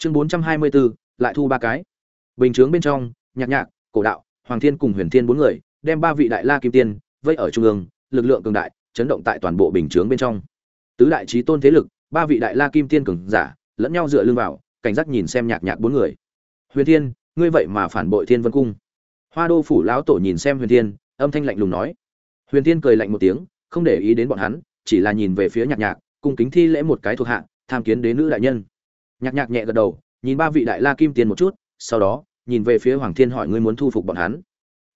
chương bốn trăm hai mươi bốn lại thu ba cái. Bình chướng bên trong, nhạc nhạc, cổ đạo, hoàng thiên cùng huyền thiên bốn người, đem ba vị đại la kim tiên vây ở trung ương, lực lượng cường đại, chấn động tại toàn bộ bình chướng bên trong. Tứ đại trí tôn thế lực, ba vị đại la kim tiên cường giả, lẫn nhau dựa lưng vào, cảnh giác nhìn xem nhạc nhạc bốn người. Huyền thiên, ngươi vậy mà phản bội thiên vân cung. Hoa đô phủ lão tổ nhìn xem huyền thiên, âm thanh lạnh lùng nói. Huyền thiên cười lạnh một tiếng, không để ý đến bọn hắn, chỉ là nhìn về phía nhạc nhạc, cung kính thi lễ một cái thuộc hạ, tham kiến đế nữ đại nhân nhạc nhạc nhẹ gật đầu, nhìn ba vị đại la kim tiên một chút, sau đó, nhìn về phía hoàng thiên hỏi ngươi muốn thu phục bọn hắn.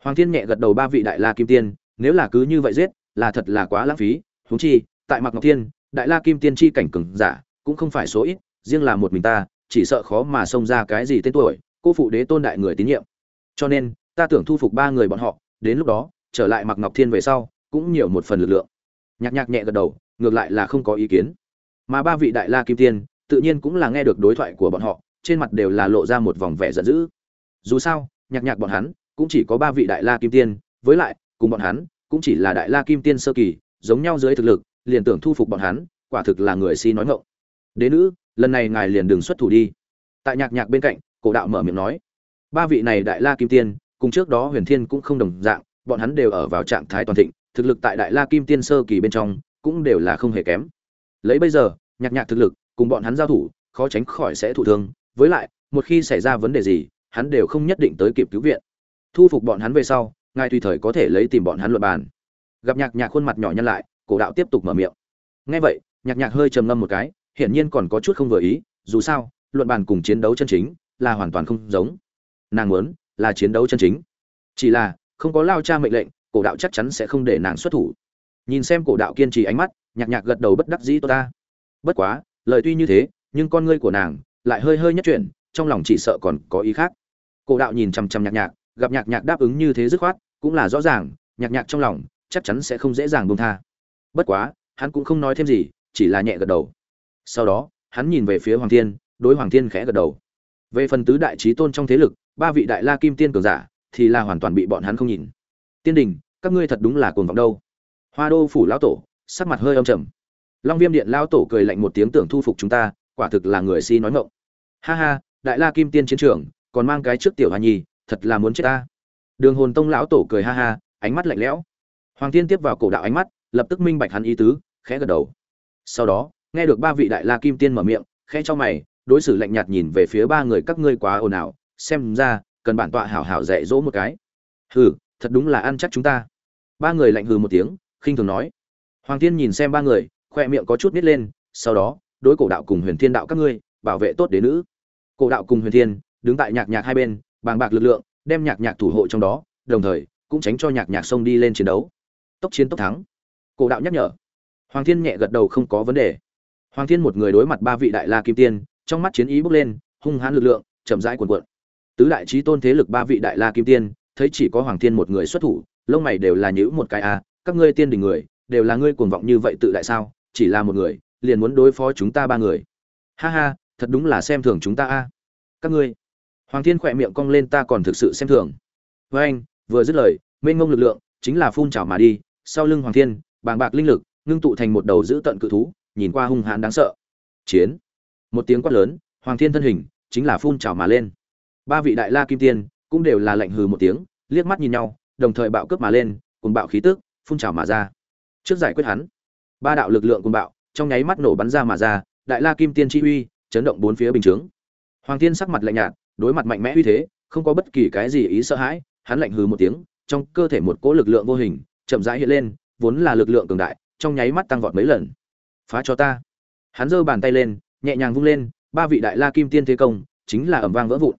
Hoàng thiên nhẹ gật đầu ba vị đại la kim tiên nếu là cứ như vậy giết, là thật là quá lãng phí, huống chi, tại mặc ngọc thiên, đại la kim tiên chi cảnh cường giả, cũng không phải số ít, riêng là một mình ta, chỉ sợ khó mà xông ra cái gì tên tuổi, cô phụ đế tôn đại người tín nhiệm. Cho nên, ta tưởng thu phục ba người bọn họ, đến lúc đó, trở lại mặc ngọc thiên về sau, cũng nhiều một phần lực lượng. Nhạc nhạc nhẹ gật đầu, ngược lại là không có ý kiến. Mà ba vị đại la kim tiên tự nhiên cũng là nghe được đối thoại của bọn họ, trên mặt đều là lộ ra một vòng vẻ giận dữ. Dù sao, nhạc nhạc bọn hắn cũng chỉ có ba vị đại la kim tiên, với lại, cùng bọn hắn cũng chỉ là đại la kim tiên sơ kỳ, giống nhau dưới thực lực, liền tưởng thu phục bọn hắn, quả thực là người si nói ngộng đế nữ, lần này ngài liền đừng xuất thủ đi. Tại nhạc nhạc bên cạnh, cổ đạo mở miệng nói. Ba vị này đại la kim tiên, cùng trước đó huyền thiên cũng không đồng dạng, bọn hắn đều ở vào trạng thái toàn thịnh, thực lực tại đại la kim tiên sơ kỳ bên trong cũng đều là không hề kém. Lấy bây giờ, nhạc nhạc thực lực cùng bọn hắn giao thủ, khó tránh khỏi sẽ thụ thương. Với lại, một khi xảy ra vấn đề gì, hắn đều không nhất định tới kịp cứu viện. Thu phục bọn hắn về sau, ngài tùy thời có thể lấy tìm bọn hắn luận bàn. Gặp nhạc nhạc khuôn mặt nhỏ nhăn lại, cổ đạo tiếp tục mở miệng. Nghe vậy, nhạc nhạc hơi trầm ngâm một cái, hiển nhiên còn có chút không vừa ý, dù sao, luận bàn cùng chiến đấu chân chính là hoàn toàn không giống. Nàng muốn là chiến đấu chân chính. Chỉ là, không có lao cha mệnh lệnh, cổ đạo chắc chắn sẽ không để nàng xuất thủ. Nhìn xem cổ đạo kiên trì ánh mắt, nhạc nhạc gật đầu bất đắc dĩ tôi ta. Bất quá lời tuy như thế, nhưng con ngươi của nàng lại hơi hơi nhất chuyển, trong lòng chỉ sợ còn có ý khác. Cổ đạo nhìn chằm chằm nhạc nhạc, gặp nhạc nhạc đáp ứng như thế dứt khoát, cũng là rõ ràng, nhạc nhạc trong lòng chắc chắn sẽ không dễ dàng buông tha. Bất quá, hắn cũng không nói thêm gì, chỉ là nhẹ gật đầu. Sau đó, hắn nhìn về phía hoàng thiên, đối hoàng thiên khẽ gật đầu. Về phần tứ đại trí tôn trong thế lực, ba vị đại la kim tiên cường giả, thì là hoàn toàn bị bọn hắn không nhìn. Tiên đình, các ngươi thật đúng là cuồng vọng đâu? Hoa đô phủ lão tổ, sắc mặt hơi âm trầm long viêm điện lão tổ cười lạnh một tiếng tưởng thu phục chúng ta, quả thực là người si nói ngộng ha ha, đại la kim tiên chiến trường, còn mang cái trước tiểu hoa nhi, thật là muốn chết ta. Đường hồn tông lão tổ cười ha ha, ánh mắt lạnh lẽo. Hoàng thiên tiếp vào cổ đạo ánh mắt, lập tức minh bạch hắn ý tứ, khẽ gật đầu. Sau đó, nghe được ba vị đại la kim tiên mở miệng, khẽ cho mày, đối xử lạnh nhạt nhìn về phía ba người các ngươi quá ồn ào, xem ra, cần bản tọa hảo hảo dạy dỗ một cái. Hừ, thật đúng là ăn chắc chúng ta. Ba người lạnh hừ một tiếng, khinh thường nói. Hoàng thiên nhìn xem ba người khoe miệng có chút nít lên, sau đó, đối cổ đạo cùng huyền thiên đạo các ngươi, bảo vệ tốt đế nữ. Cổ đạo cùng huyền thiên, đứng tại nhạc nhạc hai bên, bàng bạc lực lượng, đem nhạc nhạc thủ hộ trong đó, đồng thời, cũng tránh cho nhạc nhạc xông đi lên chiến đấu. Tốc chiến tốc thắng. Cổ đạo nhắc nhở. Hoàng thiên nhẹ gật đầu không có vấn đề. Hoàng thiên một người đối mặt ba vị đại la kim tiên, trong mắt chiến ý bốc lên, hung hãn lực lượng, chậm rãi cuồn cuộn. Tứ đại trí tôn thế lực ba vị đại la kim tiên, thấy chỉ có hoàng thiên một người xuất thủ, lông mày đều là nhữ một cái a các ngươi tiên đình người, đều là ngươi cuồng vọng như vậy tự đại sao? Chỉ là một người, liền muốn đối phó chúng ta ba người. Ha ha, thật đúng là xem thường chúng ta a. Các ngươi. Hoàng thiên khỏe miệng cong lên ta còn thực sự xem thường. Với anh, vừa dứt lời, mênh mông lực lượng chính là phun trào mà đi. Sau lưng hoàng thiên, bàng bạc linh lực, ngưng tụ thành một đầu dữ tận cự thú, nhìn qua hung hãn đáng sợ. Chiến. Một tiếng quát lớn, hoàng thiên thân hình chính là phun trào mà lên. Ba vị đại la kim tiên cũng đều là lạnh hừ một tiếng, liếc mắt nhìn nhau, đồng thời bạo cướp mà lên, cùng bạo khí tức phun trào mà ra. Trước giải quyết hắn ba đạo lực lượng cùng bạo, trong nháy mắt nổ bắn ra mà ra, đại la kim tiên chi uy, chấn động bốn phía bình chướng. Hoàng thiên sắc mặt lạnh nhạt, đối mặt mạnh mẽ uy thế, không có bất kỳ cái gì ý sợ hãi, hắn lạnh hừ một tiếng, trong cơ thể một cỗ lực lượng vô hình, chậm rãi hiện lên, vốn là lực lượng cường đại, trong nháy mắt tăng vọt mấy lần. Phá cho ta. Hắn giơ bàn tay lên, nhẹ nhàng vung lên, ba vị đại la kim tiên thế công, chính là ẩm vang vỡ vụn.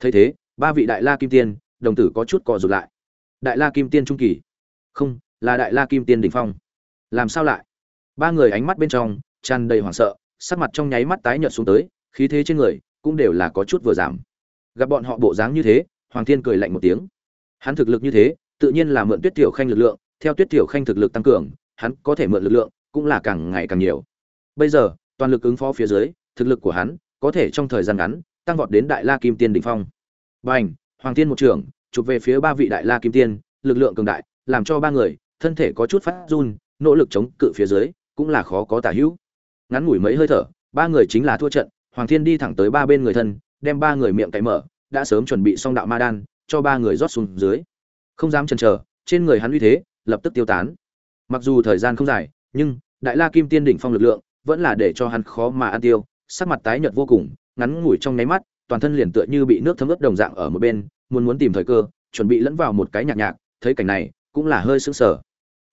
Thấy thế, ba vị đại la kim tiên, đồng tử có chút cò rụt lại. Đại la kim tiên trung kỳ. Không, là đại la kim tiên đỉnh phong. Làm sao lại? Ba người ánh mắt bên trong tràn đầy hoảng sợ, sắc mặt trong nháy mắt tái nhợt xuống tới, khí thế trên người cũng đều là có chút vừa giảm. Gặp bọn họ bộ dáng như thế, hoàng thiên cười lạnh một tiếng. Hắn thực lực như thế, tự nhiên là mượn tuyết tiểu khanh lực lượng, theo tuyết tiểu khanh thực lực tăng cường, hắn có thể mượn lực lượng cũng là càng ngày càng nhiều. Bây giờ, toàn lực ứng phó phía dưới, thực lực của hắn có thể trong thời gian ngắn tăng vọt đến đại la kim tiên đỉnh phong. Bành, hoàng thiên một trưởng, chụp về phía ba vị đại la kim tiên, lực lượng cường đại, làm cho ba người thân thể có chút phát run, nỗ lực chống cự phía dưới cũng là khó có tả hữu. Ngắn ngủi mấy hơi thở, ba người chính là thua trận, hoàng thiên đi thẳng tới ba bên người thân, đem ba người miệng cậy mở, đã sớm chuẩn bị xong đạo ma đan, cho ba người rót xuống dưới. Không dám chần chờ, trên người hắn uy thế, lập tức tiêu tán. Mặc dù thời gian không dài, nhưng, đại la kim tiên đỉnh phong lực lượng, vẫn là để cho hắn khó mà ăn tiêu, sắc mặt tái nhợt vô cùng, ngắn ngủi trong nháy mắt, toàn thân liền tựa như bị nước thấm ướt đồng dạng ở một bên, muốn muốn tìm thời cơ, chuẩn bị lẫn vào một cái nhạc nhạc, thấy cảnh này, cũng là hơi sững sờ.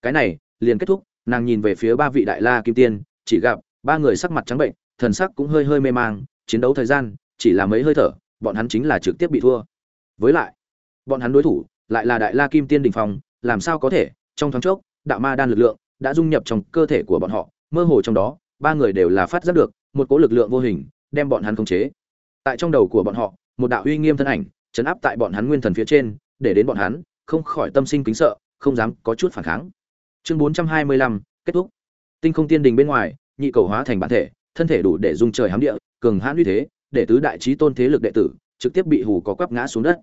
Cái này, liền kết thúc nàng nhìn về phía ba vị đại la kim tiên, chỉ gặp ba người sắc mặt trắng bệnh, thần sắc cũng hơi hơi mê mang, chiến đấu thời gian chỉ là mấy hơi thở, bọn hắn chính là trực tiếp bị thua. Với lại, bọn hắn đối thủ lại là đại la kim tiên đình phong, làm sao có thể? Trong thoáng chốc, đạo ma đan lực lượng đã dung nhập trong cơ thể của bọn họ, mơ hồ trong đó, ba người đều là phát giác được một cỗ lực lượng vô hình, đem bọn hắn khống chế. Tại trong đầu của bọn họ, một đạo uy nghiêm thân ảnh chấn áp tại bọn hắn nguyên thần phía trên, để đến bọn hắn không khỏi tâm sinh kính sợ, không dám có chút phản kháng chương bốn trăm hai mươi lăm, kết thúc. Tinh không tiên đình bên ngoài, nhị cầu hóa thành bản thể, thân thể đủ để dung trời hám địa, cường hãn uy thế, để tứ đại trí tôn thế lực đệ tử trực tiếp bị hù có quắp ngã xuống đất.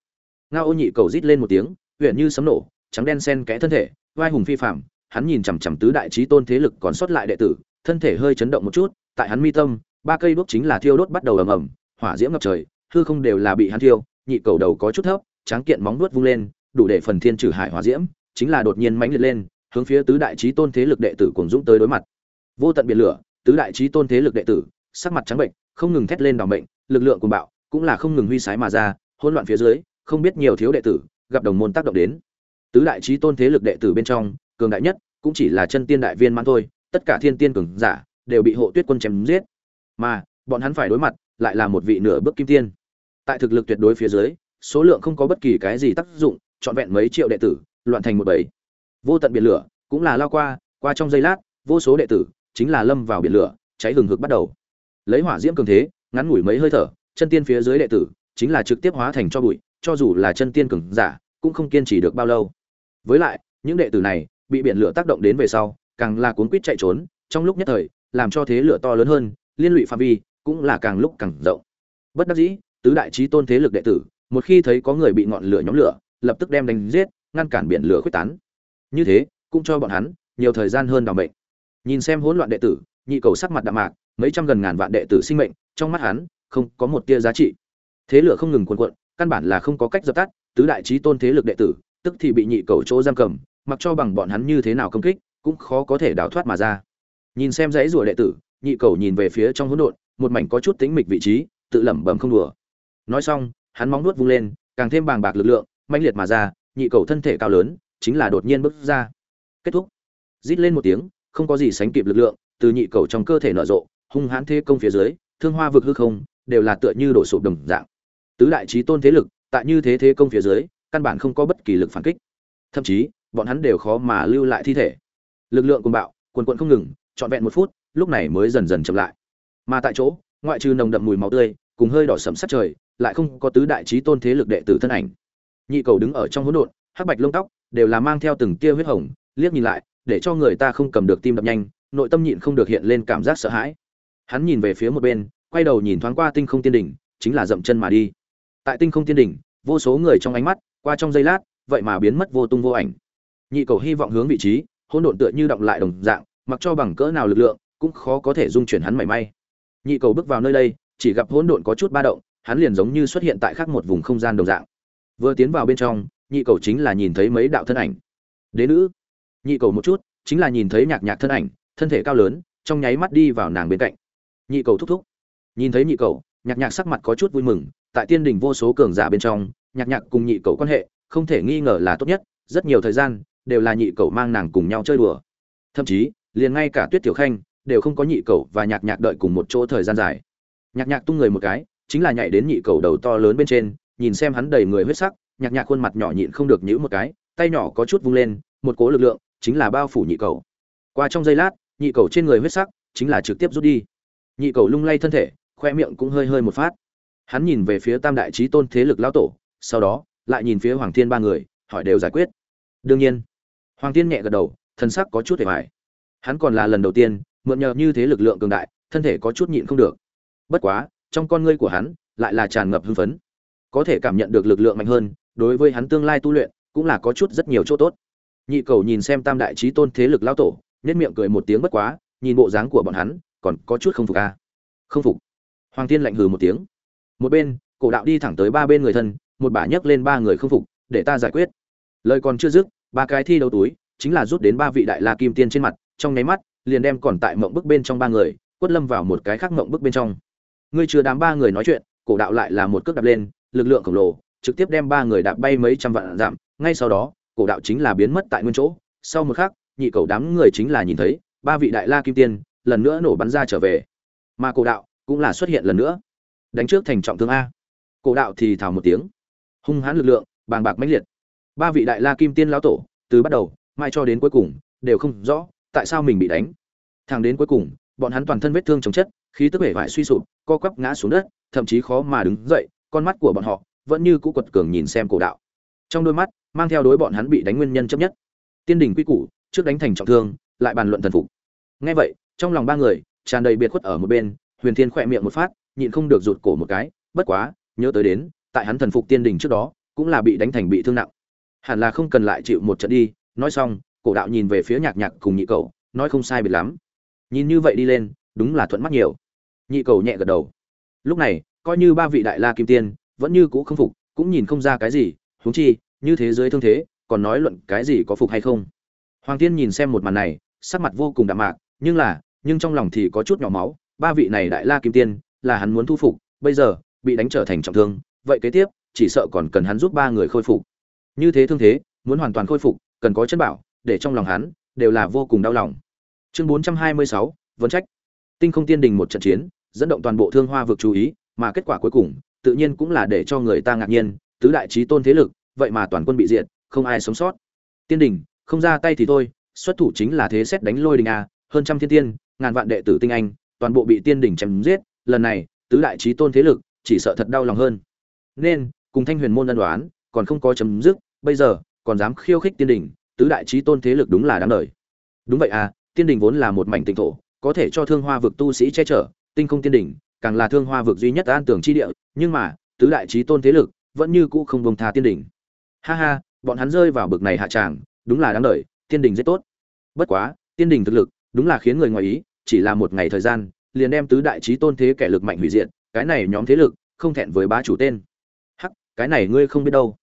Ngao ô nhị cầu rít lên một tiếng huyện như sấm nổ, trắng đen sen kẽ thân thể vai hùng phi phạm hắn nhìn chằm chằm tứ đại trí tôn thế lực còn sót lại đệ tử, thân thể hơi chấn động một chút, tại hắn mi tâm, ba cây đuốc chính là thiêu đốt bắt đầu ầm ầm, hỏa diễm ngập trời, hư không đều là bị hắn thiêu, nhị cầu đầu có chút thấp, tráng kiện móng đuốt vung lên, đủ để phần thiên trừ hải hỏa diễm, chính là đột nhiên mãnh liệt lên hướng phía tứ đại chí tôn thế lực đệ tử cùng dũng tới đối mặt. Vô tận biển lửa, tứ đại chí tôn thế lực đệ tử, sắc mặt trắng bệnh, không ngừng thét lên đỏ bệnh lực lượng cuồng bạo cũng là không ngừng huy sái mà ra, hỗn loạn phía dưới, không biết nhiều thiếu đệ tử, gặp đồng môn tác động đến. Tứ đại chí tôn thế lực đệ tử bên trong, cường đại nhất cũng chỉ là chân tiên đại viên mãn thôi, tất cả thiên tiên cường giả đều bị hộ tuyết quân chém giết. Mà, bọn hắn phải đối mặt lại là một vị nửa bước kim tiên. Tại thực lực tuyệt đối phía dưới, số lượng không có bất kỳ cái gì tác dụng, trọn vẹn mấy triệu đệ tử, loạn thành một bầy vô tận biển lửa, cũng là lao qua qua trong giây lát, vô số đệ tử chính là lâm vào biển lửa, cháy hừng hực bắt đầu. Lấy hỏa diễm cường thế, ngắn ngủi mấy hơi thở, chân tiên phía dưới đệ tử chính là trực tiếp hóa thành cho bụi, cho dù là chân tiên cường giả cũng không kiên trì được bao lâu. Với lại, những đệ tử này bị biển lửa tác động đến về sau, càng là cuốn quýt chạy trốn, trong lúc nhất thời, làm cho thế lửa to lớn hơn, liên lụy phạm vi cũng là càng lúc càng rộng. Bất đắc dĩ, tứ đại trí tôn thế lực đệ tử, một khi thấy có người bị ngọn lửa nhóm lửa, lập tức đem đánh giết, ngăn cản biển lửa khuếch tán như thế, cũng cho bọn hắn nhiều thời gian hơn đ mệnh. Nhìn xem hỗn loạn đệ tử, nhị cầu sắc mặt đạm mạc, mấy trăm gần ngàn vạn đệ tử sinh mệnh, trong mắt hắn không có một tia giá trị. Thế lửa không ngừng cuồn cuộn, căn bản là không có cách dập tắt, tứ đại trí tôn thế lực đệ tử, tức thì bị nhị cầu chỗ giam cầm, mặc cho bằng bọn hắn như thế nào công kích, cũng khó có thể đào thoát mà ra. Nhìn xem dãy rùa đệ tử, nhị cầu nhìn về phía trong hỗn độn, một mảnh có chút tính mịch vị trí, tự lẩm bẩm không đùa. Nói xong, hắn móng nuốt vung lên, càng thêm bàng bạc lực lượng, mãnh liệt mà ra, nhị cầu thân thể cao lớn chính là đột nhiên bước ra. Kết thúc. Rít lên một tiếng, không có gì sánh kịp lực lượng, từ nhị cầu trong cơ thể nở rộ, hung hãn thế công phía dưới, thương hoa vực hư không, đều là tựa như đổ sụp đồng dạng. Tứ đại trí tôn thế lực, tại như thế thế công phía dưới, căn bản không có bất kỳ lực phản kích. Thậm chí, bọn hắn đều khó mà lưu lại thi thể. Lực lượng cùng bạo, quần quận không ngừng, trọn vẹn một phút, lúc này mới dần dần chậm lại. Mà tại chỗ, ngoại trừ nồng đậm mùi máu tươi, cùng hơi đỏ sẫm sát trời, lại không có tứ đại trí tôn thế lực đệ tử thân ảnh. Nhị cầu đứng ở trong hỗn độn hắc bạch lông tóc, đều là mang theo từng tia huyết hồng, liếc nhìn lại, để cho người ta không cầm được tim đập nhanh, nội tâm nhịn không được hiện lên cảm giác sợ hãi. Hắn nhìn về phía một bên, quay đầu nhìn thoáng qua tinh không tiên đỉnh, chính là dậm chân mà đi. Tại tinh không tiên đỉnh, vô số người trong ánh mắt, qua trong giây lát, vậy mà biến mất vô tung vô ảnh. Nhị cầu hy vọng hướng vị trí, hỗn độn tựa như động lại đồng dạng, mặc cho bằng cỡ nào lực lượng, cũng khó có thể dung chuyển hắn mảy may. Nhị cầu bước vào nơi đây, chỉ gặp hỗn độn có chút ba động, hắn liền giống như xuất hiện tại khác một vùng không gian đồng dạng. Vừa tiến vào bên trong nhị cầu chính là nhìn thấy mấy đạo thân ảnh. Đế nữ, nhị cầu một chút, chính là nhìn thấy nhạc nhạc thân ảnh, thân thể cao lớn, trong nháy mắt đi vào nàng bên cạnh. Nhị cầu thúc thúc. Nhìn thấy nhị cầu, nhạc nhạc sắc mặt có chút vui mừng, tại tiên đình vô số cường giả bên trong, nhạc nhạc cùng nhị cầu quan hệ, không thể nghi ngờ là tốt nhất, rất nhiều thời gian, đều là nhị cầu mang nàng cùng nhau chơi đùa. Thậm chí, liền ngay cả tuyết tiểu khanh, đều không có nhị cầu và nhạc nhạc đợi cùng một chỗ thời gian dài. Nhạc nhạc tung người một cái, chính là nhảy đến nhị cầu đầu to lớn bên trên, nhìn xem hắn đầy người huyết sắc nhạc nhạc khuôn mặt nhỏ nhịn không được nhữ một cái, tay nhỏ có chút vung lên, một cố lực lượng chính là bao phủ nhị cầu. Qua trong giây lát, nhị cầu trên người huyết sắc chính là trực tiếp rút đi. Nhị cầu lung lay thân thể, khoe miệng cũng hơi hơi một phát. Hắn nhìn về phía tam đại trí tôn thế lực lão tổ, sau đó lại nhìn phía hoàng thiên ba người, hỏi đều giải quyết. Đương nhiên, hoàng thiên nhẹ gật đầu, thân sắc có chút hề hoài. Hắn còn là lần đầu tiên, mượn nhờ như thế lực lượng cường đại, thân thể có chút nhịn không được. Bất quá, trong con ngươi của hắn lại là tràn ngập hưng phấn. Có thể cảm nhận được lực lượng mạnh hơn đối với hắn tương lai tu luyện cũng là có chút rất nhiều chỗ tốt. Nhị cầu nhìn xem tam đại trí tôn thế lực lao tổ nhất miệng cười một tiếng bất quá, nhìn bộ dáng của bọn hắn, còn có chút không phục a à? không phục. Hoàng tiên lạnh hừ một tiếng. Một bên, cổ đạo đi thẳng tới ba bên người thân, một bả nhấc lên ba người không phục, để ta giải quyết. Lời còn chưa dứt, ba cái thi đấu túi, chính là rút đến ba vị đại la kim tiên trên mặt, trong nháy mắt, liền đem còn tại mộng bức bên trong ba người, quất lâm vào một cái khác mộng bức bên trong. Ngươi chưa đám ba người nói chuyện, cổ đạo lại là một cước đạp lên, lực lượng khổng lồ trực tiếp đem ba người đạp bay mấy trăm vạn dặm, ngay sau đó, cổ đạo chính là biến mất tại nguyên chỗ. Sau một khắc, nhị cầu đám người chính là nhìn thấy, ba vị đại la kim tiên, lần nữa nổ bắn ra trở về. Mà cổ đạo cũng là xuất hiện lần nữa. Đánh trước thành trọng thương a. Cổ đạo thì thào một tiếng. Hung hãn lực lượng, bàng bạc mãnh liệt. Ba vị đại la kim tiên lão tổ, từ bắt đầu mai cho đến cuối cùng, đều không rõ tại sao mình bị đánh. Thẳng đến cuối cùng, bọn hắn toàn thân vết thương chống chất, khí tức vẻ vải suy sụp, co quắp ngã xuống đất, thậm chí khó mà đứng dậy, con mắt của bọn họ vẫn như cũ quật cường nhìn xem cổ đạo. Trong đôi mắt, mang theo đối bọn hắn bị đánh nguyên nhân chấp nhất. Tiên đình quy củ, trước đánh thành trọng thương, lại bàn luận thần phục. Nghe vậy, trong lòng ba người, tràn đầy biệt khuất ở một bên, huyền thiên khỏe miệng một phát, nhịn không được rụt cổ một cái, bất quá, nhớ tới đến, tại hắn thần phục tiên đình trước đó, cũng là bị đánh thành bị thương nặng. Hẳn là không cần lại chịu một trận đi, nói xong, cổ đạo nhìn về phía nhạc nhạc cùng nhị cầu nói không sai biệt lắm. Nhìn như vậy đi lên, đúng là thuận mắt nhiều. Nhị cầu nhẹ gật đầu. Lúc này, coi như ba vị đại la kim tiên vẫn như cũ không phục cũng nhìn không ra cái gì huống chi như thế giới thương thế còn nói luận cái gì có phục hay không. Hoàng tiên nhìn xem một màn này sắc mặt vô cùng đạm mạc nhưng là nhưng trong lòng thì có chút nhỏ máu ba vị này đại la kim tiên là hắn muốn thu phục bây giờ bị đánh trở thành trọng thương vậy kế tiếp chỉ sợ còn cần hắn giúp ba người khôi phục. Như thế thương thế muốn hoàn toàn khôi phục cần có chân bảo để trong lòng hắn đều là vô cùng đau lòng. Chương 426, vấn trách. Tinh không tiên đình một trận chiến dẫn động toàn bộ thương hoa vực chú ý mà kết quả cuối cùng tự nhiên cũng là để cho người ta ngạc nhiên, tứ đại trí tôn thế lực, vậy mà toàn quân bị diệt, không ai sống sót. Tiên đình không ra tay thì thôi, xuất thủ chính là thế xét đánh lôi đình a, hơn trăm thiên tiên, ngàn vạn đệ tử tinh anh, toàn bộ bị tiên đình chém giết, lần này, tứ đại trí tôn thế lực, chỉ sợ thật đau lòng hơn. Nên, cùng thanh huyền môn ân đoán còn không có chấm dứt, bây giờ, còn dám khiêu khích tiên đình tứ đại trí tôn thế lực đúng là đáng đời. Đúng vậy à tiên đình vốn là một mảnh tịnh thổ, có thể cho thương hoa vực tu sĩ che chở, tinh không tiên đình càng là thương hoa vực duy nhất an tưởng chi địa, nhưng mà, tứ đại trí tôn thế lực vẫn như cũ không bông tha tiên đình ha ha, bọn hắn rơi vào bực này hạ tràng, đúng là đáng đời tiên đình rất tốt. Bất quá, tiên đình thực lực, đúng là khiến người ngoài ý, chỉ là một ngày thời gian, liền đem tứ đại trí tôn thế kẻ lực mạnh hủy diệt, cái này nhóm thế lực không thẹn với bá chủ tên. Hắc, cái này ngươi không biết đâu.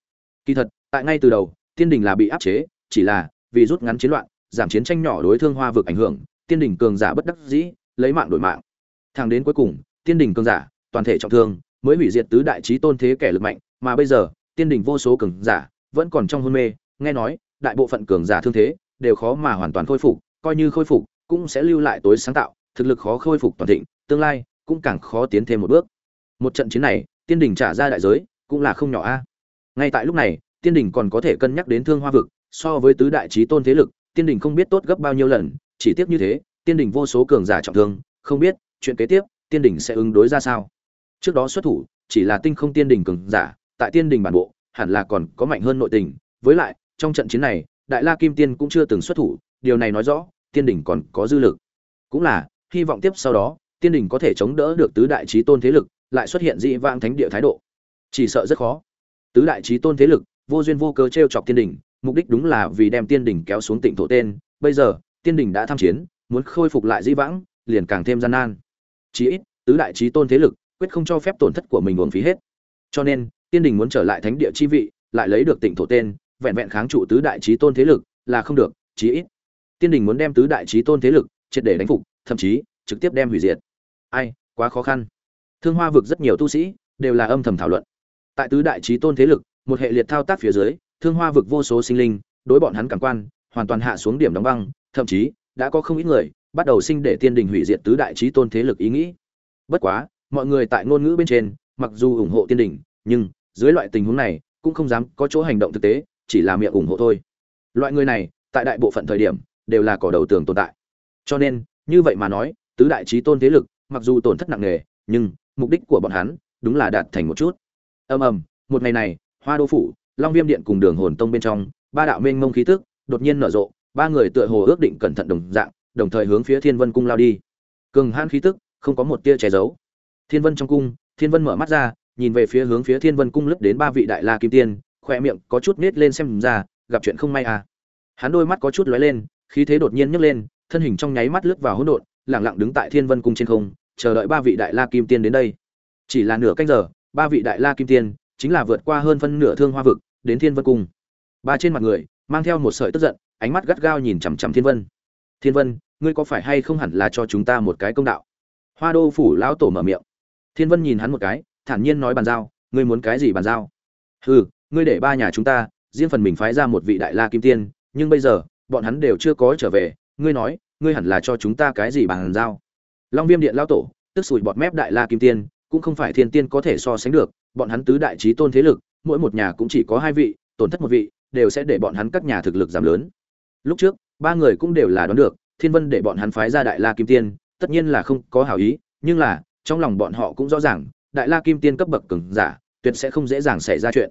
Kỳ thật, tại ngay từ đầu, tiên đình là bị áp chế, chỉ là vì rút ngắn chiến loạn, giảm chiến tranh nhỏ đối thương hoa vực ảnh hưởng, tiên đình cường giả bất đắc dĩ, lấy mạng đổi mạng. Thẳng đến cuối cùng tiên đình cường giả, toàn thể trọng thương, mới hủy diệt tứ đại trí tôn thế kẻ lực mạnh, mà bây giờ, tiên đình vô số cường giả vẫn còn trong hôn mê, nghe nói, đại bộ phận cường giả thương thế đều khó mà hoàn toàn khôi phục, coi như khôi phục, cũng sẽ lưu lại tối sáng tạo, thực lực khó khôi phục toàn thịnh, tương lai cũng càng khó tiến thêm một bước. Một trận chiến này, tiên đình trả ra đại giới cũng là không nhỏ a. Ngay tại lúc này, tiên đình còn có thể cân nhắc đến thương hoa vực, so với tứ đại trí tôn thế lực, tiên đình không biết tốt gấp bao nhiêu lần, chỉ tiếc như thế, tiên đình vô số cường giả trọng thương, không biết, chuyện kế tiếp tiên đình sẽ ứng đối ra sao? Trước đó xuất thủ, chỉ là tinh không tiên đình cường giả, tại tiên đình bản bộ, hẳn là còn có mạnh hơn nội tình. Với lại, trong trận chiến này, đại la kim tiên cũng chưa từng xuất thủ, điều này nói rõ, tiên đình còn có dư lực. Cũng là, hy vọng tiếp sau đó, tiên đình có thể chống đỡ được tứ đại trí tôn thế lực, lại xuất hiện dị vang thánh địa thái độ. Chỉ sợ rất khó. Tứ đại trí tôn thế lực, vô duyên vô cớ t r e o chọc tiên đình mục đích đúng là vì đem tiên đình kéo xuống tỉnh thổ tên. Bây giờ, tiên đình đã tham chiến, muốn khôi phục lại di vãng, liền càng thêm gian nan chí ít, tứ đại chí tôn thế lực quyết không cho phép tổn thất của mình uổng phí hết. Cho nên, tiên đình muốn trở lại thánh địa chi vị, lại lấy được tỉnh thổ tên, vẹn vẹn kháng trụ tứ đại chí tôn thế lực là không được, chí ít. Tiên đình muốn đem tứ đại chí tôn thế lực triệt để đánh phục, thậm chí trực tiếp đem hủy diệt. Ai, quá khó khăn. Thương hoa vực rất nhiều tu sĩ đều là âm thầm thảo luận. Tại tứ đại chí tôn thế lực, một hệ liệt thao tác phía dưới, thương hoa vực vô số sinh linh, đối bọn hắn cảm quan, hoàn toàn hạ xuống điểm đóng băng, thậm chí đã có không ít người bắt đầu sinh để tiên đình hủy diệt tứ đại trí tôn thế lực ý nghĩ. Bất quá, mọi người tại ngôn ngữ bên trên, mặc dù ủng hộ tiên đình, nhưng dưới loại tình huống này, cũng không dám có chỗ hành động thực tế, chỉ là miệng ủng hộ thôi. Loại người này, tại đại bộ phận thời điểm, đều là cỏ đầu tường tồn tại. Cho nên, như vậy mà nói, tứ đại trí tôn thế lực, mặc dù tổn thất nặng nề, nhưng mục đích của bọn hắn đúng là đạt thành một chút. Ầm ầm, một ngày này, hoa đô phủ, long viêm điện cùng đường hồn tông bên trong, ba đạo mênh mông khí tức, đột nhiên nở rộ, ba người tựa hồ ước định cẩn thận đồng dạng đồng thời hướng phía thiên vân cung lao đi. Cường hãn khí tức, không có một tia che giấu. Thiên vân trong cung, thiên vân mở mắt ra, nhìn về phía hướng phía thiên vân cung lướt đến ba vị đại la kim tiên, khóe miệng có chút nết lên xem ra, gặp chuyện không may à. Hắn đôi mắt có chút lóe lên, khí thế đột nhiên nhấc lên, thân hình trong nháy mắt lướt vào hỗn độn, lặng lặng đứng tại thiên vân cung trên không, chờ đợi ba vị đại la kim tiên đến đây. Chỉ là nửa canh giờ, ba vị đại la kim tiên chính là vượt qua hơn phân nửa thương hoa vực, đến thiên vân cung. Ba trên mặt người, mang theo một sợi tức giận, ánh mắt gắt gao nhìn chằm chằm thiên vân. Thiên vân ngươi có phải hay không hẳn là cho chúng ta một cái công đạo? Hoa đô phủ lão tổ mở miệng. Thiên vân nhìn hắn một cái, thản nhiên nói bàn giao, ngươi muốn cái gì bàn giao? Hừ, ngươi để ba nhà chúng ta, riêng phần mình phái ra một vị đại la kim tiên, nhưng bây giờ, bọn hắn đều chưa có trở về, ngươi nói, ngươi hẳn là cho chúng ta cái gì bàn giao? Long viêm điện lão tổ, tức sủi bọt mép đại la kim tiên, cũng không phải thiên tiên có thể so sánh được, bọn hắn tứ đại trí tôn thế lực, mỗi một nhà cũng chỉ có hai vị, tổn thất một vị, đều sẽ để bọn hắn các nhà thực lực giảm lớn. Lúc trước, ba người cũng đều là đoán được thiên vân để bọn hắn phái ra đại la kim tiên, tất nhiên là không có hảo ý, nhưng là, trong lòng bọn họ cũng rõ ràng, đại la kim tiên cấp bậc cường giả, tuyệt sẽ không dễ dàng xảy ra chuyện.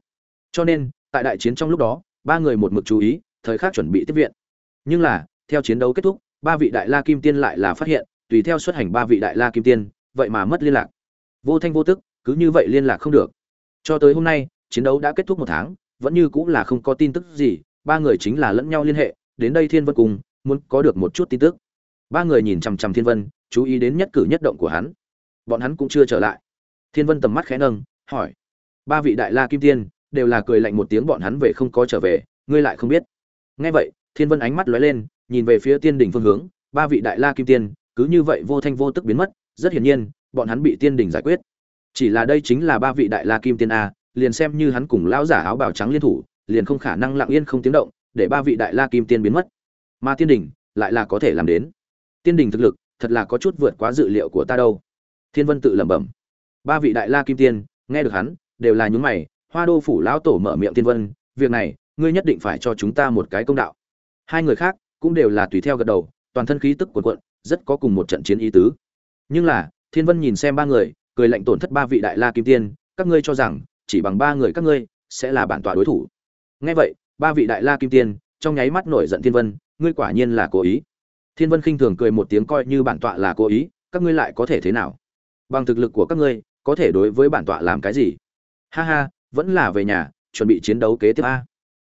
Cho nên, tại đại chiến trong lúc đó, ba người một mực chú ý, thời khắc chuẩn bị tiếp viện. Nhưng là, theo chiến đấu kết thúc, ba vị đại la kim tiên lại là phát hiện, tùy theo xuất hành ba vị đại la kim tiên, vậy mà mất liên lạc. Vô thanh vô tức, cứ như vậy liên lạc không được. Cho tới hôm nay, chiến đấu đã kết thúc một tháng, vẫn như cũng là không có tin tức gì, ba người chính là lẫn nhau liên hệ, đến đây thiên vân cùng muốn có được một chút tin tức. Ba người nhìn chằm chằm thiên vân, chú ý đến nhất cử nhất động của hắn. Bọn hắn cũng chưa trở lại. Thiên vân tầm mắt khẽ nâng, hỏi. Ba vị đại la kim tiên, đều là cười lạnh một tiếng bọn hắn về không có trở về, ngươi lại không biết. Nghe vậy, thiên vân ánh mắt lóe lên, nhìn về phía tiên đỉnh phương hướng. Ba vị đại la kim tiên, cứ như vậy vô thanh vô tức biến mất, rất hiển nhiên, bọn hắn bị tiên đỉnh giải quyết. Chỉ là đây chính là ba vị đại la kim tiên a, liền xem như hắn cùng lão giả áo bào trắng liên thủ, liền không khả năng lặng yên không tiếng động, để ba vị đại la kim tiên biến mất mà tiên Đình lại là có thể làm đến. Tiên Đình thực lực thật là có chút vượt quá dự liệu của ta đâu. Thiên vân tự lẩm bẩm. Ba vị đại la kim tiên, nghe được hắn, đều là những mày, hoa đô phủ lão tổ mở miệng thiên vân, việc này, ngươi nhất định phải cho chúng ta một cái công đạo. Hai người khác cũng đều là tùy theo gật đầu, toàn thân khí tức cuộn cuộn, rất có cùng một trận chiến ý tứ. Nhưng là, thiên vân nhìn xem ba người, cười lạnh tổn thất ba vị đại la kim tiên, các ngươi cho rằng, chỉ bằng ba người các ngươi sẽ là bản tọa đối thủ. Nghe vậy, ba vị đại la kim tiên trong nháy mắt nổi giận thiên vân ngươi quả nhiên là cố ý. Thiên vân khinh thường cười một tiếng coi như bản tọa là cố ý, các ngươi lại có thể thế nào? Bằng thực lực của các ngươi, có thể đối với bản tọa làm cái gì? Ha ha, vẫn là về nhà, chuẩn bị chiến đấu kế tiếp a.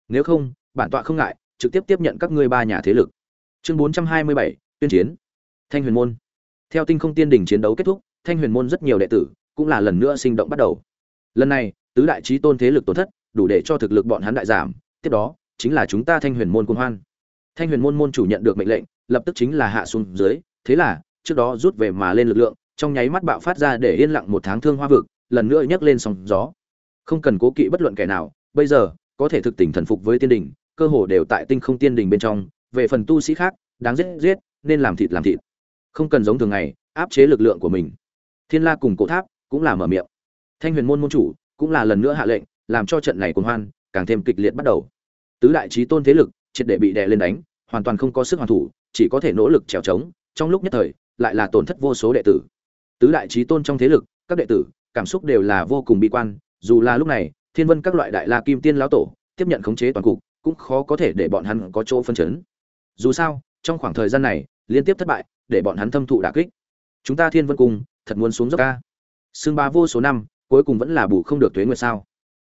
Nếu không, bản tọa không ngại, trực tiếp tiếp nhận các ngươi ba nhà thế lực. Chương bốn trăm hai mươi bảy, tuyên chiến. Thanh huyền môn. Theo tinh không tiên đình chiến đấu kết thúc, thanh huyền môn rất nhiều đệ tử cũng là lần nữa sinh động bắt đầu. Lần này, tứ đại trí tôn thế lực tổn thất, đủ để cho thực lực bọn hắn đại giảm, tiếp đó chính là chúng ta thanh huyền môn quân hoan thanh huyền môn môn chủ nhận được mệnh lệnh, lập tức chính là hạ xuống dưới, thế là, trước đó rút về mà lên lực lượng, trong nháy mắt bạo phát ra để yên lặng một tháng thương hoa vực, lần nữa nhấc lên sóng gió. Không cần cố kỵ bất luận kẻ nào, bây giờ, có thể thực tình thần phục với tiên đình, cơ hồ đều tại tinh không tiên đình bên trong, về phần tu sĩ khác, đáng giết giết, nên làm thịt làm thịt. Không cần giống thường ngày, áp chế lực lượng của mình. Thiên la cùng cổ tháp cũng là mở miệng. Thanh huyền môn môn chủ cũng là lần nữa hạ lệnh, làm cho trận này cuồng hoan càng thêm kịch liệt bắt đầu. Tứ đại trí tôn thế lực triệt để bị đè lên đánh, hoàn toàn không có sức hoàn thủ, chỉ có thể nỗ lực trèo trống, trong lúc nhất thời, lại là tổn thất vô số đệ tử. Tứ đại chí tôn trong thế lực, các đệ tử, cảm xúc đều là vô cùng bi quan, dù là lúc này, thiên vân các loại đại la kim tiên lão tổ, tiếp nhận khống chế toàn cục, cũng khó có thể để bọn hắn có chỗ phân chấn. Dù sao, trong khoảng thời gian này, liên tiếp thất bại, để bọn hắn thâm thụ đả kích. Chúng ta thiên vân cung thật muốn xuống dốc ca. Xương ba vô số năm, cuối cùng vẫn là bù không được tuế nguyệt sao.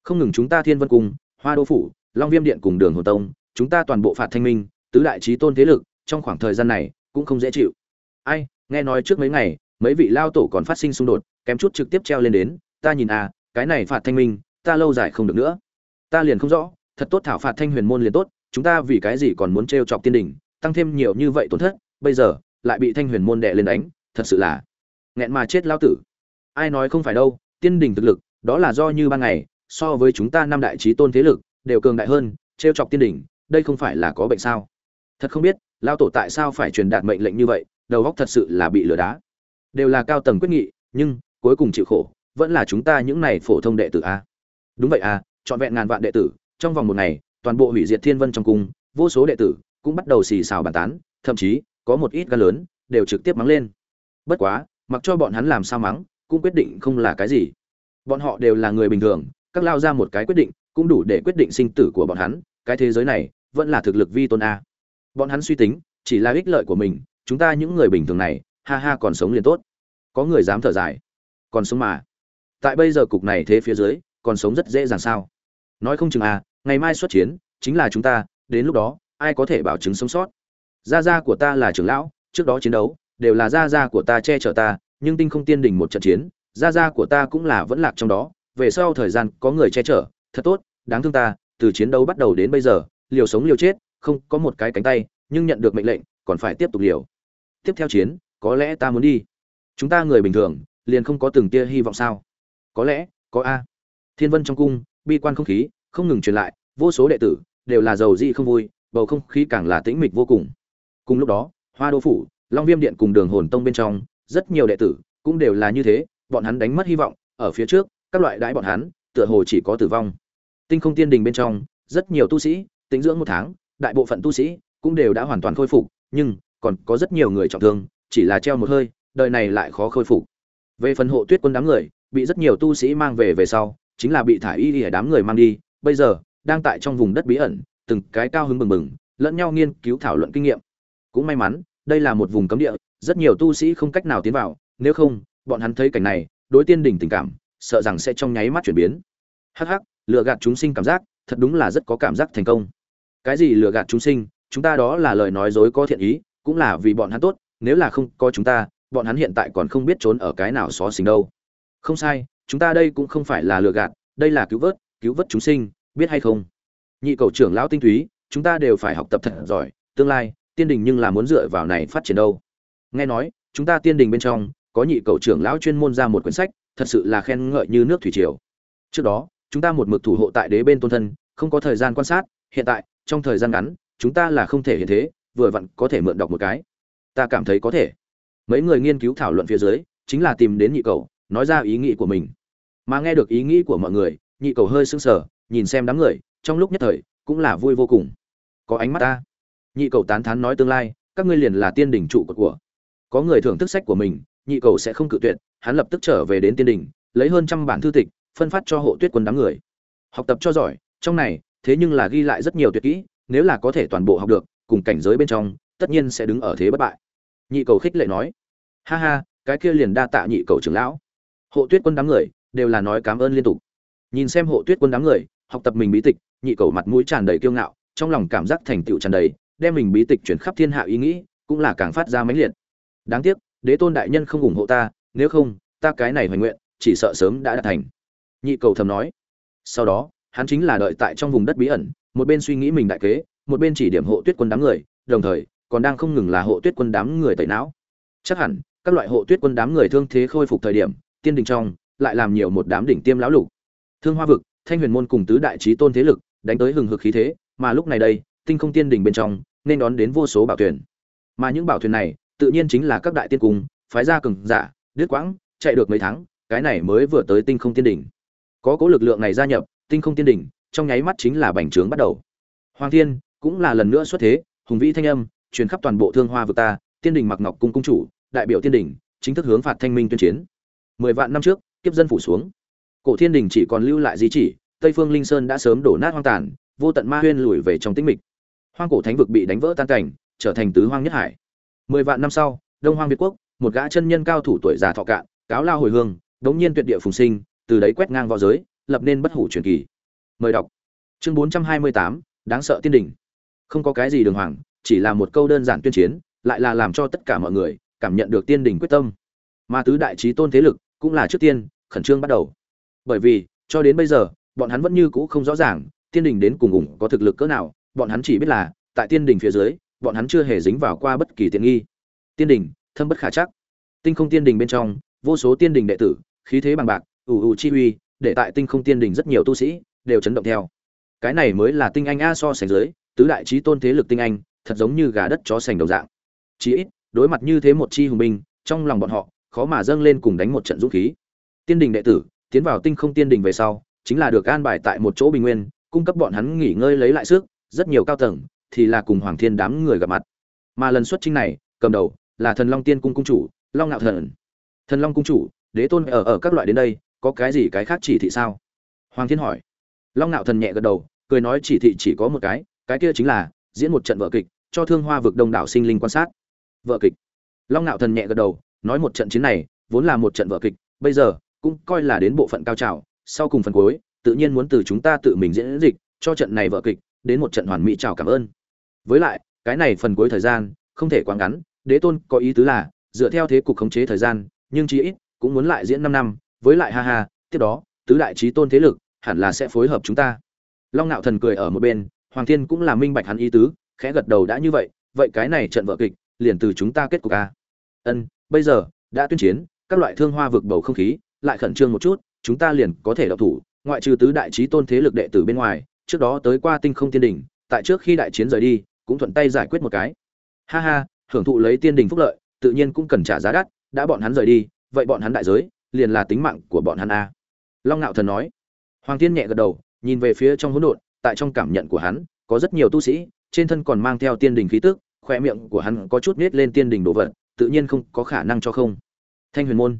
Không ngừng chúng ta thiên vân cung hoa đô phủ, long viêm điện cùng đường hồ tông chúng ta toàn bộ phạt thanh minh, tứ đại trí tôn thế lực, trong khoảng thời gian này cũng không dễ chịu. Ai, nghe nói trước mấy ngày, mấy vị lao tổ còn phát sinh xung đột, kém chút trực tiếp treo lên đến, ta nhìn à cái này phạt thanh minh, ta lâu dài không được nữa. Ta liền không rõ, thật tốt thảo phạt thanh huyền môn liền tốt, chúng ta vì cái gì còn muốn t chọc tiên đỉnh tăng thêm nhiều như vậy tổn thất, bây giờ, lại bị thanh huyền môn đệ lên đánh, thật sự là nghẹn mà chết lao tử. Ai nói không phải đâu, tiên đỉnh thực lực, đó là do như ban ngày, so với chúng ta năm đại trí tôn thế lực, đều cường đại hơn t chọc tiên đỉnh đây không phải là có bệnh sao? Thật không biết lao tổ tại sao phải truyền đạt mệnh lệnh như vậy, đầu góc thật sự là bị lừa đá. Đều là cao tầng quyết nghị, nhưng, cuối cùng chịu khổ, vẫn là chúng ta những này phổ thông đệ tử a. Đúng vậy à trọn vẹn ngàn vạn đệ tử, trong vòng một ngày, toàn bộ hủy diệt thiên vân trong cung, vô số đệ tử cũng bắt đầu xì xào bàn tán, thậm chí, có một ít gan lớn, đều trực tiếp mắng lên. Bất quá, mặc cho bọn hắn làm sao mắng, cũng quyết định không là cái gì. Bọn họ đều là người bình thường, các lao ra một cái quyết định, cũng đủ để quyết định sinh tử của bọn hắn, cái thế giới này vẫn là thực lực vi tôn a. Bọn hắn suy tính, chỉ là ích lợi của mình, chúng ta những người bình thường này, ha ha còn sống liền tốt. Có người dám thở dài, còn sống mà. Tại bây giờ cục này thế phía dưới, còn sống rất dễ dàng sao? Nói không chừng à ngày mai xuất chiến, chính là chúng ta, đến lúc đó, ai có thể bảo chứng sống sót? Gia gia của ta là trưởng lão, trước đó chiến đấu, đều là gia gia của ta che chở ta, nhưng tinh không tiên đỉnh một trận chiến, gia gia của ta cũng là vẫn lạc trong đó, về sau thời gian có người che chở, thật tốt, đáng thương ta, từ chiến đấu bắt đầu đến bây giờ liều sống liều chết, không có một cái cánh tay, nhưng nhận được mệnh lệnh, còn phải tiếp tục liều. Tiếp theo chiến, có lẽ ta muốn đi. Chúng ta người bình thường, liền không có từng tia hy vọng sao? Có lẽ, có a. Thiên vân trong cung, bi quan không khí, không ngừng truyền lại, vô số đệ tử, đều là giàu dị không vui, bầu không khí càng là tĩnh mịch vô cùng. Cùng lúc đó, hoa đô phủ, long viêm điện cùng đường hồn tông bên trong, rất nhiều đệ tử cũng đều là như thế, bọn hắn đánh mất hy vọng, ở phía trước, các loại đãi bọn hắn, tựa hồ chỉ có tử vong. Tinh không tiên đình bên trong, rất nhiều tu sĩ tính dưỡng một tháng, đại bộ phận tu sĩ cũng đều đã hoàn toàn khôi phục, nhưng còn có rất nhiều người trọng thương, chỉ là treo một hơi, đời này lại khó khôi phục. Về phần hộ tuyết quân đám người, bị rất nhiều tu sĩ mang về về sau, chính là bị thả y đi đám người mang đi. Bây giờ, đang tại trong vùng đất bí ẩn, từng cái cao hứng bừng bừng, lẫn nhau nghiên cứu thảo luận kinh nghiệm. Cũng may mắn, đây là một vùng cấm địa, rất nhiều tu sĩ không cách nào tiến vào, nếu không, bọn hắn thấy cảnh này, đối tiên đỉnh tình cảm, sợ rằng sẽ trong nháy mắt chuyển biến. Hắc hắc, lừa gạt chúng sinh cảm giác, thật đúng là rất có cảm giác thành công cái gì lừa gạt chúng sinh, chúng ta đó là lời nói dối có thiện ý, cũng là vì bọn hắn tốt, nếu là không có chúng ta, bọn hắn hiện tại còn không biết trốn ở cái nào xó xỉnh đâu. Không sai, chúng ta đây cũng không phải là lừa gạt, đây là cứu vớt cứu vớt chúng sinh, biết hay không? Nhị cầu trưởng lão tinh túy, chúng ta đều phải học tập thật giỏi, tương lai, tiên đình nhưng là muốn dựa vào này phát triển đâu. Nghe nói, chúng ta tiên đình bên trong, có nhị cầu trưởng lão chuyên môn ra một quyển sách, thật sự là khen ngợi như nước thủy triều. Trước đó, chúng ta một mực thủ hộ tại đế bên tôn thân, không có thời gian quan sát, hiện tại trong thời gian ngắn, chúng ta là không thể hiện thế, vừa vặn có thể mượn đọc một cái. Ta cảm thấy có thể. Mấy người nghiên cứu thảo luận phía dưới, chính là tìm đến nhị cầu, nói ra ý nghĩ của mình. Mà nghe được ý nghĩ của mọi người, nhị cầu hơi sững sờ, nhìn xem đám người, trong lúc nhất thời, cũng là vui vô cùng. Có ánh mắt ta. Nhị cầu tán thán nói tương lai, các ngươi liền là tiên đỉnh trụ cột của. Có người thưởng thức sách của mình, nhị cầu sẽ không cự tuyệt, hắn lập tức trở về đến tiên đỉnh, lấy hơn trăm bản thư tịch, phân phát cho hộ tuyết quân đám người. Học tập cho giỏi, trong này thế nhưng là ghi lại rất nhiều tuyệt kỹ, nếu là có thể toàn bộ học được, cùng cảnh giới bên trong, tất nhiên sẽ đứng ở thế bất bại. Nhị cầu khích lệ nói. Ha ha, cái kia liền đa tạ nhị cầu trưởng lão. Hộ tuyết quân đám người đều là nói cảm ơn liên tục. Nhìn xem hộ tuyết quân đám người, học tập mình bí tịch, nhị cầu mặt mũi tràn đầy kiêu ngạo, trong lòng cảm giác thành tựu tràn đầy, đem mình bí tịch chuyển khắp thiên hạ ý nghĩ cũng là càng phát ra mãnh liệt. Đáng tiếc, đế tôn đại nhân không ủng hộ ta, nếu không, ta cái này hoành nguyện, chỉ sợ sớm đã đạt thành. Nhị cầu thầm nói. Sau đó hắn chính là đợi tại trong vùng đất bí ẩn, một bên suy nghĩ mình đại kế, một bên chỉ điểm hộ tuyết quân đám người, đồng thời, còn đang không ngừng là hộ tuyết quân đám người tẩy não. Chắc hẳn, các loại hộ tuyết quân đám người thương thế khôi phục thời điểm, tiên đình trong, lại làm nhiều một đám đỉnh tiêm lão lục. Thương hoa vực, thanh huyền môn cùng tứ đại trí tôn thế lực, đánh tới hừng hực khí thế, mà lúc này đây, tinh không tiên đình bên trong, nên đón đến vô số bảo thuyền. Mà những bảo thuyền này, tự nhiên chính là các đại tiên cung, phái ra cường giả, đứt quãng, chạy được mấy tháng, cái này mới vừa tới tinh không tiên đỉnh có cố lực lượng này gia nhập tinh không tiên đỉnh, trong nháy mắt chính là bành trướng bắt đầu. Hoàng thiên cũng là lần nữa xuất thế, hùng vĩ thanh âm, truyền khắp toàn bộ thương hoa vực ta, tiên đỉnh mặc ngọc cung cung chủ, đại biểu tiên đỉnh, chính thức hướng phạt thanh minh tuyên chiến. Mười vạn năm trước, kiếp dân phủ xuống. Cổ thiên đình chỉ còn lưu lại di chỉ, tây phương linh sơn đã sớm đổ nát hoang tàn, vô tận ma huyên lùi về trong tĩnh mịch. Hoang cổ thánh vực bị đánh vỡ tan cảnh, trở thành tứ hoang nhất hải. Mười vạn năm sau, đông hoang việt quốc, một gã chân nhân cao thủ tuổi già thọ cạn, cáo lao hồi hương, đống nhiên tuyệt địa phùng sinh, từ đấy quét ngang vào giới lập nên bất hủ truyền kỳ. Mời đọc. Chương bốn trăm hai mươi tám, đáng sợ tiên đỉnh. Không có cái gì đường hoàng, chỉ là một câu đơn giản tuyên chiến, lại là làm cho tất cả mọi người cảm nhận được tiên đỉnh quyết tâm. Mà tứ đại trí tôn thế lực cũng là trước tiên, khẩn trương bắt đầu. Bởi vì, cho đến bây giờ, bọn hắn vẫn như cũ không rõ ràng, tiên đỉnh đến cùng ủng có thực lực cỡ nào, bọn hắn chỉ biết là, tại tiên đỉnh phía dưới, bọn hắn chưa hề dính vào qua bất kỳ tiện nghi. Tiên đỉnh, thâm bất khả chắc. Tinh không tiên đỉnh bên trong, vô số tiên đỉnh đệ tử, khí thế bằng bạc ủ ủ chi uy để tại tinh không tiên đình rất nhiều tu sĩ đều chấn động theo. Cái này mới là tinh anh a so sánh dưới, tứ đại trí tôn thế lực tinh anh, thật giống như gà đất chó sành đầu dạng. Chí ít, đối mặt như thế một chi hùng binh, trong lòng bọn họ, khó mà dâng lên cùng đánh một trận dũng khí. Tiên đình đệ tử, tiến vào tinh không tiên đình về sau, chính là được an bài tại một chỗ bình nguyên, cung cấp bọn hắn nghỉ ngơi lấy lại sức, rất nhiều cao tầng, thì là cùng hoàng thiên đám người gặp mặt. Mà lần xuất chinh này, cầm đầu là thần long tiên cung cung chủ, long ngạo thần. Thần long cung chủ, đế tôn ở ở các loại đến đây có cái gì cái khác chỉ thị sao? Hoàng thiên hỏi. Long Nạo thần nhẹ gật đầu, cười nói chỉ thị chỉ có một cái cái kia chính là, diễn một trận vợ kịch, cho thương hoa vực đông đảo sinh linh quan sát. Vợ kịch. Long Nạo thần nhẹ gật đầu, nói một trận chiến này, vốn là một trận vợ kịch, bây giờ, cũng coi là đến bộ phận cao trào, sau cùng phần cuối, tự nhiên muốn từ chúng ta tự mình diễn dịch, cho trận này vợ kịch, đến một trận hoàn mỹ chào cảm ơn. Với lại, cái này phần cuối thời gian, không thể quá ngắn, đế tôn có ý tứ là, dựa theo thế cục khống chế thời gian, nhưng chí ít, cũng muốn lại diễn năm năm với lại ha ha, tiếp đó, tứ đại trí tôn thế lực hẳn là sẽ phối hợp chúng ta. Long nạo thần cười ở một bên, hoàng thiên cũng là minh bạch hắn ý tứ, khẽ gật đầu đã như vậy vậy cái này trận vợ kịch liền từ chúng ta kết cục a. Ân, bây giờ, đã tuyên chiến, các loại thương hoa vực bầu không khí, lại khẩn trương một chút, chúng ta liền có thể đậu thủ, ngoại trừ tứ đại trí tôn thế lực đệ tử bên ngoài, trước đó tới qua tinh không tiên đỉnh, tại trước khi đại chiến rời đi, cũng thuận tay giải quyết một cái. Ha ha, hưởng thụ lấy tiên đình phúc lợi, tự nhiên cũng cần trả giá đắt, đã bọn hắn rời đi, vậy bọn hắn đại giới liền là tính mạng của bọn hắn a. Long ngạo thần nói. Hoàng tiên nhẹ gật đầu, nhìn về phía trong hỗn độn, tại trong cảm nhận của hắn, có rất nhiều tu sĩ, trên thân còn mang theo tiên đình khí tức, khoe miệng của hắn có chút nết lên tiên đình đồ vật, tự nhiên không có khả năng cho không. Thanh huyền môn.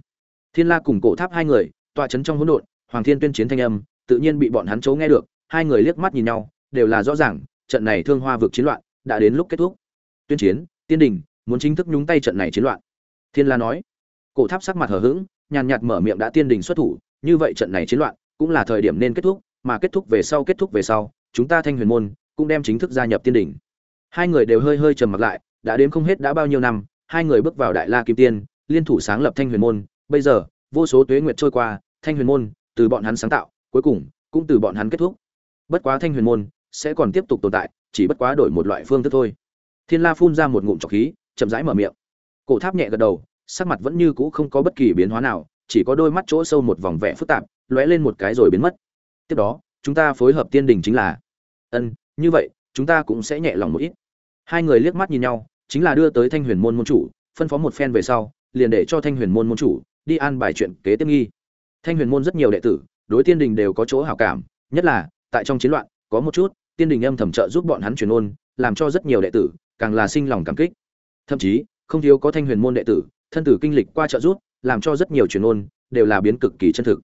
Thiên la cùng cổ tháp hai người, tọa chấn trong hỗn độn, hoàng thiên tuyên chiến thanh âm, tự nhiên bị bọn hắn chấu nghe được, hai người liếc mắt nhìn nhau, đều là rõ ràng, trận này thương hoa vực chiến loạn đã đến lúc kết thúc. Tuyên chiến, tiên đình, muốn chính thức nhúng tay trận này chiến loạn. Thiên la nói. Cổ tháp sắc mặt hờ hững nhàn nhạt mở miệng đã tiên đình xuất thủ, như vậy trận này chiến loạn cũng là thời điểm nên kết thúc, mà kết thúc về sau, kết thúc về sau, chúng ta thanh huyền môn cũng đem chính thức gia nhập tiên đình. Hai người đều hơi hơi trầm mặc lại, đã đến không hết đã bao nhiêu năm, hai người bước vào đại la kim tiên, liên thủ sáng lập thanh huyền môn. Bây giờ, vô số tuế nguyệt trôi qua, thanh huyền môn từ bọn hắn sáng tạo, cuối cùng cũng từ bọn hắn kết thúc. Bất quá thanh huyền môn sẽ còn tiếp tục tồn tại, chỉ bất quá đổi một loại phương thức thôi. Thiên la phun ra một ngụm trọc khí, chậm rãi mở miệng. Cổ tháp nhẹ gật đầu sắc mặt vẫn như cũ không có bất kỳ biến hóa nào, chỉ có đôi mắt chỗ sâu một vòng vẻ phức tạp, lóe lên một cái rồi biến mất. Tiếp đó, chúng ta phối hợp tiên đình chính là, ân, như vậy, chúng ta cũng sẽ nhẹ lòng một ít. Hai người liếc mắt nhìn nhau, chính là đưa tới thanh huyền môn môn chủ, phân phó một phen về sau, liền để cho thanh huyền môn môn chủ đi an bài chuyện kế tiếp nghi. Thanh huyền môn rất nhiều đệ tử, đối tiên đình đều có chỗ hảo cảm, nhất là, tại trong chiến loạn, có một chút, tiên đình âm thầm trợ giúp bọn hắn truyền ôn, làm cho rất nhiều đệ tử, càng là sinh lòng cảm kích. Thậm chí, không thiếu có thanh huyền môn đệ tử thân tử kinh lịch qua trợ giúp, làm cho rất nhiều truyền ngôn đều là biến cực kỳ chân thực.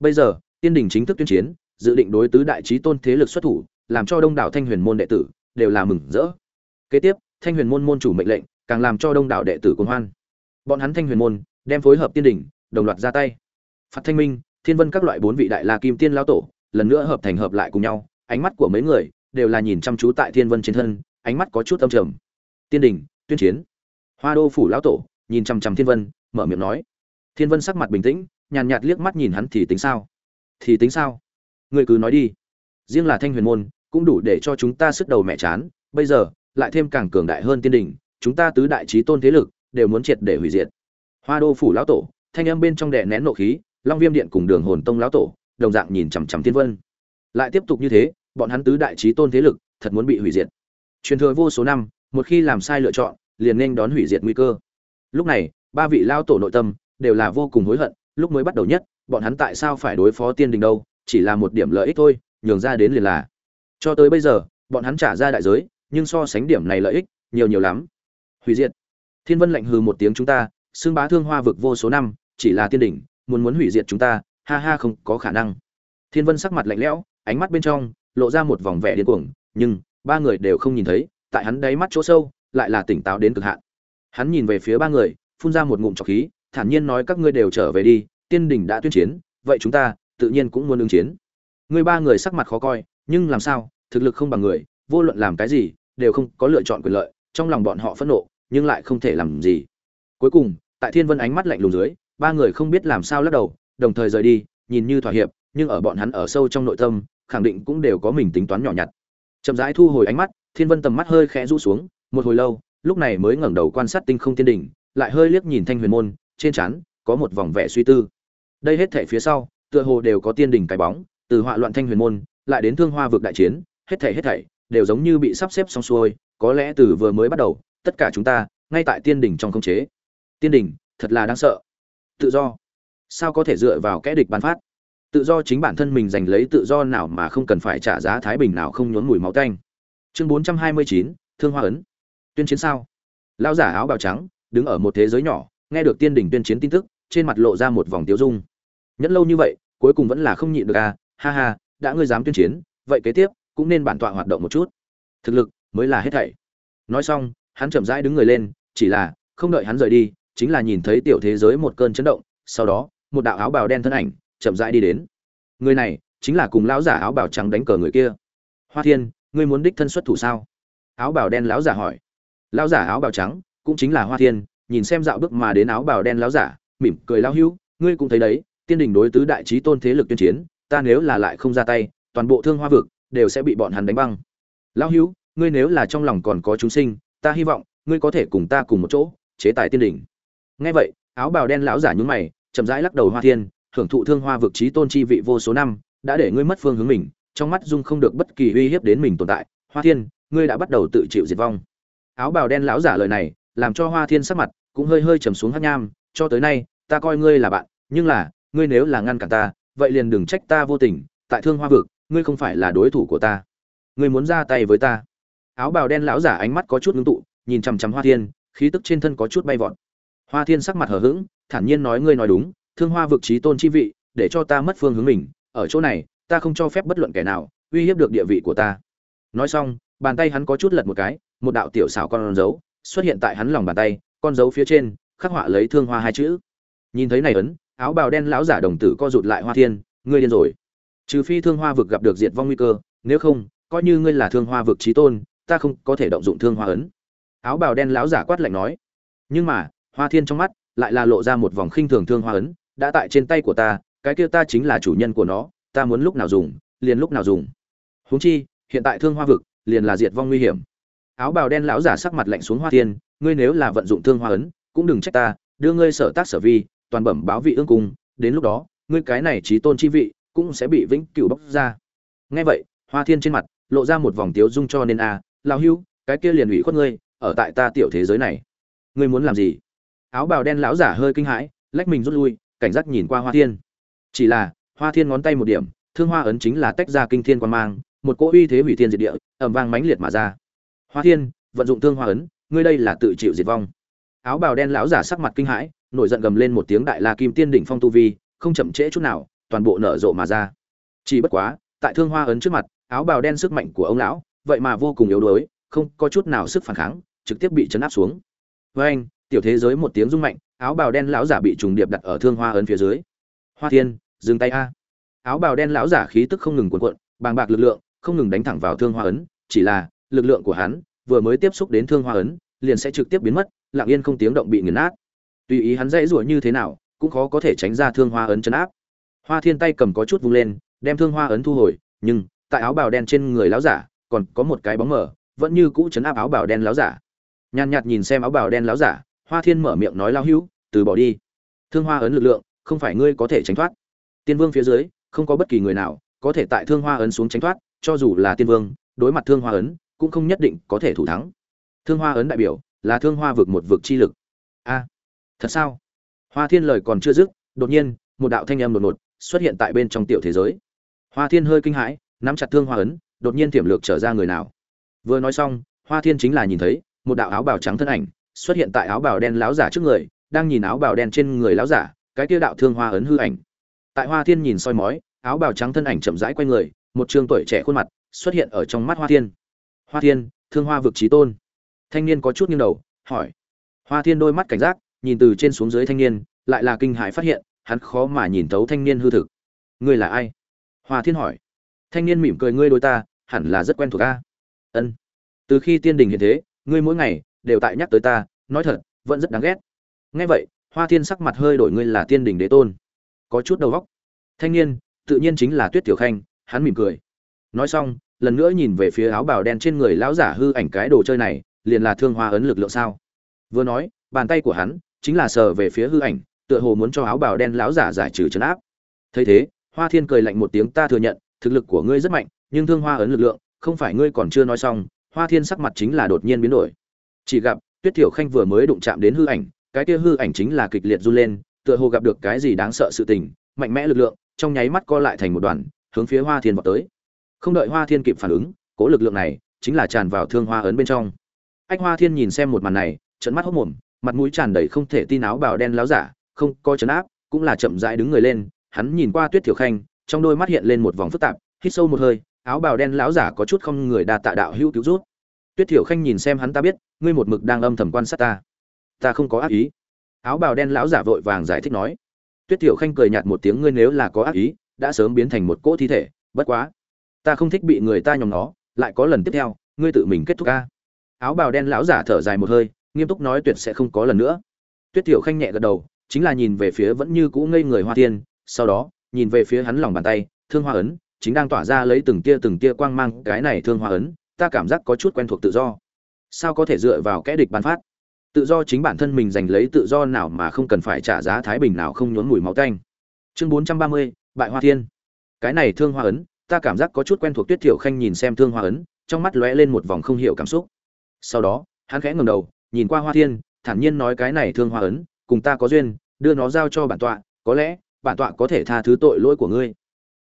Bây giờ, tiên đỉnh chính thức tuyên chiến, dự định đối tứ đại trí tôn thế lực xuất thủ, làm cho đông đảo thanh huyền môn đệ tử đều là mừng rỡ. Kế tiếp, thanh huyền môn môn chủ mệnh lệnh càng làm cho đông đảo đệ tử cuồng hoan. Bọn hắn thanh huyền môn đem phối hợp tiên đỉnh đồng loạt ra tay. Phạt thanh minh, thiên vân các loại bốn vị đại la kim tiên lão tổ, lần nữa hợp thành hợp lại cùng nhau, ánh mắt của mấy người đều là nhìn chăm chú tại thiên vân trên thân, ánh mắt có chút âm trầm. Tiên đỉnh tuyên chiến. Hoa đô phủ lão tổ nhìn chăm chăm thiên vân, mở miệng nói. Thiên vân sắc mặt bình tĩnh, nhàn nhạt liếc mắt nhìn hắn thì tính sao? Thì tính sao? Ngươi cứ nói đi. Riêng là thanh huyền môn, cũng đủ để cho chúng ta sức đầu mẹ chán. Bây giờ, lại thêm càng cường đại hơn tiên đình chúng ta tứ đại trí tôn thế lực đều muốn triệt để hủy diệt. Hoa đô phủ lão tổ, thanh âm bên trong đè nén nộ khí, long viêm điện cùng đường hồn tông lão tổ, đồng dạng nhìn chằm chằm thiên vân. Lại tiếp tục như thế, bọn hắn tứ đại trí tôn thế lực thật muốn bị hủy diệt. Truyền thừa vô số năm, một khi làm sai lựa chọn, liền nên đón hủy diệt nguy cơ lúc này, ba vị lao tổ nội tâm đều là vô cùng hối hận, lúc mới bắt đầu nhất, bọn hắn tại sao phải đối phó tiên đình đâu? Chỉ là một điểm lợi ích thôi, nhường ra đến liền là. Cho tới bây giờ, bọn hắn trả ra đại giới, nhưng so sánh điểm này lợi ích, nhiều nhiều lắm. Hủy diệt. Thiên vân lạnh hừ một tiếng chúng ta, xưng bá thương hoa vực vô số năm, chỉ là tiên đỉnh muốn muốn hủy diệt chúng ta, ha ha không có khả năng. Thiên vân sắc mặt lạnh lẽo, ánh mắt bên trong lộ ra một vòng vẻ điên cuồng, nhưng ba người đều không nhìn thấy, tại hắn đáy mắt chỗ sâu, lại là tỉnh táo đến cực hạn hắn nhìn về phía ba người, phun ra một ngụm trọc khí, thản nhiên nói, các ngươi đều trở về đi, tiên đỉnh đã tuyên chiến, vậy chúng ta tự nhiên cũng muốn ứng chiến. Người ba người sắc mặt khó coi, nhưng làm sao, thực lực không bằng người, vô luận làm cái gì, đều không có lựa chọn quyền lợi, trong lòng bọn họ phẫn nộ, nhưng lại không thể làm gì. Cuối cùng, tại thiên vân ánh mắt lạnh lùng dưới, ba người không biết làm sao lắc đầu, đồng thời rời đi, nhìn như thỏa hiệp, nhưng ở bọn hắn ở sâu trong nội tâm, khẳng định cũng đều có mình tính toán nhỏ nhặt. Chậm rãi thu hồi ánh mắt, thiên vân tầm mắt hơi khẽ rũ xuống, một hồi lâu lúc này mới ngẩng đầu quan sát tinh không tiên đỉnh lại hơi liếc nhìn thanh huyền môn, trên trán có một vòng vẻ suy tư. Đây hết thảy phía sau, tựa hồ đều có tiên đỉnh cái bóng, từ họa loạn thanh huyền môn, lại đến thương hoa vực đại chiến, hết thảy hết thảy đều giống như bị sắp xếp xong xuôi, có lẽ từ vừa mới bắt đầu, tất cả chúng ta, ngay tại tiên đỉnh trong không chế. Tiên đỉnh thật là đáng sợ. Tự do. Sao có thể dựa vào kẻ địch ban phát? Tự do chính bản thân mình giành lấy tự do nào mà không cần phải trả giá thái bình nào không nhốn mùi máu tanh. Chương bốn trăm hai mươi chín, thương hoa ấn tuyên chiến sao? Lão giả áo bào trắng, đứng ở một thế giới nhỏ, nghe được tiên đỉnh tuyên chiến tin tức, trên mặt lộ ra một vòng tiêu dung. Nhẫn lâu như vậy, cuối cùng vẫn là không nhịn được à ha ha, đã ngươi dám tuyên chiến, vậy kế tiếp, cũng nên bản tọa hoạt động một chút. Thực lực, mới là hết thảy. Nói xong, hắn chậm rãi đứng người lên, chỉ là, không đợi hắn rời đi, chính là nhìn thấy tiểu thế giới một cơn chấn động, sau đó, một đạo áo bào đen thân ảnh, chậm rãi đi đến. Người này, chính là cùng lão giả áo bào trắng đánh cờ người kia. Hoa thiên, ngươi muốn đích thân xuất thủ sao? Áo bào đen lão giả hỏi lão giả áo bào trắng, cũng chính là hoa thiên, nhìn xem dạo bước mà đến áo bào đen lão giả, mỉm cười lão hưu, ngươi cũng thấy đấy, tiên đình đối tứ đại trí tôn thế lực tuyên chiến, ta nếu là lại không ra tay, toàn bộ thương hoa vực, đều sẽ bị bọn hắn đánh băng. Lão hữu ngươi nếu là trong lòng còn có chúng sinh, ta hy vọng, ngươi có thể cùng ta cùng một chỗ, chế tài tiên đỉnh nghe vậy, áo bào đen lão giả nhún mày, chậm rãi lắc đầu hoa thiên, hưởng thụ thương hoa vực trí tôn chi vị vô số năm, đã để ngươi mất phương hướng mình, trong mắt dung không được bất kỳ uy hiếp đến mình tồn tại. Hoa thiên, ngươi đã bắt đầu tự chịu diệt vong áo bào đen lão giả lời này, làm cho hoa thiên sắc mặt cũng hơi hơi trầm xuống hát nham, cho tới nay, ta coi ngươi là bạn, nhưng là, ngươi nếu là ngăn cản ta, vậy liền đừng trách ta vô tình, tại thương hoa vực, ngươi không phải là đối thủ của ta. Ngươi muốn ra tay với ta. Áo bào đen lão giả ánh mắt có chút ngưng tụ, nhìn chằm chằm hoa thiên, khí tức trên thân có chút bay vọt. Hoa thiên sắc mặt hờ hững, thản nhiên nói ngươi nói đúng, thương hoa vực trí tôn chi vị, để cho ta mất phương hướng mình, ở chỗ này, ta không cho phép bất luận kẻ nào uy hiếp được địa vị của ta. Nói xong, bàn tay hắn có chút lật một cái một đạo tiểu xảo con dấu xuất hiện tại hắn lòng bàn tay, con dấu phía trên, khắc họa lấy thương hoa hai chữ. Nhìn thấy này ấn, áo bào đen lão giả đồng tử co rụt lại hoa thiên, ngươi điên rồi. Trừ phi thương hoa vực gặp được diệt vong nguy cơ, nếu không, coi như ngươi là thương hoa vực trí tôn, ta không có thể động dụng thương hoa ấn. Áo bào đen lão giả quát lạnh nói. Nhưng mà, hoa thiên trong mắt lại là lộ ra một vòng khinh thường thương hoa ấn, đã tại trên tay của ta, cái kia ta chính là chủ nhân của nó, ta muốn lúc nào dùng, liền lúc nào dùng. Huống chi, hiện tại thương hoa vực liền là diệt vong nguy hiểm áo bào đen lão giả sắc mặt lạnh xuống hoa thiên ngươi nếu là vận dụng thương hoa ấn cũng đừng trách ta đưa ngươi sở tác sở vi toàn bẩm báo vị ương cung đến lúc đó ngươi cái này trí tôn chi vị cũng sẽ bị vĩnh cửu bóc ra. Nghe vậy hoa thiên trên mặt lộ ra một vòng tiếu dung cho nên a à, lao hưu cái kia liền ủy khuất ngươi ở tại ta tiểu thế giới này. Ngươi muốn làm gì? Áo bào đen lão giả hơi kinh hãi lách mình rút lui cảnh giác nhìn qua hoa thiên. Chỉ là hoa thiên ngón tay một điểm thương hoa ấn chính là tách ra kinh thiên quan mang một cỗ uy thế hủy thiên diệt địa ẩm vang mãnh liệt mà ra hoa thiên, vận dụng thương hoa ấn, ngươi đây là tự chịu diệt vong. Áo bào đen lão giả sắc mặt kinh hãi, nổi giận gầm lên một tiếng đại la kim tiên đỉnh phong tu vi, không chậm trễ chút nào, toàn bộ nở rộ mà ra. Chỉ bất quá, tại thương hoa ấn trước mặt, áo bào đen sức mạnh của ông lão, vậy mà vô cùng yếu đuối, không có chút nào sức phản kháng, trực tiếp bị chấn áp xuống. Với anh, tiểu thế giới một tiếng rung mạnh, áo bào đen lão giả bị trùng điệp đặt ở thương hoa ấn phía dưới. Hoa thiên, dừng tay a. Áo bào đen lão giả khí tức không ngừng cuộn cuộn, bàng bạc lực lượng, không ngừng đánh thẳng vào thương hoa ấn, chỉ là lực lượng của hắn vừa mới tiếp xúc đến thương hoa ấn liền sẽ trực tiếp biến mất lặng yên không tiếng động bị nghiền nát. Tùy ý hắn dãy rủa như thế nào cũng khó có thể tránh ra thương hoa ấn chấn áp. Hoa thiên tay cầm có chút vung lên đem thương hoa ấn thu hồi nhưng tại áo bào đen trên người lão giả còn có một cái bóng mở, vẫn như cũ chấn áp áo bào đen lão giả. Nhàn nhạt nhìn xem áo bào đen lão giả hoa thiên mở miệng nói lao hữu từ bỏ đi. Thương hoa ấn lực lượng không phải ngươi có thể tránh thoát. Tiên vương phía dưới không có bất kỳ người nào có thể tại thương hoa ấn xuống tránh thoát cho dù là tiên vương đối mặt thương hoa ấn cũng không nhất định có thể thủ thắng. Thương hoa ấn đại biểu là thương hoa vực một vực chi lực. A, thật sao? Hoa thiên lời còn chưa dứt, đột nhiên, một đạo thanh âm đột ngột xuất hiện tại bên trong tiểu thế giới. Hoa thiên hơi kinh hãi, nắm chặt thương hoa ấn, đột nhiên tiềm lược trở ra người nào. Vừa nói xong, hoa thiên chính là nhìn thấy một đạo áo bào trắng thân ảnh xuất hiện tại áo bào đen láo giả trước người, đang nhìn áo bào đen trên người láo giả, cái tiêu đạo thương hoa ấn hư ảnh. Tại hoa thiên nhìn soi mói, áo bào trắng thân ảnh chậm rãi quay người, một trường tuổi trẻ khuôn mặt xuất hiện ở trong mắt hoa thiên hoa thiên, thương hoa vực trí tôn. Thanh niên có chút nghiêng đầu, hỏi. Hoa thiên đôi mắt cảnh giác, nhìn từ trên xuống dưới thanh niên, lại là kinh hãi phát hiện, hắn khó mà nhìn thấu thanh niên hư thực. Ngươi là ai? Hoa thiên hỏi. Thanh niên mỉm cười, ngươi đôi ta, hẳn là rất quen thuộc ta ân. Từ khi tiên đình hiện thế, ngươi mỗi ngày, đều tại nhắc tới ta, nói thật, vẫn rất đáng ghét. Nghe vậy, hoa thiên sắc mặt hơi đổi, ngươi là tiên đình đế tôn. Có chút đầu góc thanh niên, tự nhiên chính là tuyết tiểu khanh, hắn mỉm cười. Nói xong lần nữa nhìn về phía áo bào đen trên người lão giả hư ảnh cái đồ chơi này, liền là thương hoa ấn lực lượng sao? Vừa nói, bàn tay của hắn chính là sờ về phía hư ảnh, tựa hồ muốn cho áo bào đen lão giả giải trừ chấn áp. Thấy thế, hoa thiên cười lạnh một tiếng, ta thừa nhận, thực lực của ngươi rất mạnh, nhưng thương hoa ấn lực lượng, không phải ngươi còn chưa nói xong. Hoa thiên sắc mặt chính là đột nhiên biến đổi. Chỉ gặp, tuyết thiểu khanh vừa mới đụng chạm đến hư ảnh, cái kia hư ảnh chính là kịch liệt run lên, tựa hồ gặp được cái gì đáng sợ sự tình, mạnh mẽ lực lượng, trong nháy mắt co lại thành một đoàn, hướng phía hoa thiên vào tới không đợi hoa thiên kịp phản ứng, cố lực lượng này chính là tràn vào thương hoa ấn bên trong. Ách, hoa thiên nhìn xem một màn này trận mắt hốc mồm, mặt mũi tràn đầy không thể tin áo bào đen láo giả, không coi trấn áp, cũng là chậm rãi đứng người lên. Hắn nhìn qua tuyết thiểu khanh, trong đôi mắt hiện lên một vòng phức tạp, hít sâu một hơi, áo bào đen láo giả có chút không người đa tạ đạo hữu cứu rút tuyết thiểu khanh nhìn xem hắn ta biết, ngươi một mực đang âm thầm quan sát ta. Ta không có ác ý. Áo bào đen lão giả vội vàng giải thích nói. Tuyết thiểu khanh cười nhạt một tiếng, ngươi nếu là có ác ý, đã sớm biến thành một cỗ thi thể, bất quá ta không thích bị người ta nhòm nó, lại có lần tiếp theo, ngươi tự mình kết thúc ca. Áo bào đen lão giả thở dài một hơi, nghiêm túc nói tuyệt sẽ không có lần nữa. Tuyết thiểu khanh nhẹ gật đầu, chính là nhìn về phía vẫn như cũ ngây người hoa thiên sau đó, nhìn về phía hắn lòng bàn tay, thương hoa ấn, chính đang tỏa ra lấy từng tia từng tia quang mang, cái này thương hoa ấn, ta cảm giác có chút quen thuộc tự do. Sao có thể dựa vào kẽ địch ban phát? Tự do chính bản thân mình giành lấy tự do nào mà không cần phải trả giá thái bình nào không nhốn mùi máu tanh. Chương bốn trăm ba mươi, bại hoa thiên cái này thương hoa ấn ta cảm giác có chút quen thuộc tuyết thiểu khanh nhìn xem thương hoa ấn, trong mắt lóe lên một vòng không hiểu cảm xúc. Sau đó, hắn khẽ ngầm đầu, nhìn qua hoa thiên, thản nhiên nói cái này thương hoa ấn, cùng ta có duyên, đưa nó giao cho bản tọa, có lẽ, bản tọa có thể tha thứ tội lỗi của ngươi.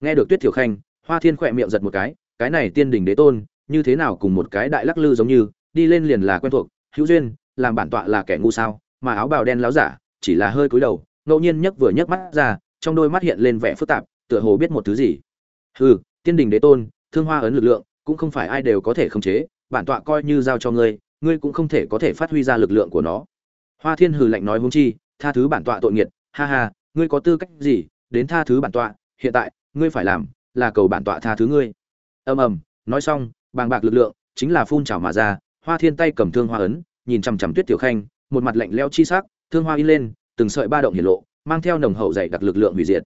Nghe được tuyết thiểu khanh, hoa thiên khỏe miệng giật một cái cái này tiên đình đế tôn, như thế nào cùng một cái đại lắc lư giống như, đi lên liền là quen thuộc, hữu duyên, làm bản tọa là kẻ ngu sao, mà áo bào đen láo giả, chỉ là hơi cúi đầu, ngẫu nhiên nhấc vừa nhấc mắt ra, trong đôi mắt hiện lên vẻ phức tạp, tựa hồ biết một thứ gì. Hừ tiên đình đế tôn, thương hoa ấn lực lượng, cũng không phải ai đều có thể khống chế, bản tọa coi như giao cho ngươi ngươi cũng không thể có thể phát huy ra lực lượng của nó. Hoa thiên hừ lạnh nói huống chi, tha thứ bản tọa tội nghiệt, ha ha, ngươi có tư cách gì đến tha thứ bản tọa, hiện tại, ngươi phải làm là cầu bản tọa tha thứ ngươi. Ầm ầm, nói xong, bàng bạc lực lượng chính là phun trào mà ra, hoa thiên tay cầm thương hoa ấn, nhìn chằm chằm tuyết tiểu khanh, một mặt lạnh lẽo chi sắc, thương hoa in lên, từng sợi ba động hiển lộ, mang theo nồng hậu dày đặc lực lượng hủy diệt.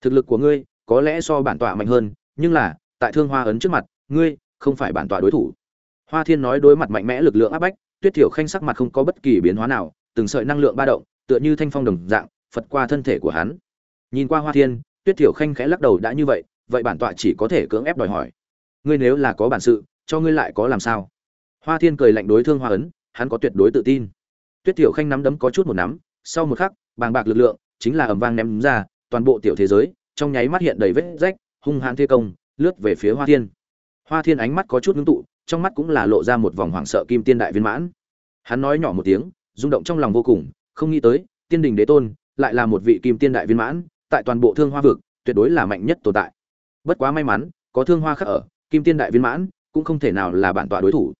Thực lực của ngươi có lẽ so bản tọa mạnh hơn nhưng là, tại thương hoa ấn trước mặt, ngươi không phải bản tọa đối thủ. Hoa thiên nói đối mặt mạnh mẽ lực lượng áp bách, tuyết tiểu khanh sắc mặt không có bất kỳ biến hóa nào, từng sợi năng lượng ba động, tựa như thanh phong đồng dạng, phật qua thân thể của hắn. Nhìn qua hoa thiên, tuyết tiểu khanh khẽ lắc đầu đã như vậy vậy bản tọa chỉ có thể cưỡng ép đòi hỏi. Ngươi nếu là có bản sự, cho ngươi lại có làm sao? Hoa thiên cười lạnh đối thương hoa ấn, hắn có tuyệt đối tự tin. Tuyết tiểu khanh nắm đấm có chút một nắm, sau một khắc, bàng bạc lực lượng, chính là ầm vang ném ra, toàn bộ tiểu thế giới, trong nháy mắt hiện đầy vết rách hung hãn thế công, lướt về phía hoa thiên. Hoa thiên ánh mắt có chút ngưng tụ, trong mắt cũng là lộ ra một vòng hoảng sợ kim tiên đại viên mãn. Hắn nói nhỏ một tiếng, rung động trong lòng vô cùng, không nghĩ tới, tiên đình đế tôn lại là một vị kim tiên đại viên mãn, tại toàn bộ thương hoa vực, tuyệt đối là mạnh nhất tồn tại. Bất quá may mắn, có thương hoa khác ở, kim tiên đại viên mãn cũng không thể nào là bản tọa đối thủ.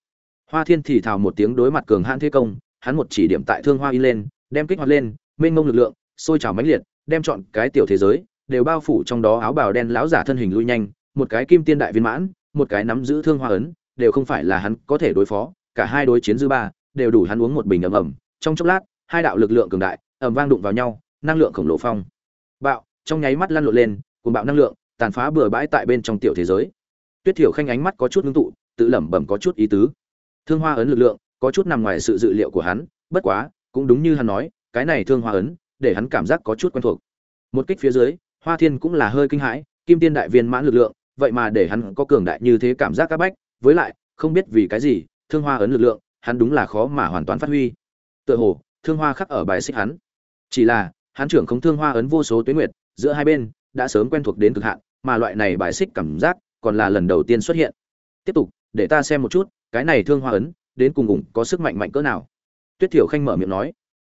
Hoa thiên thì thào một tiếng đối mặt cường hãn thế công, hắn một chỉ điểm tại thương hoa y lên, đem kích hoạt lên, mênh mông lực lượng, sôi trào mãnh liệt, đem chọn cái tiểu thế giới đều bao phủ trong đó áo bào đen lão giả thân hình lui nhanh, một cái kim tiên đại viên mãn, một cái nắm giữ thương hoa ấn, đều không phải là hắn có thể đối phó, cả hai đối chiến dư ba, đều đủ hắn uống một bình ầm ầm trong chốc lát, hai đạo lực lượng cường đại, ầm vang đụng vào nhau, năng lượng khổng lồ phong. Bạo, trong nháy mắt lăn lộn lên, cuồng bạo năng lượng, tàn phá bừa bãi tại bên trong tiểu thế giới. Tuyết thiểu khanh ánh mắt có chút ngưng tụ, tự lẩm bẩm có chút ý tứ. Thương hoa ấn lực lượng, có chút nằm ngoài sự dự liệu của hắn, bất quá, cũng đúng như hắn nói, cái này thương hoa ấn, để hắn cảm giác có chút quen thuộc. Một kích phía dưới hoa thiên cũng là hơi kinh hãi, kim tiên đại viên mãn lực lượng, vậy mà để hắn có cường đại như thế cảm giác các bách, với lại, không biết vì cái gì, thương hoa ấn lực lượng, hắn đúng là khó mà hoàn toàn phát huy. Tựa hồ, thương hoa khắc ở bài xích hắn. Chỉ là, hắn trưởng không thương hoa ấn vô số tuyến nguyệt, giữa hai bên, đã sớm quen thuộc đến cực hạn, mà loại này bài xích cảm giác, còn là lần đầu tiên xuất hiện. Tiếp tục, để ta xem một chút, cái này thương hoa ấn, đến cùng ủng có sức mạnh mạnh cỡ nào? Tuyết thiểu khanh mở miệng nói.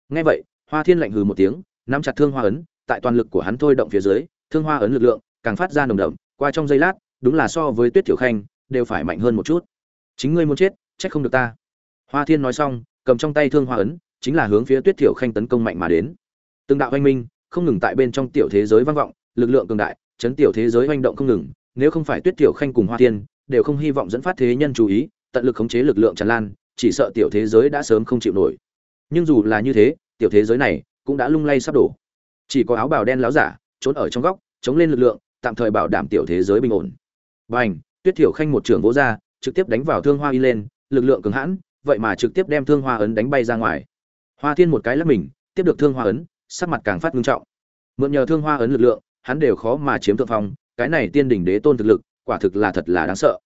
Nghe vậy, hoa thiên lạnh hừ một tiếng, nắm chặt thương hoa ấn tại toàn lực của hắn thôi động phía dưới, thương hoa ấn lực lượng càng phát ra nồng đậm, qua trong giây lát, đúng là so với tuyết thiểu khanh, đều phải mạnh hơn một chút. Chính ngươi muốn chết, trách không được ta. Hoa thiên nói xong, cầm trong tay thương hoa ấn, chính là hướng phía tuyết thiểu khanh tấn công mạnh mà đến. Từng đạo oanh minh, không ngừng tại bên trong tiểu thế giới vang vọng, lực lượng cường đại, chấn tiểu thế giới oanh động không ngừng, nếu không phải tuyết thiểu khanh cùng hoa thiên, đều không hy vọng dẫn phát thế nhân chú ý, tận lực khống chế lực lượng tràn lan, chỉ sợ tiểu thế giới đã sớm không chịu nổi. Nhưng dù là như thế, tiểu thế giới này cũng đã lung lay sắp đổ chỉ có áo bào đen láo giả trốn ở trong góc chống lên lực lượng tạm thời bảo đảm tiểu thế giới bình ổn. Bành tuyết thiểu khanh một trường vỗ ra trực tiếp đánh vào thương hoa y lên lực lượng cường hãn vậy mà trực tiếp đem thương hoa ấn đánh bay ra ngoài. Hoa thiên một cái lắc mình tiếp được thương hoa ấn sắc mặt càng phát ngưng trọng. Mượn nhờ thương hoa ấn lực lượng hắn đều khó mà chiếm thượng phong cái này tiên đỉnh đế tôn thực lực quả thực là thật là đáng sợ.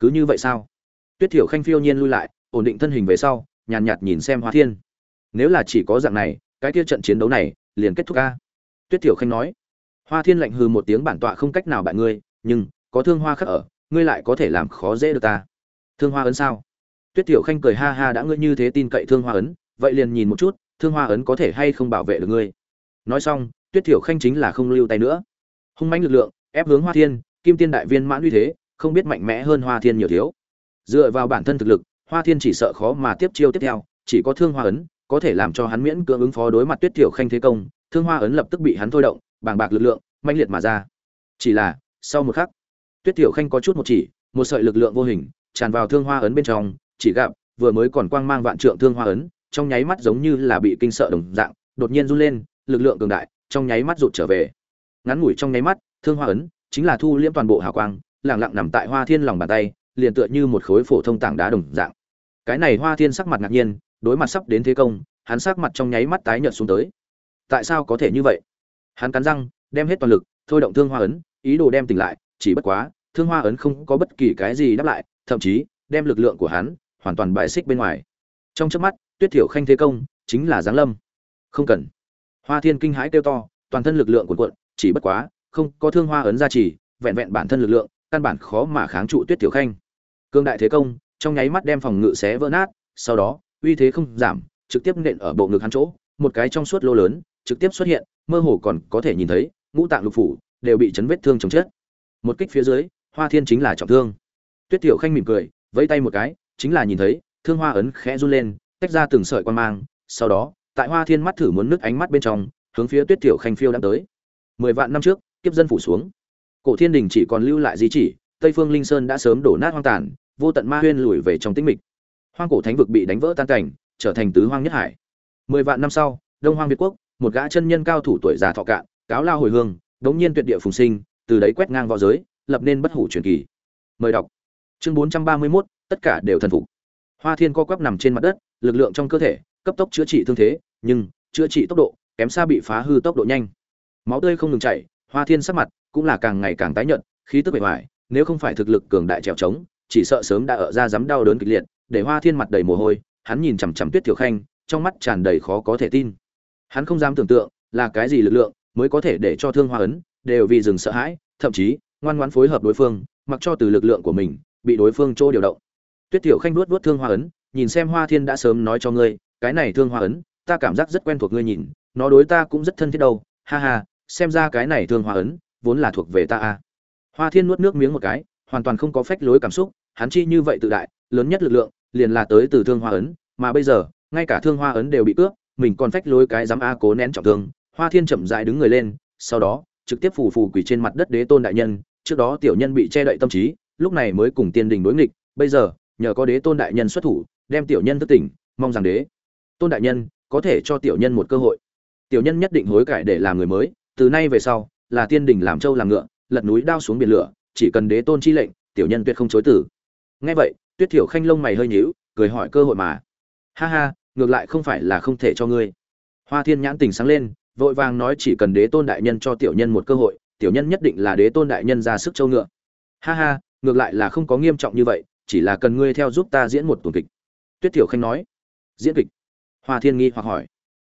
Cứ như vậy sao? Tuyết thiểu khanh phiêu nhiên lui lại ổn định thân hình về sau nhàn nhạt, nhìn xem hoa thiên. Nếu là chỉ có dạng này cái kia trận chiến đấu này liền kết thúc ca tuyết thiểu khanh nói, hoa thiên lạnh hừ một tiếng bản tọa không cách nào bạn ngươi, nhưng có thương hoa khác ở, ngươi lại có thể làm khó dễ được ta. Thương hoa ấn sao? Tuyết thiểu khanh cười ha ha, đã ngươi như thế tin cậy thương hoa ấn, vậy liền nhìn một chút, thương hoa ấn có thể hay không bảo vệ được ngươi? Nói xong, tuyết thiểu khanh chính là không lưu tay nữa. Hung mãnh lực lượng, ép hướng hoa thiên, kim tiên đại viên mãn uy thế, không biết mạnh mẽ hơn hoa thiên nhiều thiếu. Dựa vào bản thân thực lực, hoa thiên chỉ sợ khó mà tiếp chiêu tiếp theo, chỉ có thương hoa ấn, có thể làm cho hắn miễn cưỡng ứng phó đối mặt tuyết thiểu khanh thế công thương hoa ấn lập tức bị hắn thôi động, bàng bạc lực lượng manh liệt mà ra. Chỉ là, sau một khắc, tuyết thiểu khanh có chút một chỉ, một sợi lực lượng vô hình, tràn vào thương hoa ấn bên trong, chỉ gặp, vừa mới còn quang mang vạn trượng thương hoa ấn, trong nháy mắt giống như là bị kinh sợ đồng dạng, đột nhiên run lên, lực lượng cường đại, trong nháy mắt rụt trở về. Ngắn ngủi trong nháy mắt, thương hoa ấn chính là thu liễm toàn bộ hào quang lẳng lặng nằm tại hoa thiên lòng bàn tay, liền tựa như một khối phổ thông tảng đá đồng dạng. Cái này hoa thiên sắc mặt ngạc nhiên, đối mặt sắp đến thế công, hắn sắc mặt trong nháy mắt tái nhợt xuống tới tại sao có thể như vậy? Hắn cắn răng, đem hết toàn lực, thôi động thương hoa ấn, ý đồ đem tỉnh lại, chỉ bất quá, thương hoa ấn không có bất kỳ cái gì đáp lại, thậm chí, đem lực lượng của hắn hoàn toàn bài xích bên ngoài. Trong chớp mắt, tuyết thiểu khanh thế công chính là giáng lâm. Không cần. Hoa thiên kinh hãi kêu to, toàn thân lực lượng cuộn cuộn, chỉ bất quá, không có thương hoa ấn gia trì, vẹn vẹn bản thân lực lượng, căn bản khó mà kháng trụ tuyết thiểu khanh. Cương đại thế công, trong nháy mắt đem phòng ngự xé vỡ nát, sau đó, uy thế không giảm, trực tiếp nện ở bộ ngực hắn chỗ, một cái trong suốt lô lớn trực tiếp xuất hiện, mơ hồ còn có thể nhìn thấy, ngũ tạng lục phủ đều bị chấn vết thương chồng chết. Một kích phía dưới, hoa thiên chính là trọng thương. Tuyết tiểu khanh mỉm cười, vẫy tay một cái, chính là nhìn thấy, thương hoa ấn khẽ run lên, tách ra từng sợi quan mang. Sau đó, tại hoa thiên mắt thử muốn nước ánh mắt bên trong, hướng phía tuyết tiểu khanh phiêu đã tới. Mười vạn năm trước, kiếp dân phủ xuống. Cổ thiên đình chỉ còn lưu lại di chỉ, tây phương linh sơn đã sớm đổ nát hoang tàn, vô tận ma huyên lùi về trong tĩnh mịch. Hoang cổ thánh vực bị đánh vỡ tan cảnh, trở thành tứ hoang nhất hải. Mười vạn năm sau, đông hoang việt quốc một gã chân nhân cao thủ tuổi già thọ cạn cáo lao hồi hương đống nhiên tuyệt địa phùng sinh từ đấy quét ngang võ giới lập nên bất hủ truyền kỳ. Mời đọc. Chương bốn trăm ba mươi 431, tất cả đều thần phục. Hoa thiên co quắp nằm trên mặt đất lực lượng trong cơ thể cấp tốc chữa trị thương thế nhưng chữa trị tốc độ kém xa bị phá hư tốc độ nhanh. Máu tươi không ngừng chảy hoa thiên sắc mặt cũng là càng ngày càng tái nhợt khí tức bề ngoài nếu không phải thực lực cường đại trèo trống chỉ sợ sớm đã ở ra dám đau đớn kịch liệt để hoa thiên mặt đầy mồ hôi hắn nhìn chằm chằm tuyết tiểu khanh trong mắt tràn đầy khó có thể tin hắn không dám tưởng tượng là cái gì lực lượng mới có thể để cho thương hoa ấn đều vì dừng sợ hãi, thậm chí ngoan ngoãn phối hợp đối phương, mặc cho từ lực lượng của mình bị đối phương chỗ điều động. Tuyết tiểu khanh nuốt nuốt thương hoa ấn, nhìn xem hoa thiên đã sớm nói cho ngươi, cái này thương hoa ấn, ta cảm giác rất quen thuộc ngươi nhìn, nó đối ta cũng rất thân thiết đâu, ha ha, xem ra cái này thương hoa ấn vốn là thuộc về ta a hoa thiên nuốt nước miếng một cái, hoàn toàn không có phách lối cảm xúc, hắn chi như vậy tự đại, lớn nhất lực lượng liền là tới từ thương hoa ấn, mà bây giờ, ngay cả thương hoa ấn đều bị cướp mình còn phách lối cái dám a cố nén trọng thương, hoa thiên chậm dại đứng người lên, sau đó, trực tiếp phù phù quỳ trên mặt đất đế tôn đại nhân, trước đó tiểu nhân bị che đậy tâm trí, lúc này mới cùng tiên đình đối nghịch, bây giờ, nhờ có đế tôn đại nhân xuất thủ, đem tiểu nhân thức tỉnh, mong rằng đế tôn đại nhân có thể cho tiểu nhân một cơ hội. Tiểu nhân nhất định hối cải để làm người mới, từ nay về sau, là tiên đình làm trâu làm ngựa, lật núi đao xuống biển lửa, chỉ cần đế tôn chi lệnh, tiểu nhân tuyệt không chối tử. Nghe vậy, tuyết thiểu khanh lông mày hơi nhíu, cười hỏi cơ hội mà. Ha ha ngược lại không phải là không thể cho ngươi. Hoa thiên nhãn tình sáng lên, vội vàng nói chỉ cần đế tôn đại nhân cho tiểu nhân một cơ hội, tiểu nhân nhất định là đế tôn đại nhân ra sức châu ngựa. Ha ha, ngược lại là không có nghiêm trọng như vậy, chỉ là cần ngươi theo giúp ta diễn một tuần kịch. Tuyết tiểu khanh nói. Diễn kịch? Hoa thiên nghi hoặc hỏi.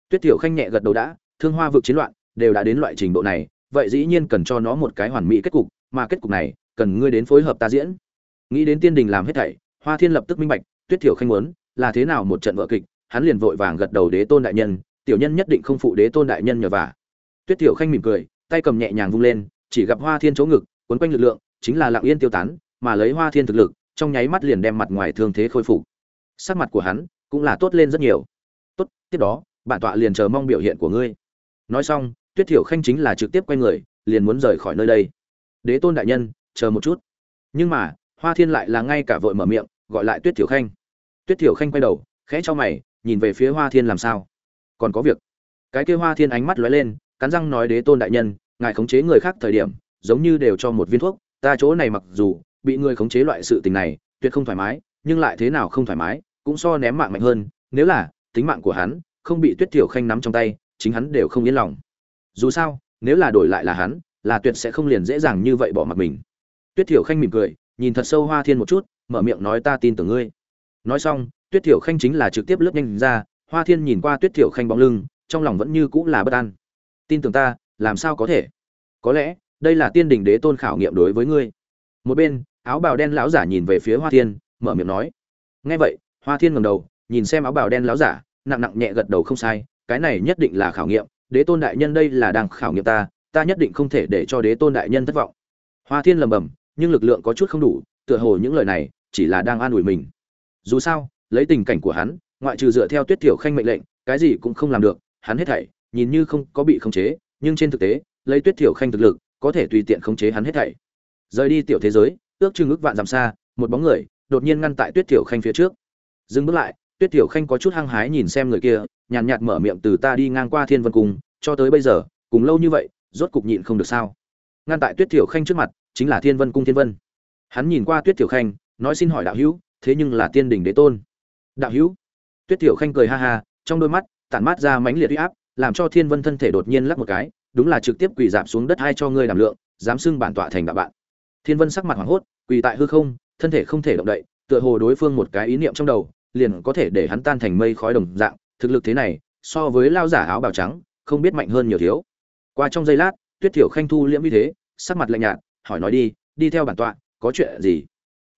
Tuyết tiểu khanh nhẹ gật đầu đã, thương hoa vực chiến loạn, đều đã đến loại trình độ này, vậy dĩ nhiên cần cho nó một cái hoàn mỹ kết cục, mà kết cục này, cần ngươi đến phối hợp ta diễn. Nghĩ đến tiên đình làm hết thảy, hoa thiên lập tức minh bạch, tuyết tiểu khanh muốn, là thế nào một trận vợ kịch hắn liền vội vàng gật đầu đế tôn đại nhân, tiểu nhân nhất định không phụ đế tôn đại nhân nhờ vả. Tuyết tiểu khanh mỉm cười, tay cầm nhẹ nhàng vung lên, chỉ gặp hoa thiên chỗ ngực, quấn quanh lực lượng, chính là lặng yên tiêu tán, mà lấy hoa thiên thực lực, trong nháy mắt liền đem mặt ngoài thương thế khôi phục. Sắc mặt của hắn cũng là tốt lên rất nhiều. Tốt, tiếp đó, bản tọa liền chờ mong biểu hiện của ngươi. Nói xong, tuyết thiểu khanh chính là trực tiếp quay người, liền muốn rời khỏi nơi đây. Đế tôn đại nhân, chờ một chút. Nhưng mà, hoa thiên lại là ngay cả vội mở miệng, gọi lại tuyết thiểu khanh. Tuyết thiểu khanh quay đầu, khẽ cho mày nhìn về phía hoa thiên làm sao? Còn có việc. Cái kia hoa thiên ánh mắt lóe lên, cắn răng nói đế tôn đại nhân, ngài khống chế người khác thời điểm, giống như đều cho một viên thuốc, ta chỗ này mặc dù bị người khống chế loại sự tình này, tuyệt không thoải mái, nhưng lại thế nào không thoải mái, cũng so ném mạng mạnh hơn, nếu là tính mạng của hắn không bị tuyết tiểu khanh nắm trong tay, chính hắn đều không yên lòng. Dù sao, nếu là đổi lại là hắn, là tuyệt sẽ không liền dễ dàng như vậy bỏ mặc mình. Tuyết tiểu khanh mỉm cười, nhìn thật sâu hoa thiên một chút, mở miệng nói ta tin tưởng ngươi. Nói xong tuyết tiểu khanh chính là trực tiếp lướt nhanh ra, hoa thiên nhìn qua tuyết tiểu khanh bóng lưng, trong lòng vẫn như cũng là bất an. Tin tưởng ta, làm sao có thể? Có lẽ, đây là tiên đình đế tôn khảo nghiệm đối với ngươi. Một bên, áo bào đen lão giả nhìn về phía hoa thiên, mở miệng nói. Nghe vậy, hoa thiên ngầm đầu, nhìn xem áo bào đen lão giả, nặng nặng nhẹ gật đầu không sai, cái này nhất định là khảo nghiệm, đế tôn đại nhân đây là đang khảo nghiệm ta ta nhất định không thể để cho đế tôn đại nhân thất vọng. Hoa thiên lầm bầm nhưng lực lượng có chút không đủ, tựa hồ những lời này chỉ là đang an ủi mình. Dù sao lấy tình cảnh của hắn, ngoại trừ dựa theo tuyết tiểu khanh mệnh lệnh, cái gì cũng không làm được, hắn hết thảy, nhìn như không có bị khống chế, nhưng trên thực tế, lấy tuyết tiểu khanh thực lực, có thể tùy tiện khống chế hắn hết thảy. Rời đi tiểu thế giới, ước chừng ước vạn dặm xa, một bóng người, đột nhiên ngăn tại tuyết tiểu khanh phía trước. Dừng bước lại, tuyết tiểu khanh có chút hăng hái nhìn xem người kia, nhàn nhạt mở miệng từ ta đi ngang qua thiên vân cung, cho tới bây giờ, cùng lâu như vậy, rốt cục nhịn không được sao? Ngăn tại tuyết thiểu khanh trước mặt, chính là thiên vân cung thiên vân. Hắn nhìn qua tuyết thiểu khanh, nói xin hỏi đạo hữu, thế nhưng là tiên Đình đế tôn đạo hữu. Tuyết Tiểu khanh cười ha ha, trong đôi mắt, tản mát ra mãnh liệt uy áp, làm cho thiên vân thân thể đột nhiên lắc một cái, đúng là trực tiếp quỳ dạp xuống đất hai cho ngươi làm lượng, dám xưng bản tọa thành đạo bạn. Thiên vân sắc mặt hoảng hốt, quỳ tại hư không, thân thể không thể động đậy, tựa hồ đối phương một cái ý niệm trong đầu, liền có thể để hắn tan thành mây khói đồng dạng, thực lực thế này, so với lao giả áo bào trắng, không biết mạnh hơn nhiều thiếu. Qua trong giây lát, tuyết thiểu khanh thu liễm như thế, sắc mặt lạnh nhạt, hỏi nói đi đi theo bản tọa, có chuyện gì?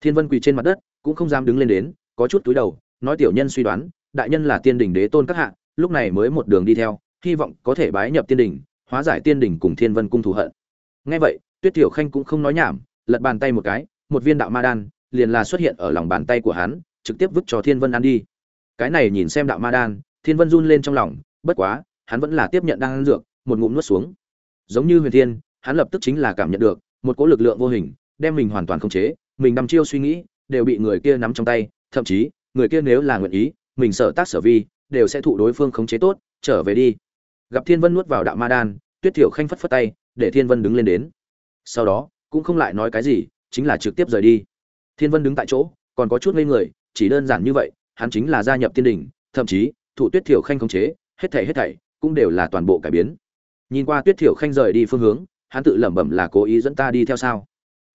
Thiên vân quỳ trên mặt đất, cũng không dám đứng lên đến, có chút túi đầu nói tiểu nhân suy đoán, đại nhân là tiên đỉnh đế tôn các hạ, lúc này mới một đường đi theo, hy vọng có thể bái nhập tiên đỉnh hóa giải tiên đỉnh cùng thiên vân cung thù hận. Nghe vậy, tuyết tiểu khanh cũng không nói nhảm, lật bàn tay một cái, một viên đạo ma đan, liền là xuất hiện ở lòng bàn tay của hắn, trực tiếp vứt cho thiên vân ăn đi. Cái này nhìn xem đạo ma đan, thiên vân run lên trong lòng, bất quá, hắn vẫn là tiếp nhận đan dược, một ngụm nuốt xuống. Giống như huyền thiên, hắn lập tức chính là cảm nhận được, một cỗ lực lượng vô hình, đem mình hoàn toàn khống chế, mình đăm chiêu suy nghĩ, đều bị người kia nắm trong tay, thậm chí người kia nếu là nguyện ý, mình sợ tác sở vi, đều sẽ thụ đối phương khống chế tốt, trở về đi. Gặp thiên vân nuốt vào đạo ma đan, tuyết thiểu khanh phất phất tay, để thiên vân đứng lên đến. Sau đó, cũng không lại nói cái gì, chính là trực tiếp rời đi. Thiên vân đứng tại chỗ, còn có chút ngây người, chỉ đơn giản như vậy, hắn chính là gia nhập tiên đình thậm chí, thụ tuyết thiểu khanh khống chế, hết thảy hết thảy, cũng đều là toàn bộ cải biến. Nhìn qua tuyết thiểu khanh rời đi phương hướng, hắn tự lẩm bẩm là cố ý dẫn ta đi theo sao?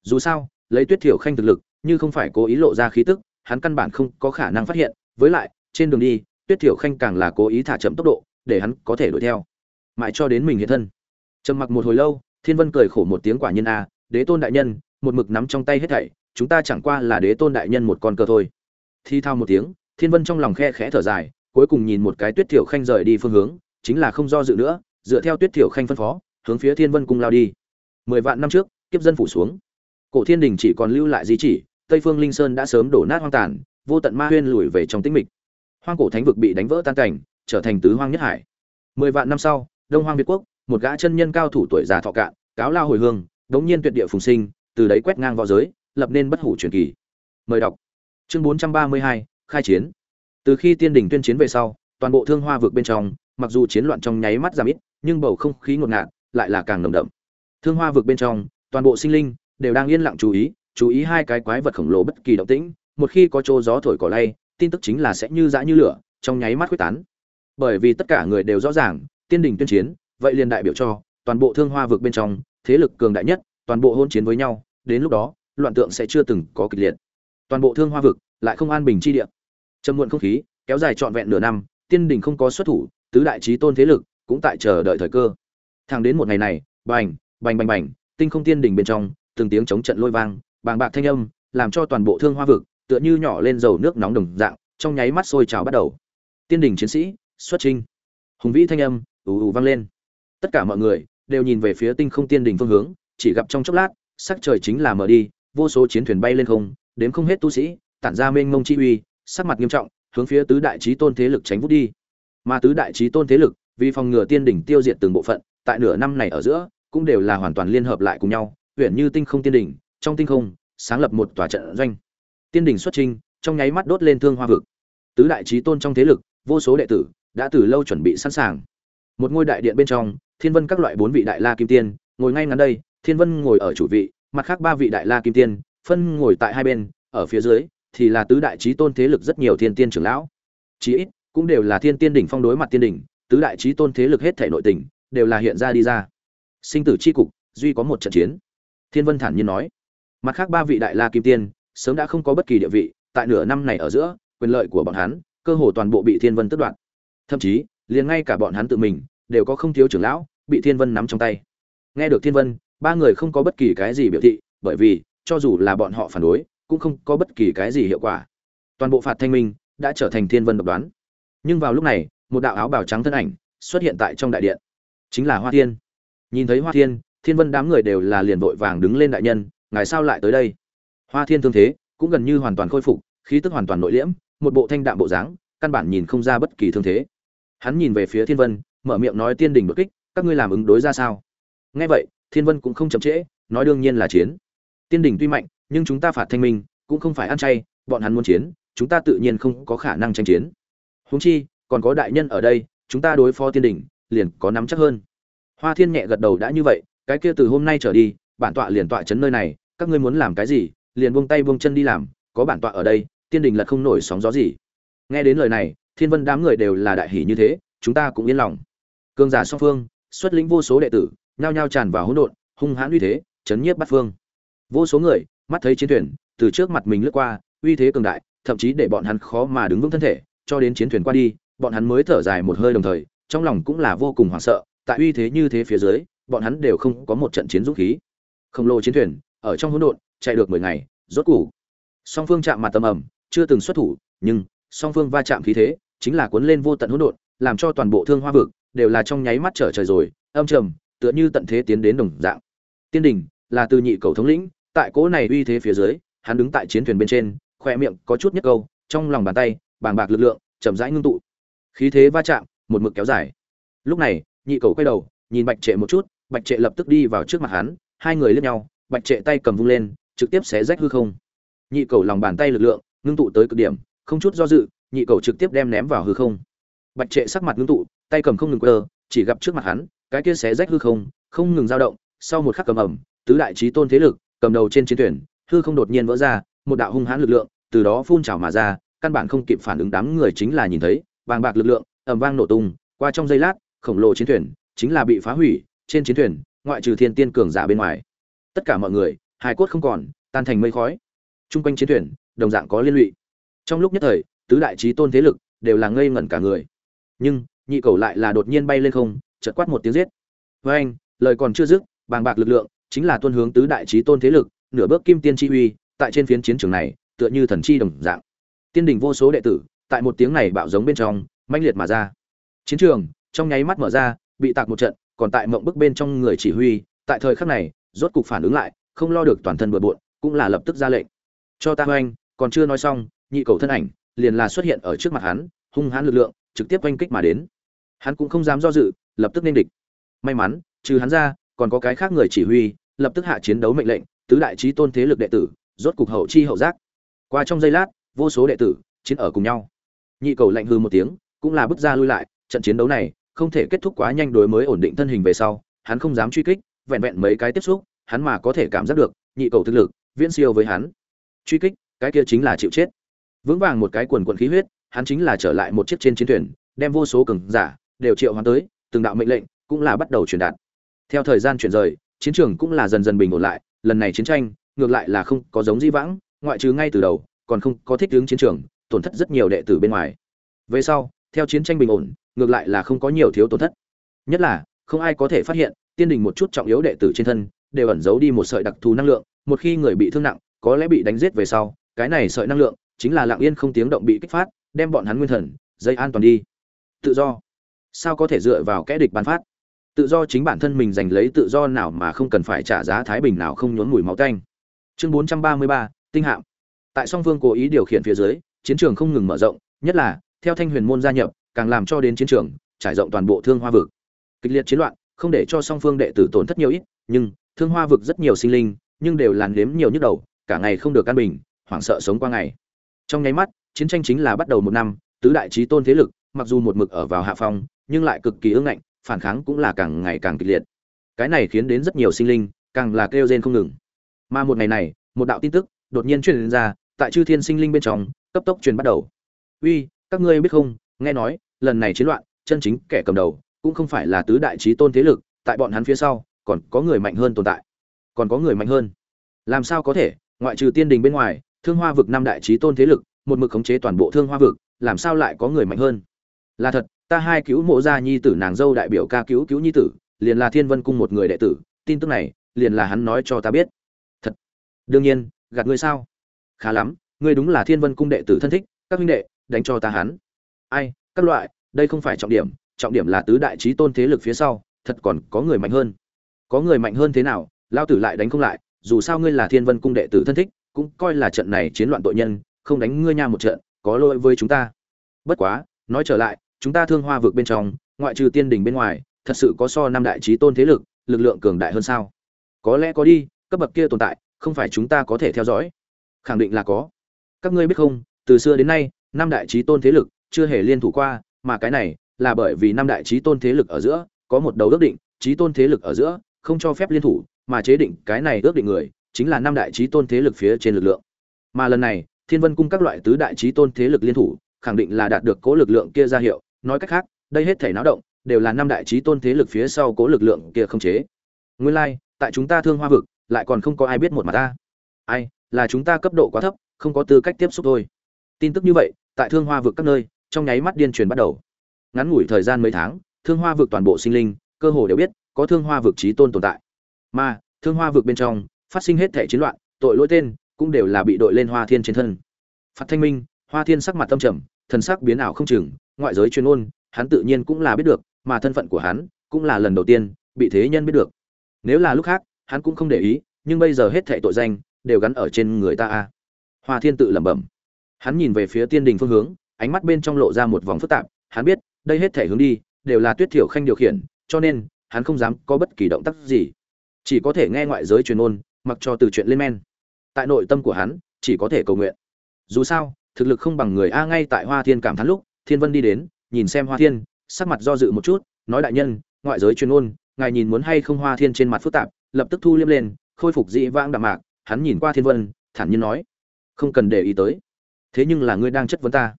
Dù sao, lấy tuyết thiểu khanh thực lực, như không phải cố ý lộ ra khí tức hắn căn bản không có khả năng phát hiện. Với lại, trên đường đi, tuyết thiểu khanh càng là cố ý thả chậm tốc độ, để hắn có thể đuổi theo. Mãi cho đến mình hiện thân. Trầm mặc một hồi lâu, thiên vân cười khổ một tiếng quả nhân a, đế tôn đại nhân, một mực nắm trong tay hết thảy, chúng ta chẳng qua là đế tôn đại nhân một con cờ thôi. Thi thao một tiếng, thiên vân trong lòng khe khẽ thở dài, cuối cùng nhìn một cái tuyết thiểu khanh rời đi phương hướng, chính là không do dự nữa, dựa theo tuyết thiểu khanh phân phó, hướng phía thiên vân cung lao đi. Mười vạn năm trước, kiếp dân phủ xuống. Cổ thiên đình chỉ còn lưu lại di chỉ tây phương linh sơn đã sớm đổ nát hoang tàn, vô tận ma huyên lùi về trong tĩnh mịch. Hoang cổ thánh vực bị đánh vỡ tan cảnh, trở thành tứ hoang nhất hải. Mười vạn năm sau, đông hoang việt quốc, một gã chân nhân cao thủ tuổi già thọ cạn, cáo lao hồi hương, đống nhiên tuyệt địa phùng sinh, từ đấy quét ngang vào giới, lập nên bất hủ truyền kỳ. Mời đọc. Chương bốn trăm ba mươi hai, khai chiến. Từ khi tiên đình tuyên chiến về sau, toàn bộ thương hoa vực bên trong, mặc dù chiến loạn trong nháy mắt giảm ít, nhưng bầu không khí ngột ngạt, lại là càng nồng đậm. Thương hoa vực bên trong, toàn bộ sinh linh đều đang yên lặng chú ý chú ý hai cái quái vật khổng lồ bất kỳ động tĩnh, một khi có chỗ gió thổi cỏ lay, tin tức chính là sẽ như dã như lửa, trong nháy mắt khuếch tán. Bởi vì tất cả người đều rõ ràng, tiên đình tuyên chiến, vậy liền đại biểu cho, toàn bộ thương hoa vực bên trong, thế lực cường đại nhất, toàn bộ hôn chiến với nhau, đến lúc đó, loạn tượng sẽ chưa từng có kịch liệt. Toàn bộ thương hoa vực lại không an bình chi địa. Trầm muộn không khí, kéo dài trọn vẹn nửa năm, tiên đình không có xuất thủ, tứ đại trí tôn thế lực cũng tại chờ đợi thời cơ. Thẳng đến một ngày này, bành bành bành bành, tinh không tiên đình bên trong, từng tiếng chống trận lôi vang bàng bạc thanh âm, làm cho toàn bộ thương hoa vực tựa như nhỏ lên dầu nước nóng đồng dạng, trong nháy mắt sôi trào bắt đầu. Tiên đình chiến sĩ, xuất trinh hùng vĩ thanh âm, ù ù vang lên. Tất cả mọi người đều nhìn về phía tinh không tiên đình phương hướng, chỉ gặp trong chốc lát, sắc trời chính là mở đi, vô số chiến thuyền bay lên không, đếm không hết tu sĩ, tản ra mênh mông chi uy, sắc mặt nghiêm trọng, hướng phía tứ đại trí tôn thế lực tránh vút đi. Mà tứ đại trí tôn thế lực, vì phòng ngừa tiên đỉnh tiêu diệt từng bộ phận, tại nửa năm này ở giữa, cũng đều là hoàn toàn liên hợp lại cùng nhau, huyện như tinh không tiên đỉnh trong tinh không, sáng lập một tòa trận doanh. Tiên đỉnh xuất trinh trong nháy mắt đốt lên thương hoa vực. Tứ đại trí tôn trong thế lực, vô số đệ tử, đã từ lâu chuẩn bị sẵn sàng. Một ngôi đại điện bên trong, thiên vân các loại bốn vị đại la kim tiên, ngồi ngay ngắn đây, thiên vân ngồi ở chủ vị, mặt khác ba vị đại la kim tiên, phân ngồi tại hai bên, ở phía dưới, thì là tứ đại trí tôn thế lực rất nhiều thiên tiên trưởng lão. Chí ít, cũng đều là thiên tiên đỉnh phong đối mặt tiên đỉnh, tứ đại trí tôn thế lực hết thể nội tình, đều là hiện ra đi ra. Sinh tử c h i cục, duy có một trận chiến. Thiên vân thản nhiên nói mặt khác ba vị đại la kim tiên, sớm đã không có bất kỳ địa vị, tại nửa năm này ở giữa, quyền lợi của bọn hắn, cơ hồ toàn bộ bị thiên vân tước đoạt. Thậm chí, liền ngay cả bọn hắn tự mình, đều có không thiếu trưởng lão, bị thiên vân nắm trong tay. Nghe được thiên vân, ba người không có bất kỳ cái gì biểu thị, bởi vì, cho dù là bọn họ phản đối, cũng không có bất kỳ cái gì hiệu quả. Toàn bộ phạt thanh minh, đã trở thành thiên vân độc đoán. Nhưng vào lúc này, một đạo áo bào trắng thân ảnh, xuất hiện tại trong đại điện. Chính là hoa thiên. Nhìn thấy hoa thiên thiên vân đám người đều là liền vội vàng đứng lên đại nhân ngài sao lại tới đây? Hoa thiên thương thế cũng gần như hoàn toàn khôi phục, khí tức hoàn toàn nội liễm, một bộ thanh đạm bộ dáng, căn bản nhìn không ra bất kỳ thương thế. Hắn nhìn về phía thiên vân, mở miệng nói tiên đình bất kích, các ngươi làm ứng đối ra sao? Nghe vậy, thiên vân cũng không chậm trễ, nói đương nhiên là chiến. Tiên đình tuy mạnh, nhưng chúng ta phạt thanh minh, cũng không phải ăn chay, bọn hắn muốn chiến, chúng ta tự nhiên không có khả năng tranh chiến. Huống chi, còn có đại nhân ở đây, chúng ta đối phó tiên đình, liền có nắm chắc hơn. Hoa thiên nhẹ gật đầu đã như vậy, cái kia từ hôm nay trở đi, bản tọa liền tọa chấn nơi này các ngươi muốn làm cái gì, liền buông tay buông chân đi làm, có bản tọa ở đây, tiên đình lật không nổi sóng gió gì. Nghe đến lời này, thiên vân đám người đều là đại hỷ như thế, chúng ta cũng yên lòng. Cương giả song phương, xuất lĩnh vô số đệ tử, nhao nhao tràn vào hỗn độn, hung hãn uy thế, chấn nhiếp bắt phương. Vô số người, mắt thấy chiến thuyền, từ trước mặt mình lướt qua, uy thế cường đại, thậm chí để bọn hắn khó mà đứng vững thân thể, cho đến chiến thuyền qua đi, bọn hắn mới thở dài một hơi đồng thời, trong lòng cũng là vô cùng hoảng sợ, tại uy thế như thế phía dưới, bọn hắn đều không có một trận chiến dũng khí. Khổng lồ chiến thuyền ở trong hỗn độn, chạy được mười ngày, rốt củ. Song phương chạm mặt tầm ầm, chưa từng xuất thủ, nhưng song phương va chạm khí thế chính là cuốn lên vô tận hỗn độn, làm cho toàn bộ thương hoa vực đều là trong nháy mắt trở trời rồi, âm trầm, tựa như tận thế tiến đến đồng dạng. Tiên đình là từ nhị cầu thống lĩnh, tại cỗ này uy thế phía dưới, hắn đứng tại chiến thuyền bên trên khoe miệng có chút nhất câu, trong lòng bàn tay, bàng bạc lực lượng, chậm rãi ngưng tụ. Khí thế va chạm, một mực kéo dài. Lúc này, nhị cầu quay đầu, nhìn bạch trệ một chút, bạch trệ lập tức đi vào trước mặt hắn, hai người liếc nhau bạch trệ tay cầm vung lên, trực tiếp xé rách hư không. Nhị cầu lòng bàn tay lực lượng, ngưng tụ tới cực điểm, không chút do dự, nhị cầu trực tiếp đem ném vào hư không. Bạch trệ sắc mặt ngưng tụ, tay cầm không ngừng quơ, chỉ gặp trước mặt hắn, cái kia xé rách hư không không ngừng dao động, sau một khắc cầm ẩm, tứ đại trí tôn thế lực, cầm đầu trên chiến thuyền hư không đột nhiên vỡ ra, một đạo hung hãn lực lượng, từ đó phun trào mà ra, căn bản không kịp phản ứng đám người chính là nhìn thấy, vàng bạc lực lượng, ầm vang nổ tung, qua trong giây lát, khổng lồ chiến thuyền chính là bị phá hủy, trên chiến thuyền ngoại trừ thiên tiên cường giả bên ngoài tất cả mọi người, hài cốt không còn, tan thành mây khói. Chung quanh chiến thuyền, đồng dạng có liên lụy. Trong lúc nhất thời, tứ đại trí tôn thế lực đều là ngây ngẩn cả người. Nhưng, nhị cầu lại là đột nhiên bay lên không, chợt quát một tiếng giết. Với anh, lời còn chưa dứt, bàng bạc lực lượng chính là tuân hướng tứ đại trí tôn thế lực, nửa bước kim tiên chi uy, tại trên phiến chiến trường này, tựa như thần chi đồng dạng. Tiên đình vô số đệ tử, tại một tiếng này bạo giống bên trong, mãnh liệt mà ra. Chiến trường, trong nháy mắt mở ra, bị tạc một trận, còn tại mộng bức bên trong người chỉ huy, tại thời khắc này rốt cục phản ứng lại, không lo được toàn thân bừa bộn, cũng là lập tức ra lệnh. Cho ta oanh còn chưa nói xong, nhị cầu thân ảnh liền là xuất hiện ở trước mặt hắn, hung hãn lực lượng trực tiếp oanh kích mà đến. Hắn cũng không dám do dự, lập tức nên địch. May mắn, trừ hắn ra, còn có cái khác người chỉ huy, lập tức hạ chiến đấu mệnh lệnh, tứ đại trí tôn thế lực đệ tử, rốt cục hậu chi hậu giác. Qua trong giây lát, vô số đệ tử chiến ở cùng nhau. Nhị cầu lạnh hư một tiếng, cũng là bước ra lui lại, trận chiến đấu này không thể kết thúc quá nhanh đối mới ổn định thân hình về sau, hắn không dám truy kích vẹn vẹn mấy cái tiếp xúc, hắn mà có thể cảm giác được nhị cầu thực lực, viễn siêu với hắn. Truy kích, cái kia chính là chịu chết. Vững vàng một cái quần quần khí huyết, hắn chính là trở lại một chiếc trên chiến thuyền, đem vô số cường giả đều triệu hoán tới, từng đạo mệnh lệnh cũng là bắt đầu truyền đạt. Theo thời gian chuyển rời, chiến trường cũng là dần dần bình ổn lại, lần này chiến tranh, ngược lại là không có giống di vãng, ngoại trừ ngay từ đầu, còn không có thích ứng chiến trường, tổn thất rất nhiều đệ tử bên ngoài. Về sau, theo chiến tranh bình ổn, ngược lại là không có nhiều thiếu tổn thất. Nhất là không ai có thể phát hiện, tiên đình một chút trọng yếu đệ tử trên thân, đều ẩn giấu đi một sợi đặc thù năng lượng, một khi người bị thương nặng, có lẽ bị đánh giết về sau, cái này sợi năng lượng chính là lặng yên không tiếng động bị kích phát, đem bọn hắn nguyên thần, dây an toàn đi. Tự do. Sao có thể dựa vào kẽ địch bán phát? Tự do chính bản thân mình giành lấy tự do nào mà không cần phải trả giá thái bình nào không nhốn mùi máu tanh. Chương bốn trăm ba mươi ba, tinh hạm. Tại song phương cố ý điều khiển phía dưới, chiến trường không ngừng mở rộng, nhất là, theo thanh huyền môn gia nhập, càng làm cho đến chiến trường, trải rộng toàn bộ thương hoa vực kịch liệt chiến loạn, không để cho song phương đệ tử tổn thất nhiều ít, nhưng thương hoa vực rất nhiều sinh linh, nhưng đều làn đếm nhiều nhức đầu, cả ngày không được căn bình, hoảng sợ sống qua ngày. Trong nháy mắt, chiến tranh chính là bắt đầu một năm, tứ đại trí tôn thế lực, mặc dù một mực ở vào hạ phong, nhưng lại cực kỳ ương ngạnh, phản kháng cũng là càng ngày càng kịch liệt. Cái này khiến đến rất nhiều sinh linh càng là kêu rên không ngừng. Mà một ngày này, một đạo tin tức đột nhiên truyền ra, tại chư thiên sinh linh bên trong, cấp tốc truyền bắt đầu. Uy, các ngươi biết không? Nghe nói, lần này chiến loạn, chân chính kẻ cầm đầu cũng không phải là tứ đại trí tôn thế lực, tại bọn hắn phía sau, còn có người mạnh hơn tồn tại. Còn có người mạnh hơn. Làm sao có thể? Ngoại trừ tiên đình bên ngoài, thương hoa vực năm đại trí tôn thế lực, một mực khống chế toàn bộ thương hoa vực, làm sao lại có người mạnh hơn? Là thật, ta hai cứu mộ gia nhi tử nàng dâu đại biểu ca cứu cứu nhi tử, liền là thiên vân cung một người đệ tử, tin tức này, liền là hắn nói cho ta biết. Thật. Đương nhiên, gạt ngươi sao? Khá lắm, ngươi đúng là thiên vân cung đệ tử thân thích, các huynh đệ, đánh cho ta hắn. Ai, các loại, đây không phải trọng điểm trọng điểm là tứ đại trí tôn thế lực phía sau, thật còn có người mạnh hơn. Có người mạnh hơn thế nào lao tử lại đánh không lại, dù sao ngươi là thiên vân cung đệ tử thân thích, cũng coi là trận này chiến loạn tội nhân, không đánh ngươi nha một trận, có lỗi với chúng ta. Bất quá, nói trở lại, chúng ta thương hoa vực bên trong, ngoại trừ tiên đình bên ngoài, thật sự có so năm đại trí tôn thế lực lực lượng cường đại hơn sao? Có lẽ có đi, cấp bậc kia tồn tại, không phải chúng ta có thể theo dõi. Khẳng định là có. Các ngươi biết không, từ xưa đến nay, năm đại trí tôn thế lực chưa hề liên thủ qua, mà cái này là bởi vì năm đại trí tôn thế lực ở giữa có một đầu ước định trí tôn thế lực ở giữa không cho phép liên thủ mà chế định cái này ước định người chính là năm đại trí tôn thế lực phía trên lực lượng. Mà lần này thiên vân cung các loại tứ đại trí tôn thế lực liên thủ khẳng định là đạt được cố lực lượng kia ra hiệu. Nói cách khác đây hết thể náo động đều là năm đại trí tôn thế lực phía sau cố lực lượng kia không chế. Nguyên lai like, tại chúng ta thương hoa vực lại còn không có ai biết một mặt ta. Ai là chúng ta cấp độ quá thấp không có tư cách tiếp xúc thôi. Tin tức như vậy tại thương hoa vực các nơi trong nháy mắt điên truyền bắt đầu ngắn ngủi thời gian mấy tháng, thương hoa vực toàn bộ sinh linh, cơ hồ đều biết, có thương hoa vực trí tôn tồn tại. Mà, thương hoa vực bên trong, phát sinh hết thể chiến loạn, tội lỗi tên, cũng đều là bị đội lên hoa thiên trên thân. Phạt thanh minh, hoa thiên sắc mặt tâm trầm, thần sắc biến ảo không chừng, ngoại giới chuyên ôn hắn tự nhiên cũng là biết được, mà thân phận của hắn cũng là lần đầu tiên bị thế nhân biết được. Nếu là lúc khác, hắn cũng không để ý, nhưng bây giờ hết thệ tội danh đều gắn ở trên người ta a. Hoa thiên tự lẩm bẩm. Hắn nhìn về phía tiên đình phương hướng, ánh mắt bên trong lộ ra một vòng phức tạp, hắn biết đây hết thể hướng đi, đều là tuyết thiểu khanh điều khiển, cho nên, hắn không dám có bất kỳ động tác gì. Chỉ có thể nghe ngoại giới truyền ôn mặc cho từ chuyện lên men. Tại nội tâm của hắn, chỉ có thể cầu nguyện. Dù sao, thực lực không bằng người a ngay tại hoa thiên cảm thán lúc, thiên vân đi đến, nhìn xem hoa thiên, sắc mặt do dự một chút, nói đại nhân, ngoại giới truyền ôn ngài nhìn muốn hay không hoa thiên trên mặt phức tạp, lập tức thu liêm lên, khôi phục dị vãng đạm mạc, hắn nhìn qua thiên vân, thản nhiên nói, không cần để ý tới. Thế nhưng là ngươi đang chất vấn ta.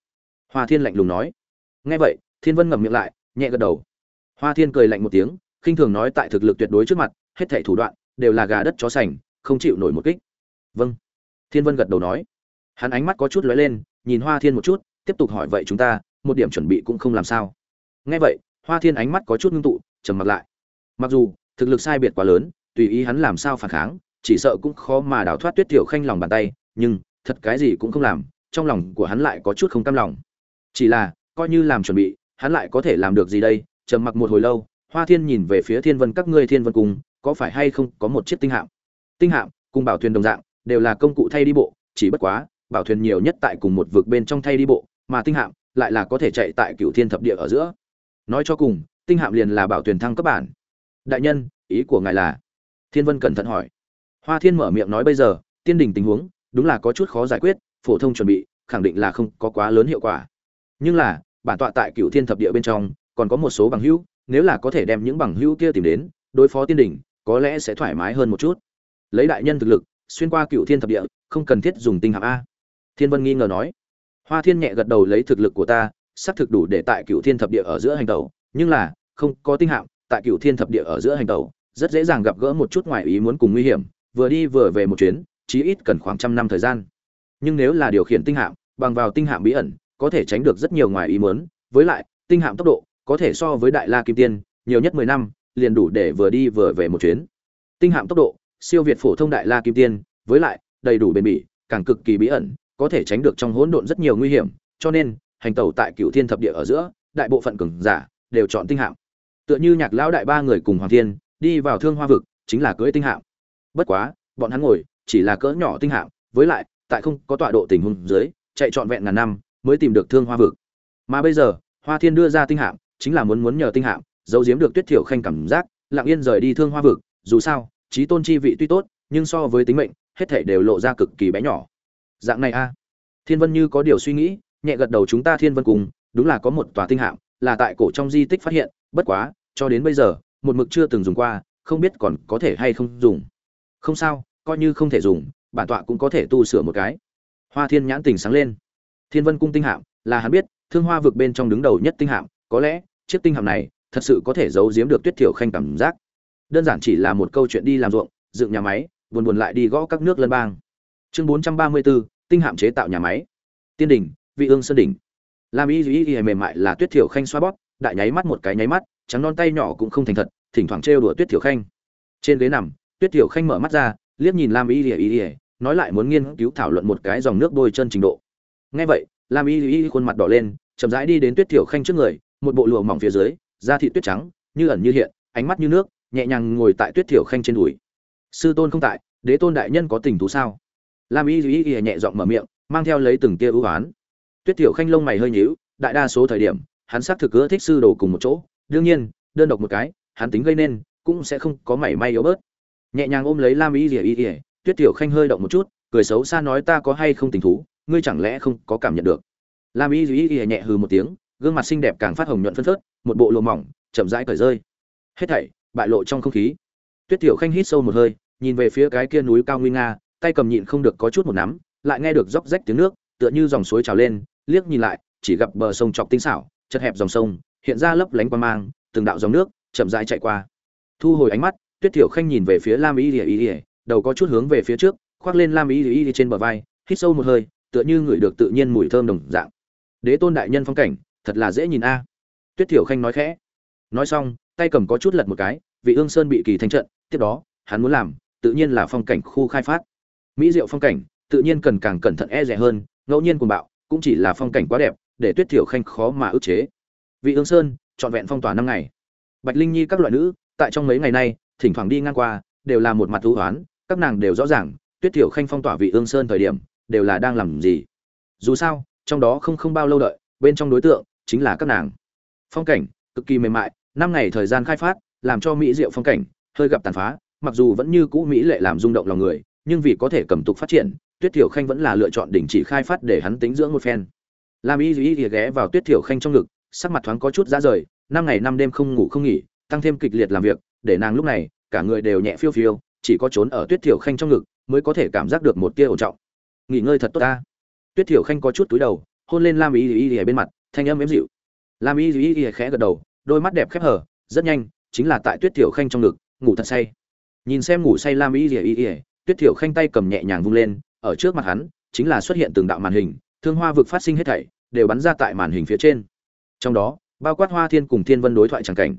Hoa thiên lạnh lùng nói. Nghe vậy thiên vân ngậm miệng lại, nhẹ gật đầu. Hoa thiên cười lạnh một tiếng, khinh thường nói tại thực lực tuyệt đối trước mặt, hết thảy thủ đoạn đều là gà đất chó sành, không chịu nổi một kích. Vâng. Thiên vân gật đầu nói. Hắn ánh mắt có chút lóe lên, nhìn hoa thiên một chút, tiếp tục hỏi vậy chúng ta, một điểm chuẩn bị cũng không làm sao. Nghe vậy, hoa thiên ánh mắt có chút ngưng tụ, trầm mặc lại. Mặc dù, thực lực sai biệt quá lớn, tùy ý hắn làm sao phản kháng, chỉ sợ cũng khó mà đào thoát tuyết tiểu khanh lòng bàn tay, nhưng, thật cái gì cũng không làm, trong lòng của hắn lại có chút không cam lòng. Chỉ là, coi như làm chuẩn bị hắn lại có thể làm được gì đây? Trầm mặc một hồi lâu, hoa thiên nhìn về phía thiên vân các ngươi, thiên vân cùng, có phải hay không có một chiếc tinh hạm? Tinh hạm, cùng bảo thuyền đồng dạng, đều là công cụ thay đi bộ, chỉ bất quá, bảo thuyền nhiều nhất tại cùng một vực bên trong thay đi bộ, mà tinh hạm lại là có thể chạy tại cựu thiên thập địa ở giữa. Nói cho cùng, tinh hạm liền là bảo thuyền thăng cấp bản. Đại nhân, ý của ngài là? Thiên vân cẩn thận hỏi. Hoa thiên mở miệng nói bây giờ, tiên đình tình huống, đúng là có chút khó giải quyết, phổ thông chuẩn bị, khẳng định là không có quá lớn hiệu quả. Nhưng là bản tọa tại cựu thiên thập địa bên trong, còn có một số bằng hữu, nếu là có thể đem những bằng hữu kia tìm đến, đối phó tiên đình có lẽ sẽ thoải mái hơn một chút. Lấy đại nhân thực lực, xuyên qua cựu thiên thập địa, không cần thiết dùng tinh hạp a. Thiên vân nghi ngờ nói. Hoa thiên nhẹ gật đầu lấy thực lực của ta, xác thực đủ để tại cựu thiên thập địa ở giữa hành tẩu, nhưng là, không có tinh hạm, tại cựu thiên thập địa ở giữa hành tẩu, rất dễ dàng gặp gỡ một chút ngoài ý muốn cùng nguy hiểm, vừa đi vừa về một chuyến, chí ít cần khoảng trăm năm thời gian. Nhưng nếu là điều khiển tinh hạm, bằng vào tinh hạm bí ẩn có thể tránh được rất nhiều ngoài ý muốn, với lại, tinh hạm tốc độ có thể so với đại la kim tiên, nhiều nhất mười năm, liền đủ để vừa đi vừa về một chuyến. Tinh hạm tốc độ, siêu việt phổ thông đại la kim tiên, với lại, đầy đủ bền bỉ, càng cực kỳ bí ẩn, có thể tránh được trong hỗn độn rất nhiều nguy hiểm, cho nên, hành tẩu tại cựu thiên thập địa ở giữa, đại bộ phận cường giả đều chọn tinh hạm. Tựa như nhạc lão đại ba người cùng hoàng thiên, đi vào thương hoa vực, chính là cưỡi tinh hạm. Bất quá, bọn hắn ngồi, chỉ là cỡ nhỏ tinh hạm, với lại, tại không có tọa độ tình huống dưới, chạy trọn vẹn ngàn năm mới tìm được thương hoa vực. Mà bây giờ, hoa thiên đưa ra tinh hạm, chính là muốn muốn nhờ tinh hạm, giấu giếm được tuyết thiểu khanh cảm giác, lặng yên rời đi thương hoa vực. Dù sao, trí tôn chi vị tuy tốt, nhưng so với tính mệnh, hết thể đều lộ ra cực kỳ bé nhỏ. Dạng này a. Thiên vân như có điều suy nghĩ, nhẹ gật đầu chúng ta thiên vân cùng, đúng là có một tòa tinh hạm, là tại cổ trong di tích phát hiện, bất quá, cho đến bây giờ, một mực chưa từng dùng qua, không biết còn có thể hay không dùng. Không sao, coi như không thể dùng, bản tọa cũng có thể tu sửa một cái. Hoa thiên nhãn tình sáng lên thiên vân cung tinh hạm, là hắn biết, thương hoa vực bên trong đứng đầu nhất tinh hạm, có lẽ, chiếc tinh hạm này, thật sự có thể giấu giếm được tuyết thiểu khanh cảm giác. Đơn giản chỉ là một câu chuyện đi làm ruộng, dựng nhà máy, buồn buồn lại đi gõ các nước lân bang. Chương bốn trăm ba mươi bốn tinh hạm chế tạo nhà máy. Tiên đỉnh, vị ương sơn đỉnh. Làm y y y mềm mại là tuyết thiểu khanh xoa bóp, đại nháy mắt một cái nháy mắt, trắng non tay nhỏ cũng không thành thật, thỉnh thoảng trêu đùa tuyết thiểu khanh. Trên ghế nằm, tuyết thiểu khanh mở mắt ra, liếc nhìn lam y y y, nói lại muốn nghiên cứu thảo luận một cái dòng nước bôi chân trình độ ngay vậy, lam y y khuôn mặt đỏ lên, chậm rãi đi đến tuyết thiểu khanh trước người, một bộ lụa mỏng phía dưới, da thịt tuyết trắng, như ẩn như hiện, ánh mắt như nước, nhẹ nhàng ngồi tại tuyết thiểu khanh trên đùi. Sư tôn không tại, đế tôn đại nhân có tình thú sao? Lam y y y nhẹ giọng mở miệng, mang theo lấy từng tia ưu oán tuyết thiểu khanh lông mày hơi nhíu, đại đa số thời điểm, hắn xác thực ưa thích sư đồ cùng một chỗ, đương nhiên, đơn độc một cái, hắn tính gây nên, cũng sẽ không có mảy may yếu bớt. Nhẹ nhàng ôm lấy lam y y y, tuyết tiểu khanh hơi động một chút, cười xấu xa nói, ta có hay không tình thú? Ngươi chẳng lẽ không có cảm nhận được? Lam y duy y nhẹ hừ một tiếng, gương mặt xinh đẹp càng phát hồng nhuận phân phớt, một bộ lụa mỏng, chậm rãi cởi rơi. Hết thảy, bại lộ trong không khí. Tuyết tiểu khanh hít sâu một hơi, nhìn về phía cái kia núi cao nguy nga, tay cầm nhịn không được có chút một nắm, lại nghe được róc rách tiếng nước, tựa như dòng suối trào lên, liếc nhìn lại, chỉ gặp bờ sông chọc tinh xảo, chật hẹp dòng sông, hiện ra lấp lánh qua mang, từng đạo dòng nước chậm rãi chạy qua. Thu hồi ánh mắt, tuyết tiểu khanh nhìn về phía lam y ỉa ỉa đầu có chút hướng về phía trước, khoác lên lam y ỉa trên bờ vai, hít sâu một hơi tựa như ngửi được tự nhiên mùi thơm đồng dạng. Đế tôn đại nhân phong cảnh, thật là dễ nhìn a. Tuyết tiểu khanh nói khẽ. Nói xong, tay cầm có chút lật một cái, vị ương sơn bị kỳ thanh trận, tiếp đó, hắn muốn làm, tự nhiên là phong cảnh khu khai phát. Mỹ diệu phong cảnh, tự nhiên cần càng cẩn thận e rẻ hơn, ngẫu nhiên cuồng bạo, cũng chỉ là phong cảnh quá đẹp, để tuyết tiểu khanh khó mà ức chế. Vị ương sơn, trọn vẹn phong tỏa năm ngày. Bạch linh nhi các loại nữ, tại trong mấy ngày nay, thỉnh thoảng đi ngang qua, đều là một mặt thú hoán, các nàng đều rõ ràng, tuyết tiểu khanh phong tỏa vị ương sơn thời điểm đều là đang làm gì. Dù sao, trong đó không không bao lâu đợi, bên trong đối tượng chính là các nàng. Phong cảnh, cực kỳ mềm mại, năm ngày thời gian khai phát, làm cho mỹ diệu phong cảnh, hơi gặp tàn phá, mặc dù vẫn như cũ mỹ lệ làm rung động lòng người, nhưng vì có thể cầm tục phát triển, tuyết thiểu khanh vẫn là lựa chọn đình chỉ khai phát để hắn tính dưỡng một phen. Làm y duy thì ghé vào tuyết thiểu khanh trong ngực, sắc mặt thoáng có chút ra rời, năm ngày năm đêm không ngủ không nghỉ, tăng thêm kịch liệt làm việc, để nàng lúc này, cả người đều nhẹ phiêu phiêu, chỉ có trốn ở tuyết thiểu khanh trong ngực, mới có thể cảm giác được một tia ổn trọng nghỉ ngơi thật tốt ta. Tuyết thiểu khanh có chút túi đầu, hôn lên lam y y y bên mặt, thanh âm ếm dịu. Lam y y y khẽ gật đầu, đôi mắt đẹp khép hở rất nhanh, chính là tại tuyết thiểu khanh trong ngực, ngủ thật say. Nhìn xem ngủ say lam y y y tuyết thiểu khanh tay cầm nhẹ nhàng vung lên, ở trước mặt hắn, chính là xuất hiện từng đạo màn hình, thương hoa vực phát sinh hết thảy, đều bắn ra tại màn hình phía trên. Trong đó, bao quát hoa thiên cùng thiên vân đối thoại tràng cảnh.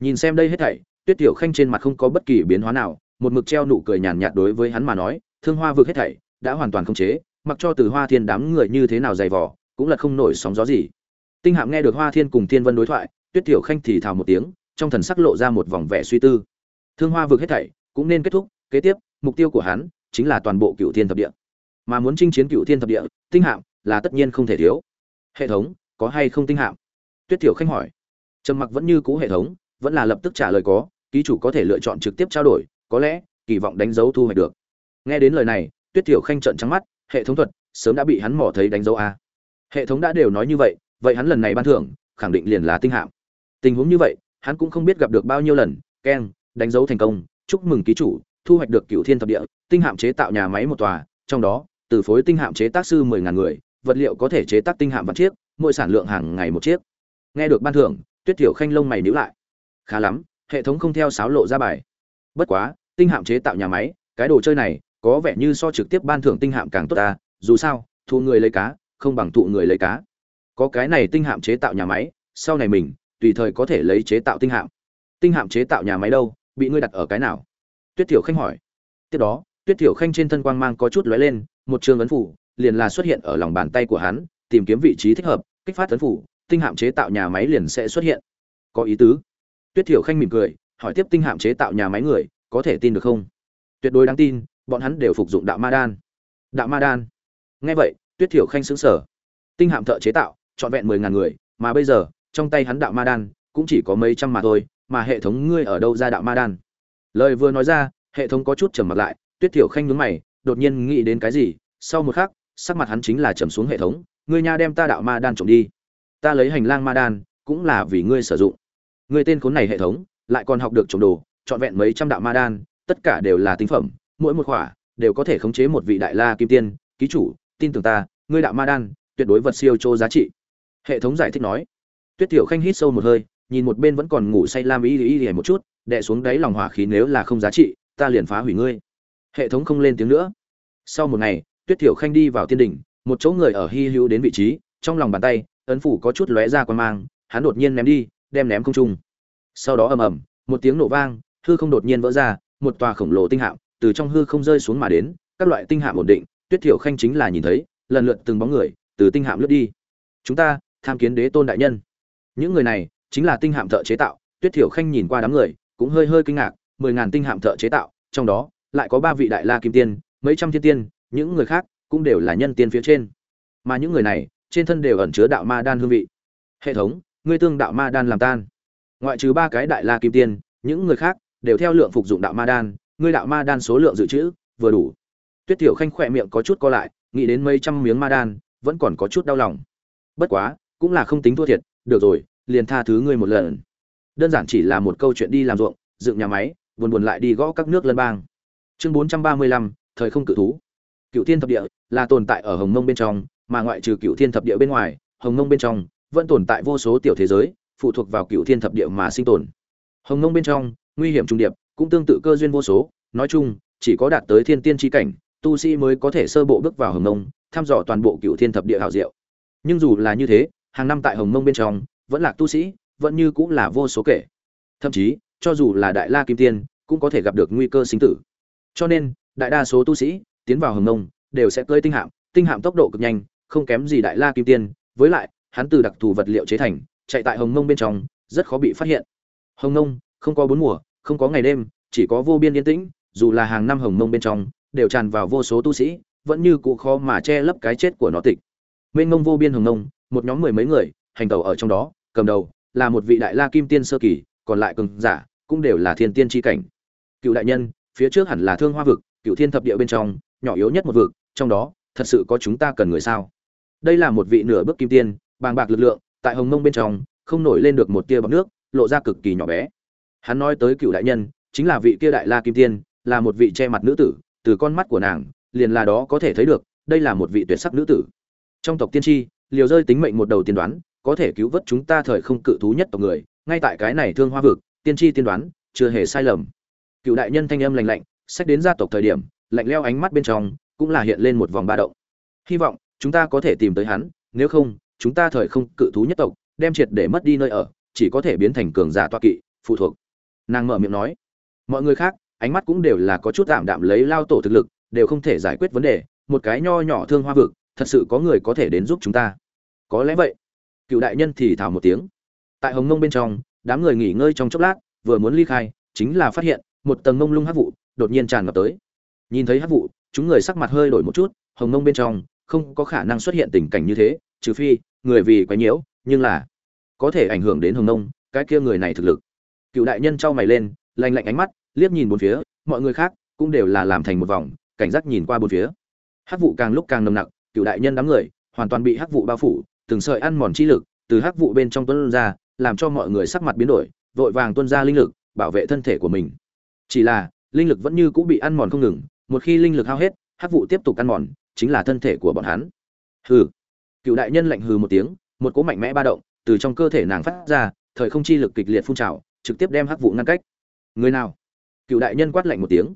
Nhìn xem đây hết thảy, tuyết tiểu khanh trên mặt không có bất kỳ biến hóa nào, một mực treo nụ cười nhàn nhạt đối với hắn mà nói, thương hoa vực hết thảy đã hoàn toàn không chế, mặc cho từ hoa thiên đám người như thế nào dày vỏ cũng là không nổi sóng gió gì. Tinh hạm nghe được hoa thiên cùng thiên vân đối thoại, tuyết tiểu khanh thì thào một tiếng, trong thần sắc lộ ra một vòng vẻ suy tư. Thương hoa vực hết thảy cũng nên kết thúc, kế tiếp, mục tiêu của hắn chính là toàn bộ cựu thiên thập địa. Mà muốn chinh chiến cựu thiên thập địa, tinh hạm là tất nhiên không thể thiếu. Hệ thống, có hay không tinh hạm? Tuyết tiểu khanh hỏi. Trầm mặc vẫn như cũ hệ thống, vẫn là lập tức trả lời có, ký chủ có thể lựa chọn trực tiếp trao đổi, có lẽ kỳ vọng đánh dấu thu hoạch được. Nghe đến lời này tuyết tiểu khanh trợn trắng mắt, hệ thống thuật, sớm đã bị hắn mỏ thấy đánh dấu a. Hệ thống đã đều nói như vậy vậy hắn lần này ban thưởng, khẳng định liền là tinh hạm. Tình huống như vậy, hắn cũng không biết gặp được bao nhiêu lần, keng, đánh dấu thành công, chúc mừng ký chủ, thu hoạch được cựu thiên thập địa, tinh hạm chế tạo nhà máy một tòa, trong đó, từ phối tinh hạm chế tác sư mười ngàn người, vật liệu có thể chế tác tinh hạm vạn chiếc, mỗi sản lượng hàng ngày một chiếc. Nghe được ban thưởng, tuyết tiểu khanh lông mày níu lại. Khá lắm, hệ thống không theo sáo lộ ra bài. Bất quá, tinh hạm chế tạo nhà máy, cái đồ chơi này có vẻ như so trực tiếp ban thưởng tinh hạm càng tốt ta, dù sao thụ người lấy cá, không bằng thụ người lấy cá. Có cái này tinh hạm chế tạo nhà máy, sau này mình, tùy thời có thể lấy chế tạo tinh hạm. Tinh hạm chế tạo nhà máy đâu, bị ngươi đặt ở cái nào? Tuyết tiểu khanh hỏi. Tiếp đó, tuyết tiểu khanh trên thân quang mang có chút lóe lên, một trường ấn phủ, liền là xuất hiện ở lòng bàn tay của hắn, tìm kiếm vị trí thích hợp, kích phát ấn phủ, tinh hạm chế tạo nhà máy liền sẽ xuất hiện. Có ý tứ. Tuyết tiểu khanh mỉm cười, hỏi tiếp tinh hạm chế tạo nhà máy người, có thể tin được không? Tuyệt đối đáng tin bọn hắn đều phục dụng đạo ma đan. Đạo ma đan. Nghe vậy, tuyết thiểu khanh sững sờ. Tinh hạm thợ chế tạo, trọn vẹn mười ngàn người, mà bây giờ, trong tay hắn đạo ma đan cũng chỉ có mấy trăm mà thôi, mà hệ thống ngươi ở đâu ra đạo ma đan? Lời vừa nói ra, hệ thống có chút trầm mặt lại, tuyết Thiểu khanh nhướng mày, đột nhiên nghĩ đến cái gì, sau một khắc, sắc mặt hắn chính là trầm xuống hệ thống, ngươi nha đem ta đạo ma đan trộm đi. Ta lấy hành lang ma đan, cũng là vì ngươi sử dụng. Ngươi tên khốn này hệ thống, lại còn học được trộm đồ, trọn vẹn mấy trăm đạo ma đan, tất cả đều là tinh phẩm mỗi một khỏa đều có thể khống chế một vị đại la kim tiên, ký chủ, tin tưởng ta, ngươi đạo ma đan, tuyệt đối vật siêu chô giá trị. Hệ thống giải thích nói. Tuyết tiểu khanh hít sâu một hơi, nhìn một bên vẫn còn ngủ say lam y ý ý một chút đệ xuống đáy lòng hỏa khí nếu là không giá trị, ta liền phá hủy ngươi. Hệ thống không lên tiếng nữa. Sau một ngày, tuyết tiểu khanh đi vào tiên đỉnh, một chỗ người ở hy hữu đến vị trí, trong lòng bàn tay, ấn phủ có chút lóe ra quan mang, hắn đột nhiên ném đi, đem ném không trung. Sau đó ầm ầm, một tiếng nổ vang, hư không đột nhiên vỡ ra, một tòa khổng lồ tinh hạm từ trong hư không rơi xuống mà đến, các loại tinh hạm ổn định, tuyết thiểu khanh chính là nhìn thấy, lần lượt từng bóng người, từ tinh hạm lướt đi. Chúng ta, tham kiến đế tôn đại nhân. Những người này, chính là tinh hạm thợ chế tạo, tuyết thiểu khanh nhìn qua đám người, cũng hơi hơi kinh ngạc, mười ngàn tinh hạm thợ chế tạo, trong đó, lại có ba vị đại la kim tiên, mấy trăm thiên tiên, những người khác cũng đều là nhân tiên phía trên. Mà những người này, trên thân đều ẩn chứa đạo ma đan hương vị. Hệ thống, ngươi tương đạo ma đan làm tan. Ngoại trừ ba cái đại la kim tiên, những người khác đều theo lượng phục dụng đạo ma đan ngươi đạo ma đan số lượng dự trữ, vừa đủ. Tuyết tiểu khanh khỏe miệng có chút co lại, nghĩ đến mấy trăm miếng ma đan, vẫn còn có chút đau lòng. Bất quá, cũng là không tính thua thiệt, được rồi, liền tha thứ ngươi một lần. Đơn giản chỉ là một câu chuyện đi làm ruộng, dựng nhà máy, buồn buồn lại đi gõ các nước lân bang. Chương bốn trăm ba mươi lăm, thời không cự thú. Cựu thiên thập địa là tồn tại ở hồng mông bên trong, mà ngoại trừ cựu thiên thập địa bên ngoài, hồng mông bên trong vẫn tồn tại vô số tiểu thế giới, phụ thuộc vào cựu thiên thập địa mà sinh tồn. Hồng mông bên trong, nguy hiểm trung điệp cũng tương tự cơ duyên vô số. Nói chung, chỉ có đạt tới thiên tiên tri cảnh, tu sĩ mới có thể sơ bộ bước vào hồng mông, thăm dò toàn bộ cựu thiên thập địa hảo diệu. Nhưng dù là như thế, hàng năm tại hồng mông bên trong, vẫn là tu sĩ, vẫn như cũng là vô số kể. Thậm chí, cho dù là đại la kim tiên, cũng có thể gặp được nguy cơ sinh tử. Cho nên, đại đa số tu sĩ tiến vào hồng mông, đều sẽ cơi tinh hạm tinh hạm tốc độ cực nhanh, không kém gì đại la kim tiên. Với lại, hắn từ đặc thù vật liệu chế thành, chạy tại hồng mông bên trong, rất khó bị phát hiện. Hồng mông, không có bốn mùa không có ngày đêm, chỉ có vô biên yên tĩnh, dù là hàng năm hồng mông bên trong, đều tràn vào vô số tu sĩ, vẫn như cụ khó mà che lấp cái chết của nó tịch. Mênh mông vô biên hồng mông, một nhóm mười mấy người, hành tẩu ở trong đó, cầm đầu là một vị đại la kim tiên sơ kỳ, còn lại cường giả cũng đều là thiên tiên tri cảnh. Cựu đại nhân, phía trước hẳn là thương hoa vực, cựu thiên thập địa bên trong, nhỏ yếu nhất một vực, trong đó, thật sự có chúng ta cần người sao? Đây là một vị nửa bước kim tiên, bàng bạc lực lượng, tại hồng mông bên trong, không nổi lên được một tia bọc nước, lộ ra cực kỳ nhỏ bé hắn nói tới cựu đại nhân, chính là vị kia đại la kim tiên, là một vị che mặt nữ tử, từ con mắt của nàng, liền là đó có thể thấy được, đây là một vị tuyệt sắc nữ tử. Trong tộc tiên tri, liều rơi tính mệnh một đầu tiên đoán, có thể cứu vớt chúng ta thời không cự thú nhất tộc người, ngay tại cái này thương hoa vực, tiên tri tiên đoán, chưa hề sai lầm. Cựu đại nhân thanh âm lành lạnh sách đến gia tộc thời điểm, lạnh leo ánh mắt bên trong, cũng là hiện lên một vòng ba động. Hy vọng, chúng ta có thể tìm tới hắn, nếu không, chúng ta thời không cự thú nhất tộc, đem triệt để mất đi nơi ở, chỉ có thể biến thành cường giả toa kỵ, phụ thuộc nàng mở miệng nói. Mọi người khác, ánh mắt cũng đều là có chút tạm đạm lấy lao tổ thực lực, đều không thể giải quyết vấn đề. Một cái nho nhỏ thương hoa vực, thật sự có người có thể đến giúp chúng ta. Có lẽ vậy. Cựu đại nhân thì thảo một tiếng. Tại hồng mông bên trong, đám người nghỉ ngơi trong chốc lát, vừa muốn ly khai, chính là phát hiện, một tầng mông lung hắc vụ đột nhiên tràn ngập tới. Nhìn thấy hắc vụ, chúng người sắc mặt hơi đổi một chút, hồng mông bên trong, không có khả năng xuất hiện tình cảnh như thế, trừ phi, người vì quấy nhiễu, nhưng là có thể ảnh hưởng đến hồng mông cái kia người này thực lực cựu đại nhân trao mày lên lành lạnh ánh mắt, liếc nhìn bốn phía, mọi người khác cũng đều là làm thành một vòng, cảnh giác nhìn qua bốn phía. Hắc vụ càng lúc càng nồng nặc, cựu đại nhân đám người hoàn toàn bị hắc vụ bao phủ, từng sợi ăn mòn chi lực từ hắc vụ bên trong tuân ra, làm cho mọi người sắc mặt biến đổi, vội vàng tuân ra linh lực, bảo vệ thân thể của mình. Chỉ là, linh lực vẫn như cũng bị ăn mòn không ngừng, một khi linh lực hao hết, hắc vụ tiếp tục ăn mòn, chính là thân thể của bọn hắn. Hừ. Cựu đại nhân lạnh hừ một tiếng, một cỗ mạnh mẽ ba động từ trong cơ thể nàng phát ra, thời không chi lực kịch liệt phun trào trực tiếp đem hắc vụ ngăn cách. Người nào? Cựu đại nhân quát lạnh một tiếng.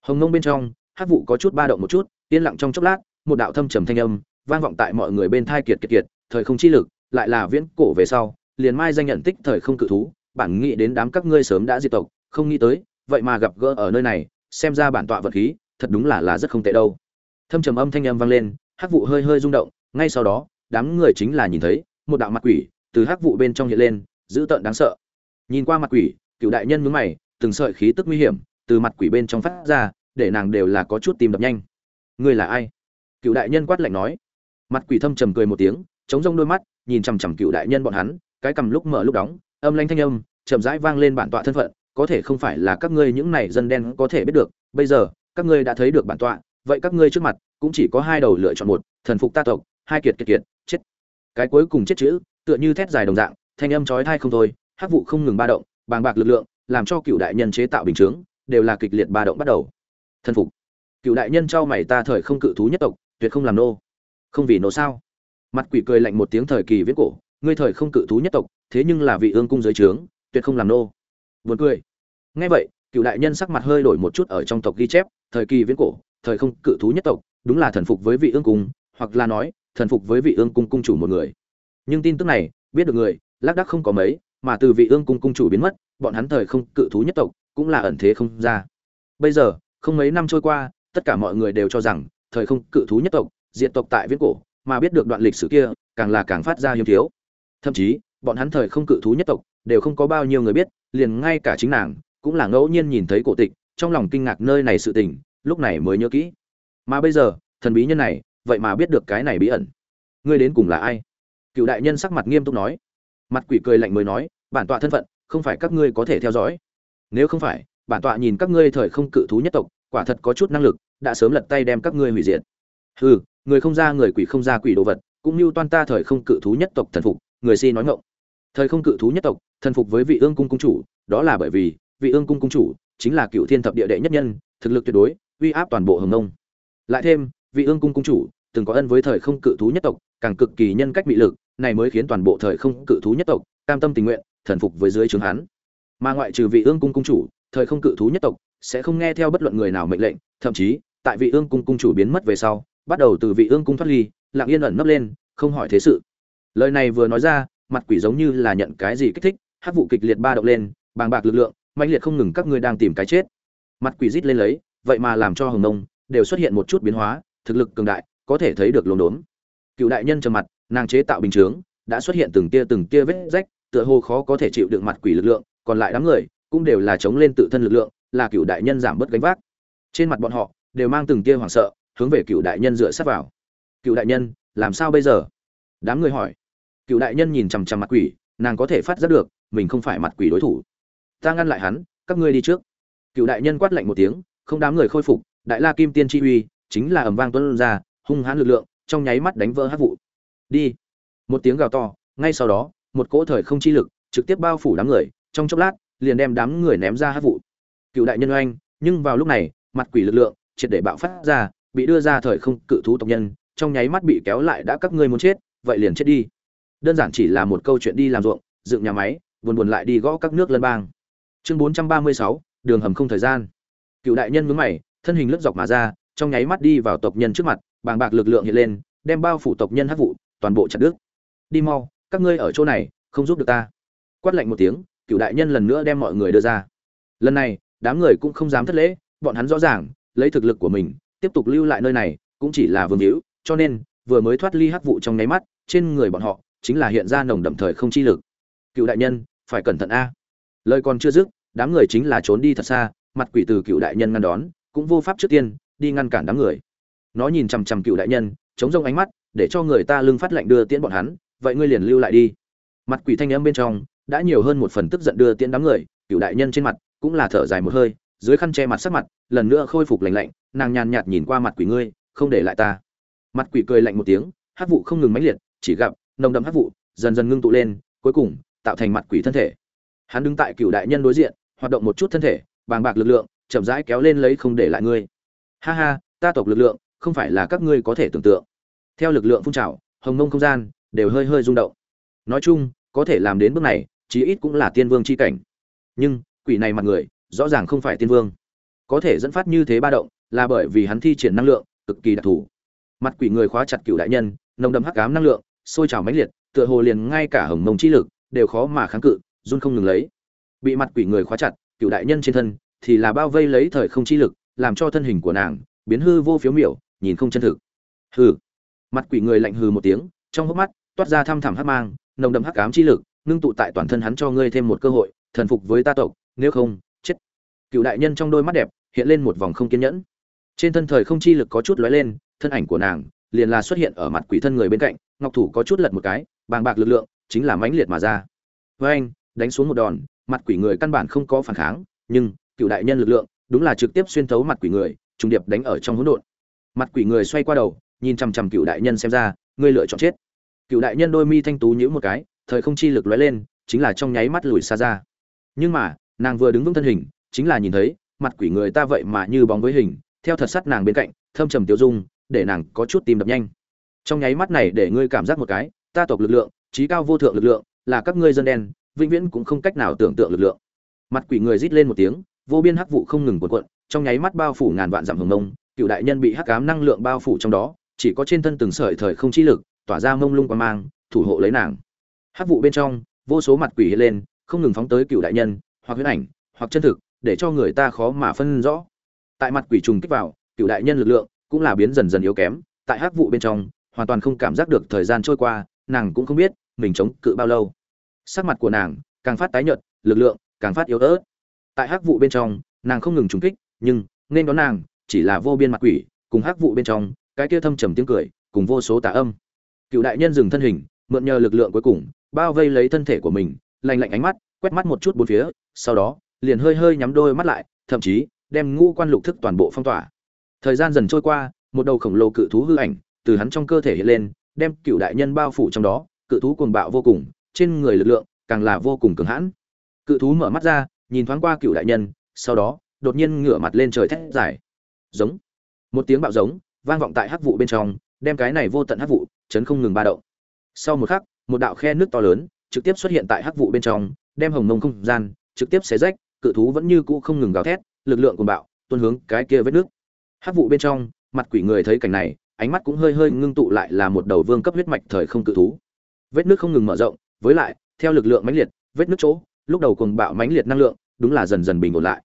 Hồng nông bên trong, hắc vụ có chút ba động một chút, yên lặng trong chốc lát, một đạo thâm trầm thanh âm vang vọng tại mọi người bên thai kiệt kiệt kiệt, thời không chi lực, lại là viễn cổ về sau, liền mai danh nhận tích thời không cự thú, bản nghĩ đến đám các ngươi sớm đã diệt tộc, không nghĩ tới, vậy mà gặp gỡ ở nơi này, xem ra bản tọa vật khí, thật đúng là là rất không tệ đâu. Thâm trầm âm thanh âm vang lên, hắc vụ hơi hơi rung động, ngay sau đó, đám người chính là nhìn thấy, một đạo mặt quỷ từ hắc vụ bên trong hiện lên, dữ tợn đáng sợ nhìn qua mặt quỷ, cựu đại nhân mướn mày, từng sợi khí tức nguy hiểm từ mặt quỷ bên trong phát ra, để nàng đều là có chút tìm đập nhanh. Ngươi là ai? Cựu đại nhân quát lạnh nói. Mặt quỷ thâm trầm cười một tiếng, chống rông đôi mắt, nhìn chằm chằm cựu đại nhân bọn hắn, cái cầm lúc mở lúc đóng, âm lanh thanh âm, chậm rãi vang lên bản tọa thân phận, có thể không phải là các ngươi những này dân đen có thể biết được, bây giờ, các ngươi đã thấy được bản tọa, vậy các ngươi trước mặt, cũng chỉ có hai đầu lựa chọn một, thần phục ta tộc, hai kiệt kiệt kiệt, chết. Cái cuối cùng chết chữ, tựa như thét dài đồng dạng, thanh âm chói thai không thôi hắc vụ không ngừng ba động, bàng bạc lực lượng, làm cho cựu đại nhân chế tạo bình chướng, đều là kịch liệt ba động bắt đầu. Thần phục. Cựu đại nhân trao mày ta thời không cự thú nhất tộc, tuyệt không làm nô. Không vì nô sao? Mặt quỷ cười lạnh một tiếng thời kỳ viết cổ, ngươi thời không cự thú nhất tộc, thế nhưng là vị ương cung giới trướng, tuyệt không làm nô. Buồn cười. Nghe vậy, cựu đại nhân sắc mặt hơi đổi một chút ở trong tộc ghi chép, thời kỳ viễn cổ, thời không cự thú nhất tộc, đúng là thần phục với vị ương cung, hoặc là nói, thần phục với vị ương cung cung chủ một người. Nhưng tin tức này, biết được người, lác đác không có mấy mà từ vị ương cung cung chủ biến mất, bọn hắn thời không cự thú nhất tộc cũng là ẩn thế không ra. Bây giờ, không mấy năm trôi qua, tất cả mọi người đều cho rằng thời không cự thú nhất tộc diện tộc tại viễn cổ, mà biết được đoạn lịch sử kia, càng là càng phát ra hiếm thiếu. Thậm chí, bọn hắn thời không cự thú nhất tộc đều không có bao nhiêu người biết, liền ngay cả chính nàng cũng là ngẫu nhiên nhìn thấy cổ tịch, trong lòng kinh ngạc nơi này sự tình, lúc này mới nhớ kỹ. Mà bây giờ, thần bí nhân này, vậy mà biết được cái này bí ẩn. Ngươi đến cùng là ai? Cựu đại nhân sắc mặt nghiêm túc nói mặt quỷ cười lạnh mới nói, bản tọa thân phận, không phải các ngươi có thể theo dõi. Nếu không phải, bản tọa nhìn các ngươi thời không cự thú nhất tộc, quả thật có chút năng lực, đã sớm lật tay đem các ngươi hủy diệt. Hừ, người không ra người quỷ không ra quỷ đồ vật, cũng như toan ta thời không cự thú nhất tộc thần phục, người si nói ngộng thời không cự thú nhất tộc, thần phục với vị ương cung cung chủ, đó là bởi vì, vị ương cung cung chủ chính là cựu thiên thập địa đệ nhất nhân, thực lực tuyệt đối, uy áp toàn bộ hồng nông. Lại thêm, vị ương cung cung chủ từng có ân với thời không cự thú nhất tộc, càng cực kỳ nhân cách bị lực này mới khiến toàn bộ thời không cự thú nhất tộc cam tâm tình nguyện, thần phục với dưới trướng hắn. Mà ngoại trừ vị ương cung cung chủ, thời không cự thú nhất tộc sẽ không nghe theo bất luận người nào mệnh lệnh, thậm chí, tại vị ương cung cung chủ biến mất về sau, bắt đầu từ vị ương cung thoát ly, lặng yên ẩn nấp lên, không hỏi thế sự. Lời này vừa nói ra, mặt quỷ giống như là nhận cái gì kích thích hát vụ kịch liệt ba động lên, bàng bạc lực lượng mạnh liệt không ngừng các ngươi đang tìm cái chết. Mặt quỷ rít lên lấy, vậy mà làm cho hồng nông đều xuất hiện một chút biến hóa, thực lực cường đại, có thể thấy được lồn đốn. Cựu đại nhân trầm mặt nàng chế tạo bình chướng, đã xuất hiện từng tia từng tia vết rách, tựa hồ khó có thể chịu đựng mặt quỷ lực lượng, còn lại đám người cũng đều là chống lên tự thân lực lượng, là cựu đại nhân giảm bớt gánh vác. Trên mặt bọn họ, đều mang từng tia hoảng sợ, hướng về cựu đại nhân dựa sát vào. Cựu đại nhân, làm sao bây giờ? Đám người hỏi. Cựu đại nhân nhìn chằm chằm mặt quỷ, nàng có thể phát giác được, mình không phải mặt quỷ đối thủ. Ta ngăn lại hắn, các ngươi đi trước. Cựu đại nhân quát lạnh một tiếng, không đám người khôi phục, đại la kim tiên chi uy, chính là ầm vang tuân ra, hung hãn lực lượng, trong nháy mắt đánh vỡ hát vụ đi. Một tiếng gào to, ngay sau đó, một cỗ thời không chi lực trực tiếp bao phủ đám người, trong chốc lát, liền đem đám người ném ra hát vụ. Cựu đại nhân oanh, nhưng vào lúc này, mặt quỷ lực lượng triệt để bạo phát ra, bị đưa ra thời không cự thú tộc nhân, trong nháy mắt bị kéo lại đã các ngươi muốn chết, vậy liền chết đi. Đơn giản chỉ là một câu chuyện đi làm ruộng, dựng nhà máy, buồn buồn lại đi gõ các nước lân bang. Chương bốn trăm ba mươi sáu, đường hầm không thời gian. Cựu đại nhân mướn mày, thân hình lướt dọc mà ra, trong nháy mắt đi vào tộc nhân trước mặt, bàng bạc lực lượng hiện lên, đem bao phủ tộc nhân hắc vụ toàn bộ chặt đứt. Đi mau, các ngươi ở chỗ này, không giúp được ta. Quát lạnh một tiếng, cựu đại nhân lần nữa đem mọi người đưa ra. Lần này, đám người cũng không dám thất lễ, bọn hắn rõ ràng, lấy thực lực của mình, tiếp tục lưu lại nơi này, cũng chỉ là vương hữu, cho nên, vừa mới thoát ly hắc vụ trong nháy mắt, trên người bọn họ, chính là hiện ra nồng đậm thời không chi lực. Cựu đại nhân, phải cẩn thận a. Lời còn chưa dứt, đám người chính là trốn đi thật xa, mặt quỷ từ cựu đại nhân ngăn đón, cũng vô pháp trước tiên, đi ngăn cản đám người. Nó nhìn chằm chằm cựu đại nhân, chống rông ánh mắt để cho người ta lưng phát lệnh đưa tiễn bọn hắn, vậy ngươi liền lưu lại đi. Mặt quỷ thanh âm bên trong, đã nhiều hơn một phần tức giận đưa tiễn đám người cựu đại nhân trên mặt cũng là thở dài một hơi, dưới khăn che mặt sắc mặt, lần nữa khôi phục lành lạnh, nàng nhàn nhạt nhìn qua mặt quỷ ngươi, không để lại ta. Mặt quỷ cười lạnh một tiếng, hát vụ không ngừng mãnh liệt, chỉ gặp nồng đậm hát vụ dần dần ngưng tụ lên, cuối cùng tạo thành mặt quỷ thân thể. Hắn đứng tại cựu đại nhân đối diện, hoạt động một chút thân thể, bàng bạc lực lượng, chậm rãi kéo lên lấy không để lại ngươi. Ha ha, ta tộc lực lượng, không phải là các ngươi có thể tưởng tượng theo lực lượng phun trào, hồng mông không gian đều hơi hơi rung động. Nói chung, có thể làm đến bước này, chí ít cũng là tiên vương c h i cảnh. Nhưng, quỷ này mặt người, rõ ràng không phải tiên vương. Có thể dẫn phát như thế ba động, là bởi vì hắn thi triển năng lượng cực kỳ đặc thù. Mặt quỷ người khóa chặt cựu đại nhân, nồng đậm hắc cám năng lượng, sôi trào mãnh liệt, tựa hồ liền ngay cả hồng mông chi lực đều khó mà kháng cự, run không ngừng lấy. Bị mặt quỷ người khóa chặt cựu đại nhân trên thân, thì là bao vây lấy thời không chi lực, làm cho thân hình của nàng biến hư vô phiếu miểu, nhìn không chân thực. Hư mặt quỷ người lạnh hừ một tiếng, trong hốc mắt toát ra thăm thẳm hắc mang, nồng đậm hắc ám chi lực, ngưng tụ tại toàn thân hắn cho ngươi thêm một cơ hội, thần phục với ta tộc, nếu không, chết. Cựu đại nhân trong đôi mắt đẹp hiện lên một vòng không kiên nhẫn. Trên thân thời không chi lực có chút lóe lên, thân ảnh của nàng liền là xuất hiện ở mặt quỷ thân người bên cạnh, ngọc thủ có chút lật một cái, bàng bạc lực lượng chính là mãnh liệt mà ra. Với anh, đánh xuống một đòn, mặt quỷ người căn bản không có phản kháng, nhưng cựu đại nhân lực lượng đúng là trực tiếp xuyên thấu mặt quỷ người, trùng điệp đánh ở trong hỗn độn. Mặt quỷ người xoay qua đầu nhìn chằm chằm cựu đại nhân xem ra, ngươi lựa chọn chết. Cựu đại nhân đôi mi thanh tú nhữ một cái, thời không chi lực lóe lên, chính là trong nháy mắt lùi xa ra. Nhưng mà, nàng vừa đứng vững thân hình, chính là nhìn thấy, mặt quỷ người ta vậy mà như bóng với hình, theo thật sắt nàng bên cạnh, thâm trầm tiêu dung, để nàng có chút tìm đập nhanh. Trong nháy mắt này để ngươi cảm giác một cái, ta tộc lực lượng trí cao vô thượng lực lượng, là các ngươi dân đen, vĩnh viễn cũng không cách nào tưởng tượng lực lượng. Mặt quỷ người rít lên một tiếng, vô biên hắc vụ không ngừng cuộn cuộn, trong nháy mắt bao phủ ngàn vạn dặm hồng mông, cựu đại nhân bị hắc ám năng lượng bao phủ trong đó chỉ có trên thân từng sợi thời không chi lực, tỏa ra mông lung qua mang, thủ hộ lấy nàng. Hắc vụ bên trong, vô số mặt quỷ hiện lên, không ngừng phóng tới cựu đại nhân, hoặc huyết ảnh, hoặc chân thực, để cho người ta khó mà phân rõ. Tại mặt quỷ trùng kích vào, cựu đại nhân lực lượng cũng là biến dần dần yếu kém, tại hắc vụ bên trong, hoàn toàn không cảm giác được thời gian trôi qua, nàng cũng không biết mình chống cự bao lâu. Sắc mặt của nàng càng phát tái nhợt, lực lượng càng phát yếu ớt. Tại hắc vụ bên trong, nàng không ngừng trúng kích, nhưng nên đón nàng chỉ là vô biên mặt quỷ, cùng hắc vụ bên trong cái kia thâm trầm tiếng cười, cùng vô số tà âm. Cựu đại nhân dừng thân hình, mượn nhờ lực lượng cuối cùng, bao vây lấy thân thể của mình, lạnh lạnh ánh mắt, quét mắt một chút bốn phía, sau đó, liền hơi hơi nhắm đôi mắt lại, thậm chí, đem ngũ quan lục thức toàn bộ phong tỏa. Thời gian dần trôi qua, một đầu khổng lồ cự thú hư ảnh, từ hắn trong cơ thể hiện lên, đem cựu đại nhân bao phủ trong đó, cự thú cuồng bạo vô cùng, trên người lực lượng càng là vô cùng cường hãn. Cự thú mở mắt ra, nhìn thoáng qua cựu đại nhân, sau đó, đột nhiên ngửa mặt lên trời thét dài. Giống. Một tiếng bạo giống vang vọng tại hắc vụ bên trong, đem cái này vô tận hắc vụ, chấn không ngừng ba động. Sau một khắc, một đạo khe nước to lớn, trực tiếp xuất hiện tại hắc vụ bên trong, đem hồng mông không gian, trực tiếp xé rách, cự thú vẫn như cũ không ngừng gào thét, lực lượng cuồng bạo, tuôn hướng cái kia vết nước. Hắc vụ bên trong, mặt quỷ người thấy cảnh này, ánh mắt cũng hơi hơi ngưng tụ lại là một đầu vương cấp huyết mạch thời không cự thú. Vết nước không ngừng mở rộng, với lại, theo lực lượng mãnh liệt, vết nước chỗ, lúc đầu cuồng bạo mãnh liệt năng lượng, đúng là dần dần bình ổn lại.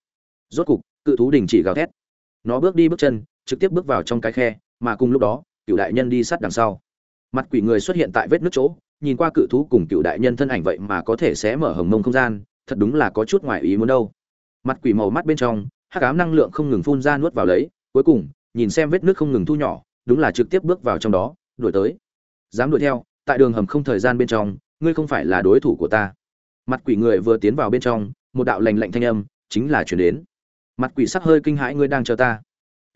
Rốt cục, cự thú đình chỉ gào thét. Nó bước đi bước chân trực tiếp bước vào trong cái khe, mà cùng lúc đó, cựu đại nhân đi sát đằng sau. Mặt quỷ người xuất hiện tại vết nước chỗ, nhìn qua cự thú cùng cựu đại nhân thân ảnh vậy mà có thể sẽ mở hồng mông không gian, thật đúng là có chút ngoài ý muốn đâu. Mặt quỷ màu mắt bên trong, hắc ám năng lượng không ngừng phun ra nuốt vào lấy, cuối cùng, nhìn xem vết nước không ngừng thu nhỏ, đúng là trực tiếp bước vào trong đó, đuổi tới. Dám đuổi theo, tại đường hầm không thời gian bên trong, ngươi không phải là đối thủ của ta. Mặt quỷ người vừa tiến vào bên trong, một đạo lành lạnh thanh âm, chính là chuyển đến. Mặt quỷ sắc hơi kinh hãi, ngươi đang chờ ta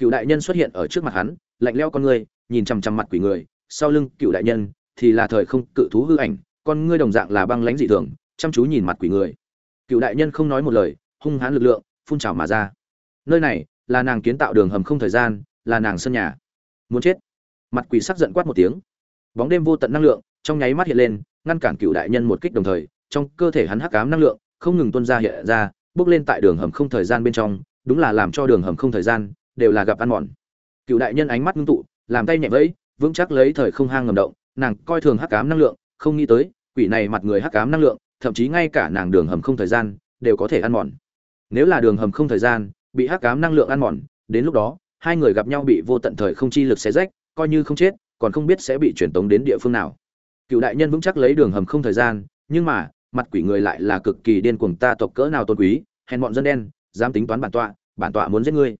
cựu đại nhân xuất hiện ở trước mặt hắn, lạnh leo con ngươi, nhìn chằm chằm mặt quỷ người. Sau lưng cựu đại nhân thì là thời không cự thú hư ảnh, con ngươi đồng dạng là băng lãnh dị thường, chăm chú nhìn mặt quỷ người. Cựu đại nhân không nói một lời, hung hãn lực lượng phun trào mà ra. Nơi này là nàng kiến tạo đường hầm không thời gian, là nàng sân nhà. Muốn chết. Mặt quỷ sắc giận quát một tiếng. Bóng đêm vô tận năng lượng trong nháy mắt hiện lên, ngăn cản cựu đại nhân một kích đồng thời, trong cơ thể hắn hắc ám năng lượng không ngừng tuôn ra hiện ra, bước lên tại đường hầm không thời gian bên trong, đúng là làm cho đường hầm không thời gian đều là gặp ăn mòn. Cựu đại nhân ánh mắt ngưng tụ, làm tay nhẹ vẫy, vững chắc lấy thời không hang ngầm động, nàng coi thường hắc cám năng lượng, không nghĩ tới, quỷ này mặt người hắc cám năng lượng, thậm chí ngay cả nàng đường hầm không thời gian, đều có thể ăn mòn. Nếu là đường hầm không thời gian, bị hắc cám năng lượng ăn mòn, đến lúc đó, hai người gặp nhau bị vô tận thời không chi lực xé rách, coi như không chết, còn không biết sẽ bị truyền tống đến địa phương nào. Cựu đại nhân vững chắc lấy đường hầm không thời gian, nhưng mà, mặt quỷ người lại là cực kỳ điên cuồng ta tộc cỡ nào tôn quý, hèn bọn dân đen, dám tính toán bản tọa bản tọa muốn giết ngươi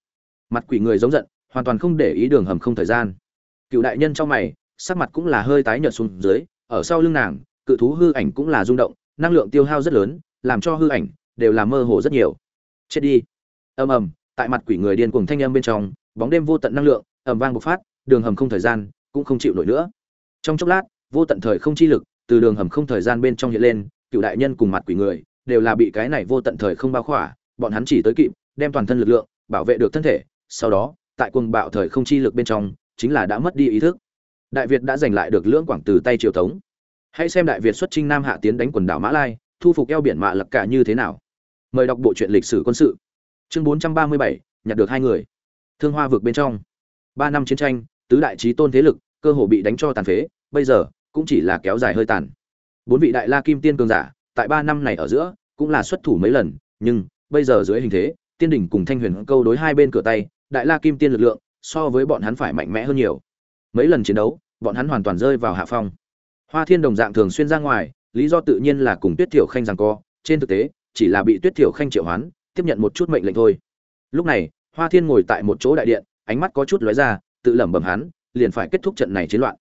mặt quỷ người giống giận, hoàn toàn không để ý đường hầm không thời gian. Cựu đại nhân trong mày, sắc mặt cũng là hơi tái nhợt xuống dưới, ở sau lưng nàng, cự thú hư ảnh cũng là rung động, năng lượng tiêu hao rất lớn, làm cho hư ảnh đều là mơ hồ rất nhiều. Chết đi. Ầm ầm, tại mặt quỷ người điên cuồng thanh âm bên trong, bóng đêm vô tận năng lượng, ầm vang bộc phát, đường hầm không thời gian cũng không chịu nổi nữa. Trong chốc lát, vô tận thời không chi lực từ đường hầm không thời gian bên trong hiện lên, cựu đại nhân cùng mặt quỷ người đều là bị cái này vô tận thời không bao khỏa, bọn hắn chỉ tới kịp, đem toàn thân lực lượng bảo vệ được thân thể sau đó tại cuồng bạo thời không chi lực bên trong chính là đã mất đi ý thức. Đại việt đã giành lại được lưỡng quảng từ tay triều tống hãy xem đại việt xuất chinh nam hạ tiến đánh quần đảo mã lai thu phục eo biển mạ lập cả như thế nào. Mời đọc bộ truyện lịch sử quân sự. Chương 437, nhặt được hai người. Thương hoa vực bên trong. Ba năm chiến tranh tứ đại trí tôn thế lực cơ hồ bị đánh cho tàn phế bây giờ cũng chỉ là kéo dài hơi tàn. Bốn vị đại la kim tiên cường giả tại ba năm này ở giữa cũng là xuất thủ mấy lần nhưng bây giờ dưới hình thế tiên đỉnh cùng thanh huyền câu đối hai bên cửa tay đại la kim tiên lực lượng, so với bọn hắn phải mạnh mẽ hơn nhiều. Mấy lần chiến đấu, bọn hắn hoàn toàn rơi vào hạ phong. Hoa thiên đồng dạng thường xuyên ra ngoài, lý do tự nhiên là cùng tuyết thiểu khanh rằng co, trên thực tế, chỉ là bị tuyết thiểu khanh triệu hoán, tiếp nhận một chút mệnh lệnh thôi. Lúc này, hoa thiên ngồi tại một chỗ đại điện, ánh mắt có chút lóe ra, tự lẩm bẩm hắn, liền phải kết thúc trận này chiến loạn.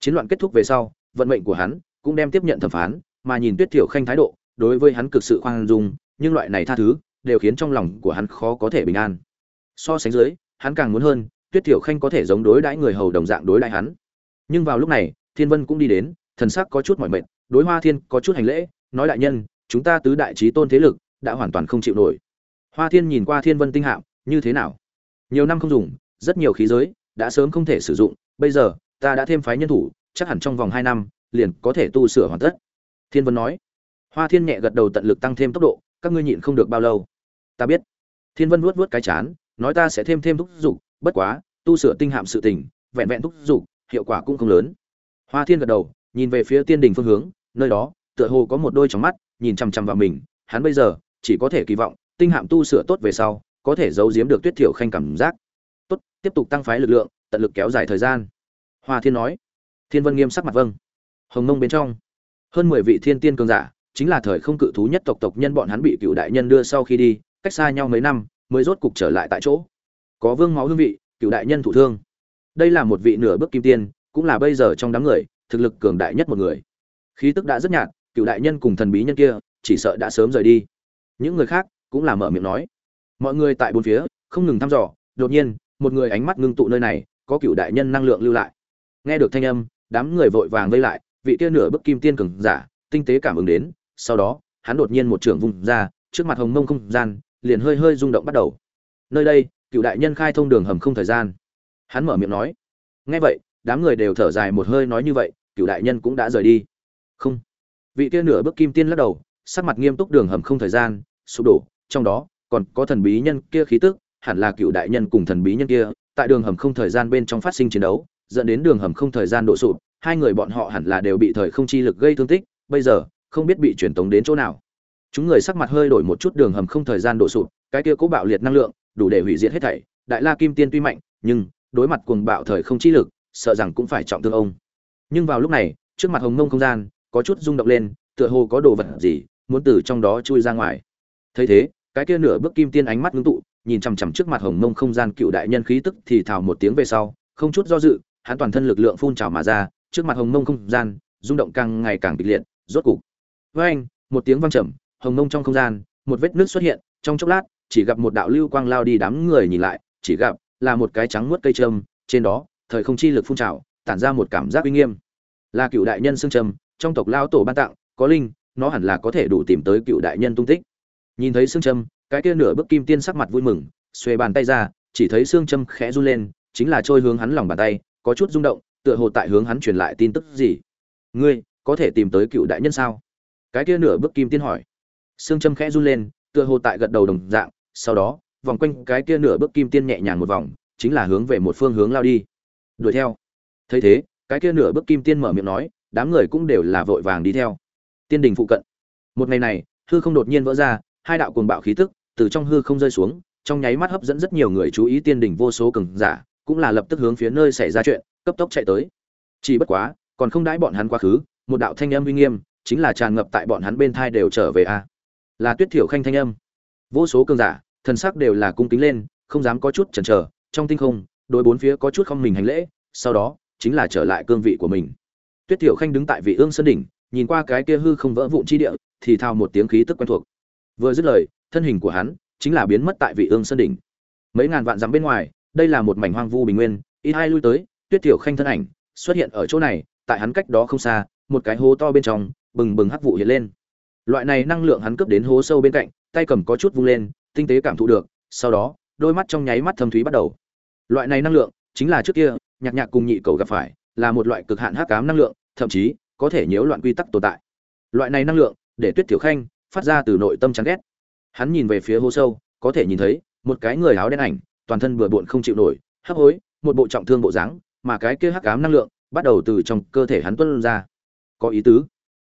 Chiến loạn kết thúc về sau, vận mệnh của hắn cũng đem tiếp nhận thẩm phán, mà nhìn tuyết thiểu khanh thái độ, đối với hắn cực sự khoan dung, nhưng loại này tha thứ đều khiến trong lòng của hắn khó có thể bình an so sánh dưới, hắn càng muốn hơn, tuyết thiểu khanh có thể giống đối đãi người hầu đồng dạng đối đãi hắn. Nhưng vào lúc này, thiên vân cũng đi đến, thần sắc có chút mỏi mệt, đối hoa thiên có chút hành lễ, nói đại nhân, chúng ta tứ đại trí tôn thế lực đã hoàn toàn không chịu nổi. Hoa thiên nhìn qua thiên vân tinh hạm như thế nào? Nhiều năm không dùng, rất nhiều khí giới đã sớm không thể sử dụng, bây giờ, ta đã thêm phái nhân thủ, chắc hẳn trong vòng hai năm, liền có thể tu sửa hoàn tất. Thiên vân nói. Hoa thiên nhẹ gật đầu tận lực tăng thêm tốc độ, các ngươi nhịn không được bao lâu. Ta biết. Thiên vân vuốt vuốt cái chán nói ta sẽ thêm thêm thúc giục, bất quá, tu sửa tinh hạm sự tình, vẹn vẹn thúc giục, hiệu quả cũng không lớn. Hoa thiên gật đầu, nhìn về phía tiên đình phương hướng, nơi đó, tựa hồ có một đôi trong mắt, nhìn chằm chằm vào mình, hắn bây giờ, chỉ có thể kỳ vọng, tinh hạm tu sửa tốt về sau, có thể giấu giếm được tuyết thiểu khanh cảm giác. Tốt, tiếp tục tăng phái lực lượng, tận lực kéo dài thời gian. Hoa thiên nói. Thiên vân nghiêm sắc mặt vâng. Hồng mông bên trong, hơn mười vị thiên tiên cường giả, chính là thời không cự thú nhất tộc tộc nhân bọn hắn bị cựu đại nhân đưa sau khi đi, cách xa nhau mấy năm mới rốt cục trở lại tại chỗ. Có vương máu hương vị, cựu đại nhân thủ thương. Đây là một vị nửa bước kim tiên, cũng là bây giờ trong đám người, thực lực cường đại nhất một người. Khí tức đã rất nhạt, cựu đại nhân cùng thần bí nhân kia, chỉ sợ đã sớm rời đi. Những người khác cũng là mở miệng nói. Mọi người tại bốn phía, không ngừng thăm dò, đột nhiên, một người ánh mắt ngưng tụ nơi này, có cựu đại nhân năng lượng lưu lại. Nghe được thanh âm, đám người vội vàng vây lại, vị kia nửa bức kim tiên cường giả, tinh tế cảm ứng đến, sau đó, hắn đột nhiên một trường vùng ra, trước mặt hồng mông không gian liền hơi hơi rung động bắt đầu. Nơi đây, cựu đại nhân khai thông đường hầm không thời gian. Hắn mở miệng nói, nghe vậy, đám người đều thở dài một hơi nói như vậy, cựu đại nhân cũng đã rời đi. Không. Vị kia nửa bước kim tiên lắc đầu, sắc mặt nghiêm túc đường hầm không thời gian, sụp đổ, trong đó còn có thần bí nhân kia khí tức, hẳn là cựu đại nhân cùng thần bí nhân kia, tại đường hầm không thời gian bên trong phát sinh chiến đấu, dẫn đến đường hầm không thời gian đổ sụp, hai người bọn họ hẳn là đều bị thời không chi lực gây thương tích, bây giờ, không biết bị truyền tống đến chỗ nào chúng người sắc mặt hơi đổi một chút đường hầm không thời gian đổ sụp, cái kia cố bạo liệt năng lượng, đủ để hủy diệt hết thảy. Đại la kim tiên tuy mạnh, nhưng đối mặt cuồng bạo thời không chi lực, sợ rằng cũng phải trọng thương ông. Nhưng vào lúc này, trước mặt hồng mông không gian có chút rung động lên, tựa hồ có đồ vật gì muốn từ trong đó chui ra ngoài. Thấy thế, cái kia nửa bước kim tiên ánh mắt ngưng tụ, nhìn chằm chằm trước mặt hồng mông không gian cựu đại nhân khí tức thì thào một tiếng về sau, không chút do dự, hắn toàn thân lực lượng phun trào mà ra, trước mặt hồng mông không gian rung động càng ngày càng kịch liệt, rốt cục. Với anh một tiếng vang trầm hồng mông trong không gian, một vết nước xuất hiện, trong chốc lát, chỉ gặp một đạo lưu quang lao đi đám người nhìn lại, chỉ gặp là một cái trắng muốt cây trâm, trên đó, thời không chi lực phun trào, tản ra một cảm giác uy nghiêm. Là cựu đại nhân xương trầm trong tộc lao tổ ban tặng, có linh, nó hẳn là có thể đủ tìm tới cựu đại nhân tung tích. Nhìn thấy xương trầm cái kia nửa bước kim tiên sắc mặt vui mừng, xuề bàn tay ra, chỉ thấy xương trầm khẽ run lên, chính là trôi hướng hắn lòng bàn tay, có chút rung động, tựa hồ tại hướng hắn truyền lại tin tức gì. Ngươi có thể tìm tới cựu đại nhân sao? Cái kia nửa bước kim tiên hỏi xương châm khẽ run lên, tựa hồ tại gật đầu đồng dạng, sau đó, vòng quanh cái kia nửa bước kim tiên nhẹ nhàng một vòng, chính là hướng về một phương hướng lao đi. Đuổi theo. Thấy thế, cái kia nửa bước kim tiên mở miệng nói, đám người cũng đều là vội vàng đi theo. Tiên đình phụ cận. Một ngày này, hư không đột nhiên vỡ ra, hai đạo cuồng bạo khí tức từ trong hư không rơi xuống, trong nháy mắt hấp dẫn rất nhiều người chú ý tiên đình vô số cường giả, cũng là lập tức hướng phía nơi xảy ra chuyện, cấp tốc chạy tới. Chỉ bất quá, còn không đãi bọn hắn quá khứ, một đạo thanh âm uy nghiêm, chính là tràn ngập tại bọn hắn bên thai đều trở về a là tuyết thiểu khanh thanh âm. Vô số cường giả, thần sắc đều là cung kính lên, không dám có chút chần chờ, trong tinh không đôi bốn phía có chút không mình hành lễ, sau đó, chính là trở lại cương vị của mình. Tuyết thiểu khanh đứng tại vị ương sơn đỉnh, nhìn qua cái kia hư không vỡ vụn chi địa, thì thao một tiếng khí tức quen thuộc. Vừa dứt lời, thân hình của hắn chính là biến mất tại vị ương sơn đỉnh. Mấy ngàn vạn dặm bên ngoài, đây là một mảnh hoang vu bình nguyên ít hai lui tới, tuyết thiểu khanh thân ảnh xuất hiện ở chỗ này, tại hắn cách đó không xa, một cái hố to bên trong, bừng bừng hắc vụ hiện lên loại này năng lượng hắn cướp đến hố sâu bên cạnh, tay cầm có chút vung lên, tinh tế cảm thụ được, sau đó, đôi mắt trong nháy mắt thâm thúy bắt đầu. Loại này năng lượng, chính là trước kia, nhạc nhạc cùng nhị cầu gặp phải, là một loại cực hạn hắc cám năng lượng, thậm chí, có thể nhiễu loạn quy tắc tồn tại. Loại này năng lượng, để tuyết tiểu khanh, phát ra từ nội tâm chán ghét. Hắn nhìn về phía hố sâu, có thể nhìn thấy, một cái người áo đen ảnh, toàn thân bừa bộn không chịu nổi, hấp hối, một bộ trọng thương bộ dáng, mà cái kia hắc ám năng lượng, bắt đầu từ trong cơ thể hắn tuôn ra. Có ý tứ.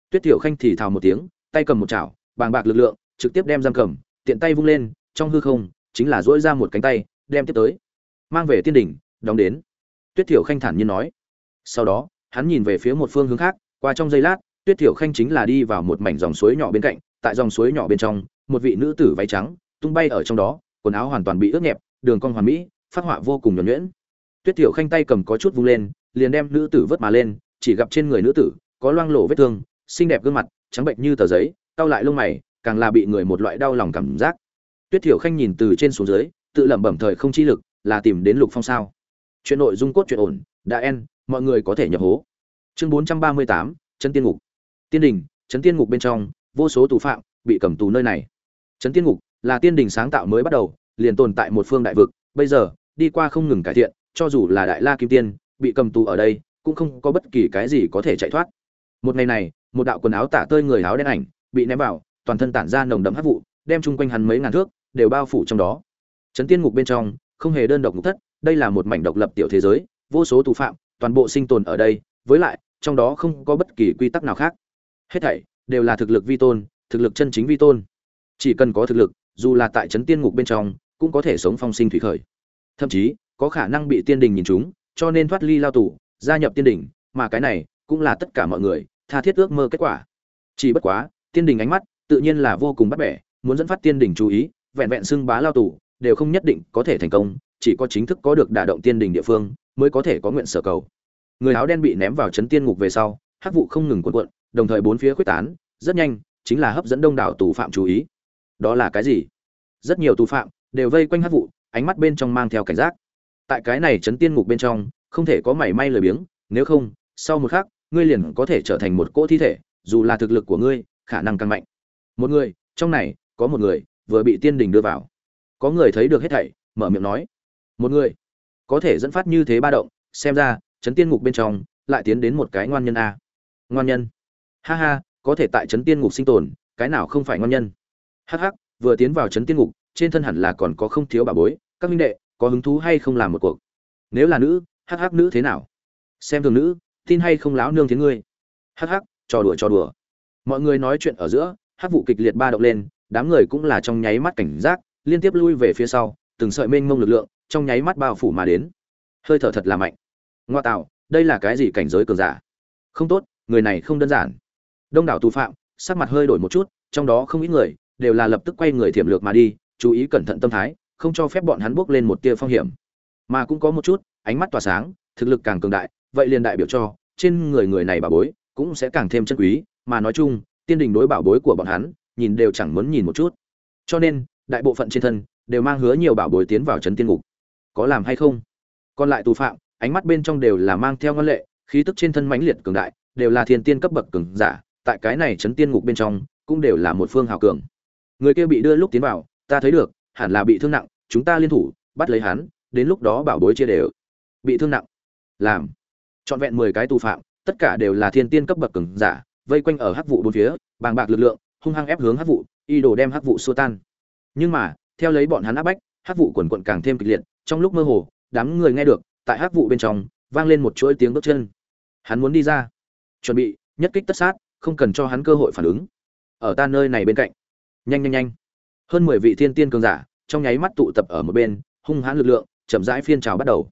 Tuyết tiểu khanh thì thào một tiếng tay cầm một chảo, bàng bạc lực lượng, trực tiếp đem giam cầm, tiện tay vung lên, trong hư không, chính là dỗi ra một cánh tay, đem tiếp tới. Mang về tiên đỉnh, đóng đến. Tuyết thiểu khanh thản nhiên nói. Sau đó, hắn nhìn về phía một phương hướng khác, qua trong giây lát, tuyết thiểu khanh chính là đi vào một mảnh dòng suối nhỏ bên cạnh, tại dòng suối nhỏ bên trong, một vị nữ tử váy trắng, tung bay ở trong đó, quần áo hoàn toàn bị ướt nhẹp, đường cong hoàn mỹ, phát họa vô cùng nhuẩn nhuyễn. Tuyết thiểu khanh tay cầm có chút vung lên, liền đem nữ tử vớt mà lên, chỉ gặp trên người nữ tử có loang lổ vết thương, xinh đẹp gương mặt trắng bệnh như tờ giấy, cau lại lông mày, càng là bị người một loại đau lòng cảm giác. Tuyết thiểu khanh nhìn từ trên xuống dưới, tự lẩm bẩm thời không chi lực, là tìm đến lục phong sao? Chuyện nội dung cốt chuyện ổn, đã en, mọi người có thể nhập hố. Chương bốn trăm ba mươi tám chân tiên ngục. Tiên đình, trấn tiên ngục bên trong, vô số tù phạm bị cầm tù nơi này. Trấn tiên ngục là tiên đình sáng tạo mới bắt đầu, liền tồn tại một phương đại vực, bây giờ, đi qua không ngừng cải thiện, cho dù là đại la kim tiên bị cầm tù ở đây, cũng không có bất kỳ cái gì có thể chạy thoát. Một ngày này một đạo quần áo tả tơi người áo đen ảnh bị ném vào, toàn thân tản ra nồng đậm hắc vụ, đem chung quanh hắn mấy ngàn thước đều bao phủ trong đó. Trấn tiên ngục bên trong, không hề đơn độc ngục thất, đây là một mảnh độc lập tiểu thế giới, vô số tù phạm, toàn bộ sinh tồn ở đây, với lại, trong đó không có bất kỳ quy tắc nào khác. Hết thảy đều là thực lực vi tôn, thực lực chân chính vi tôn. Chỉ cần có thực lực, dù là tại trấn tiên ngục bên trong, cũng có thể sống phong sinh thủy khởi. Thậm chí, có khả năng bị tiên đình nhìn chúng cho nên thoát ly lao tù, gia nhập tiên đình, mà cái này cũng là tất cả mọi người tha thiết ước mơ kết quả. Chỉ bất quá, tiên đình ánh mắt tự nhiên là vô cùng bắt bẻ, muốn dẫn phát tiên đình chú ý, vẹn vẹn xưng bá lao tù, đều không nhất định có thể thành công, chỉ có chính thức có được đả động tiên đình địa phương, mới có thể có nguyện sở cầu. Người áo đen bị ném vào chấn tiên ngục về sau, hắc vụ không ngừng cuộn cuộn, đồng thời bốn phía quyết tán, rất nhanh, chính là hấp dẫn đông đảo tù phạm chú ý. Đó là cái gì? Rất nhiều tù phạm đều vây quanh hắc vụ, ánh mắt bên trong mang theo cảnh giác. Tại cái này chấn tiên ngục bên trong, không thể có mảy may lười biếng, nếu không, sau một khắc ngươi liền có thể trở thành một cỗ thi thể, dù là thực lực của ngươi, khả năng càng mạnh. Một người, trong này, có một người, vừa bị tiên đình đưa vào. Có người thấy được hết thảy, mở miệng nói. Một người, có thể dẫn phát như thế ba động, xem ra, chấn tiên ngục bên trong, lại tiến đến một cái ngoan nhân a. Ngoan nhân. Ha ha, có thể tại chấn tiên ngục sinh tồn, cái nào không phải ngoan nhân? Hắc hắc, vừa tiến vào chấn tiên ngục, trên thân hẳn là còn có không thiếu bà bối, các minh đệ, có hứng thú hay không làm một cuộc? Nếu là nữ, hắc hắc nữ thế nào? Xem thường nữ tin hay không láo nương tiếng ngươi. Hắc hắc, trò đùa trò đùa. Mọi người nói chuyện ở giữa hắc vụ kịch liệt ba động lên, đám người cũng là trong nháy mắt cảnh giác, liên tiếp lui về phía sau, từng sợi mênh mông lực lượng trong nháy mắt bao phủ mà đến. Hơi thở thật là mạnh. Ngoa tạo, đây là cái gì cảnh giới cường giả? Không tốt, người này không đơn giản. Đông đảo tù phạm, sắc mặt hơi đổi một chút, trong đó không ít người đều là lập tức quay người thiểm lược mà đi, chú ý cẩn thận tâm thái, không cho phép bọn hắn bước lên một tia phong hiểm. Mà cũng có một chút, ánh mắt tỏa sáng, thực lực càng cường đại vậy liền đại biểu cho, trên người người này bảo bối cũng sẽ càng thêm chân quý, mà nói chung, tiên đình đối bảo bối của bọn hắn, nhìn đều chẳng muốn nhìn một chút. Cho nên, đại bộ phận trên thân đều mang hứa nhiều bảo bối tiến vào trấn tiên ngục. Có làm hay không? Còn lại tù phạm, ánh mắt bên trong đều là mang theo ngân lệ, khí tức trên thân mãnh liệt cường đại, đều là thiên tiên cấp bậc cường giả, tại cái này trấn tiên ngục bên trong, cũng đều là một phương hào cường. Người kia bị đưa lúc tiến vào, ta thấy được, hẳn là bị thương nặng, chúng ta liên thủ, bắt lấy hắn, đến lúc đó bảo bối chia đều. Bị thương nặng. Làm trọn vẹn mười cái tù phạm, tất cả đều là thiên tiên cấp bậc cường giả, vây quanh ở hắc vụ bốn phía, bàng bạc lực lượng, hung hăng ép hướng hắc vụ, y đồ đem hắc vụ xua tan. Nhưng mà, theo lấy bọn hắn áp bách, hắc vụ quần quận càng thêm kịch liệt, trong lúc mơ hồ, đám người nghe được, tại hắc vụ bên trong, vang lên một chuỗi tiếng bước chân. Hắn muốn đi ra. Chuẩn bị, nhất kích tất sát, không cần cho hắn cơ hội phản ứng. Ở ta nơi này bên cạnh. Nhanh nhanh nhanh. Hơn mười vị thiên tiên cường giả, trong nháy mắt tụ tập ở một bên, hung hãn lực lượng, chậm rãi phiên trào bắt đầu.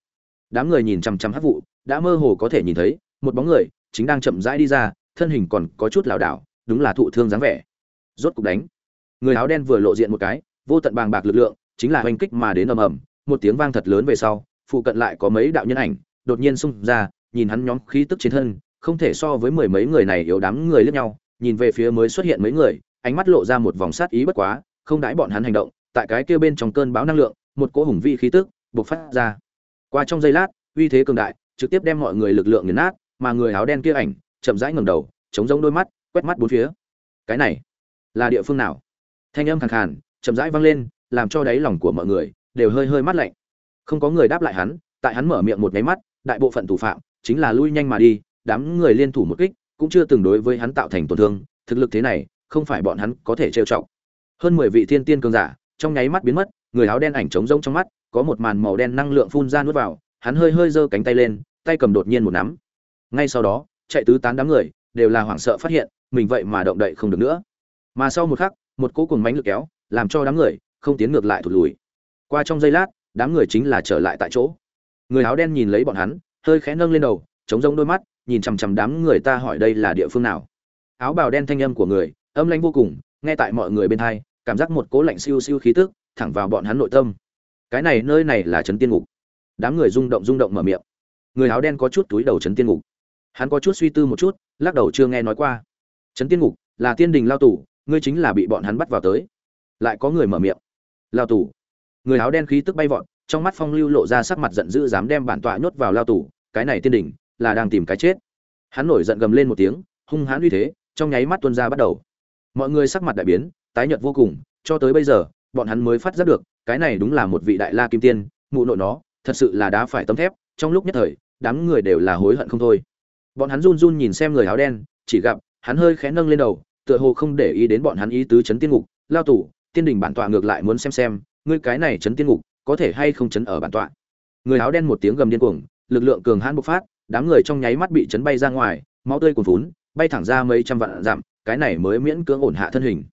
Đám người nhìn chằm chằm hắc vụ đã mơ hồ có thể nhìn thấy, một bóng người chính đang chậm rãi đi ra, thân hình còn có chút lảo đảo, đúng là thụ thương dáng vẻ. Rốt cục đánh. Người áo đen vừa lộ diện một cái, vô tận bàng bạc lực lượng, chính là hoành kích mà đến ầm ầm, một tiếng vang thật lớn về sau, phụ cận lại có mấy đạo nhân ảnh, đột nhiên xung ra, nhìn hắn nhóm khí tức trên thân, không thể so với mười mấy người này yếu đám người lẫn nhau, nhìn về phía mới xuất hiện mấy người, ánh mắt lộ ra một vòng sát ý bất quá, không đãi bọn hắn hành động, tại cái kia bên trong cơn bão năng lượng, một cỗ hùng vi khí tức bộc phát ra. Qua trong giây lát, uy thế cường đại trực tiếp đem mọi người lực lượng nghiền nát, mà người áo đen kia ảnh chậm rãi ngẩng đầu, chống giống đôi mắt, quét mắt bốn phía. Cái này là địa phương nào? Thanh âm khàn khàn, chậm rãi vang lên, làm cho đáy lòng của mọi người đều hơi hơi mắt lạnh. Không có người đáp lại hắn, tại hắn mở miệng một cái mắt, đại bộ phận thủ phạm chính là lui nhanh mà đi, đám người liên thủ một kích cũng chưa từng đối với hắn tạo thành tổn thương, thực lực thế này không phải bọn hắn có thể trêu chọc. Hơn mười vị thiên tiên cường giả, trong nháy mắt biến mất, người áo đen ảnh trống rỗng trong mắt, có một màn màu đen năng lượng phun ra nuốt vào hắn hơi hơi giơ cánh tay lên, tay cầm đột nhiên một nắm. Ngay sau đó, chạy tứ tán đám người, đều là hoảng sợ phát hiện, mình vậy mà động đậy không được nữa. Mà sau một khắc, một cỗ cùng mánh lực kéo, làm cho đám người không tiến ngược lại thụt lùi. Qua trong giây lát, đám người chính là trở lại tại chỗ. Người áo đen nhìn lấy bọn hắn, hơi khẽ nâng lên đầu, chống rông đôi mắt, nhìn chằm chằm đám người ta hỏi đây là địa phương nào. Áo bào đen thanh âm của người, âm lãnh vô cùng, nghe tại mọi người bên thai cảm giác một cỗ lạnh siêu siêu khí tức thẳng vào bọn hắn nội tâm. Cái này, nơi này là trấn tiên ngục đám người rung động rung động mở miệng. Người áo đen có chút túi đầu trấn tiên ngục. Hắn có chút suy tư một chút, lắc đầu chưa nghe nói qua. Trấn tiên ngục, là tiên đình lao tù, ngươi chính là bị bọn hắn bắt vào tới. Lại có người mở miệng. Lao tù. Người áo đen khí tức bay vọt, trong mắt phong lưu lộ ra sắc mặt giận dữ dám đem bản tọa nhốt vào lao tù, cái này tiên đình, là đang tìm cái chết. Hắn nổi giận gầm lên một tiếng, hung hãn uy thế, trong nháy mắt tuôn ra bắt đầu. Mọi người sắc mặt đại biến, tái nhợt vô cùng, cho tới bây giờ, bọn hắn mới phát giác được, cái này đúng là một vị đại la kim tiên, mụ nội nó thật sự là đá phải tấm thép, trong lúc nhất thời, đám người đều là hối hận không thôi. Bọn hắn run run nhìn xem người áo đen, chỉ gặp, hắn hơi khẽ nâng lên đầu, tựa hồ không để ý đến bọn hắn ý tứ chấn tiên ngục, lao tủ tiên đình bản tọa ngược lại muốn xem xem, ngươi cái này chấn tiên ngục, có thể hay không chấn ở bản tọa. Người áo đen một tiếng gầm điên cuồng, lực lượng cường hãn bộc phát, đám người trong nháy mắt bị chấn bay ra ngoài, máu tươi cuồn vốn bay thẳng ra mấy trăm vạn dặm, cái này mới miễn cưỡng ổn hạ thân hình.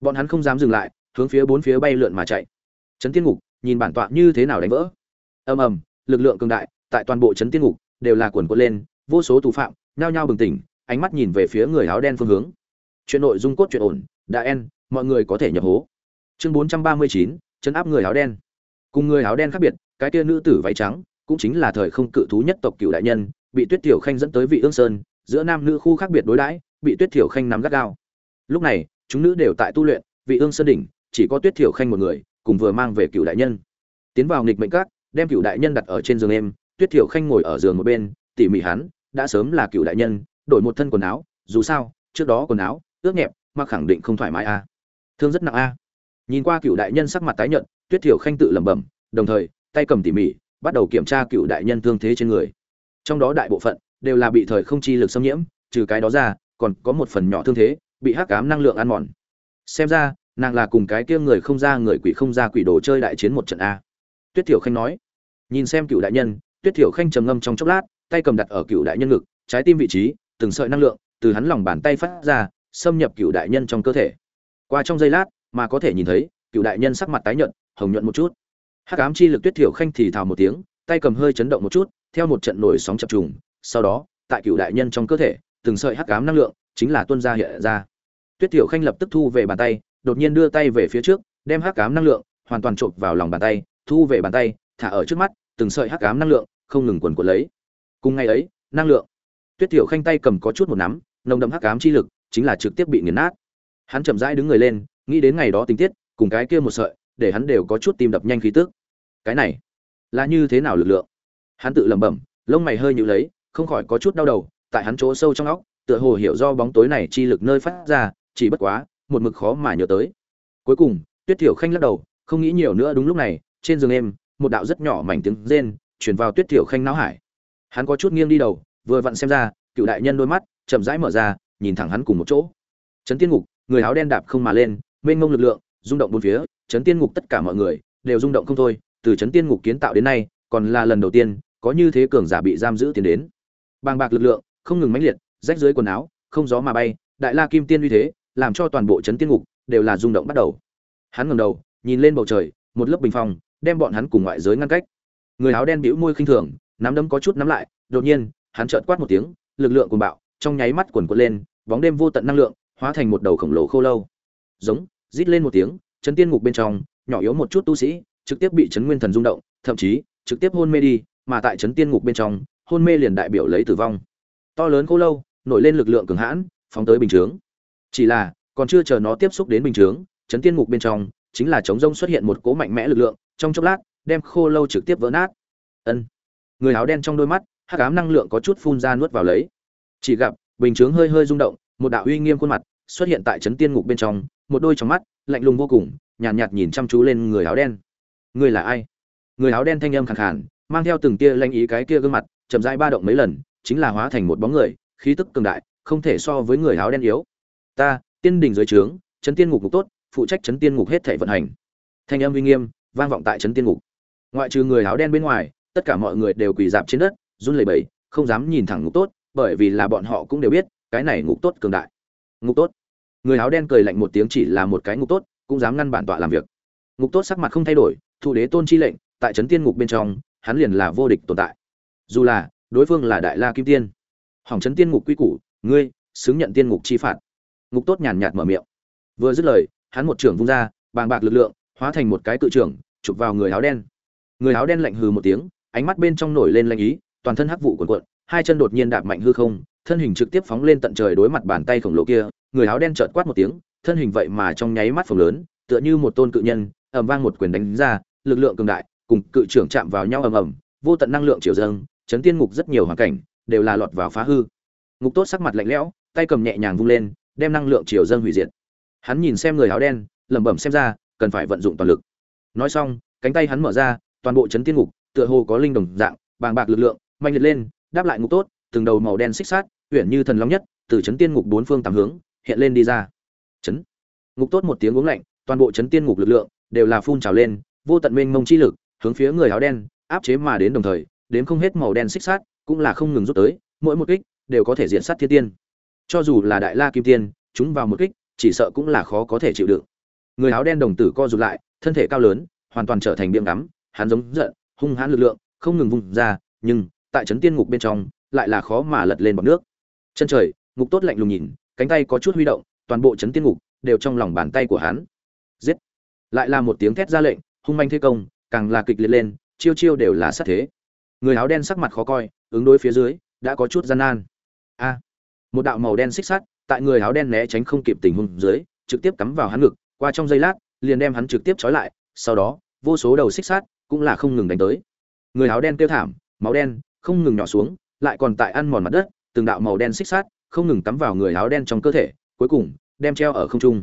Bọn hắn không dám dừng lại, hướng phía bốn phía bay lượn mà chạy. Chấn tiên ngục, nhìn bản tọa như thế nào đánh vỡ ầm ầm, lực lượng cường đại, tại toàn bộ trấn tiên ngục, đều là quần quật lên, vô số tù phạm, nhao nhao bừng tỉnh, ánh mắt nhìn về phía người áo đen phương hướng. Chuyện nội dung cốt chuyện ổn, đã en, mọi người có thể nhập hố. Chương bốn trăm ba mươi chín, chấn áp người áo đen. Cùng người áo đen khác biệt, cái kia nữ tử váy trắng, cũng chính là thời không cự thú nhất tộc cựu đại nhân, bị tuyết tiểu khanh dẫn tới vị ương sơn, giữa nam nữ khu khác biệt đối đãi, bị tuyết tiểu khanh nắm gắt gao. Lúc này, chúng nữ đều tại tu luyện, vị ương sơn đỉnh, chỉ có tuyết tiểu khanh một người, cùng vừa mang về cựu đại nhân. Tiến vào nghịch mệnh các đem cựu đại nhân đặt ở trên giường em, tuyết tiểu khanh ngồi ở giường một bên, tỉ mỉ hắn, đã sớm là cựu đại nhân, đổi một thân quần áo, dù sao, trước đó quần áo, ướt nhẹp mặc khẳng định không thoải mái a thương rất nặng a nhìn qua cựu đại nhân sắc mặt tái nhợt, tuyết thiểu khanh tự lẩm bẩm, đồng thời, tay cầm tỉ mỉ, bắt đầu kiểm tra cựu đại nhân thương thế trên người. Trong đó đại bộ phận, đều là bị thời không chi lực xâm nhiễm, trừ cái đó ra, còn có một phần nhỏ thương thế, bị hắc cám năng lượng ăn mòn. Xem ra, nàng là cùng cái kia người không ra người quỷ không ra quỷ đồ chơi đại chiến một trận a tuyết thiểu khanh nói nhìn xem cựu đại nhân, tuyết thiểu khanh trầm ngâm trong chốc lát, tay cầm đặt ở cựu đại nhân ngực, trái tim vị trí, từng sợi năng lượng từ hắn lòng bàn tay phát ra, xâm nhập cựu đại nhân trong cơ thể. Qua trong giây lát, mà có thể nhìn thấy, cựu đại nhân sắc mặt tái nhợt, hồng nhuận một chút. Hắc ám chi lực tuyết thiểu khanh thì thào một tiếng, tay cầm hơi chấn động một chút, theo một trận nổi sóng chập trùng, sau đó, tại cựu đại nhân trong cơ thể, từng sợi hắc ám năng lượng chính là tuân ra hiện ra. Tuyết thiểu khanh lập tức thu về bàn tay, đột nhiên đưa tay về phía trước, đem hắc ám năng lượng hoàn toàn trộn vào lòng bàn tay, thu về bàn tay, thả ở trước mắt từng sợi hắc ám năng lượng không ngừng quần quật lấy. Cùng ngày ấy, năng lượng. Tuyết tiểu khanh tay cầm có chút một nắm, nồng đậm hắc ám chi lực chính là trực tiếp bị nghiền nát. Hắn chậm rãi đứng người lên, nghĩ đến ngày đó tình tiết, cùng cái kia một sợi, để hắn đều có chút tim đập nhanh khí tức. Cái này, là như thế nào lực lượng? Hắn tự lẩm bẩm, lông mày hơi nhíu lấy, không khỏi có chút đau đầu, tại hắn chỗ sâu trong óc, tựa hồ hiểu do bóng tối này chi lực nơi phát ra, chỉ bất quá, một mực khó mà nhớ tới. Cuối cùng, tuyết tiểu khanh lắc đầu, không nghĩ nhiều nữa đúng lúc này, trên giường em một đạo rất nhỏ mảnh tiếng rên chuyển vào tuyết thiểu khanh não hải. Hắn có chút nghiêng đi đầu, vừa vặn xem ra, cựu đại nhân đôi mắt chậm rãi mở ra, nhìn thẳng hắn cùng một chỗ. Trấn tiên ngục, người áo đen đạp không mà lên, mênh mông lực lượng, rung động bốn phía trấn tiên ngục tất cả mọi người đều rung động không thôi, từ trấn tiên ngục kiến tạo đến nay, còn là lần đầu tiên, có như thế cường giả bị giam giữ tiến đến. Bàng bạc lực lượng, không ngừng mãnh liệt, rách dưới quần áo, không gió mà bay, đại la kim tiên uy thế, làm cho toàn bộ trấn tiên ngục đều là rung động bắt đầu. Hắn ngẩng đầu, nhìn lên bầu trời, một lớp bình phong đem bọn hắn cùng ngoại giới ngăn cách. Người áo đen bĩu môi khinh thường, nắm đấm có chút nắm lại, đột nhiên, hắn chợt quát một tiếng, lực lượng cuồng bạo, trong nháy mắt quần quật lên, bóng đêm vô tận năng lượng, hóa thành một đầu khổng lồ khô lâu. Giống, rít lên một tiếng, chấn tiên ngục bên trong, nhỏ yếu một chút tu sĩ, trực tiếp bị chấn nguyên thần rung động, thậm chí, trực tiếp hôn mê đi, mà tại chấn tiên ngục bên trong, hôn mê liền đại biểu lấy tử vong. To lớn khô lâu, nổi lên lực lượng cường hãn, phóng tới bình chướng. Chỉ là, còn chưa chờ nó tiếp xúc đến bình chướng, chấn tiên ngục bên trong, chính là chống rông xuất hiện một cỗ mạnh mẽ lực lượng trong chốc lát đem khô lâu trực tiếp vỡ nát. Ân. Người áo đen trong đôi mắt hắc ám năng lượng có chút phun ra nuốt vào lấy. Chỉ gặp bình chướng hơi hơi rung động một đạo uy nghiêm khuôn mặt xuất hiện tại trấn tiên ngục bên trong một đôi trong mắt lạnh lùng vô cùng nhàn nhạt, nhạt nhìn chăm chú lên người áo đen. Người là ai? Người áo đen thanh âm khàn khàn mang theo từng tia lanh ý cái kia gương mặt chậm rãi ba động mấy lần chính là hóa thành một bóng người khí tức cường đại không thể so với người áo đen yếu. Ta tiên đình dưới trướng trấn tiên ngục ngục tốt phụ trách trấn tiên ngục hết thể vận hành. Thanh âm uy nghiêm vang vọng tại trấn tiên ngục. Ngoại trừ người áo đen bên ngoài, tất cả mọi người đều quỳ dạp trên đất, run lẩy bẩy, không dám nhìn thẳng ngục tốt, bởi vì là bọn họ cũng đều biết, cái này ngục tốt cường đại. Ngục tốt. Người áo đen cười lạnh một tiếng chỉ là một cái ngục tốt, cũng dám ngăn bản tọa làm việc. Ngục tốt sắc mặt không thay đổi thụ đế tôn chi lệnh, tại trấn tiên ngục bên trong, hắn liền là vô địch tồn tại. Dù là, đối phương là đại la kim tiên. Hỏng trấn tiên ngục quy củ, ngươi, xứng nhận tiên ngục chi phạt. Ngục tốt nhàn nhạt mở miệng. Vừa dứt lời, hắn một trưởng vung ra, bàng bạc lực lượng hóa thành một cái cự trưởng, chụp vào người áo đen. Người áo đen lạnh hừ một tiếng, ánh mắt bên trong nổi lên lạnh ý, toàn thân hắc vụ cuộn cuộn, hai chân đột nhiên đạp mạnh hư không, thân hình trực tiếp phóng lên tận trời đối mặt bàn tay khổng lồ kia, người áo đen chợt quát một tiếng, thân hình vậy mà trong nháy mắt phồng lớn, tựa như một tôn cự nhân, ầm vang một quyền đánh ra, lực lượng cường đại, cùng cự trưởng chạm vào nhau ầm ầm, vô tận năng lượng chiều dâng, chấn tiên ngục rất nhiều hoàn cảnh, đều là lọt vào phá hư. Ngục tốt sắc mặt lạnh lẽo, tay cầm nhẹ nhàng vung lên, đem năng lượng chiều dâng hủy diệt. Hắn nhìn xem người áo đen, lẩm bẩm xem ra cần phải vận dụng toàn lực. Nói xong, cánh tay hắn mở ra, toàn bộ chấn tiên ngục, tựa hồ có linh đồng dạng, bàng bạc lực lượng mạnh liệt lên, đáp lại ngục tốt, từng đầu màu đen xích sát uyển như thần long nhất, từ chấn tiên ngục bốn phương tám hướng, hiện lên đi ra. Chấn. Ngục tốt một tiếng uống lạnh, toàn bộ chấn tiên ngục lực lượng đều là phun trào lên, vô tận mênh mông chi lực, hướng phía người áo đen, áp chế mà đến đồng thời đến không hết màu đen xích sát cũng là không ngừng rút tới, mỗi một kích đều có thể diện sát thiên tiên. Cho dù là đại la kim tiên, chúng vào một kích, chỉ sợ cũng là khó có thể chịu đựng người áo đen đồng tử co rụt lại, thân thể cao lớn, hoàn toàn trở thành biếng ngắm, hắn giống giận, hung hãn lực lượng, không ngừng vùng ra, nhưng tại trấn tiên ngục bên trong, lại là khó mà lật lên bọt nước. Chân trời, ngục tốt lạnh lùng nhìn, cánh tay có chút huy động, toàn bộ trấn tiên ngục đều trong lòng bàn tay của hắn. Giết! Lại là một tiếng thét ra lệnh, hung manh thế công, càng là kịch liệt lên, chiêu chiêu đều là sát thế. Người áo đen sắc mặt khó coi, ứng đối phía dưới, đã có chút gian nan. A! Một đạo màu đen xích sắt, tại người áo đen né tránh không kịp tình huống dưới, trực tiếp cắm vào hắn ngực qua trong giây lát, liền đem hắn trực tiếp trói lại, sau đó, vô số đầu xích sát cũng là không ngừng đánh tới. Người áo đen kêu thảm, máu đen không ngừng nhỏ xuống, lại còn tại ăn mòn mặt đất, từng đạo màu đen xích sát không ngừng cắm vào người áo đen trong cơ thể, cuối cùng, đem treo ở không trung.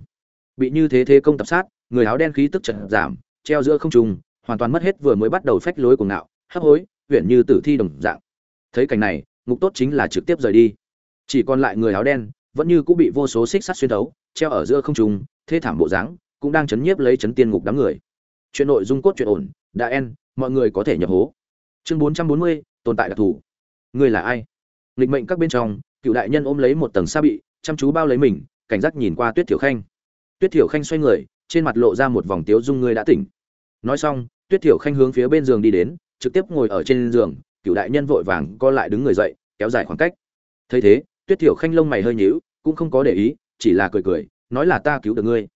Bị như thế thế công tập sát, người áo đen khí tức chật giảm, treo giữa không trung, hoàn toàn mất hết vừa mới bắt đầu phách lối của ngạo, hấp hối huyện như tử thi đồng dạng. Thấy cảnh này, ngục tốt chính là trực tiếp rời đi. Chỉ còn lại người áo đen vẫn như cũng bị vô số xích sắt xuyên thấu, treo ở giữa không trung, thê thảm bộ dáng, cũng đang chấn nhiếp lấy chấn tiên ngục đám người. Chuyện nội dung cốt truyện ổn, đã en, mọi người có thể nhập hố. Chương bốn trăm bốn mươi, tồn tại đặc thù. Người là ai? Nghịch mệnh các bên trong, cựu đại nhân ôm lấy một tầng sa bị, chăm chú bao lấy mình, cảnh giác nhìn qua tuyết tiểu khanh. Tuyết tiểu khanh xoay người, trên mặt lộ ra một vòng tiếu dung người đã tỉnh. Nói xong, tuyết tiểu khanh hướng phía bên giường đi đến, trực tiếp ngồi ở trên giường, cựu đại nhân vội vàng co lại đứng người dậy, kéo dài khoảng cách. Thấy thế tuyết thiểu khanh lông mày hơi nhíu, cũng không có để ý, chỉ là cười cười, nói là ta cứu được ngươi.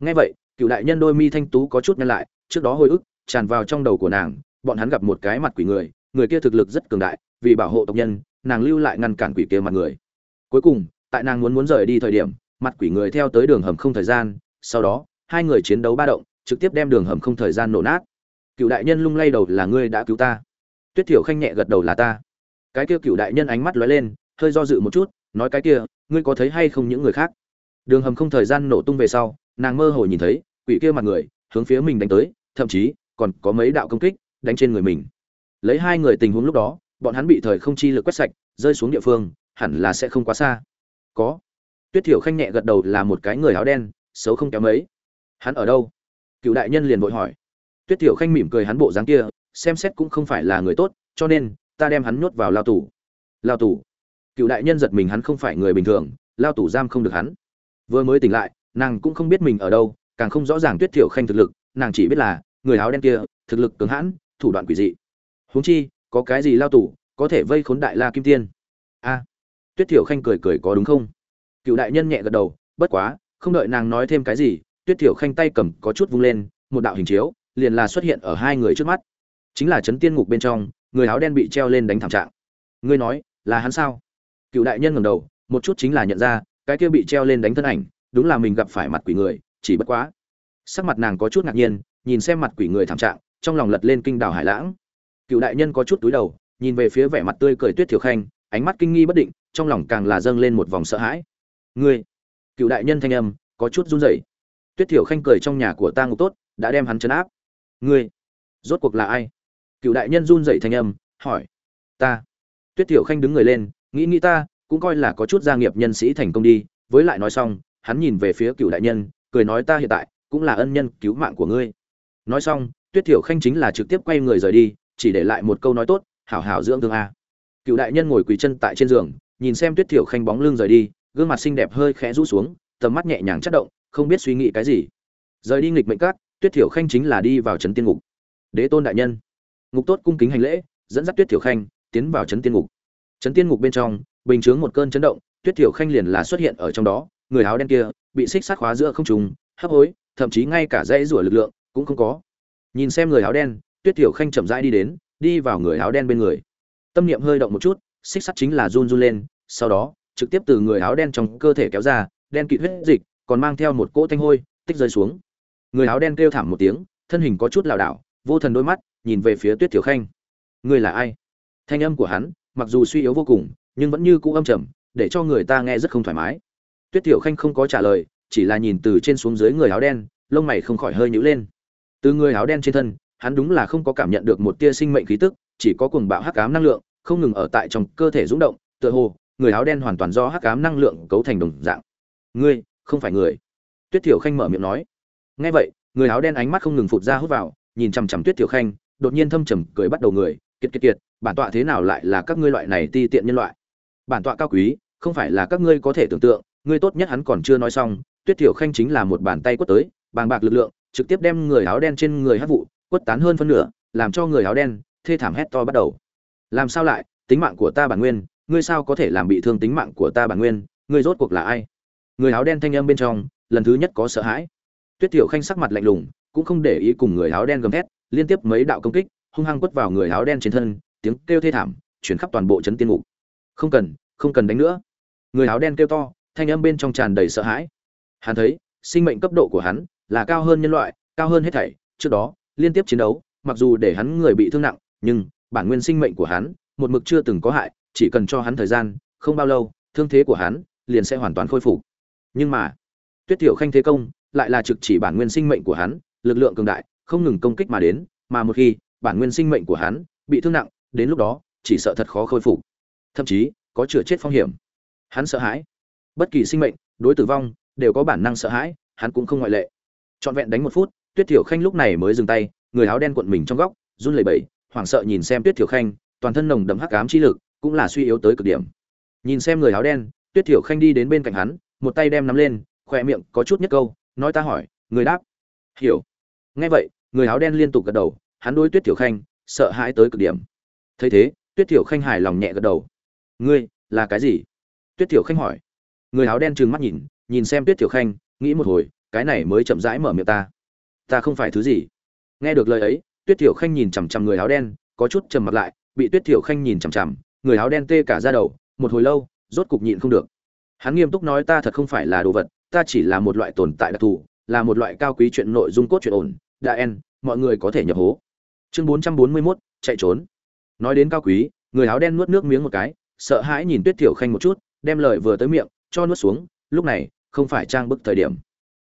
Nghe vậy, cựu đại nhân đôi mi thanh tú có chút nhăn lại, trước đó hồi ức, tràn vào trong đầu của nàng, bọn hắn gặp một cái mặt quỷ người người kia thực lực rất cường đại, vì bảo hộ tộc nhân, nàng lưu lại ngăn cản quỷ kia mặt người. Cuối cùng, tại nàng muốn muốn rời đi thời điểm, mặt quỷ người theo tới đường hầm không thời gian, sau đó, hai người chiến đấu ba động, trực tiếp đem đường hầm không thời gian nổ nát. Cựu đại nhân lung lay đầu là ngươi đã cứu ta. Tuyết thiểu khanh nhẹ gật đầu là ta. Cái kia cựu đại nhân ánh mắt lóe lên, hơi do dự một chút nói cái kia, ngươi có thấy hay không những người khác? Đường hầm không thời gian nổ tung về sau, nàng mơ hồ nhìn thấy, quỷ kia mặt người, hướng phía mình đánh tới, thậm chí, còn có mấy đạo công kích, đánh trên người mình. Lấy hai người tình huống lúc đó, bọn hắn bị thời không chi lực quét sạch, rơi xuống địa phương, hẳn là sẽ không quá xa. Có. Tuyết thiểu khanh nhẹ gật đầu là một cái người áo đen, xấu không kém mấy. Hắn ở đâu? Cựu đại nhân liền vội hỏi. Tuyết thiểu khanh mỉm cười hắn bộ dáng kia, xem xét cũng không phải là người tốt, cho nên, ta đem hắn nhốt vào lao tù. Lao tù? Cựu đại nhân giật mình hắn không phải người bình thường, lao tù giam không được hắn. Vừa mới tỉnh lại, nàng cũng không biết mình ở đâu, càng không rõ ràng tuyết thiểu khanh thực lực, nàng chỉ biết là, người áo đen kia, thực lực cứng hãn, thủ đoạn quỷ dị. Huống chi, có cái gì lao tù, có thể vây khốn đại la kim tiên? A, tuyết thiểu khanh cười cười có đúng không? Cựu đại nhân nhẹ gật đầu, bất quá, không đợi nàng nói thêm cái gì, tuyết thiểu khanh tay cầm có chút vung lên, một đạo hình chiếu, liền là xuất hiện ở hai người trước mắt. Chính là trấn tiên ngục bên trong, người áo đen bị treo lên đánh thảm trạng. Ngươi nói, là hắn sao? Cựu đại nhân ngầm đầu, một chút chính là nhận ra, cái kia bị treo lên đánh thân ảnh, đúng là mình gặp phải mặt quỷ người, chỉ bất quá. Sắc mặt nàng có chút ngạc nhiên, nhìn xem mặt quỷ người thảm trạng, trong lòng lật lên kinh đảo hải lãng. Cựu đại nhân có chút túi đầu, nhìn về phía vẻ mặt tươi cười tuyết thiểu khanh, ánh mắt kinh nghi bất định, trong lòng càng là dâng lên một vòng sợ hãi. Ngươi? Cựu đại nhân thanh âm, có chút run rẩy. Tuyết thiểu khanh cười trong nhà của ta ngục tốt, đã đem hắn chấn áp. Ngươi? Rốt cuộc là ai? Cựu đại nhân run rẩy thanh âm, hỏi. Ta. Tuyết thiểu khanh đứng người lên nghĩ nghĩ ta, cũng coi là có chút gia nghiệp nhân sĩ thành công đi, với lại nói xong, hắn nhìn về phía cựu đại nhân, cười nói ta hiện tại cũng là ân nhân cứu mạng của ngươi. Nói xong, tuyết thiểu khanh chính là trực tiếp quay người rời đi, chỉ để lại một câu nói tốt, hảo hảo dưỡng thương a. Cựu đại nhân ngồi quỳ chân tại trên giường, nhìn xem tuyết thiểu khanh bóng lưng rời đi, gương mặt xinh đẹp hơi khẽ rũ xuống, tầm mắt nhẹ nhàng chất động, không biết suy nghĩ cái gì. Rời đi nghịch mệnh cát tuyết thiểu khanh chính là đi vào trấn tiên ngục. Đế tôn đại nhân. Ngục tốt cung kính hành lễ, dẫn dắt tuyết thiểu khanh tiến vào trấn tiên ngục trấn tiên ngục bên trong, bình chướng một cơn chấn động, tuyết tiểu khanh liền là xuất hiện ở trong đó, người áo đen kia bị xích sát khóa giữa không trung, hấp hối, thậm chí ngay cả dãy rủa lực lượng cũng không có. Nhìn xem người áo đen, tuyết tiểu khanh chậm rãi đi đến, đi vào người áo đen bên người. Tâm niệm hơi động một chút, xích sắt chính là run run lên, sau đó, trực tiếp từ người áo đen trong cơ thể kéo ra, đen kịt huyết dịch, còn mang theo một cỗ thanh hôi, tích rơi xuống. Người áo đen kêu thảm một tiếng, thân hình có chút lảo đảo, vô thần đôi mắt, nhìn về phía tuyết tiểu khanh. Người là ai? Thanh âm của hắn mặc dù suy yếu vô cùng, nhưng vẫn như cũ âm trầm, để cho người ta nghe rất không thoải mái. Tuyết thiểu khanh không có trả lời, chỉ là nhìn từ trên xuống dưới người áo đen, lông mày không khỏi hơi nhữ lên. Từ người áo đen trên thân, hắn đúng là không có cảm nhận được một tia sinh mệnh khí tức, chỉ có cuồng bạo hắc ám năng lượng, không ngừng ở tại trong cơ thể rung động, tựa hồ, người áo đen hoàn toàn do hắc ám năng lượng cấu thành đồng dạng. Ngươi, không phải người. Tuyết thiểu khanh mở miệng nói. Nghe vậy, người áo đen ánh mắt không ngừng phụt ra hút vào, nhìn chằm chằm tuyết thiểu khanh, đột nhiên thâm trầm cười bắt đầu người kiệt kiệt kiệt, bản tọa thế nào lại là các ngươi loại này ti tiện nhân loại? Bản tọa cao quý, không phải là các ngươi có thể tưởng tượng, ngươi tốt nhất hắn còn chưa nói xong, tuyết thiểu khanh chính là một bàn tay quất tới, bàng bạc lực lượng, trực tiếp đem người áo đen trên người hát vụ, quất tán hơn phân nửa, làm cho người áo đen, thê thảm hét to bắt đầu. Làm sao lại, tính mạng của ta bản nguyên, ngươi sao có thể làm bị thương tính mạng của ta bản nguyên, ngươi rốt cuộc là ai? Người áo đen thanh âm bên trong, lần thứ nhất có sợ hãi. Tuyết tiểu khanh sắc mặt lạnh lùng, cũng không để ý cùng người áo đen gầm thét, liên tiếp mấy đạo công kích hung hăng quất vào người áo đen trên thân, tiếng kêu thê thảm, chuyển khắp toàn bộ trấn tiên ngục. Không cần không cần đánh nữa. Người áo đen kêu to, thanh âm bên trong tràn đầy sợ hãi. Hắn thấy, sinh mệnh cấp độ của hắn là cao hơn nhân loại, cao hơn hết thảy. Trước đó, liên tiếp chiến đấu, mặc dù để hắn người bị thương nặng, nhưng bản nguyên sinh mệnh của hắn, một mực chưa từng có hại, chỉ cần cho hắn thời gian, không bao lâu, thương thế của hắn liền sẽ hoàn toàn khôi phục. Nhưng mà, tuyết thiểu khanh thế công lại là trực chỉ bản nguyên sinh mệnh của hắn, lực lượng cường đại, không ngừng công kích mà đến, mà một khi bản nguyên sinh mệnh của hắn bị thương nặng, đến lúc đó, chỉ sợ thật khó khôi phục. Thậm chí, có chữa chết phong hiểm. Hắn sợ hãi. Bất kỳ sinh mệnh, đối tử vong, đều có bản năng sợ hãi, hắn cũng không ngoại lệ. Trọn vẹn đánh một phút, tuyết tiểu khanh lúc này mới dừng tay, người áo đen cuộn mình trong góc, run lẩy bẩy, hoảng sợ nhìn xem tuyết tiểu khanh, toàn thân nồng đậm hắc ám chi lực cũng là suy yếu tới cực điểm. Nhìn xem người áo đen, tuyết tiểu khanh đi đến bên cạnh hắn, một tay đem nắm lên khoe miệng có chút nhất câu, nói ta hỏi, người đáp. Hiểu. Nghe vậy, người áo đen liên tục gật đầu hắn đối tuyết tiểu khanh sợ hãi tới cực điểm. Thấy thế, tuyết tiểu khanh hài lòng nhẹ gật đầu. Ngươi, là cái gì? Tuyết tiểu khanh hỏi. Người áo đen trừng mắt nhìn nhìn xem tuyết tiểu khanh, nghĩ một hồi, cái này mới chậm rãi mở miệng ta. Ta không phải thứ gì. Nghe được lời ấy, tuyết tiểu khanh nhìn chằm chằm người áo đen, có chút trầm mặt lại, bị tuyết tiểu khanh nhìn chằm chằm, người áo đen tê cả ra đầu, một hồi lâu, rốt cục nhịn không được. Hắn nghiêm túc nói ta thật không phải là đồ vật, ta chỉ là một loại tồn tại đặc thù, là một loại cao quý chuyện nội dung cốt truyện ổn đa en, mọi người có thể nhập hố chương bốn trăm bốn mươi mốt, chạy trốn. Nói đến cao quý, người áo đen nuốt nước miếng một cái, sợ hãi nhìn tuyết thiểu khanh một chút, đem lời vừa tới miệng, cho nuốt xuống, lúc này, không phải trang bức thời điểm.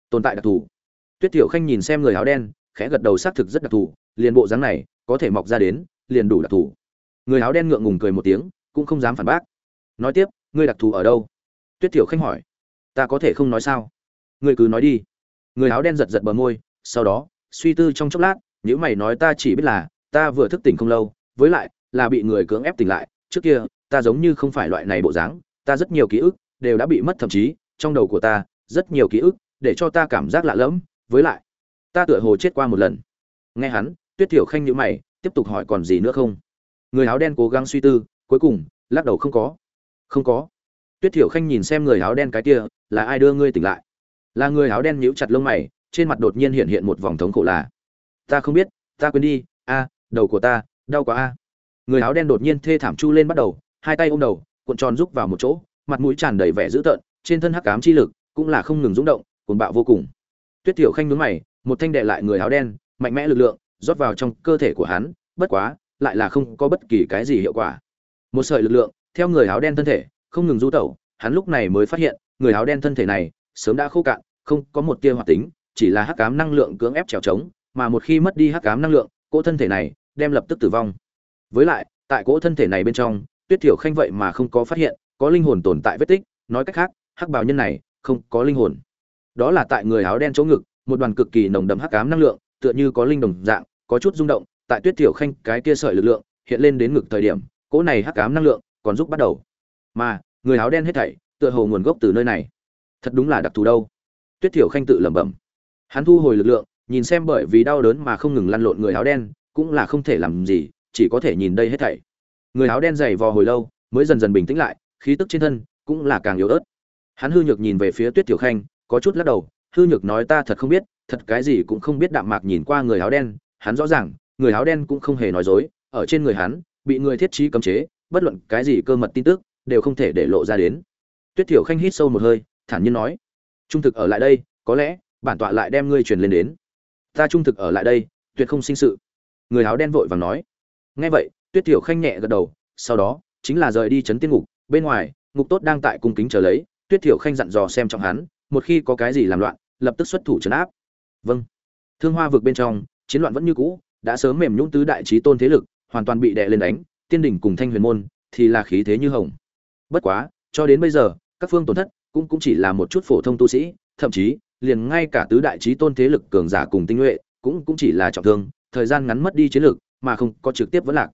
Tồn tại đặc thù. Tuyết thiểu khanh nhìn xem người áo đen, khẽ gật đầu xác thực rất đặc thù, liền bộ dáng này, có thể mọc ra đến, liền đủ đặc thù. Người áo đen ngượng ngùng cười một tiếng, cũng không dám phản bác. Nói tiếp, ngươi đặc thù ở đâu? Tuyết thiểu khanh hỏi. Ta có thể không nói sao? Ngươi cứ nói đi. Người áo đen giật giật bờ môi, sau đó, suy tư trong chốc lát nếu mày nói ta chỉ biết là, ta vừa thức tỉnh không lâu, với lại là bị người cưỡng ép tỉnh lại, trước kia, ta giống như không phải loại này bộ dáng, ta rất nhiều ký ức đều đã bị mất thậm chí, trong đầu của ta, rất nhiều ký ức để cho ta cảm giác lạ lẫm, với lại, ta tựa hồ chết qua một lần. Nghe hắn, tuyết thiểu khanh nhữ mày, tiếp tục hỏi còn gì nữa không? Người áo đen cố gắng suy tư, cuối cùng, lắc đầu không có. Không có. Tuyết thiểu khanh nhìn xem người áo đen cái kia, là ai đưa ngươi tỉnh lại? Là người áo đen nhíu chặt lông mày, trên mặt đột nhiên hiện hiện một vòng thống khổ là ta không biết, ta quên đi, a, đầu của ta, đau quá a. Người áo đen đột nhiên thê thảm chu lên bắt đầu, hai tay ôm đầu, cuộn tròn rúc vào một chỗ, mặt mũi tràn đầy vẻ dữ tợn, trên thân hắc ám chi lực cũng là không ngừng rung động, cuồng bạo vô cùng. Tuyết thiểu khanh nhướng mày, một thanh đệ lại người áo đen, mạnh mẽ lực lượng rót vào trong cơ thể của hắn, bất quá, lại là không có bất kỳ cái gì hiệu quả. Một sợi lực lượng, theo người áo đen thân thể, không ngừng du tẩu, hắn lúc này mới phát hiện, người áo đen thân thể này sớm đã khô cạn, không có một tia hoạt tính, chỉ là hắc ám năng lượng cưỡng ép trèo trống mà một khi mất đi hắc ám năng lượng, cỗ thân thể này đem lập tức tử vong. Với lại, tại cỗ thân thể này bên trong, tuyết thiểu khanh vậy mà không có phát hiện có linh hồn tồn tại vết tích, nói cách khác, hắc bào nhân này không có linh hồn. Đó là tại người áo đen chỗ ngực, một đoàn cực kỳ nồng đậm hắc ám năng lượng, tựa như có linh đồng dạng, có chút rung động, tại tuyết thiểu khanh cái kia sợi lực lượng hiện lên đến ngực thời điểm, cỗ này hắc ám năng lượng còn giúp bắt đầu. Mà, người áo đen hết thảy tựa hồ nguồn gốc từ nơi này. Thật đúng là đặc thù đâu. Tuyết thiểu khanh tự lẩm bẩm. Hắn thu hồi lực lượng nhìn xem bởi vì đau đớn mà không ngừng lăn lộn người áo đen, cũng là không thể làm gì, chỉ có thể nhìn đây hết thảy. Người áo đen dày vò hồi lâu, mới dần dần bình tĩnh lại, khí tức trên thân cũng là càng yếu ớt. Hắn hư nhược nhìn về phía tuyết tiểu khanh, có chút lắc đầu, hư nhược nói ta thật không biết, thật cái gì cũng không biết đạm mạc nhìn qua người áo đen, hắn rõ ràng, người áo đen cũng không hề nói dối, ở trên người hắn, bị người thiết trí cấm chế, bất luận cái gì cơ mật tin tức, đều không thể để lộ ra đến. Tuyết tiểu khanh hít sâu một hơi, thản nhiên nói, trung thực ở lại đây, có lẽ bản tọa lại đem ngươi truyền lên đến ta trung thực ở lại đây, tuyệt không sinh sự. Người áo đen vội vàng nói. Nghe vậy, tuyết tiểu khanh nhẹ gật đầu, sau đó, chính là rời đi chấn tiên ngục, bên ngoài, ngục tốt đang tại cung kính chờ lấy, tuyết tiểu khanh dặn dò xem trong hắn, một khi có cái gì làm loạn, lập tức xuất thủ trấn áp. Vâng. Thương hoa vực bên trong, chiến loạn vẫn như cũ, đã sớm mềm nhũng tứ đại trí tôn thế lực, hoàn toàn bị đè lên đánh, tiên đỉnh cùng thanh huyền môn, thì là khí thế như hồng. Bất quá, cho đến bây giờ, các phương tổn thất cũng cũng chỉ là một chút phổ thông tu sĩ, thậm chí liền ngay cả tứ đại trí tôn thế lực cường giả cùng tinh nhuệ cũng cũng chỉ là trọng thương, thời gian ngắn mất đi chiến lực mà không có trực tiếp vẫn lạc.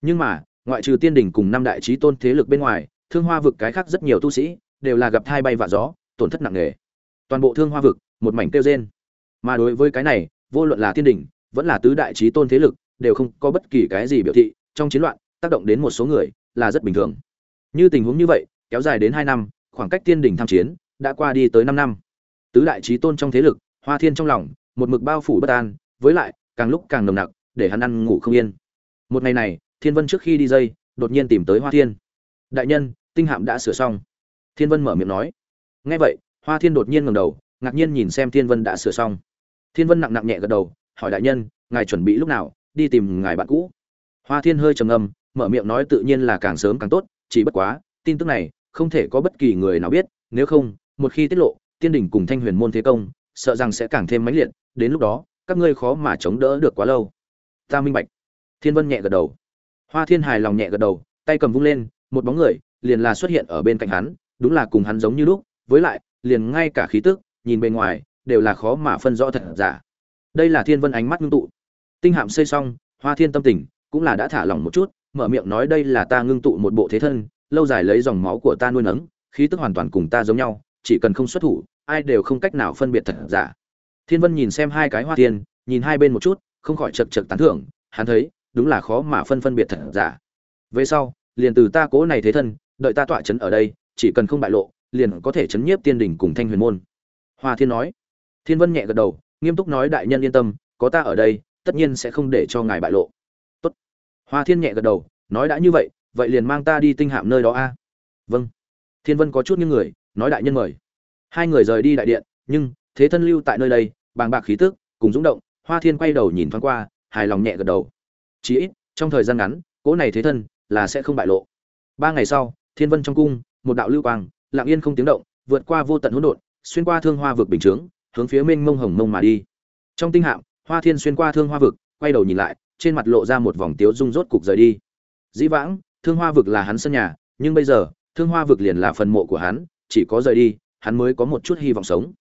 Nhưng mà, ngoại trừ tiên đỉnh cùng năm đại trí tôn thế lực bên ngoài, thương hoa vực cái khác rất nhiều tu sĩ đều là gặp thai bay vạ gió, tổn thất nặng nề. Toàn bộ thương hoa vực, một mảnh tiêu rên. Mà đối với cái này, vô luận là tiên đỉnh vẫn là tứ đại trí tôn thế lực, đều không có bất kỳ cái gì biểu thị. Trong chiến loạn, tác động đến một số người là rất bình thường. Như tình huống như vậy, kéo dài đến hai năm, khoảng cách tiên đỉnh tham chiến đã qua đi tới năm năm tứ đại trí tôn trong thế lực, hoa thiên trong lòng, một mực bao phủ bất an, với lại, càng lúc càng nồng nặc, để hắn ăn ngủ không yên. Một ngày này, thiên vân trước khi đi dây, đột nhiên tìm tới hoa thiên. Đại nhân, tinh hạm đã sửa xong. Thiên vân mở miệng nói. Ngay vậy, hoa thiên đột nhiên ngầm đầu, ngạc nhiên nhìn xem thiên vân đã sửa xong. Thiên vân nặng nặng nhẹ gật đầu, hỏi đại nhân, ngài chuẩn bị lúc nào, đi tìm ngài bạn cũ? Hoa thiên hơi trầm ngâm, mở miệng nói tự nhiên là càng sớm càng tốt, chỉ bất quá, tin tức này không thể có bất kỳ người nào biết, nếu không, một khi tiết lộ tiên đỉnh cùng thanh huyền môn thế công, sợ rằng sẽ càng thêm mãnh liệt, đến lúc đó, các ngươi khó mà chống đỡ được quá lâu. Ta minh bạch. Thiên vân nhẹ gật đầu. Hoa thiên hài lòng nhẹ gật đầu, tay cầm vung lên, một bóng người liền là xuất hiện ở bên cạnh hắn, đúng là cùng hắn giống như lúc, với lại, liền ngay cả khí tức, nhìn bề ngoài, đều là khó mà phân rõ thật giả. Đây là thiên vân ánh mắt ngưng tụ. Tinh hạm xây xong, hoa thiên tâm tình cũng là đã thả lỏng một chút, mở miệng nói đây là ta ngưng tụ một bộ thế thân, lâu dài lấy dòng máu của ta nuôi nấng, khí tức hoàn toàn cùng ta giống nhau, chỉ cần không xuất thủ ai đều không cách nào phân biệt thật giả. Thiên vân nhìn xem hai cái hoa tiên, nhìn hai bên một chút không khỏi chật chật tán thưởng hắn thấy đúng là khó mà phân phân biệt thật giả. Về sau liền từ ta cố này thế thân đợi ta tọa chấn ở đây chỉ cần không bại lộ liền có thể chấn nhiếp tiên đỉnh cùng thanh huyền môn. Hoa thiên nói. Thiên vân nhẹ gật đầu nghiêm túc nói đại nhân yên tâm có ta ở đây tất nhiên sẽ không để cho ngài bại lộ. Tốt. hoa thiên nhẹ gật đầu nói đã như vậy vậy liền mang ta đi tinh hạm nơi đó a. Vâng. Thiên vân có chút những người nói đại nhân mời hai người rời đi đại điện, nhưng, thế thân lưu tại nơi đây, bàng bạc khí tức, cùng rung động, hoa thiên quay đầu nhìn thoáng qua, hài lòng nhẹ gật đầu. Chí ít, trong thời gian ngắn, cỗ này thế thân là sẽ không bại lộ. Ba ngày sau, thiên vân trong cung, một đạo lưu quang, lặng yên không tiếng động, vượt qua vô tận hỗn độn, xuyên qua thương hoa vực bình chướng, hướng phía mênh mông hồng mông mà đi. Trong tinh hạm, hoa thiên xuyên qua thương hoa vực, quay đầu nhìn lại, trên mặt lộ ra một vòng tiếu dung rốt cục rời đi. Dĩ vãng, thương hoa vực là hắn sân nhà, nhưng bây giờ, thương hoa vực liền là phần mộ của hắn, chỉ có rời đi hắn mới có một chút hy vọng sống.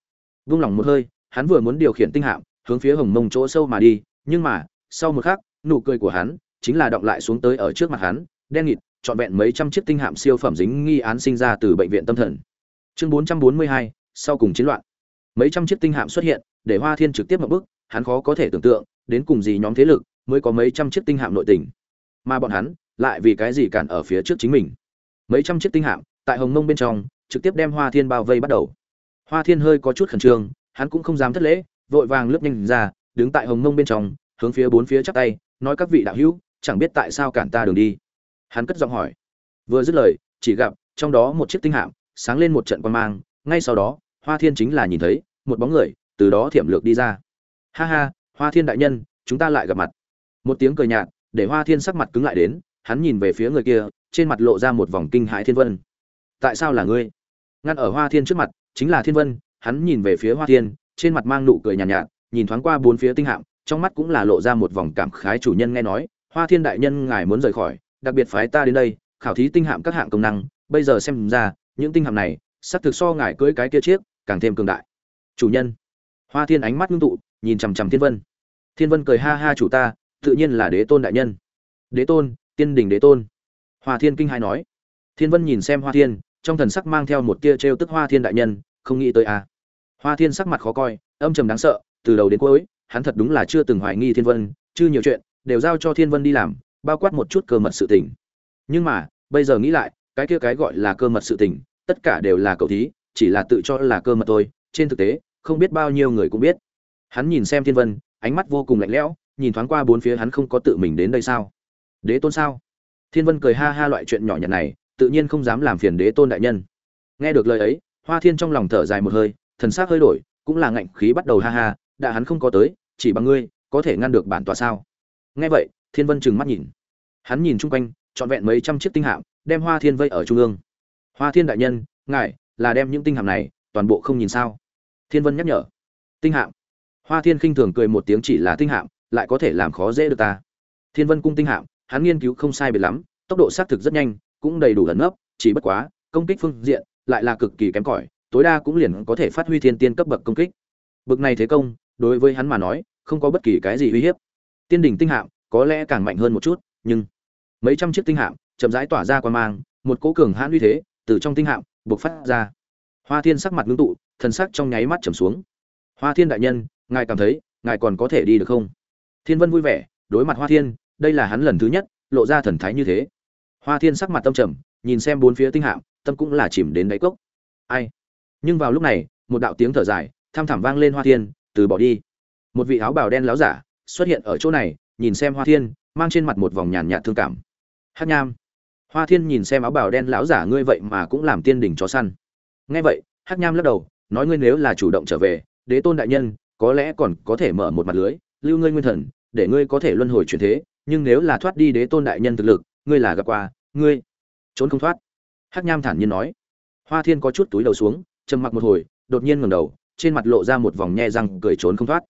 Vung lòng một hơi hắn vừa muốn điều khiển tinh hạm hướng phía hồng mông chỗ sâu mà đi nhưng mà sau một khắc nụ cười của hắn chính là động lại xuống tới ở trước mặt hắn đen nghịt trọn vẹn mấy trăm chiếc tinh hạm siêu phẩm dính nghi án sinh ra từ bệnh viện tâm thần. Chương 442, sau cùng chiến loạn. Mấy trăm chiếc tinh hạm xuất hiện để hoa thiên trực tiếp một bước hắn khó có thể tưởng tượng đến cùng gì nhóm thế lực mới có mấy trăm chiếc tinh hạm nội tình. Mà bọn hắn lại vì cái gì cản ở phía trước chính mình? Mấy trăm chiếc tinh hạm tại hồng mông bên trong trực tiếp đem hoa thiên bao vây bắt đầu. Hoa thiên hơi có chút khẩn trương, hắn cũng không dám thất lễ, vội vàng lướt nhanh ra, đứng tại hồng mông bên trong, hướng phía bốn phía chắp tay, nói các vị đạo hữu, chẳng biết tại sao cản ta đường đi. Hắn cất giọng hỏi. Vừa dứt lời, chỉ gặp trong đó một chiếc tinh hạm sáng lên một trận quan mang, ngay sau đó, hoa thiên chính là nhìn thấy, một bóng người, từ đó thiểm lược đi ra. Ha ha, hoa thiên đại nhân, chúng ta lại gặp mặt. Một tiếng cười nhạt, để hoa thiên sắc mặt cứng lại đến, hắn nhìn về phía người kia, trên mặt lộ ra một vòng kinh hãi thiên vân. Tại sao là ngươi? Ngăn ở hoa thiên trước mặt chính là thiên vân hắn nhìn về phía hoa thiên trên mặt mang nụ cười nhàn nhạt, nhạt nhìn thoáng qua bốn phía tinh hạm trong mắt cũng là lộ ra một vòng cảm khái chủ nhân nghe nói hoa thiên đại nhân ngài muốn rời khỏi đặc biệt phái ta đến đây khảo thí tinh hạm các hạng công năng bây giờ xem ra những tinh hạm này sắp thực so ngài cưỡi cái kia chiếc càng thêm cường đại. Chủ nhân. Hoa thiên ánh mắt ngưng tụ nhìn chằm chằm thiên vân. Thiên vân cười ha ha chủ ta tự nhiên là đế tôn đại nhân. Đế tôn tiên đình đế tôn. Hoa thiên kinh hai nói. Thiên vân nhìn xem hoa thiên trong thần sắc mang theo một tia trêu tức hoa thiên đại nhân, không nghĩ tới à. hoa thiên sắc mặt khó coi, âm trầm đáng sợ, từ đầu đến cuối, hắn thật đúng là chưa từng hoài nghi thiên vân, chưa nhiều chuyện, đều giao cho thiên vân đi làm, bao quát một chút cơ mật sự tình. Nhưng mà, bây giờ nghĩ lại, cái kia cái gọi là cơ mật sự tình, tất cả đều là cậu thí, chỉ là tự cho là cơ mật thôi, trên thực tế, không biết bao nhiêu người cũng biết. Hắn nhìn xem thiên vân, ánh mắt vô cùng lạnh lẽo, nhìn thoáng qua bốn phía hắn không có tự mình đến đây sao? Đế tôn sao? Thiên vân cười ha ha loại chuyện nhỏ nhặt này tự nhiên không dám làm phiền đế tôn đại nhân. Nghe được lời ấy, hoa thiên trong lòng thở dài một hơi, thần sắc hơi đổi, cũng là ngạnh khí bắt đầu ha ha, đã hắn không có tới, chỉ bằng ngươi, có thể ngăn được bản tòa sao? Nghe vậy, thiên vân trừng mắt nhìn. Hắn nhìn chung quanh, trọn vẹn mấy trăm chiếc tinh hạm, đem hoa thiên vây ở trung ương. Hoa thiên đại nhân, ngài, là đem những tinh hạm này, toàn bộ không nhìn sao? Thiên vân nhắc nhở. Tinh hạm. Hoa thiên khinh thường cười một tiếng chỉ là tinh hạm, lại có thể làm khó dễ được ta. Thiên vân cung tinh hạm, hắn nghiên cứu không sai biệt lắm, tốc độ xác thực rất nhanh cũng đầy đủ ẩn nấp, chỉ bất quá, công kích phương diện lại là cực kỳ kém cỏi, tối đa cũng liền có thể phát huy thiên tiên cấp bậc công kích. Bậc này thế công, đối với hắn mà nói, không có bất kỳ cái gì uy hiếp. Tiên đỉnh tinh hạm có lẽ càng mạnh hơn một chút, nhưng mấy trăm chiếc tinh hạm chậm rãi tỏa ra quan mang, một cỗ cường hãn uy thế từ trong tinh hạm bộc phát ra. Hoa thiên sắc mặt ngưng tụ, thần sắc trong nháy mắt trầm xuống. Hoa thiên đại nhân, ngài cảm thấy ngài còn có thể đi được không? Thiên vân vui vẻ, đối mặt hoa thiên, đây là hắn lần thứ nhất, lộ ra thần thái như thế hoa thiên sắc mặt tâm trầm, nhìn xem bốn phía tinh hạm, tâm cũng là chìm đến đáy cốc. Ai? Nhưng vào lúc này, một đạo tiếng thở dài, tham thảm vang lên hoa thiên, từ bỏ đi. Một vị áo bào đen láo giả xuất hiện ở chỗ này, nhìn xem hoa thiên, mang trên mặt một vòng nhàn nhạt thương cảm. Hát nham. Hoa thiên nhìn xem áo bào đen lão giả ngươi vậy mà cũng làm tiên đỉnh chó săn. Nghe vậy, hát nham lắc đầu, nói ngươi nếu là chủ động trở về, đế tôn đại nhân, có lẽ còn có thể mở một mặt lưới, lưu ngươi nguyên thần, để ngươi có thể luân hồi chuyển thế, nhưng nếu là thoát đi đế tôn đại nhân thực lực ngươi là gặp qua, ngươi trốn không thoát. Hắc nham thản nhiên nói. Hoa thiên có chút túi đầu xuống, trầm mặc một hồi, đột nhiên ngẩng đầu, trên mặt lộ ra một vòng nhe răng cười trốn không thoát.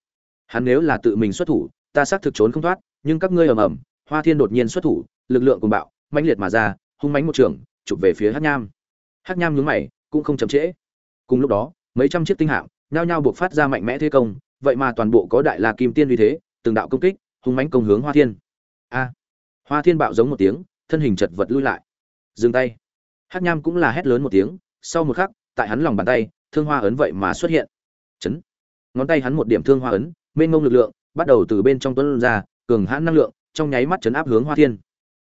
Hắn nếu là tự mình xuất thủ, ta xác thực trốn không thoát, nhưng các ngươi ầm ầm, hoa thiên đột nhiên xuất thủ, lực lượng cùng bạo, mãnh liệt mà ra, hung mãnh một trường, chụp về phía hắc nham. Hắc nham nhướng mày, cũng không chậm trễ. Cùng lúc đó, mấy trăm chiếc tinh hạm nhao nhao buộc phát ra mạnh mẽ thế công, vậy mà toàn bộ có đại la kim tiên uy thế, từng đạo công kích, hung mãnh công hướng hoa thiên. A! Hoa thiên bạo giống một tiếng, thân hình chật vật lui lại. Dừng tay. Hắc nham cũng là hét lớn một tiếng, sau một khắc, tại hắn lòng bàn tay, thương hoa ấn vậy mà xuất hiện. Chấn. Ngón tay hắn một điểm thương hoa ấn, mênh ngông lực lượng, bắt đầu từ bên trong tuấn ra, cường hãn năng lượng, trong nháy mắt chấn áp hướng hoa thiên.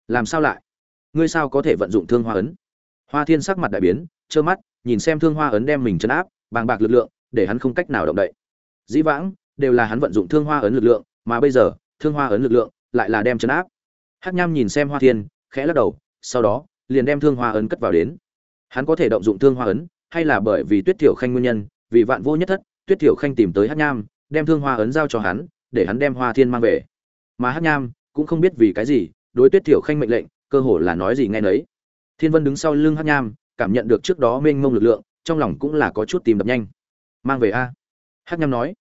Làm sao lại? Ngươi sao có thể vận dụng thương hoa ấn? Hoa thiên sắc mặt đại biến, trơ mắt, nhìn xem thương hoa ấn đem mình chấn áp, bàng bạc lực lượng, để hắn không cách nào động đậy. Dĩ vãng, đều là hắn vận dụng thương hoa ấn lực lượng, mà bây giờ, thương hoa ấn lực lượng lại là đem chấn áp hắc nham nhìn xem hoa thiên, khẽ lắc đầu, sau đó, liền đem thương hoa ấn cất vào đến. Hắn có thể động dụng thương hoa ấn, hay là bởi vì tuyết thiểu khanh nguyên nhân, vì vạn vô nhất thất, tuyết thiểu khanh tìm tới hắc nham, đem thương hoa ấn giao cho hắn, để hắn đem hoa thiên mang về. Mà hắc nham cũng không biết vì cái gì, đối tuyết thiểu khanh mệnh lệnh, cơ hồ là nói gì nghe nấy. Thiên vân đứng sau lưng hắc nham, cảm nhận được trước đó mênh mông lực lượng, trong lòng cũng là có chút tìm đập nhanh. Mang về a. Hắc nham nói.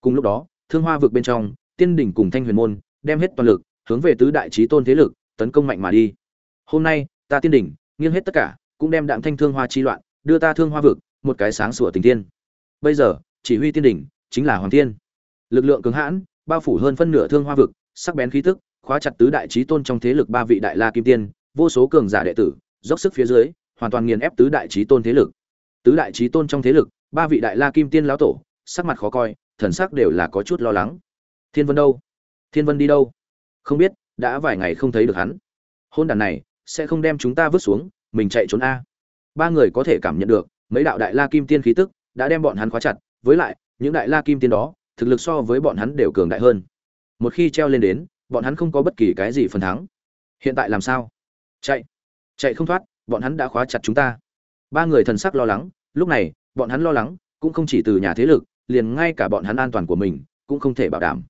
Cùng lúc đó, thương hoa vực bên trong, tiên đỉnh cùng thanh huyền môn, đem hết toàn lực hướng về tứ đại trí tôn thế lực, tấn công mạnh mà đi. Hôm nay, ta tiên đỉnh, nghiêng hết tất cả, cũng đem đạm thanh thương hoa chi loạn, đưa ta thương hoa vực, một cái sáng sủa tình tiên bây giờ, chỉ huy tiên đỉnh, chính là hoàng tiên lực lượng cứng hãn, bao phủ hơn phân nửa thương hoa vực, sắc bén khí tức, khóa chặt tứ đại trí tôn trong thế lực ba vị đại la kim tiên, vô số cường giả đệ tử, dốc sức phía dưới, hoàn toàn nghiền ép tứ đại trí tôn thế lực. Tứ đại trí tôn trong thế lực, ba vị đại la kim tiên lão tổ, sắc mặt khó coi, thần sắc đều là có chút lo lắng. Thiên vân đâu? Thiên vân đi đâu? Không biết, đã vài ngày không thấy được hắn. Hôn đàn này, sẽ không đem chúng ta vứt xuống, mình chạy trốn a. Ba người có thể cảm nhận được, mấy đạo đại la kim tiên khí tức đã đem bọn hắn khóa chặt, với lại, những đại la kim tiên đó, thực lực so với bọn hắn đều cường đại hơn. Một khi treo lên đến, bọn hắn không có bất kỳ cái gì phần thắng. Hiện tại làm sao? Chạy. Chạy không thoát, bọn hắn đã khóa chặt chúng ta. Ba người thần sắc lo lắng, lúc này, bọn hắn lo lắng, cũng không chỉ từ nhà thế lực, liền ngay cả bọn hắn an toàn của mình, cũng không thể bảo đảm.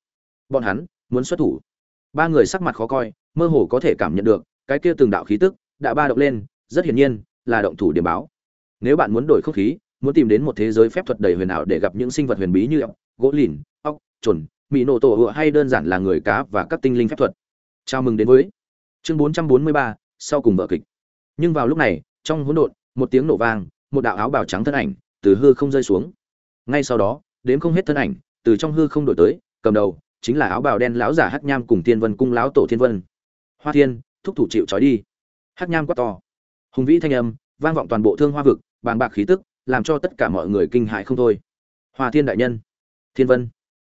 Bọn hắn, muốn xuất thủ ba người sắc mặt khó coi mơ hồ có thể cảm nhận được cái kia từng đạo khí tức đã ba động lên rất hiển nhiên là động thủ điểm báo. Nếu bạn muốn đổi không khí muốn tìm đến một thế giới phép thuật đầy huyền ảo để gặp những sinh vật huyền bí như ốc gỗ lìn ốc trồn mỹ nổ tổ hựa hay đơn giản là người cá và các tinh linh phép thuật. Chào mừng đến với chương 443, sau cùng vở kịch. Nhưng vào lúc này trong hỗn độn một tiếng nổ vang một đạo áo bào trắng thân ảnh từ hư không rơi xuống. Ngay sau đó đếm không hết thân ảnh từ trong hư không đổi tới cầm đầu chính là áo bào đen lão giả hắc nham cùng Thiên vân cung lão tổ thiên vân. Hoa thiên, thúc thủ chịu trói đi. Hắc nham quát to. Hùng vĩ thanh âm, vang vọng toàn bộ thương hoa vực, bàng bạc khí tức, làm cho tất cả mọi người kinh hại không thôi. Hoa thiên đại nhân. Thiên vân.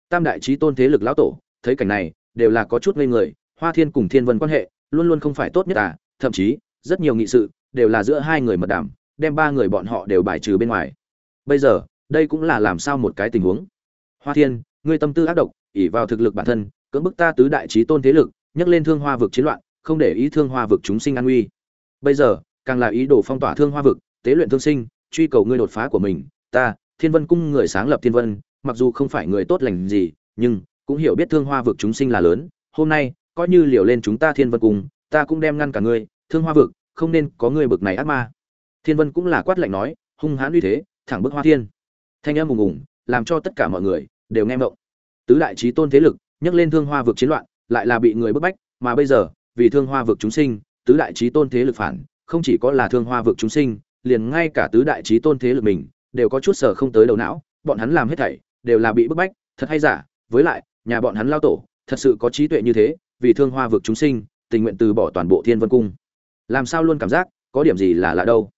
Tam đại trí tôn thế lực lão tổ, thấy cảnh này, đều là có chút ngây người, hoa thiên cùng thiên vân quan hệ, luôn luôn không phải tốt nhất à thậm chí, rất nhiều nghị sự, đều là giữa hai người mật đảm, đem ba người bọn họ đều bài trừ bên ngoài. Bây giờ, đây cũng là làm sao một cái tình huống? Hoa thiên, ngươi tâm tư ác độc ỷ vào thực lực bản thân, cưỡng bức ta tứ đại trí tôn thế lực, nhấc lên thương hoa vực chiến loạn, không để ý thương hoa vực chúng sinh an nguy. Bây giờ, càng là ý đồ phong tỏa thương hoa vực, tế luyện thương sinh, truy cầu ngươi đột phá của mình. Ta, thiên vân cung người sáng lập thiên vân, mặc dù không phải người tốt lành gì, nhưng cũng hiểu biết thương hoa vực chúng sinh là lớn. Hôm nay, coi như liều lên chúng ta thiên vân cung, ta cũng đem ngăn cả ngươi. Thương hoa vực, không nên có ngươi bực này ác ma. Thiên vân cũng là quát lạnh nói, hung hãn uy thế, thẳng bức hoa thiên. Thanh âm ùng ùng, làm cho tất cả mọi người đều nghe mộng tứ đại trí tôn thế lực, nhấc lên thương hoa vực chiến loạn, lại là bị người bức bách, mà bây giờ, vì thương hoa vực chúng sinh, tứ đại trí tôn thế lực phản, không chỉ có là thương hoa vực chúng sinh, liền ngay cả tứ đại trí tôn thế lực mình, đều có chút sở không tới đầu não, bọn hắn làm hết thảy, đều là bị bức bách, thật hay giả, với lại, nhà bọn hắn lao tổ, thật sự có trí tuệ như thế, vì thương hoa vực chúng sinh, tình nguyện từ bỏ toàn bộ thiên vân cung. Làm sao luôn cảm giác, có điểm gì là lạ đâu?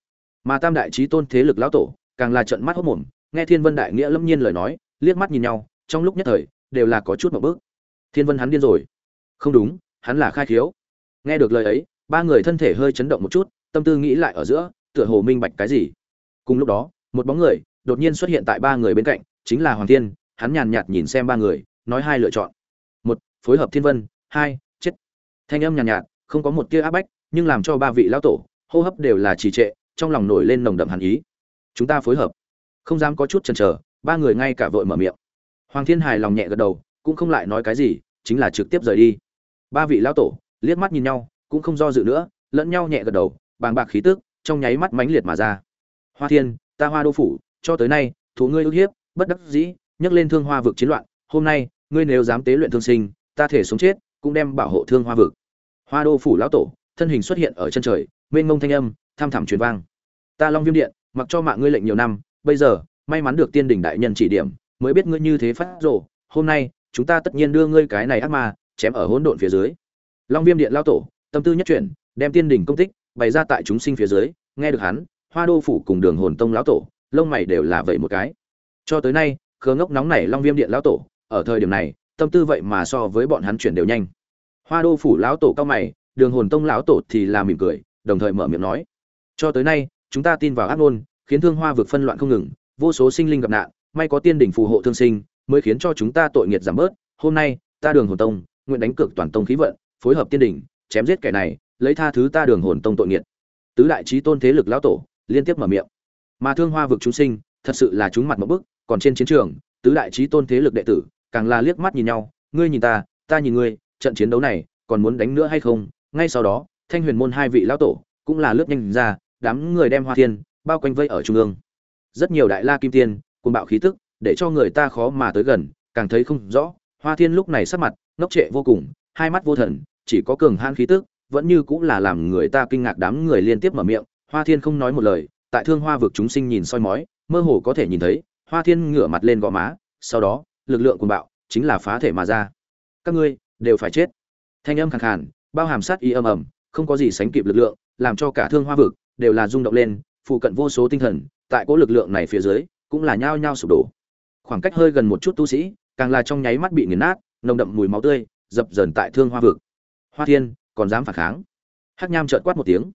Mà tam đại trí tôn thế lực lão tổ, càng là trận mắt hốt mồm, nghe thiên vân đại nghĩa lâm nhiên lời nói, liếc mắt nhìn nhau, trong lúc nhất thời đều là có chút một bước. Thiên vân hắn điên rồi. Không đúng hắn là khai khiếu. Nghe được lời ấy ba người thân thể hơi chấn động một chút tâm tư nghĩ lại ở giữa tựa hồ minh bạch cái gì. Cùng lúc đó một bóng người đột nhiên xuất hiện tại ba người bên cạnh chính là hoàng thiên hắn nhàn nhạt nhìn xem ba người nói hai lựa chọn. Một phối hợp thiên vân hai chết. Thanh âm nhàn nhạt, nhạt không có một tia áp bách nhưng làm cho ba vị lão tổ hô hấp đều là trì trệ trong lòng nổi lên nồng đậm hàn ý. Chúng ta phối hợp. Không dám có chút chần chờ ba người ngay cả vội mở miệng hoàng thiên hài lòng nhẹ gật đầu, cũng không lại nói cái gì, chính là trực tiếp rời đi. Ba vị lão tổ liếc mắt nhìn nhau, cũng không do dự nữa, lẫn nhau nhẹ gật đầu, bàng bạc khí tức trong nháy mắt mãnh liệt mà ra. Hoa thiên, ta hoa đô phủ, cho tới nay, thủ ngươi ưu hiếp, bất đắc dĩ, nhấc lên thương hoa vực chiến loạn, hôm nay, ngươi nếu dám tế luyện thương sinh, ta thể sống chết, cũng đem bảo hộ thương hoa vực. Hoa đô phủ lão tổ, thân hình xuất hiện ở chân trời, mênh mông thanh âm, tham thẳm truyền vang. Ta long viêm điện, mặc cho mạng ngươi lệnh nhiều năm, bây giờ, may mắn được tiên đỉnh đại nhân chỉ điểm mới biết ngươi như thế phát rồ, hôm nay chúng ta tất nhiên đưa ngươi cái này ác ma chém ở hỗn độn phía dưới. Long viêm điện lão tổ tâm tư nhất chuyển đem tiên đỉnh công tích bày ra tại chúng sinh phía dưới. Nghe được hắn hoa đô phủ cùng đường hồn tông lão tổ lông mày đều là vậy một cái. Cho tới nay khờ ngốc nóng này long viêm điện lão tổ ở thời điểm này tâm tư vậy mà so với bọn hắn chuyển đều nhanh. Hoa đô phủ lão tổ cao mày đường hồn tông lão tổ thì là mỉm cười đồng thời mở miệng nói. Cho tới nay chúng ta tin vào ác ngôn khiến thương hoa vực phân loạn không ngừng vô số sinh linh gặp nạn may có tiên đỉnh phù hộ thương sinh, mới khiến cho chúng ta tội nghiệt giảm bớt. Hôm nay, ta đường hồn tông, nguyện đánh cược toàn tông khí vận, phối hợp tiên đỉnh, chém giết kẻ này, lấy tha thứ ta đường hồn tông tội nghiệt tứ đại chí tôn thế lực lão tổ, liên tiếp mở miệng. Mà thương hoa vực chúng sinh, thật sự là chúng mặt một bức, còn trên chiến trường, tứ đại chí tôn thế lực đệ tử, càng là liếc mắt nhìn nhau. Ngươi nhìn ta ta nhìn ngươi, trận chiến đấu này, còn muốn đánh nữa hay không? Ngay sau đó, thanh huyền môn hai vị lão tổ, cũng là lướt nhanh ra, đám người đem hoa thiên, bao quanh vây ở trung ương. Rất nhiều đại la kim tiên cùng bạo khí tức, để cho người ta khó mà tới gần, càng thấy không rõ. Hoa thiên lúc này sắc mặt ngốc trệ vô cùng, hai mắt vô thần, chỉ có cường hãn khí tức, vẫn như cũng là làm người ta kinh ngạc đám người liên tiếp mở miệng. Hoa thiên không nói một lời, tại thương hoa vực chúng sinh nhìn soi mói, mơ hồ có thể nhìn thấy, hoa thiên ngửa mặt lên gò má, sau đó, lực lượng cuồng bạo chính là phá thể mà ra. Các ngươi đều phải chết. Thanh âm khàn khàn, bao hàm sát ý âm ầm, không có gì sánh kịp lực lượng, làm cho cả thương hoa vực đều là rung động lên, phụ cận vô số tinh thần, tại cỗ lực lượng này phía dưới cũng là nhao nhao sụp đổ. Khoảng cách hơi gần một chút tu sĩ, càng là trong nháy mắt bị nghiền nát, nồng đậm mùi máu tươi, dập dờn tại thương hoa vực. Hoa thiên, còn dám phản kháng? Hắc nham trợn quát một tiếng.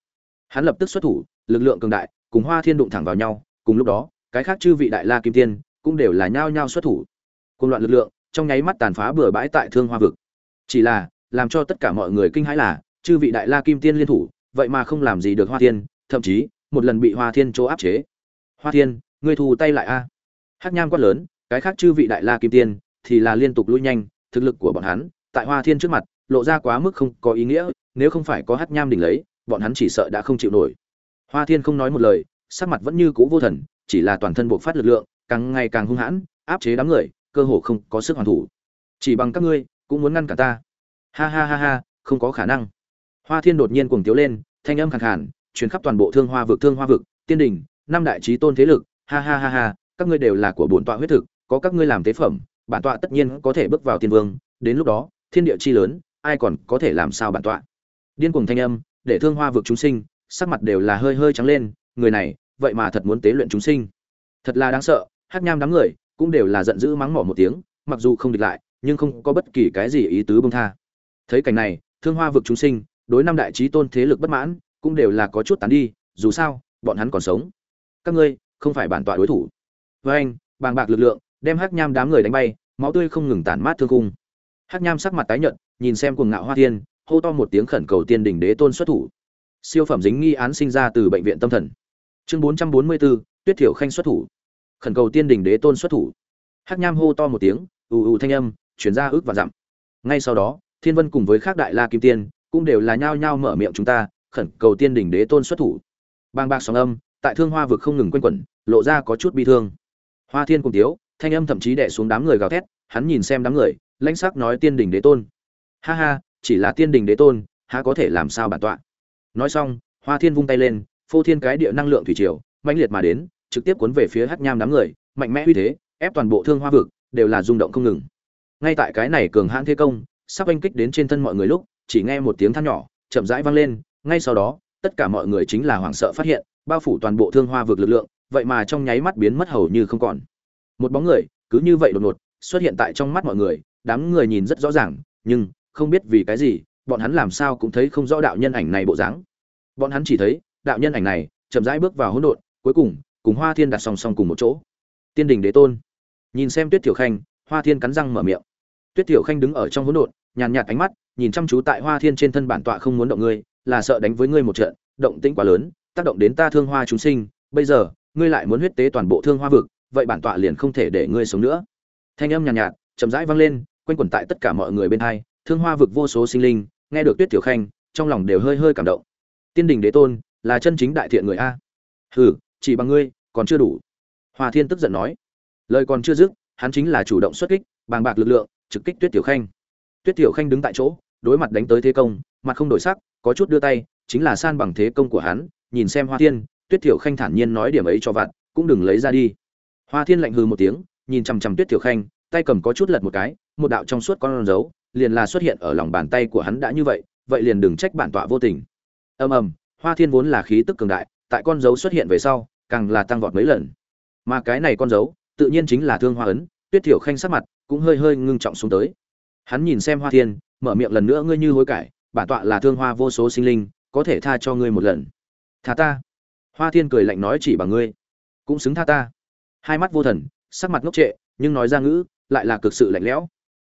Hắn lập tức xuất thủ, lực lượng cường đại, cùng hoa thiên đụng thẳng vào nhau, cùng lúc đó, cái khác chư vị đại la kim tiên cũng đều là nhao nhao xuất thủ. Cùng loạn lực lượng, trong nháy mắt tàn phá bừa bãi tại thương hoa vực. Chỉ là, làm cho tất cả mọi người kinh hãi là, chư vị đại la kim tiên liên thủ, vậy mà không làm gì được hoa thiên, thậm chí, một lần bị hoa thiên chỗ áp chế. Hoa thiên ngươi thu tay lại a. Hắc nham quát lớn, cái khác chư vị đại la kim tiên, thì là liên tục lui nhanh, thực lực của bọn hắn, tại hoa thiên trước mặt, lộ ra quá mức không có ý nghĩa, nếu không phải có hắc nham đỉnh lấy, bọn hắn chỉ sợ đã không chịu nổi. Hoa thiên không nói một lời, sắc mặt vẫn như cũ vô thần, chỉ là toàn thân buộc phát lực lượng, càng ngày càng hung hãn, áp chế đám người, cơ hồ không có sức hoàn thủ. Chỉ bằng các ngươi, cũng muốn ngăn cả ta. Ha ha ha ha, không có khả năng. Hoa thiên đột nhiên cuồng tiếu lên, thanh âm khàn khàn, truyền khắp toàn bộ thương hoa vực, thương hoa vực, tiên đình, năm đại trí tôn thế lực ha ha ha ha, các ngươi đều là của bổn tọa huyết thực, có các ngươi làm tế phẩm, bản tọa tất nhiên có thể bước vào tiên vương. Đến lúc đó, thiên địa chi lớn, ai còn có thể làm sao bản tọa? Điên cuồng thanh âm, để thương hoa vực chúng sinh, sắc mặt đều là hơi hơi trắng lên. Người này, vậy mà thật muốn tế luyện chúng sinh. Thật là đáng sợ, hát nham đám người cũng đều là giận dữ mắng mỏ một tiếng, mặc dù không địch lại, nhưng không có bất kỳ cái gì ý tứ bông tha. Thấy cảnh này, thương hoa vực chúng sinh, đối năm đại trí tôn thế lực bất mãn, cũng đều là có chút tán đi, dù sao, bọn hắn còn sống. Các ngươi không phải bản tọa đối thủ. Với anh bàng bạc lực lượng đem hắc nham đám người đánh bay máu tươi không ngừng tản mát thương cung hắc nham sắc mặt tái nhợt nhìn xem cuồng ngạo hoa thiên hô to một tiếng khẩn cầu tiên đỉnh đế tôn xuất thủ. Siêu phẩm dính nghi án sinh ra từ bệnh viện tâm thần. Chương 444, tuyết thiểu khanh xuất thủ. Khẩn cầu tiên đỉnh đế tôn xuất thủ. Hắc nham hô to một tiếng ù ù thanh âm chuyển ra ước và dặm. Ngay sau đó thiên vân cùng với khác đại la kim tiên cũng đều là nhao nhao mở miệng chúng ta khẩn cầu tiên đỉnh đế tôn xuất thủ. Bang bạc sóng âm tại thương hoa vực không ngừng quanh quẩn lộ ra có chút bi thương. Hoa thiên cùng tiếu, thanh âm thậm chí đè xuống đám người gào thét, hắn nhìn xem đám người, lãnh sắc nói tiên đỉnh đế tôn. Ha ha, chỉ là tiên đỉnh đế tôn, há có thể làm sao bản tọa? Nói xong, hoa thiên vung tay lên, phô thiên cái địa năng lượng thủy triều, mãnh liệt mà đến, trực tiếp cuốn về phía hắc nham đám người, mạnh mẽ uy thế, ép toàn bộ thương hoa vực, đều là rung động không ngừng. Ngay tại cái này cường hãn thế công, sắp oanh kích đến trên thân mọi người lúc, chỉ nghe một tiếng than nhỏ, chậm rãi vang lên, ngay sau đó, tất cả mọi người chính là hoảng sợ phát hiện, bao phủ toàn bộ thương hoa vực lực lượng vậy mà trong nháy mắt biến mất hầu như không còn. Một bóng người, cứ như vậy đột ngột, xuất hiện tại trong mắt mọi người, đám người nhìn rất rõ ràng, nhưng không biết vì cái gì, bọn hắn làm sao cũng thấy không rõ đạo nhân ảnh này bộ dáng. Bọn hắn chỉ thấy, đạo nhân ảnh này chậm rãi bước vào hỗn độn, cuối cùng cùng hoa thiên đặt song song cùng một chỗ. Tiên đình đế tôn. Nhìn xem tuyết tiểu khanh, hoa thiên cắn răng mở miệng. Tuyết tiểu khanh đứng ở trong hỗn độn, nhàn nhạt ánh mắt, nhìn chăm chú tại hoa thiên trên thân bản tọa không muốn động ngươi, là sợ đánh với ngươi một trận, động tĩnh quá lớn, tác động đến ta thương hoa chúng sinh. Bây giờ ngươi lại muốn huyết tế toàn bộ thương hoa vực vậy bản tọa liền không thể để ngươi sống nữa. Thanh âm nhàn nhạt, nhạt chậm rãi vang lên quanh quẩn tại tất cả mọi người bên hai thương hoa vực vô số sinh linh nghe được tuyết tiểu khanh trong lòng đều hơi hơi cảm động. Tiên đình đế tôn là chân chính đại thiện người a. Hừ chỉ bằng ngươi còn chưa đủ. Hoa thiên tức giận nói. Lời còn chưa dứt hắn chính là chủ động xuất kích bàng bạc lực lượng trực kích tuyết tiểu khanh. Tuyết tiểu khanh đứng tại chỗ đối mặt đánh tới thế công mặt không đổi sắc có chút đưa tay chính là san bằng thế công của hắn nhìn xem hoa thiên tuyết tiểu khanh thản nhiên nói điểm ấy cho vặt, cũng đừng lấy ra đi. Hoa thiên lạnh hừ một tiếng, nhìn chằm chằm tuyết tiểu khanh, tay cầm có chút lật một cái, một đạo trong suốt con dấu, liền là xuất hiện ở lòng bàn tay của hắn đã như vậy vậy liền đừng trách bản tọa vô tình. Ầm ầm, hoa thiên vốn là khí tức cường đại, tại con dấu xuất hiện về sau, càng là tăng vọt mấy lần. Mà cái này con dấu, tự nhiên chính là thương hoa ấn, tuyết tiểu khanh sắc mặt cũng hơi hơi ngưng trọng xuống tới. Hắn nhìn xem hoa thiên, mở miệng lần nữa, ngươi như hối cải, bản tọa là thương hoa vô số sinh linh, có thể tha cho ngươi một lần. Tha ta hoa thiên cười lạnh nói chỉ bằng ngươi. Cũng xứng tha ta. Hai mắt vô thần, sắc mặt ngốc trệ, nhưng nói ra ngữ, lại là cực sự lạnh lẽo.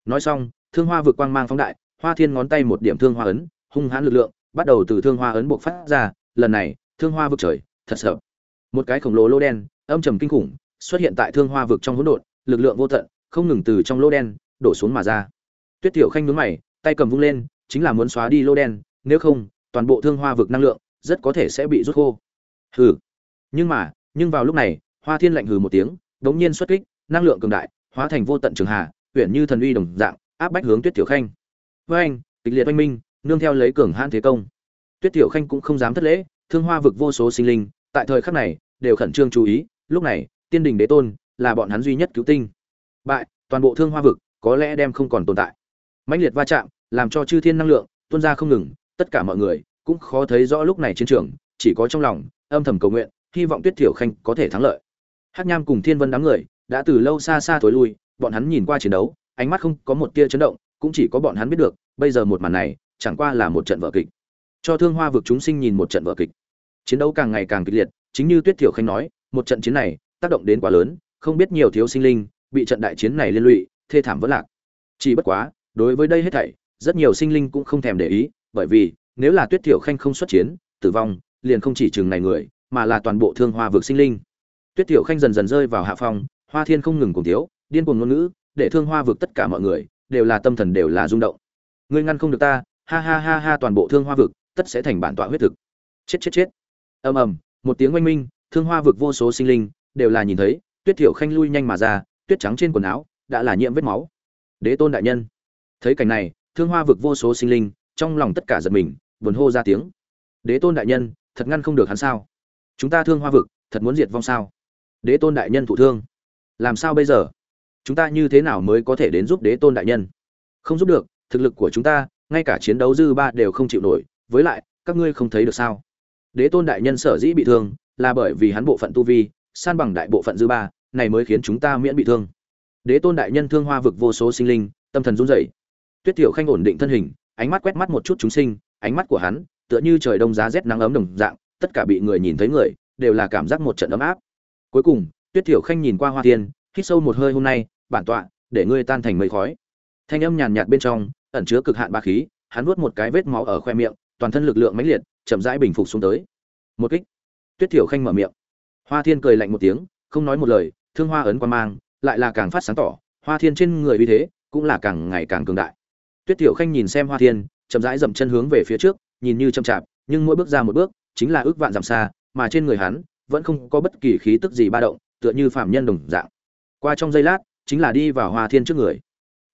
Nói xong, thương hoa vượt quang mang phóng đại, hoa thiên ngón tay một điểm thương hoa ấn, hung hãn lực lượng, bắt đầu từ thương hoa ấn buộc phát ra, lần này, thương hoa vực trời, thật sợ. Một cái khổng lồ lô đen, âm trầm kinh khủng, xuất hiện tại thương hoa vực trong hỗn độn, lực lượng vô tận, không ngừng từ trong lô đen, đổ xuống mà ra. Tuyết tiểu khanh nhướng mày, tay cầm vung lên, chính là muốn xóa đi lô đen, nếu không, toàn bộ thương hoa vực năng lượng, rất có thể sẽ bị rút khô hừ. Nhưng mà, nhưng vào lúc này, hoa thiên lạnh hừ một tiếng, đống nhiên xuất kích, năng lượng cường đại, hóa thành vô tận trường hà huyện như thần uy đồng dạng, áp bách hướng tuyết tiểu khanh. Với anh kịch liệt oanh minh, nương theo lấy cường hãn thế công. Tuyết tiểu khanh cũng không dám thất lễ, thương hoa vực vô số sinh linh, tại thời khắc này, đều khẩn trương chú ý, lúc này, tiên đình đế tôn là bọn hắn duy nhất cứu tinh. Bại, toàn bộ thương hoa vực, có lẽ đem không còn tồn tại. Mãnh liệt va chạm, làm cho chư thiên năng lượng tuôn ra không ngừng, tất cả mọi người cũng khó thấy rõ lúc này chiến trường, chỉ có trong lòng âm thầm cầu nguyện, hy vọng tuyết thiểu khanh có thể thắng lợi. Hắc nham cùng thiên vân đám người đã từ lâu xa xa thối lui, bọn hắn nhìn qua chiến đấu, ánh mắt không có một tia chấn động, cũng chỉ có bọn hắn biết được, bây giờ một màn này chẳng qua là một trận vở kịch. Cho thương hoa vực chúng sinh nhìn một trận vở kịch. Chiến đấu càng ngày càng kịch liệt, chính như tuyết thiểu khanh nói, một trận chiến này tác động đến quá lớn, không biết nhiều thiếu sinh linh bị trận đại chiến này liên lụy, thê thảm vỡ lạc. Chỉ bất quá, đối với đây hết thảy, rất nhiều sinh linh cũng không thèm để ý, bởi vì nếu là tuyết thiểu khanh không xuất chiến, tử vong liền không chỉ chừng này người, mà là toàn bộ thương hoa vực sinh linh. Tuyết tiểu khanh dần dần rơi vào hạ phong, hoa thiên không ngừng cùng thiếu, điên cuồng ngôn ngữ, để thương hoa vực tất cả mọi người đều là tâm thần đều là rung động. Ngươi ngăn không được ta, ha ha ha ha, toàn bộ thương hoa vực tất sẽ thành bản tọa huyết thực. Chết chết chết. Ầm ầm, một tiếng oanh minh, thương hoa vực vô số sinh linh đều là nhìn thấy, tuyết thiểu khanh lui nhanh mà ra, tuyết trắng trên quần áo đã là nhiễm vết máu. Đế tôn đại nhân. Thấy cảnh này, thương hoa vực vô số sinh linh trong lòng tất cả giật mình, buồn hô ra tiếng. Đế tôn đại nhân thật ngăn không được hắn sao? Chúng ta thương hoa vực, thật muốn diệt vong sao? Đế tôn đại nhân thụ thương. Làm sao bây giờ? Chúng ta như thế nào mới có thể đến giúp đế tôn đại nhân? Không giúp được, thực lực của chúng ta, ngay cả chiến đấu dư ba đều không chịu nổi. Với lại, các ngươi không thấy được sao? Đế tôn đại nhân sở dĩ bị thương, là bởi vì hắn bộ phận tu vi, san bằng đại bộ phận dư ba, này mới khiến chúng ta miễn bị thương. Đế tôn đại nhân thương hoa vực vô số sinh linh, tâm thần run rẩy. Tuyết tiểu khanh ổn định thân hình, ánh mắt quét mắt một chút chúng sinh, ánh mắt của hắn tựa như trời đông giá rét nắng ấm đồng dạng, tất cả bị người nhìn thấy người, đều là cảm giác một trận ấm áp. Cuối cùng, tuyết tiểu khanh nhìn qua hoa thiên, hít sâu một hơi hôm nay, bản tọa, để ngươi tan thành mây khói. Thanh âm nhàn nhạt bên trong, ẩn chứa cực hạn ba khí, hắn nuốt một cái vết máu ở khoe miệng, toàn thân lực lượng mãnh liệt, chậm rãi bình phục xuống tới. Một kích. Tuyết tiểu khanh mở miệng. Hoa thiên cười lạnh một tiếng, không nói một lời, thương hoa ấn quan mang, lại là càng phát sáng tỏ, hoa thiên trên người uy thế cũng là càng ngày càng cường đại. Tuyết tiểu khanh nhìn xem hoa thiên, chậm rãi dậm chân hướng về phía trước nhìn như chậm chạp, nhưng mỗi bước ra một bước, chính là ước vạn dặm xa, mà trên người hắn vẫn không có bất kỳ khí tức gì ba động, tựa như phạm nhân đồng dạng. Qua trong giây lát, chính là đi vào hoa thiên trước người.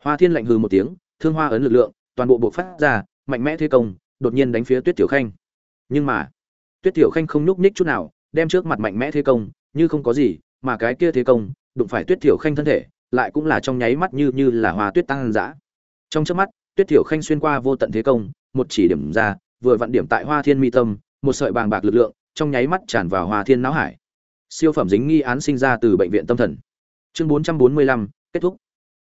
Hoa thiên lạnh hừ một tiếng, thương hoa ấn lực lượng, toàn bộ bộ phát ra, mạnh mẽ thế công, đột nhiên đánh phía tuyết tiểu khanh. Nhưng mà, tuyết tiểu khanh không nhúc nhích chút nào, đem trước mặt mạnh mẽ thế công, như không có gì, mà cái kia thế công, đụng phải tuyết tiểu khanh thân thể, lại cũng là trong nháy mắt như như là hoa tuyết tăng dã. Trong chớp mắt, tuyết tiểu khanh xuyên qua vô tận thế công, một chỉ điểm ra vừa vặn điểm tại hoa thiên mi tâm một sợi bàng bạc lực lượng trong nháy mắt tràn vào hoa thiên não hải. Siêu phẩm dính nghi án sinh ra từ bệnh viện tâm thần. Chương bốn trăm bốn mươi lăm kết thúc.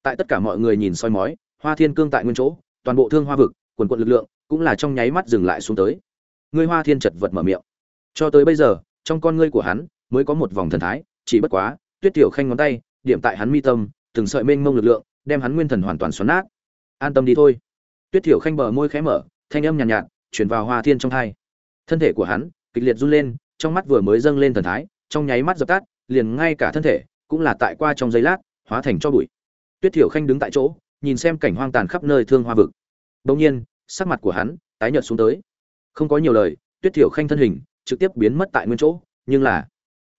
Tại tất cả mọi người nhìn soi mói hoa thiên cương tại nguyên chỗ toàn bộ thương hoa vực quần quần lực lượng cũng là trong nháy mắt dừng lại xuống tới. Ngươi hoa thiên chật vật mở miệng. Cho tới bây giờ trong con ngươi của hắn mới có một vòng thần thái chỉ bất quá tuyết tiểu khanh ngón tay điểm tại hắn mi tâm từng sợi mênh mông lực lượng đem hắn nguyên thần hoàn toàn xoắn nát. An tâm đi thôi. Tuyết tiểu khanh bờ môi khẽ mở thanh âm nhàn nhạt, nhạt chuyển vào hoa thiên trong hai. Thân thể của hắn kịch liệt run lên, trong mắt vừa mới dâng lên thần thái, trong nháy mắt dập tắt, liền ngay cả thân thể cũng là tại qua trong giây lát, hóa thành cho bụi. Tuyết thiểu khanh đứng tại chỗ, nhìn xem cảnh hoang tàn khắp nơi thương hoa vực. Đông nhiên, sắc mặt của hắn tái nhợt xuống tới. Không có nhiều lời, tuyết thiểu khanh thân hình trực tiếp biến mất tại nguyên chỗ, nhưng là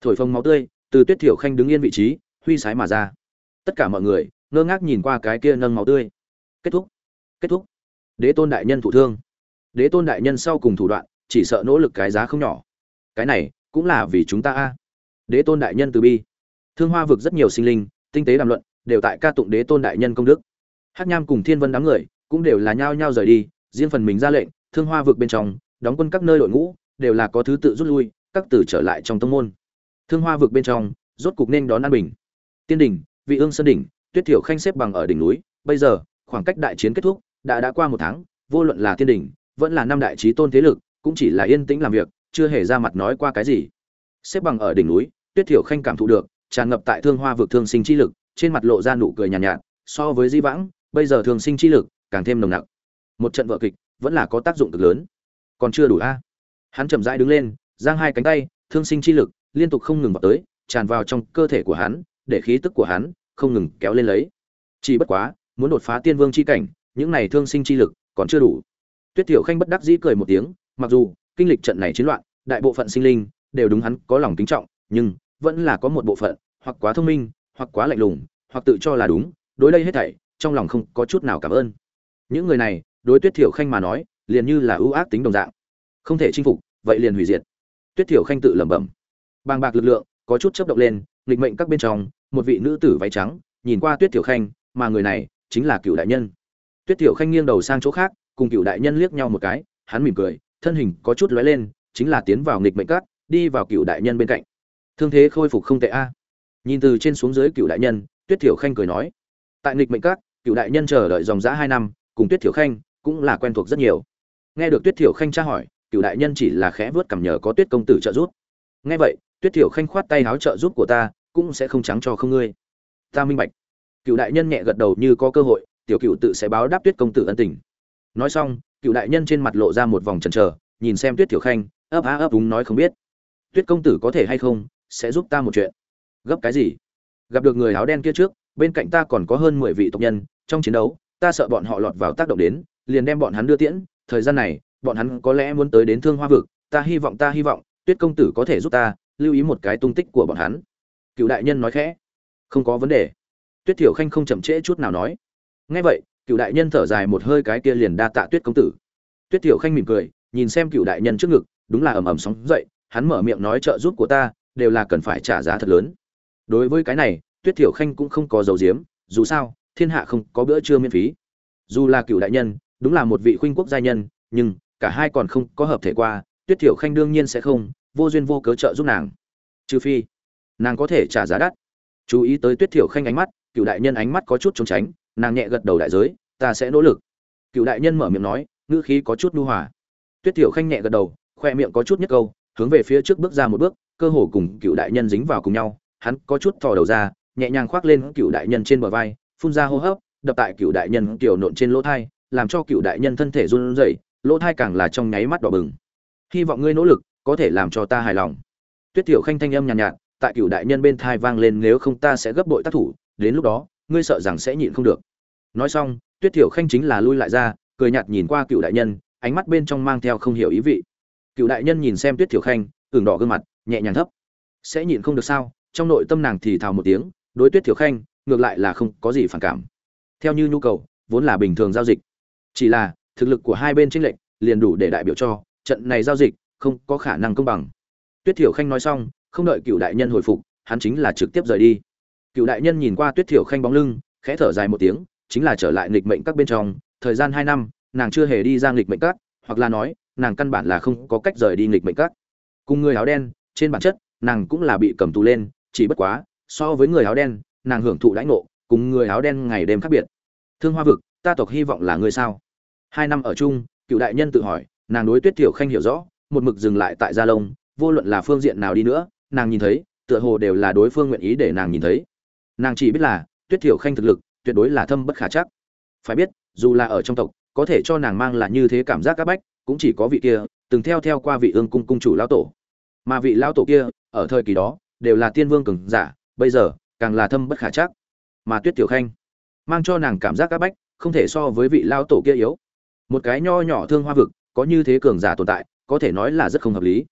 thổi phồng máu tươi từ tuyết thiểu khanh đứng yên vị trí, huy sái mà ra. Tất cả mọi người ngơ ngác nhìn qua cái kia nâng máu tươi. Kết thúc. Kết thúc. Đế tôn đại nhân thụ thương đế tôn đại nhân sau cùng thủ đoạn, chỉ sợ nỗ lực cái giá không nhỏ. Cái này, cũng là vì chúng ta a. Đế tôn đại nhân từ bi. Thương hoa vực rất nhiều sinh linh, tinh tế đàm luận, đều tại ca tụng đế tôn đại nhân công đức. Hắc nham cùng thiên vân đám người, cũng đều là nhao nhao rời đi, riêng phần mình ra lệnh, thương hoa vực bên trong, đóng quân các nơi đội ngũ, đều là có thứ tự rút lui, các tử trở lại trong tông môn. Thương hoa vực bên trong, rốt cục nên đón an bình. Tiên đỉnh vị ương sơn đỉnh, tuyết thiểu khanh xếp bằng ở đỉnh núi, bây giờ, khoảng cách đại chiến kết thúc, đã đã qua một tháng, vô luận là tiên đỉnh vẫn là năm đại trí tôn thế lực cũng chỉ là yên tĩnh làm việc chưa hề ra mặt nói qua cái gì. Xếp bằng ở đỉnh núi tuyết thiểu khanh cảm thụ được tràn ngập tại thương hoa vực thương sinh chi lực trên mặt lộ ra nụ cười nhàn nhạt, nhạt so với di vãng bây giờ thương sinh chi lực càng thêm nồng nặc. Một trận vợ kịch vẫn là có tác dụng cực lớn. Còn chưa đủ a. Hắn chậm rãi đứng lên giang hai cánh tay thương sinh chi lực liên tục không ngừng vào tới tràn vào trong cơ thể của hắn để khí tức của hắn không ngừng kéo lên lấy. Chỉ bất quá muốn đột phá tiên vương chi cảnh những này thương sinh chi lực còn chưa đủ tuyết tiểu khanh bất đắc dĩ cười một tiếng, mặc dù kinh lịch trận này chiến loạn, đại bộ phận sinh linh đều đúng hắn có lòng kính trọng, nhưng vẫn là có một bộ phận hoặc quá thông minh, hoặc quá lạnh lùng, hoặc tự cho là đúng, đối đây hết thảy, trong lòng không có chút nào cảm ơn. Những người này, đối tuyết Tiểu khanh mà nói, liền như là ưu ác tính đồng dạng. Không thể chinh phục, vậy liền hủy diệt. Tuyết Tiểu khanh tự lẩm bẩm. Bàng bạc lực lượng có chút chấp động lên, nghịch mệnh các bên trong, một vị nữ tử váy trắng, nhìn qua tuyết Tiểu khanh, mà người này chính là cựu đại nhân. Tuyết Tiểu khanh nghiêng đầu sang chỗ khác cùng cựu đại nhân liếc nhau một cái hắn mỉm cười thân hình có chút lóe lên chính là tiến vào nghịch mệnh cát, đi vào cựu đại nhân bên cạnh. Thương thế khôi phục không tệ a. À. Nhìn từ trên xuống dưới cựu đại nhân tuyết thiểu khanh cười nói tại nghịch mệnh cát, cựu đại nhân chờ đợi dòng giã hai năm cùng tuyết thiểu khanh cũng là quen thuộc rất nhiều. Nghe được tuyết thiểu khanh tra hỏi cựu đại nhân chỉ là khẽ vớt cảm nhờ có tuyết công tử trợ giúp. Nghe vậy tuyết thiểu khanh khoát tay háo trợ giúp của ta cũng sẽ không trắng cho không ngươi. Ta minh bạch. Cựu đại nhân nhẹ gật đầu như có cơ hội tiểu cựu tự sẽ báo đáp tuyết công tử ân tình nói xong, cựu đại nhân trên mặt lộ ra một vòng chần chờ, nhìn xem tuyết thiểu khanh, ấp á ấp đúng nói không biết. Tuyết công tử có thể hay không, sẽ giúp ta một chuyện. Gấp cái gì? Gặp được người áo đen kia trước, bên cạnh ta còn có hơn mười vị tộc nhân, trong chiến đấu, ta sợ bọn họ lọt vào tác động đến, liền đem bọn hắn đưa tiễn. Thời gian này, bọn hắn có lẽ muốn tới đến thương hoa vực, ta hy vọng, ta hy vọng, tuyết công tử có thể giúp ta, lưu ý một cái tung tích của bọn hắn. Cựu đại nhân nói khẽ. Không có vấn đề. Tuyết thiểu khanh không chậm trễ chút nào nói. Ngay vậy cựu đại nhân thở dài một hơi cái kia liền đa tạ tuyết công tử. Tuyết thiểu khanh mỉm cười, nhìn xem cựu đại nhân trước ngực, đúng là ầm ầm sóng dậy, hắn mở miệng nói trợ giúp của ta, đều là cần phải trả giá thật lớn. Đối với cái này, tuyết thiểu khanh cũng không có dầu diếm dù sao, thiên hạ không có bữa trưa miễn phí. Dù là cựu đại nhân, đúng là một vị khuynh quốc gia nhân, nhưng, cả hai còn không có hợp thể qua, tuyết thiểu khanh đương nhiên sẽ không, vô duyên vô cớ trợ giúp nàng. Trừ phi, nàng có thể trả giá đắt. Chú ý tới tuyết thiểu khanh ánh mắt, cựu đại nhân ánh mắt có chút trốn tránh nàng nhẹ gật đầu đại giới ta sẽ nỗ lực. Cựu đại nhân mở miệng nói ngữ khí có chút nu hòa. Tuyết thiểu khanh nhẹ gật đầu khoe miệng có chút nhất câu hướng về phía trước bước ra một bước cơ hồ cùng cựu đại nhân dính vào cùng nhau. Hắn có chút thò đầu ra nhẹ nhàng khoác lên cựu đại nhân trên bờ vai phun ra hô hấp đập tại cựu đại nhân kiểu nộn trên lỗ thai làm cho cựu đại nhân thân thể run rẩy lỗ thai càng là trong nháy mắt đỏ bừng. Hy vọng ngươi nỗ lực có thể làm cho ta hài lòng. Tuyết tiểu khanh thanh âm nhàn nhạt, nhạt tại cựu đại nhân bên thai vang lên nếu không ta sẽ gấp bội tác thủ. Đến lúc đó ngươi sợ rằng sẽ nhịn không được. Nói xong, tuyết tiểu khanh chính là lui lại ra, cười nhạt nhìn qua cựu đại nhân, ánh mắt bên trong mang theo không hiểu ý vị. Cựu đại nhân nhìn xem tuyết tiểu khanh, ửng đỏ gương mặt, nhẹ nhàng thấp. Sẽ nhịn không được sao? Trong nội tâm nàng thì thào một tiếng, đối tuyết tiểu khanh, ngược lại là không có gì phản cảm. Theo như nhu cầu, vốn là bình thường giao dịch. Chỉ là, thực lực của hai bên tranh lệch, liền đủ để đại biểu cho, trận này giao dịch, không có khả năng công bằng. Tuyết thiểu khanh nói xong, không đợi cựu đại nhân hồi phục, hắn chính là trực tiếp rời đi cựu đại nhân nhìn qua tuyết thiểu khanh bóng lưng, khẽ thở dài một tiếng, chính là trở lại nghịch mệnh các bên trong, thời gian hai năm, nàng chưa hề đi ra nghịch mệnh các, hoặc là nói, nàng căn bản là không có cách rời đi nghịch mệnh các. Cùng người áo đen, trên bản chất, nàng cũng là bị cầm tù lên, chỉ bất quá, so với người áo đen, nàng hưởng thụ lãnh ngộ, cùng người áo đen ngày đêm khác biệt. Thương hoa vực, ta tộc hy vọng là ngươi sao? Hai năm ở chung, cựu đại nhân tự hỏi, nàng đối tuyết tiểu khanh hiểu rõ, một mực dừng lại tại gia lông vô luận là phương diện nào đi nữa, nàng nhìn thấy, tựa hồ đều là đối phương nguyện ý để nàng nhìn thấy nàng chỉ biết là tuyết tiểu khanh thực lực tuyệt đối là thâm bất khả chắc. Phải biết, dù là ở trong tộc, có thể cho nàng mang là như thế cảm giác các bách, cũng chỉ có vị kia, từng theo theo qua vị ương cung cung chủ lão tổ. Mà vị lão tổ kia, ở thời kỳ đó, đều là tiên vương cường giả, bây giờ, càng là thâm bất khả chắc. Mà tuyết tiểu khanh, mang cho nàng cảm giác các bách, không thể so với vị lao tổ kia yếu. Một cái nho nhỏ thương hoa vực, có như thế cường giả tồn tại, có thể nói là rất không hợp lý.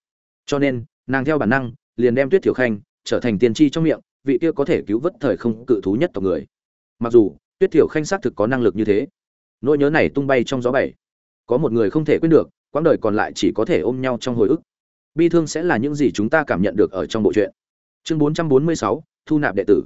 Cho nên, nàng theo bản năng, liền đem tuyết tiểu khanh, trở thành tiên tri trong miệng vị kia có thể cứu vớt thời không cự thú nhất tộc người. Mặc dù tuyết thiểu khanh xác thực có năng lực như thế. Nỗi nhớ này tung bay trong gió bảy. Có một người không thể quên được quãng đời còn lại chỉ có thể ôm nhau trong hồi ức. Bi thương sẽ là những gì chúng ta cảm nhận được ở trong bộ truyện. Chương 446, thu nạp đệ tử.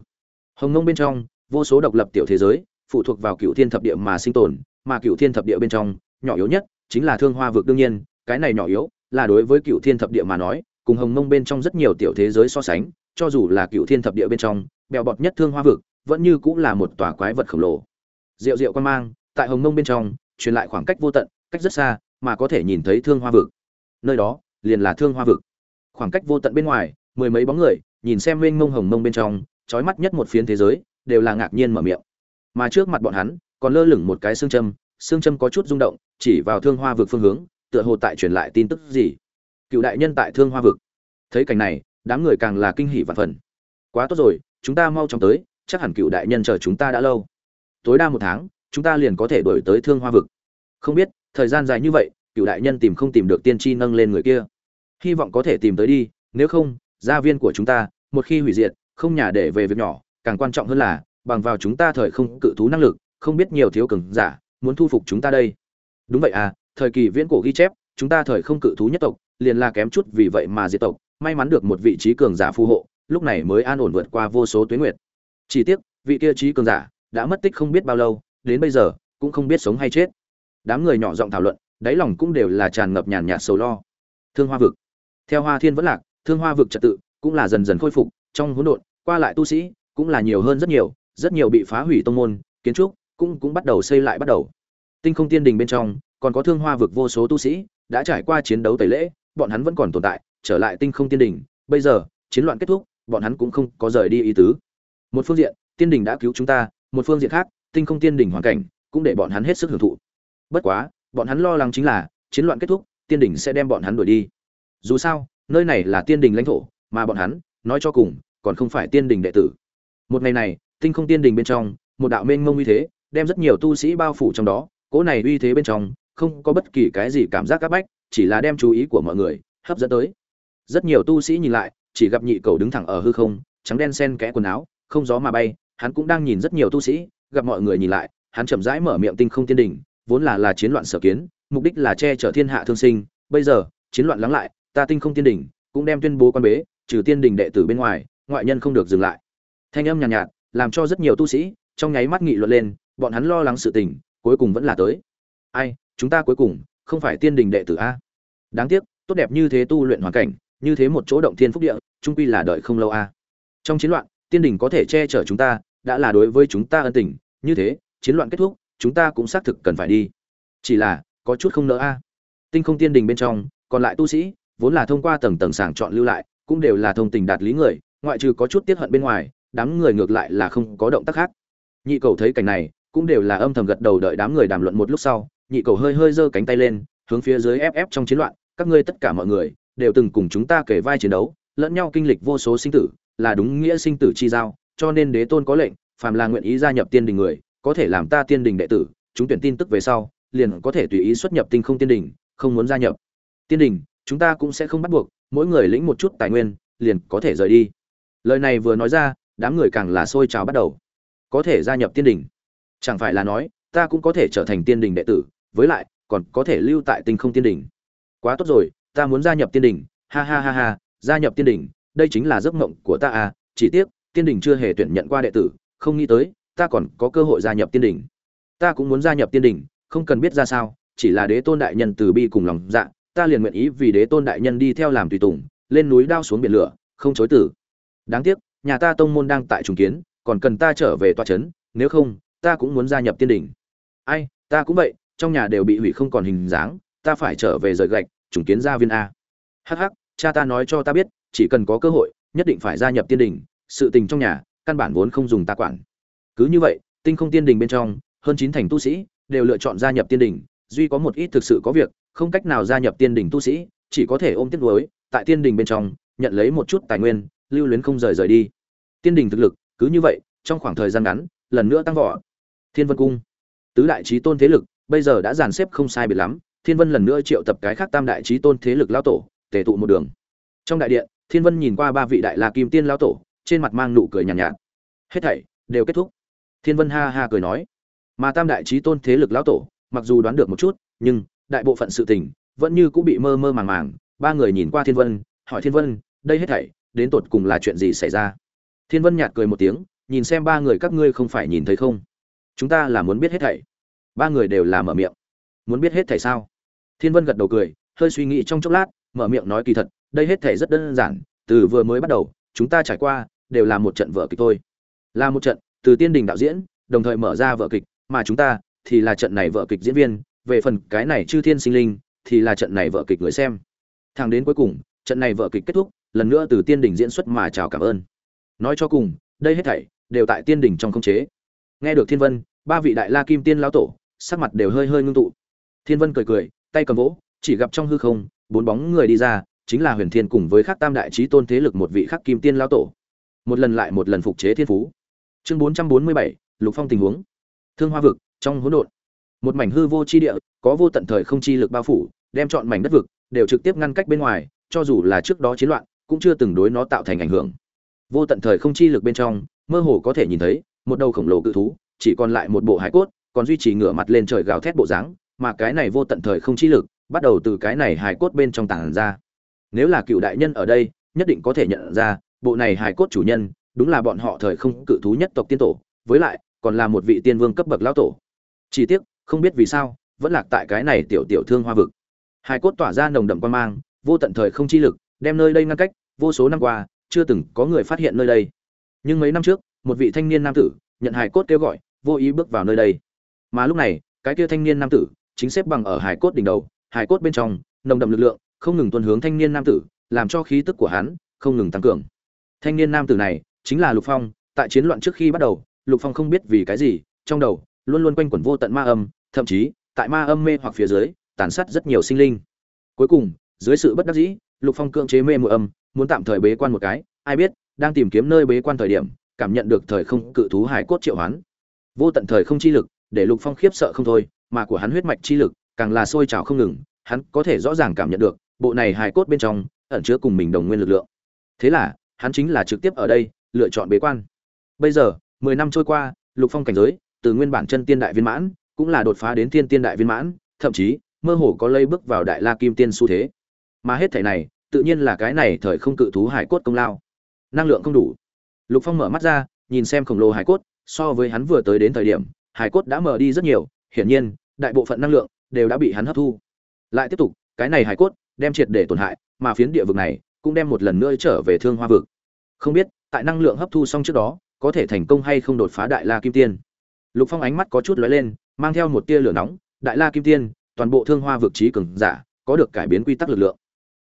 Hồng ngông bên trong vô số độc lập tiểu thế giới phụ thuộc vào cựu thiên thập địa mà sinh tồn mà cựu thiên thập địa bên trong nhỏ yếu nhất chính là thương hoa vực đương nhiên cái này nhỏ yếu là đối với cựu thiên thập địa mà nói cùng hồng mông bên trong rất nhiều tiểu thế giới so sánh cho dù là cựu thiên thập địa bên trong, bèo bọt nhất thương hoa vực, vẫn như cũng là một tòa quái vật khổng lồ. Rượu rượu quan mang, tại hồng mông bên trong, truyền lại khoảng cách vô tận, cách rất xa, mà có thể nhìn thấy thương hoa vực. Nơi đó, liền là thương hoa vực. Khoảng cách vô tận bên ngoài, mười mấy bóng người, nhìn xem mênh mông hồng mông bên trong trói mắt nhất một phiến thế giới, đều là ngạc nhiên mở miệng. Mà trước mặt bọn hắn, còn lơ lửng một cái xương châm xương châm có chút rung động, chỉ vào thương hoa vực phương hướng, tựa hồ tại truyền lại tin tức gì. Cựu đại nhân tại thương hoa vực. Thấy cảnh này đám người càng là kinh hỉ vạn phần. Quá tốt rồi, chúng ta mau chóng tới, chắc hẳn cựu đại nhân chờ chúng ta đã lâu. Tối đa một tháng, chúng ta liền có thể đổi tới thương hoa vực. Không biết, thời gian dài như vậy, cựu đại nhân tìm không tìm được tiên tri nâng lên người kia. Hy vọng có thể tìm tới đi, nếu không, gia viên của chúng ta, một khi hủy diệt, không nhà để về việc nhỏ, càng quan trọng hơn là, bằng vào chúng ta thời không cự thú năng lực, không biết nhiều thiếu cường giả, muốn thu phục chúng ta đây. Đúng vậy à thời kỳ viễn cổ ghi chép, chúng ta thời không cự thú nhất tộc, liền là kém chút vì vậy mà diệt tộc may mắn được một vị trí cường giả phù hộ, lúc này mới an ổn vượt qua vô số tuyến nguyệt. Chỉ tiếc, vị kia trí cường giả đã mất tích không biết bao lâu, đến bây giờ cũng không biết sống hay chết. Đám người nhỏ giọng thảo luận, đáy lòng cũng đều là tràn ngập nhàn nhạt sầu lo. Thương hoa vực. Theo hoa thiên vẫn lạc, thương hoa vực trật tự cũng là dần dần khôi phục, trong hỗn độn, qua lại tu sĩ cũng là nhiều hơn rất nhiều rất nhiều bị phá hủy tông môn, kiến trúc cũng cũng bắt đầu xây lại bắt đầu. Tinh không tiên đình bên trong, còn có thương hoa vực vô số tu sĩ đã trải qua chiến đấu tẩy lễ, bọn hắn vẫn còn tồn tại trở lại tinh không tiên đình bây giờ, chiến loạn kết thúc, bọn hắn cũng không có rời đi ý tứ. Một phương diện, tiên đình đã cứu chúng ta, một phương diện khác, tinh không tiên đình hoàn cảnh cũng để bọn hắn hết sức hưởng thụ. Bất quá, bọn hắn lo lắng chính là, chiến loạn kết thúc, tiên đình sẽ đem bọn hắn đuổi đi. Dù sao, nơi này là tiên đình lãnh thổ, mà bọn hắn, nói cho cùng, còn không phải tiên đình đệ tử. Một ngày này, tinh không tiên đình bên trong, một đạo mênh mông uy thế, đem rất nhiều tu sĩ bao phủ trong đó, cỗ này uy thế bên trong, không có bất kỳ cái gì cảm giác áp bách, chỉ là đem chú ý của mọi người hấp dẫn tới rất nhiều tu sĩ nhìn lại chỉ gặp nhị cầu đứng thẳng ở hư không trắng đen sen kẽ quần áo không gió mà bay hắn cũng đang nhìn rất nhiều tu sĩ gặp mọi người nhìn lại hắn chậm rãi mở miệng tinh không tiên đình vốn là là chiến loạn sở kiến mục đích là che chở thiên hạ thương sinh bây giờ chiến loạn lắng lại ta tinh không tiên đình cũng đem tuyên bố quan bế trừ tiên đình đệ tử bên ngoài ngoại nhân không được dừng lại. Thanh âm nhàn nhạt, nhạt làm cho rất nhiều tu sĩ trong nháy mắt nghị luận lên bọn hắn lo lắng sự tình cuối cùng vẫn là tới. Ai chúng ta cuối cùng không phải tiên đình đệ tử a. Đáng tiếc tốt đẹp như thế tu luyện hoàn cảnh như thế một chỗ động thiên phúc địa trung quy là đợi không lâu a. Trong chiến loạn, tiên đình có thể che chở chúng ta, đã là đối với chúng ta ân tình, như thế, chiến loạn kết thúc, chúng ta cũng xác thực cần phải đi. Chỉ là, có chút không nỡ a. Tinh không tiên đình bên trong, còn lại tu sĩ, vốn là thông qua tầng tầng sàng chọn lưu lại, cũng đều là thông tình đạt lý người, ngoại trừ có chút tiết hận bên ngoài, đám người ngược lại là không có động tác khác. Nhị cầu thấy cảnh này, cũng đều là âm thầm gật đầu đợi đám người đàm luận một lúc sau, nhị cầu hơi hơi giơ cánh tay lên, hướng phía dưới ép ép trong chiến loạn, các ngươi tất cả mọi người đều từng cùng chúng ta kể vai chiến đấu, lẫn nhau kinh lịch vô số sinh tử, là đúng nghĩa sinh tử chi giao, cho nên đế tôn có lệnh, phàm là nguyện ý gia nhập tiên đình người, có thể làm ta tiên đình đệ tử, chúng tuyển tin tức về sau, liền có thể tùy ý xuất nhập tinh không tiên đình, không muốn gia nhập. Tiên đình, chúng ta cũng sẽ không bắt buộc, mỗi người lĩnh một chút tài nguyên, liền có thể rời đi. Lời này vừa nói ra, đám người càng là sôi trào bắt đầu. Có thể gia nhập tiên đình. Chẳng phải là nói, ta cũng có thể trở thành tiên đình đệ tử, với lại, còn có thể lưu tại tinh không tiên đình. Quá tốt rồi ta muốn gia nhập tiên đình, ha ha ha ha, gia nhập tiên đình, đây chính là giấc mộng của ta à chỉ tiếc, tiên đình chưa hề tuyển nhận qua đệ tử, không nghĩ tới, ta còn có cơ hội gia nhập tiên đình. Ta cũng muốn gia nhập tiên đình, không cần biết ra sao, chỉ là đế tôn đại nhân từ bi cùng lòng dạ ta liền nguyện ý vì đế tôn đại nhân đi theo làm tùy tùng, lên núi đao xuống biển lửa, không chối tử đáng tiếc, nhà ta tông môn đang tại trùng kiến, còn cần ta trở về tòa trấn nếu không, ta cũng muốn gia nhập tiên đình. Ai, ta cũng vậy, trong nhà đều bị hủy không còn hình dáng, ta phải trở về rời gạch trùng kiến gia viên a. Hắc hắc, cha ta nói cho ta biết, chỉ cần có cơ hội, nhất định phải gia nhập tiên đình, sự tình trong nhà, căn bản vốn không dùng ta quản. Cứ như vậy, tinh không tiên đình bên trong, hơn chín thành tu sĩ đều lựa chọn gia nhập tiên đình, duy có một ít thực sự có việc, không cách nào gia nhập tiên đình tu sĩ, chỉ có thể ôm tiếc nuối, tại tiên đình bên trong, nhận lấy một chút tài nguyên, lưu luyến không rời rời đi. Tiên đình thực lực, cứ như vậy, trong khoảng thời gian ngắn, lần nữa tăng vọt. Thiên vân cung. Tứ đại trí tôn thế lực, bây giờ đã dàn xếp không sai biệt lắm thiên vân lần nữa triệu tập cái khác tam đại trí tôn thế lực lao tổ tề tụ một đường. Trong đại điện thiên vân nhìn qua ba vị đại la kim tiên lao tổ trên mặt mang nụ cười nhàn nhạt, nhạt. Hết thảy đều kết thúc. Thiên vân ha ha cười nói mà tam đại trí tôn thế lực lão tổ mặc dù đoán được một chút nhưng đại bộ phận sự tình vẫn như cũng bị mơ mơ màng màng. Ba người nhìn qua thiên vân hỏi thiên vân đây hết thảy đến tột cùng là chuyện gì xảy ra? Thiên vân nhạt cười một tiếng nhìn xem ba người các ngươi không phải nhìn thấy không? Chúng ta là muốn biết hết thảy. Ba người đều là mở miệng. Muốn biết hết thảy sao? Thiên vân gật đầu cười, hơi suy nghĩ trong chốc lát, mở miệng nói kỳ thật, đây hết thảy rất đơn giản, từ vừa mới bắt đầu, chúng ta trải qua, đều là một trận vở kịch thôi. Là một trận, từ tiên đình đạo diễn, đồng thời mở ra vở kịch, mà chúng ta, thì là trận này vở kịch diễn viên, về phần cái này chư thiên sinh linh, thì là trận này vở kịch người xem. Thẳng đến cuối cùng, trận này vở kịch kết thúc, lần nữa từ tiên đình diễn xuất mà chào cảm ơn. Nói cho cùng, đây hết thảy, đều tại tiên đình trong khống chế. Nghe được thiên vân, ba vị đại la kim tiên lão tổ, sắc mặt đều hơi hơi ngưng tụ. Thiên vân cười cười tay cầm vỗ, chỉ gặp trong hư không, bốn bóng người đi ra, chính là huyền thiên cùng với khắc tam đại trí tôn thế lực một vị khắc kim tiên lão tổ. Một lần lại một lần phục chế thiên phú. Chương bốn trăm bốn mươi bảy, lục phong tình huống. Thương hoa vực, trong hỗn độn. Một mảnh hư vô chi địa, có vô tận thời không chi lực bao phủ, đem chọn mảnh đất vực đều trực tiếp ngăn cách bên ngoài, cho dù là trước đó chiến loạn, cũng chưa từng đối nó tạo thành ảnh hưởng. Vô tận thời không chi lực bên trong, mơ hồ có thể nhìn thấy một đầu khổng lồ cự thú, chỉ còn lại một bộ hải cốt, còn duy trì ngửa mặt lên trời gào thét bộ dáng mà cái này vô tận thời không chi lực bắt đầu từ cái này hải cốt bên trong tảng ra. Nếu là cựu đại nhân ở đây, nhất định có thể nhận ra, bộ này hải cốt chủ nhân đúng là bọn họ thời không cự thú nhất tộc tiên tổ, với lại còn là một vị tiên vương cấp bậc lão tổ. Chỉ tiếc, không biết vì sao, vẫn lạc tại cái này tiểu tiểu thương hoa vực. Hải cốt tỏa ra nồng đậm quan mang, vô tận thời không chi lực, đem nơi đây ngăn cách, vô số năm qua, chưa từng có người phát hiện nơi đây. Nhưng mấy năm trước, một vị thanh niên nam tử nhận hải cốt kêu gọi, vô ý bước vào nơi đây. Mà lúc này, cái kia thanh niên nam tử chính xếp bằng ở hải cốt đỉnh đầu hải cốt bên trong, nồng đậm lực lượng, không ngừng tuân hướng thanh niên nam tử, làm cho khí tức của hắn không ngừng tăng cường. Thanh niên nam tử này chính là lục phong, tại chiến loạn trước khi bắt đầu, lục phong không biết vì cái gì, trong đầu luôn luôn quanh quẩn vô tận ma âm, thậm chí, tại ma âm mê hoặc phía dưới, tàn sát rất nhiều sinh linh. Cuối cùng, dưới sự bất đắc dĩ, lục phong cưỡng chế mê mùa âm, muốn tạm thời bế quan một cái, ai biết, đang tìm kiếm nơi bế quan thời điểm, cảm nhận được thời không cự thú hải cốt triệu hoán. Vô tận thời không chi lực, để lục phong khiếp sợ không thôi mà của hắn huyết mạch chi lực càng là sôi trào không ngừng, hắn có thể rõ ràng cảm nhận được, bộ này hải cốt bên trong ẩn chứa cùng mình đồng nguyên lực lượng. Thế là, hắn chính là trực tiếp ở đây, lựa chọn bế quan. Bây giờ, mười năm trôi qua, lục phong cảnh giới, từ nguyên bản chân tiên đại viên mãn, cũng là đột phá đến thiên tiên đại viên mãn, thậm chí, mơ hồ có lây bước vào đại la kim tiên xu thế. Mà hết thảy này, tự nhiên là cái này thời không cự thú hải cốt công lao. Năng lượng không đủ. Lục phong mở mắt ra, nhìn xem khổng lồ hải cốt, so với hắn vừa tới đến thời điểm hải cốt đã mở đi rất nhiều, hiển nhiên đại bộ phận năng lượng đều đã bị hắn hấp thu. Lại tiếp tục, cái này hải cốt đem triệt để tổn hại, mà phiến địa vực này cũng đem một lần nữa trở về thương hoa vực. Không biết, tại năng lượng hấp thu xong trước đó, có thể thành công hay không đột phá đại la kim tiên? Lục phong ánh mắt có chút lóe lên, mang theo một tia lửa nóng, đại la kim tiên, toàn bộ thương hoa vực trí cường giả, có được cải biến quy tắc lực lượng.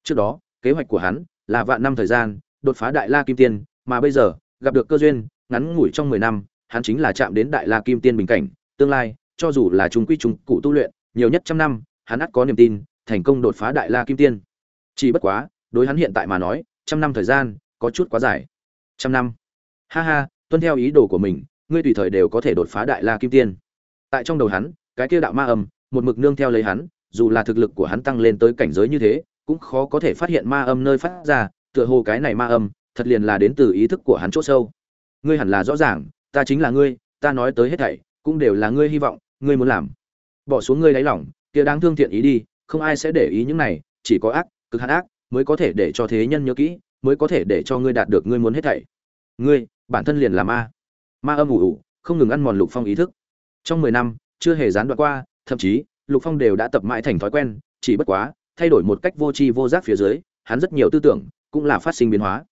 Trước đó, kế hoạch của hắn là vạn năm thời gian, đột phá đại la kim tiên, mà bây giờ, gặp được cơ duyên, ngắn ngủi trong mười năm, hắn chính là chạm đến đại la kim tiên bình cảnh, tương lai cho dù là chúng quy chúng cụ tu luyện, nhiều nhất trăm năm, hắn ắt có niềm tin, thành công đột phá đại la kim tiên. Chỉ bất quá, đối hắn hiện tại mà nói, trăm năm thời gian, có chút quá dài. Trăm năm. Ha ha, tuân theo ý đồ của mình, ngươi tùy thời đều có thể đột phá đại la kim tiên. Tại trong đầu hắn, cái kia đạo ma âm, một mực nương theo lấy hắn, dù là thực lực của hắn tăng lên tới cảnh giới như thế, cũng khó có thể phát hiện ma âm nơi phát ra, tựa hồ cái này ma âm, thật liền là đến từ ý thức của hắn chỗ sâu. Ngươi hẳn là rõ ràng, ta chính là ngươi, ta nói tới hết thảy, cũng đều là ngươi hy vọng ngươi muốn làm. Bỏ xuống ngươi đáy lòng, kia đáng thương thiện ý đi, không ai sẽ để ý những này, chỉ có ác, cực hạn ác, mới có thể để cho thế nhân nhớ kỹ, mới có thể để cho ngươi đạt được ngươi muốn hết thảy. Ngươi, bản thân liền là ma. Ma âm ủ ủ, không ngừng ăn mòn lục phong ý thức. Trong mười năm, chưa hề gián đoạn qua, thậm chí, lục phong đều đã tập mãi thành thói quen, chỉ bất quá, thay đổi một cách vô tri vô giác phía dưới, hắn rất nhiều tư tưởng cũng là phát sinh biến hóa.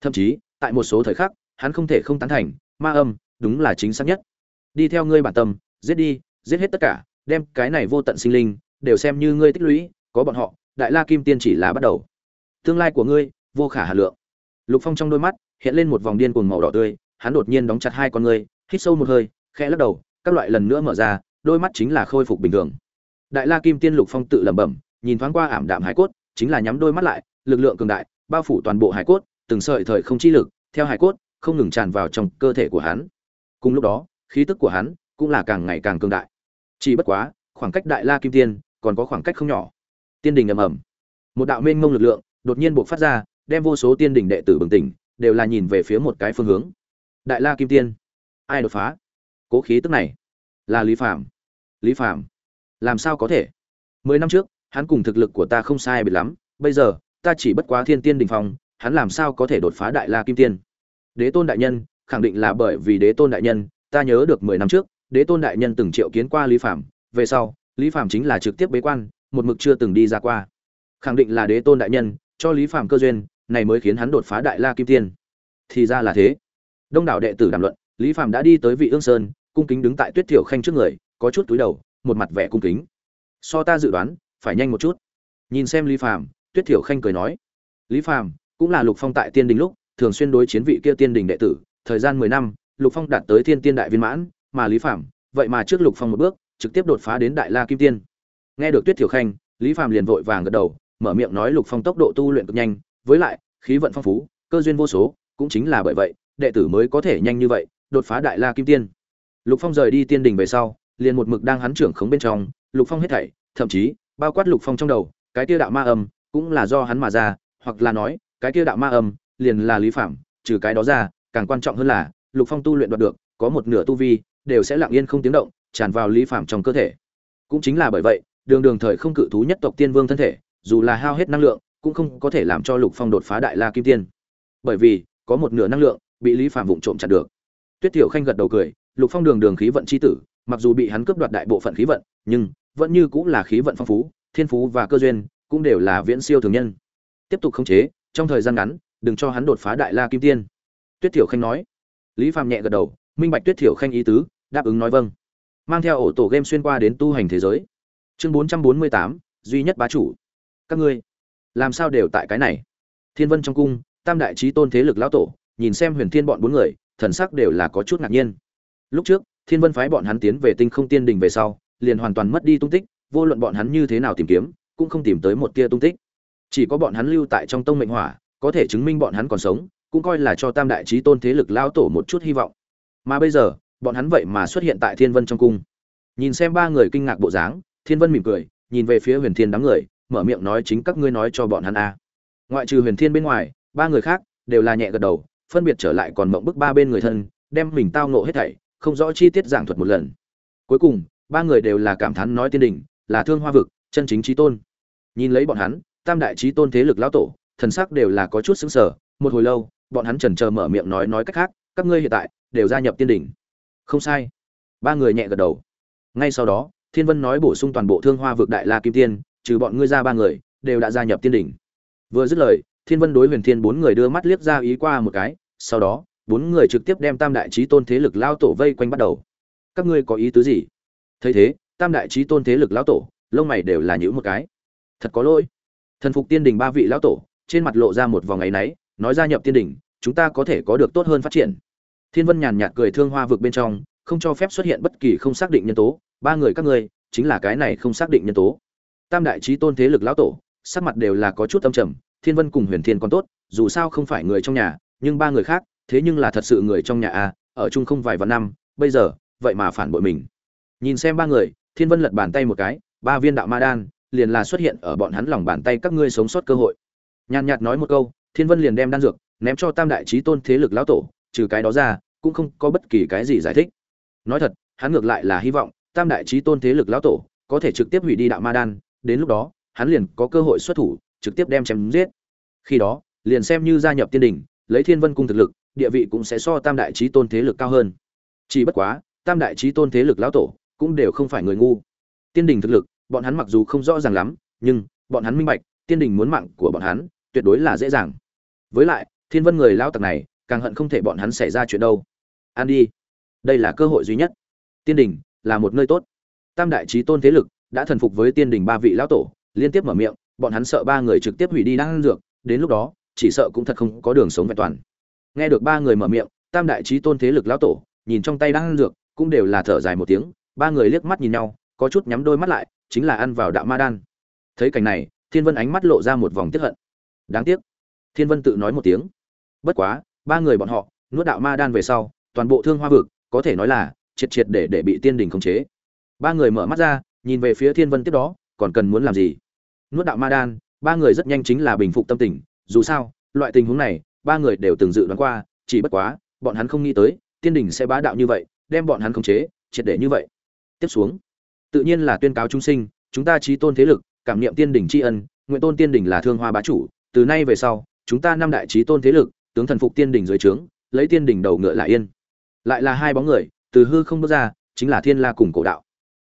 Thậm chí, tại một số thời khắc, hắn không thể không tán thành, ma âm, đúng là chính xác nhất. Đi theo ngươi bản tâm, giết đi giết hết tất cả, đem cái này vô tận sinh linh, đều xem như ngươi tích lũy, có bọn họ, đại la kim tiên chỉ là bắt đầu. Tương lai của ngươi, vô khả hà lượng. Lục phong trong đôi mắt, hiện lên một vòng điên cuồng màu đỏ tươi, hắn đột nhiên đóng chặt hai con ngươi, hít sâu một hơi, khẽ lắc đầu, các loại lần nữa mở ra, đôi mắt chính là khôi phục bình thường. Đại la kim tiên lục phong tự lẩm bẩm, nhìn thoáng qua ảm đạm hải cốt, chính là nhắm đôi mắt lại, lực lượng cường đại, bao phủ toàn bộ hải cốt, từng sợi thời không chi lực, theo hải cốt, không ngừng tràn vào trong cơ thể của hắn. Cùng lúc đó, khí tức của hắn cũng là càng ngày càng cường đại. Chỉ bất quá, khoảng cách đại la kim tiên còn có khoảng cách không nhỏ. Tiên đình ầm ầm. Một đạo mênh mông lực lượng đột nhiên buộc phát ra, đem vô số tiên đình đệ tử bừng tỉnh, đều là nhìn về phía một cái phương hướng. Đại la kim tiên. Ai đột phá? Cố khí tức này là lý phạm lý phạm làm sao có thể? Mười năm trước, hắn cùng thực lực của ta không sai biệt lắm, bây giờ, ta chỉ bất quá thiên tiên đình phong, hắn làm sao có thể đột phá đại la kim tiên? Đế tôn đại nhân, khẳng định là bởi vì đế tôn đại nhân, ta nhớ được mười năm trước đế tôn đại nhân từng triệu kiến qua lý phạm về sau, lý phạm chính là trực tiếp bế quan, một mực chưa từng đi ra qua. Khẳng định là đế tôn đại nhân, cho lý phạm cơ duyên, này mới khiến hắn đột phá đại la kim tiên. Thì ra là thế. Đông đảo đệ tử đàm luận, lý phạm đã đi tới vị ương sơn, cung kính đứng tại tuyết thiểu khanh trước người, có chút túi đầu, một mặt vẻ cung kính. So ta dự đoán, phải nhanh một chút. Nhìn xem lý phạm tuyết thiểu khanh cười nói. Lý phạm cũng là lục phong tại tiên đình lúc, thường xuyên đối chiến vị kia tiên đình đệ tử, thời gian mười năm, lục phong đạt tới thiên tiên đại viên mãn mà lý phạm vậy mà trước lục phong một bước, trực tiếp đột phá đến đại la kim tiên. Nghe được tuyết thiểu khanh, lý phạm liền vội vàng gật đầu, mở miệng nói lục phong tốc độ tu luyện cực nhanh, với lại, khí vận phong phú, cơ duyên vô số, cũng chính là bởi vậy, đệ tử mới có thể nhanh như vậy, đột phá đại la kim tiên. Lục phong rời đi tiên đình về sau, liền một mực đang hắn trưởng khống bên trong, lục phong hết thảy, thậm chí, bao quát lục phong trong đầu, cái kia đạo ma âm, cũng là do hắn mà ra, hoặc là nói, cái kia đạo ma âm, liền là lý phạm trừ cái đó ra, càng quan trọng hơn là, lục phong tu luyện đoạt được, có một nửa tu vi đều sẽ lặng yên không tiếng động, tràn vào lý phạm trong cơ thể. Cũng chính là bởi vậy, đường đường thời không cự thú nhất tộc tiên vương thân thể, dù là hao hết năng lượng, cũng không có thể làm cho lục phong đột phá đại la kim tiên. Bởi vì, có một nửa năng lượng bị lý phạm vụng trộm chặt được. Tuyết tiểu khanh gật đầu cười, lục phong đường đường khí vận c h i tử, mặc dù bị hắn cướp đoạt đại bộ phận khí vận, nhưng vẫn như cũng là khí vận phong phú, thiên phú và cơ duyên cũng đều là viễn siêu thường nhân. Tiếp tục khống chế, trong thời gian ngắn, đừng cho hắn đột phá đại la kim tiên. Tuyết tiểu khanh nói. Lý phạm nhẹ gật đầu minh bạch tuyết Thiểu khanh ý tứ, đáp ứng nói vâng. Mang theo ổ tổ game xuyên qua đến tu hành thế giới. Chương bốn trăm bốn mươi tám, duy nhất bá chủ. Các ngươi, làm sao đều tại cái này? Thiên vân trong cung, tam đại trí tôn thế lực lão tổ, nhìn xem huyền thiên bọn bốn người, thần sắc đều là có chút ngạc nhiên. Lúc trước, thiên vân phái bọn hắn tiến về tinh không tiên đình về sau, liền hoàn toàn mất đi tung tích, vô luận bọn hắn như thế nào tìm kiếm, cũng không tìm tới một tia tung tích. Chỉ có bọn hắn lưu tại trong tông mệnh hỏa, có thể chứng minh bọn hắn còn sống, cũng coi là cho tam đại trí tôn thế lực lão tổ một chút hy vọng mà bây giờ, bọn hắn vậy mà xuất hiện tại thiên vân trong cung. Nhìn xem ba người kinh ngạc bộ dáng, thiên vân mỉm cười, nhìn về phía huyền thiên đám người, mở miệng nói chính các ngươi nói cho bọn hắn a. Ngoại trừ huyền thiên bên ngoài, ba người khác đều là nhẹ gật đầu, phân biệt trở lại còn mộng bức ba bên người thân, đem mình tao nộ hết thảy, không rõ chi tiết giảng thuật một lần. Cuối cùng, ba người đều là cảm thán nói tiên đình, là thương hoa vực, chân chính trí tôn. Nhìn lấy bọn hắn, tam đại trí tôn thế lực lão tổ, thần sắc đều là có chút xứng sở một hồi lâu, bọn hắn chần chờ mở miệng nói nói cách khác các ngươi hiện tại đều gia nhập tiên đỉnh. Không sai. Ba người nhẹ gật đầu. Ngay sau đó, thiên vân nói bổ sung toàn bộ thương hoa vực đại la kim tiên, trừ bọn ngươi ra ba người, đều đã gia nhập tiên đỉnh. Vừa dứt lời, thiên vân đối huyền thiên bốn người đưa mắt liếc ra ý qua một cái, sau đó, bốn người trực tiếp đem tam đại trí tôn thế lực lao tổ vây quanh bắt đầu. Các ngươi có ý tứ gì? Thấy thế, tam đại trí tôn thế lực lão tổ, lông mày đều là những một cái. Thật có lỗi. Thần phục tiên đình ba vị lão tổ, trên mặt lộ ra một vòng ngày náy, nói gia nhập tiên đình chúng ta có thể có được tốt hơn phát triển thiên vân nhàn nhạt cười thương hoa vực bên trong, không cho phép xuất hiện bất kỳ không xác định nhân tố, ba người các ngươi, chính là cái này không xác định nhân tố. Tam đại trí tôn thế lực lão tổ, sắc mặt đều là có chút âm trầm, thiên vân cùng huyền thiên còn tốt, dù sao không phải người trong nhà, nhưng ba người khác, thế nhưng là thật sự người trong nhà a ở chung không vài vạn năm, bây giờ, vậy mà phản bội mình. Nhìn xem ba người, thiên vân lật bàn tay một cái, ba viên đạo ma đan, liền là xuất hiện ở bọn hắn lòng bàn tay các ngươi sống sót cơ hội. Nhàn nhạt nói một câu, thiên vân liền đem đan dược, ném cho tam đại trí tôn thế lực lão tổ trừ cái đó ra, cũng không có bất kỳ cái gì giải thích. Nói thật, hắn ngược lại là hy vọng, tam đại trí tôn thế lực lão tổ, có thể trực tiếp hủy đi đạo ma đan, đến lúc đó, hắn liền có cơ hội xuất thủ, trực tiếp đem chém giết. Khi đó, liền xem như gia nhập tiên đình, lấy thiên vân cung thực lực, địa vị cũng sẽ so tam đại trí tôn thế lực cao hơn. Chỉ bất quá, tam đại trí tôn thế lực lão tổ cũng đều không phải người ngu. Tiên đình thực lực, bọn hắn mặc dù không rõ ràng lắm, nhưng bọn hắn minh bạch, tiên đình muốn mạng của bọn hắn tuyệt đối là dễ dàng. Với lại, thiên vân người lao tặc này càng hận không thể bọn hắn xảy ra chuyện đâu. An đi. Đây là cơ hội duy nhất. Tiên đình, là một nơi tốt. Tam đại trí tôn thế lực đã thần phục với tiên đình ba vị lão tổ, liên tiếp mở miệng, bọn hắn sợ ba người trực tiếp hủy đi đang dược, đến lúc đó, chỉ sợ cũng thật không có đường sống vẹn toàn. Nghe được ba người mở miệng, tam đại trí tôn thế lực lão tổ, nhìn trong tay đang dược, cũng đều là thở dài một tiếng, ba người liếc mắt nhìn nhau, có chút nhắm đôi mắt lại, chính là ăn vào đạo ma đan. Thấy cảnh này, thiên vân ánh mắt lộ ra một vòng tiếc hận. Đáng tiếc. Thiên vân tự nói một tiếng. Bất quá ba người bọn họ, nuốt đạo ma đan về sau, toàn bộ thương hoa vực, có thể nói là triệt triệt để để bị tiên đình khống chế. Ba người mở mắt ra, nhìn về phía thiên vân tiếp đó, còn cần muốn làm gì? Nuốt đạo ma đan, ba người rất nhanh chính là bình phục tâm tình, dù sao, loại tình huống này, ba người đều từng dự đoán qua, chỉ bất quá, bọn hắn không nghĩ tới, tiên đình sẽ bá đạo như vậy, đem bọn hắn khống chế, triệt để như vậy. Tiếp xuống, tự nhiên là tuyên cáo chúng sinh, chúng ta trí tôn thế lực, cảm niệm tiên đình tri ân, nguyện tôn tiên đình là thương hoa bá chủ, từ nay về sau, chúng ta năm đại trí tôn thế lực tướng thần phục tiên đỉnh dưới trướng lấy tiên đỉnh đầu ngựa lại yên. Lại là hai bóng người từ hư không bước ra chính là thiên la cùng cổ đạo.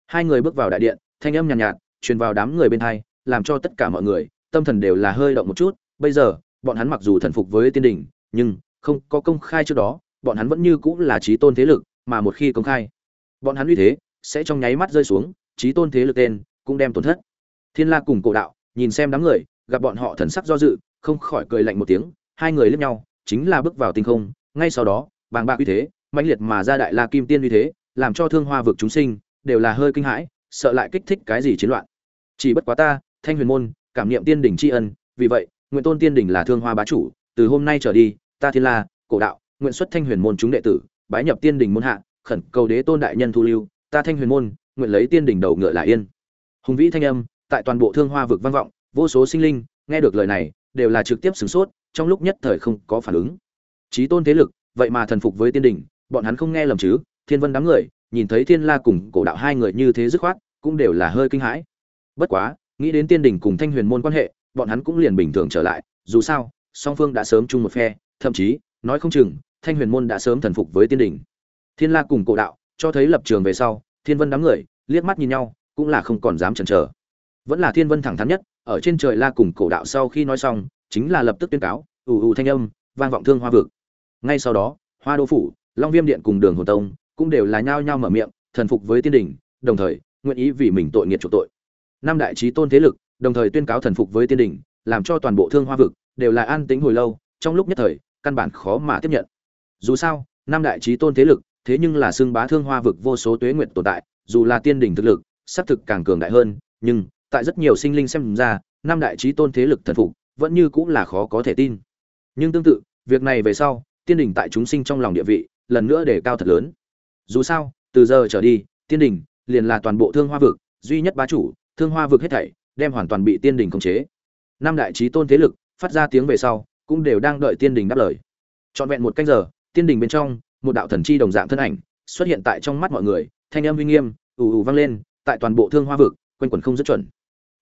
Hai người bước vào đại điện thanh âm nhàn nhạt, nhạt truyền vào đám người bên hai làm cho tất cả mọi người tâm thần đều là hơi động một chút. Bây giờ bọn hắn mặc dù thần phục với tiên đỉnh nhưng không có công khai trước đó bọn hắn vẫn như cũng là trí tôn thế lực mà một khi công khai bọn hắn uy thế sẽ trong nháy mắt rơi xuống trí tôn thế lực tên cũng đem tổn thất. Thiên la cùng cổ đạo nhìn xem đám người gặp bọn họ thần sắc do dự không khỏi cười lạnh một tiếng hai người liếc nhau chính là bước vào tinh không, ngay sau đó, bàng bạc uy thế, mãnh liệt mà ra đại la kim tiên uy thế, làm cho thương hoa vực chúng sinh, đều là hơi kinh hãi, sợ lại kích thích cái gì chiến loạn. Chỉ bất quá ta, thanh huyền môn, cảm niệm tiên đỉnh tri ân, vì vậy, nguyện tôn tiên đỉnh là thương hoa bá chủ, từ hôm nay trở đi, ta thiên la, cổ đạo, nguyện xuất thanh huyền môn chúng đệ tử, bái nhập tiên đỉnh môn hạ, khẩn cầu đế tôn đại nhân thu lưu, ta thanh huyền môn, nguyện lấy tiên đỉnh đầu ngựa là yên. Hùng vĩ thanh âm, tại toàn bộ thương hoa vực vang vọng, vô số sinh linh, nghe được lời này, đều là trực tiếp sửng sốt trong lúc nhất thời không có phản ứng. Trí tôn thế lực, vậy mà thần phục với tiên đỉnh bọn hắn không nghe lầm chứ, thiên vân đám người, nhìn thấy thiên la cùng cổ đạo hai người như thế dứt khoát, cũng đều là hơi kinh hãi. Bất quá, nghĩ đến tiên đỉnh cùng thanh huyền môn quan hệ, bọn hắn cũng liền bình thường trở lại, dù sao, song phương đã sớm chung một phe, thậm chí, nói không chừng, thanh huyền môn đã sớm thần phục với tiên đỉnh thiên la cùng cổ đạo, cho thấy lập trường về sau, thiên vân đám người, liếc mắt nhìn nhau, cũng là không còn dám chần chờ. Vẫn là thiên vân thẳng thắn nhất, ở trên trời la cùng cổ đạo sau khi nói xong chính là lập tức tuyên cáo, ù ù thanh âm, vang vọng thương hoa vực. Ngay sau đó, hoa đô phủ, long viêm điện cùng đường hồ tông cũng đều là nhao nhao mở miệng, thần phục với tiên đình, đồng thời nguyện ý vì mình tội nghiệt chủ tội. Năm đại trí tôn thế lực đồng thời tuyên cáo thần phục với tiên đình, làm cho toàn bộ thương hoa vực đều là an tính hồi lâu, trong lúc nhất thời, căn bản khó mà tiếp nhận. Dù sao, năm đại trí tôn thế lực thế nhưng là xưng bá thương hoa vực vô số tuế nguyện tồn tại, dù là tiên đình thực lực, xác thực càng cường đại hơn, nhưng tại rất nhiều sinh linh xem ra, năm đại trí tôn thế lực thần phục vẫn như cũng là khó có thể tin. Nhưng tương tự, việc này về sau, tiên đình tại chúng sinh trong lòng địa vị, lần nữa để cao thật lớn. Dù sao, từ giờ trở đi, tiên đình liền là toàn bộ thương hoa vực, duy nhất bá chủ, thương hoa vực hết thảy, đem hoàn toàn bị tiên đình khống chế. Năm đại trí tôn thế lực, phát ra tiếng về sau, cũng đều đang đợi tiên đình đáp lời. Trọn vẹn một canh giờ, tiên đình bên trong, một đạo thần chi đồng dạng thân ảnh, xuất hiện tại trong mắt mọi người, thanh âm uy nghiêm, ù ù vang lên, tại toàn bộ thương hoa vực, quanh quẩn không rất chuẩn.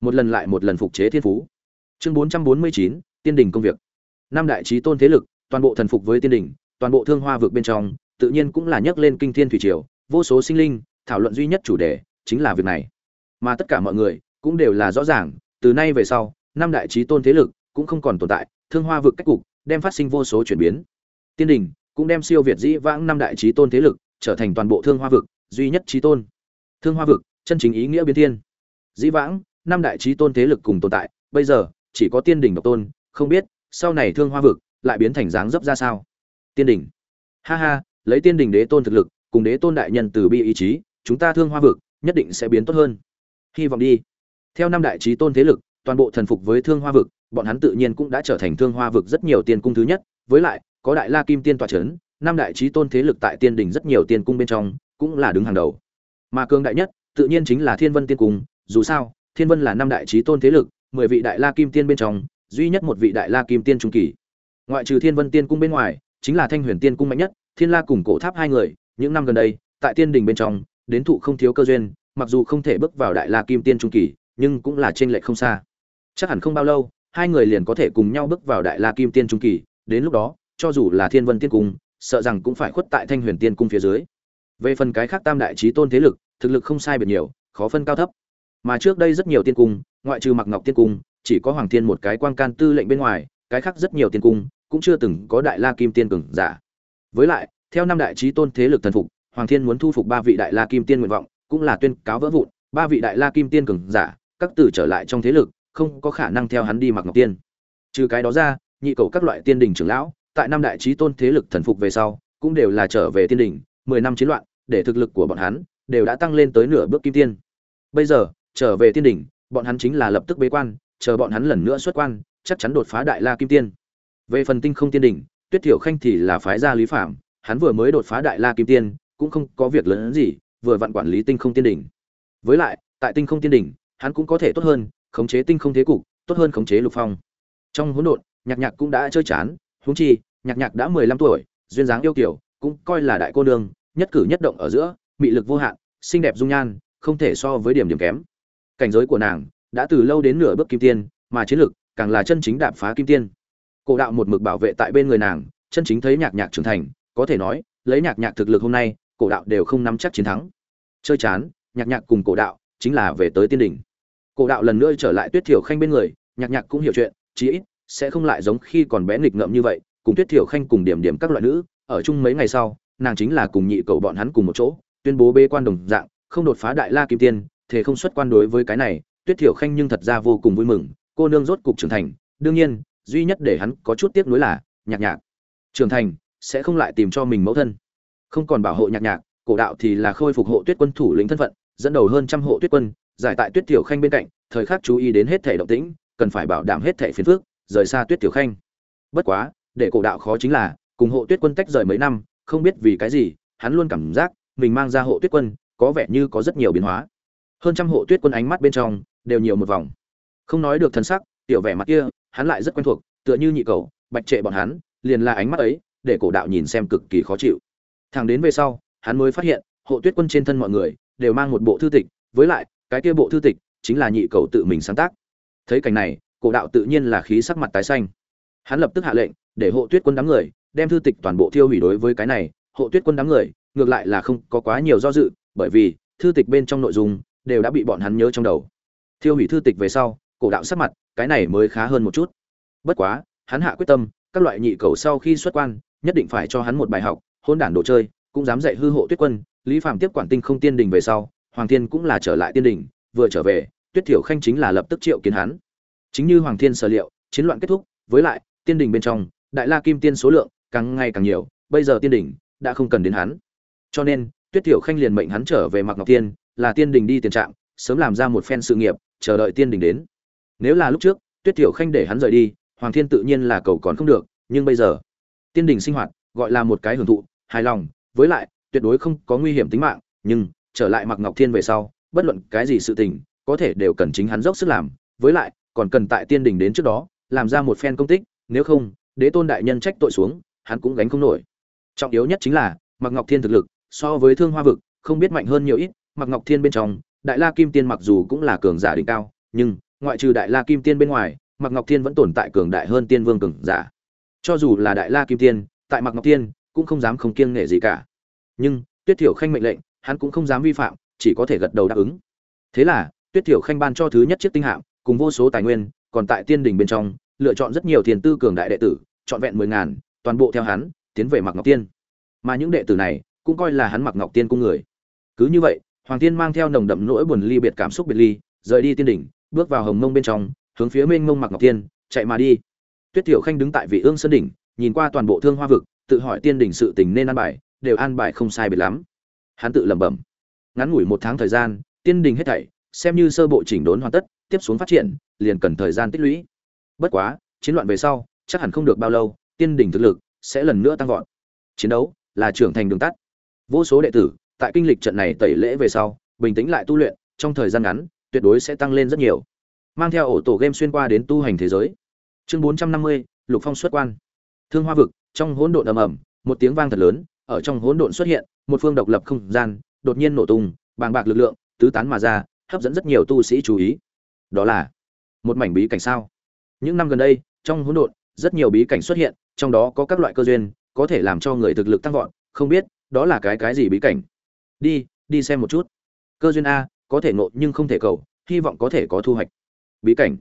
Một lần lại một lần phục chế thiên phú chương bốn trăm bốn mươi chín, tiên đình công việc. Năm đại chí tôn thế lực, toàn bộ thần phục với tiên đình, toàn bộ thương hoa vực bên trong, tự nhiên cũng là nhấc lên kinh thiên thủy triều, vô số sinh linh, thảo luận duy nhất chủ đề chính là việc này. Mà tất cả mọi người cũng đều là rõ ràng, từ nay về sau, năm đại chí tôn thế lực cũng không còn tồn tại, thương hoa vực cách cục đem phát sinh vô số chuyển biến. Tiên đình cũng đem siêu việt dĩ vãng năm đại chí tôn thế lực trở thành toàn bộ thương hoa vực duy nhất chí tôn. Thương hoa vực, chân chính ý nghĩa biến thiên. Dĩ vãng, năm đại chí tôn thế lực cùng tồn tại, bây giờ chỉ có tiên đỉnh độc tôn, không biết, sau này thương hoa vực lại biến thành dáng dấp ra sao. Tiên đỉnh. Ha ha, lấy tiên đỉnh đế tôn thực lực, cùng đế tôn đại nhân từ bi ý chí, chúng ta thương hoa vực nhất định sẽ biến tốt hơn. Hy vọng đi. Theo năm đại chí tôn thế lực, toàn bộ thần phục với thương hoa vực, bọn hắn tự nhiên cũng đã trở thành thương hoa vực rất nhiều tiên cung thứ nhất, với lại, có đại la kim tiên tọa chấn năm đại chí tôn thế lực tại tiên đỉnh rất nhiều tiên cung bên trong, cũng là đứng hàng đầu. Mà cường đại nhất, tự nhiên chính là thiên vân tiên cung, dù sao, thiên vân là năm đại chí tôn thế lực mười vị đại la kim tiên bên trong, duy nhất một vị đại la kim tiên trung kỳ. Ngoại trừ thiên vân tiên cung bên ngoài, chính là thanh huyền tiên cung mạnh nhất, thiên la cùng cổ tháp hai người, những năm gần đây, tại tiên đình bên trong, đến thụ không thiếu cơ duyên, mặc dù không thể bước vào đại la kim tiên trung kỳ, nhưng cũng là t r ê n lệch không xa. Chắc hẳn không bao lâu, hai người liền có thể cùng nhau bước vào đại la kim tiên trung kỳ, đến lúc đó, cho dù là thiên vân tiên cung, sợ rằng cũng phải khuất tại thanh huyền tiên cung phía dưới. Về phần cái khác tam đại trí tôn thế lực, thực lực không sai biệt nhiều, khó phân cao thấp mà trước đây rất nhiều tiên cung ngoại trừ mặc ngọc tiên cung chỉ có hoàng thiên một cái quan can tư lệnh bên ngoài cái khác rất nhiều tiên cung cũng chưa từng có đại la kim tiên cường giả với lại theo năm đại trí tôn thế lực thần phục hoàng thiên muốn thu phục ba vị đại la kim tiên nguyện vọng cũng là tuyên cáo vỡ vụn ba vị đại la kim tiên cường giả các tử trở lại trong thế lực không có khả năng theo hắn đi mặc ngọc tiên trừ cái đó ra nhị cầu các loại tiên đình trưởng lão tại năm đại trí tôn thế lực thần phục về sau, cũng đều là trở về tiên đình, mười năm chiến loạn, để thực lực của bọn hắn đều đã tăng lên tới nửa bước kim tiên. Bây giờ, trở về tiên đỉnh, bọn hắn chính là lập tức bế quan, chờ bọn hắn lần nữa xuất quan, chắc chắn đột phá đại la kim tiên. Về phần tinh không tiên đỉnh, Tuyết Thiểu Khanh thì là phái gia Lý Phạm, hắn vừa mới đột phá đại la kim tiên, cũng không có việc lớn gì, vừa vặn quản lý tinh không tiên đỉnh. Với lại, tại tinh không tiên đỉnh, hắn cũng có thể tốt hơn, khống chế tinh không thế cục, tốt hơn khống chế lục phong. Trong hỗn độn, Nhạc Nhạc cũng đã chơi chán, huống chi nhạc nhạc đã mười lăm tuổi duyên dáng yêu kiều, cũng coi là đại cô nương nhất cử nhất động ở giữa mị lực vô hạn xinh đẹp dung nhan không thể so với điểm điểm kém cảnh giới của nàng đã từ lâu đến nửa bước kim tiên, mà chiến lực càng là chân chính đạp phá kim tiên. Cổ đạo một mực bảo vệ tại bên người nàng, chân chính thấy nhạc nhạc trưởng thành, có thể nói, lấy nhạc nhạc thực lực hôm nay, cổ đạo đều không nắm chắc chiến thắng. Chơi chán, nhạc nhạc cùng cổ đạo chính là về tới tiên đỉnh. Cổ đạo lần nữa trở lại tuyết thiểu khanh bên người, nhạc nhạc cũng hiểu chuyện, chí ít sẽ không lại giống khi còn bé nghịch ngợm như vậy, cùng tuyết thiểu khanh cùng điểm điểm các loại nữ, ở chung mấy ngày sau, nàng chính là cùng nhị cầu bọn hắn cùng một chỗ, tuyên bố bê quan đồng dạng, không đột phá đại la kim tiên thế không xuất quan đối với cái này tuyết thiểu khanh nhưng thật ra vô cùng vui mừng cô nương rốt cục trưởng thành đương nhiên duy nhất để hắn có chút tiếc nuối là nhạc nhạc. Trưởng thành sẽ không lại tìm cho mình mẫu thân. Không còn bảo hộ nhạc nhạc cổ đạo thì là khôi phục hộ tuyết quân thủ lĩnh thân phận dẫn đầu hơn trăm hộ tuyết quân giải tại tuyết tiểu khanh bên cạnh thời khắc chú ý đến hết thể động tĩnh cần phải bảo đảm hết thể phiền phức, rời xa tuyết tiểu khanh. Bất quá để cổ đạo khó chính là cùng hộ tuyết quân tách rời mấy năm không biết vì cái gì hắn luôn cảm giác mình mang ra hộ tuyết quân có vẻ như có rất nhiều biến hóa hơn trăm hộ tuyết quân ánh mắt bên trong đều nhiều một vòng. Không nói được thân sắc, tiểu vẻ mặt kia, hắn lại rất quen thuộc, tựa như nhị cầu, bạch trệ bọn hắn, liền là ánh mắt ấy, để cổ đạo nhìn xem cực kỳ khó chịu. Thằng đến về sau, hắn mới phát hiện, hộ tuyết quân trên thân mọi người đều mang một bộ thư tịch, với lại, cái kia bộ thư tịch chính là nhị cầu tự mình sáng tác. Thấy cảnh này, cổ đạo tự nhiên là khí sắc mặt tái xanh. Hắn lập tức hạ lệnh, để hộ tuyết quân đám người, đem thư tịch toàn bộ thiêu hủy đối với cái này, hộ tuyết quân đám người, ngược lại là không có quá nhiều do dự, bởi vì, thư tịch bên trong nội dung đều đã bị bọn hắn nhớ trong đầu. Thiêu hủy thư tịch về sau, cổ đạo sắc mặt, cái này mới khá hơn một chút. Bất quá, hắn hạ quyết tâm, các loại nhị cầu sau khi xuất quan, nhất định phải cho hắn một bài học, hôn đản đồ chơi, cũng dám dạy hư hộ tuyết quân. Lý phạm tiếp quản tinh không tiên đình về sau, hoàng thiên cũng là trở lại tiên đình, vừa trở về, tuyết thiểu khanh chính là lập tức triệu kiến hắn. Chính như hoàng thiên sở liệu, chiến loạn kết thúc, với lại, tiên đình bên trong, đại la kim tiên số lượng càng ngày càng nhiều, bây giờ tiên đình đã không cần đến hắn. Cho nên, tuyết thiểu khanh liền mệnh hắn trở về mặc ngọc tiên là tiên đình đi tiền trạng sớm làm ra một phen sự nghiệp, chờ đợi tiên đình đến. Nếu là lúc trước, tuyết thiểu khanh để hắn rời đi, hoàng thiên tự nhiên là cầu còn không được, nhưng bây giờ, tiên đình sinh hoạt, gọi là một cái hưởng thụ, hài lòng, với lại, tuyệt đối không có nguy hiểm tính mạng, nhưng, trở lại mặc ngọc thiên về sau, bất luận cái gì sự tình, có thể đều cần chính hắn dốc sức làm, với lại, còn cần tại tiên đình đến trước đó, làm ra một phen công tích, nếu không, đế tôn đại nhân trách tội xuống, hắn cũng gánh không nổi. Trọng yếu nhất chính là mặc ngọc thiên thực lực, so với thương hoa vực, không biết mạnh hơn nhiều ít mặc ngọc thiên bên trong, đại la kim tiên mặc dù cũng là cường giả đỉnh cao, nhưng, ngoại trừ đại la kim tiên bên ngoài, mặc ngọc thiên vẫn tồn tại cường đại hơn tiên vương cường giả. Cho dù là đại la kim tiên, tại mặc ngọc Thiên, cũng không dám không kiêng nể gì cả. Nhưng, tuyết thiểu khanh mệnh lệnh, hắn cũng không dám vi phạm, chỉ có thể gật đầu đáp ứng. Thế là, tuyết thiểu khanh ban cho thứ nhất chiếc tinh hạm, cùng vô số tài nguyên, còn tại tiên đình bên trong, lựa chọn rất nhiều thiền tư cường đại đệ tử, trọn vẹn mười ngàn, toàn bộ theo hắn, tiến về mặc ngọc tiên mà những đệ tử này, cũng coi là hắn mặc ngọc tiên cung người. Cứ như vậy hoàng Thiên mang theo nồng đậm nỗi buồn ly biệt cảm xúc biệt ly, rời đi tiên đỉnh, bước vào hồng mông bên trong, hướng phía mênh mông mặc ngọc tiên chạy mà đi. Tuyết tiểu khanh đứng tại vị ương sơn đỉnh, nhìn qua toàn bộ thương hoa vực, tự hỏi tiên đỉnh sự tình nên an bài, đều an bài không sai biệt lắm. Hắn tự lẩm bẩm, ngắn ngủi một tháng thời gian, tiên Đỉnh hết thảy, xem như sơ bộ chỉnh đốn hoàn tất, tiếp xuống phát triển, liền cần thời gian tích lũy. Bất quá, chiến loạn về sau, chắc hẳn không được bao lâu, tiên Đỉnh thực lực sẽ lần nữa tăng vọt. Chiến đấu là trưởng thành đường tắt. Vô số đệ tử tại kinh lịch trận này tẩy lễ về sau, bình tĩnh lại tu luyện, trong thời gian ngắn, tuyệt đối sẽ tăng lên rất nhiều. Mang theo ổ tổ game xuyên qua đến tu hành thế giới. Chương bốn trăm năm mươi, lục phong xuất quan. Thương hoa vực, trong hỗn độn ầm ầm, một tiếng vang thật lớn, ở trong hỗn độn xuất hiện, một phương độc lập không gian, đột nhiên nổ tung, bàng bạc lực lượng, tứ tán mà ra, hấp dẫn rất nhiều tu sĩ chú ý. Đó là một mảnh bí cảnh sao? Những năm gần đây, trong hỗn độn, rất nhiều bí cảnh xuất hiện, trong đó có các loại cơ duyên, có thể làm cho người thực lực tăng vọt, không biết đó là cái cái gì bí cảnh đi đi xem một chút. Cơ duyên a, có thể nộ nhưng không thể cầu, hy vọng có thể có thu hoạch. Bí cảnh.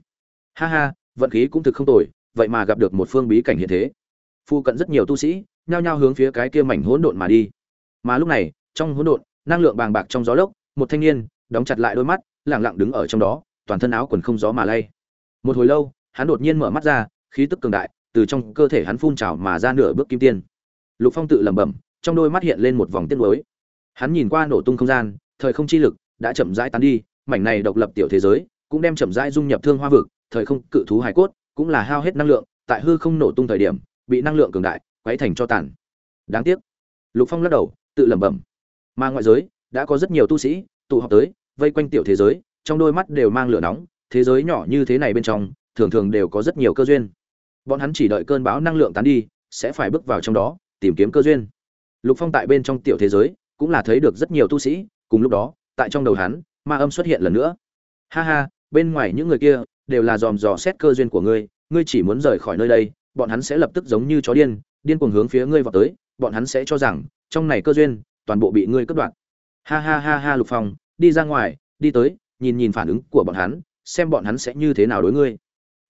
Ha ha, vận khí cũng thực không tồi, vậy mà gặp được một phương bí cảnh hiện thế. Phu cận rất nhiều tu sĩ, nhao nhao hướng phía cái kia mảnh hỗn độn mà đi. Mà lúc này, trong hỗn độn, năng lượng bàng bạc trong gió lốc, một thanh niên, đóng chặt lại đôi mắt lẳng lặng đứng ở trong đó, toàn thân áo quần không gió mà lay. Một hồi lâu, hắn đột nhiên mở mắt ra, khí tức cường đại, từ trong cơ thể hắn phun trào mà ra nửa bước kim tiên. Lục phong tự lẩm bẩm, trong đôi mắt hiện lên một vòng tiết lối hắn nhìn qua nổ tung không gian, thời không chi lực đã chậm rãi tán đi, mảnh này độc lập tiểu thế giới cũng đem chậm rãi dung nhập thương hoa vực, thời không cự thú hải cốt cũng là hao hết năng lượng, tại hư không nổ tung thời điểm, bị năng lượng cường đại quấy thành cho tàn. Đáng tiếc, lục phong lắc đầu, tự lẩm bẩm. Mà ngoại giới đã có rất nhiều tu sĩ tụ họp tới, vây quanh tiểu thế giới, trong đôi mắt đều mang lửa nóng, thế giới nhỏ như thế này bên trong, thường thường đều có rất nhiều cơ duyên. Bọn hắn chỉ đợi cơn bão năng lượng tán đi, sẽ phải bước vào trong đó, tìm kiếm cơ duyên. Lục phong tại bên trong tiểu thế giới cũng là thấy được rất nhiều tu sĩ, cùng lúc đó, tại trong đầu hắn, ma âm xuất hiện lần nữa. Ha ha, bên ngoài những người kia đều là dòm dò xét cơ duyên của ngươi ngươi chỉ muốn rời khỏi nơi đây, bọn hắn sẽ lập tức giống như chó điên điên cuồng hướng phía ngươi vào tới, bọn hắn sẽ cho rằng, trong này cơ duyên, toàn bộ bị ngươi cướp đoạt. Ha ha ha ha, lục phong, đi ra ngoài, đi tới, nhìn nhìn phản ứng của bọn hắn, xem bọn hắn sẽ như thế nào đối ngươi.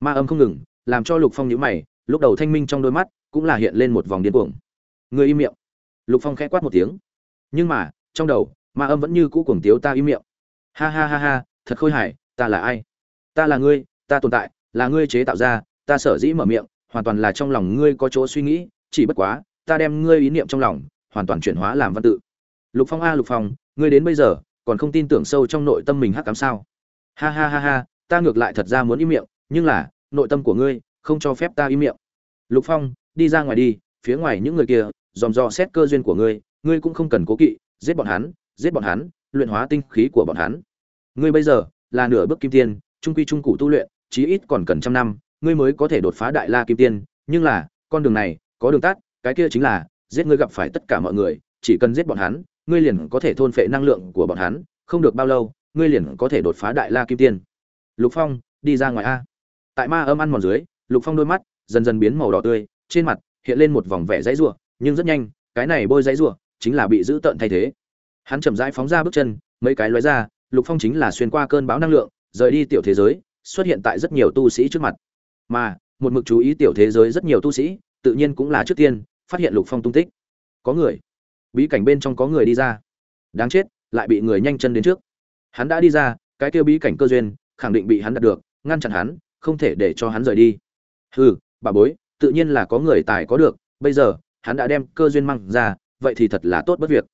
Ma âm không ngừng, làm cho lục phong nhíu mày, lúc đầu thanh minh trong đôi mắt cũng là hiện lên một vòng điên cuồng. Ngươi im miệng. Lục phong khẽ quát một tiếng nhưng mà, trong đầu, ma âm vẫn như cũ cuồng tiếu ta im miệng. Ha ha ha ha, thật khôi hài, ta là ai? Ta là ngươi, ta tồn tại, là ngươi chế tạo ra, ta sở dĩ mở miệng, hoàn toàn là trong lòng ngươi có chỗ suy nghĩ, chỉ bất quá, ta đem ngươi ý niệm trong lòng, hoàn toàn chuyển hóa làm văn tự. Lục phong a, lục phong, ngươi đến bây giờ, còn không tin tưởng sâu trong nội tâm mình hắc cám sao? Ha ha ha ha, ta ngược lại thật ra muốn im miệng, nhưng là, nội tâm của ngươi, không cho phép ta im miệng. Lục phong, đi ra ngoài đi, phía ngoài những người kia, dòm dò xét cơ duyên của ngươi ngươi cũng không cần cố kỵ, giết bọn hắn, giết bọn hắn, luyện hóa tinh khí của bọn hắn. Ngươi bây giờ là nửa bước kim tiên, trung quy trung cụ tu luyện, chí ít còn cần trăm năm, ngươi mới có thể đột phá đại la kim tiên. Nhưng là, con đường này có đường tắt, cái kia chính là, giết ngươi gặp phải tất cả mọi người, chỉ cần giết bọn hắn, ngươi liền có thể thôn phệ năng lượng của bọn hắn, không được bao lâu, ngươi liền có thể đột phá đại la kim tiên. Lục phong, đi ra ngoài a. Tại ma âm ăn mòn dưới, lục phong đôi mắt dần dần biến màu đỏ tươi, trên mặt hiện lên một vòng vẻ dãy rủa, nhưng rất nhanh, cái này bôi dãy rủa chính là bị giữ tận thay thế. Hắn chậm rãi phóng ra bước chân, mấy cái lóe ra, lục phong chính là xuyên qua cơn bão năng lượng, rời đi tiểu thế giới, xuất hiện tại rất nhiều tu sĩ trước mặt. Mà, một mực chú ý tiểu thế giới rất nhiều tu sĩ, tự nhiên cũng là trước tiên, phát hiện lục phong tung tích. Có người. Bí cảnh bên trong có người đi ra. Đáng chết, lại bị người nhanh chân đến trước. Hắn đã đi ra, cái kêu bí cảnh cơ duyên, khẳng định bị hắn đạt được, ngăn chặn hắn, không thể để cho hắn rời đi. Hừ, bà bối, tự nhiên là có người tài có được, bây giờ, hắn đã đem cơ duyên mang ra vậy thì thật là tốt bất việc.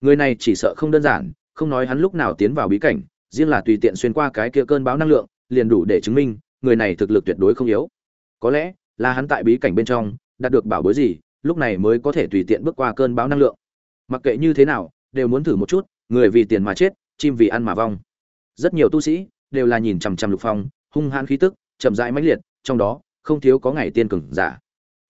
Người này chỉ sợ không đơn giản, không nói hắn lúc nào tiến vào bí cảnh, riêng là tùy tiện xuyên qua cái kia cơn bão năng lượng, liền đủ để chứng minh, người này thực lực tuyệt đối không yếu. Có lẽ, là hắn tại bí cảnh bên trong, đạt được bảo bối gì, lúc này mới có thể tùy tiện bước qua cơn bão năng lượng. Mặc kệ như thế nào, đều muốn thử một chút, người vì tiền mà chết, chim vì ăn mà vong. Rất nhiều tu sĩ, đều là nhìn chằm chằm lục phong, hung hãn khí tức, chậm rãi mãnh liệt, trong đó, không thiếu có ngày tiên cường giả.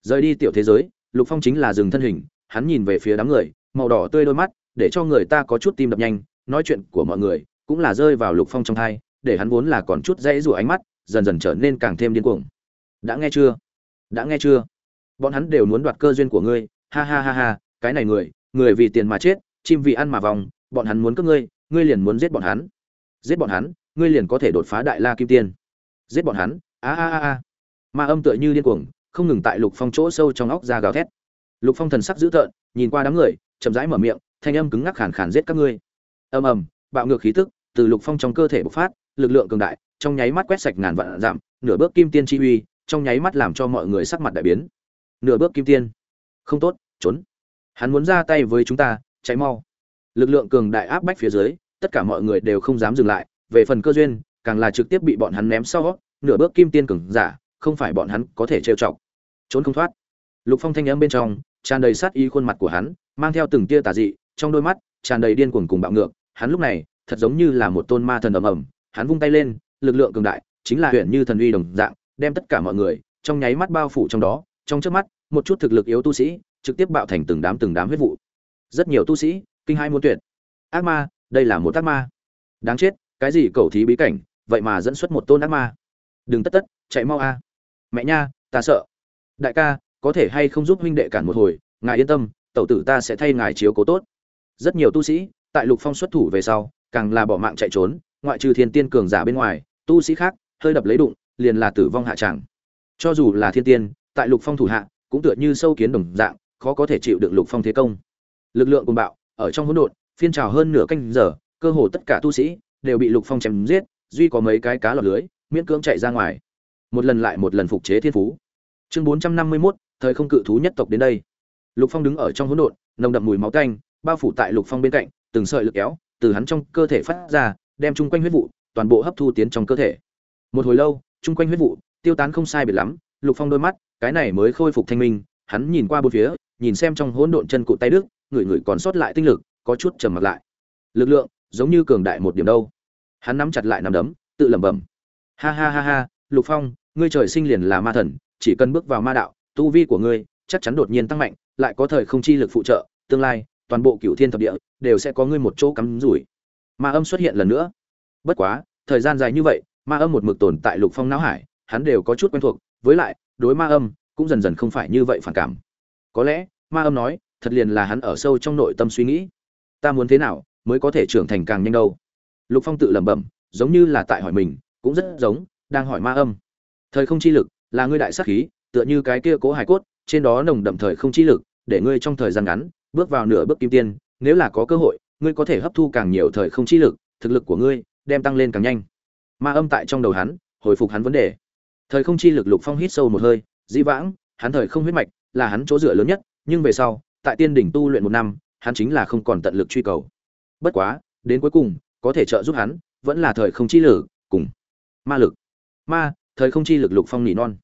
Rời đi tiểu thế giới, lục phong chính là dừng thân hình hắn nhìn về phía đám người, màu đỏ tươi đôi mắt, để cho người ta có chút tim đập nhanh, nói chuyện của mọi người cũng là rơi vào lục phong trong thai, để hắn vốn là còn chút dãy rủa ánh mắt, dần dần trở nên càng thêm điên cuồng. Đã nghe chưa? Đã nghe chưa? Bọn hắn đều muốn đoạt cơ duyên của ngươi, ha ha ha ha, cái này người người vì tiền mà chết, chim vì ăn mà vòng, bọn hắn muốn cướp ngươi ngươi liền muốn giết bọn hắn. Giết bọn hắn, ngươi liền có thể đột phá đại la kim tiên. Giết bọn hắn, a a a a. Ma âm tựa như điên cuồng, không ngừng tại lục phong chỗ sâu trong óc ra gào thét lục phong thần sắc dữ tợn, nhìn qua đám người, chậm rãi mở miệng, thanh âm cứng ngắc khàn khàn giết các ngươi. Ầm ầm, bạo ngược khí tức từ lục phong trong cơ thể bộc phát, lực lượng cường đại, trong nháy mắt quét sạch ngàn vạn giảm nửa bước kim tiên chi uy, trong nháy mắt làm cho mọi người sắc mặt đại biến. Nửa bước kim tiên. Không tốt, trốn. Hắn muốn ra tay với chúng ta cháy mau. Lực lượng cường đại áp bách phía dưới, tất cả mọi người đều không dám dừng lại, về phần cơ duyên, càng là trực tiếp bị bọn hắn ném sau nửa bước kim tiên cường giả, không phải bọn hắn có thể trêu chọc. Trốn không thoát. Lục phong thanh âm bên trong tràn đầy sát ý khuôn mặt của hắn, mang theo từng tia tà dị, trong đôi mắt tràn đầy điên cuồng cùng bạo ngược. Hắn lúc này thật giống như là một tôn ma thần ầm ầm. Hắn vung tay lên, lực lượng cường đại, chính là huyện như thần uy đồng dạng, đem tất cả mọi người trong nháy mắt bao phủ trong đó. Trong trước mắt, một chút thực lực yếu tu sĩ trực tiếp bạo thành từng đám từng đám huyết vụ. Rất nhiều tu sĩ kinh hai muốn tuyệt. Ác ma, đây là một ác ma. Đáng chết, cái gì cầu thí bí cảnh, vậy mà dẫn xuất một tôn ác ma. Đừng tất tất, chạy mau a. Mẹ nha, ta sợ. Đại ca có thể hay không giúp huynh đệ cản một hồi ngài yên tâm tẩu tử ta sẽ thay ngài chiếu cố tốt. Rất nhiều tu sĩ tại lục phong xuất thủ về sau càng là bỏ mạng chạy trốn ngoại trừ thiên tiên cường giả bên ngoài tu sĩ khác hơi đập lấy đụng liền là tử vong hạ tràng. Cho dù là thiên tiên tại lục phong thủ hạ cũng tựa như sâu kiến đồng dạng khó có thể chịu được lục phong thế công. Lực lượng cùng bạo ở trong hỗn độn phiên trào hơn nửa canh giờ cơ hồ tất cả tu sĩ đều bị lục phong chém giết duy có mấy cái cá lọt lưới miễn cưỡng chạy ra ngoài. Một lần lại một lần phục chế thiên phú. Chương bốn trăm năm mươi 451, thời không cự thú nhất tộc đến đây. Lục phong đứng ở trong hỗn độn, nồng đậm mùi máu tanh, bao phủ tại lục phong bên cạnh, từng sợi lực kéo từ hắn trong cơ thể phát ra, đem chung quanh huyết vụ toàn bộ hấp thu tiến trong cơ thể. Một hồi lâu, chung quanh huyết vụ tiêu tán không sai biệt lắm, lục phong đôi mắt, cái này mới khôi phục thanh minh, hắn nhìn qua bốn phía, nhìn xem trong hỗn độn chân cụt tay đức người người còn sót lại tinh lực, có chút trầm mặc lại. Lực lượng giống như cường đại một điểm đâu. Hắn nắm chặt lại nắm đấm, tự lẩm bẩm. Ha ha ha ha, lục phong, ngươi trời sinh liền là ma thần, chỉ cần bước vào ma đạo tu vi của ngươi chắc chắn đột nhiên tăng mạnh, lại có thời không chi lực phụ trợ, tương lai, toàn bộ cửu thiên thập địa đều sẽ có ngươi một chỗ cắm rủi. Ma âm xuất hiện lần nữa. Bất quá, thời gian dài như vậy, ma âm một mực tồn tại lục phong não hải, hắn đều có chút quen thuộc, với lại, đối ma âm cũng dần dần không phải như vậy phản cảm. Có lẽ, ma âm nói, thật liền là hắn ở sâu trong nội tâm suy nghĩ. Ta muốn thế nào mới có thể trưởng thành càng nhanh đâu? Lục phong tự lẩm bẩm, giống như là tại hỏi mình, cũng rất giống, đang hỏi ma âm. Thời không chi lực là ngươi đại sát khí tựa như cái kia cố hải cốt, trên đó nồng đậm thời không chi lực, để ngươi trong thời gian ngắn, bước vào nửa bước kim tiên, nếu là có cơ hội, ngươi có thể hấp thu càng nhiều thời không chi lực, thực lực của ngươi đem tăng lên càng nhanh. Ma âm tại trong đầu hắn, hồi phục hắn vấn đề. Thời không chi lực lục phong hít sâu một hơi, dĩ vãng, hắn thời không huyết mạch là hắn chỗ dựa lớn nhất, nhưng về sau, tại tiên đỉnh tu luyện một năm, hắn chính là không còn tận lực truy cầu. Bất quá, đến cuối cùng, có thể trợ giúp hắn, vẫn là thời không chi lực cùng ma lực. Ma, thời không chi lực lục phong nỉ non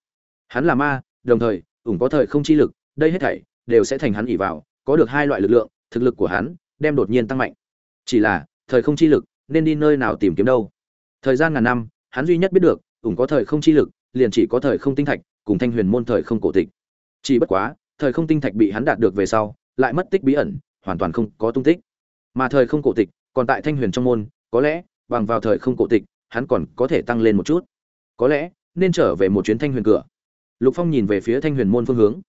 hắn là ma, đồng thời, ủng có thời không chi lực, đây hết thảy đều sẽ thành hắn ỉ vào, có được hai loại lực lượng, thực lực của hắn đem đột nhiên tăng mạnh. Chỉ là, thời không chi lực nên đi nơi nào tìm kiếm đâu? Thời gian ngàn năm, hắn duy nhất biết được, ủng có thời không chi lực, liền chỉ có thời không tinh thạch cùng thanh huyền môn thời không cổ tịch. Chỉ bất quá, thời không tinh thạch bị hắn đạt được về sau, lại mất tích bí ẩn, hoàn toàn không có tung tích. Mà thời không cổ tịch còn tại thanh huyền trong môn, có lẽ, bằng vào thời không cổ tịch, hắn còn có thể tăng lên một chút. Có lẽ, nên trở về một chuyến thanh huyền cửa lục phong nhìn về phía thanh huyền môn phương hướng.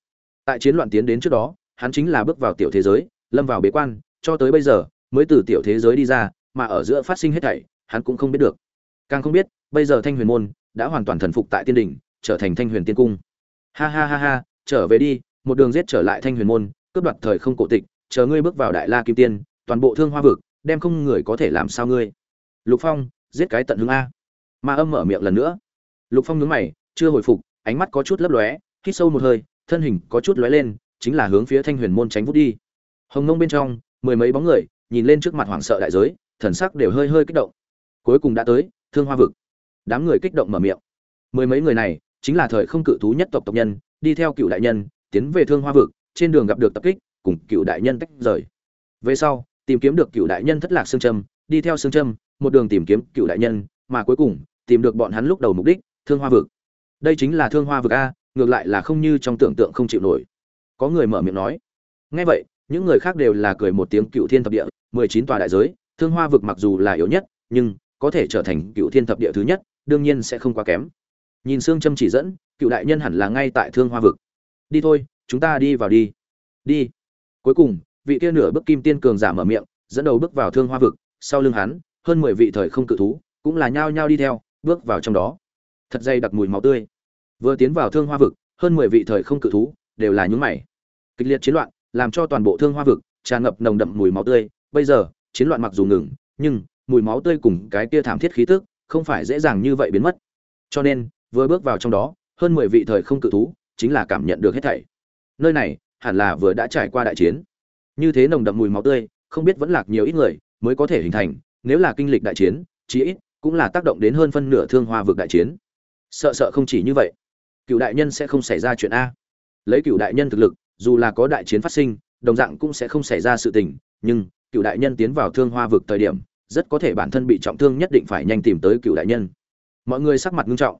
Tại chiến loạn tiến đến trước đó, hắn chính là bước vào tiểu thế giới, lâm vào bế quan, cho tới bây giờ, mới từ tiểu thế giới đi ra, mà ở giữa phát sinh hết thảy, hắn cũng không biết được. Càng không biết, bây giờ thanh huyền môn đã hoàn toàn thần phục tại tiên đình trở thành thanh huyền tiên cung. Ha ha ha ha, trở về đi, một đường giết trở lại thanh huyền môn, cướp đoạt thời không cổ tịch, chờ ngươi bước vào đại la kim tiên, toàn bộ thương hoa vực, đem không người có thể làm sao ngươi. Lục phong, giết cái tận hứng a. Ma âm mở miệng lần nữa. Lục phong nhướng mày, chưa hồi phục ánh mắt có chút lấp lóe, hít sâu một hơi, thân hình có chút lóe lên, chính là hướng phía thanh huyền môn tránh vút đi. Hồng nông bên trong, mười mấy bóng người, nhìn lên trước mặt hoảng sợ đại giới, thần sắc đều hơi hơi kích động. Cuối cùng đã tới, thương hoa vực. Đám người kích động mở miệng. Mười mấy người này, chính là thời không cự thú nhất tộc tộc nhân, đi theo cựu đại nhân, tiến về thương hoa vực, trên đường gặp được tập kích, cùng cựu đại nhân tách rời. Về sau, tìm kiếm được cựu đại nhân thất lạc xương trâm đi theo xương trâm một đường tìm kiếm cựu đại nhân, mà cuối cùng, tìm được bọn hắn lúc đầu mục đích, thương hoa vực đây chính là thương hoa vực a, ngược lại là không như trong tưởng tượng không chịu nổi. Có người mở miệng nói ngay vậy, những người khác đều là cười một tiếng cựu thiên thập địa, mười chín tòa đại giới, thương hoa vực mặc dù là yếu nhất, nhưng có thể trở thành cựu thiên thập địa thứ nhất, đương nhiên sẽ không quá kém. Nhìn xương châm chỉ dẫn, cựu đại nhân hẳn là ngay tại thương hoa vực. Đi thôi, chúng ta đi vào đi. Đi. Cuối cùng, vị kia nửa bước kim tiên cường giả mở miệng, dẫn đầu bước vào thương hoa vực, sau lưng hắn, hơn mười vị thời không cự thú cũng là nhao nhao đi theo, bước vào trong đó thật dây đặc mùi máu tươi. Vừa tiến vào thương hoa vực, hơn mười vị thời không cự thú đều là nhúng mày. Kịch liệt chiến loạn làm cho toàn bộ thương hoa vực tràn ngập nồng đậm mùi máu tươi. Bây giờ, chiến loạn mặc dù ngừng, nhưng mùi máu tươi cùng cái kia thảm thiết khí tức không phải dễ dàng như vậy biến mất. Cho nên, vừa bước vào trong đó, hơn mười vị thời không cự thú chính là cảm nhận được hết thảy. Nơi này hẳn là vừa đã trải qua đại chiến. Như thế nồng đậm mùi máu tươi, không biết vẫn lạc nhiều ít người mới có thể hình thành. Nếu là kinh lịch đại chiến, chí ít cũng là tác động đến hơn phân nửa thương hoa vực đại chiến sợ sợ không chỉ như vậy. Cựu đại nhân sẽ không xảy ra chuyện a. Lấy cựu đại nhân thực lực, dù là có đại chiến phát sinh, đồng dạng cũng sẽ không xảy ra sự tình, nhưng cựu đại nhân tiến vào thương hoa vực thời điểm, rất có thể bản thân bị trọng thương nhất định phải nhanh tìm tới cựu đại nhân. Mọi người sắc mặt nghiêm trọng.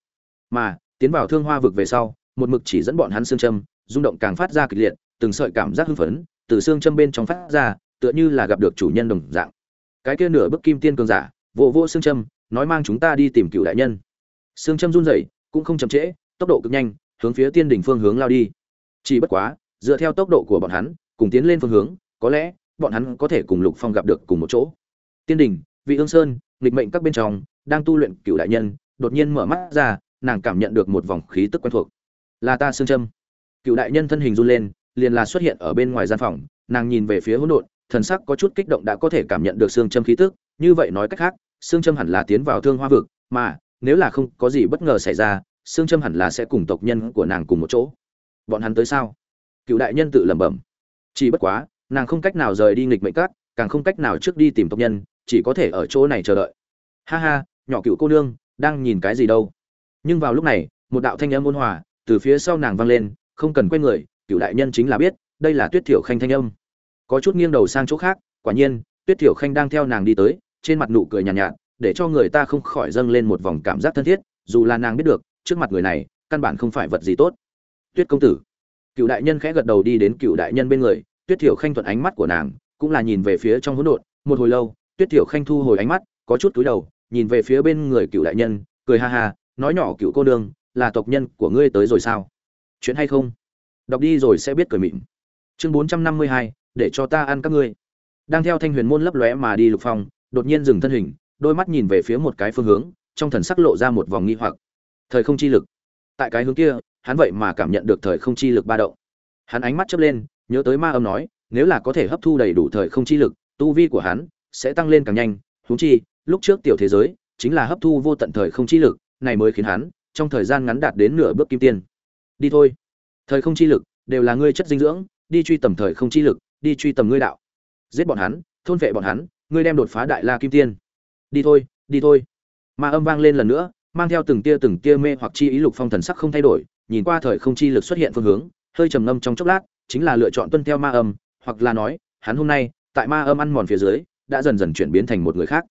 Mà, tiến vào thương hoa vực về sau, một mực chỉ dẫn bọn hắn xương châm, rung động càng phát ra kịch liệt, từng sợi cảm giác hưng phấn, từ xương châm bên trong phát ra, tựa như là gặp được chủ nhân đồng dạng. Cái kia nửa bức kim tiên cường giả vô vô xương châm, nói mang chúng ta đi tìm cựu đại nhân xương châm run rẩy, cũng không chậm trễ, tốc độ cực nhanh, hướng phía tiên đỉnh phương hướng lao đi. Chỉ bất quá, dựa theo tốc độ của bọn hắn, cùng tiến lên phương hướng, có lẽ, bọn hắn có thể cùng lục phong gặp được cùng một chỗ. Tiên đình vị ương sơn, nghịch mệnh các bên trong, đang tu luyện cựu đại nhân, đột nhiên mở mắt ra, nàng cảm nhận được một vòng khí tức quen thuộc. Là ta xương châm. Cựu đại nhân thân hình run lên, liền là xuất hiện ở bên ngoài gian phòng, nàng nhìn về phía hỗn độn, thần sắc có chút kích động đã có thể cảm nhận được xương châm khí tức, như vậy nói cách khác xương châm hẳn là tiến vào thương hoa vực, mà nếu là không có gì bất ngờ xảy ra xương châm hẳn là sẽ cùng tộc nhân của nàng cùng một chỗ. Bọn hắn tới sao? Cựu đại nhân tự lẩm bẩm. Chỉ bất quá nàng không cách nào rời đi nghịch mệnh cát càng không cách nào trước đi tìm tộc nhân chỉ có thể ở chỗ này chờ đợi. Ha ha nhỏ cựu cô nương đang nhìn cái gì đâu? Nhưng vào lúc này một đạo thanh âm ôn hòa từ phía sau nàng vang lên không cần quay người cựu đại nhân chính là biết đây là tuyết thiểu khanh thanh âm. Có chút nghiêng đầu sang chỗ khác quả nhiên tuyết thiểu khanh đang theo nàng đi tới trên mặt nụ cười nhàn nhạt, nhạt để cho người ta không khỏi dâng lên một vòng cảm giác thân thiết, dù là nàng biết được, trước mặt người này, căn bản không phải vật gì tốt. Tuyết công tử. Cựu đại nhân khẽ gật đầu đi đến cựu đại nhân bên người, tuyết thiểu khanh thuận ánh mắt của nàng, cũng là nhìn về phía trong hỗn độn, một hồi lâu, tuyết thiểu khanh thu hồi ánh mắt, có chút túi đầu, nhìn về phía bên người cựu đại nhân, cười ha ha, nói nhỏ cựu cô nương, là tộc nhân của ngươi tới rồi sao? Chuyện hay không? Đọc đi rồi sẽ biết cười mịn. Chương bốn trăm năm mươi hai, để cho ta ăn các ngươi. Đang theo thanh huyền môn lấp lóe mà đi lục phong, đột nhiên dừng thân hình đôi mắt nhìn về phía một cái phương hướng, trong thần sắc lộ ra một vòng nghi hoặc. Thời không chi lực. Tại cái hướng kia, hắn vậy mà cảm nhận được thời không chi lực ba động. Hắn ánh mắt chớp lên, nhớ tới ma âm nói, nếu là có thể hấp thu đầy đủ thời không chi lực, tu vi của hắn sẽ tăng lên càng nhanh. Huống chi, lúc trước tiểu thế giới chính là hấp thu vô tận thời không chi lực, này mới khiến hắn trong thời gian ngắn đạt đến nửa bước kim tiên. Đi thôi. Thời không chi lực đều là ngươi chất dinh dưỡng, đi truy tầm thời không chi lực, đi truy tầm ngươi đạo. Giết bọn hắn, thôn vệ bọn hắn, ngươi đem đột phá đại la kim tiên đi thôi đi thôi. Ma âm vang lên lần nữa, mang theo từng tia từng tia mê hoặc chi ý lục phong thần sắc không thay đổi, nhìn qua thời không chi lực xuất hiện phương hướng, hơi trầm ngâm trong chốc lát, chính là lựa chọn tuân theo ma âm, hoặc là nói, hắn hôm nay, tại ma âm ăn mòn phía dưới, đã dần dần chuyển biến thành một người khác.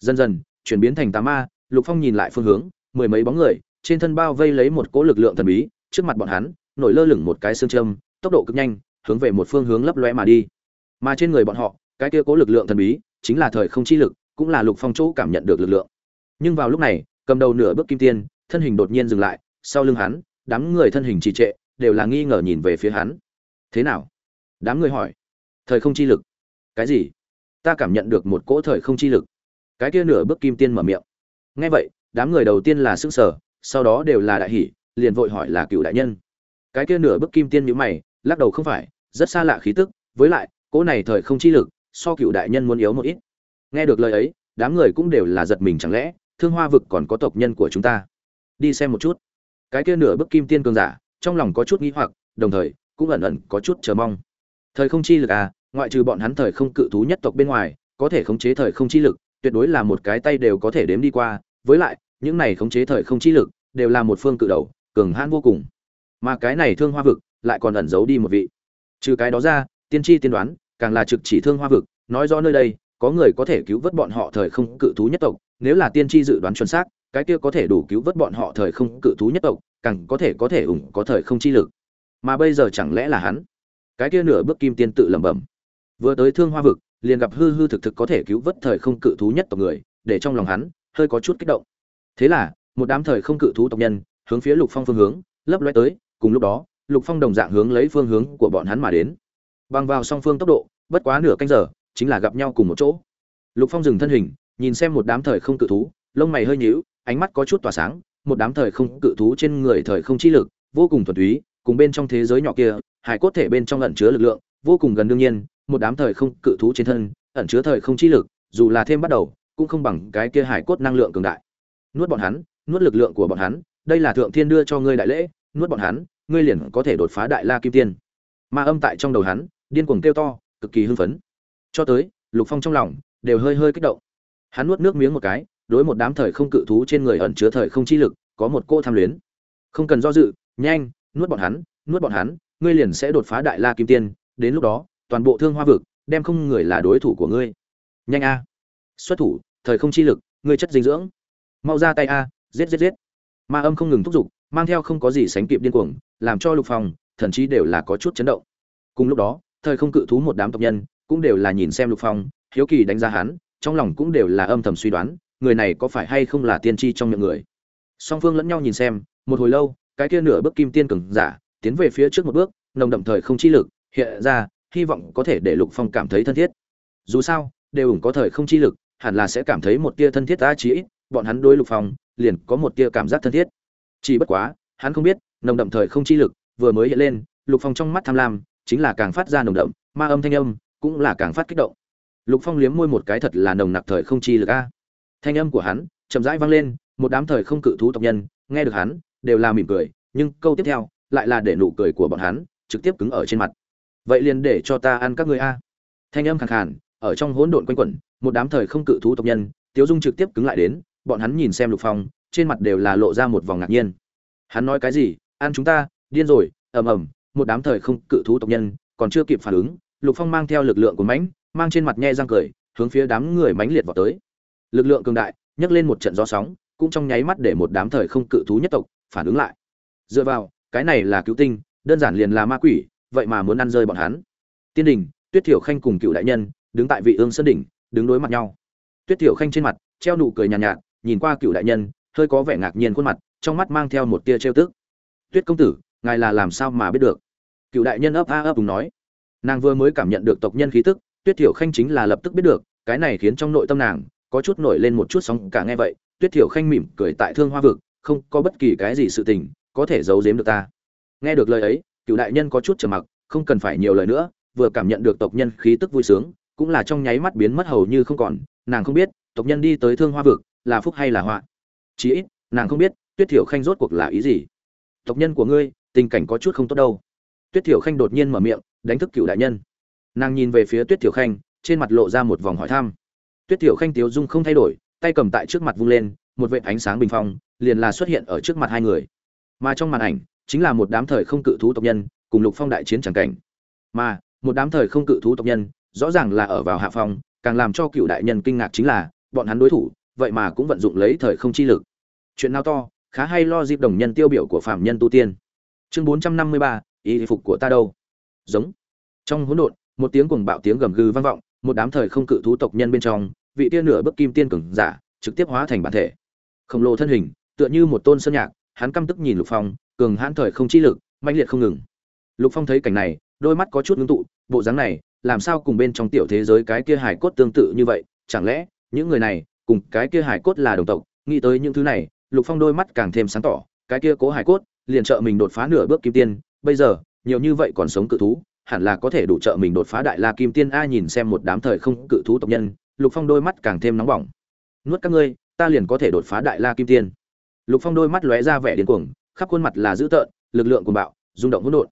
Dần dần, chuyển biến thành tà ma, lục phong nhìn lại phương hướng, mười mấy bóng người, trên thân bao vây lấy một cỗ lực lượng thần bí, trước mặt bọn hắn, nổi lơ lửng một cái xương châm, tốc độ cực nhanh, hướng về một phương hướng lấp lóe mà đi. Mà trên người bọn họ, cái kia cố lực lượng thần bí, chính là thời không chi lực cũng là lục phong chỗ cảm nhận được lực lượng. Nhưng vào lúc này, cầm đầu nửa bước kim tiên, thân hình đột nhiên dừng lại, sau lưng hắn, đám người thân hình trì trệ, đều là nghi ngờ nhìn về phía hắn. Thế nào? Đám người hỏi. Thời không chi lực. Cái gì? Ta cảm nhận được một cỗ thời không chi lực. Cái kia nửa bước kim tiên mở miệng. Nghe vậy, đám người đầu tiên là sức sở sau đó đều là đại hỷ liền vội hỏi là cựu đại nhân. Cái kia nửa bước kim tiên nhữ mày, lắc đầu không phải, rất xa lạ khí tức, với lại, cỗ này thời không chi lực, so cựu đại nhân muốn yếu một ít nghe được lời ấy, đám người cũng đều là giật mình chẳng lẽ, thương hoa vực còn có tộc nhân của chúng ta? Đi xem một chút. Cái kia nửa bức kim tiên cường giả, trong lòng có chút nghĩ hoặc, đồng thời, cũng ẩn ẩn có chút chờ mong. Thời không chi lực à ngoại trừ bọn hắn thời không cự thú nhất tộc bên ngoài, có thể khống chế thời không chi lực, tuyệt đối là một cái tay đều có thể đếm đi qua. Với lại, những này khống chế thời không chi lực, đều là một phương cự đầu, cường hãn vô cùng. Mà cái này thương hoa vực, lại còn ẩn giấu đi một vị. Trừ cái đó ra, tiên tri tiên đoán, càng là trực chỉ thương hoa vực, nói rõ nơi đây có người có thể cứu vớt bọn họ thời không cự thú nhất tộc, nếu là tiên tri dự đoán chuẩn xác, cái kia có thể đủ cứu vớt bọn họ thời không cự thú nhất tộc, càng có thể có thể ủng có thời không chi lực. Mà bây giờ chẳng lẽ là hắn? Cái kia nửa bước kim tiên tự lẩm bẩm. Vừa tới thương hoa vực, liền gặp hư hư thực thực có thể cứu vớt thời không cự thú nhất tộc người, để trong lòng hắn, hơi có chút kích động. Thế là, một đám thời không cự thú tộc nhân, hướng phía lục phong phương hướng, lấp loe tới, cùng lúc đó, lục phong đồng dạng hướng lấy phương hướng của bọn hắn mà đến. Bằng vào song phương tốc độ, bất quá nửa canh giờ chính là gặp nhau cùng một chỗ. Lục phong dừng thân hình, nhìn xem một đám thời không cự thú, lông mày hơi nhíu, ánh mắt có chút tỏa sáng, một đám thời không cự thú trên người thời không chi lực, vô cùng thuần túy, cùng bên trong thế giới nhỏ kia, hải cốt thể bên trong ẩn chứa lực lượng, vô cùng gần đương nhiên, một đám thời không cự thú trên thân, ẩn chứa thời không chi lực, dù là thêm bắt đầu, cũng không bằng cái kia hải cốt năng lượng cường đại. Nuốt bọn hắn, nuốt lực lượng của bọn hắn, đây là thượng thiên đưa cho ngươi đại lễ, nuốt bọn hắn, ngươi liền có thể đột phá đại la kim tiên. Ma âm tại trong đầu hắn, điên cuồng kêu to, cực kỳ hưng phấn cho tới, lục phong trong lòng đều hơi hơi kích động. Hắn nuốt nước miếng một cái, đối một đám thời không cự thú trên người ẩn chứa thời không chi lực, có một cô tham luyến. Không cần do dự, nhanh, nuốt bọn hắn, nuốt bọn hắn, ngươi liền sẽ đột phá đại la kim tiên. Đến lúc đó, toàn bộ thương hoa vực, đem không người là đối thủ của ngươi. Nhanh a. Xuất thủ, thời không chi lực, ngươi chất dinh dưỡng. Mau ra tay a, giết giết giết. Ma âm không ngừng thúc giục, mang theo không có gì sánh kịp điên cuồng, làm cho lục phong, thần chí đều là có chút chấn động. Cùng lúc đó, thời không cự thú một đám tộc nhân cũng đều là nhìn xem lục phong, hiếu kỳ đánh giá hắn, trong lòng cũng đều là âm thầm suy đoán, người này có phải hay không là tiên tri trong miệng người. Song phương lẫn nhau nhìn xem, một hồi lâu, cái kia nửa bước kim tiên cường giả, tiến về phía trước một bước, nồng đậm thời không chi lực, hiện ra, hy vọng có thể để lục phong cảm thấy thân thiết. Dù sao, đều ủng có thời không chi lực, hẳn là sẽ cảm thấy một tia thân thiết ta chí ít, bọn hắn đối lục phong, liền có một tia cảm giác thân thiết. Chỉ bất quá, hắn không biết, nồng đậm thời không chi lực vừa mới hiện lên, lục phong trong mắt tham lam, chính là càng phát ra nồng đậm, ma âm thanh âm cũng là càng phát kích động. Lục phong liếm môi một cái thật là nồng nặc thời không chi lực a. Thanh âm của hắn chậm rãi vang lên, một đám thời không cự thú tộc nhân, nghe được hắn, đều là mỉm cười, nhưng câu tiếp theo lại là để nụ cười của bọn hắn trực tiếp cứng ở trên mặt. Vậy liền để cho ta ăn các ngươi a. Thanh âm khàn khàn, ở trong hỗn độn quanh quẩn, một đám thời không cự thú tộc nhân, tiếu dung trực tiếp cứng lại đến, bọn hắn nhìn xem lục phong, trên mặt đều là lộ ra một vòng ngạc nhiên. Hắn nói cái gì? Ăn chúng ta, điên rồi, ầm ầm, một đám thời không cự thú tộc nhân còn chưa kịp phản ứng lục phong mang theo lực lượng của mãnh mang trên mặt nhe răng cười hướng phía đám người mãnh liệt vào tới. Lực lượng cường đại nhấc lên một trận gió sóng cũng trong nháy mắt để một đám thời không cự thú nhất tộc phản ứng lại. Dựa vào cái này là cứu tinh đơn giản liền là ma quỷ vậy mà muốn ăn rơi bọn hắn. Tiên đình tuyết thiểu khanh cùng cựu đại nhân đứng tại vị ương sơn đỉnh đứng đối mặt nhau. Tuyết thiểu khanh trên mặt treo nụ cười nhàn nhạt, nhạt nhìn qua cựu đại nhân hơi có vẻ ngạc nhiên khuôn mặt trong mắt mang theo một tia trêu tức. Tuyết công tử ngài là làm sao mà biết được? Cựu đại nhân ấp a ấp đúng nói nàng vừa mới cảm nhận được tộc nhân khí tức, tuyết thiểu khanh chính là lập tức biết được, cái này khiến trong nội tâm nàng có chút nổi lên một chút sóng cả nghe vậy, tuyết thiểu khanh mỉm cười tại thương hoa vực, không có bất kỳ cái gì sự tình có thể giấu giếm được ta. Nghe được lời ấy, cựu đại nhân có chút trầm mặc, không cần phải nhiều lời nữa, vừa cảm nhận được tộc nhân khí tức vui sướng, cũng là trong nháy mắt biến mất hầu như không còn, nàng không biết, tộc nhân đi tới thương hoa vực là phúc hay là họa. Chí ít, nàng không biết tuyết thiểu khanh rốt cuộc là ý gì. Tộc nhân của ngươi, tình cảnh có chút không tốt đâu tuyết thiểu khanh đột nhiên mở miệng, đánh thức cựu đại nhân. Nàng nhìn về phía tuyết thiểu khanh, trên mặt lộ ra một vòng hỏi thăm. Tuyết thiểu khanh tiếu dung không thay đổi, tay cầm tại trước mặt vung lên, một vệt ánh sáng bình phong, liền là xuất hiện ở trước mặt hai người. Mà trong màn ảnh, chính là một đám thời không cự thú tộc nhân, cùng lục phong đại chiến chẳng cảnh. Mà, một đám thời không cự thú tộc nhân, rõ ràng là ở vào hạ phong, càng làm cho cựu đại nhân kinh ngạc chính là, bọn hắn đối thủ, vậy mà cũng vận dụng lấy thời không chi lực. Chuyện nào to, khá hay lo dịp đồng nhân tiêu biểu của phạm nhân tu tiên. Chương bốn trăm năm mươi ba Y phục của ta đâu? Giống. Trong hỗn độn, một tiếng cuồng bạo tiếng gầm gừ vang vọng, một đám thời không cự thú tộc nhân bên trong, vị tiên nửa bức kim tiên cường giả, trực tiếp hóa thành bản thể. Khổng lồ thân hình, tựa như một tôn sơn nhạc, hắn căm tức nhìn lục phong, cường hãn thời không chi lực, mãnh liệt không ngừng. Lục phong thấy cảnh này, đôi mắt có chút ngưng tụ, bộ dáng này, làm sao cùng bên trong tiểu thế giới cái kia hải cốt tương tự như vậy? Chẳng lẽ, những người này, cùng cái kia hải cốt là đồng tộc? Nghĩ tới những thứ này, lục phong đôi mắt càng thêm sáng tỏ, cái kia cố hải cốt, liền trợ mình đột phá nửa bước kim tiên bây giờ, nhiều như vậy còn sống cự thú, hẳn là có thể đủ trợ mình đột phá đại la kim tiên a nhìn xem một đám thời không cự thú tộc nhân, lục phong đôi mắt càng thêm nóng bỏng. Nuốt các ngươi, ta liền có thể đột phá đại la kim tiên. Lục phong đôi mắt lóe ra vẻ điên cuồng, khắp khuôn mặt là dữ tợn, lực lượng cuồng bạo, rung động hỗn độn.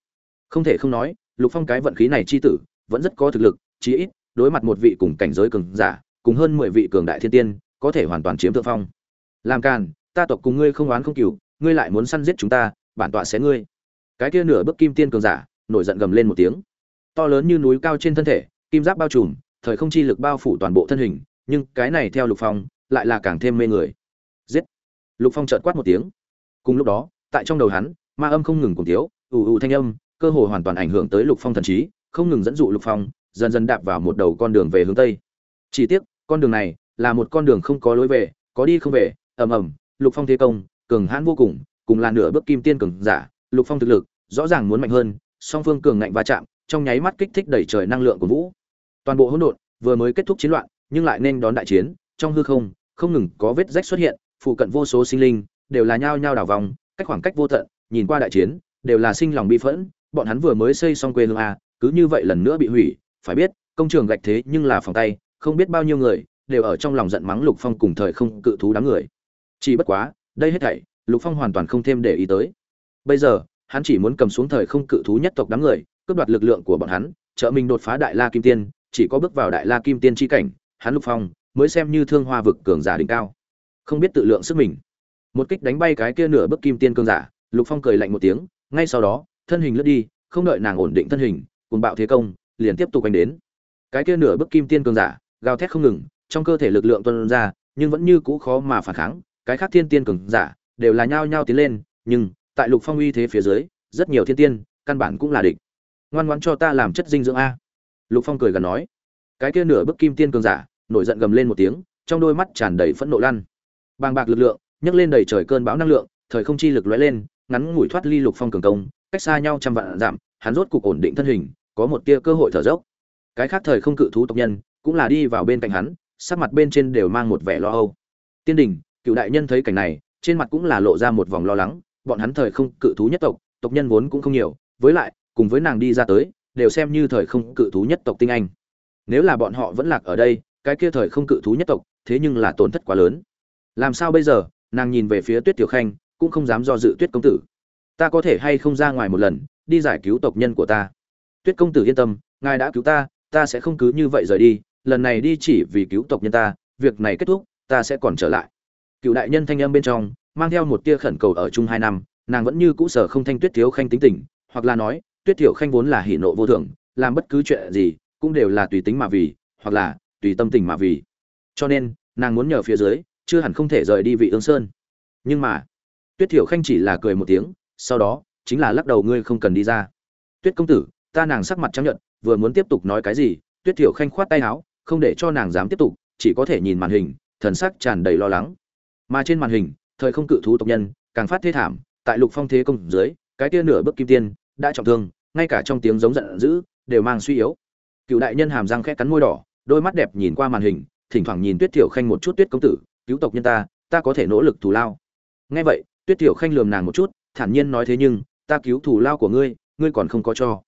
Không thể không nói, lục phong cái vận khí này chi tử, vẫn rất có thực lực, chí ít, đối mặt một vị cùng cảnh giới cường giả, cùng hơn mười vị cường đại thiên tiên, có thể hoàn toàn chiếm thượng phong. Làm càn, ta tộc cùng ngươi không oán không cừu, ngươi lại muốn săn giết chúng ta, bản tọa sẽ ngươi cái kia nửa bước kim tiên cường giả, nổi giận gầm lên một tiếng. To lớn như núi cao trên thân thể, kim giáp bao trùm, thời không chi lực bao phủ toàn bộ thân hình, nhưng cái này theo lục phong, lại là càng thêm mê người. Giết! Lục phong chợt quát một tiếng. Cùng lúc đó, tại trong đầu hắn, ma âm không ngừng cùng tiếu, ù ù thanh âm, cơ hồ hoàn toàn ảnh hưởng tới lục phong thần trí, không ngừng dẫn dụ lục phong, dần dần đạp vào một đầu con đường về hướng tây. Chỉ tiếc, con đường này là một con đường không có lối về, có đi không về, ầm ầm, lục phong thế công, cường hãn vô cùng cùng là nửa bước kim tiên cường giả lục phong thực lực, rõ ràng muốn mạnh hơn, song phương cường ngạnh va chạm, trong nháy mắt kích thích đẩy trời năng lượng của vũ. Toàn bộ hỗn độn vừa mới kết thúc chiến loạn, nhưng lại nên đón đại chiến, trong hư không không ngừng có vết rách xuất hiện, phụ cận vô số sinh linh đều là nhao nhao đảo vòng, cách khoảng cách vô tận, nhìn qua đại chiến, đều là sinh lòng bi phẫn, bọn hắn vừa mới xây xong quê hương a, cứ như vậy lần nữa bị hủy, phải biết, công trường gạch thế nhưng là phòng tay, không biết bao nhiêu người đều ở trong lòng giận mắng lục phong cùng thời không cự thú đám người. Chỉ bất quá, đây hết thảy, lục phong hoàn toàn không thêm để ý tới bây giờ, hắn chỉ muốn cầm xuống thời không cự thú nhất tộc đám người, cướp đoạt lực lượng của bọn hắn, trợ mình đột phá đại la kim tiên, chỉ có bước vào đại la kim tiên chi cảnh, hắn lục phong, mới xem như thương hoa vực cường giả đỉnh cao. Không biết tự lượng sức mình. Một kích đánh bay cái kia nửa bước kim tiên cường giả, lục phong cười lạnh một tiếng, ngay sau đó, thân hình lướt đi, không đợi nàng ổn định thân hình cùng bạo thế công, liền tiếp tục đánh đến. Cái kia nửa bước kim tiên cường giả, gào thét không ngừng, trong cơ thể lực lượng tuôn ra, nhưng vẫn như cũ khó mà phản kháng, cái khác thiên tiên cường giả, đều là nhao nhao tiến lên, nhưng tại lục phong uy thế phía dưới, rất nhiều thiên tiên, căn bản cũng là địch. Ngoan ngoãn cho ta làm chất dinh dưỡng a. Lục phong cười gần nói. Cái kia nửa bức kim tiên cường giả, nổi giận gầm lên một tiếng, trong đôi mắt tràn đầy phẫn nộ lăn. Bàng bạc lực lượng, nhấc lên đầy trời cơn bão năng lượng, thời không chi lực lóe lên, ngắn ngủi thoát ly lục phong cường công, cách xa nhau trăm vạn giảm hắn rốt cục ổn định thân hình, có một tia cơ hội thở dốc. Cái khác thời không cự thú tộc nhân, cũng là đi vào bên cạnh hắn, sắc mặt bên trên đều mang một vẻ lo âu. Tiên đình, cựu đại nhân thấy cảnh này, trên mặt cũng là lộ ra một vòng lo lắng bọn hắn thời không cự thú nhất tộc tộc nhân vốn cũng không nhiều, với lại, cùng với nàng đi ra tới, đều xem như thời không cự thú nhất tộc tinh anh. Nếu là bọn họ vẫn lạc ở đây, cái kia thời không cự thú nhất tộc, thế nhưng là tổn thất quá lớn. Làm sao bây giờ? Nàng nhìn về phía tuyết tiểu khanh, cũng không dám do dự tuyết công tử. Ta có thể hay không ra ngoài một lần, đi giải cứu tộc nhân của ta? Tuyết công tử yên tâm, ngài đã cứu ta ta sẽ không cứ như vậy rời đi, lần này đi chỉ vì cứu tộc nhân ta, việc này kết thúc, ta sẽ còn trở lại. Cựu đại nhân thanh âm bên trong mang theo một tia khẩn cầu ở chung hai năm, nàng vẫn như cũ sở không thanh tuyết thiếu khanh tính tình, hoặc là nói, tuyết thiểu khanh vốn là hỉ nộ vô thường, làm bất cứ chuyện gì, cũng đều là tùy tính mà vì, hoặc là tùy tâm tình mà vì. Cho nên, nàng muốn nhờ phía dưới, chưa hẳn không thể rời đi vị ương sơn. Nhưng mà, tuyết thiểu khanh chỉ là cười một tiếng, sau đó, chính là lắc đầu ngươi không cần đi ra. Tuyết công tử, ta nàng sắc mặt trắng nhận vừa muốn tiếp tục nói cái gì, tuyết thiểu khanh khoát tay áo, không để cho nàng dám tiếp tục, chỉ có thể nhìn màn hình, thần sắc tràn đầy lo lắng. Mà trên màn hình thời không cự thú tộc nhân, càng phát thê thảm, tại lục phong thế công dưới, cái tia nửa bước kim tiên đã trọng thương, ngay cả trong tiếng giống giận dữ đều mang suy yếu. Cựu đại nhân hàm răng khẽ cắn môi đỏ, đôi mắt đẹp nhìn qua màn hình, thỉnh thoảng nhìn tuyết thiểu khanh một chút tuyết công tử, cứu tộc nhân ta ta có thể nỗ lực thù lao. Nghe vậy, tuyết thiểu khanh lườm nàng một chút, thản nhiên nói thế nhưng, ta cứu thù lao của ngươi ngươi còn không có cho.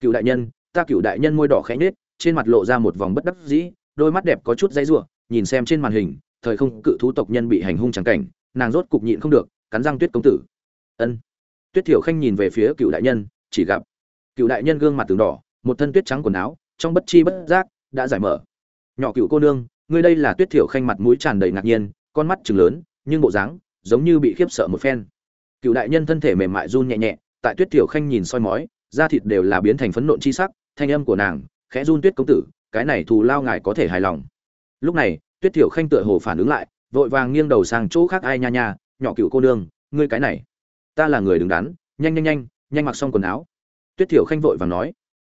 Cựu đại nhân, ta cựu đại nhân môi đỏ khẽ nết trên mặt lộ ra một vòng bất đắc dĩ, đôi mắt đẹp có chút dãy rủa, nhìn xem trên màn hình, thời không cự thú tộc nhân bị hành hung trắng cảnh nàng rốt cục nhịn không được, cắn răng tuyết công tử. Ân. Tuyết thiểu khanh nhìn về phía cựu đại nhân, chỉ gặp cựu đại nhân gương mặt tường đỏ, một thân tuyết trắng quần áo, trong bất chi bất giác đã giải mở. Nhỏ cựu cô nương, ngươi đây là tuyết thiểu khanh mặt mũi tràn đầy ngạc nhiên, con mắt trừng lớn, nhưng bộ dáng giống như bị khiếp sợ một phen. Cựu đại nhân thân thể mềm mại run nhẹ nhẹ, tại tuyết thiểu khanh nhìn soi mói, da thịt đều là biến thành phấn nộn chi sắc, thanh âm của nàng khẽ run tuyết công tử, cái này thù lao ngài có thể hài lòng. Lúc này, tuyết thiểu khanh tựa hồ phản ứng lại vội vàng nghiêng đầu sang chỗ khác, ai nha nha, nhỏ cựu cô nương, ngươi cái này, ta là người đứng đắn, nhanh nhanh nhanh nhanh mặc xong quần áo. Tuyết thiểu khanh vội vàng nói,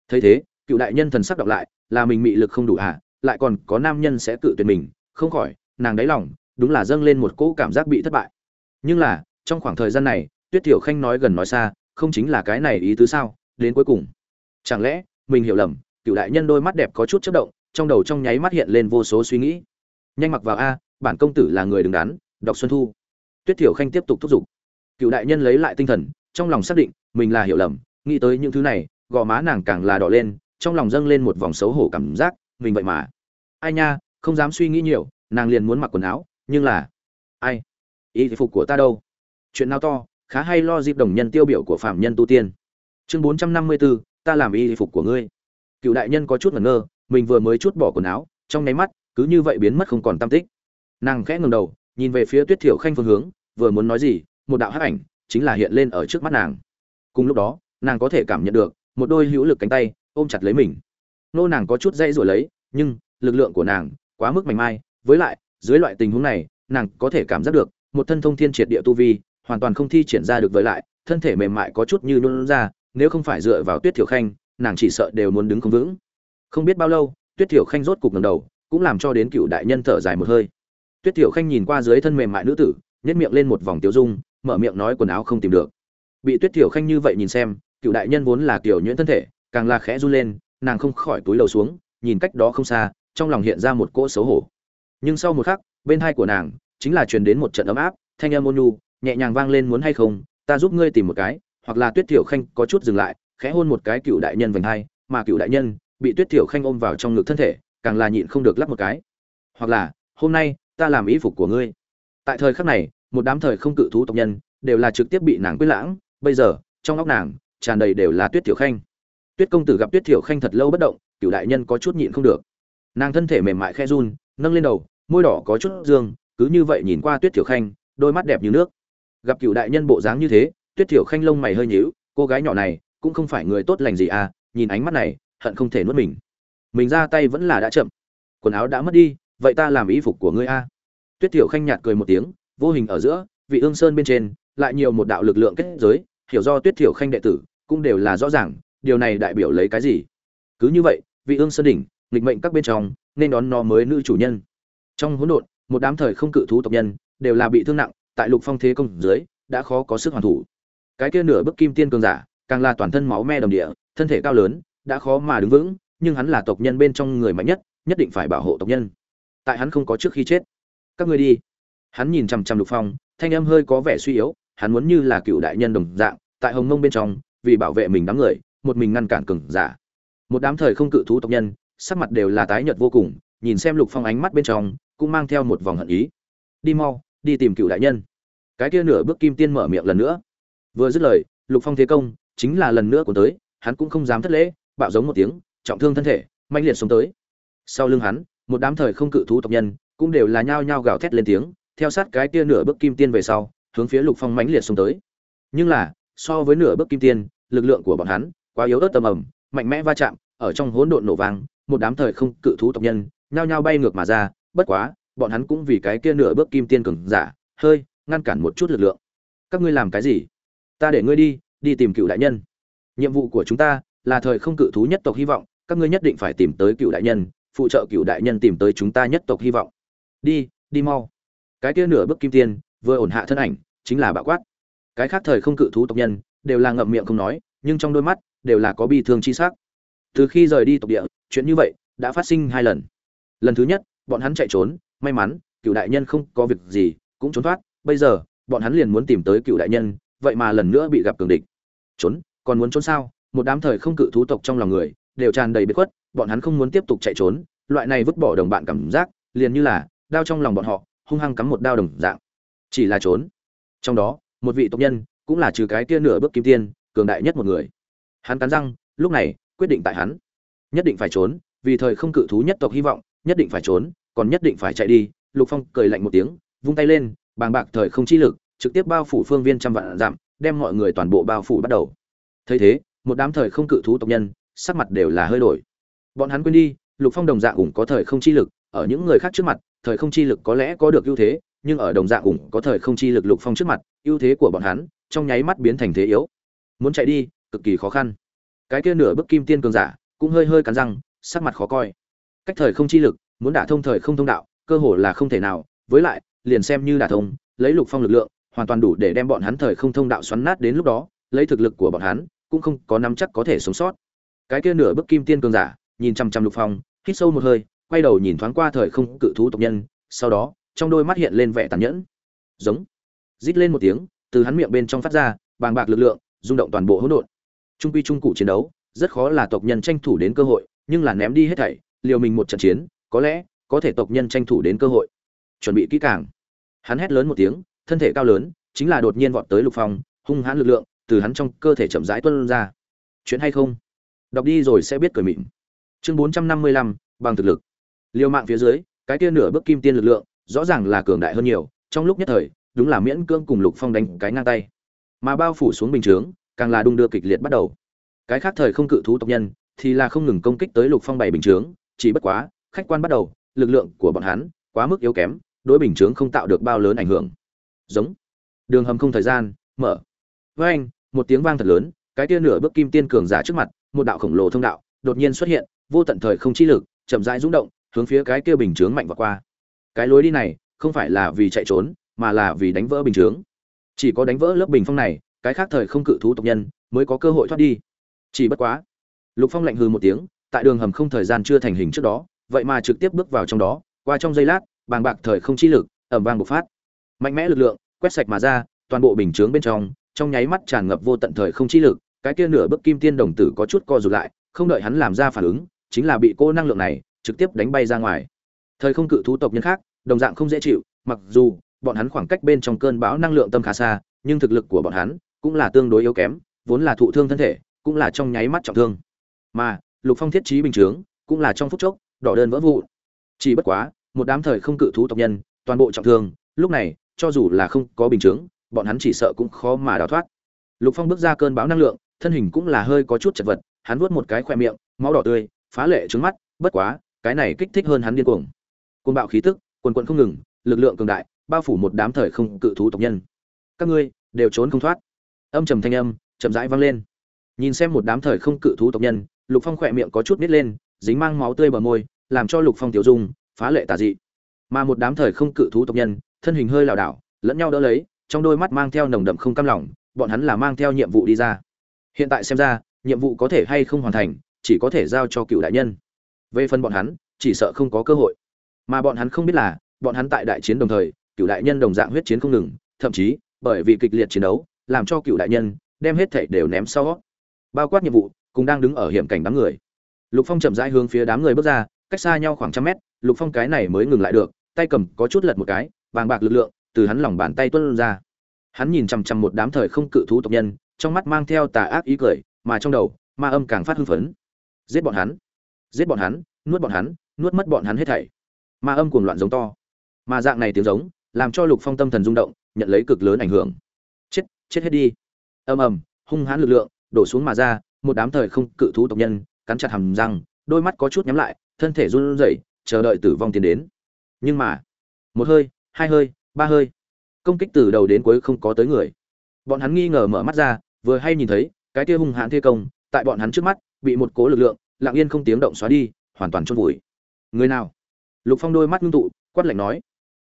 thấy thế, cựu đại nhân thần sắc đọc lại, là mình mị lực không đủ hả lại còn có nam nhân sẽ cự tuyệt mình, không khỏi, nàng đáy lòng, đúng là dâng lên một cỗ cảm giác bị thất bại. Nhưng là, trong khoảng thời gian này, tuyết thiểu khanh nói gần nói xa, không chính là cái này ý tứ sao, đến cuối cùng, chẳng lẽ, mình hiểu lầm, cựu đại nhân đôi mắt đẹp có chút chất động, trong đầu trong nháy mắt hiện lên vô số suy nghĩ. Nhanh mặc vào a bản công tử là người đứng đắn, đọc xuân thu. Tuyết thiểu khanh tiếp tục thúc giục. Cựu đại nhân lấy lại tinh thần, trong lòng xác định, mình là hiểu lầm, nghĩ tới những thứ này, gò má nàng càng là đỏ lên, trong lòng dâng lên một vòng xấu hổ cảm giác, mình vậy mà. Ai nha, không dám suy nghĩ nhiều, nàng liền muốn mặc quần áo, nhưng là, ai? Y phục của ta đâu? Chuyện nào to, khá hay lo dịp đồng nhân tiêu biểu của phạm nhân tu tiên. Chương bốn trăm năm mươi bốn ta làm y phục của ngươi. Cựu đại nhân có chút ngẩn ngơ, mình vừa mới chút bỏ quần áo, trong nháy mắt, cứ như vậy biến mất không còn tam tích nàng khẽ ngừng đầu, nhìn về phía tuyết thiểu khanh phương hướng, vừa muốn nói gì, một đạo hắc ảnh chính là hiện lên ở trước mắt nàng. Cùng lúc đó, nàng có thể cảm nhận được, một đôi hữu lực cánh tay ôm chặt lấy mình. Nô nàng có chút dây rồi lấy, nhưng lực lượng của nàng quá mức mảnh mai, với lại, dưới loại tình huống này, nàng có thể cảm giác được, một thân thông thiên triệt địa tu vi, hoàn toàn không thi triển ra được với lại, thân thể mềm mại có chút như nôn ra, nếu không phải dựa vào tuyết thiểu khanh, nàng chỉ sợ đều muốn đứng không vững. Không biết bao lâu, tuyết thiểu khanh rốt cục ngầm đầu, cũng làm cho đến cựu đại nhân thở dài một hơi tuyết Tiểu khanh nhìn qua dưới thân mềm mại nữ tử nhét miệng lên một vòng tiêu dung, mở miệng nói quần áo không tìm được. Bị tuyết Tiểu khanh như vậy nhìn xem, cựu đại nhân vốn là kiểu nhuyễn thân thể, càng là khẽ run lên, nàng không khỏi túi đầu xuống, nhìn cách đó không xa, trong lòng hiện ra một cỗ xấu hổ. Nhưng sau một khắc, bên hai của nàng, chính là truyền đến một trận ấm áp, thanh âm ôn nhu, nhẹ nhàng vang lên muốn hay không, ta giúp ngươi tìm một cái, hoặc là tuyết Tiểu khanh có chút dừng lại, khẽ hôn một cái cựu đại nhân vành hai, mà cựu đại nhân bị tuyết Tiểu khanh ôm vào trong ngực thân thể, càng là nhịn không được lắp một cái. Hoặc là, hôm nay ta làm ý phục của ngươi. Tại thời khắc này, một đám thời không cự thú tộc nhân đều là trực tiếp bị nàng quyết lãng. Bây giờ, trong óc nàng tràn đầy đều là tuyết thiểu khanh. Tuyết công tử gặp tuyết thiểu khanh thật lâu bất động cựu đại nhân có chút nhịn không được. Nàng thân thể mềm mại khe run, nâng lên đầu, môi đỏ có chút dương, cứ như vậy nhìn qua tuyết thiểu khanh, đôi mắt đẹp như nước. Gặp cựu đại nhân bộ dáng như thế, tuyết thiểu khanh lông mày hơi nhíu, cô gái nhỏ này cũng không phải người tốt lành gì à nhìn ánh mắt này, hận không thể nuốt mình. Mình ra tay vẫn là đã chậm. Quần áo đã mất đi vậy ta làm y phục của ngươi a. Tuyết thiểu khanh nhạt cười một tiếng, vô hình ở giữa, vị ương sơn bên trên, lại nhiều một đạo lực lượng kết giới, hiểu do tuyết thiểu khanh đệ tử, cũng đều là rõ ràng, điều này đại biểu lấy cái gì? Cứ như vậy, vị ương sơn đỉnh, nghịch mệnh các bên trong, nên đón nó mới nữ chủ nhân. Trong hỗn độn, một đám thời không cự thú tộc nhân, đều là bị thương nặng, tại lục phong thế công dưới, đã khó có sức hoàn thủ. Cái kia nửa bức kim tiên cường giả, càng là toàn thân máu me đồng địa, thân thể cao lớn, đã khó mà đứng vững, nhưng hắn là tộc nhân bên trong người mạnh nhất nhất định phải bảo hộ tộc nhân tại hắn không có trước khi chết. Các ngươi đi. Hắn nhìn chằm chằm lục phong, thanh âm hơi có vẻ suy yếu, hắn muốn như là cựu đại nhân đồng dạng, tại hồng mông bên trong, vì bảo vệ mình đám người, một mình ngăn cản cường giả. Một đám thời không cự thú tộc nhân, sắc mặt đều là tái nhợt vô cùng, nhìn xem lục phong ánh mắt bên trong, cũng mang theo một vòng hận ý. Đi mau, đi tìm cựu đại nhân. Cái kia nửa bước kim tiên mở miệng lần nữa. Vừa dứt lời, lục phong thế công, chính là lần nữa của tới, hắn cũng không dám thất lễ, bạo giống một tiếng, trọng thương thân thể mạnh liệt xuống tới. Sau lưng hắn một đám thời không cự thú tộc nhân cũng đều là nhao nhao gào thét lên tiếng, theo sát cái kia nửa bước kim tiên về sau, hướng phía lục phong mãnh liệt xuống tới. Nhưng là, so với nửa bước kim tiên, lực lượng của bọn hắn quá yếu ớt tầm ẩm mạnh mẽ va chạm, ở trong hỗn độn nổ vang, một đám thời không cự thú tộc nhân nhao nhao bay ngược mà ra, bất quá, bọn hắn cũng vì cái kia nửa bước kim tiên cường giả, hơi, ngăn cản một chút lực lượng. Các ngươi làm cái gì? Ta để ngươi đi đi tìm cựu đại nhân. Nhiệm vụ của chúng ta là thời không cự thú nhất tộc hy vọng, các ngươi nhất định phải tìm tới cựu đại nhân phụ trợ cựu đại nhân tìm tới chúng ta nhất tộc hy vọng. Đi đi mau. Cái kia nửa bước kim tiên, vừa ổn hạ thân ảnh, chính là bạo quát. Cái khác thời không cự thú tộc nhân, đều là ngậm miệng không nói, nhưng trong đôi mắt, đều là có bi thương chi sắc. Từ khi rời đi tộc địa, chuyện như vậy đã phát sinh hai lần. Lần thứ nhất, bọn hắn chạy trốn, may mắn, cựu đại nhân không có việc gì, cũng trốn thoát. Bây giờ, bọn hắn liền muốn tìm tới cựu đại nhân, vậy mà lần nữa bị gặp cường địch. Trốn? Còn muốn trốn sao? Một đám thời không cự thú tộc trong lòng người, đều tràn đầy biệt khuất bọn hắn không muốn tiếp tục chạy trốn loại này vứt bỏ đồng bạn cảm giác liền như là đao trong lòng bọn họ hung hăng cắm một đao đồng dạng. Chỉ là trốn. Trong đó một vị tộc nhân cũng là trừ cái kia nửa bước kim tiên cường đại nhất một người. Hắn cắn răng lúc này quyết định tại hắn. Nhất định phải trốn vì thời không cự thú nhất tộc hy vọng nhất định phải trốn còn nhất định phải chạy đi lục phong cười lạnh một tiếng vung tay lên bàng bạc thời không chi lực trực tiếp bao phủ phương viên trăm vạn giảm, đem mọi người toàn bộ bao phủ bắt đầu. Thấy thế một đám thời không cự thú tộc nhân sắc mặt đều là hơi đổi bọn hắn quên đi, lục phong đồng dạng ủng có thời không chi lực, ở những người khác trước mặt, thời không chi lực có lẽ có được ưu thế, nhưng ở đồng dạng ủng có thời không chi lực lục phong trước mặt, ưu thế của bọn hắn trong nháy mắt biến thành thế yếu. Muốn chạy đi, cực kỳ khó khăn. Cái kia nửa bức kim tiên cường giả cũng hơi hơi cắn răng, sắc mặt khó coi. Cách thời không chi lực, muốn đả thông thời không thông đạo, cơ hồ là không thể nào. Với lại, liền xem như đả thông, lấy lục phong lực lượng, hoàn toàn đủ để đem bọn hắn thời không thông đạo xoắn nát đến lúc đó, lấy thực lực của bọn hắn cũng không có nắm chắc có thể sống sót. Cái kia nửa bức kim tiên cường giả nhìn chăm chăm lục phong, hít sâu một hơi, quay đầu nhìn thoáng qua thời không cự thú tộc nhân, sau đó, trong đôi mắt hiện lên vẻ tàn nhẫn. Giống. Rít lên một tiếng, từ hắn miệng bên trong phát ra, bàng bạc lực lượng, rung động toàn bộ hỗn độn. Trung quy trung cụ chiến đấu, rất khó là tộc nhân tranh thủ đến cơ hội, nhưng là ném đi hết thảy, liều mình một trận chiến, có lẽ, có thể tộc nhân tranh thủ đến cơ hội. Chuẩn bị kỹ càng. Hắn hét lớn một tiếng, thân thể cao lớn, chính là đột nhiên vọt tới lục phong, hung hãn lực lượng, từ hắn trong cơ thể chậm rãi tuôn ra. Chuyện hay không? Đọc đi rồi sẽ biết cười mịn chương bốn trăm năm mươi lăm, bằng thực lực. Liều mạng phía dưới, cái kia nửa bước kim tiên lực lượng, rõ ràng là cường đại hơn nhiều, trong lúc nhất thời, đúng là miễn cưỡng cùng lục phong đánh cái ngang tay. Mà bao phủ xuống bình chướng, càng là đung đưa kịch liệt bắt đầu. Cái khác thời không cự thú tộc nhân, thì là không ngừng công kích tới lục phong bảy bình chướng, chỉ bất quá, khách quan bắt đầu, lực lượng của bọn hắn, quá mức yếu kém, đối bình chướng không tạo được bao lớn ảnh hưởng. Giống. Đường hầm không thời gian, mở. Với anh một tiếng vang thật lớn, cái kia nửa bước kim tiên cường giả trước mặt, một đạo khổng lồ thông đạo, đột nhiên xuất hiện vô tận thời không chi lực, chậm rãi rung động, hướng phía cái kia bình chướng mạnh vào qua. Cái lối đi này, không phải là vì chạy trốn, mà là vì đánh vỡ bình chướng. Chỉ có đánh vỡ lớp bình phong này, cái khác thời không cự thú tộc nhân mới có cơ hội thoát đi. Chỉ bất quá, lục phong lạnh hừ một tiếng, tại đường hầm không thời gian chưa thành hình trước đó, vậy mà trực tiếp bước vào trong đó, qua trong giây lát, bàng bạc thời không chi lực ẩm vang bộc phát. Mạnh mẽ lực lượng, quét sạch mà ra, toàn bộ bình chướng bên trong trong nháy mắt tràn ngập vô tận thời không chi lực, cái kia nửa bước kim tiên đồng tử có chút co rụt lại, không đợi hắn làm ra phản ứng chính là bị cô năng lượng này trực tiếp đánh bay ra ngoài. Thời không cự thú tộc nhân khác, đồng dạng không dễ chịu, mặc dù bọn hắn khoảng cách bên trong cơn bão năng lượng tâm khá xa, nhưng thực lực của bọn hắn cũng là tương đối yếu kém, vốn là thụ thương thân thể, cũng là trong nháy mắt trọng thương. Mà, lục phong thiết trí bình chướng cũng là trong phút chốc, đỏ đơn vỡ vụn. Chỉ bất quá, một đám thời không cự thú tộc nhân, toàn bộ trọng thương, lúc này, cho dù là không có bình chướng, bọn hắn chỉ sợ cũng khó mà đào thoát. Lục phong bước ra cơn bão năng lượng, thân hình cũng là hơi có chút chật vật, hắn vuốt một cái khoe miệng, máu đỏ tươi phá lệ trướng mắt, bất quá, cái này kích thích hơn hắn điên cuồng. Cuồng bạo khí tức, quần quần không ngừng, lực lượng cường đại, bao phủ một đám thời không cự thú tộc nhân. Các ngươi, đều trốn không thoát. Âm trầm thanh âm, chậm rãi vang lên. Nhìn xem một đám thời không cự thú tộc nhân, lục phong khỏe miệng có chút nít lên, dính mang máu tươi bờ môi, làm cho lục phong tiểu dung, phá lệ tà dị. Mà một đám thời không cự thú tộc nhân, thân hình hơi lảo đảo, lẫn nhau đỡ lấy, trong đôi mắt mang theo nồng đậm không cam lòng, bọn hắn là mang theo nhiệm vụ đi ra. Hiện tại xem ra, nhiệm vụ có thể hay không hoàn thành chỉ có thể giao cho cựu đại nhân. Về phần bọn hắn, chỉ sợ không có cơ hội. Mà bọn hắn không biết là, bọn hắn tại đại chiến đồng thời, cựu đại nhân đồng dạng huyết chiến không ngừng, thậm chí, bởi vì kịch liệt chiến đấu, làm cho cựu đại nhân đem hết thảy đều ném sau. Bao quát nhiệm vụ, cũng đang đứng ở hiểm cảnh đám người. Lục phong chậm rãi hướng phía đám người bước ra, cách xa nhau khoảng trăm mét, lục phong cái này mới ngừng lại được, tay cầm có chút lật một cái, vàng bạc lực lượng từ hắn lòng bàn tay tuôn ra. Hắn nhìn chằm chằm một đám thời không cự thú tộc nhân, trong mắt mang theo tà ác ý cười, mà trong đầu, ma âm càng phát hưng phấn giết bọn hắn. Giết bọn hắn, nuốt bọn hắn, nuốt mất bọn hắn hết thảy. Ma âm cuồng loạn giống to. Mà dạng này tiếng giống, làm cho lục phong tâm thần rung động, nhận lấy cực lớn ảnh hưởng. Chết chết hết đi. Âm ầm, hung hãn lực lượng, đổ xuống mà ra, một đám thời không cự thú tộc nhân, cắn chặt hàm răng, đôi mắt có chút nhắm lại, thân thể run rẩy, chờ đợi tử vong tiến đến. Nhưng mà, một hơi, hai hơi, ba hơi, công kích từ đầu đến cuối không có tới người. Bọn hắn nghi ngờ mở mắt ra, vừa hay nhìn thấy, cái kia hung hãn thi công, tại bọn hắn trước mắt bị một cố lực lượng, lặng yên không tiếng động xóa đi, hoàn toàn chôn vùi. Người nào? Lục phong đôi mắt ngưng tụ, quát lạnh nói.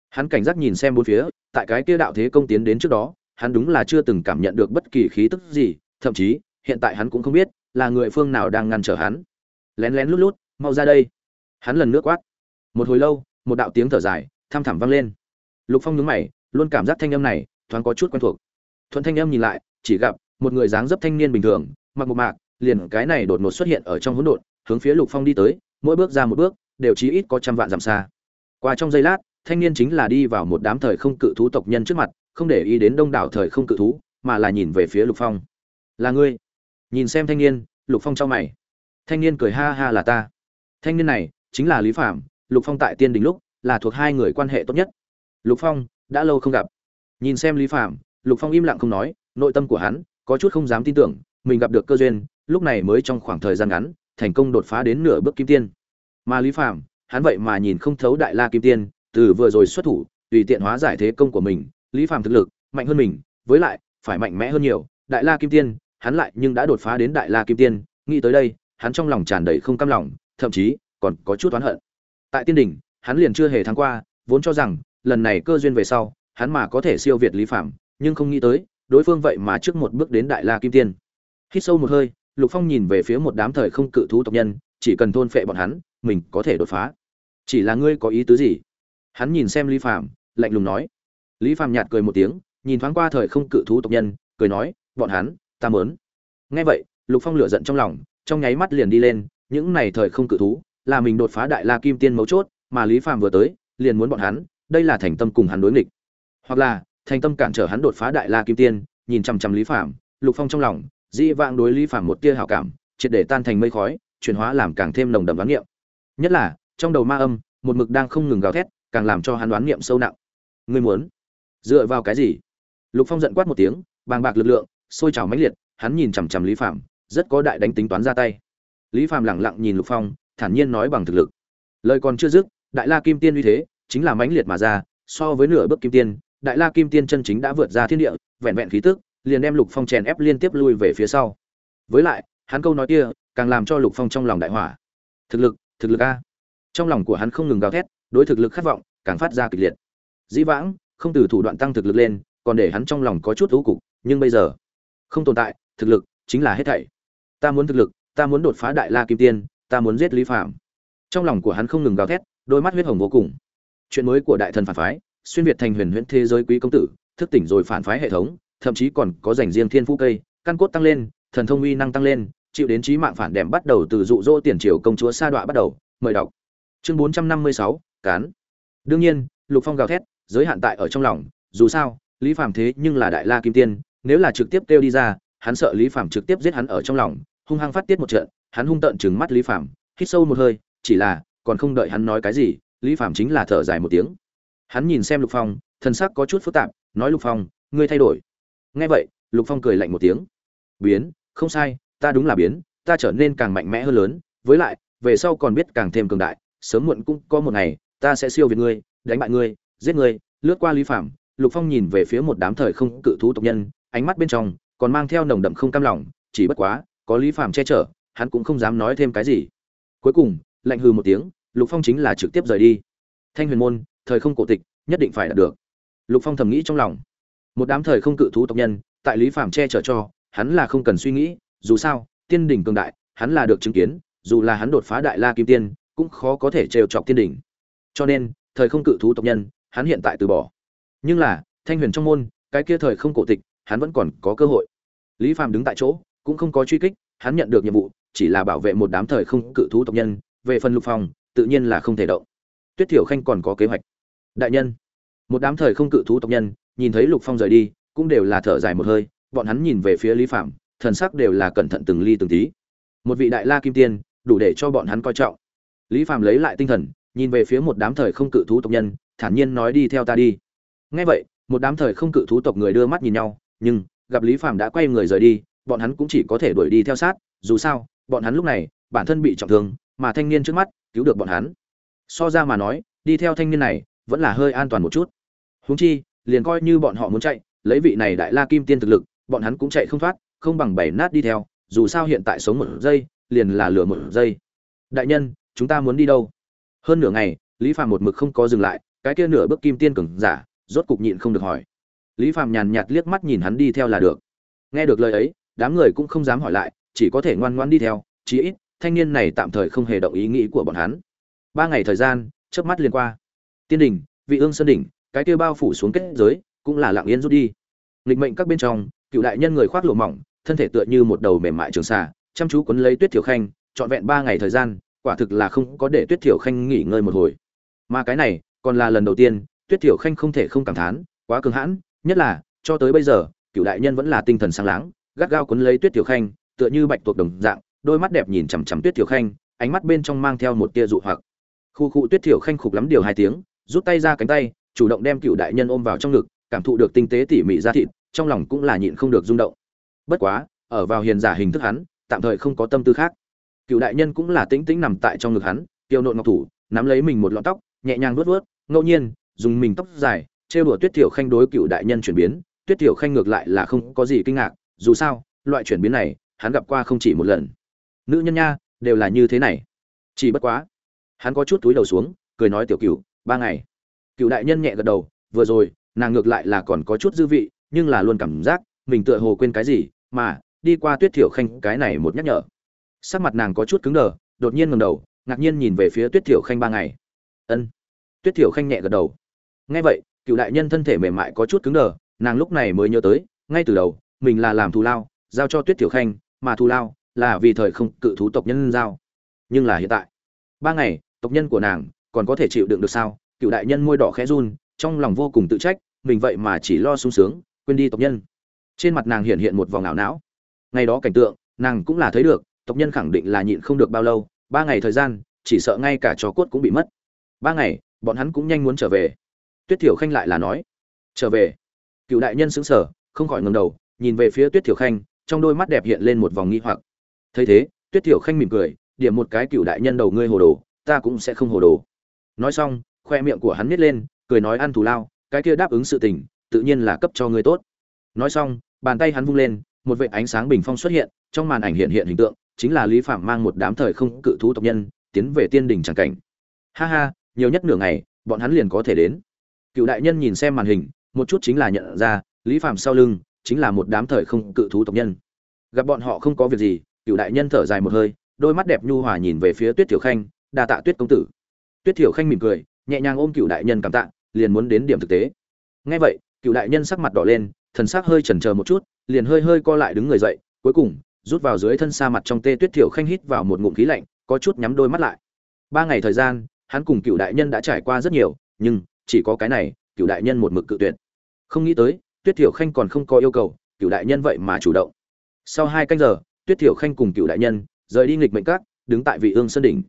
Hắn cảnh giác nhìn xem bốn phía, tại cái kia đạo thế công tiến đến trước đó, hắn đúng là chưa từng cảm nhận được bất kỳ khí tức gì, thậm chí, hiện tại hắn cũng không biết, là người phương nào đang ngăn trở hắn. Lén lén lút lút, mau ra đây. Hắn lần nước quát. Một hồi lâu, một đạo tiếng thở dài, thăm thẳm vang lên. Lục phong nhướng mày, luôn cảm giác thanh âm này, thoáng có chút quen thuộc. Thuận thanh âm nhìn lại, chỉ gặp một người dáng dấp thanh niên bình thường, mặc một mạc liền cái này đột ngột xuất hiện ở trong hỗn độn, hướng phía lục phong đi tới, mỗi bước ra một bước, đều chí ít có trăm vạn dặm xa. Qua trong giây lát, thanh niên chính là đi vào một đám thời không cự thú tộc nhân trước mặt, không để ý đến đông đảo thời không cự thú, mà là nhìn về phía lục phong. Là ngươi? Nhìn xem thanh niên, lục phong chau mày. Thanh niên cười ha ha là ta. Thanh niên này chính là lý phạm lục phong tại tiên đình lúc là thuộc hai người quan hệ tốt nhất. Lục phong đã lâu không gặp. Nhìn xem lý phạm lục phong im lặng không nói, nội tâm của hắn có chút không dám tin tưởng, mình gặp được cơ duyên lúc này mới trong khoảng thời gian ngắn, thành công đột phá đến nửa bước kim tiên. Mà lý phạm hắn vậy mà nhìn không thấu đại la kim tiên, từ vừa rồi xuất thủ, tùy tiện hóa giải thế công của mình, lý phạm thực lực mạnh hơn mình, với lại, phải mạnh mẽ hơn nhiều. Đại la kim tiên, hắn lại nhưng đã đột phá đến đại la kim tiên, nghĩ tới đây, hắn trong lòng tràn đầy không cam lòng, thậm chí còn có chút oán hận. Tại tiên đỉnh, hắn liền chưa hề thắng qua, vốn cho rằng, lần này cơ duyên về sau, hắn mà có thể siêu việt lý phạm nhưng không nghĩ tới, đối phương vậy mà trước một bước đến đại la kim tiên. Hít sâu một hơi lục phong nhìn về phía một đám thời không cự thú tộc nhân, chỉ cần thôn phệ bọn hắn, mình có thể đột phá. Chỉ là ngươi có ý tứ gì? Hắn nhìn xem lý phạm lạnh lùng nói. Lý phạm nhạt cười một tiếng, nhìn thoáng qua thời không cự thú tộc nhân, cười nói, bọn hắn, ta mớn nghe vậy, lục phong lửa giận trong lòng, trong nháy mắt liền đi lên, những này thời không cự thú, là mình đột phá đại la kim tiên mấu chốt, mà lý phạm vừa tới, liền muốn bọn hắn, đây là thành tâm cùng hắn đối nghịch. Hoặc là, thành tâm cản trở hắn đột phá đại la kim tiên, nhìn chằm chằm lý phạm lục phong trong lòng dĩ vãng đối lý Phàm một tia hảo cảm triệt để tan thành mây khói chuyển hóa làm càng thêm nồng đậm đoán niệm. Nhất là trong đầu ma âm một mực đang không ngừng gào thét càng làm cho hắn đoán niệm sâu nặng. Ngươi muốn dựa vào cái gì? Lục phong giận quát một tiếng bàng bạc lực lượng sôi trào mãnh liệt hắn nhìn chằm chằm lý Phàm, rất có đại đánh tính toán ra tay. Lý Phàm lẳng lặng nhìn lục phong thản nhiên nói bằng thực lực. Lời còn chưa dứt đại la kim tiên uy thế chính là mãnh liệt mà ra so với nửa bước kim tiên đại la kim tiên chân chính đã vượt ra thiên địa vẹn vẹn khí tức liền đem lục phong chèn ép liên tiếp lui về phía sau. Với lại, hắn câu nói kia càng làm cho lục phong trong lòng đại hỏa. Thực lực thực lực a. Trong lòng của hắn không ngừng gào thét, đối thực lực khát vọng càng phát ra kịch liệt. Dĩ vãng, không từ thủ đoạn tăng thực lực lên, còn để hắn trong lòng có chút thú cục, nhưng bây giờ, không tồn tại, thực lực chính là hết thảy. Ta muốn thực lực, ta muốn đột phá đại la kim tiên, ta muốn giết lý phạm trong lòng của hắn không ngừng gào thét, đôi mắt huyết hồng vô cùng. Chuyện mới của đại thần phản phái, xuyên việt thành huyền huyễn thế giới quý công tử, thức tỉnh rồi phản phái hệ thống thậm chí còn có dành riêng thiên phú cây, căn cốt tăng lên, thần thông uy năng tăng lên, chịu đến trí mạng phản đệm bắt đầu từ dụ dỗ tiền triều công chúa sa đọa bắt đầu. Mời đọc. Chương bốn trăm năm mươi sáu, cán. Đương nhiên, lục phong gào thét, giới hạn tại ở trong lòng, dù sao, lý phạm thế nhưng là đại la kim tiên, nếu là trực tiếp kêu đi ra, hắn sợ lý phạm trực tiếp giết hắn ở trong lòng, hung hăng phát tiết một trận, hắn hung tợn chừng mắt lý phạm hít sâu một hơi, chỉ là, còn không đợi hắn nói cái gì, lý phạm chính là thở dài một tiếng. Hắn nhìn xem lục phong thân sắc có chút phức tạp, nói lục phong, ngươi thay đổi nghe vậy, lục phong cười lạnh một tiếng. Biến, không sai, ta đúng là biến, ta trở nên càng mạnh mẽ hơn lớn, với lại, về sau còn biết càng thêm cường đại, sớm muộn cũng có một ngày, ta sẽ siêu việt ngươi, đánh bại ngươi, giết ngươi, lướt qua lý phạm lục phong nhìn về phía một đám thời không cự thú tộc nhân, ánh mắt bên trong còn mang theo nồng đậm không cam lòng, chỉ bất quá, có lý phạm che chở, hắn cũng không dám nói thêm cái gì. Cuối cùng, lạnh hừ một tiếng, lục phong chính là trực tiếp rời đi. Thanh huyền môn, thời không cổ tịch, nhất định phải đạt được. Lục phong thầm nghĩ trong lòng một đám thời không cự thú tộc nhân, tại lý Phàm che chở cho, hắn là không cần suy nghĩ, dù sao, tiên đỉnh cường đại, hắn là được chứng kiến, dù là hắn đột phá đại la kim tiên, cũng khó có thể trêu chọc tiên đỉnh. Cho nên, thời không cự thú tộc nhân, hắn hiện tại từ bỏ. Nhưng là, thanh huyền trong môn, cái kia thời không cổ tịch, hắn vẫn còn có cơ hội. Lý Phàm đứng tại chỗ, cũng không có truy kích, hắn nhận được nhiệm vụ, chỉ là bảo vệ một đám thời không cự thú tộc nhân, về phần lục phòng, tự nhiên là không thể động. Tuyết thiểu khanh còn có kế hoạch. Đại nhân, một đám thời không cự thú tộc nhân nhìn thấy lục phong rời đi, cũng đều là thở dài một hơi, bọn hắn nhìn về phía lý phạm thần sắc đều là cẩn thận từng ly từng tí. Một vị đại la kim tiên, đủ để cho bọn hắn coi trọng. Lý phạm lấy lại tinh thần, nhìn về phía một đám thời không cự thú tộc nhân, thản nhiên nói đi theo ta đi. Nghe vậy, một đám thời không cự thú tộc người đưa mắt nhìn nhau, nhưng gặp lý phạm đã quay người rời đi, bọn hắn cũng chỉ có thể đuổi đi theo sát, dù sao, bọn hắn lúc này, bản thân bị trọng thương, mà thanh niên trước mắt, cứu được bọn hắn. So ra mà nói, đi theo thanh niên này, vẫn là hơi an toàn một chút. Huống chi liền coi như bọn họ muốn chạy, lấy vị này đại la kim tiên thực lực, bọn hắn cũng chạy không thoát, không bằng bảy nát đi theo, dù sao hiện tại sống một giây, liền là lừa một giây. Đại nhân, chúng ta muốn đi đâu? Hơn nửa ngày, lý phàm một mực không có dừng lại, cái kia nửa bước kim tiên cường giả, rốt cục nhịn không được hỏi. Lý phàm nhàn nhạt liếc mắt nhìn hắn đi theo là được. Nghe được lời ấy, đám người cũng không dám hỏi lại, chỉ có thể ngoan ngoan đi theo, chí ít, thanh niên này tạm thời không hề động ý nghĩ của bọn hắn. Ba ngày thời gian trước mắt liền qua. Tiên đình, vị ương sơn đỉnh cái kia bao phủ xuống kết giới, cũng là lặng yên rút đi. Nghịch mệnh các bên trong, cựu đại nhân người khoác lụa mỏng, thân thể tựa như một đầu mềm mại trường xà, chăm chú quấn lấy tuyết thiểu khanh, trọn vẹn ba ngày thời gian, quả thực là không có để tuyết thiểu khanh nghỉ ngơi một hồi. Mà cái này, còn là lần đầu tiên, tuyết thiểu khanh không thể không cảm thán, quá cường hãn, nhất là, cho tới bây giờ, cựu đại nhân vẫn là tinh thần sáng láng, gắt gao quấn lấy tuyết thiểu khanh, tựa như bạch tuộc đồng dạng, đôi mắt đẹp nhìn chằm chằm tuyết thiểu khanh, ánh mắt bên trong mang theo một tia dụ hoặc. Khu khu tuyết thiểu khanh khục lắm điều hai tiếng, rút tay ra cánh tay chủ động đem cựu đại nhân ôm vào trong ngực, cảm thụ được tinh tế tỉ mỉ ra thịt, trong lòng cũng là nhịn không được rung động. Bất quá, ở vào hiền giả hình thức hắn, tạm thời không có tâm tư khác. Cựu đại nhân cũng là tĩnh tĩnh nằm tại trong ngực hắn, tiêu nộn ngọc thủ, nắm lấy mình một lọn tóc, nhẹ nhàng vuốt vuốt, ngẫu nhiên, dùng mình tóc dài, trêu đùa tuyết thiểu khanh đối cựu đại nhân chuyển biến. Tuyết thiểu khanh ngược lại là không có gì kinh ngạc, dù sao, loại chuyển biến này, hắn gặp qua không chỉ một lần. Nữ nhân nha, đều là như thế này. Chỉ bất quá, hắn có chút túi đầu xuống, cười nói tiểu cựu ba ngày cựu đại nhân nhẹ gật đầu, vừa rồi, nàng ngược lại là còn có chút dư vị, nhưng là luôn cảm giác mình tựa hồ quên cái gì, mà đi qua tuyết thiểu khanh cái này một nhắc nhở. Sắc mặt nàng có chút cứng đờ, đột nhiên ngầm đầu, ngạc nhiên nhìn về phía tuyết thiểu khanh ba ngày. Ân. Tuyết thiểu khanh nhẹ gật đầu. Ngay vậy, cựu đại nhân thân thể mềm mại có chút cứng đờ, nàng lúc này mới nhớ tới, ngay từ đầu, mình là làm thù lao, giao cho tuyết thiểu khanh, mà thù lao là vì thời không cự thú tộc nhân giao. Nhưng là hiện tại, ba ngày, tộc nhân của nàng còn có thể chịu đựng được sao? Cựu đại nhân môi đỏ khẽ run, trong lòng vô cùng tự trách, mình vậy mà chỉ lo sung sướng, quên đi tộc nhân. Trên mặt nàng hiện hiện một vòng ảo não. Ngày đó cảnh tượng, nàng cũng là thấy được, tộc nhân khẳng định là nhịn không được bao lâu, ba ngày thời gian, chỉ sợ ngay cả chó cốt cũng bị mất. Ba ngày, bọn hắn cũng nhanh muốn trở về. Tuyết thiểu khanh lại là nói, trở về. Cựu đại nhân xứng sở không khỏi ngầm đầu, nhìn về phía tuyết thiểu khanh, trong đôi mắt đẹp hiện lên một vòng nghi hoặc. Thấy thế, tuyết thiểu khanh mỉm cười, điểm một cái cựu đại nhân đầu ngươi hồ đồ, ta cũng sẽ không hồ đồ. Nói xong khoe miệng của hắn nít lên, cười nói ăn thù lao, cái kia đáp ứng sự tình, tự nhiên là cấp cho ngươi tốt. Nói xong, bàn tay hắn vung lên, một vệt ánh sáng bình phong xuất hiện, trong màn ảnh hiện hiện hình tượng, chính là lý phạm mang một đám thời không cự thú tộc nhân, tiến về tiên đình tràng cảnh. Ha ha, nhiều nhất nửa ngày, bọn hắn liền có thể đến. Cựu đại nhân nhìn xem màn hình, một chút chính là nhận ra, lý phạm sau lưng, chính là một đám thời không cự thú tộc nhân. Gặp bọn họ không có việc gì, cựu đại nhân thở dài một hơi, đôi mắt đẹp nhu hòa nhìn về phía tuyết thiểu khanh, đa tạ tuyết công tử. Tuyết thiểu khanh mỉm cười nhẹ nhàng ôm cựu đại nhân cảm tạ, liền muốn đến điểm thực tế. Ngay vậy, cựu đại nhân sắc mặt đỏ lên, thần sắc hơi chần chờ một chút, liền hơi hơi co lại đứng người dậy, cuối cùng, rút vào dưới thân xa mặt trong tê tuyết thiểu khanh hít vào một ngụm khí lạnh, có chút nhắm đôi mắt lại. Ba ngày thời gian, hắn cùng cựu đại nhân đã trải qua rất nhiều, nhưng, chỉ có cái này, cựu đại nhân một mực cự tuyệt. Không nghĩ tới, tuyết thiểu khanh còn không có yêu cầu, cựu đại nhân vậy mà chủ động. Sau hai canh giờ, tuyết thiểu khanh cùng cựu đại nhân, rời đi nghịch mệnh các, đứng tại vị ương sơn đỉnh.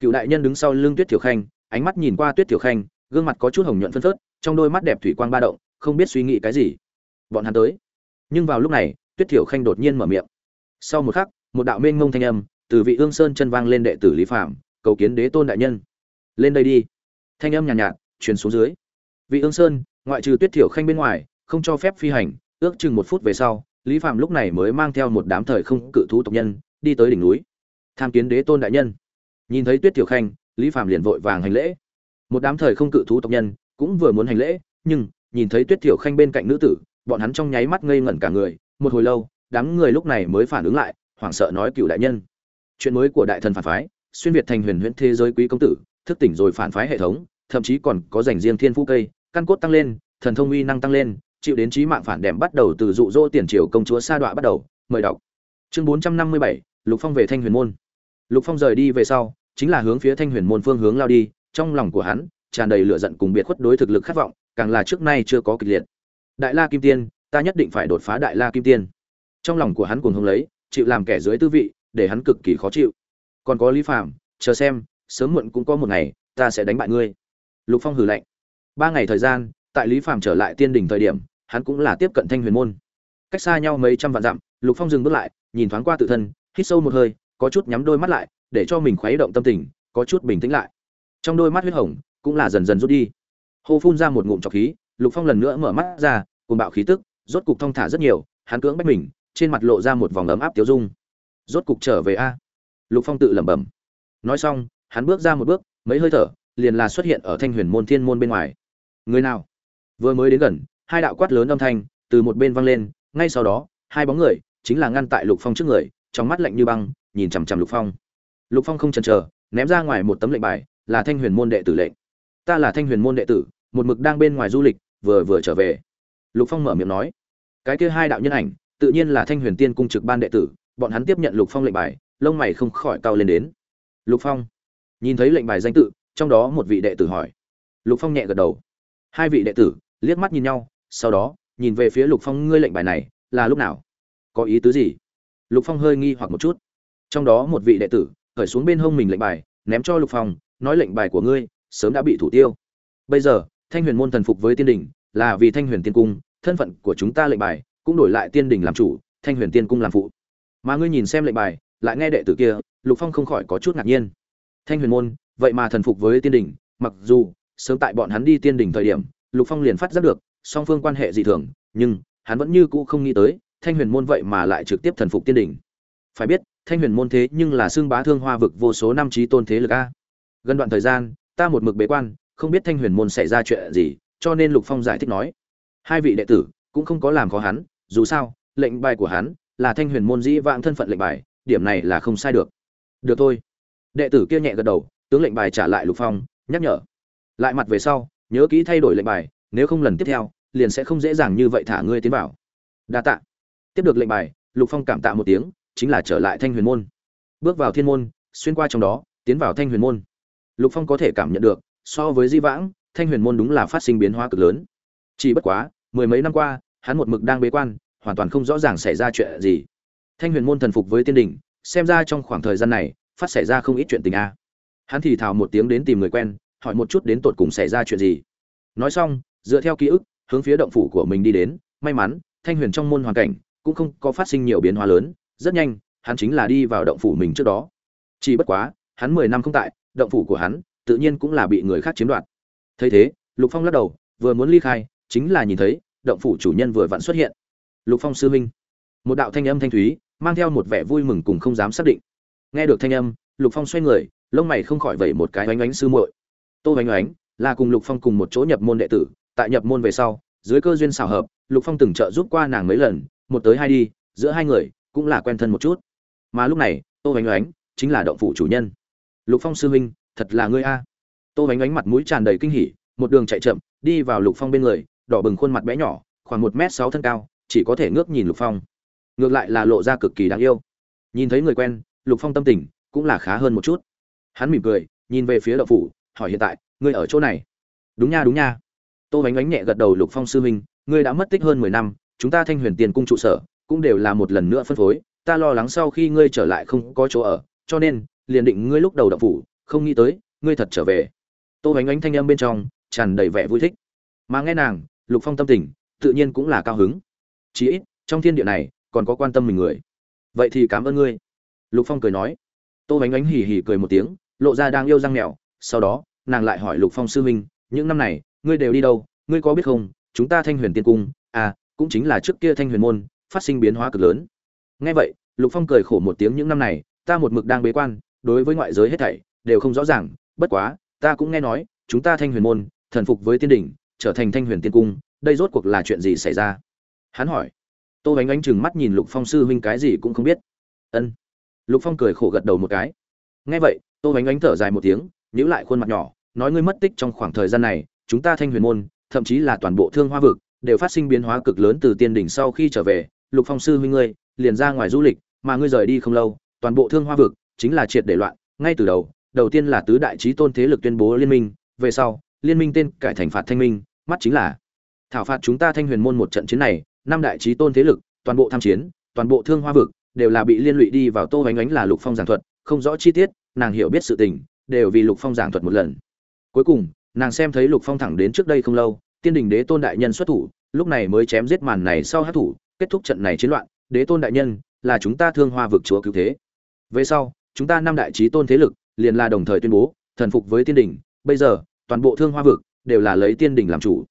Cựu đại nhân đứng sau lưng tuyết thiểu khanh ánh mắt nhìn qua tuyết thiểu khanh gương mặt có chút hồng nhuận phân phớt trong đôi mắt đẹp thủy quang ba động không biết suy nghĩ cái gì. Bọn hắn tới. Nhưng vào lúc này tuyết thiểu khanh đột nhiên mở miệng. Sau một khắc một đạo mênh mông thanh âm từ vị ương sơn chân vang lên đệ tử lý phạm cầu kiến đế tôn đại nhân. Lên đây đi. Thanh âm nhàn nhạt, nhạt truyền xuống dưới. Vị ương sơn ngoại trừ tuyết thiểu khanh bên ngoài không cho phép phi hành ước chừng một phút về sau lý phạm lúc này mới mang theo một đám thời không cự thú tộc nhân đi tới đỉnh núi. Tham kiến đế tôn đại nhân. Nhìn thấy tuyết thiểu khanh lý phạm liền vội vàng hành lễ. Một đám thời không cự thú tộc nhân cũng vừa muốn hành lễ, nhưng nhìn thấy tuyết thiểu khanh bên cạnh nữ tử, bọn hắn trong nháy mắt ngây ngẩn cả người. Một hồi lâu, đám người lúc này mới phản ứng lại, hoảng sợ nói cựu đại nhân. Chuyện mới của đại thần phản phái, xuyên việt thành huyền huyễn thế giới quý công tử, thức tỉnh rồi phản phái hệ thống, thậm chí còn có dành riêng thiên phú cây, căn cốt tăng lên, thần thông uy năng tăng lên, chịu đến trí mạng phản đệm bắt đầu từ dụ dỗ tiền triều công chúa sa đọa bắt đầu. Mời đọc. Chương bốn trăm năm mươi bảy, lục phong về thanh huyền môn. Lục phong rời đi về sau chính là hướng phía thanh huyền môn phương hướng lao đi, trong lòng của hắn, tràn đầy lửa giận cùng biệt khuất đối thực lực khát vọng, càng là trước nay chưa có kịch liệt. Đại la kim tiên, ta nhất định phải đột phá đại la kim tiên. Trong lòng của hắn cuồng hông lấy, chịu làm kẻ dưới tư vị, để hắn cực kỳ khó chịu. Còn có lý phạm chờ xem, sớm muộn cũng có một ngày, ta sẽ đánh bại ngươi. Lục phong hừ lạnh. Ba ngày thời gian, tại lý phạm trở lại tiên đỉnh thời điểm, hắn cũng là tiếp cận thanh huyền môn. Cách xa nhau mấy trăm vạn dặm, lục phong dừng bước lại, nhìn thoáng qua tự thân, hít sâu một hơi, có chút nhắm đôi mắt lại để cho mình khuấy động tâm tình, có chút bình tĩnh lại. Trong đôi mắt huyết hồng cũng là dần dần rút đi. Hô phun ra một ngụm trọc khí, lục phong lần nữa mở mắt ra cùng bạo khí tức, rốt cục thong thả rất nhiều, hắn cưỡng bách mình, trên mặt lộ ra một vòng ấm áp tiêu dung. Rốt cục trở về a. Lục phong tự lẩm bẩm. Nói xong, hắn bước ra một bước, mấy hơi thở, liền là xuất hiện ở thanh huyền môn thiên môn bên ngoài. Người nào? Vừa mới đến gần, hai đạo quát lớn âm thanh từ một bên vang lên, ngay sau đó, hai bóng người chính là ngăn tại lục phong trước người, trong mắt lạnh như băng, nhìn chằm chằm lục phong lục phong không chần chờ, ném ra ngoài một tấm lệnh bài, là thanh huyền môn đệ tử lệnh. Ta là thanh huyền môn đệ tử, một mực đang bên ngoài du lịch, vừa vừa trở về. Lục phong mở miệng nói. Cái kia hai đạo nhân ảnh, tự nhiên là thanh huyền tiên cung trực ban đệ tử, bọn hắn tiếp nhận lục phong lệnh bài, lông mày không khỏi cao lên đến. Lục phong. Nhìn thấy lệnh bài danh tự, trong đó một vị đệ tử hỏi. Lục phong nhẹ gật đầu. Hai vị đệ tử, liếc mắt nhìn nhau, sau đó, nhìn về phía lục phong, ngươi lệnh bài này là lúc nào? Có ý tứ gì? Lục phong hơi nghi hoặc một chút. Trong đó một vị đệ tử khởi xuống bên hông mình lệnh bài, ném cho lục phong, nói lệnh bài của ngươi sớm đã bị thủ tiêu. Bây giờ, thanh huyền môn thần phục với tiên đình, là vì thanh huyền tiên cung, thân phận của chúng ta lệnh bài cũng đổi lại tiên đình làm chủ, thanh huyền tiên cung làm phụ. Mà ngươi nhìn xem lệnh bài, lại nghe đệ tử kia, lục phong không khỏi có chút ngạc nhiên. Thanh huyền môn, vậy mà thần phục với tiên đình, mặc dù sớm tại bọn hắn đi tiên đình thời điểm, lục phong liền phát giác được, song phương quan hệ dị thường, nhưng hắn vẫn như cũ không nghĩ tới, thanh huyền môn vậy mà lại trực tiếp thần phục tiên đình. Phải biết thanh huyền môn thế nhưng là xương bá thương hoa vực vô số năm trí tôn thế lực a. Gần đoạn thời gian, ta một mực bế quan, không biết thanh huyền môn xảy ra chuyện gì, cho nên lục phong giải thích nói. Hai vị đệ tử cũng không có làm khó hắn, dù sao, lệnh bài của hắn là thanh huyền môn dĩ vãng thân phận lệnh bài, điểm này là không sai được. Được thôi. Đệ tử kia nhẹ gật đầu, tướng lệnh bài trả lại lục phong, nhắc nhở. Lại mặt về sau, nhớ kỹ thay đổi lệnh bài, nếu không lần tiếp theo, liền sẽ không dễ dàng như vậy thả ngươi tiến vào. Đa tạ. Tiếp được lệnh bài, lục phong cảm tạ một tiếng chính là trở lại thanh huyền môn. Bước vào thiên môn, xuyên qua trong đó, tiến vào thanh huyền môn. Lục phong có thể cảm nhận được, so với di vãng, thanh huyền môn đúng là phát sinh biến hóa cực lớn. Chỉ bất quá, mười mấy năm qua, hắn một mực đang bế quan, hoàn toàn không rõ ràng xảy ra chuyện gì. Thanh huyền môn thần phục với tiên đình, xem ra trong khoảng thời gian này, phát xảy ra không ít chuyện tình a. Hắn thì thào một tiếng đến tìm người quen, hỏi một chút đến tột cùng xảy ra chuyện gì. Nói xong, dựa theo ký ức, hướng phía động phủ của mình đi đến. May mắn, thanh huyền trong môn hoàn cảnh cũng không có phát sinh nhiều biến hóa lớn rất nhanh, hắn chính là đi vào động phủ mình trước đó. Chỉ bất quá, hắn mười năm không tại, động phủ của hắn tự nhiên cũng là bị người khác chiếm đoạt. Thấy thế, lục phong lắc đầu, vừa muốn ly khai, chính là nhìn thấy động phủ chủ nhân vừa vặn xuất hiện. Lục phong sư huynh. Một đạo thanh âm thanh thúy, mang theo một vẻ vui mừng cùng không dám xác định. Nghe được thanh âm, lục phong xoay người, lông mày không khỏi vẩy một cái oánh oánh sư muội. Tô oánh oánh, là cùng lục phong cùng một chỗ nhập môn đệ tử, tại nhập môn về sau, dưới cơ duyên xảo hợp, lục phong từng trợ giúp qua nàng mấy lần, một tới hai đi, giữa hai người cũng là quen thân một chút. Mà lúc này, tô hoành oánh chính là động phủ chủ nhân. Lục phong sư huynh, thật là ngươi a. Tô hoành oánh mặt mũi tràn đầy kinh hỉ, một đường chạy chậm, đi vào lục phong bên người, đỏ bừng khuôn mặt bé nhỏ, khoảng một m sáu thân cao, chỉ có thể ngước nhìn lục phong. Ngược lại là lộ ra cực kỳ đáng yêu. Nhìn thấy người quen, lục phong tâm tình cũng là khá hơn một chút. Hắn mỉm cười, nhìn về phía đậu phủ, hỏi hiện tại, ngươi ở chỗ này? Đúng nha đúng nha. Tô bánh bánh nhẹ gật đầu lục phong sư huynh, ngươi đã mất tích hơn mười năm, chúng ta thanh huyền tiền cung trụ sở cũng đều là một lần nữa phân phối, ta lo lắng sau khi ngươi trở lại không có chỗ ở, cho nên, liền định ngươi lúc đầu đậu phủ, không nghĩ tới, ngươi thật trở về. Tô bánh Ánh thanh âm bên trong, tràn đầy vẻ vui thích. Mà nghe nàng, lục phong tâm tình, tự nhiên cũng là cao hứng. Chí ít, trong thiên địa này, còn có quan tâm mình người. Vậy thì cảm ơn ngươi. Lục phong cười nói. Tô bánh Ánh hì hì cười một tiếng, lộ ra đang yêu răng mèo. Sau đó, nàng lại hỏi lục phong sư huynh, những năm này, ngươi đều đi đâu? Ngươi có biết không? Chúng ta thanh huyền tiên cung à cũng chính là trước kia thanh huyền môn phát sinh biến hóa cực lớn. Nghe vậy, lục phong cười khổ một tiếng những năm này, ta một mực đang bế quan, đối với ngoại giới hết thảy, đều không rõ ràng, bất quá, ta cũng nghe nói, chúng ta thanh huyền môn, thần phục với tiên đỉnh, trở thành thanh huyền tiên cung, đây rốt cuộc là chuyện gì xảy ra? Hắn hỏi. Tô bánh ánh chừng mắt nhìn lục phong sư huynh cái gì cũng không biết. Ân. Lục phong cười khổ gật đầu một cái. Nghe vậy, tô bánh ánh thở dài một tiếng, nhíu lại khuôn mặt nhỏ, nói ngươi mất tích trong khoảng thời gian này, chúng ta thanh huyền môn, thậm chí là toàn bộ thương hoa vực, đều phát sinh biến hóa cực lớn từ tiên đỉnh sau khi trở về lục phong sư huynh ngươi, liền ra ngoài du lịch, mà ngươi rời đi không lâu, toàn bộ thương hoa vực chính là triệt để loạn. Ngay từ đầu đầu tiên là tứ đại trí tôn thế lực tuyên bố liên minh, về sau, liên minh tên cải thành phạt thanh minh, mắt chính là thảo phạt chúng ta thanh huyền môn một trận chiến này. Năm đại trí tôn thế lực, toàn bộ tham chiến, toàn bộ thương hoa vực đều là bị liên lụy đi vào tô bánh ánh là lục phong giảng thuật, không rõ chi tiết, nàng hiểu biết sự tình, đều vì lục phong giảng thuật một lần. Cuối cùng, nàng xem thấy lục phong thẳng đến trước đây không lâu, tiên đình đế tôn đại nhân xuất thủ, lúc này mới chém giết màn này sau hát thủ kết thúc trận này chiến loạn, đế tôn đại nhân, là chúng ta thương hoa vực chúa cứu thế. Về sau, chúng ta năm đại trí tôn thế lực, liền là đồng thời tuyên bố, thần phục với tiên đình bây giờ, toàn bộ thương hoa vực, đều là lấy tiên đình làm chủ.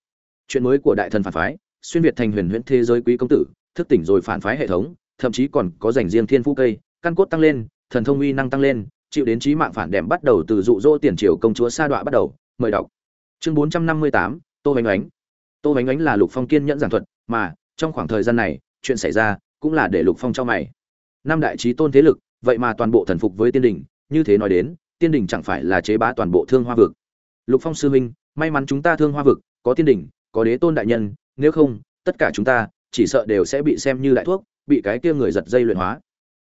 Chuyện mới của đại thần phản phái, xuyên việt thành huyền huyễn thế giới quý công tử, thức tỉnh rồi phản phái hệ thống, thậm chí còn có dành riêng thiên phú cây, căn cốt tăng lên, thần thông uy năng tăng lên, chịu đến trí mạng phản đệm bắt đầu từ dụ dỗ tiền triều công chúa sa đọa bắt đầu, mời đọc. Chương bốn trăm năm mươi tám, tô bánh ánh. Tô bánh ánh là lục phong kiên nhẫn giảng thuật, mà trong khoảng thời gian này, chuyện xảy ra cũng là để lục phong cho mày. Năm đại trí tôn thế lực, vậy mà toàn bộ thần phục với tiên đình, như thế nói đến, tiên đình chẳng phải là chế bá toàn bộ thương hoa vực. Lục phong sư huynh, may mắn chúng ta thương hoa vực, có tiên đình, có đế tôn đại nhân, nếu không, tất cả chúng ta chỉ sợ đều sẽ bị xem như đại thuốc, bị cái kia người giật dây luyện hóa.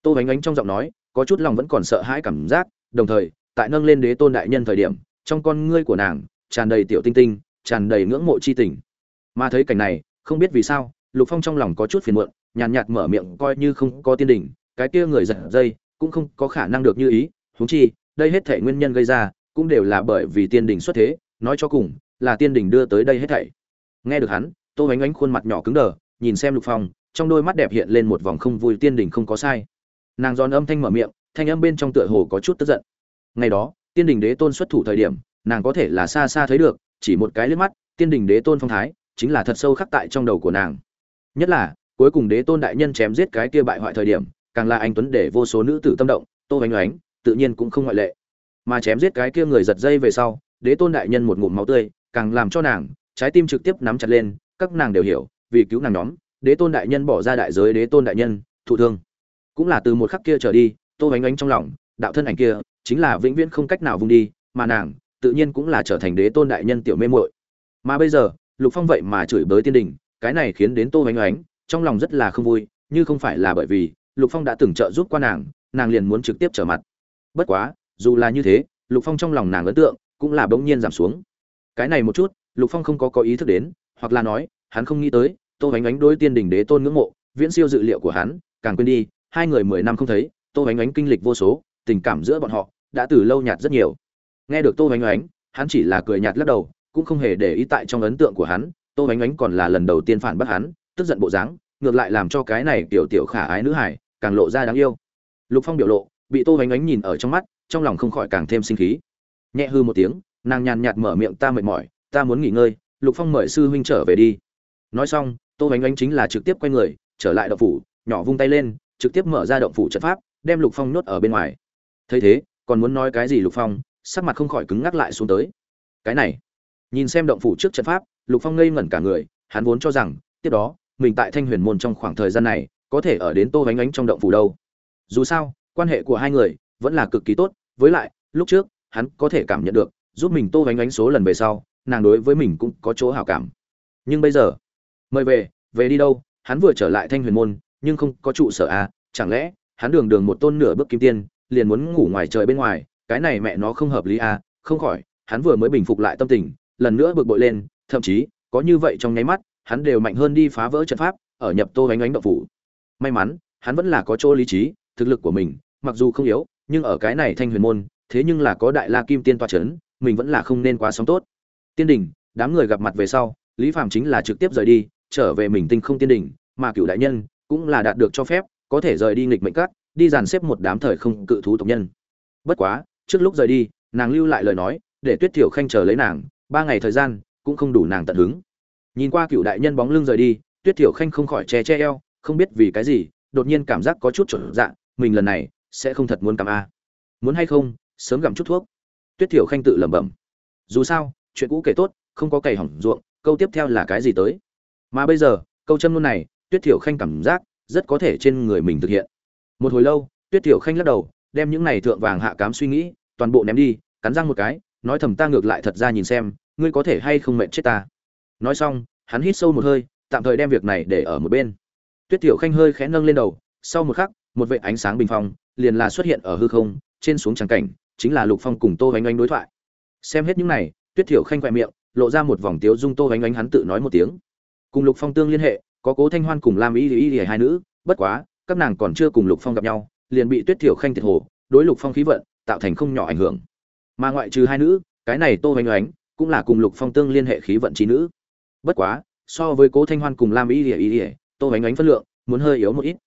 Tô bánh ánh trong giọng nói, có chút lòng vẫn còn sợ hãi cảm giác, đồng thời, tại nâng lên đế tôn đại nhân thời điểm, trong con ngươi của nàng, tràn đầy tiểu tinh tinh, tràn đầy ngưỡng mộ chi tình. Mà thấy cảnh này, không biết vì sao lục phong trong lòng có chút phiền muộn, nhàn nhạt mở miệng coi như không có tiên đỉnh, cái kia người giật dây cũng không có khả năng được như ý, huống chi, đây hết thể nguyên nhân gây ra, cũng đều là bởi vì tiên đỉnh xuất thế, nói cho cùng, là tiên đỉnh đưa tới đây hết thảy. Nghe được hắn, tô ánh ánh khuôn mặt nhỏ cứng đờ, nhìn xem lục phong, trong đôi mắt đẹp hiện lên một vòng không vui tiên đỉnh không có sai. Nàng giòn âm thanh mở miệng, thanh âm bên trong tựa hồ có chút tức giận. Ngày đó, tiên đình đế tôn xuất thủ thời điểm, nàng có thể là xa xa thấy được, chỉ một cái liếc mắt, tiên đình đế tôn phong thái, chính là thật sâu khắc tại trong đầu của nàng nhất là, cuối cùng đế tôn đại nhân chém giết cái kia bại hoại thời điểm, càng là anh tuấn để vô số nữ tử tâm động, tô oanh oánh, tự nhiên cũng không ngoại lệ. Mà chém giết cái kia người giật dây về sau, đế tôn đại nhân một ngụm máu tươi, càng làm cho nàng, trái tim trực tiếp nắm chặt lên, các nàng đều hiểu, vì cứu nàng nhóm, đế tôn đại nhân bỏ ra đại giới đế tôn đại nhân, thụ thương. Cũng là từ một khắc kia trở đi, tô oanh oánh trong lòng, đạo thân ảnh kia, chính là vĩnh viễn không cách nào vung đi, mà nàng, tự nhiên cũng là trở thành đế tôn đại nhân tiểu mê muội. Mà bây giờ, lục phong vậy mà chửi bới tiên đình cái này khiến đến tô hoành oánh trong lòng rất là không vui, như không phải là bởi vì lục phong đã từng trợ giúp qua nàng nàng liền muốn trực tiếp trở mặt. Bất quá, dù là như thế, lục phong trong lòng nàng ấn tượng cũng là bỗng nhiên giảm xuống. Cái này một chút, lục phong không có có ý thức đến, hoặc là nói, hắn không nghĩ tới, tô hoành ánh đối tiên đình đế tôn ngưỡng mộ, viễn siêu dự liệu của hắn, càng quên đi, hai người mười năm không thấy, tô hoành ánh kinh lịch vô số, tình cảm giữa bọn họ đã từ lâu nhạt rất nhiều. Nghe được tô hoành ánh hắn chỉ là cười nhạt lắc đầu, cũng không hề để ý tại trong ấn tượng của hắn tô bánh ánh còn là lần đầu tiên phản bác hắn, tức giận bộ dáng, ngược lại làm cho cái này tiểu tiểu khả ái nữ hải càng lộ ra đáng yêu. Lục phong biểu lộ, bị tô bánh ánh nhìn ở trong mắt, trong lòng không khỏi càng thêm sinh khí. Nhẹ hư một tiếng, nàng nhàn nhạt mở miệng, ta mệt mỏi, ta muốn nghỉ ngơi, lục phong mời sư huynh trở về đi. Nói xong, tô bánh ánh chính là trực tiếp quay người, trở lại động phủ, nhỏ vung tay lên, trực tiếp mở ra động phủ trận pháp, đem lục phong nhốt ở bên ngoài. Thấy thế, còn muốn nói cái gì lục phong, sắc mặt không khỏi cứng ngắc lại xuống tới. Cái này, nhìn xem động phủ trước trận pháp lục phong ngây ngẩn cả người, hắn vốn cho rằng, tiếp đó, mình tại thanh huyền môn trong khoảng thời gian này, có thể ở đến tô bánh ánh trong động phủ đâu. Dù sao, quan hệ của hai người vẫn là cực kỳ tốt, với lại, lúc trước, hắn có thể cảm nhận được, giúp mình tô bánh ánh số lần về sau, nàng đối với mình cũng có chỗ hảo cảm. Nhưng bây giờ, mời về về đi đâu, hắn vừa trở lại thanh huyền môn, nhưng không có trụ sở à chẳng lẽ, hắn đường đường một tôn nửa bước kim tiên, liền muốn ngủ ngoài trời bên ngoài, cái này mẹ nó không hợp lý à không khỏi, hắn vừa mới bình phục lại tâm tình, lần nữa bực bội lên thậm chí, có như vậy trong nháy mắt, hắn đều mạnh hơn đi phá vỡ trận pháp, ở nhập tô ánh ánh động phủ. May mắn, hắn vẫn là có chỗ lý trí, thực lực của mình, mặc dù không yếu, nhưng ở cái này thanh huyền môn, thế nhưng là có đại la kim tiên toa chấn, mình vẫn là không nên quá sống tốt. Tiên đình đám người gặp mặt về sau, lý phạm chính là trực tiếp rời đi, trở về mình tinh không tiên đình mà cựu đại nhân cũng là đạt được cho phép, có thể rời đi nghịch mệnh cắt đi dàn xếp một đám thời không cự thú tộc nhân. Bất quá, trước lúc rời đi, nàng lưu lại lời nói, để tuyết thiểu khanh chờ lấy nàng, ba ngày thời gian cũng không đủ nàng tận hứng. Nhìn qua cựu đại nhân bóng lưng rời đi, tuyết thiểu khanh không khỏi che che eo, không biết vì cái gì, đột nhiên cảm giác có chút trở dạ mình lần này sẽ không thật muốn cảm a. Muốn hay không, sớm gặm chút thuốc. Tuyết thiểu khanh tự lẩm bẩm. Dù sao, chuyện cũ kể tốt, không có cày hỏng ruộng, câu tiếp theo là cái gì tới? Mà bây giờ, câu châm luôn này, tuyết thiểu khanh cảm giác rất có thể trên người mình thực hiện. Một hồi lâu, tuyết thiểu khanh lắc đầu, đem những này thượng vàng hạ cám suy nghĩ, toàn bộ ném đi, cắn răng một cái, nói thầm ta ngược lại thật ra nhìn xem ngươi có thể hay không mệnh chết ta? Nói xong, hắn hít sâu một hơi, tạm thời đem việc này để ở một bên. Tuyết thiểu khanh hơi khẽ nâng lên đầu, sau một khắc, một vệ ánh sáng bình phong liền là xuất hiện ở hư không, trên xuống tràng cảnh, chính là lục phong cùng tô oanh oanh đối thoại. Xem hết những này, tuyết thiểu khanh khoe miệng, lộ ra một vòng tiếu dung tô oanh oanh hắn tự nói một tiếng. Cùng lục phong tương liên hệ, có cố thanh hoan cùng lam y y y hai nữ, bất quá, các nàng còn chưa cùng lục phong gặp nhau, liền bị tuyết thiểu khanh thiệt hồ, đối lục phong khí vận, tạo thành không nhỏ ảnh hưởng. Mà ngoại trừ hai nữ, cái này tô oanh oanh cũng là cùng lục phong tương liên hệ khí vận trí nữ. Bất quá, so với cố thanh hoan cùng lam y y ỉa tô oanh oanh phân lượng muốn hơi yếu một ít.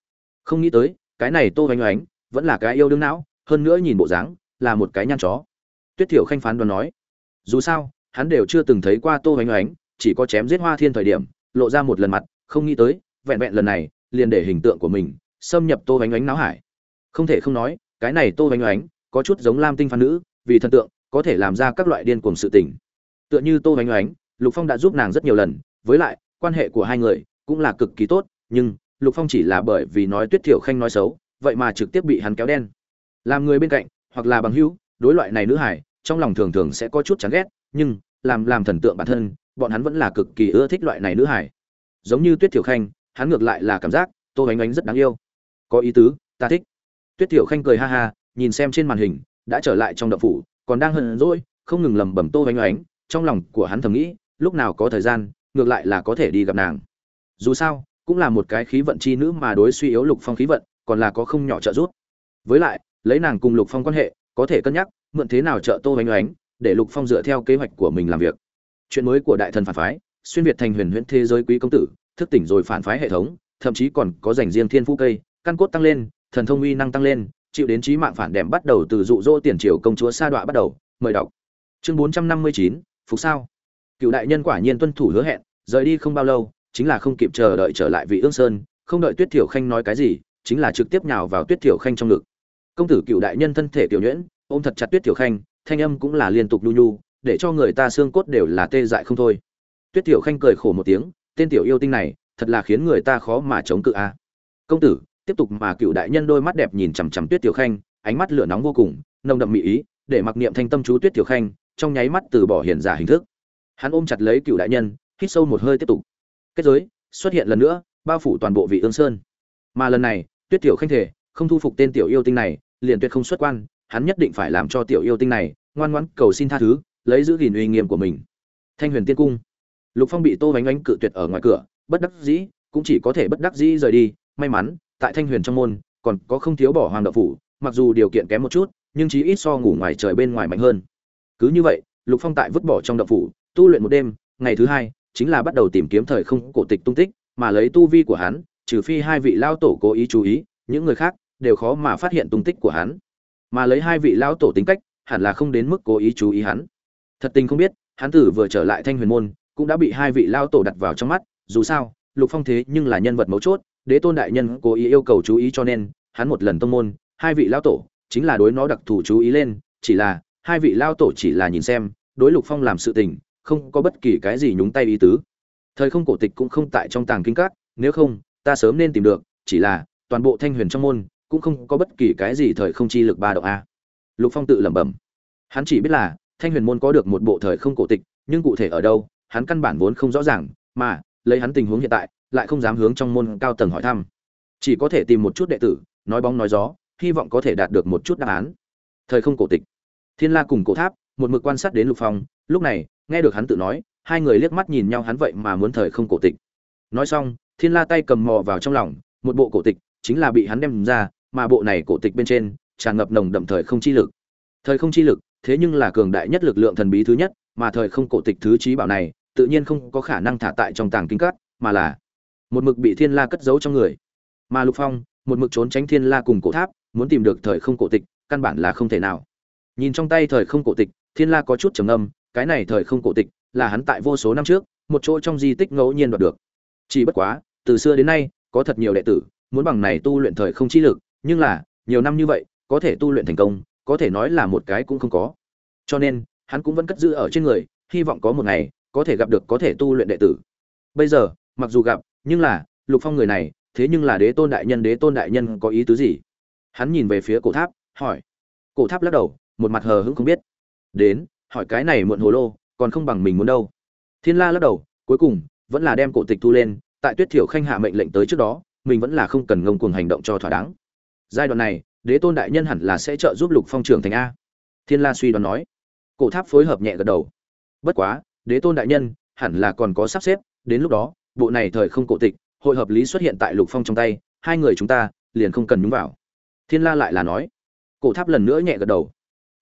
Không nghĩ tới, cái này tô oanh oanh vẫn là cái yêu đương não, hơn nữa nhìn bộ dáng là một cái nhăn chó. Tuyết thiểu khanh phán đoán nói, dù sao, hắn đều chưa từng thấy qua tô oanh oánh, chỉ có chém giết hoa thiên thời điểm, lộ ra một lần mặt, không nghĩ tới, vẹn vẹn lần này, liền để hình tượng của mình xâm nhập tô bánh oánh não hải. Không thể không nói, cái này tô bánh oánh có chút giống lam tinh phan nữ, vì thần tượng có thể làm ra các loại điên cuồng sự tình tựa như tô bánh oánh lục phong đã giúp nàng rất nhiều lần, với lại, quan hệ của hai người cũng là cực kỳ tốt, nhưng lục phong chỉ là bởi vì nói tuyết thiểu khanh nói xấu, vậy mà trực tiếp bị hắn kéo đen. Làm người bên cạnh, hoặc là bằng hữu, đối loại này nữ hải trong lòng thường thường sẽ có chút chán ghét, nhưng làm làm thần tượng bản thân, bọn hắn vẫn là cực kỳ ưa thích loại này nữ hải giống như tuyết thiểu khanh, hắn ngược lại là cảm giác tô bánh oánh rất đáng yêu. Có ý tứ, ta thích. Tuyết thiểu khanh cười ha ha, nhìn xem trên màn hình, đã trở lại trong đậu phủ, còn đang hận rồi không ngừng lầm bầm tô bánh oánh trong lòng của hắn thầm nghĩ lúc nào có thời gian ngược lại là có thể đi gặp nàng. Dù sao cũng là một cái khí vận chi nữ mà đối suy yếu lục phong khí vận còn là có không nhỏ trợ giúp. Với lại lấy nàng cùng lục phong quan hệ có thể cân nhắc mượn thế nào trợ tô bánh oánh, để lục phong dựa theo kế hoạch của mình làm việc. Chuyện mới của đại thần phản phái xuyên việt thành huyền huyễn thế giới quý công tử thức tỉnh rồi phản phái hệ thống thậm chí còn có dành riêng thiên phú cây căn cốt tăng lên thần thông uy năng tăng lên chịu đến trí mạng phản đệm bắt đầu từ dụ dỗ tiền triều công chúa sa đọa bắt đầu mời đọc. Chương bốn trăm năm mươi chín phục sao? Cựu đại nhân quả nhiên tuân thủ hứa hẹn, rời đi không bao lâu, chính là không kịp chờ đợi trở lại vị ương sơn, không đợi tuyết thiểu khanh nói cái gì, chính là trực tiếp nhào vào tuyết thiểu khanh trong ngực. Công tử cựu đại nhân thân thể tiểu nhuyễn, ôm thật chặt tuyết thiểu khanh, thanh âm cũng là liên tục nhu nhu, để cho người ta xương cốt đều là tê dại không thôi. Tuyết thiểu khanh cười khổ một tiếng, tên tiểu yêu tinh này, thật là khiến người ta khó mà chống cự a. Công tử, tiếp tục mà cựu đại nhân đôi mắt đẹp nhìn chằm chằm tuyết tiểu khanh, ánh mắt lửa nóng vô cùng, nồng đậm mỹ ý, để mặc niệm thanh tâm chú tuyết tiểu khanh trong nháy mắt từ bỏ hiền giả hình thức. Hắn ôm chặt lấy cựu đại nhân, hít sâu một hơi tiếp tục. Kết giới, xuất hiện lần nữa, bao phủ toàn bộ vị ương sơn. Mà lần này, tuyết tiểu khanh thể, không thu phục tên tiểu yêu tinh này, liền tuyệt không xuất quan, hắn nhất định phải làm cho tiểu yêu tinh này ngoan ngoãn cầu xin tha thứ, lấy giữ gìn uy nghiêm của mình. Thanh huyền tiên cung. Lục phong bị tô bánh ánh cự tuyệt ở ngoài cửa, bất đắc dĩ, cũng chỉ có thể bất đắc dĩ rời đi. May mắn, tại thanh huyền trong môn, còn có không thiếu bỏ hoàng đạo phủ, mặc dù điều kiện kém một chút, nhưng chí ít so ngủ ngoài trời bên ngoài mạnh hơn cứ như vậy, lục phong tại vứt bỏ trong đậu phủ, tu luyện một đêm, ngày thứ hai chính là bắt đầu tìm kiếm thời không cổ tịch tung tích, mà lấy tu vi của hắn, trừ phi hai vị lao tổ cố ý chú ý, những người khác đều khó mà phát hiện tung tích của hắn. Mà lấy hai vị lao tổ tính cách, hẳn là không đến mức cố ý chú ý hắn. Thật tình không biết, hắn tử vừa trở lại thanh huyền môn, cũng đã bị hai vị lao tổ đặt vào trong mắt, dù sao, lục phong thế nhưng là nhân vật mấu chốt, đế tôn đại nhân cố ý yêu cầu chú ý cho nên, hắn một lần tông môn, hai vị lao tổ chính là đối nó đặc thù chú ý lên, chỉ là hai vị lao tổ chỉ là nhìn xem, đối lục phong làm sự tình, không có bất kỳ cái gì nhúng tay ý tứ. Thời không cổ tịch cũng không tại trong tàng kinh các, nếu không, ta sớm nên tìm được, chỉ là, toàn bộ thanh huyền trong môn, cũng không có bất kỳ cái gì thời không chi lực ba độ a. Lục phong tự lẩm bẩm. Hắn chỉ biết là, thanh huyền môn có được một bộ thời không cổ tịch, nhưng cụ thể ở đâu, hắn căn bản vốn không rõ ràng, mà, lấy hắn tình huống hiện tại, lại không dám hướng trong môn cao tầng hỏi thăm. Chỉ có thể tìm một chút đệ tử, nói bóng nói gió, hy vọng có thể đạt được một chút đáp án. Thời không cổ tịch thiên la cùng cổ tháp, một mực quan sát đến lục phong, lúc này, nghe được hắn tự nói, hai người liếc mắt nhìn nhau hắn vậy mà muốn thời không cổ tịch. Nói xong, thiên la tay cầm mò vào trong lòng, một bộ cổ tịch chính là bị hắn đem ra, mà bộ này cổ tịch bên trên tràn ngập nồng đậm thời không chi lực. Thời không chi lực, thế nhưng là cường đại nhất lực lượng thần bí thứ nhất, mà thời không cổ tịch thứ trí bảo này, tự nhiên không có khả năng thả tại trong tàng kinh cắt mà là một mực bị thiên la cất giấu trong người. Mà lục phong, một mực trốn tránh thiên la cùng cổ tháp, muốn tìm được thời không cổ tịch, căn bản là không thể nào nhìn trong tay thời không cổ tịch, thiên la có chút trầm âm cái này thời không cổ tịch là hắn tại vô số năm trước, một chỗ trong di tích ngẫu nhiên đoạt được. Chỉ bất quá, từ xưa đến nay, có thật nhiều đệ tử, muốn bằng này tu luyện thời không chi lực, nhưng là, nhiều năm như vậy, có thể tu luyện thành công, có thể nói là một cái cũng không có. Cho nên, hắn cũng vẫn cất giữ ở trên người, hy vọng có một ngày, có thể gặp được có thể tu luyện đệ tử. Bây giờ, mặc dù gặp, nhưng là, lục phong người này, thế nhưng là đế tôn đại nhân, đế tôn đại nhân có ý tứ gì? Hắn nhìn về phía cổ tháp, hỏi. Cổ tháp lắc đầu một mặt hờ hững không biết. Đến, hỏi cái này muộn hồ lô, còn không bằng mình muốn đâu. Thiên la lắc đầu, cuối cùng, vẫn là đem cổ tịch thu lên, tại tuyết thiểu khanh hạ mệnh lệnh tới trước đó, mình vẫn là không cần ngông cuồng hành động cho thỏa đáng. Giai đoạn này, đế tôn đại nhân hẳn là sẽ trợ giúp lục phong trưởng thành a. Thiên la suy đoán nói. Cổ tháp phối hợp nhẹ gật đầu. Bất quá, đế tôn đại nhân, hẳn là còn có sắp xếp, đến lúc đó, bộ này thời không cổ tịch, hội hợp lý xuất hiện tại lục phong trong tay, hai người chúng ta, liền không cần nhúng vào. Thiên la lại là nói. Cổ tháp lần nữa nhẹ gật đầu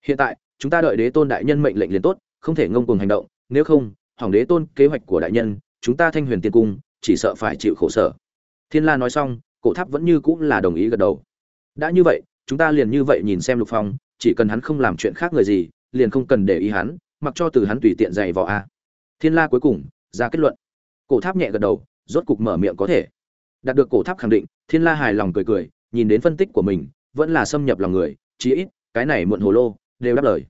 hiện tại, chúng ta đợi đế tôn đại nhân mệnh lệnh liền tốt, không thể ngông cuồng hành động, nếu không hỏng đế tôn kế hoạch của đại nhân, chúng ta thanh huyền tiên cung, chỉ sợ phải chịu khổ sở. Thiên la nói xong, cổ tháp vẫn như cũng là đồng ý gật đầu. Đã như vậy, chúng ta liền như vậy nhìn xem lục phong, chỉ cần hắn không làm chuyện khác người gì, liền không cần để ý hắn, mặc cho từ hắn tùy tiện dạy vò a. Thiên la cuối cùng, ra kết luận. Cổ tháp nhẹ gật đầu, rốt cục mở miệng có thể. Đạt được cổ tháp khẳng định, thiên la hài lòng cười cười, nhìn đến phân tích của mình, vẫn là xâm nhập lòng người, chí ít, cái này muộn hồ lô đều đáp lời.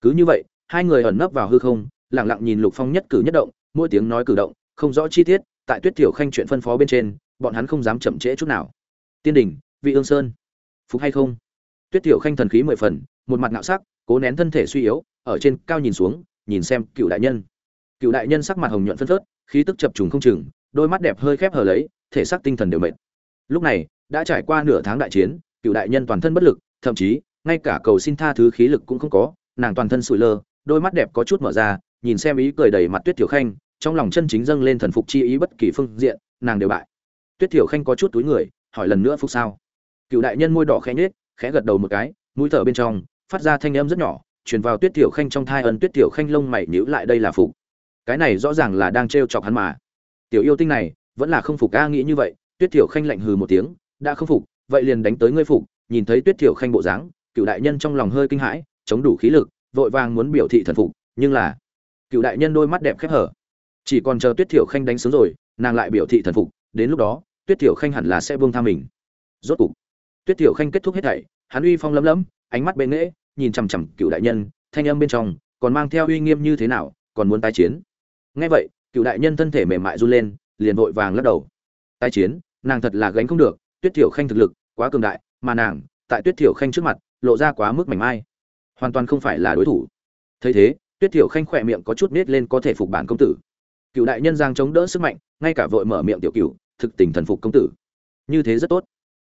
Cứ như vậy, hai người ẩn nấp vào hư không lẳng lặng nhìn lục phong nhất cử nhất động, mỗi tiếng nói cử động, không rõ chi tiết, tại tuyết tiểu khanh chuyện phân phó bên trên, bọn hắn không dám chậm trễ chút nào. Tiên đỉnh vị ương sơn, phục hay không? Tuyết tiểu khanh thần khí mười phần, một mặt ngạo sắc, cố nén thân thể suy yếu, ở trên cao nhìn xuống, nhìn xem cựu đại nhân. Cựu đại nhân sắc mặt hồng nhuận phân phớt, khí tức chập trùng không chừng, đôi mắt đẹp hơi khép hờ lấy, thể xác tinh thần đều mệt. Lúc này, đã trải qua nửa tháng đại chiến, cựu đại nhân toàn thân bất lực, thậm chí ngay cả cầu xin tha thứ khí lực cũng không có, nàng toàn thân sụi lơ, đôi mắt đẹp có chút mở ra, nhìn xem ý cười đầy mặt tuyết tiểu khanh, trong lòng chân chính dâng lên thần phục chi ý bất kỳ phương diện, nàng đều bại. Tuyết tiểu khanh có chút túi người, hỏi lần nữa phục sao? Cựu đại nhân môi đỏ khẽ nhếch, khẽ gật đầu một cái, mũi thở bên trong, phát ra thanh âm rất nhỏ, truyền vào tuyết tiểu khanh trong thai ân tuyết tiểu khanh lông mày nhíu lại đây là phục. Cái này rõ ràng là đang trêu chọc hắn mà. Tiểu yêu tinh này, vẫn là không phục a nghĩ như vậy, tuyết tiểu khanh lạnh hừ một tiếng, đã không phục, vậy liền đánh tới ngươi phục. Nhìn thấy tuyết tiểu khanh bộ dáng cựu đại nhân trong lòng hơi kinh hãi, chống đủ khí lực, vội vàng muốn biểu thị thần phục, nhưng là, cựu đại nhân đôi mắt đẹp khép hở. Chỉ còn chờ tuyết tiểu khanh đánh sướng rồi, nàng lại biểu thị thần phục, đến lúc đó, tuyết tiểu khanh hẳn là sẽ buông tha mình. Rốt cục, tuyết tiểu khanh kết thúc hết thảy, hắn uy phong lấm lấm, ánh mắt bên nghễ, nhìn chằm chằm cựu đại nhân, thanh âm bên trong, còn mang theo uy nghiêm như thế nào, còn muốn tái chiến. Nghe vậy, cựu đại nhân thân thể mềm mại run lên, liền vội vàng lắc đầu. Tái chiến, nàng thật là gánh không được, tuyết tiểu khanh thực lực quá cường đại, mà nàng, tại tuyết tiểu khanh trước mặt lộ ra quá mức mảnh mai. Hoàn toàn không phải là đối thủ. Thấy thế, tuyết tiểu khanh khỏe miệng có chút nết lên có thể phục bản công tử. Cựu đại nhân giang chống đỡ sức mạnh, ngay cả vội mở miệng tiểu cựu, thực tình thần phục công tử. Như thế rất tốt.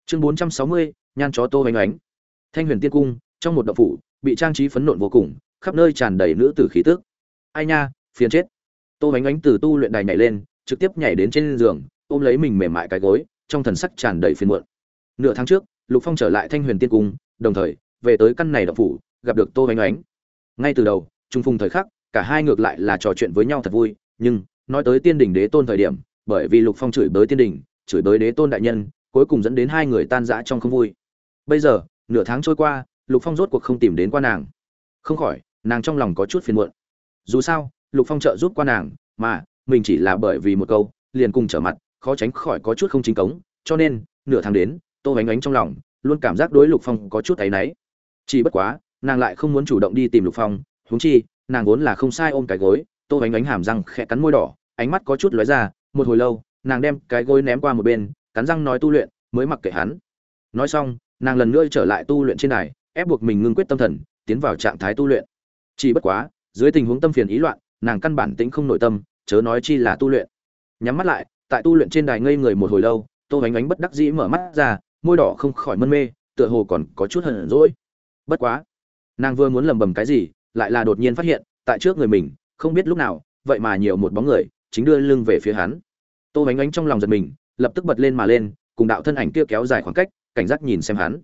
Chương bốn trăm sáu mươi, nhan chó tô hoành ánh thanh huyền tiên cung, trong một đậu phủ, bị trang trí phấn nộn vô cùng, khắp nơi tràn đầy nữ tử khí tức. Ai nha, phiền chết. Tô hoành ánh từ tu luyện đài nhảy lên, trực tiếp nhảy đến trên giường, ôm lấy mình mềm mại cái gối, trong thần sắc tràn đầy phiền muộn. Nửa tháng trước, lục phong trở lại thanh huyền tiên cung đồng thời, về tới căn này đậu phủ, gặp được tô hoành oánh ngay từ đầu trung phùng thời khắc, cả hai ngược lại là trò chuyện với nhau thật vui, nhưng, nói tới tiên đỉnh đế tôn thời điểm, bởi vì lục phong chửi bới tiên đỉnh, chửi bới đế tôn đại nhân, cuối cùng dẫn đến hai người tan rã trong không vui. Bây giờ, nửa tháng trôi qua, lục phong rốt cuộc không tìm đến qua nàng. Không khỏi, nàng trong lòng có chút phiền muộn. Dù sao, lục phong trợ giúp qua nàng, mà, mình chỉ là bởi vì một câu, liền cùng trở mặt, khó tránh khỏi có chút không chính cống, cho nên, nửa tháng đến, tô ánh ánh trong lòng luôn cảm giác đối lục phong có chút áy náy. Chỉ bất quá, nàng lại không muốn chủ động đi tìm lục phong, huống chi, nàng vốn là không sai ôm cái gối, tô ánh ánh hàm răng khẽ cắn môi đỏ, ánh mắt có chút lóe ra, một hồi lâu, nàng đem cái gối ném qua một bên, cắn răng nói tu luyện, mới mặc kệ hắn. Nói xong, nàng lần nữa trở lại tu luyện trên này ép buộc mình ngưng quyết tâm thần, tiến vào trạng thái tu luyện. Chỉ bất quá, dưới tình huống tâm phiền ý loạn, nàng căn bản tĩnh không nội tâm, chớ nói chi là tu luyện. Nhắm mắt lại, tại tu luyện trên đài ngây người một hồi lâu, tô ánh ánh bất đắc dĩ mở mắt ra môi đỏ không khỏi mân mê, tựa hồ còn có chút hận rỗi bất quá, nàng vừa muốn lầm bầm cái gì, lại là đột nhiên phát hiện, tại trước người mình, không biết lúc nào, vậy mà nhiều một bóng người, chính đưa lưng về phía hắn. Tô Bánh ánh trong lòng giật mình, lập tức bật lên mà lên, cùng đạo thân ảnh kia kéo dài khoảng cách, cảnh giác nhìn xem hắn.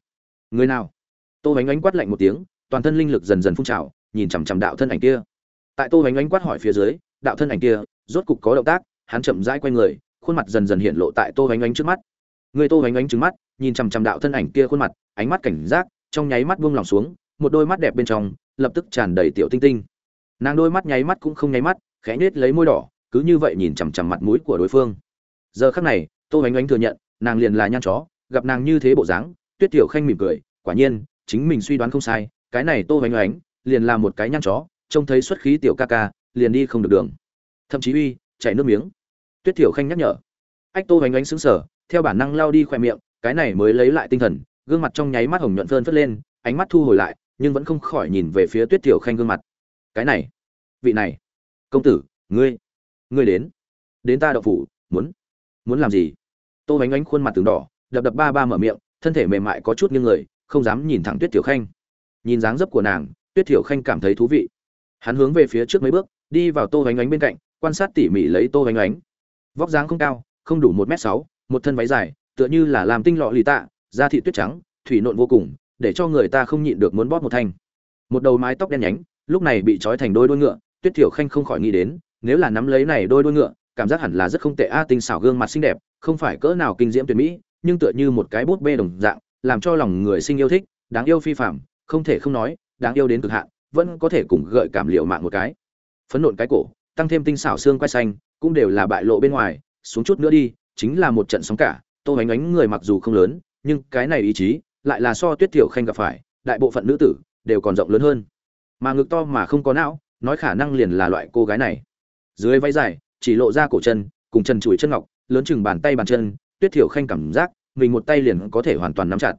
Người nào? Tô Bánh ánh quát lạnh một tiếng, toàn thân linh lực dần dần phun trào, nhìn chằm chằm đạo thân ảnh kia. Tại tô Bánh ánh quát hỏi phía dưới, đạo thân ảnh kia, rốt cục có động tác, hắn chậm rãi quay người, khuôn mặt dần dần hiện lộ tại tô Bánh ánh trước mắt người tô ánh ánh trừng mắt, nhìn chằm chằm đạo thân ảnh kia khuôn mặt, ánh mắt cảnh giác, trong nháy mắt buông lòng xuống, một đôi mắt đẹp bên trong, lập tức tràn đầy tiểu tinh tinh. Nàng đôi mắt nháy mắt cũng không nháy mắt, khẽ nhếch lấy môi đỏ, cứ như vậy nhìn chằm chằm mặt mũi của đối phương. Giờ khắc này, tô ánh ánh thừa nhận, nàng liền là nhan chó, gặp nàng như thế bộ dáng, tuyết tiểu khanh mỉm cười, quả nhiên, chính mình suy đoán không sai, cái này tô ánh ánh, liền là một cái nhan chó, trông thấy xuất khí tiểu ca ca, liền đi không được đường. Thậm chí uy, chảy nước miếng. Tuyết tiểu khanh nhắc nhở. Ách, tô ánh ánh sững sờ theo bản năng lao đi khỏe miệng, cái này mới lấy lại tinh thần, gương mặt trong nháy mắt hồng nhuận phơn phất lên, ánh mắt thu hồi lại, nhưng vẫn không khỏi nhìn về phía tuyết tiểu khanh gương mặt. Cái này, vị này, công tử, ngươi ngươi đến đến ta đậu phủ, muốn muốn làm gì? Tô bánh ánh khuôn mặt từng đỏ, đập đập ba ba mở miệng, thân thể mềm mại có chút như người, không dám nhìn thẳng tuyết tiểu khanh. Nhìn dáng dấp của nàng, tuyết tiểu khanh cảm thấy thú vị. Hắn hướng về phía trước mấy bước, đi vào tô bánh ánh bên cạnh, quan sát tỉ mỉ lấy tô bánh ánh. Vóc dáng không cao, không đủ một m sáu một thân váy dài, tựa như là làm tinh lọ lì tạ, da thị tuyết trắng, thủy nộn vô cùng, để cho người ta không nhịn được muốn bóp một thanh. Một đầu mái tóc đen nhánh, lúc này bị trói thành đôi đuôi ngựa, tuyết tiểu khanh không khỏi nghĩ đến, nếu là nắm lấy này đôi đuôi ngựa, cảm giác hẳn là rất không tệ a, tinh xảo gương mặt xinh đẹp, không phải cỡ nào kinh diễm tuyệt mỹ, nhưng tựa như một cái bút bê đồng dạng, làm cho lòng người sinh yêu thích, đáng yêu phi phạm không thể không nói, đáng yêu đến cực hạn, vẫn có thể cùng gợi cảm liệu mạng một cái. Phấn nộn cái cổ, tăng thêm tinh xảo xương quai xanh, cũng đều là bại lộ bên ngoài, xuống chút nữa đi chính là một trận sóng cả, tô ánh ánh người mặc dù không lớn, nhưng cái này ý chí lại là so tuyết thiểu khanh gặp phải, đại bộ phận nữ tử đều còn rộng lớn hơn. Mà ngực to mà không có não, nói khả năng liền là loại cô gái này. Dưới váy dài, chỉ lộ ra cổ chân, cùng chân chuỗi chân ngọc, lớn chừng bàn tay bàn chân, tuyết thiểu khanh cảm giác mình một tay liền có thể hoàn toàn nắm chặt.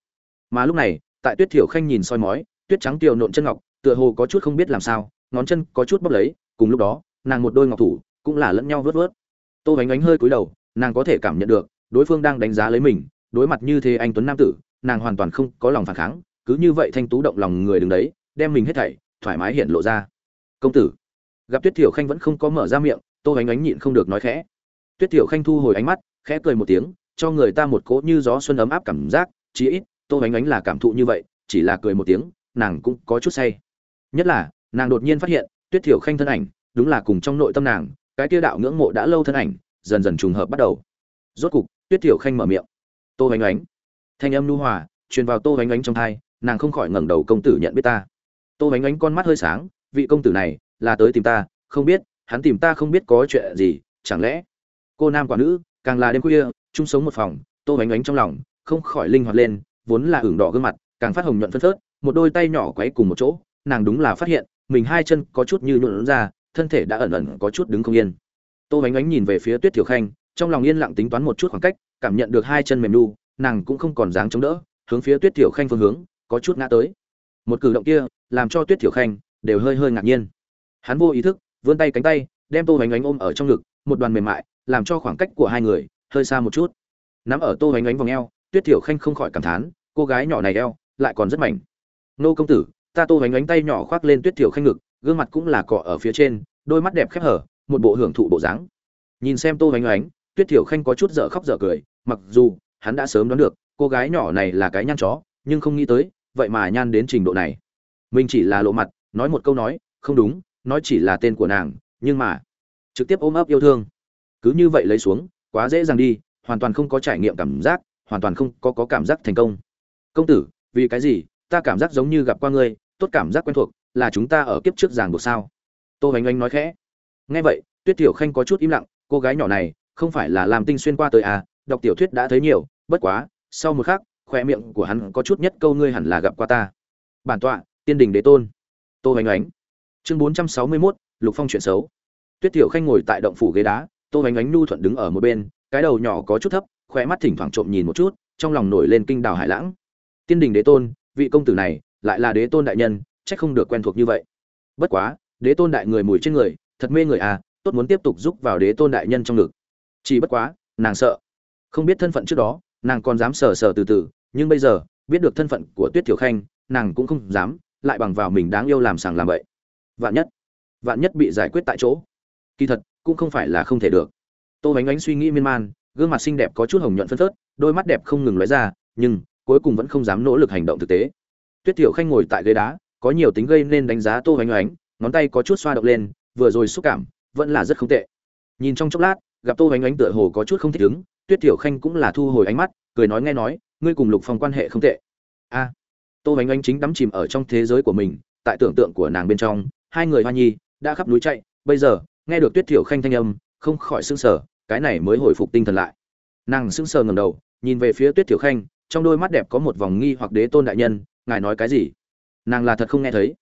Mà lúc này, tại tuyết thiểu khanh nhìn soi mói, tuyết trắng tiều nộn chân ngọc, tựa hồ có chút không biết làm sao, ngón chân có chút bóp lấy, cùng lúc đó, nàng một đôi ngọc thủ cũng là lẫn nhau vớt vớt. Tô bánh ánh hơi cúi đầu nàng có thể cảm nhận được, đối phương đang đánh giá lấy mình, đối mặt như thế anh tuấn nam tử, nàng hoàn toàn không có lòng phản kháng, cứ như vậy thanh tú động lòng người đứng đấy, đem mình hết thảy thoải mái hiện lộ ra. Công tử, gặp tuyết thiểu khanh vẫn không có mở ra miệng, tô ánh ánh nhịn không được nói khẽ. Tuyết thiểu khanh thu hồi ánh mắt, khẽ cười một tiếng, cho người ta một cỗ như gió xuân ấm áp cảm giác, chí ít, tô ánh ánh là cảm thụ như vậy, chỉ là cười một tiếng, nàng cũng có chút say. Nhất là, nàng đột nhiên phát hiện, tuyết thiểu khanh thân ảnh, đúng là cùng trong nội tâm nàng, cái kia đạo ngưỡng mộ đã lâu thân ảnh dần dần trùng hợp bắt đầu. Rốt cục, tuyết thiểu khanh mở miệng. Tô ánh ánh. Thanh âm nu hòa, truyền vào tô ánh ánh trong thai, nàng không khỏi ngẩng đầu công tử nhận biết ta. Tô ánh ánh con mắt hơi sáng, vị công tử này là tới tìm ta, không biết, hắn tìm ta không biết có chuyện gì, chẳng lẽ cô nam quả nữ, càng là đêm khuya, chung sống một phòng, tô ánh ánh trong lòng không khỏi linh hoạt lên, vốn là ửng đỏ gương mặt, càng phát hồng nhuận phân phớt, một đôi tay nhỏ quấy cùng một chỗ, nàng đúng là phát hiện, mình hai chân có chút như nhuộn ra, thân thể đã ẩn ẩn có chút đứng không yên tô ánh ánh nhìn về phía tuyết thiểu khanh, trong lòng yên lặng tính toán một chút khoảng cách, cảm nhận được hai chân mềm nu, nàng cũng không còn dáng chống đỡ, hướng phía tuyết thiểu khanh phương hướng, có chút ngã tới. Một cử động kia, làm cho tuyết thiểu khanh đều hơi hơi ngạc nhiên. Hắn vô ý thức, vươn tay cánh tay, đem tô ánh ánh ôm ở trong ngực, một đoàn mềm mại, làm cho khoảng cách của hai người hơi xa một chút. Nắm ở tô ánh ánh vòng eo, tuyết thiểu khanh không khỏi cảm thán, cô gái nhỏ này eo, lại còn rất mảnh. Nô công tử, ta tô ánh ánh tay nhỏ khoác lên tuyết thiểu khanh ngực, gương mặt cũng là cọ ở phía trên, đôi mắt đẹp khép hở một bộ hưởng thụ bộ dáng. Nhìn xem tô hoành ánh tuyết thiểu khanh có chút dở khóc dở cười mặc dù hắn đã sớm đoán được cô gái nhỏ này là cái nhan chó nhưng không nghĩ tới vậy mà nhan đến trình độ này. Mình chỉ là lộ mặt nói một câu nói không đúng nói chỉ là tên của nàng nhưng mà trực tiếp ôm ấp yêu thương. Cứ như vậy lấy xuống quá dễ dàng đi hoàn toàn không có trải nghiệm cảm giác hoàn toàn không có, có cảm giác thành công. Công tử vì cái gì? Ta cảm giác giống như gặp qua ngươi tốt cảm giác quen thuộc là chúng ta ở kiếp trước ràng buộc sao? Tô hoành anh nói khẽ nghe vậy tuyết tiểu khanh có chút im lặng cô gái nhỏ này không phải là làm tinh xuyên qua tới à đọc tiểu thuyết đã thấy nhiều bất quá sau một khắc khoe miệng của hắn có chút nhất câu ngươi hẳn là gặp qua ta. Bản tọa tiên đình đế tôn. Tô hoành ánh. Chương bốn trăm sáu mươi 461, lục phong chuyện xấu. Tuyết tiểu khanh ngồi tại động phủ ghế đá tô hoành ánh nu thuận đứng ở một bên cái đầu nhỏ có chút thấp khoe mắt thỉnh thoảng trộm nhìn một chút trong lòng nổi lên kinh đào hải lãng. Tiên đình đế tôn vị công tử này lại là đế tôn đại nhân chắc không được quen thuộc như vậy. Bất quá đế tôn đại người mùi trên người thật mê người à tốt muốn tiếp tục giúp vào đế tôn đại nhân trong ngực. Chỉ bất quá, nàng sợ. Không biết thân phận trước đó, nàng còn dám sờ sờ từ từ, nhưng bây giờ, biết được thân phận của tuyết thiểu khanh, nàng cũng không dám, lại bằng vào mình đáng yêu làm sàng làm vậy vạn nhất vạn nhất bị giải quyết tại chỗ. Kỳ thật, cũng không phải là không thể được. Tô bánh ánh suy nghĩ miên man, gương mặt xinh đẹp có chút hồng nhuận phân phớt, đôi mắt đẹp không ngừng lóe ra, nhưng cuối cùng vẫn không dám nỗ lực hành động thực tế. Tuyết thiểu khanh ngồi tại ghế đá, có nhiều tính gây nên đánh giá tô bánh ánh, ngón tay có chút xoa động lên vừa rồi xúc cảm vẫn là rất không tệ. Nhìn trong chốc lát, gặp tô bánh ánh tựa hồ có chút không thích ứng, tuyết tiểu khanh cũng là thu hồi ánh mắt, cười nói nghe nói, ngươi cùng lục phong quan hệ không tệ. A. À, tô bánh ánh chính đắm chìm ở trong thế giới của mình, tại tưởng tượng của nàng bên trong, hai người hoa nhi đã khắp núi chạy, bây giờ, nghe được tuyết tiểu khanh thanh âm, không khỏi sững sờ, cái này mới hồi phục tinh thần lại. Nàng sững sờ ngầm đầu, nhìn về phía tuyết tiểu khanh, trong đôi mắt đẹp có một vòng nghi hoặc đế tôn đại nhân, ngài nói cái gì? Nàng là thật không nghe thấy.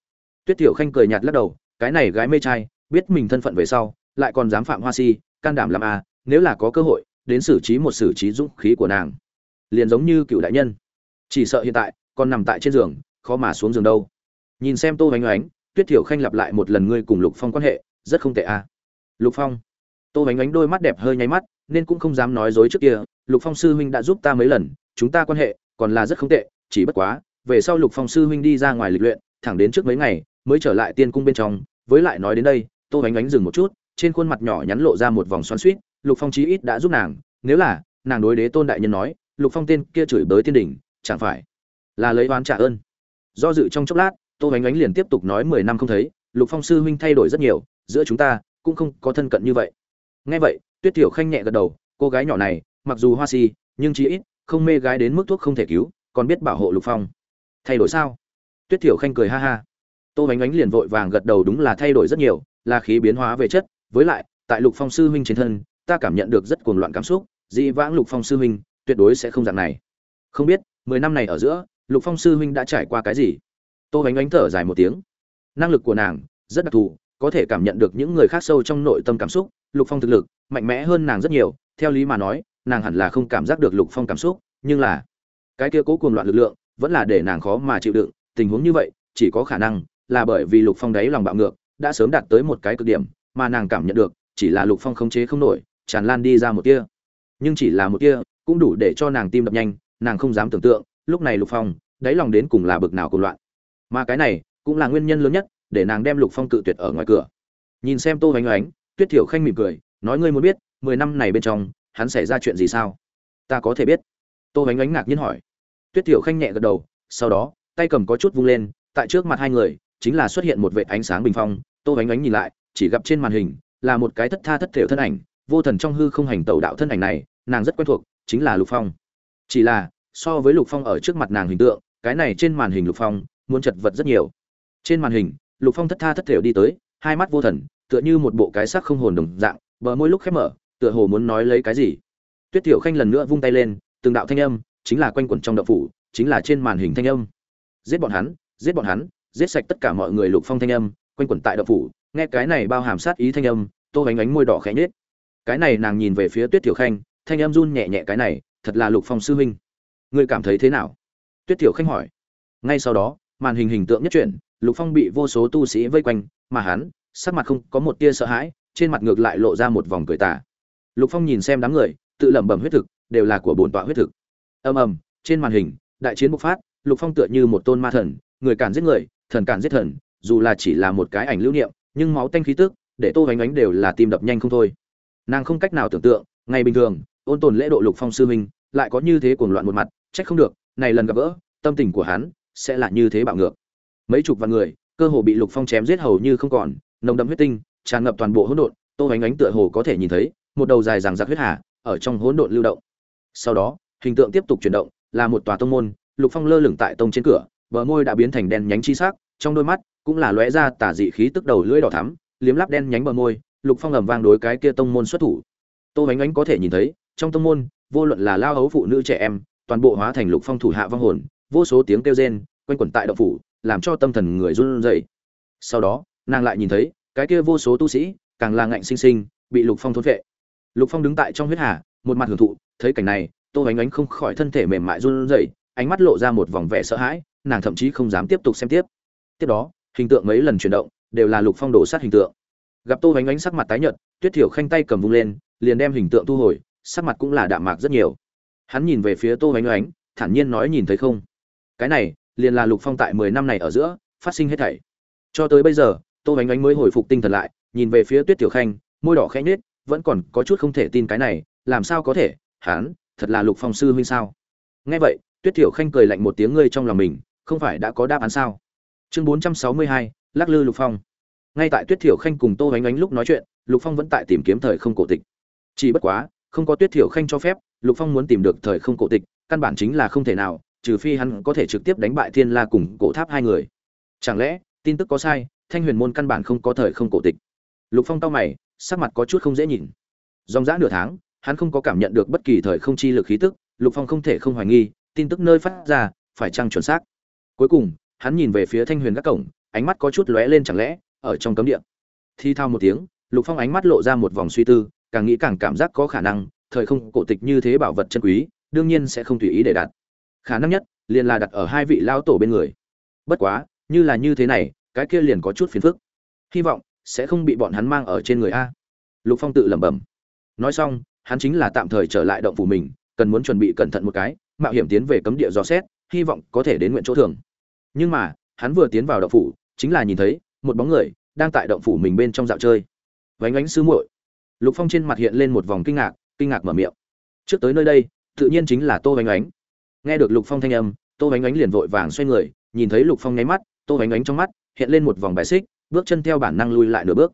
Tuyết tiểu khanh cười nhạt lắc đầu, cái này gái mê trai biết mình thân phận về sau, lại còn dám phạm hoa si, can đảm làm a nếu là có cơ hội, đến xử trí một xử trí dũng khí của nàng. Liền giống như cựu đại nhân. Chỉ sợ hiện tại, còn nằm tại trên giường, khó mà xuống giường đâu. Nhìn xem tô hoành oánh, tuyết thiểu khanh lặp lại một lần ngươi cùng lục phong quan hệ, rất không tệ à. lục phong. Tô hoành oánh đôi mắt đẹp hơi nháy mắt, nên cũng không dám nói dối trước kia, lục phong sư huynh đã giúp ta mấy lần, chúng ta quan hệ, còn là rất không tệ, chỉ bất quá, về sau lục phong sư huynh đi ra ngoài lịch luyện, thẳng đến trước mấy ngày, mới trở lại tiên cung bên trong, với lại nói đến đây tô Ánh Ánh dừng một chút, trên khuôn mặt nhỏ nhắn lộ ra một vòng xoắn suýt lục phong chí ít đã giúp nàng, nếu là, nàng đối đế tôn đại nhân nói, lục phong tên kia chửi bới tiên đỉnh, chẳng phải là lấy oán trả ơn? Do dự trong chốc lát, tô bánh ánh liền tiếp tục nói, mười năm không thấy, lục phong sư huynh thay đổi rất nhiều, giữa chúng ta cũng không có thân cận như vậy. Nghe vậy, tuyết tiểu khanh nhẹ gật đầu, cô gái nhỏ này, mặc dù hoa si, nhưng chí ít không mê gái đến mức thuốc không thể cứu, còn biết bảo hộ lục phong. Thay đổi sao? Tuyết tiểu khanh cười ha ha. Tô bánh ánh liền vội vàng gật đầu, đúng là thay đổi rất nhiều là khí biến hóa về chất, với lại, tại lục phong sư huynh trên thân, ta cảm nhận được rất cuồng loạn cảm xúc dị vãng lục phong sư huynh, tuyệt đối sẽ không dạng này. Không biết, mười năm này ở giữa, lục phong sư huynh đã trải qua cái gì? Tô bánh bánh thở dài một tiếng. Năng lực của nàng, rất đặc thù, có thể cảm nhận được những người khác sâu trong nội tâm cảm xúc, lục phong thực lực, mạnh mẽ hơn nàng rất nhiều, theo lý mà nói, nàng hẳn là không cảm giác được lục phong cảm xúc, nhưng là, cái kia cố cuồng loạn lực lượng, vẫn là để nàng khó mà chịu đựng, tình huống như vậy, chỉ có khả năng là bởi vì lục phong đáy lòng bạo ngược đã sớm đạt tới một cái cực điểm, mà nàng cảm nhận được, chỉ là lục phong khống chế không nổi, tràn lan đi ra một tia. Nhưng chỉ là một tia, cũng đủ để cho nàng tim đập nhanh, nàng không dám tưởng tượng, lúc này lục phong, đáy lòng đến cùng là bực nào cùng loạn. Mà cái này, cũng là nguyên nhân lớn nhất, để nàng đem lục phong cự tuyệt ở ngoài cửa. Nhìn xem tô hoành oánh tuyết thiểu khanh mỉm cười, nói ngươi muốn biết, mười năm này bên trong, hắn xảy ra chuyện gì sao? Ta có thể biết. Tô hoành oánh ngạc nhiên hỏi. Tuyết thiểu khanh nhẹ gật đầu, sau đó, tay cầm có chút vung lên, tại trước mặt hai người chính là xuất hiện một vệ ánh sáng bình phong, tô ánh ánh nhìn lại, chỉ gặp trên màn hình là một cái thất tha thất thểu thân ảnh, vô thần trong hư không hành tẩu đạo thân ảnh này, nàng rất quen thuộc, chính là lục phong. Chỉ là, so với lục phong ở trước mặt nàng hình tượng, cái này trên màn hình lục phong muốn chật vật rất nhiều. Trên màn hình, lục phong thất tha thất thểu đi tới, hai mắt vô thần, tựa như một bộ cái sắc không hồn đồng dạng, bờ môi lúc khép mở, tựa hồ muốn nói lấy cái gì. Tuyết tiểu khanh lần nữa vung tay lên, từng đạo thanh âm, chính là quanh quẩn trong đậu phủ, chính là trên màn hình thanh âm. Giết bọn hắn, giết bọn hắn giết sạch tất cả mọi người lục phong thanh âm, quanh quẩn tại đậu phủ, nghe cái này bao hàm sát ý thanh âm, tô bánh ánh môi đỏ khẽ nhết cái này nàng nhìn về phía tuyết tiểu khanh, thanh âm run nhẹ nhẹ cái này, thật là lục phong sư huynh. Ngươi cảm thấy thế nào? Tuyết tiểu khanh hỏi. Ngay sau đó, màn hình hình tượng nhất chuyển, lục phong bị vô số tu sĩ vây quanh, mà hắn, sắc mặt không có một tia sợ hãi, trên mặt ngược lại lộ ra một vòng cười tà. Lục phong nhìn xem đám người, tự lẩm bẩm huyết thực, đều là của bổn tọa huyết thực. Ầm ầm, trên màn hình, đại chiến bộc phát, lục phong tựa như một tôn ma thần, người cản giết người thần cản giết thần, dù là chỉ là một cái ảnh lưu niệm, nhưng máu tanh khí tức, để tô hoành ánh đều là tim đập nhanh không thôi. Nàng không cách nào tưởng tượng, ngày bình thường, ôn tồn lễ độ lục phong sư minh lại có như thế cuồng loạn một mặt, trách không được, này lần gặp gỡ, tâm tình của hắn sẽ là như thế bạo ngược. Mấy chục vạn người, cơ hồ bị lục phong chém giết hầu như không còn, nồng đậm huyết tinh, tràn ngập toàn bộ hỗn độn, tô hoành ánh tựa hồ có thể nhìn thấy, một đầu dài ràng giặc huyết hà, ở trong hỗn độn lưu động. Sau đó, hình tượng tiếp tục chuyển động, là một tòa tông môn, lục phong lơ lửng tại tông trên cửa bờ môi đã biến thành đen nhánh chi sắc, trong đôi mắt cũng là lóe ra tả dị khí tức đầu lưỡi đỏ thắm, liếm lắp đen nhánh bờ môi, lục phong ầm vang đối cái kia tông môn xuất thủ. Tô ánh ánh có thể nhìn thấy, trong tông môn, vô luận là lao hấu phụ nữ trẻ em, toàn bộ hóa thành lục phong thủ hạ vong hồn, vô số tiếng kêu rên, quanh quẩn tại động phủ, làm cho tâm thần người run rẩy. Sau đó, nàng lại nhìn thấy, cái kia vô số tu sĩ, càng là ngạnh sinh sinh, bị lục phong thôn vệ lục phong đứng tại trong huyết hà, một mặt hưởng thụ, thấy cảnh này, tô ánh ánh không khỏi thân thể mềm mại run rẩy, ánh mắt lộ ra một vòng vẻ sợ hãi nàng thậm chí không dám tiếp tục xem tiếp. Tiếp đó, hình tượng mấy lần chuyển động đều là lục phong đổ sát hình tượng. Gặp tô vánh ánh sắc mặt tái nhợt, tuyết thiểu khanh tay cầm vung lên, liền đem hình tượng thu hồi, sắc mặt cũng là đạm mạc rất nhiều. Hắn nhìn về phía tô vánh ánh, thản nhiên nói nhìn thấy không? Cái này, liền là lục phong tại mười năm này ở giữa, phát sinh hết thảy. Cho tới bây giờ, tô vánh ánh mới hồi phục tinh thần lại, nhìn về phía tuyết tiểu khanh, môi đỏ khẽ nhếch, vẫn còn có chút không thể tin cái này, làm sao có thể? Hắn, thật là lục phong sư huynh sao? Nghe vậy, tuyết tiểu khanh cười lạnh một tiếng ngươi trong lòng mình không phải đã có đáp án sao? Chương bốn trăm sáu mươi hai, lắc lư lục phong. Ngay tại tuyết thiểu khanh cùng tô ánh ánh lúc nói chuyện, lục phong vẫn tại tìm kiếm thời không cổ tịch. Chỉ bất quá, không có tuyết thiểu khanh cho phép, lục phong muốn tìm được thời không cổ tịch, căn bản chính là không thể nào, trừ phi hắn có thể trực tiếp đánh bại thiên la cùng cổ tháp hai người. Chẳng lẽ, tin tức có sai, thanh huyền môn căn bản không có thời không cổ tịch? Lục phong tao mày, sắc mặt có chút không dễ nhìn. Dòng dã nửa tháng, hắn không có cảm nhận được bất kỳ thời không chi lực khí tức, lục phong không thể không hoài nghi, tin tức nơi phát ra, phải chăng chuẩn xác? Cuối cùng, hắn nhìn về phía thanh huyền các cổng, ánh mắt có chút lóe lên chẳng lẽ, ở trong cấm địa. Thi thao một tiếng, lục phong ánh mắt lộ ra một vòng suy tư, càng nghĩ càng cảm giác có khả năng, thời không cổ tịch như thế bảo vật chân quý, đương nhiên sẽ không tùy ý để đặt. Khả năng nhất, liền là đặt ở hai vị lao tổ bên người. Bất quá, như là như thế này, cái kia liền có chút phiền phức. Hy vọng, sẽ không bị bọn hắn mang ở trên người a. Lục phong tự lẩm bẩm. Nói xong, hắn chính là tạm thời trở lại động phủ mình, cần muốn chuẩn bị cẩn thận một cái, mạo hiểm tiến về cấm địa dò xét, hy vọng có thể đến nguyện chỗ thường nhưng mà, hắn vừa tiến vào động phủ, chính là nhìn thấy, một bóng người, đang tại động phủ mình bên trong dạo chơi. Vánh ánh sư muội. Lục phong trên mặt hiện lên một vòng kinh ngạc kinh ngạc mở miệng. Trước tới nơi đây, tự nhiên chính là tô vánh ánh nghe được lục phong thanh âm, tô vánh ánh liền vội vàng xoay người, nhìn thấy lục phong nháy mắt, tô vánh ánh trong mắt hiện lên một vòng bài xích, bước chân theo bản năng lui lại nửa bước.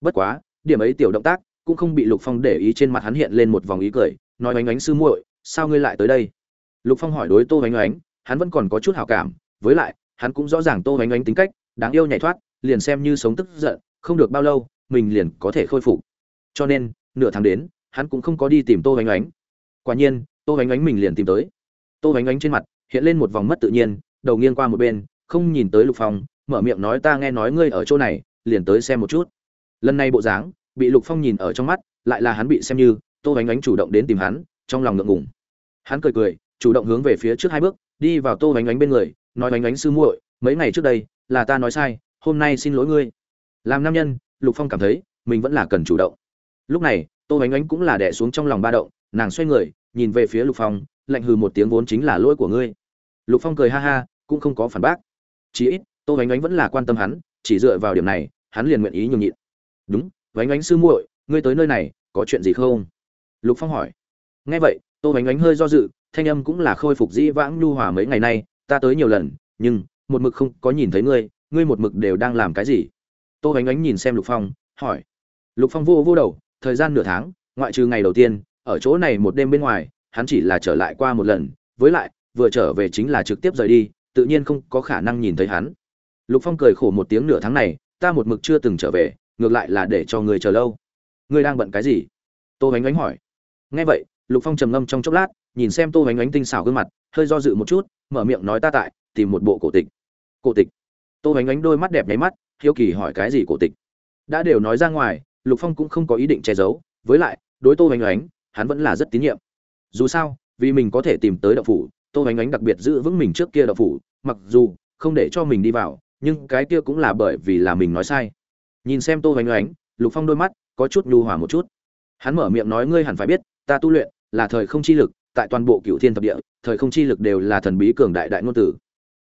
Bất quá, điểm ấy tiểu động tác cũng không bị lục phong để ý trên mặt hắn hiện lên một vòng ý cười, nói oánh oánh sư muội, sao ngươi lại tới đây? Lục phong hỏi đối tô oánh oánh hắn vẫn còn có chút hảo cảm với lại, hắn cũng rõ ràng tô hoánh oánh tính cách, đáng yêu nhảy thoát, liền xem như sống tức giận, không được bao lâu, mình liền có thể khôi phục. Cho nên, nửa tháng đến, hắn cũng không có đi tìm tô hoánh oánh quả nhiên, tô bánh bánh mình liền tìm tới. Tô bánh bánh trên mặt, hiện lên một vòng mất tự nhiên, đầu nghiêng qua một bên, không nhìn tới lục phong, mở miệng nói ta nghe nói ngươi ở chỗ này, liền tới xem một chút. Lần này bộ dáng, bị lục phong nhìn ở trong mắt, lại là hắn bị xem như, tô bánh bánh chủ động đến tìm hắn, trong lòng ngượng ngùng. Hắn cười cười, chủ động hướng về phía trước hai bước, đi vào tô bánh bánh bên người nói bánh bánh sư muội, mấy ngày trước đây, là ta nói sai, hôm nay xin lỗi ngươi. Làm nam nhân, lục phong cảm thấy, mình vẫn là cần chủ động. Lúc này, tô bánh bánh cũng là đẻ xuống trong lòng ba động, nàng xoay người, nhìn về phía lục phong, lạnh hừ một tiếng vốn chính là lỗi của ngươi. Lục phong cười ha ha, cũng không có phản bác. Chí ít, tô bánh bánh vẫn là quan tâm hắn, chỉ dựa vào điểm này, hắn liền nguyện ý nhường nhịn. Đúng bánh bánh sư muội, ngươi tới nơi này, có chuyện gì không? Lục phong hỏi. Nghe vậy, tô bánh bánh hơi do dự, thanh âm cũng là khôi phục dĩ vãng nhu hòa mấy ngày nay ta tới nhiều lần, nhưng, một mực không có nhìn thấy ngươi ngươi một mực đều đang làm cái gì? Tô ánh ánh nhìn xem lục phong, hỏi. Lục phong vô vô đầu, thời gian nửa tháng, ngoại trừ ngày đầu tiên, ở chỗ này một đêm bên ngoài, hắn chỉ là trở lại qua một lần, với lại, vừa trở về chính là trực tiếp rời đi, tự nhiên không có khả năng nhìn thấy hắn. Lục phong cười khổ một tiếng nửa tháng này, ta một mực chưa từng trở về, ngược lại là để cho người chờ lâu. Ngươi đang bận cái gì? Tô ánh ánh hỏi. Nghe vậy, lục phong trầm ngâm trong chốc lát, nhìn xem tô ánh ánh tinh xảo gương mặt, hơi do dự một chút mở miệng nói ta tại tìm một bộ cổ tịch. Cổ tịch? Tô hoành ánh đôi mắt đẹp nháy mắt hiếu kỳ hỏi cái gì cổ tịch? Đã đều nói ra ngoài lục phong cũng không có ý định che giấu với lại đối tô hoành ánh, hắn vẫn là rất tín nhiệm. Dù sao vì mình có thể tìm tới đậu phủ tô hoành ánh đặc biệt giữ vững mình trước kia đậu phủ mặc dù không để cho mình đi vào nhưng cái kia cũng là bởi vì là mình nói sai. Nhìn xem tô hoành ánh, lục phong đôi mắt có chút nhu hòa một chút. Hắn mở miệng nói ngươi hẳn phải biết ta tu luyện là thời không chi lực tại toàn bộ cựu thiên thập địa, thời không chi lực đều là thần bí cường đại đại ngôn tử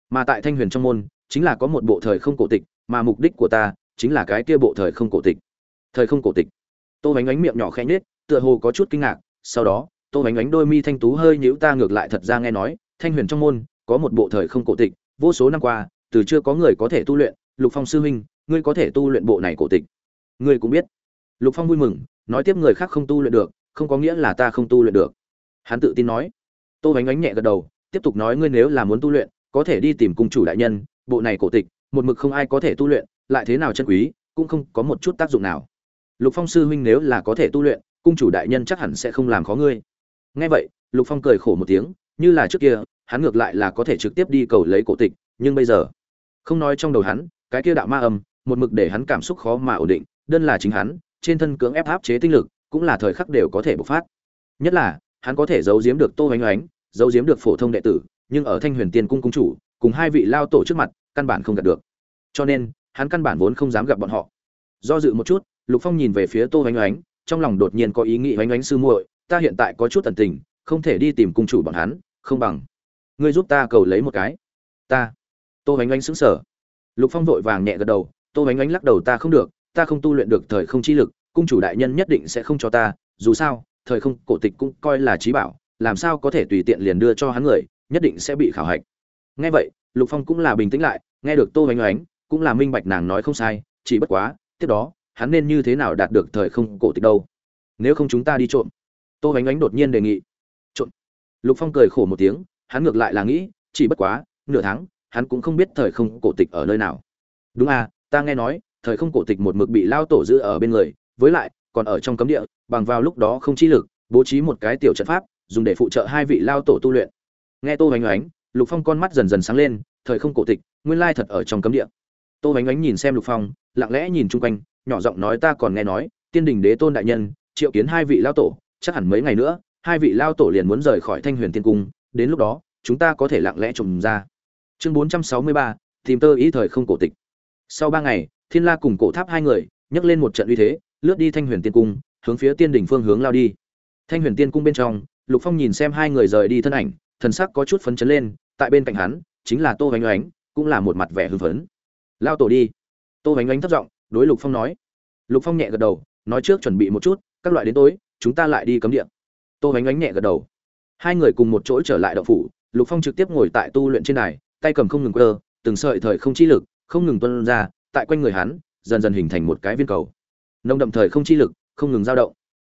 mà tại thanh huyền trong môn, chính là có một bộ thời không cổ tịch, mà mục đích của ta chính là cái kia bộ thời không cổ tịch. Thời không cổ tịch. Tô bánh ánh miệng nhỏ khẽ nhếch, tựa hồ có chút kinh ngạc, sau đó, tô bánh ánh đôi mi thanh tú hơi nhíu ta ngược lại thật ra nghe nói, thanh huyền trong môn có một bộ thời không cổ tịch, vô số năm qua, từ chưa có người có thể tu luyện, lục phong sư huynh, ngươi có thể tu luyện bộ này cổ tịch. Ngươi cũng biết. Lục phong vui mừng, nói tiếp người khác không tu luyện được, không có nghĩa là ta không tu luyện được hắn tự tin nói. Tô bánh ánh nhẹ gật đầu, tiếp tục nói ngươi nếu là muốn tu luyện, có thể đi tìm cung chủ đại nhân, bộ này cổ tịch, một mực không ai có thể tu luyện, lại thế nào chân quý, cũng không có một chút tác dụng nào. Lục phong sư huynh nếu là có thể tu luyện, cung chủ đại nhân chắc hẳn sẽ không làm khó ngươi. Nghe vậy, lục phong cười khổ một tiếng, như là trước kia, hắn ngược lại là có thể trực tiếp đi cầu lấy cổ tịch, nhưng bây giờ, không nói trong đầu hắn, cái kia đạo ma âm, một mực để hắn cảm xúc khó mà ổn định, đơn là chính hắn, trên thân cưỡng ép áp chế tinh lực, cũng là thời khắc đều có thể bộc phát. Nhất là hắn có thể giấu giếm được tô hoành hoánh giấu giếm được phổ thông đệ tử, nhưng ở thanh huyền tiên cung cung chủ, cùng hai vị lao tổ trước mặt, căn bản không gặp được. Cho nên, hắn căn bản vốn không dám gặp bọn họ. Do dự một chút, lục phong nhìn về phía tô hoành hoánh trong lòng đột nhiên có ý nghĩ oánh hoánh sư muội, ta hiện tại có chút tần tình, không thể đi tìm cung chủ bọn hắn, không bằng ngươi giúp ta cầu lấy một cái. Ta? Tô hoành hoánh sững sờ. Lục phong vội vàng nhẹ gật đầu, tô hoành hoánh lắc đầu ta không được, ta không tu luyện được thời không chi lực, cung chủ đại nhân nhất định sẽ không cho ta, dù sao thời không cổ tịch cũng coi là trí bảo, làm sao có thể tùy tiện liền đưa cho hắn người, nhất định sẽ bị khảo hạch. Nghe vậy, lục phong cũng là bình tĩnh lại, nghe được tô oánh oánh, cũng là minh bạch nàng nói không sai, chỉ bất quá, tiếp đó, hắn nên như thế nào đạt được thời không cổ tịch đâu? Nếu không chúng ta đi trộm. Tô oánh oánh đột nhiên đề nghị. Trộm. Lục phong cười khổ một tiếng, hắn ngược lại là nghĩ, chỉ bất quá, nửa tháng, hắn cũng không biết thời không cổ tịch ở nơi nào. Đúng à ta nghe nói, thời không cổ tịch một mực bị lao tổ giữ ở bên người, với lại còn ở trong cấm địa bằng vào lúc đó không chi lực bố trí một cái tiểu trận pháp dùng để phụ trợ hai vị lao tổ tu luyện. Nghe tô Hoành Hoánh, lục phong con mắt dần dần sáng lên thời không cổ tịch nguyên lai thật ở trong cấm địa. Tô Hoành Hoánh nhìn xem lục phong lặng lẽ nhìn chung quanh nhỏ giọng nói ta còn nghe nói tiên đình đế tôn đại nhân triệu kiến hai vị lao tổ chắc hẳn mấy ngày nữa hai vị lao tổ liền muốn rời khỏi thanh huyền tiên cung đến lúc đó chúng ta có thể lặng lẽ trùng ra. Chương bốn trăm sáu mươi ba tìm tơ ý thời không cổ tịch. Sau ba ngày thiên la cùng cổ tháp hai người nhấc lên một trận uy thế lướt đi thanh huyền tiên cung, hướng phía tiên đỉnh phương hướng lao đi. Thanh huyền tiên cung bên trong, lục phong nhìn xem hai người rời đi thân ảnh, thần sắc có chút phấn chấn lên, tại bên cạnh hắn, chính là tô vánh oánh, cũng là một mặt vẻ hưng phấn. Lao tổ đi. Tô oánh oánh thấp giọng đối lục phong nói. Lục phong nhẹ gật đầu, nói trước chuẩn bị một chút, các loại đến tối, chúng ta lại đi cấm địa. Tô vánh oánh nhẹ gật đầu. Hai người cùng một chỗ trở lại đậu phủ, lục phong trực tiếp ngồi tại tu luyện trên này tay cầm không ngừng quơ, từng sợi thời không chi lực, không ngừng tuân ra, tại quanh người hắn, dần dần hình thành một cái viên cầu nông đậm thời không chi lực, không ngừng dao động.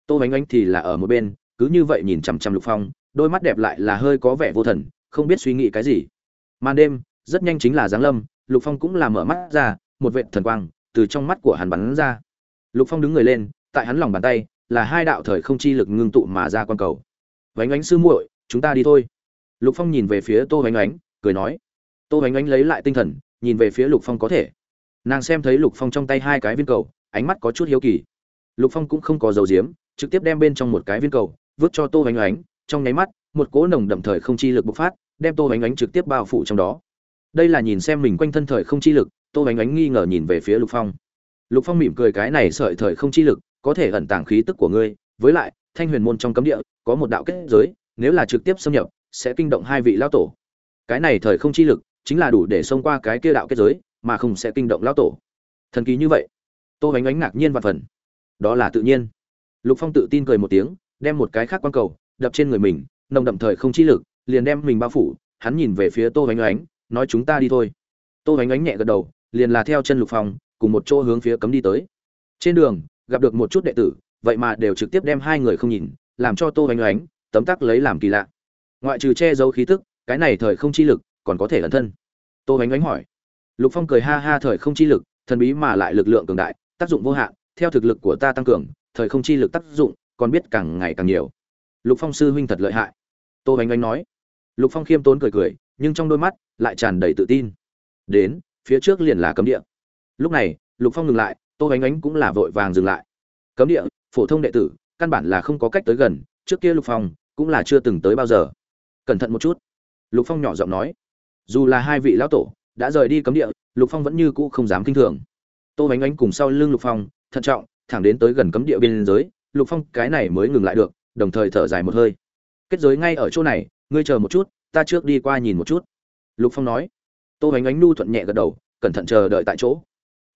Tô bánh ánh thì là ở một bên, cứ như vậy nhìn chằm chằm lục phong, đôi mắt đẹp lại là hơi có vẻ vô thần, không biết suy nghĩ cái gì. Màn đêm, rất nhanh chính là giáng lâm, lục phong cũng là mở mắt ra, một vệ thần quang từ trong mắt của hắn bắn ra. Lục phong đứng người lên, tại hắn lòng bàn tay, là hai đạo thời không chi lực ngưng tụ mà ra quan cầu. Vánh ánh sư muội, chúng ta đi thôi. Lục phong nhìn về phía tô vánh ánh, cười nói. Tô vánh ánh lấy lại tinh thần, nhìn về phía lục phong có thể. Nàng xem thấy lục phong trong tay hai cái viên cầu ánh mắt có chút hiếu kỳ. Lục phong cũng không có dầu diếm trực tiếp đem bên trong một cái viên cầu, vứt cho tô oánh oánh. Trong nháy mắt, một cỗ nồng đậm thời không chi lực bộc phát, đem tô oánh oánh trực tiếp bao phủ trong đó. Đây là nhìn xem mình quanh thân thời không chi lực, tô oánh oánh nghi ngờ nhìn về phía lục phong. Lục phong mỉm cười cái này sợi thời không chi lực, có thể ẩn tàng khí tức của ngươi. Với lại, thanh huyền môn trong cấm địa, có một đạo kết giới, nếu là trực tiếp xâm nhập, sẽ kinh động hai vị lão tổ. Cái này thời không chi lực, chính là đủ để xông qua cái kia đạo kết giới, mà không sẽ kinh động lão tổ. Thần kỳ như vậy tô bánh ánh ngạc nhiên và phần. Đó là tự nhiên. Lục phong tự tin cười một tiếng, đem một cái khác quang cầu, đập trên người mình, nồng đậm thời không chi lực, liền đem mình bao phủ, hắn nhìn về phía tô bánh ánh, nói chúng ta đi thôi. Tô bánh ánh nhẹ gật đầu, liền là theo chân lục phong, cùng một chỗ hướng phía cấm đi tới. Trên đường, gặp được một chút đệ tử, vậy mà đều trực tiếp đem hai người không nhìn, làm cho tô bánh ánh, tấm tắc lấy làm kỳ lạ. Ngoại trừ che giấu khí tức, cái này thời không chi lực, còn có thể ẩn thân. Tô bánh ánh hỏi. Lục phong cười ha ha thời không chi lực, thần bí mà lại lực lượng cường đại tác dụng vô hạn, theo thực lực của ta tăng cường, thời không chi lực tác dụng còn biết càng ngày càng nhiều. Lục phong sư huynh thật lợi hại. Tô bánh ánh nói. Lục phong khiêm tốn cười cười, nhưng trong đôi mắt lại tràn đầy tự tin. Đến, phía trước liền là cấm địa. Lúc này, lục phong ngừng lại, tô bánh ánh cũng là vội vàng dừng lại. Cấm địa, phổ thông đệ tử, căn bản là không có cách tới gần, trước kia lục phong cũng là chưa từng tới bao giờ. Cẩn thận một chút. Lục phong nhỏ giọng nói. Dù là hai vị lão tổ đã rời đi cấm địa, lục phong vẫn như cũ không dám kinh thường tô bánh ánh cùng sau lưng lục phong, thận trọng, thẳng đến tới gần cấm địa biên giới, lục phong cái này mới ngừng lại được, đồng thời thở dài một hơi. Kết giới ngay ở chỗ này, ngươi chờ một chút, ta trước đi qua nhìn một chút. Lục phong nói. Tô bánh ánh nu thuận nhẹ gật đầu, cẩn thận chờ đợi tại chỗ.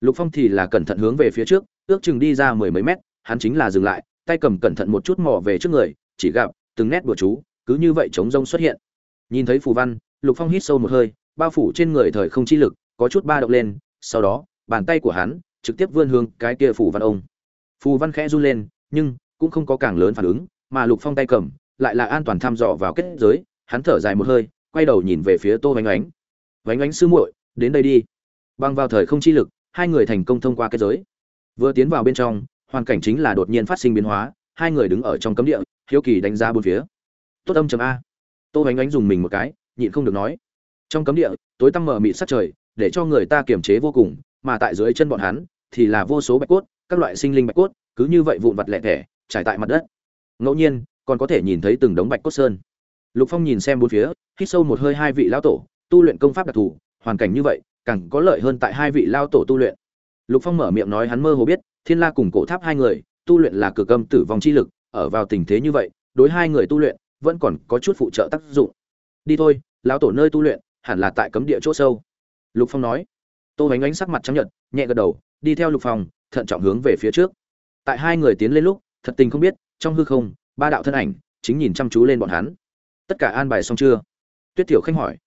Lục phong thì là cẩn thận hướng về phía trước, ước chừng đi ra mười mấy mét, hắn chính là dừng lại, tay cầm cẩn thận một chút mò về trước người, chỉ gặp, từng nét bùa chú, cứ như vậy chống rông xuất hiện. Nhìn thấy phù văn, lục phong hít sâu một hơi, bao phủ trên người thời không chi lực, có chút ba động lên, sau đó bàn tay của hắn trực tiếp vươn hướng cái kia phù văn ông. Phù văn khẽ run lên, nhưng cũng không có càng lớn phản ứng, mà lục phong tay cầm lại là an toàn thăm dò vào kết giới, hắn thở dài một hơi, quay đầu nhìn về phía tô vánh ánh. Vánh ánh sư muội, đến đây đi. Bằng vào thời không chi lực, hai người thành công thông qua kết giới. Vừa tiến vào bên trong, hoàn cảnh chính là đột nhiên phát sinh biến hóa, hai người đứng ở trong cấm địa, hiếu kỳ đánh giá bốn phía. Tốt âm chấm a. Tô vánh ánh dùng mình một cái, nhịn không được nói. Trong cấm địa, tối tăm mờ mịt sát trời, để cho người ta kiềm chế vô cùng mà tại dưới chân bọn hắn thì là vô số bạch cốt, các loại sinh linh bạch cốt, cứ như vậy vụn vặt lẻ thẻ, trải tại mặt đất. Ngẫu nhiên, còn có thể nhìn thấy từng đống bạch cốt sơn. Lục phong nhìn xem bốn phía, hít sâu một hơi hai vị lão tổ, tu luyện công pháp đặc thù, hoàn cảnh như vậy, càng có lợi hơn tại hai vị lao tổ tu luyện. Lục phong mở miệng nói hắn mơ hồ biết, thiên la cùng cổ tháp hai người, tu luyện là cực âm tử vong chi lực, ở vào tình thế như vậy, đối hai người tu luyện, vẫn còn có chút phụ trợ tác dụng. Đi thôi, lão tổ nơi tu luyện, hẳn là tại cấm địa chỗ sâu. Lục phong nói tô bánh ánh sắc mặt trắng nhợt, nhẹ gật đầu, đi theo lục phong thận trọng hướng về phía trước. Tại hai người tiến lên lúc, thật tình không biết, trong hư không, ba đạo thân ảnh, chính nhìn chăm chú lên bọn hắn. Tất cả an bài xong chưa? Tuyết thiểu khanh hỏi.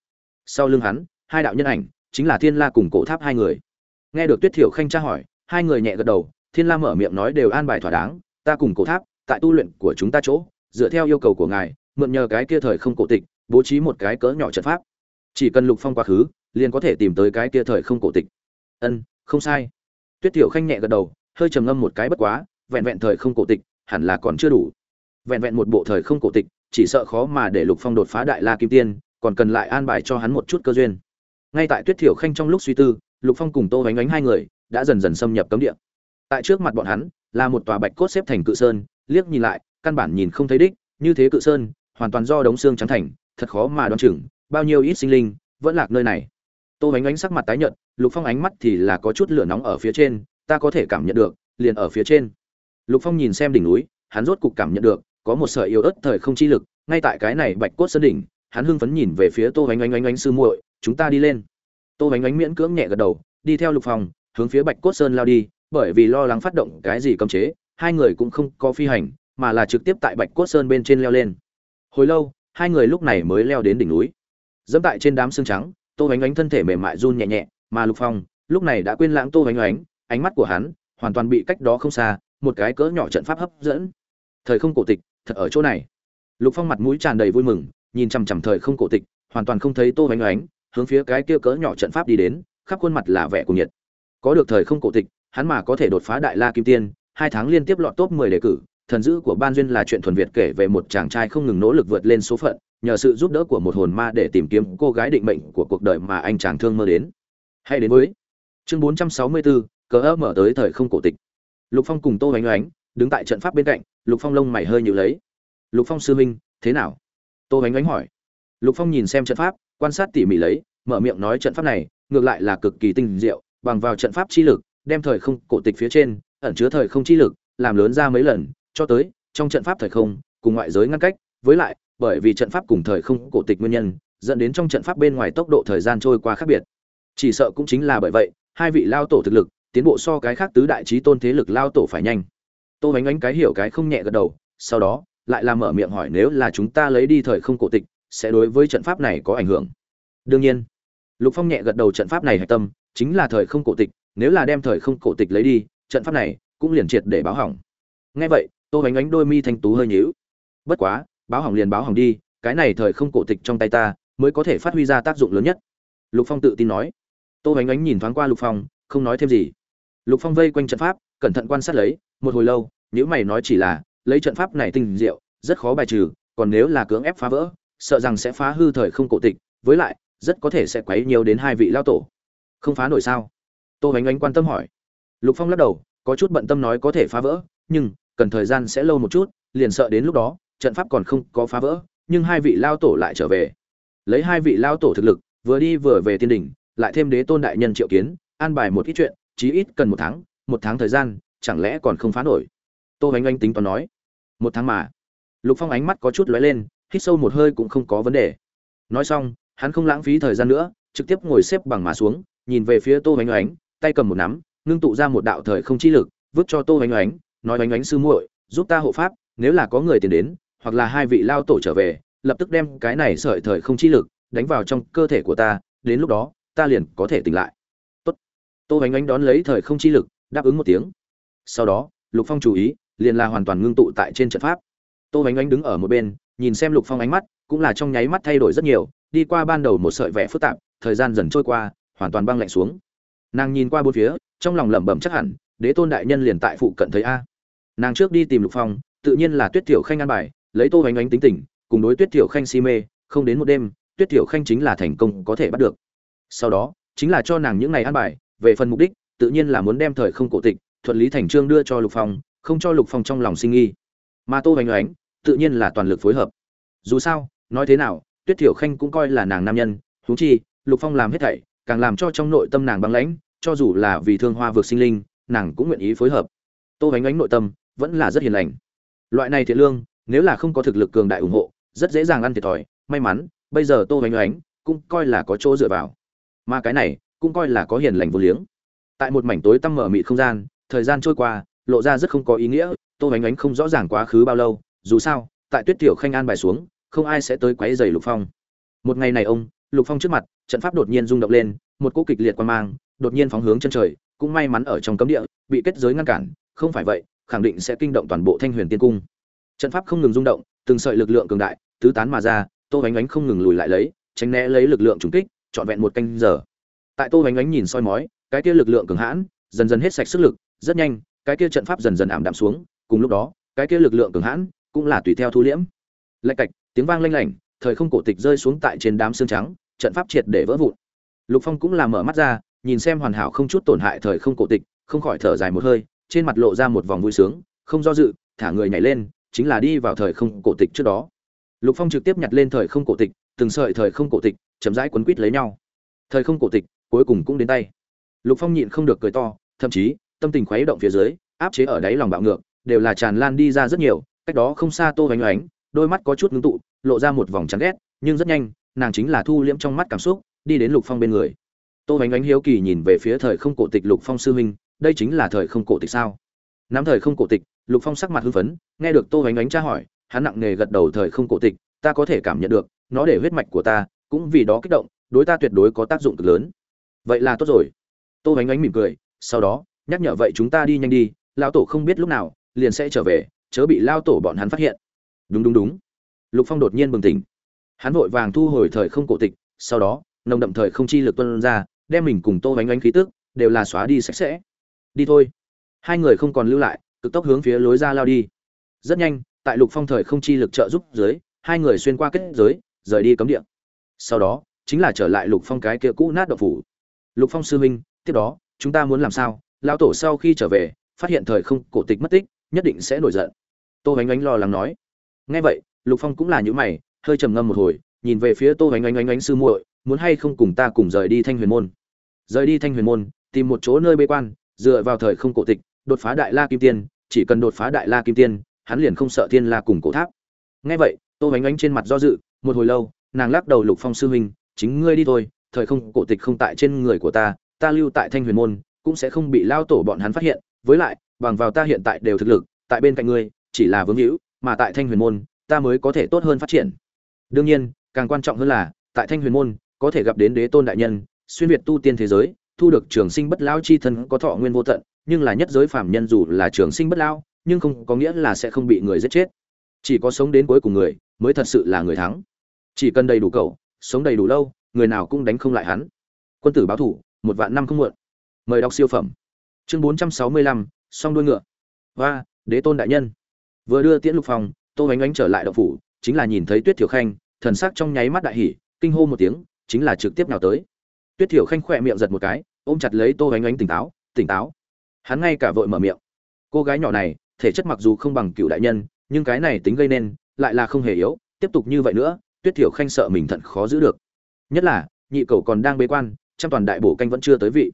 Sau lưng hắn, hai đạo nhân ảnh, chính là thiên la cùng cổ tháp hai người. Nghe được tuyết thiểu khanh tra hỏi, hai người nhẹ gật đầu, thiên la mở miệng nói đều an bài thỏa đáng, ta cùng cổ tháp, tại tu luyện của chúng ta chỗ, dựa theo yêu cầu của ngài, mượn nhờ cái kia thời không cổ tịch, bố trí một cái cỡ nhỏ trận pháp. Chỉ cần lục phong quá khứ liền có thể tìm tới cái kia thời không cổ tịch. Ân, không sai. Tuyết tiểu khanh nhẹ gật đầu, hơi trầm ngâm một cái bất quá, vẹn vẹn thời không cổ tịch, hẳn là còn chưa đủ. Vẹn vẹn một bộ thời không cổ tịch, chỉ sợ khó mà để lục phong đột phá đại la kim tiên, còn cần lại an bài cho hắn một chút cơ duyên. Ngay tại tuyết tiểu khanh trong lúc suy tư, lục phong cùng tô bánh ánh hai người đã dần dần xâm nhập cấm địa. Tại trước mặt bọn hắn, là một tòa bạch cốt xếp thành cự sơn, liếc nhìn lại, căn bản nhìn không thấy đích, như thế cự sơn, hoàn toàn do đống xương trắng thành, thật khó mà đoán chừng, bao nhiêu ít sinh linh vẫn lạc nơi này tô bánh ánh sắc mặt tái nhợt, lục phong ánh mắt thì là có chút lửa nóng ở phía trên, ta có thể cảm nhận được, liền ở phía trên. Lục phong nhìn xem đỉnh núi, hắn rốt cục cảm nhận được, có một sợi yếu ớt thời không chi lực, ngay tại cái này bạch cốt sơn đỉnh, hắn hưng phấn nhìn về phía tô bánh ánh ánh ánh sư muội, chúng ta đi lên. Tô bánh ánh miễn cưỡng nhẹ gật đầu, đi theo lục phong, hướng phía bạch cốt sơn lao đi, bởi vì lo lắng phát động cái gì cấm chế, hai người cũng không có phi hành, mà là trực tiếp tại bạch cốt sơn bên trên leo lên. Hồi lâu, hai người lúc này mới leo đến đỉnh núi. Dẫm tại trên đám xương trắng tô bánh ánh thân thể mềm mại run nhẹ nhẹ, mà lục phong, lúc này đã quên lãng tô bánh ánh ánh mắt của hắn hoàn toàn bị cách đó không xa, một cái cỡ nhỏ trận pháp hấp dẫn. Thời không cổ tịch, thật ở chỗ này. Lục phong mặt mũi tràn đầy vui mừng, nhìn chằm chằm thời không cổ tịch, hoàn toàn không thấy tô bánh ánh hướng phía cái kia cỡ nhỏ trận pháp đi đến, khắp khuôn mặt là vẻ của nhiệt. Có được thời không cổ tịch, hắn mà có thể đột phá đại la kim tiên, hai tháng liên tiếp lọt top 10 đề cử, thần dữ của ban duyên là chuyện thuần việt kể về một chàng trai không ngừng nỗ lực vượt lên số phận nhờ sự giúp đỡ của một hồn ma để tìm kiếm cô gái định mệnh của cuộc đời mà anh chàng thương mơ đến. Hay đến với chương 464, cờ ấp mở tới thời không cổ tịch. Lục phong cùng tô oánh oánh đứng tại trận pháp bên cạnh lục phong lông mày hơi nhịu lấy. Lục phong sư minh thế nào? Tô oánh oánh hỏi. Lục phong nhìn xem trận pháp quan sát tỉ mỉ lấy mở miệng nói trận pháp này ngược lại là cực kỳ tinh diệu bằng vào trận pháp chi lực đem thời không cổ tịch phía trên ẩn chứa thời không chi lực làm lớn ra mấy lần cho tới trong trận pháp thời không cùng ngoại giới ngăn cách với lại bởi vì trận pháp cùng thời không cổ tịch nguyên nhân, dẫn đến trong trận pháp bên ngoài tốc độ thời gian trôi qua khác biệt. Chỉ sợ cũng chính là bởi vậy, hai vị lao tổ thực lực, tiến bộ so cái khác tứ đại trí tôn thế lực lao tổ phải nhanh. Tô bánh ánh cái hiểu cái không nhẹ gật đầu, sau đó, lại làm mở miệng hỏi nếu là chúng ta lấy đi thời không cổ tịch, sẽ đối với trận pháp này có ảnh hưởng? Đương nhiên. Lục phong nhẹ gật đầu trận pháp này hạch tâm, chính là thời không cổ tịch, nếu là đem thời không cổ tịch lấy đi, trận pháp này cũng liền triệt để báo hỏng. Nghe vậy, tô bánh ánh đôi mi thanh tú hơi nhíu. Bất quá báo hỏng liền báo hỏng đi, cái này thời không cổ tịch trong tay ta, mới có thể phát huy ra tác dụng lớn nhất. Lục phong tự tin nói. Tô hoành ánh nhìn thoáng qua lục phong, không nói thêm gì. Lục phong vây quanh trận pháp, cẩn thận quan sát lấy, một hồi lâu, nếu mày nói chỉ là lấy trận pháp này tinh diệu, rất khó bài trừ, còn nếu là cưỡng ép phá vỡ, sợ rằng sẽ phá hư thời không cổ tịch, với lại, rất có thể sẽ quấy nhiều đến hai vị lao tổ. Không phá nổi sao? Tô hoành ánh quan tâm hỏi. Lục phong lắc đầu, có chút bận tâm nói có thể phá vỡ, nhưng cần thời gian sẽ lâu một chút, liền sợ đến lúc đó trận pháp còn không có phá vỡ, nhưng hai vị lao tổ lại trở về. Lấy hai vị lao tổ thực lực, vừa đi vừa về tiên đỉnh, lại thêm đế tôn đại nhân triệu kiến, an bài một ít chuyện, chí ít cần một tháng một tháng thời gian, chẳng lẽ còn không phá nổi? Tô bánh anh tính toán nói. Một tháng mà. Lục phong ánh mắt có chút lóe lên, hít sâu một hơi cũng không có vấn đề. Nói xong, hắn không lãng phí thời gian nữa, trực tiếp ngồi xếp bằng mà xuống, nhìn về phía tô bánh oánh tay cầm một nắm, ngưng tụ ra một đạo thời không chi lực, vứt cho tô bánh oánh nói bánh oánh sư muội, giúp ta hộ pháp, nếu là có người tiền đến hoặc là hai vị lao tổ trở về, lập tức đem cái này sợi thời không chi lực đánh vào trong cơ thể của ta, đến lúc đó, ta liền có thể tỉnh lại. Tốt. Tô hoành ánh đón lấy thời không chi lực, đáp ứng một tiếng. Sau đó, lục phong chú ý, liền là hoàn toàn ngưng tụ tại trên trận pháp. Tô hoành ánh đứng ở một bên, nhìn xem lục phong ánh mắt, cũng là trong nháy mắt thay đổi rất nhiều, đi qua ban đầu một sợi vẻ phức tạp, thời gian dần trôi qua, hoàn toàn băng lạnh xuống. Nàng nhìn qua bốn phía, trong lòng lẩm bẩm chắc hẳn, đế tôn đại nhân liền tại phụ cận thấy a. Nàng trước đi tìm lục phong, tự nhiên là tuyết tiểu khanh an bài lấy tô hoành ánh tính tình, cùng đối tuyết tiểu khanh si mê, không đến một đêm, tuyết tiểu khanh chính là thành công có thể bắt được. Sau đó, chính là cho nàng những ngày an bài, về phần mục đích, tự nhiên là muốn đem thời không cổ tịch thuận lý thành trương đưa cho lục phong, không cho lục phong trong lòng sinh nghi. Mà tô hoành ánh, tự nhiên là toàn lực phối hợp. Dù sao, nói thế nào, tuyết thiểu khanh cũng coi là nàng nam nhân, huống chi, lục phong làm hết thảy, càng làm cho trong nội tâm nàng băng lãnh, cho dù là vì thương hoa vượt sinh linh, nàng cũng nguyện ý phối hợp. Tô hoành ánh nội tâm vẫn là rất hiền lành. Loại này thiện lương nếu là không có thực lực cường đại ủng hộ, rất dễ dàng ăn thiệt thòi. May mắn, bây giờ tô hoành oánh cũng coi là có chỗ dựa vào. Mà cái này cũng coi là có hiền lành vô liếng. Tại một mảnh tối tăm mở mịt không gian, thời gian trôi qua, lộ ra rất không có ý nghĩa. Tô hoành ánh không rõ ràng quá khứ bao lâu, dù sao, tại tuyết tiểu khanh an bài xuống, không ai sẽ tới quấy rầy lục phong. Một ngày này ông, lục phong trước mặt, trận pháp đột nhiên rung động lên, một cỗ kịch liệt quan mang đột nhiên phóng hướng chân trời, cũng may mắn ở trong cấm địa, bị kết giới ngăn cản. Không phải vậy, khẳng định sẽ kinh động toàn bộ thanh huyền tiên cung trận pháp không ngừng rung động, từng sợi lực lượng cường đại, tứ tán mà ra, tô bánh ánh không ngừng lùi lại lấy, tránh né lấy lực lượng trùng kích, trọn vẹn một canh giờ. Tại tô bánh ánh nhìn soi mói, cái kia lực lượng cường hãn, dần dần hết sạch sức lực, rất nhanh, cái kia trận pháp dần dần ảm đạm xuống, cùng lúc đó, cái kia lực lượng cường hãn cũng là tùy theo thu liễm. Lạch cạch, tiếng vang lanh lảnh, thời không cổ tịch rơi xuống tại trên đám xương trắng, trận pháp triệt để vỡ vụn. Lục phong cũng là mở mắt ra, nhìn xem hoàn hảo không chút tổn hại thời không cổ tịch, không khỏi thở dài một hơi, trên mặt lộ ra một vòng vui sướng, không do dự, thả người nhảy lên chính là đi vào thời không cổ tịch trước đó. Lục phong trực tiếp nhặt lên thời không cổ tịch, từng sợi thời không cổ tịch, chậm rãi quấn quít lấy nhau. Thời không cổ tịch, cuối cùng cũng đến tay. Lục phong nhịn không được cười to, thậm chí, tâm tình khuấy động phía dưới, áp chế ở đáy lòng bạo ngược, đều là tràn lan đi ra rất nhiều, cách đó không xa tô vánh oánh đôi mắt có chút ngưng tụ, lộ ra một vòng chán ghét, nhưng rất nhanh, nàng chính là thu liễm trong mắt cảm xúc, đi đến lục phong bên người. Tô vánh oánh hiếu kỳ nhìn về phía thời không cổ tịch lục phong sư huynh, đây chính là thời không cổ tịch sao? Nắm thời không cổ tịch lục phong sắc mặt hưng phấn, nghe được tô oánh ánh tra hỏi, hắn nặng nề gật đầu thời không cổ tịch, ta có thể cảm nhận được, nó để huyết mạch của ta cũng vì đó kích động, đối ta tuyệt đối có tác dụng cực lớn. Vậy là tốt rồi. Tô oánh ánh mỉm cười, sau đó, nhắc nhở vậy chúng ta đi nhanh đi lao tổ không biết lúc nào, liền sẽ trở về, chớ bị lao tổ bọn hắn phát hiện. Đúng đúng đúng. Lục phong đột nhiên bừng tỉnh. Hắn vội vàng thu hồi thời không cổ tịch, sau đó, nồng đậm thời không chi lực tuân ra, đem mình cùng tô bánh bánh khí tức đều là xóa đi sạch sẽ. Đi thôi. Hai người không còn lưu lại cực tốc hướng phía lối ra lao đi. Rất nhanh, tại lục phong thời không chi lực trợ giúp dưới, hai người xuyên qua kết giới, rời đi cấm địa. Sau đó, chính là trở lại lục phong cái kia cũ nát độc phủ. Lục phong sư huynh, tiếp đó, chúng ta muốn làm sao? Lão tổ sau khi trở về, phát hiện thời không cổ tịch mất tích, nhất định sẽ nổi giận. Tô ánh ánh lo lắng nói. Nghe vậy, lục phong cũng là những mày, hơi trầm ngâm một hồi, nhìn về phía tô ánh ánh ánh ánh sư muội, muốn hay không cùng ta cùng rời đi thanh huyền môn. Rời đi thanh huyền môn, tìm một chỗ nơi bế quan, dựa vào thời không cổ tịch, đột phá đại la kim tiên chỉ cần đột phá đại la kim tiên, hắn liền không sợ thiên la cùng cổ tháp. Nghe vậy, tô bánh ánh trên mặt do dự, một hồi lâu, nàng lắc đầu, lục phong sư huynh, chính ngươi đi thôi, thời không cổ tịch không tại trên người của ta ta lưu tại thanh huyền môn, cũng sẽ không bị lao tổ bọn hắn phát hiện, với lại, bằng vào ta hiện tại đều thực lực, tại bên cạnh ngươi, chỉ là vướng hữu, mà tại thanh huyền môn, ta mới có thể tốt hơn phát triển. Đương nhiên, càng quan trọng hơn là, tại thanh huyền môn, có thể gặp đến đế tôn đại nhân, xuyên việt tu tiên thế giới, thu được trường sinh bất lão chi thân có thọ nguyên vô tận nhưng là nhất giới phàm nhân dù là trường sinh bất lao, nhưng không có nghĩa là sẽ không bị người giết chết. Chỉ có sống đến cuối cùng người mới thật sự là người thắng. Chỉ cần đầy đủ cậu, sống đầy đủ lâu, người nào cũng đánh không lại hắn. Quân tử báo thủ, một vạn năm không muộn. Mời đọc siêu phẩm. Chương bốn trăm sáu mươi lăm, song đuôi ngựa. Và đế tôn đại nhân. Vừa đưa tiễn lục phòng, tô bánh ánh trở lại đậu phủ, chính là nhìn thấy tuyết thiểu khanh, thần sắc trong nháy mắt đại hỉ, kinh hô một tiếng, chính là trực tiếp nào tới. Tuyết thiểu khanh khỏe miệng giật một cái, ôm chặt lấy tô bánh ánh tỉnh táo tỉnh táo hắn ngay cả vội mở miệng. Cô gái nhỏ này, thể chất mặc dù không bằng cựu đại nhân, nhưng cái này tính gây nên, lại là không hề yếu, tiếp tục như vậy nữa, tuyết thiểu khanh sợ mình thận khó giữ được. Nhất là, nhị cầu còn đang bế quan trăm toàn đại bổ canh vẫn chưa tới vị.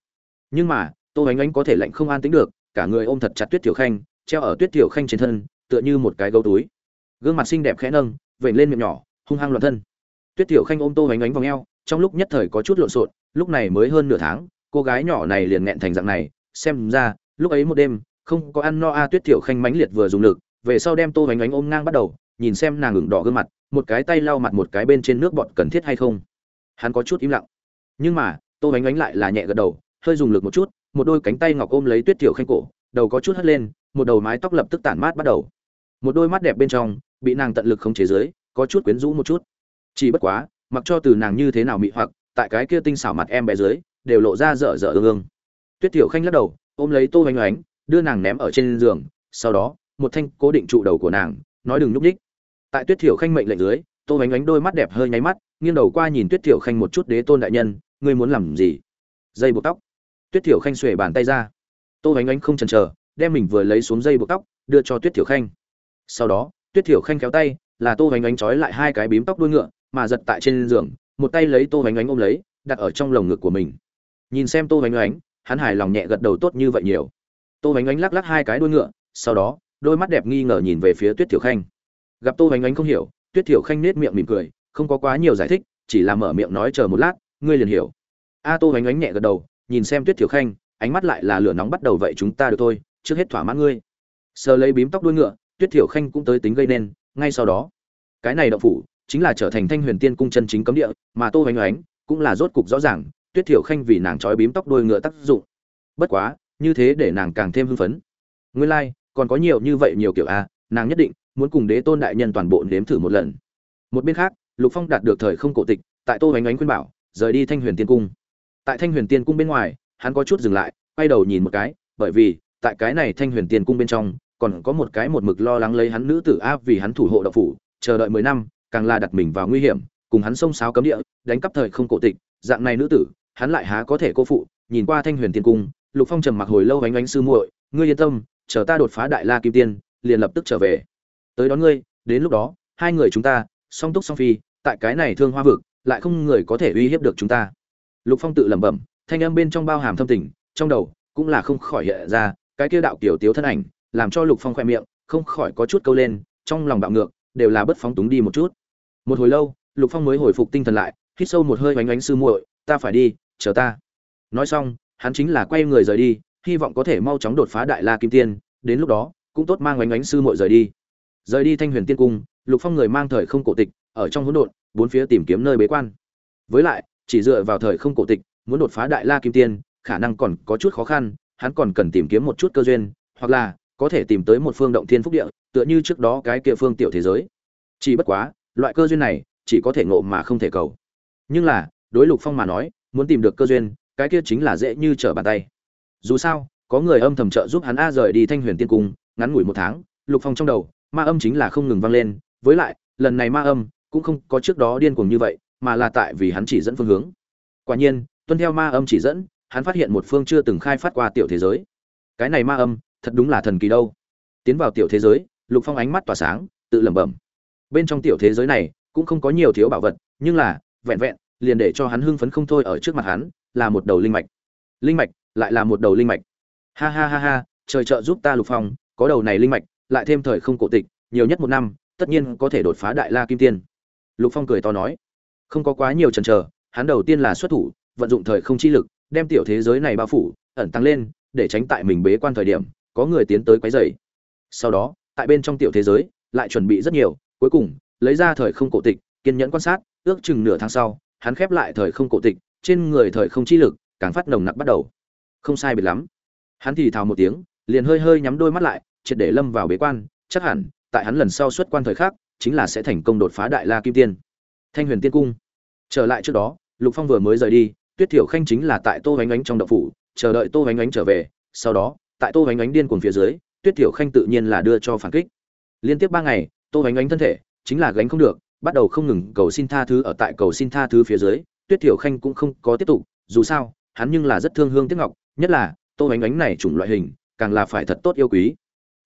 Nhưng mà, tô ánh ánh có thể lạnh không an tính được, cả người ôm thật chặt tuyết tiểu khanh, treo ở tuyết tiểu khanh trên thân, tựa như một cái gấu túi. Gương mặt xinh đẹp khẽ nâng vẩy lên miệng nhỏ, hung hăng loạn thân. Tuyết tiểu khanh ôm tô ánh ánh vòng eo, trong lúc nhất thời có chút lộn xộn, lúc này mới hơn nửa tháng, cô gái nhỏ này liền nghẹn thành dạng này xem ra, lúc ấy một đêm, không có ăn no a tuyết tiểu khanh mãnh liệt vừa dùng lực, về sau đem tô hoành ánh ôm ngang bắt đầu, nhìn xem nàng ửng đỏ gương mặt, một cái tay lau mặt một cái bên trên nước bọt cần thiết hay không. Hắn có chút im lặng. Nhưng mà, tô hoành ánh lại là nhẹ gật đầu, hơi dùng lực một chút, một đôi cánh tay ngọc ôm lấy tuyết tiểu khanh cổ, đầu có chút hất lên, một đầu mái tóc lập tức tản mát bắt đầu. Một đôi mắt đẹp bên trong, bị nàng tận lực không chế giới có chút quyến rũ một chút. Chỉ bất quá, mặc cho từ nàng như thế nào mị hoặc, tại cái kia tinh xảo mặt em bé dưới, đều lộ ra dở dở ương ương tuyết tiểu khanh lắc đầu, ôm lấy tô Hoành oánh, đưa nàng ném ở trên giường. Sau đó, một thanh cố định trụ đầu của nàng, nói đừng nhúc nhích. Tại tuyết tiểu khanh mệnh lệnh dưới, tô Hoành oánh đôi mắt đẹp hơi nháy mắt, nghiêng đầu qua nhìn tuyết tiểu khanh một chút đế tôn đại nhân, ngươi muốn làm gì? Dây buộc tóc. Tuyết tiểu khanh xuề bàn tay ra. Tô Hoành oánh không chần chờ, đem mình vừa lấy xuống dây buộc tóc, đưa cho tuyết tiểu khanh. Sau đó, tuyết tiểu khanh kéo tay, là tô Hoành oánh trói lại hai cái bím tóc đuôi ngựa, mà giật tại trên giường, một tay lấy tô Hoành oánh ôm lấy, đặt ở trong lồng ngực của mình. Nhìn xem tô Hoành oánh hắn hài lòng nhẹ gật đầu tốt như vậy nhiều. Tô oanh Ánh lắc lắc hai cái đuôi ngựa, sau đó, đôi mắt đẹp nghi ngờ nhìn về phía tuyết Thiểu khanh. Gặp tô oanh Ánh không hiểu, tuyết Thiểu khanh nết miệng mỉm cười, không có quá nhiều giải thích, chỉ là mở miệng nói chờ một lát, ngươi liền hiểu. A tô oanh Ánh nhẹ gật đầu, nhìn xem tuyết Thiểu khanh, ánh mắt lại là lửa nóng bắt đầu vậy chúng ta được thôi, trước hết thỏa mãn ngươi. Sờ lấy bím tóc đuôi ngựa, tuyết Thiểu khanh cũng tới tính gây nên, ngay sau đó, cái này động phủ chính là trở thành thanh huyền tiên cung chân chính cấm địa, mà tô hoành oánh cũng là rốt cục rõ ràng tuyết thiểu khanh vì nàng trói bím tóc đôi ngựa tác dụng. Bất quá như thế để nàng càng thêm hưng phấn. Nguyên lai like, còn có nhiều như vậy nhiều kiểu a nàng nhất định muốn cùng đế tôn đại nhân toàn bộ nếm thử một lần. Một bên khác lục phong đạt được thời không cổ tịch tại tô oanh ánh khuyên bảo rời đi thanh huyền tiên cung. Tại thanh huyền tiên cung bên ngoài hắn có chút dừng lại quay đầu nhìn một cái bởi vì tại cái này thanh huyền tiên cung bên trong còn có một cái một mực lo lắng lấy hắn nữ tử a vì hắn thủ hộ đậu phủ chờ đợi mười năm càng là đặt mình vào nguy hiểm cùng hắn xông xáo cấm địa đánh cắp thời không cổ tịch dạng này nữ tử hắn lại há có thể cô phụ, nhìn qua thanh huyền tiên cung, lục phong trầm mặc hồi lâu ánh ánh sư muội, ngươi yên tâm, chờ ta đột phá đại la kim tiên, liền lập tức trở về. Tới đón ngươi, đến lúc đó, hai người chúng ta, song túc song phi, tại cái này thương hoa vực, lại không người có thể uy hiếp được chúng ta. Lục phong tự lẩm bẩm, thanh âm bên trong bao hàm thâm tình, trong đầu cũng là không khỏi hiện ra, cái kia đạo tiểu tiếu thân ảnh, làm cho lục phong khoe miệng, không khỏi có chút câu lên, trong lòng bạo ngược, đều là bất phóng túng đi một chút. Một hồi lâu, lục phong mới hồi phục tinh thần lại, hít sâu một hơi oánh oánh sư muội, ta phải đi chờ ta. Nói xong, hắn chính là quay người rời đi, hy vọng có thể mau chóng đột phá đại la kim tiên, đến lúc đó, cũng tốt mang oánh oánh sư muội rời đi. Rời đi thanh huyền tiên cung, lục phong người mang thời không cổ tịch, ở trong hỗn độn, bốn phía tìm kiếm nơi bế quan. Với lại, chỉ dựa vào thời không cổ tịch, muốn đột phá đại la kim tiên, khả năng còn có chút khó khăn, hắn còn cần tìm kiếm một chút cơ duyên, hoặc là có thể tìm tới một phương động thiên phúc địa, tựa như trước đó cái kia phương tiểu thế giới. Chỉ bất quá, loại cơ duyên này chỉ có thể ngộ mà không thể cầu. Nhưng là, đối lục phong mà nói muốn tìm được cơ duyên, cái kia chính là dễ như trở bàn tay. Dù sao, có người âm thầm trợ giúp hắn a rời đi thanh huyền tiên cung, ngắn ngủi một tháng, lục phong trong đầu, ma âm chính là không ngừng vang lên. Với lại, lần này ma âm cũng không có trước đó điên cuồng như vậy, mà là tại vì hắn chỉ dẫn phương hướng. Quả nhiên, tuân theo ma âm chỉ dẫn, hắn phát hiện một phương chưa từng khai phát qua tiểu thế giới. Cái này ma âm, thật đúng là thần kỳ đâu. Tiến vào tiểu thế giới, lục phong ánh mắt tỏa sáng, tự lẩm bẩm. Bên trong tiểu thế giới này cũng không có nhiều thiếu bảo vật, nhưng là, vẹn vẹn liền để cho hắn hưng phấn không thôi ở trước mặt hắn, là một đầu linh mạch. Linh mạch, lại là một đầu linh mạch. Ha ha ha ha, trời trợ giúp ta lục phong, có đầu này linh mạch, lại thêm thời không cổ tịch, nhiều nhất một năm, tất nhiên có thể đột phá đại la kim tiên. Lục phong cười to nói. Không có quá nhiều chần chờ, hắn đầu tiên là xuất thủ, vận dụng thời không chi lực, đem tiểu thế giới này bao phủ, ẩn tăng lên, để tránh tại mình bế quan thời điểm, có người tiến tới quấy rầy. Sau đó, tại bên trong tiểu thế giới, lại chuẩn bị rất nhiều, cuối cùng, lấy ra thời không cổ tịch, kiên nhẫn quan sát, ước chừng nửa tháng sau hắn khép lại thời không cổ tịch, trên người thời không chi lực càng phát nồng nặc bắt đầu. Không sai biệt lắm. Hắn thì thào một tiếng, liền hơi hơi nhắm đôi mắt lại, triệt để lâm vào bế quan, chắc hẳn, tại hắn lần sau xuất quan thời khắc, chính là sẽ thành công đột phá đại la kim tiên. Thanh huyền tiên cung. Trở lại trước đó, lục phong vừa mới rời đi, tuyết thiểu khanh chính là tại tô vánh ánh trong đậu phủ, chờ đợi tô vánh ánh trở về, sau đó, tại tô vánh ánh điên cuồng phía dưới, tuyết thiểu khanh tự nhiên là đưa cho phản kích. Liên tiếp ba ngày, tô vánh ánh thân thể, chính là gánh không được bắt đầu không ngừng cầu xin tha thứ ở tại cầu xin tha thứ phía dưới, tuyết thiểu khanh cũng không có tiếp tục, dù sao, hắn nhưng là rất thương hương tiếc ngọc, nhất là, tô ánh ánh này chủng loại hình, càng là phải thật tốt yêu quý.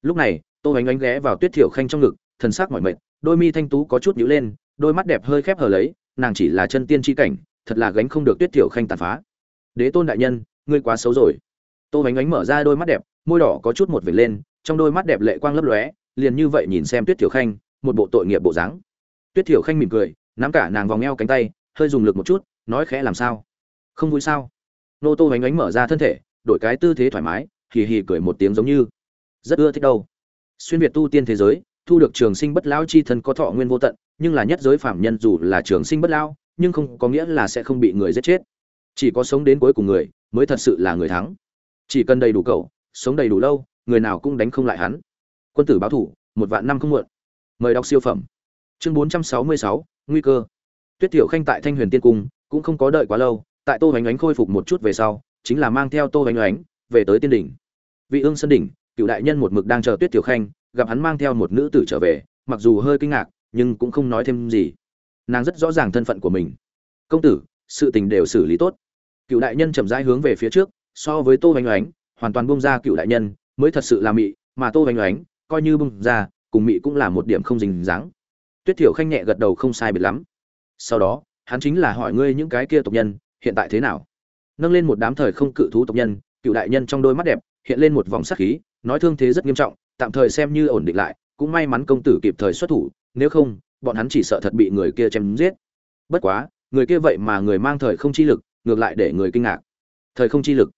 Lúc này, tô ánh ánh ghé vào tuyết thiểu khanh trong ngực, thần sắc mỏi mệt, đôi mi thanh tú có chút nhíu lên, đôi mắt đẹp hơi khép hờ lấy, nàng chỉ là chân tiên chi cảnh, thật là gánh không được tuyết thiểu khanh tàn phá. Đế tôn đại nhân, ngươi quá xấu rồi. Tô ánh ánh mở ra đôi mắt đẹp, môi đỏ có chút một vệt lên, trong đôi mắt đẹp lệ quang lấp lóe, liền như vậy nhìn xem tuyết thiểu khanh, một bộ tội nghiệp bộ dáng tuyết thiểu khanh mỉm cười, nắm cả nàng vòng eo cánh tay, hơi dùng lực một chút, nói khẽ làm sao? Không vui sao? Nô tô ánh ánh mở ra thân thể, đổi cái tư thế thoải mái, hì hì cười một tiếng giống như. Rất ưa thích đâu. Xuyên việt tu tiên thế giới, thu được trường sinh bất lão chi thân có thọ nguyên vô tận, nhưng là nhất giới phạm nhân dù là trường sinh bất lão, nhưng không có nghĩa là sẽ không bị người giết chết. Chỉ có sống đến cuối cùng người, mới thật sự là người thắng. Chỉ cần đầy đủ cậu, sống đầy đủ lâu, người nào cũng đánh không lại hắn. Quân tử báo thủ, một vạn năm không muộn. Mời đọc siêu phẩm chương bốn trăm sáu mươi sáu, nguy cơ. Tuyết tiểu khanh tại thanh huyền tiên cung, cũng không có đợi quá lâu, tại tô hoành ánh khôi phục một chút về sau, chính là mang theo tô hoành ánh về tới tiên đỉnh. Vị ương sân đỉnh, cựu đại nhân một mực đang chờ tuyết tiểu khanh, gặp hắn mang theo một nữ tử trở về, mặc dù hơi kinh ngạc, nhưng cũng không nói thêm gì. Nàng rất rõ ràng thân phận của mình. Công tử, sự tình đều xử lý tốt. Cựu đại nhân chậm rãi hướng về phía trước, so với tô hoành ánh hoàn toàn bung ra cựu đại nhân, mới thật sự là mị, mà tô hoành ánh coi như bung ra, cùng mị cũng là một điểm không dính dáng tuyết thiểu khanh nhẹ gật đầu không sai biệt lắm. Sau đó, hắn chính là hỏi ngươi những cái kia tộc nhân, hiện tại thế nào? Nâng lên một đám thời không cự thú tộc nhân, cựu đại nhân trong đôi mắt đẹp, hiện lên một vòng sắc khí, nói thương thế rất nghiêm trọng, tạm thời xem như ổn định lại, cũng may mắn công tử kịp thời xuất thủ, nếu không, bọn hắn chỉ sợ thật bị người kia chém giết. Bất quá, người kia vậy mà người mang thời không chi lực, ngược lại để người kinh ngạc. Thời không chi lực.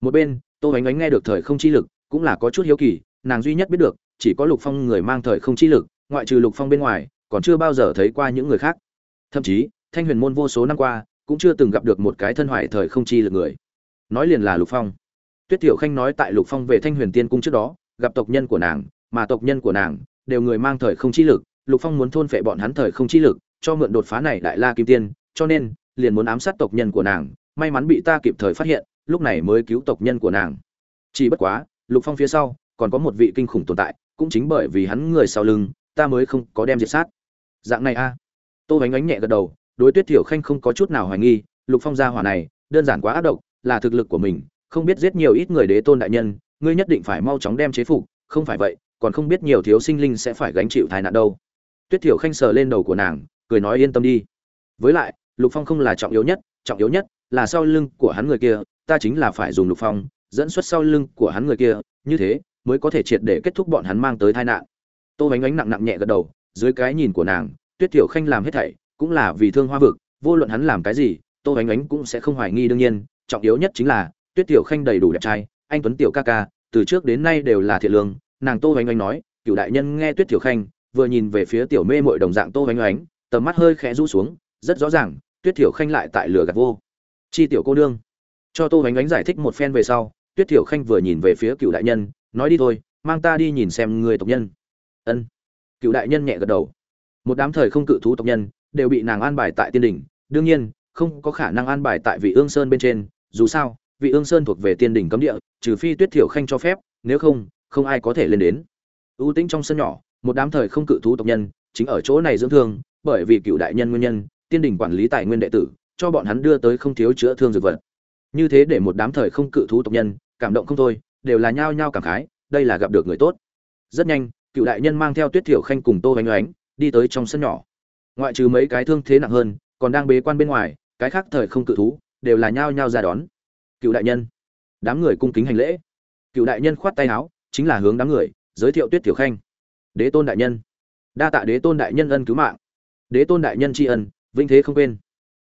Một bên, tô ánh ánh nghe được thời không chi lực, cũng là có chút hiếu kỳ, nàng duy nhất biết được, chỉ có lục phong người mang thời không chi lực, ngoại trừ lục phong bên ngoài còn chưa bao giờ thấy qua những người khác. Thậm chí, thanh huyền môn vô số năm qua, cũng chưa từng gặp được một cái thân hoại thời không chi lực người. Nói liền là lục phong. Tuyết tiểu khanh nói tại lục phong về thanh huyền tiên cung trước đó, gặp tộc nhân của nàng, mà tộc nhân của nàng, đều người mang thời không chi lực, lục phong muốn thôn phệ bọn hắn thời không chi lực, cho mượn đột phá này đại la kim tiên, cho nên, liền muốn ám sát tộc nhân của nàng, may mắn bị ta kịp thời phát hiện, lúc này mới cứu tộc nhân của nàng. Chỉ bất quá, lục phong phía sau, còn có một vị kinh khủng tồn tại, cũng chính bởi vì hắn người sau lưng, ta mới không có đem diệt sát dạng này a. Tô bánh ánh nhẹ gật đầu, đối tuyết tiểu khanh không có chút nào hoài nghi, lục phong gia hỏa này, đơn giản quá ác độc, là thực lực của mình, không biết giết nhiều ít người đế tôn đại nhân, ngươi nhất định phải mau chóng đem chế phục, không phải vậy, còn không biết nhiều thiếu sinh linh sẽ phải gánh chịu tai nạn đâu. Tuyết tiểu khanh sờ lên đầu của nàng, cười nói yên tâm đi. Với lại, lục phong không là trọng yếu nhất, trọng yếu nhất là sau lưng của hắn người kia, ta chính là phải dùng lục phong, dẫn xuất sau lưng của hắn người kia, như thế mới có thể triệt để kết thúc bọn hắn mang tới tai nạn. Tô bánh ánh nặng nặng nhẹ gật đầu dưới cái nhìn của nàng, tuyết tiểu khanh làm hết thảy cũng là vì thương hoa vực, vô luận hắn làm cái gì, tô ánh ánh cũng sẽ không hoài nghi đương nhiên, trọng yếu nhất chính là tuyết tiểu khanh đầy đủ đẹp trai, anh tuấn tiểu ca ca, từ trước đến nay đều là thiện lương, nàng tô ánh ánh nói cựu đại nhân nghe tuyết tiểu khanh, vừa nhìn về phía tiểu mê mội đồng dạng tô ánh ánh, tầm mắt hơi khẽ rũ xuống, rất rõ ràng, tuyết tiểu khanh lại tại lửa gạt vô. Chi tiểu cô đương cho tô ánh ánh giải thích một phen về sau, tuyết tiểu khanh vừa nhìn về phía cựu đại nhân, nói đi thôi, mang ta đi nhìn xem người tộc nhân. Ân cựu đại nhân nhẹ gật đầu. Một đám thời không cự thú tộc nhân đều bị nàng an bài tại tiên đỉnh. Đương nhiên, không có khả năng an bài tại vị ương sơn bên trên. Dù sao, vị ương sơn thuộc về tiên đỉnh cấm địa, trừ phi tuyết thiểu khanh cho phép, nếu không không ai có thể lên đến. Ưu tĩnh trong sân nhỏ, một đám thời không cự thú tộc nhân chính ở chỗ này dưỡng thương, bởi vì cựu đại nhân nguyên nhân, tiên đình quản lý tài nguyên đệ tử, cho bọn hắn đưa tới không thiếu chữa thương dược vật. Như thế để một đám thời không cự thú tộc nhân cảm động không thôi, đều là nhao nhao cảm khái, đây là gặp được người tốt. Rất nhanh cựu đại nhân mang theo tuyết thiểu khanh cùng tô hoành oánh đi tới trong sân nhỏ. Ngoại trừ mấy cái thương thế nặng hơn, còn đang bế quan bên ngoài, cái khác thời không cự thú, đều là nhao nhao ra đón. Cựu đại nhân, đám người cung kính hành lễ. Cựu đại nhân khoát tay áo, chính là hướng đám người, giới thiệu tuyết tiểu khanh. Đế tôn đại nhân. Đa tạ đế tôn đại nhân ân cứu mạng. Đế tôn đại nhân tri ân vinh thế không quên.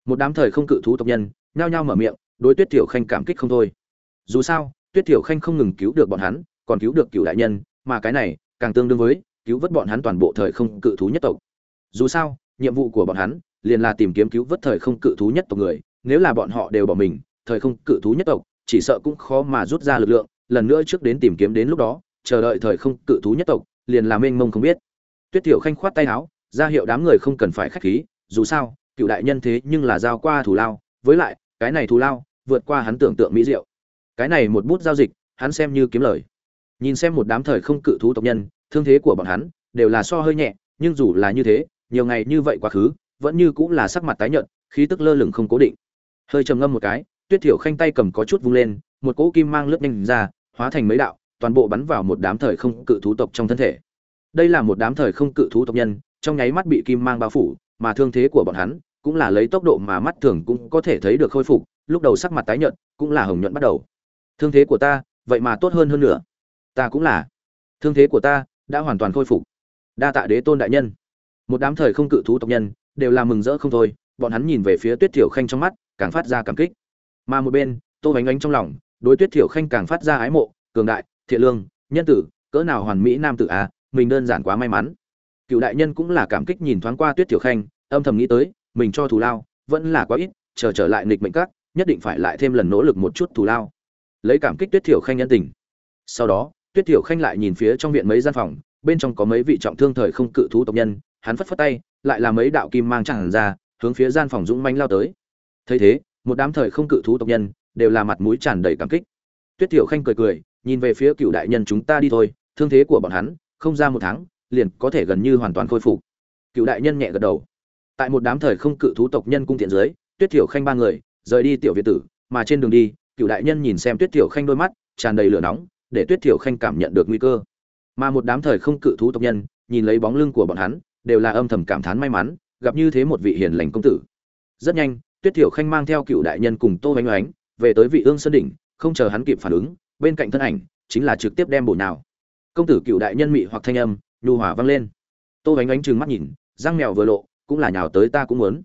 Một đám thời không cự thú tộc nhân, nhao nhao mở miệng, đối tuyết tiểu khanh cảm kích không thôi. Dù sao, tuyết tiểu khanh không ngừng cứu được bọn hắn, còn cứu được cựu đại nhân, mà cái này càng tương đương với, cứu vớt bọn hắn toàn bộ thời không cự thú nhất tộc. Dù sao, nhiệm vụ của bọn hắn liền là tìm kiếm cứu vớt thời không cự thú nhất tộc người, nếu là bọn họ đều bỏ mình, thời không cự thú nhất tộc chỉ sợ cũng khó mà rút ra lực lượng, lần nữa trước đến tìm kiếm đến lúc đó, chờ đợi thời không cự thú nhất tộc liền là mênh mông không biết. Tuyết tiểu khanh khoát tay áo, ra hiệu đám người không cần phải khách khí, dù sao, cựu đại nhân thế nhưng là giao qua thù lao, với lại, cái này thù lao vượt qua hắn tưởng tượng mỹ diệu. Cái này một bút giao dịch, hắn xem như kiếm lời nhìn xem một đám thời không cự thú tộc nhân, thương thế của bọn hắn đều là so hơi nhẹ, nhưng dù là như thế, nhiều ngày như vậy quá khứ, vẫn như cũng là sắc mặt tái nhợt, khí tức lơ lửng không cố định. Hơi trầm ngâm một cái, tuyết thiểu khanh tay cầm có chút vung lên, một cỗ kim mang lướt nhanh ra, hóa thành mấy đạo, toàn bộ bắn vào một đám thời không cự thú tộc trong thân thể. Đây là một đám thời không cự thú tộc nhân, trong nháy mắt bị kim mang bao phủ, mà thương thế của bọn hắn cũng là lấy tốc độ mà mắt thường cũng có thể thấy được khôi phục, lúc đầu sắc mặt tái nhợt, cũng là hồng nhuận bắt đầu. Thương thế của ta, vậy mà tốt hơn hơn nữa ta cũng là. Thương thế của ta đã hoàn toàn khôi phục. Đa tạ đế tôn đại nhân. Một đám thời không cự thú tộc nhân đều là mừng rỡ không thôi, bọn hắn nhìn về phía tuyết thiểu khanh trong mắt, càng phát ra cảm kích. Mà một bên, tô bánh ánh trong lòng, đối tuyết thiểu khanh càng phát ra ái mộ, cường đại, thiện lương, nhân tử, cỡ nào hoàn mỹ nam tử à mình đơn giản quá may mắn. Cựu đại nhân cũng là cảm kích nhìn thoáng qua tuyết thiểu khanh, âm thầm nghĩ tới, mình cho thù lao, vẫn là quá ít, chờ trở lại nghịch mệnh các, nhất định phải lại thêm lần nỗ lực một chút thù lao. Lấy cảm kích tuyết thiểu khanh nhân tình. Sau đó tuyết thiểu khanh lại nhìn phía trong viện mấy gian phòng, bên trong có mấy vị trọng thương thời không cự thú tộc nhân, hắn phất phất tay, lại là mấy đạo kim mang chẳng ra, hướng phía gian phòng dũng manh lao tới. Thấy thế, một đám thời không cự thú tộc nhân đều là mặt mũi tràn đầy cảm kích. Tuyết thiểu khanh cười cười, nhìn về phía cựu đại nhân chúng ta đi thôi, thương thế của bọn hắn, không ra một tháng, liền có thể gần như hoàn toàn khôi phục. Cựu đại nhân nhẹ gật đầu. Tại một đám thời không cự thú tộc nhân cung tiện dưới, tuyết thiểu khanh ba người rời đi tiểu việt tử, mà trên đường đi, cựu đại nhân nhìn xem tuyết thiểu khanh đôi mắt tràn đầy lửa nóng để tuyết thiểu khanh cảm nhận được nguy cơ. Mà một đám thời không cự thú tộc nhân, nhìn lấy bóng lưng của bọn hắn, đều là âm thầm cảm thán may mắn, gặp như thế một vị hiền lành công tử. Rất nhanh, tuyết thiểu khanh mang theo cựu đại nhân cùng tô bánh oánh về tới vị ương sơn đỉnh, không chờ hắn kịp phản ứng, bên cạnh thân ảnh, chính là trực tiếp đem bổ nào công tử cựu đại nhân mị hoặc thanh âm, nhu hòa vang lên. Tô bánh oánh trừng mắt nhìn, răng mèo vừa lộ, cũng là nhào tới ta cũng muốn.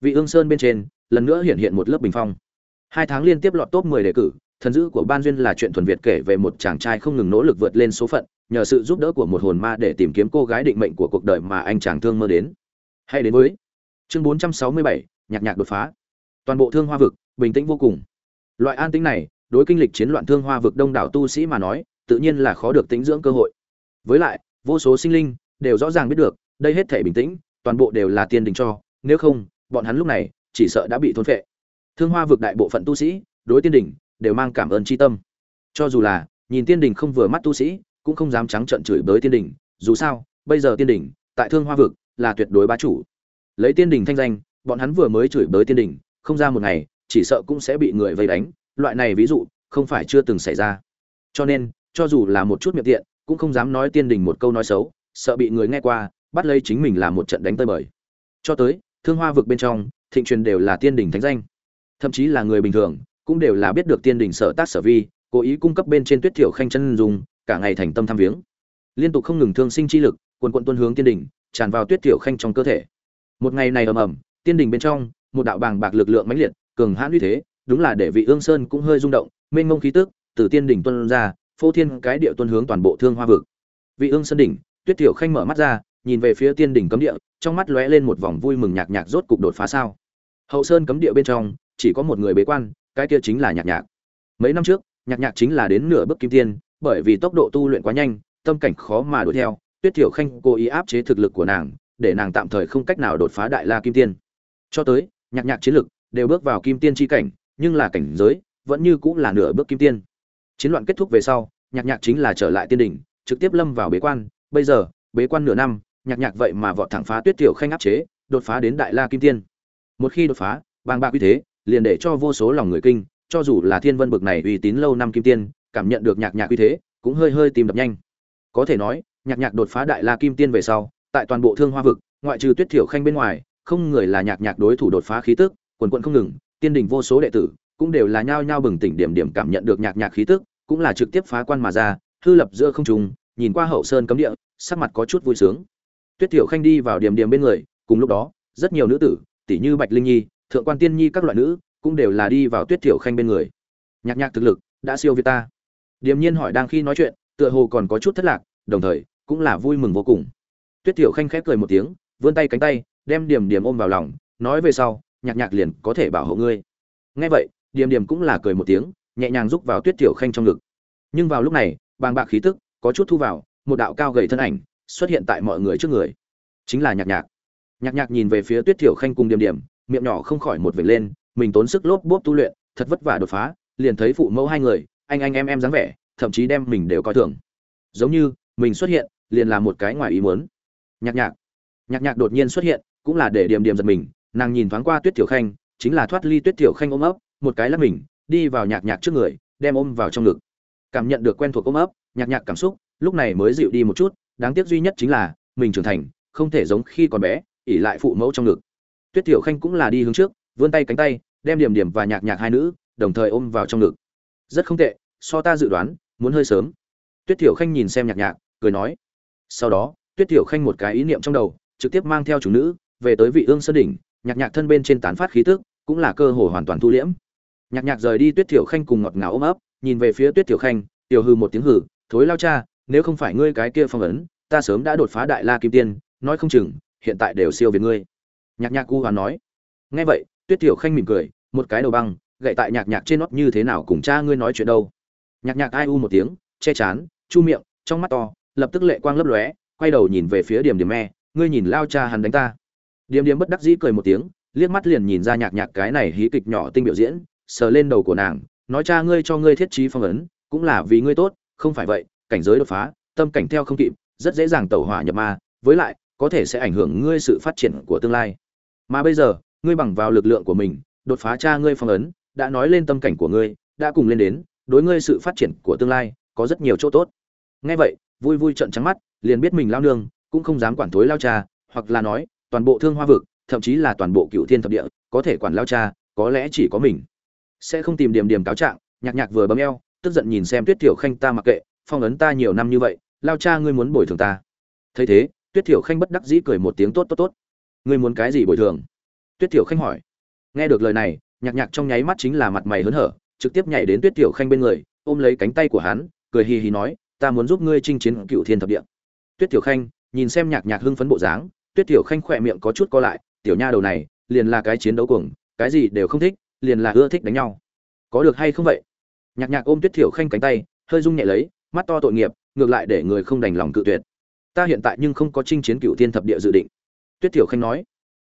Vị ương sơn bên trên, lần nữa hiện hiện một lớp bình phong. Hai tháng liên tiếp lọt top 10 đề cử thần dữ của ban duyên là chuyện thuần việt kể về một chàng trai không ngừng nỗ lực vượt lên số phận nhờ sự giúp đỡ của một hồn ma để tìm kiếm cô gái định mệnh của cuộc đời mà anh chàng thương mơ đến. Hay đến với chương 467, nhạc nhạc đột phá. Toàn bộ thương hoa vực bình tĩnh vô cùng. Loại an tĩnh này đối kinh lịch chiến loạn thương hoa vực đông đảo tu sĩ mà nói tự nhiên là khó được tính dưỡng cơ hội. Với lại vô số sinh linh đều rõ ràng biết được đây hết thể bình tĩnh toàn bộ đều là tiên đình cho nếu không bọn hắn lúc này chỉ sợ đã bị thôn phệ. Thương hoa vực đại bộ phận tu sĩ đối tiên đình đều mang cảm ơn tri tâm. Cho dù là, nhìn tiên đình không vừa mắt tu sĩ, cũng không dám trắng trợn chửi bới tiên đình. Dù sao, bây giờ tiên đình, tại thương hoa vực, là tuyệt đối bá chủ. Lấy tiên đình thanh danh, bọn hắn vừa mới chửi bới tiên đình, không ra một ngày, chỉ sợ cũng sẽ bị người vây đánh. Loại này ví dụ, không phải chưa từng xảy ra. Cho nên, cho dù là một chút miệng tiện, cũng không dám nói tiên đình một câu nói xấu, sợ bị người nghe qua, bắt lấy chính mình làm một trận đánh tơi bời. Cho tới, thương hoa vực bên trong, thịnh truyền đều là tiên đình thánh danh. Thậm chí là người bình thường cũng đều là biết được tiên đình sở tác sở vi, cố ý cung cấp bên trên tuyết thiểu khanh chân dùng cả ngày thành tâm tham viếng. Liên tục không ngừng thương sinh chi lực, quần quận tuân hướng tiên đình, tràn vào tuyết thiểu khanh trong cơ thể. Một ngày này ầm ầm, tiên đình bên trong, một đạo bàng bạc lực lượng mãnh liệt, cường hãn uy thế, đúng là để vị ương sơn cũng hơi rung động, mênh mông khí tức từ tiên đỉnh tuân ra, phô thiên cái địa tuân hướng toàn bộ thương hoa vực. Vị ương sơn đỉnh, tuyết tiểu khanh mở mắt ra, nhìn về phía tiên đỉnh cấm địa, trong mắt lóe lên một vòng vui mừng nhạc nhạc rốt cục đột phá sao. Hậu sơn cấm địa bên trong, chỉ có một người bế quan cái kia chính là nhạc nhạc. Mấy năm trước, nhạc nhạc chính là đến nửa bước kim tiên, bởi vì tốc độ tu luyện quá nhanh, tâm cảnh khó mà đuổi theo, tuyết tiểu khanh cố ý áp chế thực lực của nàng, để nàng tạm thời không cách nào đột phá đại la kim tiên. Cho tới, nhạc nhạc chiến lực đều bước vào kim tiên chi cảnh, nhưng là cảnh giới vẫn như cũng là nửa bước kim tiên. Chiến loạn kết thúc về sau, nhạc nhạc chính là trở lại tiên đỉnh, trực tiếp lâm vào bế quan. Bây giờ, bế quan nửa năm, nhạc nhạc vậy mà vọt thẳng phá tuyết tiểu khanh áp chế, đột phá đến đại la kim tiên. Một khi đột phá, bàng bạc uy thế liền để cho vô số lòng người kinh cho dù là thiên vân bực này uy tín lâu năm kim tiên cảm nhận được nhạc nhạc uy thế cũng hơi hơi tìm đập nhanh. Có thể nói nhạc nhạc đột phá đại la kim tiên về sau tại toàn bộ thương hoa vực ngoại trừ tuyết thiểu khanh bên ngoài không người là nhạc nhạc đối thủ đột phá khí tức quần quận không ngừng tiên đình vô số đệ tử cũng đều là nhao nhao bừng tỉnh điểm điểm cảm nhận được nhạc nhạc khí tức cũng là trực tiếp phá quan mà ra hư lập giữa không trùng, nhìn qua hậu sơn cấm địa sắc mặt có chút vui sướng. Tuyết thiểu khanh đi vào điểm điểm bên người cùng lúc đó rất nhiều nữ tử tỷ như bạch linh nhi thượng quan tiên nhi các loại nữ cũng đều là đi vào tuyết thiểu khanh bên người. Nhạc nhạc thực lực đã siêu việt ta. Điềm nhiên hỏi đang khi nói chuyện, tựa hồ còn có chút thất lạc, đồng thời cũng là vui mừng vô cùng. Tuyết thiểu khanh khép cười một tiếng, vươn tay cánh tay, đem điểm điểm ôm vào lòng, nói về sau, nhạc nhạc liền có thể bảo hộ ngươi. Nghe vậy điểm điểm cũng là cười một tiếng, nhẹ nhàng rúc vào tuyết thiểu khanh trong ngực. Nhưng vào lúc này, bàng bạc khí tức có chút thu vào, một đạo cao gầy thân ảnh xuất hiện tại mọi người trước người. Chính là nhạc nhạc. Nhạc nhạc nhìn về phía tuyết thiểu khanh cùng điểm điểm miệng nhỏ không khỏi một vệt lên, mình tốn sức lốp bốp tu luyện, thật vất vả đột phá, liền thấy phụ mẫu hai người, anh anh em em dáng vẻ, thậm chí đem mình đều coi thường. Giống như, mình xuất hiện, liền là một cái ngoài ý muốn. Nhạc nhạc. Nhạc nhạc đột nhiên xuất hiện, cũng là để điểm điểm giật mình, nàng nhìn thoáng qua tuyết tiểu khanh, chính là thoát ly tuyết tiểu khanh ôm ấp, một cái lắp mình, đi vào nhạc nhạc trước người, đem ôm vào trong ngực. Cảm nhận được quen thuộc ôm ấp, nhạc nhạc cảm xúc, lúc này mới dịu đi một chút, đáng tiếc duy nhất chính là, mình trưởng thành, không thể giống khi còn bé ỉ lại phụ mẫu trong ngực tuyết tiểu khanh cũng là đi hướng trước, vươn tay cánh tay, đem điểm điểm và nhạc nhạc hai nữ đồng thời ôm vào trong ngực. Rất không tệ, so ta dự đoán, muốn hơi sớm. Tuyết tiểu khanh nhìn xem nhạc nhạc, cười nói. Sau đó, tuyết tiểu khanh một cái ý niệm trong đầu, trực tiếp mang theo chủ nữ, về tới vị ương sơn đỉnh, nhạc nhạc thân bên trên tán phát khí tức, cũng là cơ hội hoàn toàn thu liễm. Nhạc nhạc rời đi, tuyết tiểu khanh cùng ngọt ngào ôm ấp, nhìn về phía tuyết tiểu khanh, tiểu hư một tiếng hử thối lao cha, nếu không phải ngươi cái kia phong ấn, ta sớm đã đột phá đại la kim tiên, nói không chừng, hiện tại đều siêu về ngươi nhạc nhạc u hoàn nói. Nghe vậy, tuyết tiểu khanh mỉm cười, một cái đầu băng, gậy tại nhạc nhạc trên nót như thế nào cùng cha ngươi nói chuyện đâu. Nhạc nhạc ai u một tiếng, che chán, chu miệng, trong mắt to, lập tức lệ quang lấp lóe, quay đầu nhìn về phía điểm điểm me, ngươi nhìn lao cha hắn đánh ta. Điểm điểm bất đắc dĩ cười một tiếng, liếc mắt liền nhìn ra nhạc nhạc cái này hí kịch nhỏ tinh biểu diễn, sờ lên đầu của nàng, nói cha ngươi cho ngươi thiết trí phong ấn, cũng là vì ngươi tốt, không phải vậy, cảnh giới đột phá, tâm cảnh theo không kịp, rất dễ dàng tẩu hỏa nhập ma, với lại, có thể sẽ ảnh hưởng ngươi sự phát triển của tương lai mà bây giờ, ngươi bằng vào lực lượng của mình, đột phá cha ngươi phong ấn, đã nói lên tâm cảnh của ngươi, đã cùng lên đến, đối ngươi sự phát triển của tương lai, có rất nhiều chỗ tốt. Nghe vậy, vui vui trợn trắng mắt, liền biết mình lao nương, cũng không dám quản thối lao cha, hoặc là nói, toàn bộ thương hoa vực, thậm chí là toàn bộ cựu thiên thập địa, có thể quản lao cha, có lẽ chỉ có mình. Sẽ không tìm điểm điểm cáo trạng, nhạc nhạc vừa bấm eo, tức giận nhìn xem tuyết tiểu khanh ta mặc kệ, phong ấn ta nhiều năm như vậy, lao cha ngươi muốn bồi thường ta. Thấy thế, tuyết tiểu khanh bất đắc dĩ cười một tiếng tốt tốt tốt ngươi muốn cái gì bồi thường? Tuyết tiểu khanh hỏi. Nghe được lời này, nhạc nhạc trong nháy mắt chính là mặt mày hớn hở, trực tiếp nhảy đến tuyết tiểu khanh bên người, ôm lấy cánh tay của hắn, cười hì hì nói, ta muốn giúp ngươi chinh chiến cựu thiên thập địa. Tuyết tiểu khanh nhìn xem nhạc nhạc hưng phấn bộ dáng, tuyết tiểu khanh khỏe miệng có chút co lại, tiểu nha đầu này, liền là cái chiến đấu cuồng, cái gì đều không thích, liền là ưa thích đánh nhau. Có được hay không vậy? Nhạc nhạc ôm tuyết tiểu khanh cánh tay, hơi rung nhẹ lấy, mắt to tội nghiệp, ngược lại để người không đành lòng cự tuyệt. Ta hiện tại nhưng không có chinh chiến cựu thiên thập địa dự định tuyết tiểu khanh nói,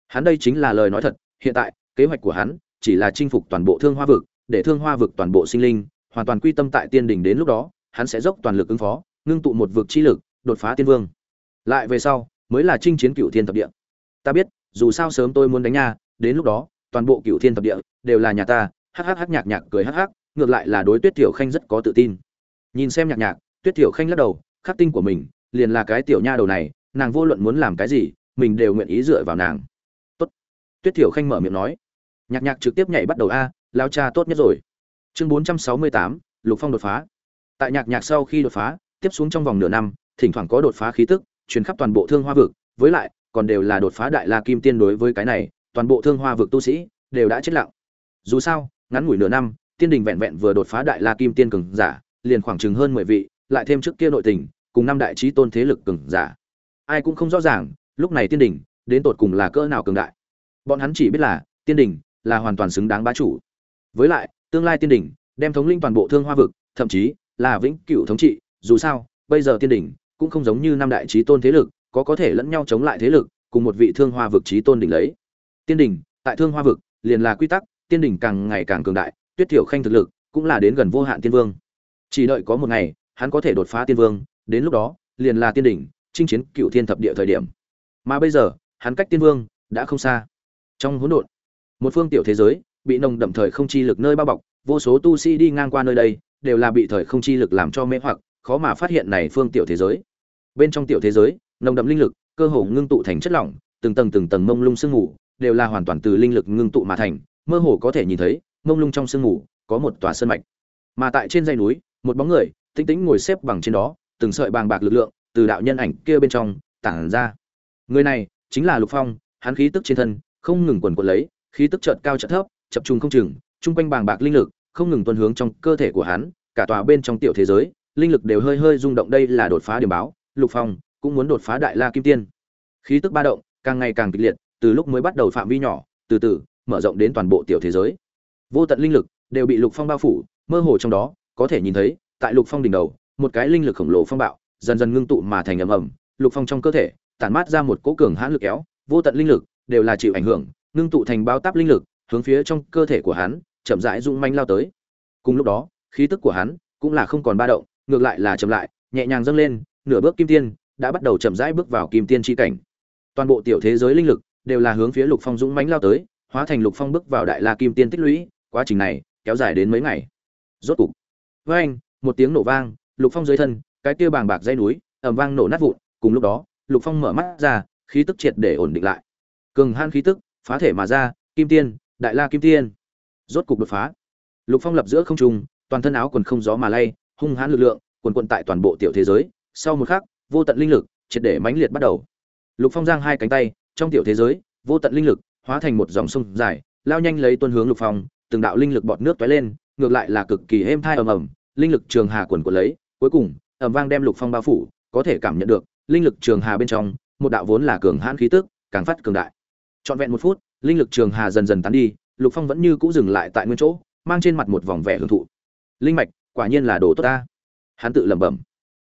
hắn đây chính là lời nói thật, hiện tại, kế hoạch của hắn chỉ là chinh phục toàn bộ thương hoa vực, để thương hoa vực toàn bộ sinh linh, hoàn toàn quy tâm tại tiên đỉnh đến lúc đó, hắn sẽ dốc toàn lực ứng phó, ngưng tụ một vực chi lực, đột phá tiên vương. Lại về sau, mới là chinh chiến cựu thiên thập địa. Ta biết, dù sao sớm tôi muốn đánh nha, đến lúc đó, toàn bộ cựu thiên thập địa đều là nhà ta, hắc hắc hắc nhạc nhạc cười hắc hắc, ngược lại là đối tuyết tiểu khanh rất có tự tin. Nhìn xem nhạc nhạc, tuyết tiểu khanh lắc đầu, khắc tinh của mình, liền là cái tiểu nha đầu này, nàng vô luận muốn làm cái gì mình đều nguyện ý dựa vào nàng. Tốt. Tuyết tiểu khanh mở miệng nói. Nhạc nhạc trực tiếp nhảy bắt đầu a, lao cha tốt nhất rồi. Chương bốn trăm sáu mươi tám, lục phong đột phá. Tại nhạc nhạc sau khi đột phá, tiếp xuống trong vòng nửa năm, thỉnh thoảng có đột phá khí tức, truyền khắp toàn bộ thương hoa vực, với lại, còn đều là đột phá đại la kim tiên đối với cái này, toàn bộ thương hoa vực tu sĩ đều đã chết lặng. Dù sao, ngắn ngủi nửa năm, tiên đình vẹn vẹn vừa đột phá đại la kim tiên cường giả, liền khoảng chừng hơn mười vị, lại thêm trước kia nội tình, cùng năm đại trí tôn thế lực cường giả. Ai cũng không rõ ràng lúc này tiên đình đến tột cùng là cỡ nào cường đại? Bọn hắn chỉ biết là, tiên đình là hoàn toàn xứng đáng bá chủ. Với lại, tương lai tiên đình đem thống linh toàn bộ thương hoa vực, thậm chí là vĩnh cửu thống trị, dù sao, bây giờ tiên đình cũng không giống như năm đại trí tôn thế lực, có có thể lẫn nhau chống lại thế lực, cùng một vị thương hoa vực trí tôn đỉnh lấy. Tiên đình, tại thương hoa vực, liền là quy tắc, tiên đình càng ngày càng cường đại, tuyết thiểu khanh thực lực cũng là đến gần vô hạn tiên vương. Chỉ đợi có một ngày, hắn có thể đột phá tiên vương, đến lúc đó, liền là tiên đỉnh chinh chiến cựu thiên thập địa thời điểm mà bây giờ, hắn cách tiên vương đã không xa. Trong hỗn độn, một phương tiểu thế giới bị nồng đậm thời không chi lực nơi bao bọc, vô số tu sĩ đi ngang qua nơi đây đều là bị thời không chi lực làm cho mê hoặc, khó mà phát hiện này phương tiểu thế giới. Bên trong tiểu thế giới, nồng đậm linh lực cơ hồ ngưng tụ thành chất lỏng, từng tầng từng tầng mông lung sương mù đều là hoàn toàn từ linh lực ngưng tụ mà thành, mơ hồ có thể nhìn thấy, mông lung trong sương mù có một tòa sơn mạch. Mà tại trên dãy núi, một bóng người tĩnh tĩnh ngồi xếp bằng trên đó, từng sợi bàng bạc lực lượng từ đạo nhân ảnh kia bên trong tản ra người này chính là lục phong, hắn khí tức trên thân không ngừng quần quật lấy, khí tức chợt cao chợt thấp, chập trùng không chừng, trung quanh bàng bạc linh lực không ngừng tuân hướng trong cơ thể của hắn, cả tòa bên trong tiểu thế giới, linh lực đều hơi hơi rung động đây là đột phá điểm báo, lục phong cũng muốn đột phá đại la kim tiên. Khí tức ba động càng ngày càng kịch liệt, từ lúc mới bắt đầu phạm vi nhỏ, từ từ mở rộng đến toàn bộ tiểu thế giới. Vô tận linh lực đều bị lục phong bao phủ, mơ hồ trong đó, có thể nhìn thấy, tại lục phong đỉnh đầu, một cái linh lực khổng lồ phong bạo, dần dần ngưng tụ mà thành ầm ầm, lục phong trong cơ thể tản mát ra một cỗ cường hãn lực kéo, vô tận linh lực đều là chịu ảnh hưởng, ngưng tụ thành bao táp linh lực, hướng phía trong cơ thể của hắn chậm rãi rung manh lao tới. Cùng lúc đó, khí tức của hắn cũng là không còn ba động, ngược lại là chậm lại, nhẹ nhàng dâng lên, nửa bước kim tiên đã bắt đầu chậm rãi bước vào kim tiên chi cảnh. Toàn bộ tiểu thế giới linh lực đều là hướng phía lục phong dũng mãnh lao tới, hóa thành lục phong bước vào đại la kim tiên tích lũy, quá trình này kéo dài đến mấy ngày. Rốt cục, với anh, một tiếng nổ vang, lục phong dưới thân, cái kia bàng bạc dây núi, ầm vang nổ nát vụn, cùng lúc đó lục phong mở mắt ra, khí tức triệt để ổn định lại. Cường han khí tức, phá thể mà ra, kim tiên, đại la kim tiên. Rốt cục đột phá. Lục phong lập giữa không trung, toàn thân áo quần không gió mà lay, hung hãn lực lượng quần quận tại toàn bộ tiểu thế giới. Sau một khắc, vô tận linh lực triệt để mãnh liệt bắt đầu. Lục phong giang hai cánh tay, trong tiểu thế giới, vô tận linh lực hóa thành một dòng sông dài, lao nhanh lấy tuân hướng lục phong, từng đạo linh lực bọt nước tóe lên, ngược lại là cực kỳ êm thai ầm ầm, linh lực trường hà quần quần lấy, cuối cùng, ầm vang đem lục phong bao phủ, có thể cảm nhận được linh lực trường hà bên trong, một đạo vốn là cường hãn khí tức, càng phát cường đại. Trọn vẹn một phút, linh lực trường hà dần dần tán đi, lục phong vẫn như cũ dừng lại tại nguyên chỗ, mang trên mặt một vòng vẻ hưởng thụ. Linh mạch, quả nhiên là đồ tốt ta. Hắn tự lẩm bẩm.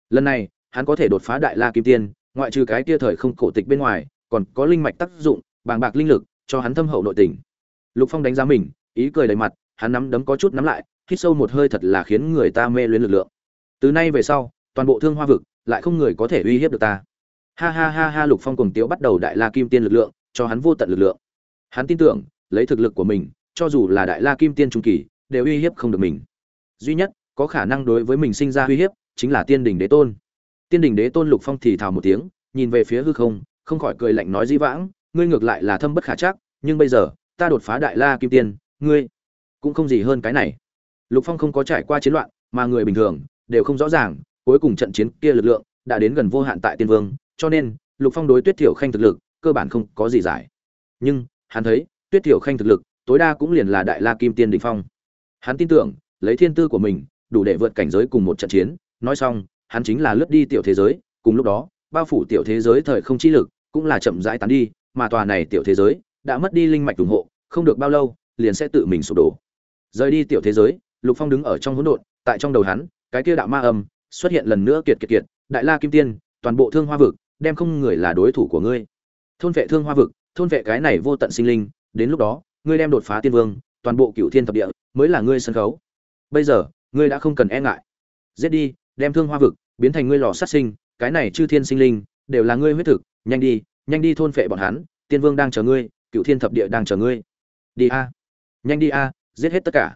Lần này, hắn có thể đột phá đại la kim tiên, ngoại trừ cái kia thời không cổ tịch bên ngoài, còn có linh mạch tác dụng, bàng bạc linh lực, cho hắn thâm hậu nội tình. Lục phong đánh giá mình, ý cười đầy mặt, hắn nắm đấm có chút nắm lại, hít sâu một hơi thật là khiến người ta mê luyến lực lượng. Từ nay về sau, toàn bộ thương hoa vực lại không người có thể uy hiếp được ta. Ha ha ha ha, lục phong cùng tiếu bắt đầu đại la kim tiên lực lượng, cho hắn vô tận lực lượng. Hắn tin tưởng, lấy thực lực của mình, cho dù là đại la kim tiên trung kỳ, đều uy hiếp không được mình. Duy nhất, có khả năng đối với mình sinh ra uy hiếp, chính là tiên đình đế tôn. Tiên đình đế tôn lục phong thì thào một tiếng, nhìn về phía hư không không khỏi cười lạnh nói di vãng, ngươi ngược lại là thâm bất khả chắc, nhưng bây giờ, ta đột phá đại la kim tiên, ngươi cũng không gì hơn cái này. Lục phong không có trải qua chiến loạn, mà người bình thường, đều không rõ ràng cuối cùng trận chiến kia lực lượng đã đến gần vô hạn tại tiên vương, cho nên lục phong đối tuyết thiểu khanh thực lực cơ bản không có gì giải. Nhưng, hắn thấy, tuyết thiểu khanh thực lực, tối đa cũng liền là đại la kim tiên đình phong. Hắn tin tưởng, lấy thiên tư của mình, đủ để vượt cảnh giới cùng một trận chiến. Nói xong, hắn chính là lướt đi tiểu thế giới, cùng lúc đó, bao phủ tiểu thế giới thời không chi lực cũng là chậm rãi tán đi, mà tòa này tiểu thế giới đã mất đi linh mạch ủng hộ, không được bao lâu, liền sẽ tự mình sụp đổ. Rời đi tiểu thế giới, lục phong đứng ở trong hỗn độn, tại trong đầu hắn, cái kia đạo ma âm xuất hiện lần nữa kiệt kiệt kiệt, đại la kim tiên, toàn bộ thương hoa vực, đem không người là đối thủ của ngươi. Thôn vệ thương hoa vực, thôn vệ cái này vô tận sinh linh, đến lúc đó, ngươi đem đột phá tiên vương, toàn bộ cựu thiên thập địa, mới là ngươi sân khấu. Bây giờ, ngươi đã không cần e ngại. Giết đi, đem thương hoa vực, biến thành ngươi lò sát sinh, cái này chư thiên sinh linh, đều là ngươi huyết thực, nhanh đi nhanh đi thôn phệ bọn hắn, tiên vương đang chờ ngươi cựu thiên thập địa đang chờ ngươi. Đi a. Nhanh đi a, giết hết tất cả.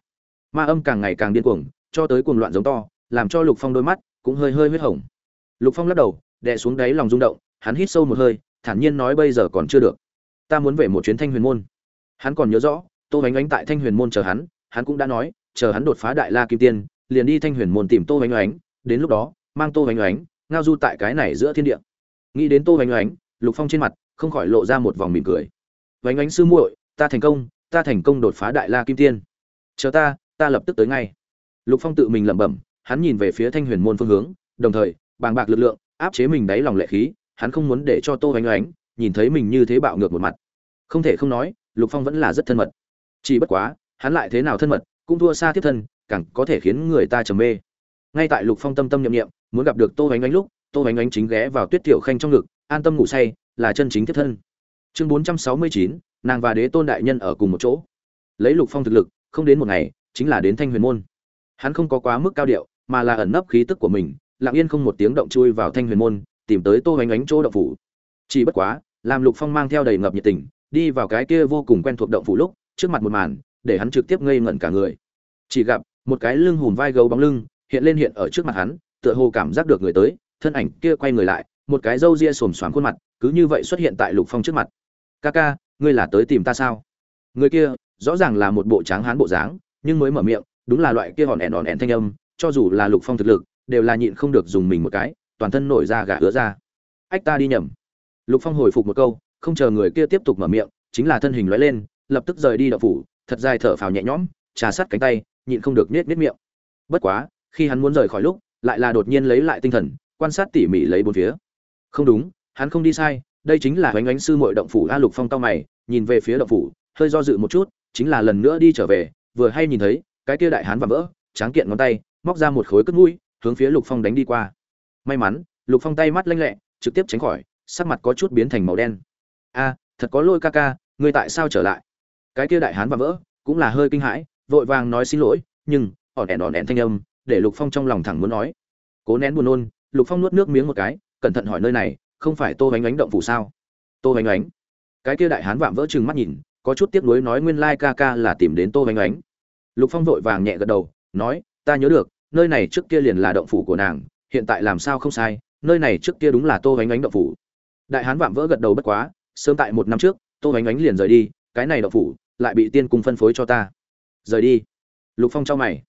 Ma âm càng ngày càng điên cuồng, cho tới cuồng loạn giống to làm cho lục phong đôi mắt cũng hơi hơi huyết hồng. Lục phong lắc đầu, đè xuống đáy lòng rung động, hắn hít sâu một hơi, thản nhiên nói bây giờ còn chưa được. Ta muốn về một chuyến thanh huyền môn. Hắn còn nhớ rõ, tô bánh ánh tại thanh huyền môn chờ hắn hắn cũng đã nói, chờ hắn đột phá đại la kim tiên, liền đi thanh huyền môn tìm tô bánh ánh đến lúc đó, mang tô bánh ánh ngao du tại cái này giữa thiên địa. Nghĩ đến tô bánh ánh lục phong trên mặt không khỏi lộ ra một vòng mỉm cười. Bánh ánh sư muội, ta thành công, ta thành công đột phá đại la kim tiên. Chờ ta ta lập tức tới ngay. Lục phong tự mình lẩm bẩm hắn nhìn về phía thanh huyền môn phương hướng, đồng thời, bàng bạc lực lượng, áp chế mình đáy lòng lệ khí, hắn không muốn để cho tô bánh ánh nhìn thấy mình như thế bạo ngược một mặt. Không thể không nói, lục phong vẫn là rất thân mật. Chỉ bất quá, hắn lại thế nào thân mật, cũng thua xa tiếp thân, càng có thể khiến người ta trầm mê. Ngay tại lục phong tâm tâm nhậm nhậm muốn gặp được tô bánh ánh lúc, tô bánh ánh chính ghé vào tuyết tiểu khanh trong ngực, an tâm ngủ say, là chân chính tiếp thân. Chương bốn trăm sáu mươi chín, nàng và đế tôn đại nhân ở cùng một chỗ. Lấy lục phong thực lực, không đến một ngày, chính là đến thanh huyền môn. Hắn không có quá mức cao điệu mà là ẩn nấp khí tức của mình, lặng yên không một tiếng động chui vào thanh huyền môn, tìm tới tô hoành ánh chỗ động phủ. Chỉ bất quá làm lục phong mang theo đầy ngập nhiệt tình, đi vào cái kia vô cùng quen thuộc động phủ lúc, trước mặt một màn, để hắn trực tiếp ngây ngẩn cả người. Chỉ gặp, một cái lưng hùm vai gấu bóng lưng, hiện lên hiện ở trước mặt hắn, tựa hồ cảm giác được người tới, thân ảnh kia quay người lại, một cái râu ria xồm xoàm khuôn mặt, cứ như vậy xuất hiện tại lục phong trước mặt. Ca ca, ngươi là tới tìm ta sao? Người kia, rõ ràng là một bộ tráng hán bộ dáng, nhưng mới mở miệng, đúng là loại kia hòn ẻn hòn ẻn thanh âm cho dù là lục phong thực lực, đều là nhịn không được dùng mình một cái, toàn thân nổi ra gà ứa ra. Ách ta đi nhầm. Lục phong hồi phục một câu, không chờ người kia tiếp tục mở miệng, chính là thân hình lóe lên, lập tức rời đi đậu phủ, thật dài thở phào nhẹ nhõm, trà sát cánh tay, nhịn không được nết nết miệng. Bất quá, khi hắn muốn rời khỏi lúc, lại là đột nhiên lấy lại tinh thần, quan sát tỉ mỉ lấy bốn phía. Không đúng, hắn không đi sai, đây chính là hoánh ánh sư mội động phủ a lục phong tao mày, nhìn về phía động phủ, hơi do dự một chút, chính là lần nữa đi trở về, vừa hay nhìn thấy, cái kia đại hán và vỡ tráng kiện ngón tay, móc ra một khối cất mũi, hướng phía lục phong đánh đi qua. May mắn, lục phong tay mắt lanh lẹ, trực tiếp tránh khỏi, sắc mặt có chút biến thành màu đen. A, thật có lôi ca ca, ngươi tại sao trở lại? Cái kia đại hán và vỡ, cũng là hơi kinh hãi, vội vàng nói xin lỗi, nhưng ỏn đèn ỏn đèn thanh âm, để lục phong trong lòng thẳng muốn nói. Cố nén buồn nôn, lục phong nuốt nước miếng một cái, cẩn thận hỏi nơi này, không phải tô bánh ánh động phủ sao? Tô bánh ánh. Cái kia đại hán vạm vỡ chừng mắt nhìn, có chút tiếc nuối nói nguyên lai ca ca là tìm đến tô bánh ánh. Lục phong vội vàng nhẹ gật đầu nói, ta nhớ được, nơi này trước kia liền là động phủ của nàng, hiện tại làm sao không sai, nơi này trước kia đúng là tô hoánh ánh động phủ. Đại hán vạm vỡ gật đầu bất quá, sớm tại một năm trước, tô hoánh ánh liền rời đi, cái này động phủ lại bị tiên cung phân phối cho ta. Rời đi? Lục phong cho mày.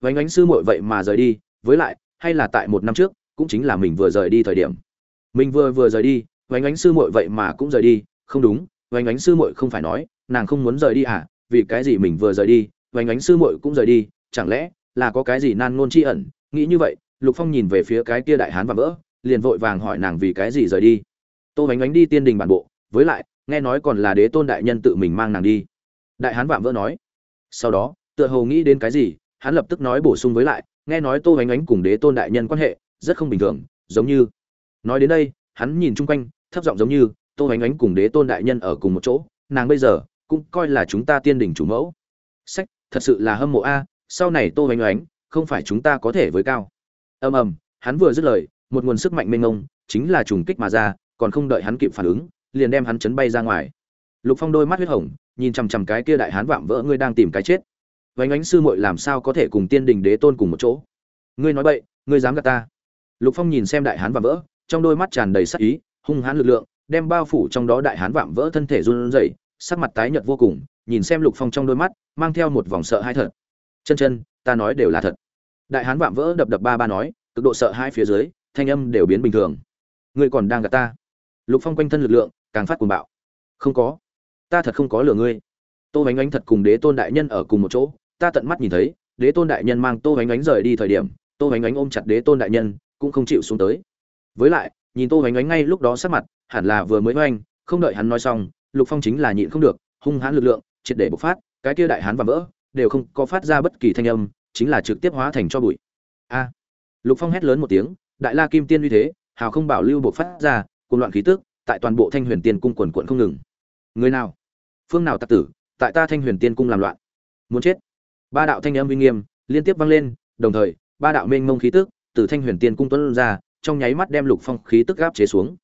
Hoánh ánh sư muội vậy mà rời đi, với lại, hay là tại một năm trước, cũng chính là mình vừa rời đi thời điểm. Mình vừa vừa rời đi, hoánh ánh sư muội vậy mà cũng rời đi, không đúng, hoánh ánh sư muội không phải nói, nàng không muốn rời đi à vì cái gì mình vừa rời đi vánh ánh sư muội cũng rời đi chẳng lẽ là có cái gì nan ngôn chi ẩn? Nghĩ như vậy, lục phong nhìn về phía cái kia đại hán và vỡ, liền vội vàng hỏi nàng vì cái gì rời đi. Tô bánh bánh đi tiên đình bản bộ, với lại, nghe nói còn là đế tôn đại nhân tự mình mang nàng đi. Đại hán vạm vỡ nói. Sau đó, tựa hồ nghĩ đến cái gì, hắn lập tức nói bổ sung với lại, nghe nói tô bánh bánh cùng đế tôn đại nhân quan hệ, rất không bình thường, giống như. Nói đến đây, hắn nhìn chung quanh, thấp giọng giống như, tô bánh bánh cùng đế tôn đại nhân ở cùng một chỗ, nàng bây giờ, cũng coi là chúng ta tiên đình chủ mẫu. Sách, thật sự là hâm mộ a sau này tô hoành ánh không phải chúng ta có thể với cao. Ầm ầm, hắn vừa dứt lời, một nguồn sức mạnh mênh mông, chính là trùng kích mà ra, còn không đợi hắn kịp phản ứng, liền đem hắn chấn bay ra ngoài. Lục phong đôi mắt huyết hồng, nhìn chằm chằm cái kia đại hán vạm vỡ ngươi đang tìm cái chết. Vánh ánh sư muội làm sao có thể cùng tiên đình đế tôn cùng một chỗ? Ngươi nói bậy, ngươi dám gạt ta. Lục phong nhìn xem đại hán vạm vỡ, trong đôi mắt tràn đầy sắc ý, hung hãn lực lượng, đem bao phủ trong đó đại hán vạm vỡ thân thể run rẩy, sắc mặt tái nhợt vô cùng, nhìn xem lục phong trong đôi mắt, mang theo một vòng sợ hãi thật chân chân, ta nói đều là thật. Đại hán vạm vỡ đập đập ba ba nói, cực độ sợ hai phía dưới, thanh âm đều biến bình thường. Ngươi còn đang gạt ta. Lục phong quanh thân lực lượng, càng phát cuồng bạo. Không có. Ta thật không có lừa ngươi. Tô bánh ánh thật cùng đế tôn đại nhân ở cùng một chỗ, ta tận mắt nhìn thấy, đế tôn đại nhân mang tô bánh ánh rời đi thời điểm, tô bánh ánh ôm chặt đế tôn đại nhân, cũng không chịu xuống tới. Với lại, nhìn tô bánh ánh ngay lúc đó sắc mặt, hẳn là vừa mới oanh không đợi hắn nói xong, lục phong chính là nhịn không được, hung hãn lực lượng, triệt để bộc phát, cái kia đại hán và vỡ đều không có phát ra bất kỳ thanh âm, chính là trực tiếp hóa thành cho bụi. A. Lục phong hét lớn một tiếng, đại la kim tiên uy thế, hào không bảo lưu bộ phát ra cùng loạn khí tức, tại toàn bộ thanh huyền tiên cung quần quận không ngừng. Người nào? Phương nào tặc tử, tại ta thanh huyền tiên cung làm loạn. Muốn chết. Ba đạo thanh âm uy nghiêm, liên tiếp vang lên, đồng thời, ba đạo mênh mông khí tức, từ thanh huyền tiên cung tuấn ra, trong nháy mắt đem lục phong khí tức gáp chế xuống.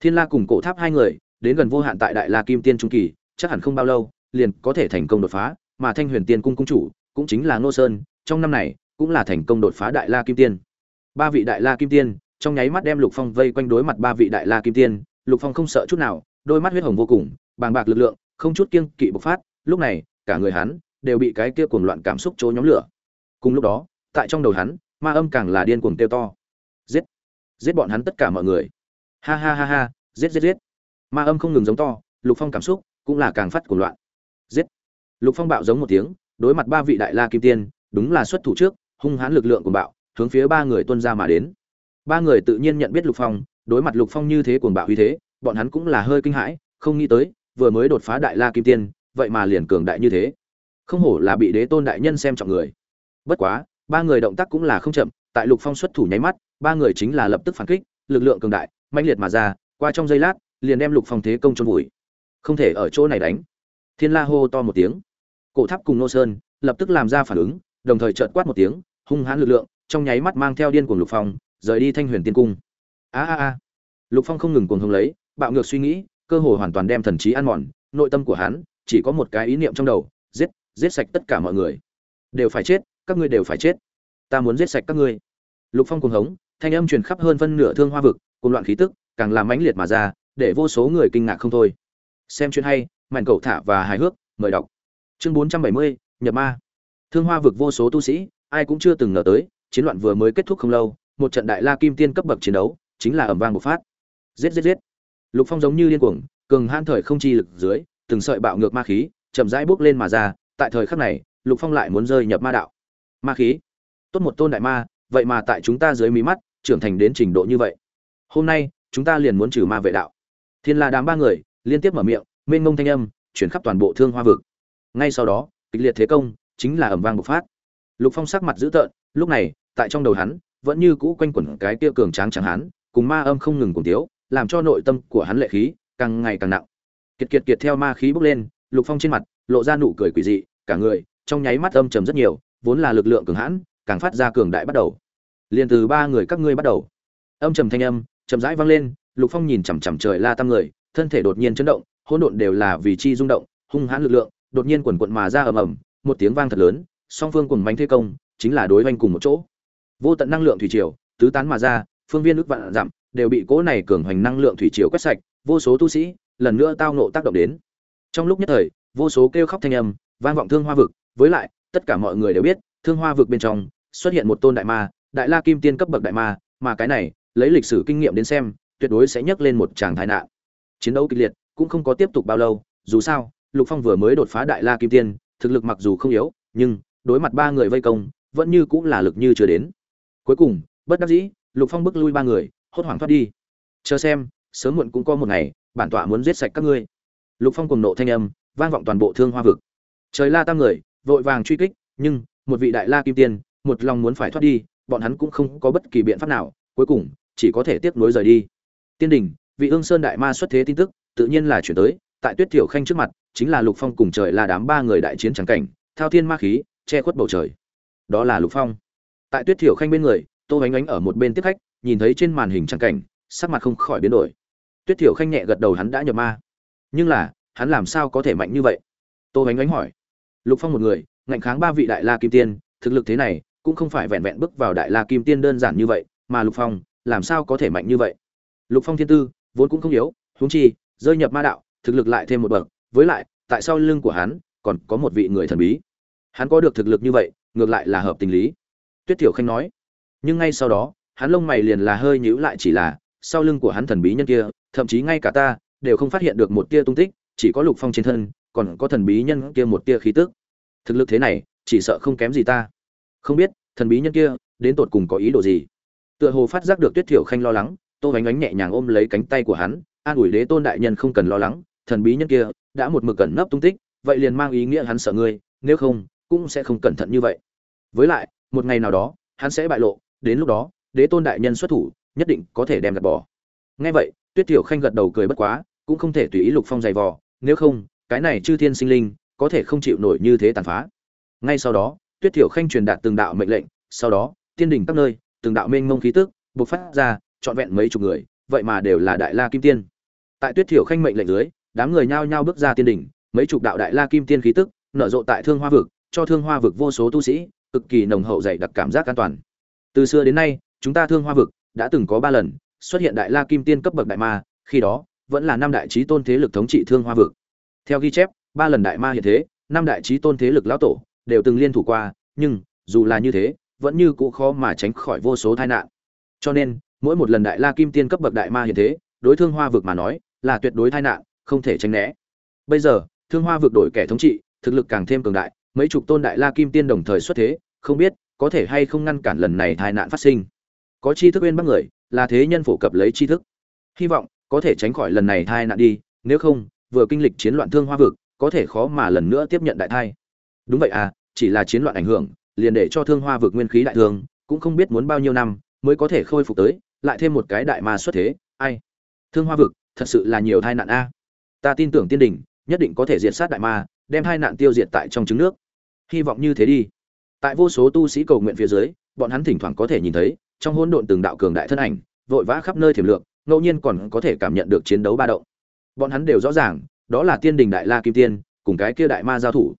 Thiên la cùng cổ tháp hai người, đến gần vô hạn tại đại la kim tiên trung kỳ, chắc hẳn không bao lâu, liền có thể thành công đột phá mà thanh huyền tiên cung cung chủ cũng chính là ngô sơn, trong năm này cũng là thành công đột phá đại la kim tiên. Ba vị đại la kim tiên trong nháy mắt đem lục phong vây quanh đối mặt ba vị đại la kim tiên, lục phong không sợ chút nào, đôi mắt huyết hồng vô cùng, bàng bạc lực lượng, không chút kiêng kỵ bộc phát, lúc này, cả người hắn đều bị cái kia cuồng loạn cảm xúc chỗ nhóm lửa. Cùng lúc đó, tại trong đầu hắn, ma âm càng là điên cuồng kêu to. Giết! Giết bọn hắn tất cả mọi người. Ha ha ha ha, giết giết giết. Ma âm không ngừng giống to, lục phong cảm xúc cũng là càng phát cuồng loạn. Giết! Lục phong bạo giống một tiếng, đối mặt ba vị đại la kim tiên, đúng là xuất thủ trước, hung hãn lực lượng của bạo, hướng phía ba người tuân ra mà đến. Ba người tự nhiên nhận biết lục phong, đối mặt lục phong như thế cuồng bạo uy thế, bọn hắn cũng là hơi kinh hãi, không nghĩ tới, vừa mới đột phá đại la kim tiên, vậy mà liền cường đại như thế. Không hổ là bị đế tôn đại nhân xem trọng người. Bất quá, ba người động tác cũng là không chậm, tại lục phong xuất thủ nháy mắt, ba người chính là lập tức phản kích, lực lượng cường đại, mãnh liệt mà ra, qua trong giây lát, liền đem lục phong thế công trôn vùi. Không thể ở chỗ này đánh. Thiên la hô to một tiếng cổ tháp cùng nô sơn, lập tức làm ra phản ứng, đồng thời trợt quát một tiếng, hung hãn lực lượng, trong nháy mắt mang theo điên cuồng lục phong, rời đi thanh huyền tiên cung. A a a. Lục phong không ngừng cuồng hông lấy, bạo ngược suy nghĩ, cơ hồ hoàn toàn đem thần trí ăn mòn, nội tâm của hắn chỉ có một cái ý niệm trong đầu, giết giết sạch tất cả mọi người. Đều phải chết, các ngươi đều phải chết. Ta muốn giết sạch các ngươi. Lục phong cuồng hống, thanh âm truyền khắp hơn phân nửa thương hoa vực cùng loạn khí tức càng làm mãnh liệt mà ra, để vô số người kinh ngạc không thôi. Xem chuyện hay mạnh cầu thả và hài hước, mời đọc chương bốn trăm bảy mươi, nhập ma. Thương hoa vực vô số tu sĩ, ai cũng chưa từng ngờ tới, chiến loạn vừa mới kết thúc không lâu, một trận đại la kim tiên cấp bậc chiến đấu, chính là ẩm vang bộc phát. Giết giết giết. Lục phong giống như điên cuồng, cường han thời không chi lực dưới, từng sợi bạo ngược ma khí, chậm rãi bước lên mà ra, tại thời khắc này, lục phong lại muốn rơi nhập ma đạo. Ma khí? Tốt một tôn đại ma, vậy mà tại chúng ta dưới mí mắt, trưởng thành đến trình độ như vậy. Hôm nay, chúng ta liền muốn trừ ma vệ đạo. Thiên la đám ba người, liên tiếp mở miệng, mênh mông thanh âm, chuyển khắp toàn bộ thương hoa vực ngay sau đó, kịch liệt thế công chính là ẩm vang bộc phát. Lục phong sắc mặt dữ tợn, lúc này, tại trong đầu hắn, vẫn như cũ quanh quẩn cái kia cường tráng chẳng hắn, cùng ma âm không ngừng cùng tiếu, làm cho nội tâm của hắn lệ khí càng ngày càng nặng. Kiệt kiệt kiệt theo ma khí bốc lên, lục phong trên mặt lộ ra nụ cười quỷ dị, cả người, trong nháy mắt âm trầm rất nhiều, vốn là lực lượng cường hãn, càng phát ra cường đại bắt đầu. Liền từ ba người các ngươi bắt đầu. Âm trầm thanh âm, chậm rãi vang lên, lục phong nhìn chằm chằm trời la tam người, thân thể đột nhiên chấn động, hỗn độn đều là vì chi rung động, hung hãn lực lượng đột nhiên quần quận mà ra ầm ầm, một tiếng vang thật lớn, song phương cùng bánh thế công, chính là đối hoành cùng một chỗ. Vô tận năng lượng thủy triều, tứ tán mà ra, phương viên ước vạn dặm, đều bị cỗ này cường hoành năng lượng thủy triều quét sạch, vô số tu sĩ, lần nữa tao nộ tác động đến. Trong lúc nhất thời, vô số kêu khóc thanh âm, vang vọng thương hoa vực, với lại, tất cả mọi người đều biết, thương hoa vực bên trong, xuất hiện một tôn đại ma, đại la kim tiên cấp bậc đại ma, mà cái này, lấy lịch sử kinh nghiệm đến xem, tuyệt đối sẽ nhấc lên một tràng tai nạn. Chiến đấu kịch liệt, cũng không có tiếp tục bao lâu, dù sao lục phong vừa mới đột phá đại la kim tiên, thực lực mặc dù không yếu, nhưng đối mặt ba người vây công, vẫn như cũng là lực như chưa đến. Cuối cùng, bất đắc dĩ, lục phong bước lui ba người, hốt hoảng thoát đi. Chờ xem, sớm muộn cũng có một ngày, bản tọa muốn giết sạch các ngươi. Lục phong cùng nộ thanh âm, vang vọng toàn bộ thương hoa vực. Trời la tam người, vội vàng truy kích, nhưng một vị đại la kim tiên, một lòng muốn phải thoát đi, bọn hắn cũng không có bất kỳ biện pháp nào, cuối cùng, chỉ có thể tiếp nối rời đi. Tiên đình, vị ương sơn đại ma xuất thế tin tức, tự nhiên là chuyển tới tại tuyết Thiểu khanh trước mặt, chính là lục phong cùng trời là đám ba người đại chiến trắng cảnh, thao thiên ma khí, che khuất bầu trời. Đó là lục phong. Tại tuyết Thiểu khanh bên người, tô ánh ánh ở một bên tiếp khách, nhìn thấy trên màn hình trắng cảnh, sắc mặt không khỏi biến đổi. Tuyết Thiểu khanh nhẹ gật đầu hắn đã nhập ma. Nhưng là, hắn làm sao có thể mạnh như vậy? Tô ánh ánh hỏi. Lục phong một người, ngạnh kháng ba vị đại la kim tiên, thực lực thế này, cũng không phải vẹn vẹn bước vào đại la kim tiên đơn giản như vậy, mà lục phong, làm sao có thể mạnh như vậy? Lục phong thiên tư, vốn cũng không yếu, huống chi, rơi nhập ma đạo thực lực lại thêm một bậc, với lại, tại sau lưng của hắn, còn có một vị người thần bí. Hắn có được thực lực như vậy, ngược lại là hợp tình lý. Tuyết tiểu khanh nói. Nhưng ngay sau đó, hắn lông mày liền là hơi nhíu lại chỉ là, sau lưng của hắn thần bí nhân kia, thậm chí ngay cả ta, đều không phát hiện được một tia tung tích, chỉ có lục phong trên thân, còn có thần bí nhân kia một tia khí tức. Thực lực thế này, chỉ sợ không kém gì ta. Không biết, thần bí nhân kia, đến tột cùng có ý đồ gì? Tựa hồ phát giác được tuyết Tiểu khanh lo lắng, tô bánh ánh nhẹ nhàng ôm lấy cánh tay của hắn, an ủi đế tôn đại nhân không cần lo lắng thần bí nhân kia đã một mực cẩn nấp tung tích, vậy liền mang ý nghĩa hắn sợ ngươi, nếu không, cũng sẽ không cẩn thận như vậy. Với lại, một ngày nào đó, hắn sẽ bại lộ, đến lúc đó, đế tôn đại nhân xuất thủ, nhất định có thể đem gạt bỏ. Nghe vậy, tuyết tiểu khanh gật đầu cười bất quá, cũng không thể tùy ý lục phong giày vò, nếu không, cái này chư thiên sinh linh, có thể không chịu nổi như thế tàn phá. Ngay sau đó, tuyết tiểu khanh truyền đạt từng đạo mệnh lệnh, sau đó, tiên đỉnh các nơi, từng đạo mênh mông khí tức bộc phát ra, trọn vẹn mấy chục người, vậy mà đều là đại la kim tiên. Tại tuyết tiểu khanh mệnh lệnh dưới đám người nhao nhao bước ra tiên đỉnh, mấy chục đạo đại la kim tiên khí tức nở rộ tại thương hoa vực cho thương hoa vực vô số tu sĩ cực kỳ nồng hậu dày đặc cảm giác an toàn. Từ xưa đến nay chúng ta thương hoa vực đã từng có ba lần xuất hiện đại la kim tiên cấp bậc đại ma khi đó vẫn là năm đại trí tôn thế lực thống trị thương hoa vực. Theo ghi chép ba lần đại ma hiện thế năm đại trí tôn thế lực lão tổ đều từng liên thủ qua nhưng dù là như thế vẫn như cũ khó mà tránh khỏi vô số tai nạn. Cho nên mỗi một lần đại la kim tiên cấp bậc đại ma hiện thế đối thương hoa vực mà nói là tuyệt đối tai nạn không thể tránh né. Bây giờ, thương hoa vực đổi kẻ thống trị, thực lực càng thêm cường đại, mấy chục tôn đại la kim tiên đồng thời xuất thế, không biết có thể hay không ngăn cản lần này tai nạn phát sinh. Có tri thức bên bắc người, là thế nhân phổ cập lấy tri thức. Hy vọng, có thể tránh khỏi lần này tai nạn đi, nếu không, vừa kinh lịch chiến loạn thương hoa vực, có thể khó mà lần nữa tiếp nhận đại thai đúng vậy à chỉ là chiến loạn ảnh hưởng, liền để cho thương hoa vực nguyên khí đại thương, cũng không biết muốn bao nhiêu năm mới có thể khôi phục tới, lại thêm một cái đại ma xuất thế, ai? Thương hoa vực, thật sự là nhiều tai nạn a ta tin tưởng tiên đình, nhất định có thể diệt sát đại ma, đem hai nạn tiêu diệt tại trong trứng nước. Hy vọng như thế đi. Tại vô số tu sĩ cầu nguyện phía dưới, bọn hắn thỉnh thoảng có thể nhìn thấy, trong hỗn độn từng đạo cường đại thân ảnh, vội vã khắp nơi thiểm lượng ngẫu nhiên còn có thể cảm nhận được chiến đấu ba động. Bọn hắn đều rõ ràng, đó là tiên đình đại la kim tiên, cùng cái kia đại ma giao thủ.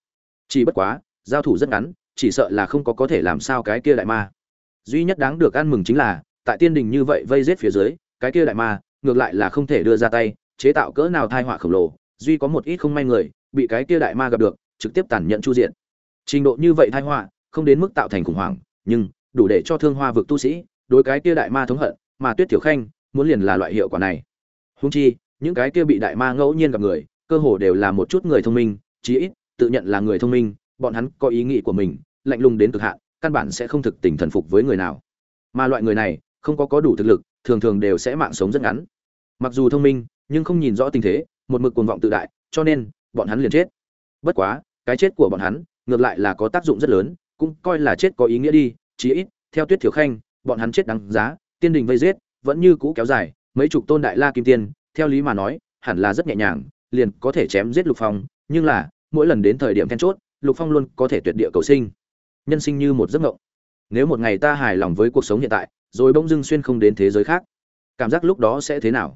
Chỉ bất quá, giao thủ rất ngắn, chỉ sợ là không có có thể làm sao cái kia đại ma. Duy nhất đáng được ăn mừng chính là, tại tiên đình như vậy vây giết phía dưới, cái kia đại ma, ngược lại là không thể đưa ra tay chế tạo cỡ nào thai họa khổng lồ, duy có một ít không may người, bị cái kia đại ma gặp được, trực tiếp tàn nhẫn chu diện. Trình độ như vậy thai họa, không đến mức tạo thành khủng hoảng, nhưng đủ để cho thương hoa vực tu sĩ, đối cái kia đại ma thống hận, mà tuyết tiểu khanh muốn liền là loại hiệu quả này. Húng chi, những cái kia bị đại ma ngẫu nhiên gặp người, cơ hồ đều là một chút người thông minh, chí ít, tự nhận là người thông minh, bọn hắn có ý nghĩ của mình, lạnh lùng đến cực hạn, căn bản sẽ không thực tình thần phục với người nào. Mà loại người này, không có có đủ thực lực, thường thường đều sẽ mạng sống rất ngắn. Mặc dù thông minh nhưng không nhìn rõ tình thế, một mực cuồng vọng tự đại, cho nên, bọn hắn liền chết. Bất quá, cái chết của bọn hắn, ngược lại là có tác dụng rất lớn, cũng coi là chết có ý nghĩa đi, chí ít, theo tuyết thiểu khanh, bọn hắn chết đáng giá, tiên đình vây giết, vẫn như cũ kéo dài, mấy chục tôn đại la kim tiên, theo lý mà nói, hẳn là rất nhẹ nhàng, liền có thể chém giết lục phong, nhưng là, mỗi lần đến thời điểm then chốt, lục phong luôn có thể tuyệt địa cầu sinh. Nhân sinh như một giấc ngộng nếu một ngày ta hài lòng với cuộc sống hiện tại, rồi bỗng dưng xuyên không đến thế giới khác, cảm giác lúc đó sẽ thế nào?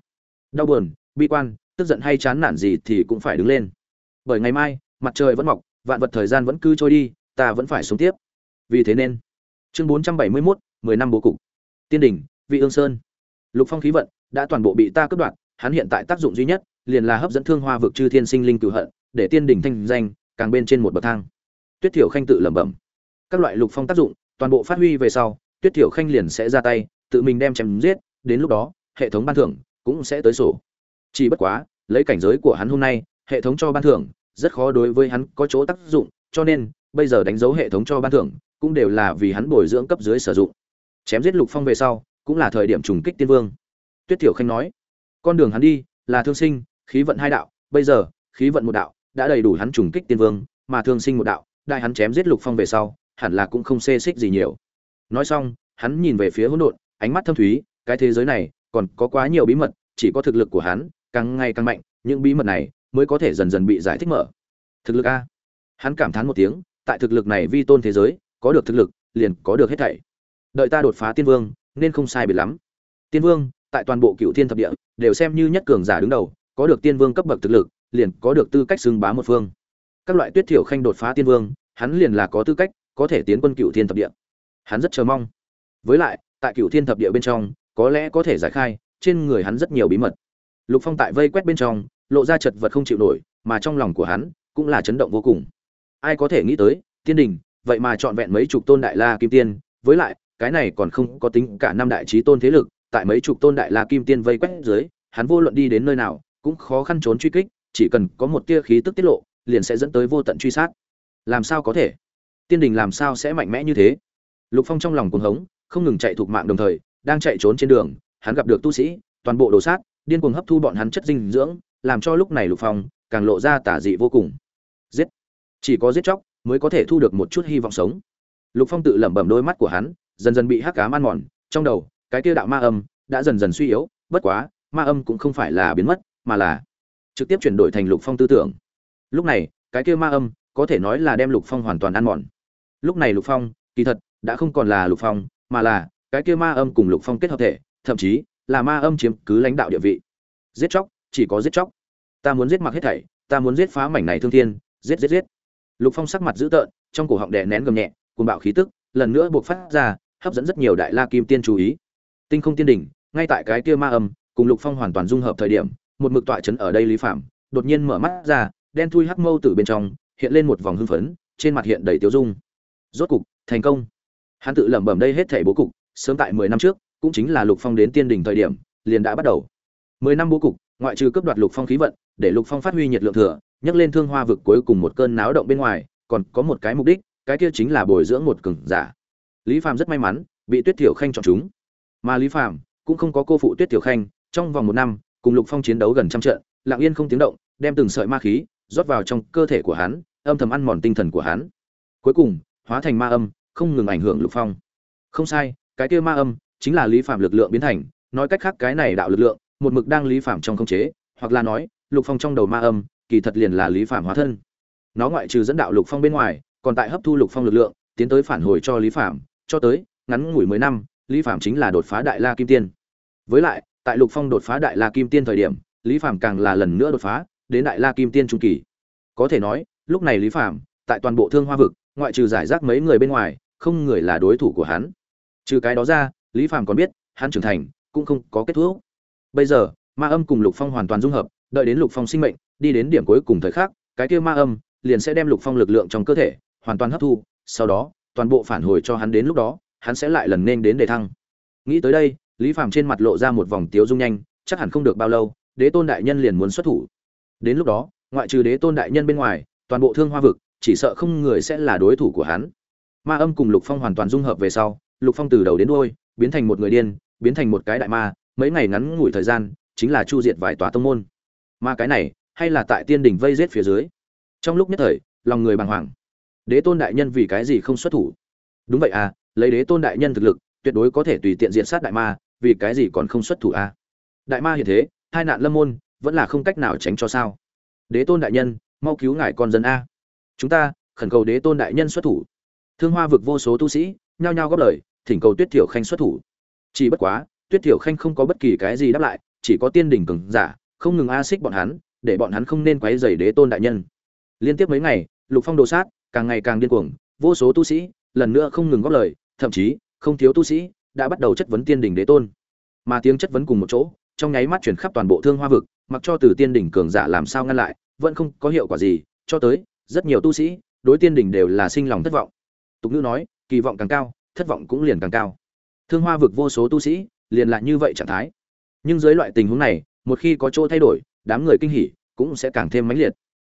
Đau buồn bi quan tức giận hay chán nản gì thì cũng phải đứng lên. Bởi ngày mai mặt trời vẫn mọc vạn vật thời gian vẫn cứ trôi đi ta vẫn phải sống tiếp. Vì thế nên chương bốn trăm bảy mươi 471, mười năm bố cục. Tiên đỉnh vị ương sơn. Lục phong khí vận đã toàn bộ bị ta cướp đoạt hắn hiện tại tác dụng duy nhất liền là hấp dẫn thương hoa vực chư thiên sinh linh cửu hận để tiên đỉnh thanh danh càng bên trên một bậc thang. Tuyết thiểu khanh tự lẩm bẩm. Các loại lục phong tác dụng toàn bộ phát huy về sau tuyết thiểu khanh liền sẽ ra tay tự mình đem chém giết đến lúc đó hệ thống ban thưởng cũng sẽ tới sổ. Chỉ bất quá, lấy cảnh giới của hắn hôm nay, hệ thống cho ban thưởng, rất khó đối với hắn có chỗ tác dụng, cho nên, bây giờ đánh dấu hệ thống cho ban thưởng, cũng đều là vì hắn bồi dưỡng cấp dưới sử dụng. Chém giết lục phong về sau, cũng là thời điểm trùng kích tiên vương. Tuyết thiểu khanh nói, con đường hắn đi, là thương sinh, khí vận hai đạo, bây giờ, khí vận một đạo, đã đầy đủ hắn trùng kích tiên vương, mà thương sinh một đạo, đại hắn chém giết lục phong về sau, hẳn là cũng không xê xích gì nhiều. Nói xong, hắn nhìn về phía hỗn độn, ánh mắt thâm thúy, cái thế giới này, còn có quá nhiều bí mật chỉ có thực lực của hắn càng ngày càng mạnh, những bí mật này mới có thể dần dần bị giải thích mở. Thực lực a. Hắn cảm thán một tiếng, tại thực lực này vi tôn thế giới, có được thực lực, liền có được hết thảy. Đợi ta đột phá tiên vương, nên không sai biệt lắm. Tiên vương, tại toàn bộ cựu thiên thập địa, đều xem như nhất cường giả đứng đầu, có được tiên vương cấp bậc thực lực, liền có được tư cách xưng bá một phương. Các loại tuyết thiểu khanh đột phá tiên vương, hắn liền là có tư cách, có thể tiến quân cựu thiên thập địa. Hắn rất chờ mong. Với lại, tại cựu thiên thập địa bên trong, có lẽ có thể giải khai trên người hắn rất nhiều bí mật. Lục phong tại vây quét bên trong, lộ ra chật vật không chịu nổi, mà trong lòng của hắn cũng là chấn động vô cùng. Ai có thể nghĩ tới, tiên đình, vậy mà trọn vẹn mấy chục tôn đại la kim tiên, với lại, cái này còn không có tính cả năm đại trí tôn thế lực, tại mấy chục tôn đại la kim tiên vây quét dưới, hắn vô luận đi đến nơi nào, cũng khó khăn trốn truy kích, chỉ cần có một tia khí tức tiết lộ, liền sẽ dẫn tới vô tận truy sát. Làm sao có thể? Tiên đình làm sao sẽ mạnh mẽ như thế? Lục phong trong lòng cuồng hống, không ngừng chạy thuộc mạng đồng thời, đang chạy trốn trên đường hắn gặp được tu sĩ, toàn bộ đồ sát, điên cuồng hấp thu bọn hắn chất dinh dưỡng, làm cho lúc này lục phong, càng lộ ra tả dị vô cùng. Giết! Chỉ có giết chóc mới có thể thu được một chút hy vọng sống. Lục phong tự lẩm bẩm đôi mắt của hắn, dần dần bị hắc ám ăn mòn, trong đầu, cái kia đạo ma âm đã dần dần suy yếu, bất quá, ma âm cũng không phải là biến mất, mà là trực tiếp chuyển đổi thành lục phong tư tưởng. Lúc này, cái kia ma âm có thể nói là đem lục phong hoàn toàn ăn mòn. Lúc này lục phong, kỳ thật, đã không còn là lục phong, mà là cái kia ma âm cùng lục phong kết hợp thể thậm chí là ma âm chiếm cứ lãnh đạo địa vị. Giết chóc, chỉ có giết chóc. Ta muốn giết mặc hết thảy, ta muốn giết phá mảnh này thương thiên, giết giết giết. Lục phong sắc mặt dữ tợn, trong cổ họng đè nén gầm nhẹ cùng bạo khí tức, lần nữa buộc phát ra, hấp dẫn rất nhiều đại la kim tiên chú ý. Tinh không tiên đỉnh, ngay tại cái kia ma âm, cùng lục phong hoàn toàn dung hợp thời điểm, một mực tọa chấn ở đây lý phạm đột nhiên mở mắt ra, đen thui hắc mâu từ bên trong, hiện lên một vòng hưng phấn, trên mặt hiện đầy tiêu dung. Rốt cục, thành công. Hắn tự lẩm bẩm đây hết thảy bố cục, sớm tại mười năm trước cũng chính là lục phong đến tiên đỉnh thời điểm, liền đã bắt đầu. Mười năm bố cục, ngoại trừ cướp đoạt lục phong khí vận, để lục phong phát huy nhiệt lượng thừa, nhấc lên thương hoa vực cuối cùng một cơn náo động bên ngoài, còn có một cái mục đích, cái kia chính là bồi dưỡng một cường giả. Lý phàm rất may mắn, bị tuyết tiểu khanh chọn chúng. Mà lý phàm cũng không có cô phụ tuyết tiểu khanh, trong vòng một năm, cùng lục phong chiến đấu gần trăm trận, lặng yên không tiếng động, đem từng sợi ma khí rót vào trong cơ thể của hắn, âm thầm ăn mòn tinh thần của hắn. Cuối cùng, hóa thành ma âm, không ngừng ảnh hưởng lục phong. Không sai, cái kia ma âm chính là lý phạm lực lượng biến thành, nói cách khác cái này đạo lực lượng, một mực đang lý phạm trong không chế, hoặc là nói, lục phong trong đầu ma âm, kỳ thật liền là lý phạm hóa thân. Nó ngoại trừ dẫn đạo lục phong bên ngoài, còn tại hấp thu lục phong lực lượng, tiến tới phản hồi cho lý phạm cho tới, ngắn ngủi mười năm, lý phạm chính là đột phá đại la kim tiên. Với lại, tại lục phong đột phá đại la kim tiên thời điểm, lý phạm càng là lần nữa đột phá đến đại la kim tiên trung kỳ. Có thể nói, lúc này lý phạm tại toàn bộ thương hoa vực, ngoại trừ giải rác mấy người bên ngoài, không người là đối thủ của hắn. Trừ cái đó ra lý Phàm còn biết, hắn trưởng thành cũng không có kết thúc. Bây giờ, ma âm cùng lục phong hoàn toàn dung hợp, đợi đến lục phong sinh mệnh, đi đến điểm cuối cùng thời khắc, cái kia ma âm liền sẽ đem lục phong lực lượng trong cơ thể hoàn toàn hấp thu, sau đó, toàn bộ phản hồi cho hắn đến lúc đó, hắn sẽ lại lần nên đến đề thăng. Nghĩ tới đây, lý phàm trên mặt lộ ra một vòng tiếu dung nhanh, chắc hẳn không được bao lâu, đế tôn đại nhân liền muốn xuất thủ. Đến lúc đó, ngoại trừ đế tôn đại nhân bên ngoài, toàn bộ thương hoa vực, chỉ sợ không người sẽ là đối thủ của hắn. Ma âm cùng lục phong hoàn toàn dung hợp về sau, lục phong từ đầu đến đôi biến thành một người điên, biến thành một cái đại ma, mấy ngày ngắn ngủi thời gian, chính là chu diệt vài tòa tông môn. Mà cái này, hay là tại tiên đỉnh vây rết phía dưới. Trong lúc nhất thời, lòng người bàng hoàng. Đế tôn đại nhân vì cái gì không xuất thủ? Đúng vậy à lấy đế tôn đại nhân thực lực, tuyệt đối có thể tùy tiện diện sát đại ma, vì cái gì còn không xuất thủ à? Đại ma hiện thế, hai nạn lâm môn, vẫn là không cách nào tránh cho sao? Đế tôn đại nhân, mau cứu ngài con dân a. Chúng ta, khẩn cầu đế tôn đại nhân xuất thủ. Thương hoa vực vô số tu sĩ, nhao nhao góp lời thỉnh cầu tuyết thiểu khanh xuất thủ. Chỉ bất quá, tuyết thiểu khanh không có bất kỳ cái gì đáp lại, chỉ có tiên đỉnh cường giả, không ngừng a xích bọn hắn, để bọn hắn không nên quấy rầy đế tôn đại nhân. Liên tiếp mấy ngày, lục phong đồ sát, càng ngày càng điên cuồng, vô số tu sĩ, lần nữa không ngừng góp lời, thậm chí, không thiếu tu sĩ, đã bắt đầu chất vấn tiên đỉnh đế tôn. Mà tiếng chất vấn cùng một chỗ, trong nháy mắt chuyển khắp toàn bộ thương hoa vực, mặc cho từ tiên đỉnh cường giả làm sao ngăn lại, vẫn không có hiệu quả gì, cho tới, rất nhiều tu sĩ, đối tiên đỉnh đều là sinh lòng thất vọng. Tục ngữ nói, kỳ vọng càng cao thất vọng cũng liền càng cao. Thương hoa vực vô số tu sĩ liền lại như vậy trạng thái. Nhưng dưới loại tình huống này, một khi có chỗ thay đổi, đám người kinh hỉ cũng sẽ càng thêm mãnh liệt.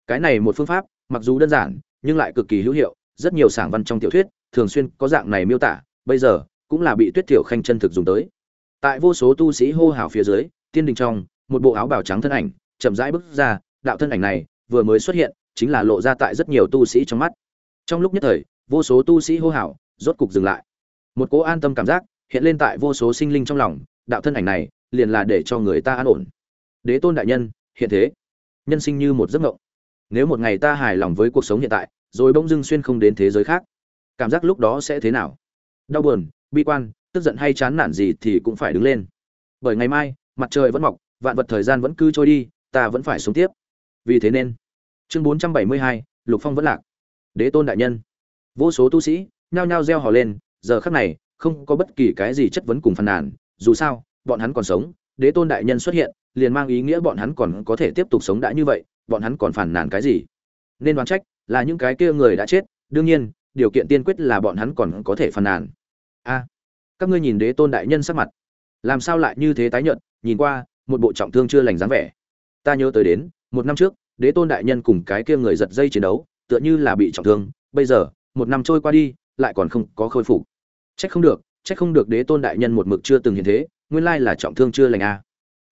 Cái này một phương pháp, mặc dù đơn giản, nhưng lại cực kỳ hữu hiệu, rất nhiều sảng văn trong tiểu thuyết thường xuyên có dạng này miêu tả, bây giờ cũng là bị tuyết thiểu khanh chân thực dùng tới. Tại vô số tu sĩ hô hào phía dưới, tiên đình trong, một bộ áo bào trắng thân ảnh chậm rãi bước ra, đạo thân ảnh này vừa mới xuất hiện, chính là lộ ra tại rất nhiều tu sĩ trong mắt. Trong lúc nhất thời, vô số tu sĩ hô hào rốt cục dừng lại một cố an tâm cảm giác hiện lên tại vô số sinh linh trong lòng, đạo thân ảnh này liền là để cho người ta an ổn. Đế tôn đại nhân, hiện thế, nhân sinh như một giấc mộng. Nếu một ngày ta hài lòng với cuộc sống hiện tại, rồi bỗng dưng xuyên không đến thế giới khác, cảm giác lúc đó sẽ thế nào? Đau buồn, bi quan, tức giận hay chán nản gì thì cũng phải đứng lên. Bởi ngày mai, mặt trời vẫn mọc, vạn vật thời gian vẫn cứ trôi đi, ta vẫn phải sống tiếp. Vì thế nên, chương bốn trăm bảy mươi hai, lục phong vẫn lạc. Đế tôn đại nhân. Vô số tu sĩ nhao nhao reo hò lên giờ khắc này, không có bất kỳ cái gì chất vấn cùng phàn nàn, dù sao, bọn hắn còn sống, đế tôn đại nhân xuất hiện, liền mang ý nghĩa bọn hắn còn có thể tiếp tục sống đã như vậy, bọn hắn còn phản nàn cái gì? Nên đoán trách là những cái kia người đã chết, đương nhiên, điều kiện tiên quyết là bọn hắn còn có thể phản nàn. A, các ngươi nhìn đế tôn đại nhân sắc mặt. Làm sao lại như thế tái nhợt, nhìn qua, một bộ trọng thương chưa lành dáng vẻ. Ta nhớ tới đến, một năm trước, đế tôn đại nhân cùng cái kia người giật dây chiến đấu, tựa như là bị trọng thương, bây giờ, một năm trôi qua đi lại còn không có khôi phục. Trách không được, trách không được đế tôn đại nhân một mực chưa từng hiện thế, nguyên lai là trọng thương chưa lành a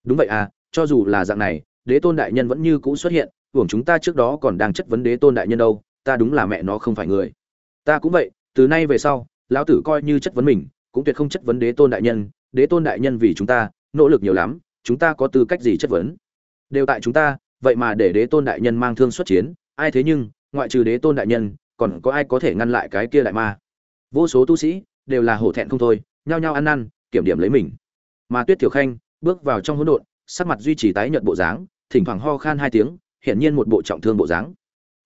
đúng vậy à cho dù là dạng này, đế tôn đại nhân vẫn như cũ xuất hiện, hưởng chúng ta trước đó còn đang chất vấn đế tôn đại nhân đâu, ta đúng là mẹ nó không phải người. Ta cũng vậy, từ nay về sau, lão tử coi như chất vấn mình, cũng tuyệt không chất vấn đế tôn đại nhân, đế tôn đại nhân vì chúng ta, nỗ lực nhiều lắm, chúng ta có tư cách gì chất vấn? Đều tại chúng ta, vậy mà để đế tôn đại nhân mang thương xuất chiến, ai thế nhưng, ngoại trừ đế tôn đại nhân còn có ai có thể ngăn lại cái kia đại ma? Vô số tu sĩ đều là hổ thẹn không thôi, nhao nhao ăn năn, kiểm điểm lấy mình. Mà tuyết thiểu khanh bước vào trong hỗn độn, sắc mặt duy trì tái nhợt bộ dáng, thỉnh thoảng ho khan hai tiếng, hiển nhiên một bộ trọng thương bộ dáng.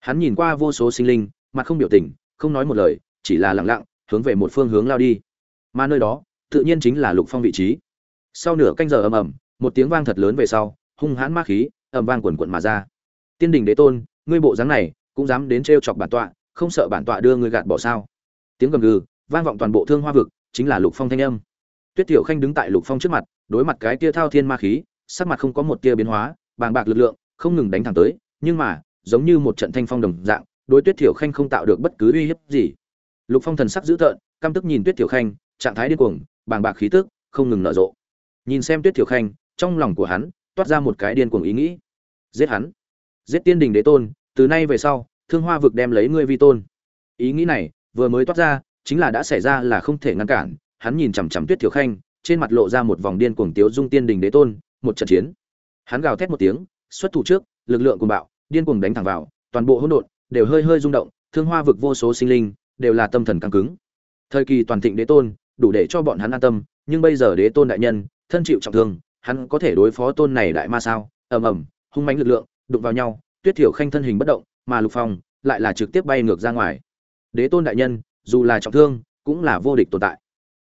Hắn nhìn qua vô số sinh linh, mặt không biểu tình, không nói một lời, chỉ là lặng lặng, hướng về một phương hướng lao đi. Mà nơi đó, tự nhiên chính là lục phong vị trí. Sau nửa canh giờ ầm ầm, một tiếng vang thật lớn về sau, hung hãn ma khí, ầm vang quần quận mà ra. Tiên đình đế tôn, ngươi bộ dáng này, cũng dám đến trêu chọc bản tọa không sợ bản tọa đưa ngươi gạt bỏ sao? Tiếng gầm gừ, vang vọng toàn bộ thương hoa vực, chính là lục phong thanh âm. Tuyết tiểu khanh đứng tại lục phong trước mặt, đối mặt cái tia thao thiên ma khí, sắc mặt không có một tia biến hóa, bàng bạc lực lượng, không ngừng đánh thẳng tới, nhưng mà, giống như một trận thanh phong đồng dạng, đối tuyết tiểu khanh không tạo được bất cứ uy hiếp gì. Lục phong thần sắc dữ tợn, căm tức nhìn tuyết tiểu khanh, trạng thái điên cuồng, bàng bạc khí tức, không ngừng nở rộ. Nhìn xem tuyết tiểu khanh, trong lòng của hắn, toát ra một cái điên cuồng ý nghĩ. Giết hắn. Giết tiên đình đế tôn, từ nay về sau thương hoa vực đem lấy ngươi vi tôn. Ý nghĩ này, vừa mới toát ra, chính là đã xảy ra là không thể ngăn cản. Hắn nhìn chằm chằm tuyết Thiểu khanh, trên mặt lộ ra một vòng điên cuồng tiếu dung tiên đình đế tôn, một trận chiến. Hắn gào thét một tiếng, xuất thủ trước, lực lượng cùng bạo, điên cuồng đánh thẳng vào, toàn bộ hỗn độn đều hơi hơi rung động, thương hoa vực vô số sinh linh đều là tâm thần căng cứng. Thời kỳ toàn thịnh đế tôn, đủ để cho bọn hắn an tâm, nhưng bây giờ đế tôn đại nhân, thân chịu trọng thương, hắn có thể đối phó tôn này đại ma sao? Ầm ầm, hung mãnh lực lượng đụng vào nhau, tuyết thiểu khanh thân hình bất động mà lục phong lại là trực tiếp bay ngược ra ngoài. Đế tôn đại nhân, dù là trọng thương, cũng là vô địch tồn tại.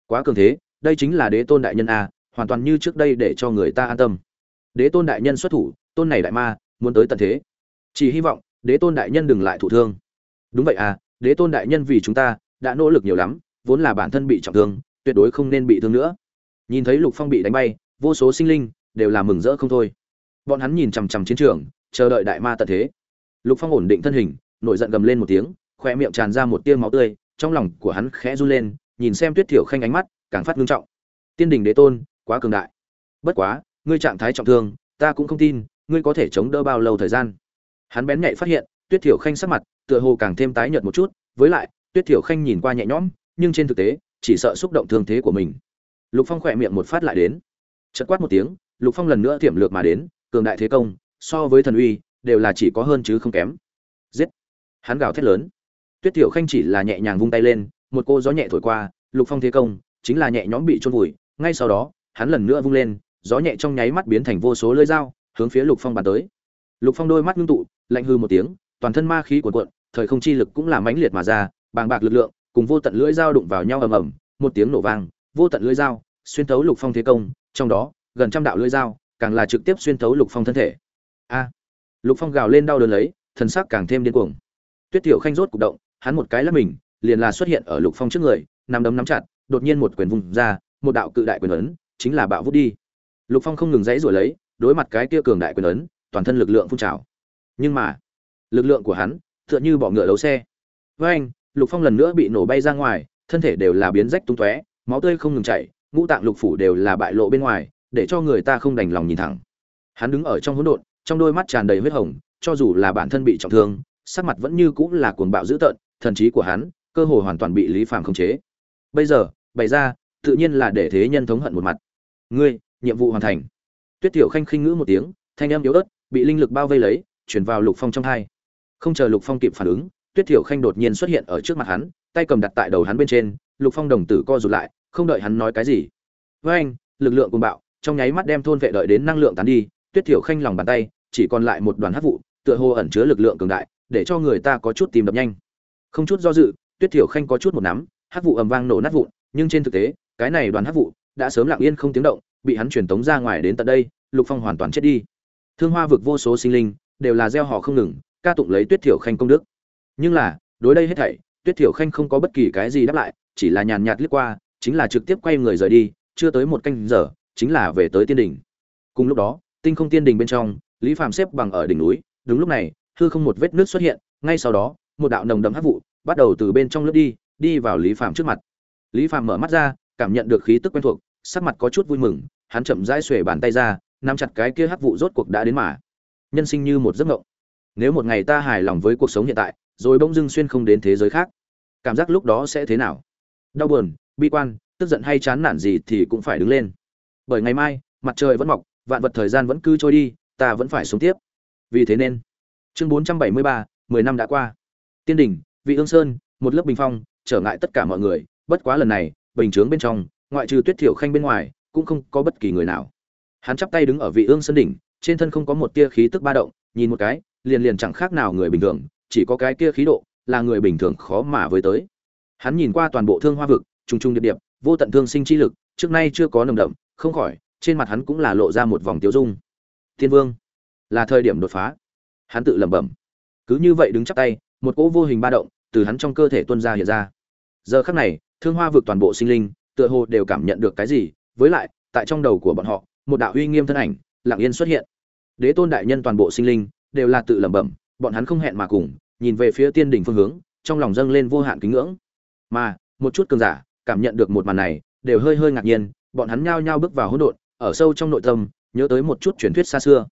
Quá cường thế, đây chính là đế tôn đại nhân a, hoàn toàn như trước đây để cho người ta an tâm. Đế tôn đại nhân xuất thủ, tôn này đại ma, muốn tới tận thế. Chỉ hy vọng, đế tôn đại nhân đừng lại thụ thương. Đúng vậy à đế tôn đại nhân vì chúng ta đã nỗ lực nhiều lắm, vốn là bản thân bị trọng thương, tuyệt đối không nên bị thương nữa. Nhìn thấy lục phong bị đánh bay, vô số sinh linh đều là mừng rỡ không thôi. Bọn hắn nhìn chằm chằm chiến trường, chờ đợi đại ma tận thế lục phong ổn định thân hình, nổi giận gầm lên một tiếng khoe miệng tràn ra một tia máu tươi, trong lòng của hắn khẽ run lên, nhìn xem tuyết thiểu khanh ánh mắt, càng phát ngưng trọng. Tiên đình đế tôn, quá cường đại. Bất quá, ngươi trạng thái trọng thương, ta cũng không tin, ngươi có thể chống đỡ bao lâu thời gian? Hắn bén nhạy phát hiện, tuyết thiểu khanh sắc mặt, tựa hồ càng thêm tái nhợt một chút, với lại, tuyết thiểu khanh nhìn qua nhẹ nhõm, nhưng trên thực tế, chỉ sợ xúc động thương thế của mình. Lục phong khỏe miệng một phát lại đến. Chật quát một tiếng, lục phong lần nữa thiểm lược mà đến, cường đại thế công, so với thần uy đều là chỉ có hơn chứ không kém. Giết! Hắn gào thét lớn. Tuyết Tiểu khanh chỉ là nhẹ nhàng vung tay lên, một cô gió nhẹ thổi qua, lục phong thế công chính là nhẹ nhõm bị trôn vùi. Ngay sau đó, hắn lần nữa vung lên, gió nhẹ trong nháy mắt biến thành vô số lưỡi dao, hướng phía lục phong bàn tới. Lục phong đôi mắt ngưng tụ, lạnh hư một tiếng, toàn thân ma khí cuồn cuộn, thời không chi lực cũng là mãnh liệt mà ra, bàng bạc lực lượng cùng vô tận lưỡi dao đụng vào nhau ầm ầm, một tiếng nổ vang, vô tận lưỡi dao xuyên thấu lục phong thế công, trong đó, gần trăm đạo lưỡi dao càng là trực tiếp xuyên thấu lục phong thân thể. A! Lục phong gào lên đau đớn lấy thân sắc càng thêm điên cuồng. Tuyết tiểu khanh rốt cục động, hắn một cái lắp mình, liền là xuất hiện ở lục phong trước người nằm đấm nắm chặt, đột nhiên một quyền vùng ra, một đạo cự đại quyền ấn, chính là bạo vút đi. Lục phong không ngừng dãy rồi lấy, đối mặt cái kia cường đại quyền ấn, toàn thân lực lượng phun trào. Nhưng mà, lực lượng của hắn, tựa như bỏ ngựa đấu xe. Với anh, lục phong lần nữa bị nổ bay ra ngoài, thân thể đều là biến rách tung tóe, máu tươi không ngừng chảy, ngũ tạng lục phủ đều là bại lộ bên ngoài, để cho người ta không đành lòng nhìn thẳng. Hắn đứng ở trong hỗn độn trong đôi mắt tràn đầy huyết hồng, cho dù là bản thân bị trọng thương, sắc mặt vẫn như cũng là cuồng bạo dữ tợn, thần trí của hắn, cơ hồ hoàn toàn bị lý phàm khống chế. Bây giờ, bày ra, tự nhiên là để thế nhân thống hận một mặt. Ngươi, nhiệm vụ hoàn thành. Tuyết tiểu khanh khinh ngữ một tiếng, thanh âm yếu ớt, bị linh lực bao vây lấy, chuyển vào lục phong trong hai. Không chờ lục phong kịp phản ứng, tuyết tiểu khanh đột nhiên xuất hiện ở trước mặt hắn, tay cầm đặt tại đầu hắn bên trên, lục phong đồng tử co rụt lại, không đợi hắn nói cái gì. Với anh lực lượng cùng bạo, trong nháy mắt đem thôn vệ đợi đến năng lượng tán đi, tuyết tiểu khanh lòng bàn tay chỉ còn lại một đoàn hắc vụ, tựa hồ ẩn chứa lực lượng cường đại, để cho người ta có chút tìm đập nhanh. Không chút do dự, tuyết tiểu khanh có chút một nắm hắc vụ ầm vang nổ nát vụn, nhưng trên thực tế, cái này đoàn hắc vụ đã sớm lặng yên không tiếng động, bị hắn truyền tống ra ngoài đến tận đây, lục phong hoàn toàn chết đi. Thương hoa vực vô số sinh linh đều là gieo họ không ngừng, ca tụng lấy tuyết thiểu khanh công đức. Nhưng là, đối đây hết thảy, tuyết thiểu khanh không có bất kỳ cái gì đáp lại, chỉ là nhàn nhạt liếc qua, chính là trực tiếp quay người rời đi, chưa tới một canh giờ, chính là về tới tiên đỉnh cùng lúc đó, tinh không tiên đỉnh bên trong lý phàm xếp bằng ở đỉnh núi, đúng lúc này, hư không một vết nước xuất hiện, ngay sau đó, một đạo nồng đậm hắc vụ bắt đầu từ bên trong lướt đi đi vào lý phàm trước mặt. Lý phàm mở mắt ra, cảm nhận được khí tức quen thuộc, sắc mặt có chút vui mừng, hắn chậm rãi xuề bàn tay ra, nắm chặt cái kia hắc vụ rốt cuộc đã đến mà. Nhân sinh như một giấc mộng. Nếu một ngày ta hài lòng với cuộc sống hiện tại, rồi bỗng dưng xuyên không đến thế giới khác, cảm giác lúc đó sẽ thế nào? Đau buồn, bi quan, tức giận hay chán nản gì thì cũng phải đứng lên. Bởi ngày mai, mặt trời vẫn mọc, vạn vật thời gian vẫn cứ trôi đi ta vẫn phải sống tiếp. Vì thế nên, chương bốn trăm bảy mươi ba, mười năm đã qua. Tiên đình vị ương sơn, một lớp bình phong, trở ngại tất cả mọi người, bất quá lần này, bình chướng bên trong, ngoại trừ tuyết thiểu khanh bên ngoài, cũng không có bất kỳ người nào. Hắn chắp tay đứng ở vị ương sơn đỉnh, trên thân không có một tia khí tức ba động, nhìn một cái, liền liền chẳng khác nào người bình thường, chỉ có cái kia khí độ, là người bình thường khó mà với tới. Hắn nhìn qua toàn bộ thương hoa vực, trùng trùng điệp điệp, vô tận thương sinh chi lực, trước nay chưa có nồng đậm, không khỏi, trên mặt hắn cũng là lộ ra một vòng tiêu dung thiên vương. Là thời điểm đột phá. Hắn tự lẩm bẩm. Cứ như vậy đứng chắp tay, một cỗ vô hình ba động từ hắn trong cơ thể tuôn ra hiện ra. Giờ khắc này, thương hoa vực toàn bộ sinh linh, tựa hồ đều cảm nhận được cái gì, với lại, tại trong đầu của bọn họ, một đạo uy nghiêm thân ảnh, lặng yên xuất hiện. Đế tôn đại nhân toàn bộ sinh linh, đều là tự lẩm bẩm, bọn hắn không hẹn mà cùng, nhìn về phía tiên đỉnh phương hướng, trong lòng dâng lên vô hạn kính ngưỡng. Mà, một chút cường giả, cảm nhận được một màn này, đều hơi hơi ngạc nhiên, bọn hắn nhao nhao bước vào hỗn độn, ở sâu trong nội tâm nhớ tới một chút truyền thuyết xa xưa.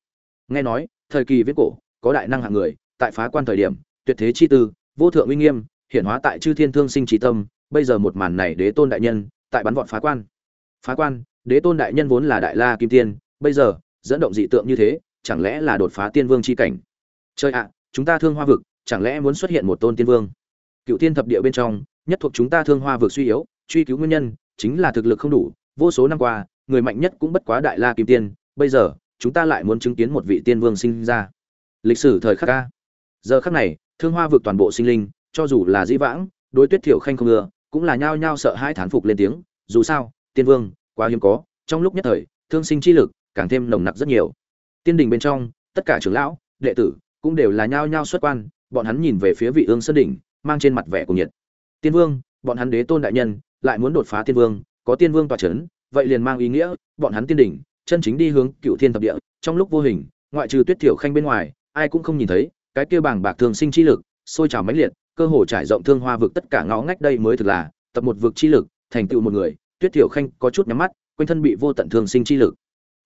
Nghe nói, thời kỳ viễn cổ, có đại năng hạng người, tại phá quan thời điểm, tuyệt thế chi tư, vô thượng uy nghiêm, hiển hóa tại chư thiên thương sinh trí tâm, bây giờ một màn này đế tôn đại nhân, tại bắn vọt phá quan. Phá quan, đế tôn đại nhân vốn là đại la kim tiên, bây giờ, dẫn động dị tượng như thế, chẳng lẽ là đột phá tiên vương chi cảnh? Chơi ạ, chúng ta thương hoa vực, chẳng lẽ muốn xuất hiện một tôn tiên vương? Cựu tiên thập địa bên trong, nhất thuộc chúng ta thương hoa vực suy yếu, truy cứu nguyên nhân, chính là thực lực không đủ, vô số năm qua, người mạnh nhất cũng bất quá đại la kim tiên bây giờ, chúng ta lại muốn chứng kiến một vị tiên vương sinh ra. Lịch sử thời khắc ca. Giờ khắc này, thương hoa vực toàn bộ sinh linh, cho dù là dĩ vãng, đối tuyết thiểu khanh không ngừa, cũng là nhao nhao sợ hai thán phục lên tiếng, dù sao, tiên vương, quá hiếm có, trong lúc nhất thời, thương sinh chi lực, càng thêm nồng nặc rất nhiều. Tiên đình bên trong, tất cả trưởng lão, đệ tử, cũng đều là nhao nhao xuất quan, bọn hắn nhìn về phía vị ương sơn đỉnh, mang trên mặt vẻ của nhiệt. Tiên vương, bọn hắn đế tôn đại nhân, lại muốn đột phá tiên vương, có tiên vương tòa chấn, vậy liền mang ý nghĩa, bọn hắn tiên đỉnh chân chính đi hướng cựu thiên thập địa, trong lúc vô hình, ngoại trừ tuyết thiểu khanh bên ngoài, ai cũng không nhìn thấy, cái kia bảng bạc thường sinh chi lực, sôi trào mãnh liệt, cơ hồ trải rộng thương hoa vực tất cả ngõ ngách đây mới thực là, tập một vực chi lực, thành tựu một người, tuyết thiểu khanh có chút nhắm mắt, quanh thân bị vô tận thương sinh chi lực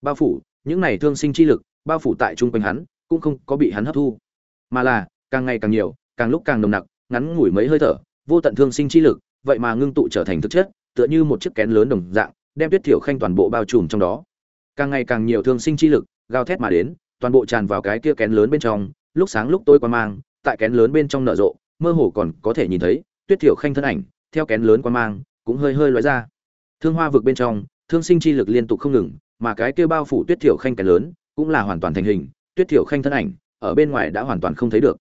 bao phủ, những này thương sinh chi lực bao phủ tại trung quanh hắn, cũng không có bị hắn hấp thu. Mà là, càng ngày càng nhiều, càng lúc càng nồng nặc, ngắn ngủi mấy hơi thở, vô tận thương sinh chi lực, vậy mà ngưng tụ trở thành thực chất, tựa như một chiếc kén lớn đồng dạng, đem tuyết thiểu khanh toàn bộ bao trùm trong đó càng ngày càng nhiều thương sinh chi lực, gào thét mà đến, toàn bộ tràn vào cái kia kén lớn bên trong, lúc sáng lúc tối quan mang, tại kén lớn bên trong nở rộ, mơ hồ còn có thể nhìn thấy, tuyết thiểu khanh thân ảnh, theo kén lớn quan mang, cũng hơi hơi lóe ra. Thương hoa vực bên trong, thương sinh chi lực liên tục không ngừng, mà cái kia bao phủ tuyết thiểu khanh kén lớn, cũng là hoàn toàn thành hình, tuyết thiểu khanh thân ảnh, ở bên ngoài đã hoàn toàn không thấy được.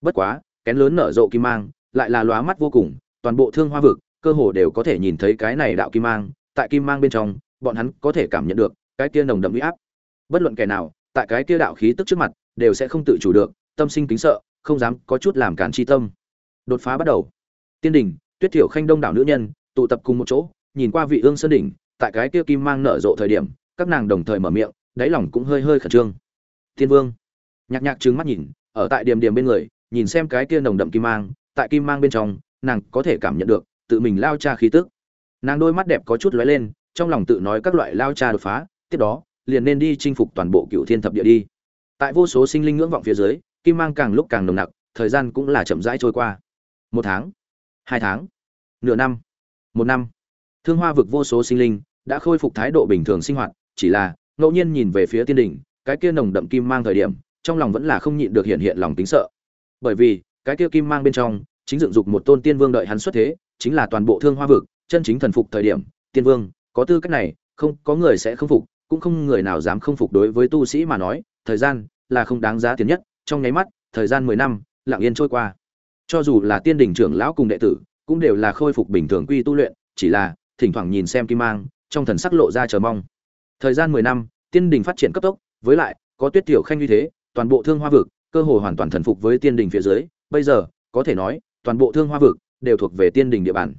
Bất quá, kén lớn nở rộ kim mang, lại là lóa mắt vô cùng, toàn bộ thương hoa vực, cơ hồ đều có thể nhìn thấy cái này đạo kim mang, tại kim mang bên trong, bọn hắn có thể cảm nhận được cái kia nồng đậm uy áp. Bất luận kẻ nào, tại cái kia đạo khí tức trước mặt, đều sẽ không tự chủ được, tâm sinh kính sợ, không dám có chút làm cản chi tâm. Đột phá bắt đầu. Tiên đỉnh, tuyết thiểu khanh đông đảo nữ nhân, tụ tập cùng một chỗ, nhìn qua vị ương sơn đỉnh, tại cái kia kim mang nở rộ thời điểm, các nàng đồng thời mở miệng, đáy lòng cũng hơi hơi khẩn trương. Thiên vương. Nhạc nhạc trừng mắt nhìn, ở tại điểm điểm bên người, nhìn xem cái kia nồng đậm kim mang, tại kim mang bên trong, nàng có thể cảm nhận được, tự mình lao cha khí tức. Nàng đôi mắt đẹp có chút lóe lên, trong lòng tự nói các loại lao cha đột phá tiếp đó, liền nên đi chinh phục toàn bộ cựu thiên thập địa đi. Tại vô số sinh linh ngưỡng vọng phía dưới, kim mang càng lúc càng nồng nặc, thời gian cũng là chậm rãi trôi qua. Một tháng, hai tháng, nửa năm, một năm, thương hoa vực vô số sinh linh đã khôi phục thái độ bình thường sinh hoạt, chỉ là, ngẫu nhiên nhìn về phía tiên đỉnh, cái kia nồng đậm kim mang thời điểm, trong lòng vẫn là không nhịn được hiện hiện lòng tính sợ. Bởi vì, cái kia kim mang bên trong, chính dựng dục một tôn tiên vương đợi hắn xuất thế, chính là toàn bộ thương hoa vực, chân chính thần phục thời điểm, tiên vương, có tư cách này, không, có người sẽ không phục cũng không người nào dám không phục đối với tu sĩ mà nói, thời gian là không đáng giá tiền nhất, trong nháy mắt, thời gian mười năm, lặng yên trôi qua. Cho dù là tiên đình trưởng lão cùng đệ tử, cũng đều là khôi phục bình thường quy tu luyện, chỉ là, thỉnh thoảng nhìn xem kim mang, trong thần sắc lộ ra chờ mong. Thời gian mười năm, tiên đình phát triển cấp tốc, với lại, có tuyết tiểu khanh như thế, toàn bộ thương hoa vực, cơ hội hoàn toàn thần phục với tiên đình phía dưới, bây giờ, có thể nói, toàn bộ thương hoa vực đều thuộc về tiên đình địa bàn.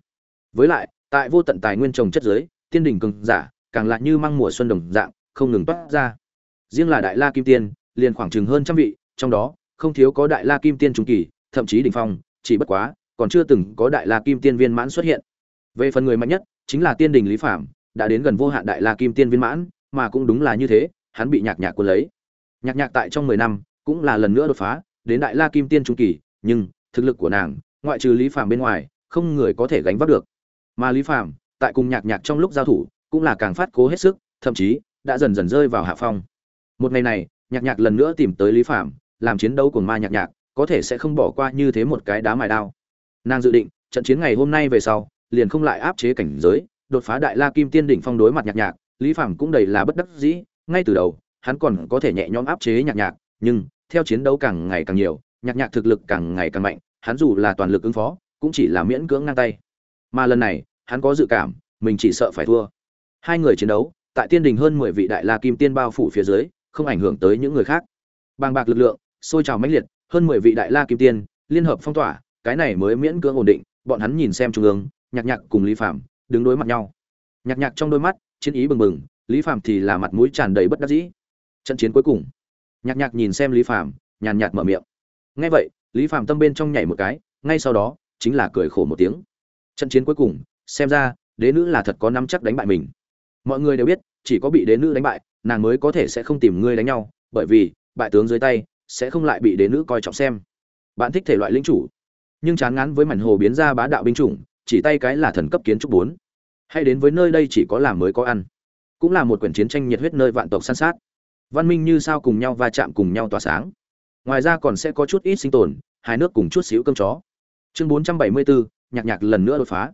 Với lại, tại vô tận tài nguyên trồng chất giới tiên đình cường giả càng lại như mang mùa xuân đồng dạng, không ngừng toát ra. Riêng là đại la kim tiên, liền khoảng chừng hơn trăm vị, trong đó, không thiếu có đại la kim tiên trung kỳ, thậm chí đỉnh phong, chỉ bất quá, còn chưa từng có đại la kim tiên viên mãn xuất hiện. Về phần người mạnh nhất, chính là tiên đình lý phạm đã đến gần vô hạn đại la kim tiên viên mãn, mà cũng đúng là như thế, hắn bị nhạc nhạc quân lấy. Nhạc nhạc tại trong mười năm, cũng là lần nữa đột phá, đến đại la kim tiên trung kỳ, nhưng, thực lực của nàng, ngoại trừ lý phạm bên ngoài, không người có thể gánh vác được. Mà lý phạm tại cùng nhạc nhạc trong lúc giao thủ cũng là càng phát cố hết sức, thậm chí đã dần dần rơi vào hạ phong. Một ngày này, nhạc nhạc lần nữa tìm tới lý phạm làm chiến đấu cùng ma nhạc nhạc, có thể sẽ không bỏ qua như thế một cái đá mài đao. Nàng dự định, trận chiến ngày hôm nay về sau, liền không lại áp chế cảnh giới, đột phá đại la kim tiên đỉnh phong đối mặt nhạc nhạc, lý phạm cũng đầy là bất đắc dĩ, ngay từ đầu, hắn còn có thể nhẹ nhõm áp chế nhạc nhạc, nhưng theo chiến đấu càng ngày càng nhiều, nhạc nhạc thực lực càng ngày càng mạnh, hắn dù là toàn lực ứng phó, cũng chỉ là miễn cưỡng ngang tay. Mà lần này, hắn có dự cảm, mình chỉ sợ phải thua hai người chiến đấu, tại tiên đình hơn mười vị đại la kim tiên bao phủ phía dưới, không ảnh hưởng tới những người khác. Bàng bạc lực lượng, sôi trào mãnh liệt, hơn mười vị đại la kim tiên, liên hợp phong tỏa, cái này mới miễn cưỡng ổn định, bọn hắn nhìn xem trung ương, nhạc nhạc cùng lý phạm đứng đối mặt nhau. Nhạc nhạc trong đôi mắt, chiến ý bừng bừng, lý phạm thì là mặt mũi tràn đầy bất đắc dĩ. Trận chiến cuối cùng, nhạc nhạc nhìn xem lý phạm nhàn nhạt mở miệng. Ngay vậy, lý phạm tâm bên trong nhảy một cái, ngay sau đó, chính là cười khổ một tiếng. Trận chiến cuối cùng, xem ra, đế nữ là thật có nắm chắc đánh bại mình mọi người đều biết, chỉ có bị đế nữ đánh bại, nàng mới có thể sẽ không tìm ngươi đánh nhau, bởi vì, bại tướng dưới tay, sẽ không lại bị đế nữ coi trọng xem. Bạn thích thể loại lính chủ. Nhưng chán ngán với mảnh hồ biến ra bá đạo binh chủng, chỉ tay cái là thần cấp kiến trúc bốn. Hay đến với nơi đây chỉ có làm mới có ăn. Cũng là một quyển chiến tranh nhiệt huyết nơi vạn tộc san sát. Văn minh như sao cùng nhau va chạm cùng nhau tỏa sáng. Ngoài ra còn sẽ có chút ít sinh tồn, hai nước cùng chút xíu cơm chó. Chương bốn trăm bảy mươi bốn, nhạc nhạc lần nữa đột phá.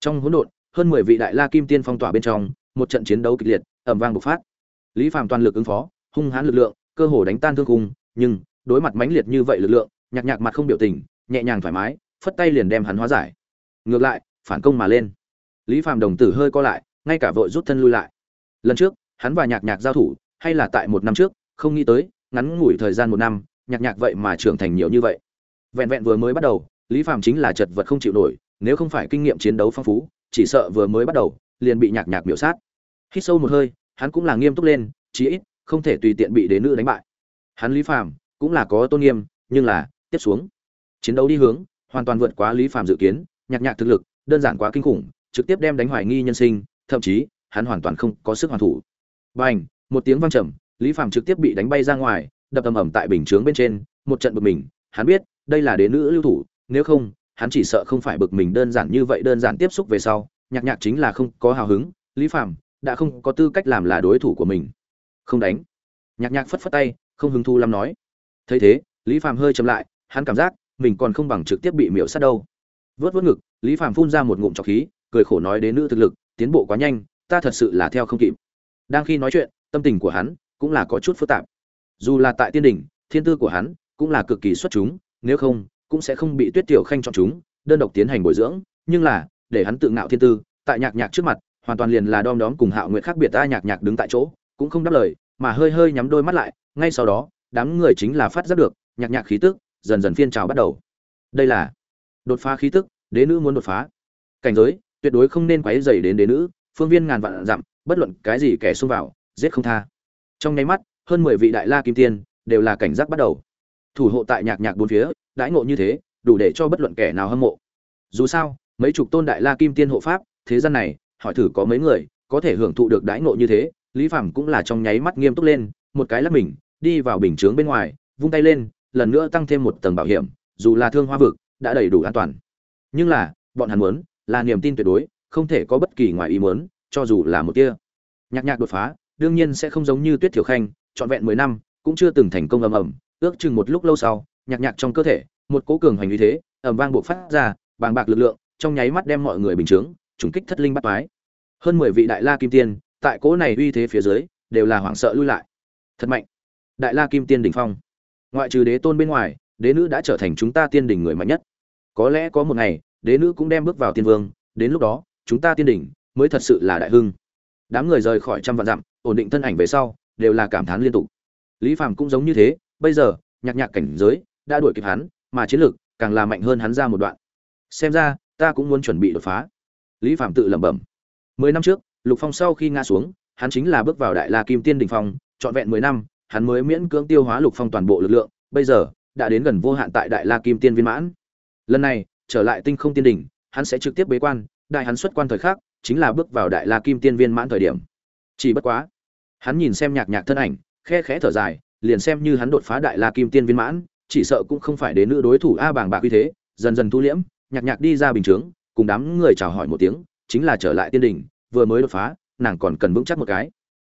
Trong hỗn độn, hơn mười vị đại la kim tiên phong tỏa bên trong một trận chiến đấu kịch liệt ẩm vang bộc phát. Lý phạm toàn lực ứng phó, hung hãn lực lượng, cơ hồ đánh tan thương cung nhưng đối mặt mãnh liệt như vậy lực lượng, nhạc nhạc mặt không biểu tình, nhẹ nhàng thoải mái, phất tay liền đem hắn hóa giải. Ngược lại, phản công mà lên. Lý phàm đồng tử hơi co lại, ngay cả vội rút thân lui lại. Lần trước, hắn và nhạc nhạc giao thủ, hay là tại một năm trước, không nghĩ tới, ngắn ngủi thời gian một năm, nhạc nhạc vậy mà trưởng thành nhiều như vậy. Vẹn vẹn vừa mới bắt đầu, lý phàm chính là chật vật không chịu nổi, nếu không phải kinh nghiệm chiến đấu phong phú, chỉ sợ vừa mới bắt đầu liền bị nhạc nhạc miểu sát. Hít sâu một hơi, hắn cũng là nghiêm túc lên, chí ít, không thể tùy tiện bị đế nữ đánh bại. Hắn lý phàm cũng là có tôn nghiêm, nhưng là, tiếp xuống. Chiến đấu đi hướng, hoàn toàn vượt quá lý phàm dự kiến, nhạc nhạc thực lực, đơn giản quá kinh khủng, trực tiếp đem đánh hoài nghi nhân sinh, thậm chí, hắn hoàn toàn không có sức hoàn thủ. Bành, một tiếng vang trầm, lý phàm trực tiếp bị đánh bay ra ngoài, đập ầm ầm tại bình chướng bên trên, một trận bực mình, hắn biết, đây là đế nữ lưu thủ, nếu không, hắn chỉ sợ không phải bực mình đơn giản như vậy, đơn giản tiếp xúc về sau nhạc nhạc chính là không có hào hứng, lý phàm đã không có tư cách làm là đối thủ của mình. Không đánh. Nhạc nhạc phất phất tay, không hứng thu lắm nói. Thấy thế, lý phàm hơi chậm lại, hắn cảm giác mình còn không bằng trực tiếp bị miễu sát đâu. Vớt vớt ngực, lý phàm phun ra một ngụm trọc khí, cười khổ nói đến nữ thực lực, tiến bộ quá nhanh, ta thật sự là theo không kịp. Đang khi nói chuyện, tâm tình của hắn cũng là có chút phức tạp. Dù là tại tiên đỉnh, thiên tư của hắn cũng là cực kỳ xuất chúng, nếu không, cũng sẽ không bị tuyết tiểu khanh chọn chúng, đơn độc tiến hành bồi dưỡng, nhưng là để hắn tự ngạo thiên tư, tại nhạc nhạc trước mặt, hoàn toàn liền là đom đóm cùng hạo nguyệt khác biệt ta nhạc nhạc đứng tại chỗ, cũng không đáp lời, mà hơi hơi nhắm đôi mắt lại, ngay sau đó, đám người chính là phát giác được, nhạc nhạc khí tức dần dần phiên trào bắt đầu. Đây là đột phá khí tức, đế nữ muốn đột phá. Cảnh giới, tuyệt đối không nên quấy dày đến đế nữ, phương viên ngàn vạn dặm, bất luận cái gì kẻ xông vào, giết không tha. Trong nháy mắt, hơn mười vị đại la kim tiên đều là cảnh giác bắt đầu. Thủ hộ tại nhạc nhạc bốn phía, đãi ngộ như thế, đủ để cho bất luận kẻ nào hâm mộ. Dù sao mấy chục tôn đại la kim tiên hộ pháp, thế gian này, hỏi thử có mấy người có thể hưởng thụ được đãi ngộ như thế, lý phàm cũng là trong nháy mắt nghiêm túc lên, một cái lắc mình, đi vào bình chướng bên ngoài, vung tay lên, lần nữa tăng thêm một tầng bảo hiểm, dù là thương hoa vực, đã đầy đủ an toàn. Nhưng là, bọn hắn muốn, là niềm tin tuyệt đối, không thể có bất kỳ ngoài ý muốn, cho dù là một tia. Nhạc nhạc đột phá, đương nhiên sẽ không giống như tuyết thiểu khanh, trọn vẹn mười năm, cũng chưa từng thành công ầm ầm, ước chừng một lúc lâu sau, nhạc nhạc trong cơ thể, một cố cường hoành như thế, ầm vang buộc phát ra, bàng bạc lực lượng trong nháy mắt đem mọi người bình chướng, trùng kích thất linh bắt toái hơn mười vị đại la kim tiên, tại cố này uy thế phía dưới, đều là hoảng sợ lui lại. Thật mạnh. Đại la kim tiên đỉnh phong. Ngoại trừ đế tôn bên ngoài, đế nữ đã trở thành chúng ta tiên đỉnh người mạnh nhất. Có lẽ có một ngày, đế nữ cũng đem bước vào tiên vương, đến lúc đó, chúng ta tiên đỉnh mới thật sự là đại hưng. Đám người rời khỏi trăm vạn dặm, ổn định thân ảnh về sau, đều là cảm thán liên tục. Lý phàm cũng giống như thế, bây giờ, nhạc nhạc cảnh giới, đã đuổi kịp hắn, mà chiến lược càng là mạnh hơn hắn ra một đoạn. Xem ra ta cũng muốn chuẩn bị đột phá. Lý phạm tự lẩm bẩm. Mười năm trước, lục phong sau khi ngã xuống, hắn chính là bước vào đại la kim tiên đình phong, trọn vẹn mười năm, hắn mới miễn cưỡng tiêu hóa lục phong toàn bộ lực lượng, bây giờ, đã đến gần vô hạn tại đại la kim tiên viên mãn. Lần này, trở lại tinh không tiên đỉnh, hắn sẽ trực tiếp bế quan, đại hắn xuất quan thời khắc, chính là bước vào đại la kim tiên viên mãn thời điểm. Chỉ bất quá, hắn nhìn xem nhạc nhạc thân ảnh, khe khẽ thở dài, liền xem như hắn đột phá đại la kim tiên viên mãn, chỉ sợ cũng không phải đến nữ đối thủ a bàng bạc như thế, dần dần thu liễm nhạc nhạc đi ra bình chướng, cùng đám người chào hỏi một tiếng, chính là trở lại tiên đình, vừa mới đột phá, nàng còn cần vững chắc một cái.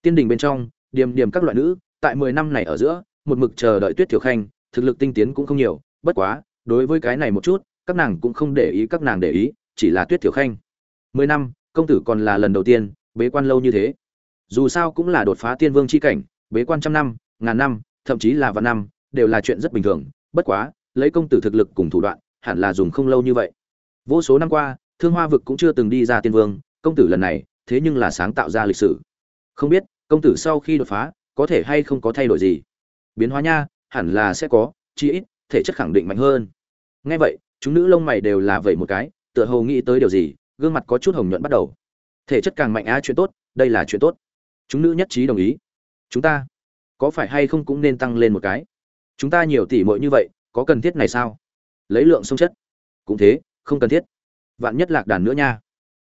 Tiên đình bên trong, điềm điềm các loại nữ, tại mười năm này ở giữa, một mực chờ đợi tuyết thiểu khanh, thực lực tinh tiến cũng không nhiều, bất quá, đối với cái này một chút, các nàng cũng không để ý, các nàng để ý, chỉ là tuyết thiểu khanh. Mười năm, công tử còn là lần đầu tiên, bế quan lâu như thế. Dù sao cũng là đột phá tiên vương c h i cảnh, bế quan trăm năm, ngàn năm, thậm chí là vạn năm, đều là chuyện rất bình thường. Bất quá, lấy công tử thực lực cùng thủ đoạn hẳn là dùng không lâu như vậy. Vô số năm qua, thương hoa vực cũng chưa từng đi ra tiên vương, công tử lần này, thế nhưng là sáng tạo ra lịch sử. Không biết, công tử sau khi đột phá, có thể hay không có thay đổi gì? Biến hóa nha, hẳn là sẽ có, chi ít, thể chất khẳng định mạnh hơn. Ngay vậy, chúng nữ lông mày đều là vậy một cái, tựa hồ nghĩ tới điều gì, gương mặt có chút hồng nhuận bắt đầu. Thể chất càng mạnh á, chuyện tốt, đây là chuyện tốt. Chúng nữ nhất trí đồng ý. Chúng ta, có phải hay không cũng nên tăng lên một cái? Chúng ta nhiều tỷ muội như vậy, có cần thiết này sao? Lấy lượng sông chất. Cũng thế, không cần thiết. Vạn nhất lạc đàn nữa nha.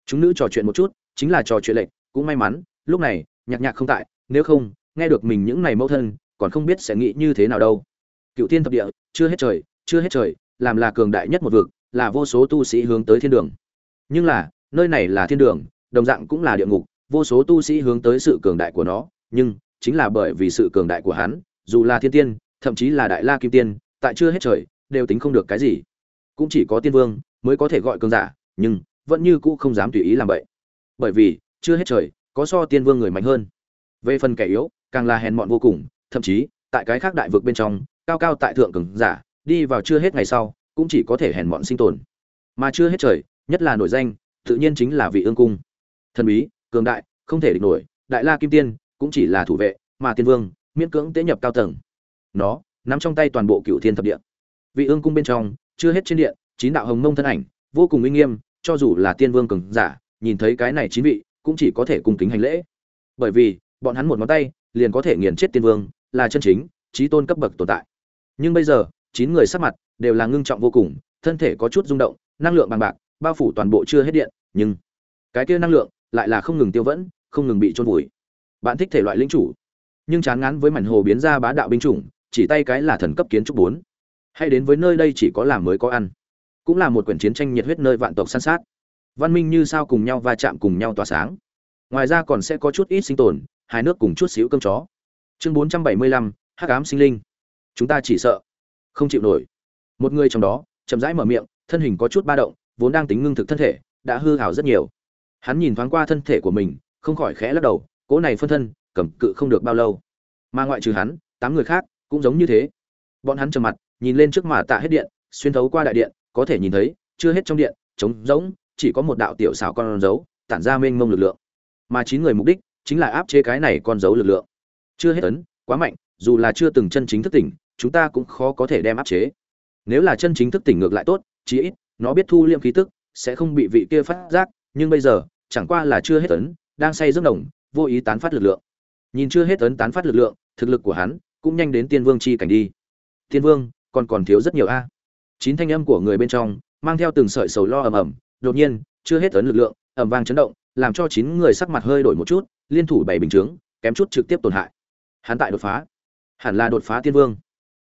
Chúng nữ trò chuyện một chút, chính là trò chuyện lệnh cũng may mắn, lúc này, nhạc nhạc không tại, nếu không, nghe được mình những ngày mẫu thân, còn không biết sẽ nghĩ như thế nào đâu. Cựu tiên thập địa, chưa hết trời, chưa hết trời, làm là cường đại nhất một vực, là vô số tu sĩ hướng tới thiên đường. Nhưng là, nơi này là thiên đường, đồng dạng cũng là địa ngục, vô số tu sĩ hướng tới sự cường đại của nó, nhưng, chính là bởi vì sự cường đại của hắn, dù là thiên tiên, thậm chí là đại la kim tiên, tại chưa hết trời đều tính không được cái gì. Cũng chỉ có tiên vương mới có thể gọi cường giả, nhưng vẫn như cũ không dám tùy ý làm vậy. Bởi vì, chưa hết trời, có so tiên vương người mạnh hơn. Về phần kẻ yếu, càng là hèn mọn vô cùng, thậm chí, tại cái khác đại vực bên trong, cao cao tại thượng cường giả, đi vào chưa hết ngày sau, cũng chỉ có thể hèn mọn sinh tồn. Mà chưa hết trời, nhất là nổi danh, tự nhiên chính là vị ương cung. Thần bí, cường đại, không thể địch nổi, đại la kim tiên, cũng chỉ là thủ vệ, mà tiên vương, miễn cưỡng tế nhập cao tầng. Nó, nắm trong tay toàn bộ cựu thiên thập địa vị ương cung bên trong, chưa hết trên điện, chín đạo hồng mông thân ảnh, vô cùng uy nghiêm, cho dù là tiên vương cường giả, nhìn thấy cái này chín vị, cũng chỉ có thể cung kính hành lễ. Bởi vì, bọn hắn một ngón tay, liền có thể nghiền chết tiên vương, là chân chính trí tôn cấp bậc tồn tại. Nhưng bây giờ, chín người sắc mặt đều là ngưng trọng vô cùng, thân thể có chút rung động, năng lượng bằng bạc, bao phủ toàn bộ chưa hết điện, nhưng cái kia năng lượng lại là không ngừng tiêu vẫn, không ngừng bị trôn vùi. Bạn thích thể loại linh chủ, nhưng chán ngán với mảnh hồ biến ra bá đạo binh chủng, chỉ tay cái là thần cấp kiến trúc bốn hay đến với nơi đây chỉ có làm mới có ăn. Cũng là một quyển chiến tranh nhiệt huyết nơi vạn tộc săn sát. Văn minh như sao cùng nhau va chạm cùng nhau tỏa sáng. Ngoài ra còn sẽ có chút ít sinh tồn hai nước cùng chút xíu cơm chó. Chương bốn trăm bảy mươi lăm, hắc ám sinh linh. Chúng ta chỉ sợ. Không chịu nổi. Một người trong đó, chậm rãi mở miệng, thân hình có chút ba động, vốn đang tính ngưng thực thân thể, đã hư hào rất nhiều. Hắn nhìn thoáng qua thân thể của mình, không khỏi khẽ lắc đầu cỗ này phân thân, cầm cự không được bao lâu. Mà ngoại trừ hắn, tám người khác cũng giống như thế. Bọn hắn trầm mặt nhìn lên trước mà tạ hết điện, xuyên thấu qua đại điện, có thể nhìn thấy, chưa hết trong điện, trống rỗng, chỉ có một đạo tiểu xảo con dấu, tản ra mênh mông lực lượng. Mà chín người mục đích chính là áp chế cái này con dấu lực lượng. Chưa hết ấn, quá mạnh, dù là chưa từng chân chính thức tỉnh, chúng ta cũng khó có thể đem áp chế. Nếu là chân chính thức tỉnh ngược lại tốt, chí ít, nó biết thu liệm khí tức, sẽ không bị vị kia phát giác, nhưng bây giờ, chẳng qua là chưa hết ấn, đang say giấc đồng vô ý tán phát lực lượng. Nhìn chưa hết ấn tán phát lực lượng, thực lực của hắn cũng nhanh đến tiên vương chi cảnh đi. Tiên vương còn còn thiếu rất nhiều a. Chín thanh âm của người bên trong, mang theo từng sợi sầu lo ầm ầm. Đột nhiên, chưa hết ấn lực lượng, ầm vang chấn động, làm cho chín người sắc mặt hơi đổi một chút, liên thủ bảy bình chướng, kém chút trực tiếp tổn hại. Hắn tại đột phá. Hẳn là đột phá tiên vương.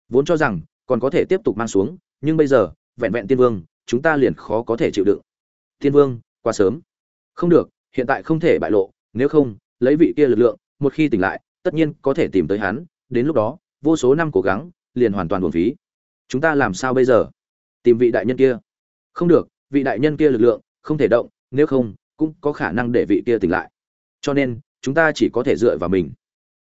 Vốn cho rằng, còn có thể tiếp tục mang xuống, nhưng bây giờ, vẹn vẹn tiên vương, chúng ta liền khó có thể chịu đựng. Tiên vương, quá sớm. Không được, hiện tại không thể bại lộ, nếu không, lấy vị kia lực lượng, một khi tỉnh lại, tất nhiên có thể tìm tới hắn, đến lúc đó, vô số năm cố gắng, liền hoàn toàn buồn phí chúng ta làm sao bây giờ? Tìm vị đại nhân kia. Không được, vị đại nhân kia lực lượng không thể động, nếu không, cũng có khả năng để vị kia tỉnh lại. Cho nên, chúng ta chỉ có thể dựa vào mình.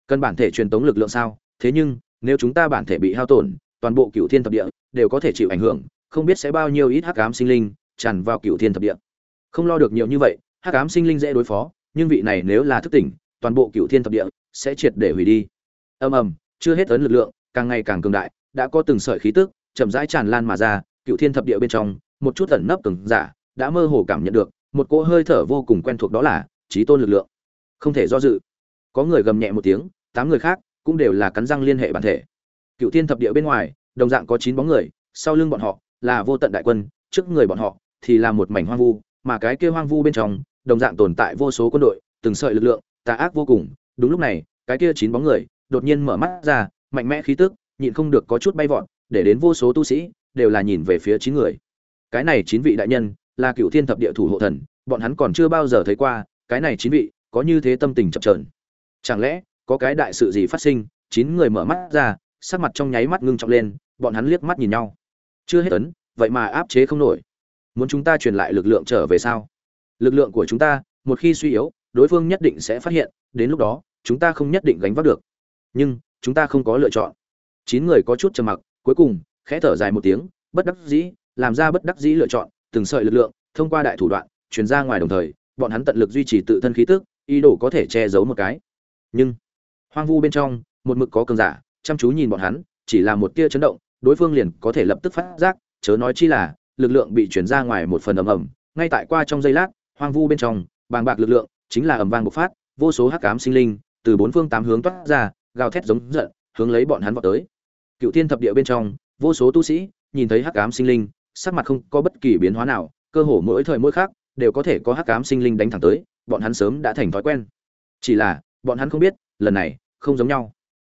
Cần bản thể truyền tống lực lượng sao? Thế nhưng, nếu chúng ta bản thể bị hao tổn, toàn bộ cựu thiên thập địa đều có thể chịu ảnh hưởng, không biết sẽ bao nhiêu ít hắc ám sinh linh tràn vào cựu thiên thập địa. Không lo được nhiều như vậy, hắc ám sinh linh dễ đối phó, nhưng vị này nếu là thức tỉnh, toàn bộ cựu thiên thập địa sẽ triệt để hủy đi. Ầm ầm, chưa hết ấn lực lượng, càng ngày càng cường đại, đã có từng sợi khí tức chậm rãi tràn lan mà ra cựu thiên thập địa bên trong một chút ẩn nấp từng, giả đã mơ hồ cảm nhận được một cỗ hơi thở vô cùng quen thuộc đó là trí tôn lực lượng. Không thể do dự. Có người gầm nhẹ một tiếng tám người khác cũng đều là cắn răng liên hệ bản thể. Cựu thiên thập địa bên ngoài đồng dạng có chín bóng người sau lưng bọn họ là vô tận đại quân trước người bọn họ thì là một mảnh hoang vu mà cái kia hoang vu bên trong đồng dạng tồn tại vô số quân đội từng sợi lực lượng tà ác vô cùng. Đúng lúc này cái kia chín bóng người đột nhiên mở mắt ra mạnh mẽ khí tức nhịn không được có chút bay vọt để đến vô số tu sĩ, đều là nhìn về phía chín người. Cái này chín vị đại nhân, là cựu thiên thập địa thủ hộ thần, bọn hắn còn chưa bao giờ thấy qua, cái này chín vị, có như thế tâm tình chập trờn chẳng lẽ, có cái đại sự gì phát sinh, chín người mở mắt ra, sắc mặt trong nháy mắt ngưng trọng lên, bọn hắn liếc mắt nhìn nhau. Chưa hết ấn, vậy mà áp chế không nổi. Muốn chúng ta truyền lại lực lượng trở về sao? Lực lượng của chúng ta, một khi suy yếu, đối phương nhất định sẽ phát hiện, đến lúc đó, chúng ta không nhất định gánh vác được. Nhưng, chúng ta không có lựa chọn. Chín người có chút trầm mặc cuối cùng, khẽ thở dài một tiếng, bất đắc dĩ, làm ra bất đắc dĩ lựa chọn, từng sợi lực lượng, thông qua đại thủ đoạn, truyền ra ngoài đồng thời, bọn hắn tận lực duy trì tự thân khí tức, ý đồ có thể che giấu một cái. Nhưng, hoang vu bên trong, một mực có cường giả, chăm chú nhìn bọn hắn, chỉ là một tia chấn động, đối phương liền có thể lập tức phát giác, chớ nói chi là, lực lượng bị chuyển ra ngoài một phần ầm ầm, ngay tại qua trong giây lát, hoang vu bên trong, bàng bạc lực lượng, chính là ầm vang bộc phát, vô số hắc ám sinh linh, từ bốn phương tám hướng toát ra, gào thét giống giận, hướng lấy bọn hắn vọt tới cựu thiên thập địa bên trong, vô số tu sĩ nhìn thấy hắc ám sinh linh, sắc mặt không có bất kỳ biến hóa nào, cơ hồ mỗi thời mỗi khác đều có thể có hắc ám sinh linh đánh thẳng tới, bọn hắn sớm đã thành thói quen. Chỉ là, bọn hắn không biết, lần này không giống nhau.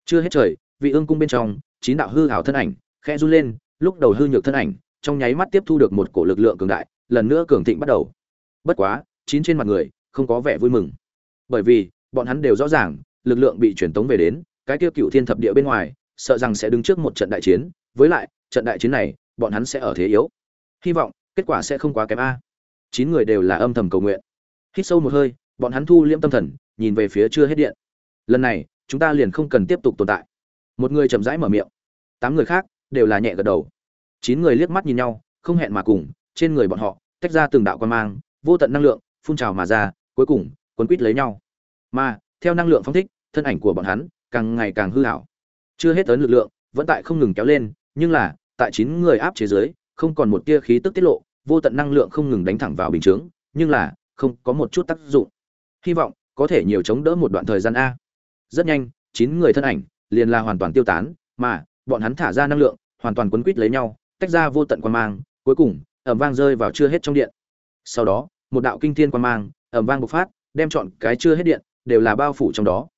Chưa hết trời, vị ương cung bên trong, chín đạo hư hảo thân ảnh khẽ run lên, lúc đầu hư nhược thân ảnh, trong nháy mắt tiếp thu được một cổ lực lượng cường đại, lần nữa cường thịnh bắt đầu. Bất quá, chín trên mặt người không có vẻ vui mừng. Bởi vì, bọn hắn đều rõ ràng, lực lượng bị truyền tống về đến cái tiêu cựu thiên thập địa bên ngoài sợ rằng sẽ đứng trước một trận đại chiến, với lại, trận đại chiến này, bọn hắn sẽ ở thế yếu. Hy vọng, kết quả sẽ không quá kém a. Chín người đều là âm thầm cầu nguyện. Hít sâu một hơi, bọn hắn thu liễm tâm thần, nhìn về phía chưa hết điện. Lần này, chúng ta liền không cần tiếp tục tồn tại. Một người chậm rãi mở miệng. Tám người khác, đều là nhẹ gật đầu. Chín người liếc mắt nhìn nhau, không hẹn mà cùng, trên người bọn họ, tách ra từng đạo quan mang, vô tận năng lượng, phun trào mà ra, cuối cùng, quấn quít lấy nhau. Mà, theo năng lượng phong thích, thân ảnh của bọn hắn, càng ngày càng hư hảo chưa hết ấn lực lượng, vẫn tại không ngừng kéo lên, nhưng là, tại chín người áp chế giới không còn một tia khí tức tiết lộ, vô tận năng lượng không ngừng đánh thẳng vào bình chướng, nhưng là, không có một chút tác dụng. Hy vọng, có thể nhiều chống đỡ một đoạn thời gian a. Rất nhanh, chín người thân ảnh, liền là hoàn toàn tiêu tán, mà, bọn hắn thả ra năng lượng, hoàn toàn quấn quít lấy nhau, tách ra vô tận quan mang, cuối cùng ẩm vang rơi vào chưa hết trong điện. Sau đó, một đạo kinh thiên quan mang ẩm vang bộc phát, đem chọn cái chưa hết điện, đều là bao phủ trong đó.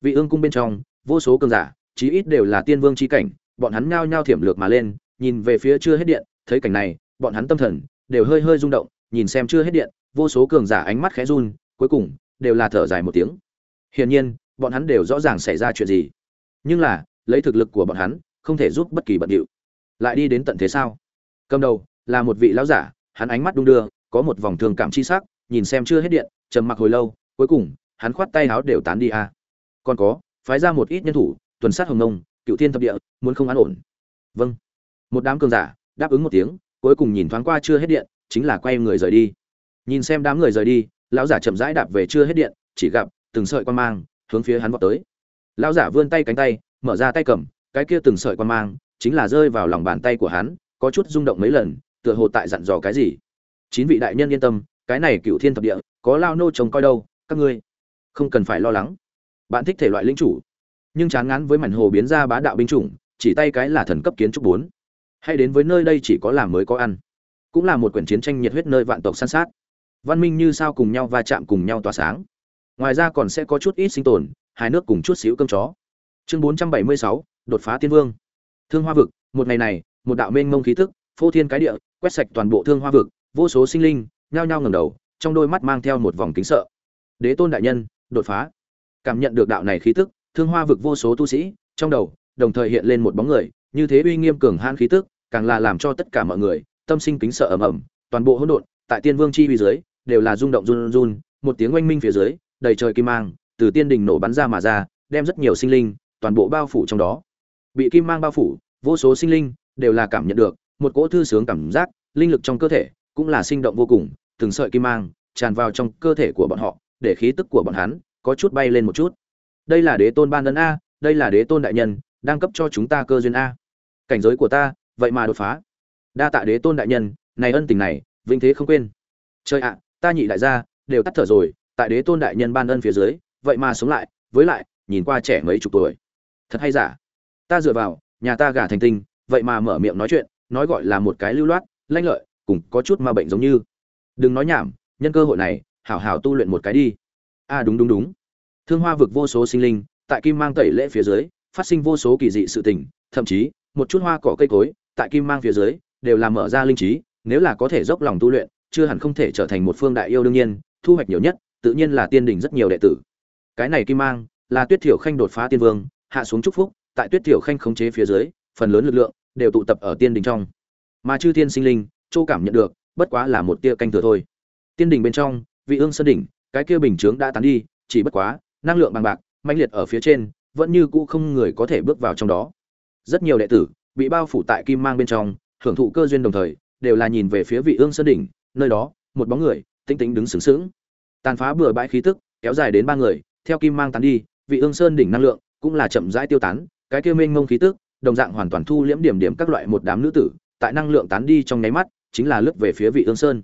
Vị ương cung bên trong, vô số cường giả chí ít đều là tiên vương chi cảnh, bọn hắn nhao nhao thiểm lược mà lên, nhìn về phía chưa hết điện, thấy cảnh này, bọn hắn tâm thần đều hơi hơi rung động, nhìn xem chưa hết điện, vô số cường giả ánh mắt khẽ run, cuối cùng đều là thở dài một tiếng. Hiển nhiên, bọn hắn đều rõ ràng xảy ra chuyện gì. Nhưng là, lấy thực lực của bọn hắn, không thể giúp bất kỳ bận điệu. Lại đi đến tận thế sao? Cầm đầu là một vị lão giả, hắn ánh mắt đung đưa, có một vòng thường cảm chi sắc, nhìn xem chưa hết điện, trầm mặc hồi lâu, cuối cùng, hắn khoát tay áo đều tán đi a. À. còn có, phái ra một ít nhân thủ tuần sát hồng nông, cựu thiên thập địa, muốn không an ổn. Vâng. Một đám cường giả đáp ứng một tiếng, cuối cùng nhìn thoáng qua chưa hết điện, chính là quay người rời đi. Nhìn xem đám người rời đi, lão giả chậm rãi đạp về chưa hết điện, chỉ gặp từng sợi quan mang hướng phía hắn vọt tới. Lão giả vươn tay cánh tay, mở ra tay cầm, cái kia từng sợi quan mang chính là rơi vào lòng bàn tay của hắn, có chút rung động mấy lần, tựa hồ tại dặn dò cái gì. Chín vị đại nhân yên tâm, cái này cựu thiên thập địa, có lao nô trông coi đâu, các ngươi không cần phải lo lắng. Bạn thích thể loại linh chủ nhưng chán ngán với mảnh hồ biến ra bá đạo binh chủng, chỉ tay cái là thần cấp kiến trúc bốn. Hay đến với nơi đây chỉ có làm mới có ăn. Cũng là một quyển chiến tranh nhiệt huyết nơi vạn tộc săn sát. Văn minh như sao cùng nhau va chạm cùng nhau tỏa sáng. Ngoài ra còn sẽ có chút ít sinh tồn hai nước cùng chút xíu cơm chó. Chương bốn trăm bảy mươi sáu, đột phá tiên vương. Thương hoa vực, một ngày này, một đạo mênh mông khí tức, phô thiên cái địa, quét sạch toàn bộ thương hoa vực, vô số sinh linh, nhao nhao ngầm đầu, trong đôi mắt mang theo một vòng kính sợ. Đế tôn đại nhân, đột phá. Cảm nhận được đạo này khí tức thương hoa vực vô số tu sĩ, trong đầu, đồng thời hiện lên một bóng người, như thế uy nghiêm cường hãn khí tức, càng là làm cho tất cả mọi người, tâm sinh kính sợ ầm ầm, toàn bộ hỗn độn, tại tiên vương chi uy dưới, đều là rung động run run một tiếng oanh minh phía dưới, đầy trời kim mang, từ tiên đình nổ bắn ra mà ra, đem rất nhiều sinh linh, toàn bộ bao phủ trong đó. Bị kim mang bao phủ, vô số sinh linh đều là cảm nhận được, một cỗ thư sướng cảm giác, linh lực trong cơ thể cũng là sinh động vô cùng, từng sợi kim mang tràn vào trong cơ thể của bọn họ, để khí tức của bọn hắn có chút bay lên một chút đây là đế tôn ban ân a đây là đế tôn đại nhân đang cấp cho chúng ta cơ duyên a. Cảnh giới của ta vậy mà đột phá. Đa tạ đế tôn đại nhân này ân tình này vinh thế không quên. Trời ạ ta nhị đại gia đều tắt thở rồi tại đế tôn đại nhân ban ân phía dưới vậy mà sống lại với lại nhìn qua trẻ mấy chục tuổi. Thật hay giả? Ta dựa vào nhà ta gả thành tinh vậy mà mở miệng nói chuyện nói gọi là một cái lưu loát lanh lợi cùng có chút ma bệnh giống như. Đừng nói nhảm nhân cơ hội này hảo hảo tu luyện một cái đi. A à, đúng đúng đúng thương hoa vực vô số sinh linh, tại kim mang tẩy lễ phía dưới, phát sinh vô số kỳ dị sự tình, thậm chí, một chút hoa cỏ cây cối, tại kim mang phía dưới, đều làm mở ra linh trí, nếu là có thể dốc lòng tu luyện, chưa hẳn không thể trở thành một phương đại yêu đương nhiên, thu hoạch nhiều nhất, tự nhiên là tiên đình rất nhiều đệ tử. Cái này kim mang, là tuyết thiểu khanh đột phá tiên vương, hạ xuống chúc phúc, tại tuyết thiểu khanh khống chế phía dưới, phần lớn lực lượng, đều tụ tập ở tiên đình trong. Mà chư thiên sinh linh châu cảm nhận được, bất quá là một tia canh thừa thôi. Tiên đình bên trong, vị ương sơn đỉnh, cái kia bình chướng đã tán đi, chỉ bất quá năng lượng bằng bạc, mãnh liệt ở phía trên, vẫn như cũ không người có thể bước vào trong đó. Rất nhiều đệ tử bị bao phủ tại kim mang bên trong, hưởng thụ cơ duyên đồng thời, đều là nhìn về phía vị ương sơn đỉnh, nơi đó, một bóng người tinh tĩnh đứng sướng sướng tàn phá bừa bãi khí tức, kéo dài đến ba người, theo kim mang tán đi, vị ương sơn đỉnh năng lượng cũng là chậm rãi tiêu tán, cái kia mênh mông khí tức, đồng dạng hoàn toàn thu liễm điểm điểm các loại một đám nữ tử, tại năng lượng tán đi trong nháy mắt, chính là lướt về phía vị ương sơn.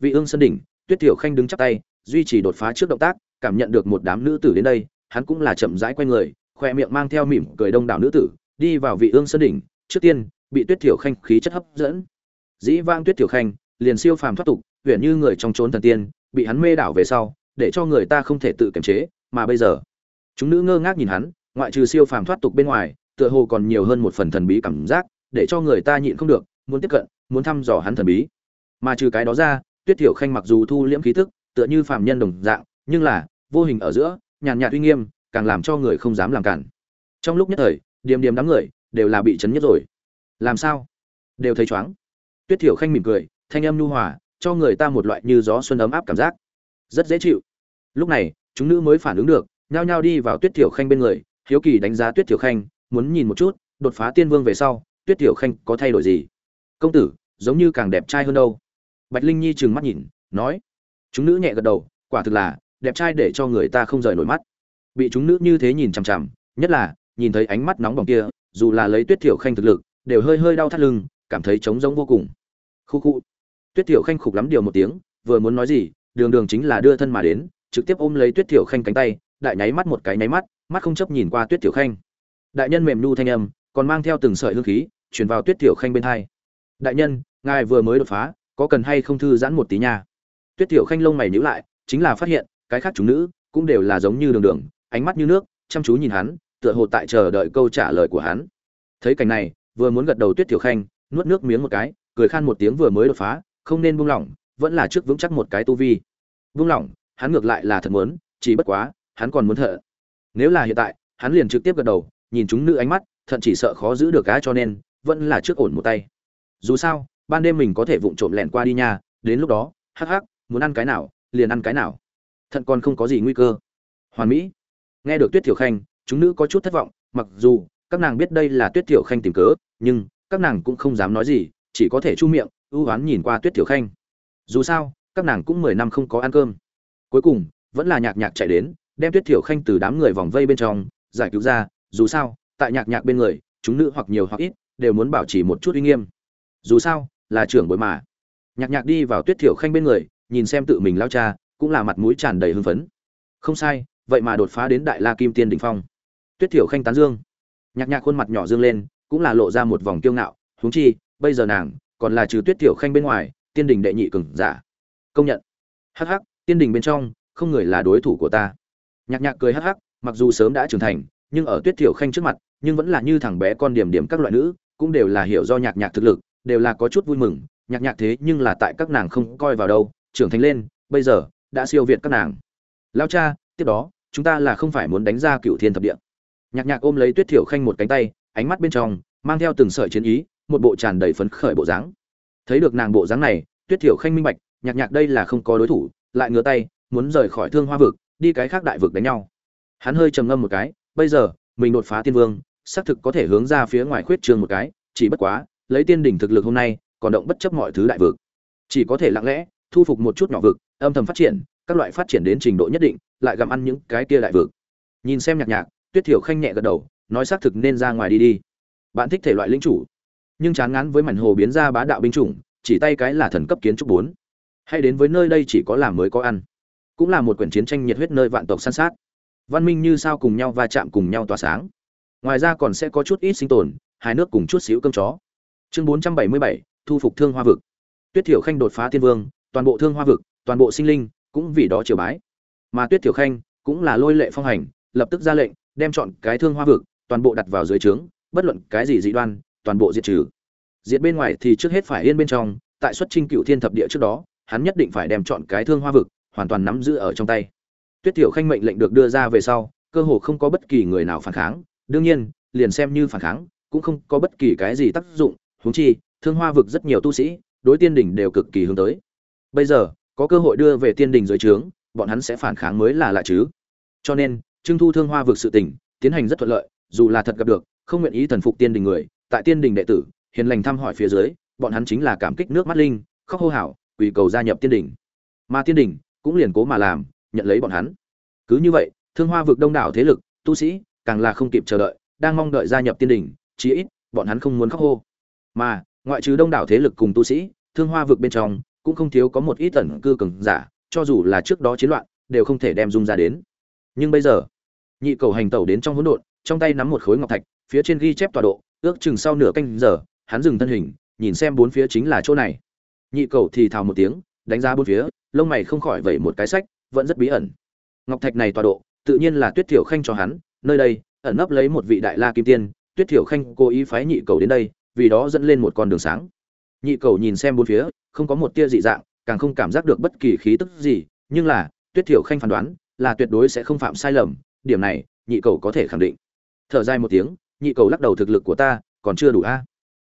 Vị ương sơn đỉnh, tuyết tiểu khanh đứng chắp tay, duy trì đột phá trước động tác cảm nhận được một đám nữ tử đến đây hắn cũng là chậm rãi quay người khoe miệng mang theo mỉm cười đông đảo nữ tử đi vào vị ương sơn đỉnh trước tiên bị tuyết tiểu khanh khí chất hấp dẫn. Dĩ vang tuyết tiểu khanh liền siêu phàm thoát tục huyền như người trong trốn thần tiên bị hắn mê đảo về sau để cho người ta không thể tự kiềm chế mà bây giờ chúng nữ ngơ ngác nhìn hắn ngoại trừ siêu phàm thoát tục bên ngoài tựa hồ còn nhiều hơn một phần thần bí cảm giác để cho người ta nhịn không được muốn tiếp cận muốn thăm dò hắn thần bí. Mà trừ cái đó ra tuyết Tiểu khanh mặc dù thu liễm khí tức, tựa như phàm nhân đồng dạng nhưng là, vô hình ở giữa, nhàn nhạt uy nghiêm, càng làm cho người không dám làm cản. Trong lúc nhất thời, điềm điềm đám người, đều là bị chấn nhất rồi. Làm sao? Đều thấy chóng tuyết thiểu khanh mỉm cười, thanh âm nhu hòa, cho người ta một loại như gió xuân ấm áp cảm giác. Rất dễ chịu. Lúc này, chúng nữ mới phản ứng được, nhao nhao đi vào tuyết thiểu khanh bên người, hiếu kỳ đánh giá tuyết thiểu khanh, muốn nhìn một chút, đột phá tiên vương về sau, tuyết tiểu khanh có thay đổi gì? Công tử, giống như càng đẹp trai hơn đâu. Bạch linh nhi trừng mắt nhìn, nói. Chúng nữ nhẹ gật đầu, quả thực là đẹp trai để cho người ta không rời nổi mắt. Bị chúng nữ như thế nhìn chằm chằm, nhất là, nhìn thấy ánh mắt nóng bỏng kia, dù là lấy tuyết tiểu khanh thực lực, đều hơi hơi đau thắt lưng, cảm thấy trống rỗng vô cùng. Khu khu. Tuyết tiểu khanh khục lắm điều một tiếng, vừa muốn nói gì, đường đường chính là đưa thân mà đến, trực tiếp ôm lấy tuyết tiểu khanh cánh tay, đại nháy mắt một cái nháy mắt mắt không chấp nhìn qua tuyết tiểu khanh. Đại nhân mềm nu thanh âm, còn mang theo từng sợi hương khí, truyền vào tuyết tiểu khanh bên thai đại nhân, ngài vừa mới đột phá, có cần hay không thư giãn một tí nha? Tuyết tiểu khanh lông mày nhữ lại, chính là phát hiện cái khác chúng nữ cũng đều là giống như đường đường, ánh mắt như nước, chăm chú nhìn hắn, tựa hồ tại chờ đợi câu trả lời của hắn. Thấy cảnh này, vừa muốn gật đầu tuyết tiểu khanh, nuốt nước miếng một cái, cười khan một tiếng vừa mới đột phá, không nên buông lỏng, vẫn là trước vững chắc một cái tu vi. Buông lỏng, hắn ngược lại là thật muốn, chỉ bất quá, hắn còn muốn thợ nếu là hiện tại, hắn liền trực tiếp gật đầu, nhìn chúng nữ ánh mắt, thận chỉ sợ khó giữ được cá cho nên, vẫn là trước ổn một tay. Dù sao, ban đêm mình có thể vụng trộm lẹn qua đi nha, đến lúc đó, hắc hắc, muốn ăn cái nào, liền ăn cái nào thận còn không có gì nguy cơ. Hoàn mỹ, nghe được tuyết thiểu khanh, chúng nữ có chút thất vọng, mặc dù các nàng biết đây là tuyết thiểu khanh tìm cớ, nhưng các nàng cũng không dám nói gì, chỉ có thể chu miệng, ưu oán nhìn qua tuyết thiểu khanh. Dù sao, các nàng cũng mười năm không có ăn cơm. Cuối cùng, vẫn là nhạc nhạc chạy đến, đem tuyết thiểu khanh từ đám người vòng vây bên trong, giải cứu ra. Dù sao, tại nhạc nhạc bên người, chúng nữ hoặc nhiều hoặc ít đều muốn bảo trì một chút uy nghiêm. Dù sao, là trưởng bối mà. Nhạc nhạc đi vào tuyết thiểu khanh bên người, nhìn xem tự mình lao cha cũng là mặt mũi tràn đầy hưng phấn. Không sai, vậy mà đột phá đến đại la kim tiên đỉnh phong. Tuyết thiểu khanh tán dương. Nhạc nhạc khuôn mặt nhỏ dương lên, cũng là lộ ra một vòng kiêu ngạo, huống chi, bây giờ nàng còn là trừ tuyết thiểu khanh bên ngoài, tiên đình đệ nhị cường giả. Công nhận. Hắc hắc, tiên đình bên trong, không người là đối thủ của ta. Nhạc nhạc cười hắc hắc, mặc dù sớm đã trưởng thành, nhưng ở tuyết thiểu khanh trước mặt, nhưng vẫn là như thằng bé con điểm điểm các loại nữ, cũng đều là hiểu do nhạc nhạc thực lực, đều là có chút vui mừng. Nhạc nhạc thế nhưng là tại các nàng không coi vào đâu, trưởng thành lên, bây giờ đã siêu việt các nàng. Lao cha, tiếp đó, chúng ta là không phải muốn đánh ra cựu thiên thập địa. Nhạc nhạc ôm lấy tuyết thiểu khanh một cánh tay, ánh mắt bên trong, mang theo từng sợi chiến ý, một bộ tràn đầy phấn khởi bộ dáng. Thấy được nàng bộ dáng này, tuyết thiểu khanh minh bạch, nhạc nhạc đây là không có đối thủ, lại ngửa tay, muốn rời khỏi thương hoa vực, đi cái khác đại vực đánh nhau. Hắn hơi trầm ngâm một cái, bây giờ, mình đột phá tiên vương, xác thực có thể hướng ra phía ngoài khuyết trường một cái, chỉ bất quá, lấy tiên đỉnh thực lực hôm nay, còn động bất chấp mọi thứ đại vực. Chỉ có thể lặng lẽ, thu phục một chút nhỏ vực âm thầm phát triển, các loại phát triển đến trình độ nhất định, lại gặm ăn những cái kia đại vực. Nhìn xem nhạc nhạc, tuyết thiểu khanh nhẹ gật đầu, nói xác thực nên ra ngoài đi đi. Bạn thích thể loại linh chủ, nhưng chán ngán với mảnh hồ biến ra bá đạo binh chủng, chỉ tay cái là thần cấp kiến trúc bốn. Hay đến với nơi đây chỉ có làm mới có ăn. Cũng là một quyển chiến tranh nhiệt huyết nơi vạn tộc săn sát. Văn minh như sao cùng nhau va chạm cùng nhau tỏa sáng. Ngoài ra còn sẽ có chút ít sinh tồn hai nước cùng chút xíu cơm chó. Chương bốn trăm bảy mươi bảy, thu phục thương hoa vực. Tuyết thiểu khanh đột phá Thiên vương, toàn bộ thương hoa vực toàn bộ sinh linh cũng vì đó triều bái. Mà tuyết thiểu khanh cũng là lôi lệ phong hành, lập tức ra lệnh, đem chọn cái thương hoa vực, toàn bộ đặt vào dưới trướng, bất luận cái gì dị đoan, toàn bộ diệt trừ. Diệt bên ngoài thì trước hết phải yên bên trong, tại xuất trinh cựu thiên thập địa trước đó, hắn nhất định phải đem chọn cái thương hoa vực, hoàn toàn nắm giữ ở trong tay. Tuyết tiểu khanh mệnh lệnh được đưa ra về sau, cơ hồ không có bất kỳ người nào phản kháng, đương nhiên, liền xem như phản kháng, cũng không có bất kỳ cái gì tác dụng, huống chi, thương hoa vực rất nhiều tu sĩ, đối tiên đỉnh đều cực kỳ hướng tới. Bây giờ có cơ hội đưa về tiên đình dưới trướng, bọn hắn sẽ phản kháng mới là lạ chứ. Cho nên trưng thu thương hoa vực sự tình, tiến hành rất thuận lợi, dù là thật gặp được, không nguyện ý thần phục tiên đình người, tại tiên đình đệ tử, hiền lành thăm hỏi phía dưới, bọn hắn chính là cảm kích nước mắt linh, khóc hô hào, quỳ cầu gia nhập tiên đình. Mà tiên đình cũng liền cố mà làm, nhận lấy bọn hắn. Cứ như vậy, thương hoa vực đông đảo thế lực, tu sĩ, càng là không kịp chờ đợi, đang mong đợi gia nhập tiên đình, chí ít, bọn hắn không muốn khóc hô. Mà, ngoại trừ đông đảo thế lực cùng tu sĩ, thương hoa vực bên trong cũng không thiếu có một ít tẩn cư cường giả, cho dù là trước đó chiến loạn, đều không thể đem dung ra đến. Nhưng bây giờ, nhị cầu hành tẩu đến trong hỗn độn, trong tay nắm một khối ngọc thạch, phía trên ghi chép tọa độ, ước chừng sau nửa canh giờ, hắn dừng thân hình, nhìn xem bốn phía chính là chỗ này. Nhị cầu thì thào một tiếng, đánh giá bốn phía, lông mày không khỏi vẩy một cái sách, vẫn rất bí ẩn. Ngọc thạch này tọa độ, tự nhiên là tuyết thiểu khanh cho hắn, nơi đây, ẩn nấp lấy một vị đại la kim tiên, tuyết thiểu khanh cố ý phái nhị cầu đến đây, vì đó dẫn lên một con đường sáng. Nhị cầu nhìn xem bốn phía không có một tia dị dạng, càng không cảm giác được bất kỳ khí tức gì, nhưng là, tuyết thiểu khanh phán đoán, là tuyệt đối sẽ không phạm sai lầm, điểm này, nhị cầu có thể khẳng định. Thở dài một tiếng, nhị cầu lắc đầu thực lực của ta, còn chưa đủ a.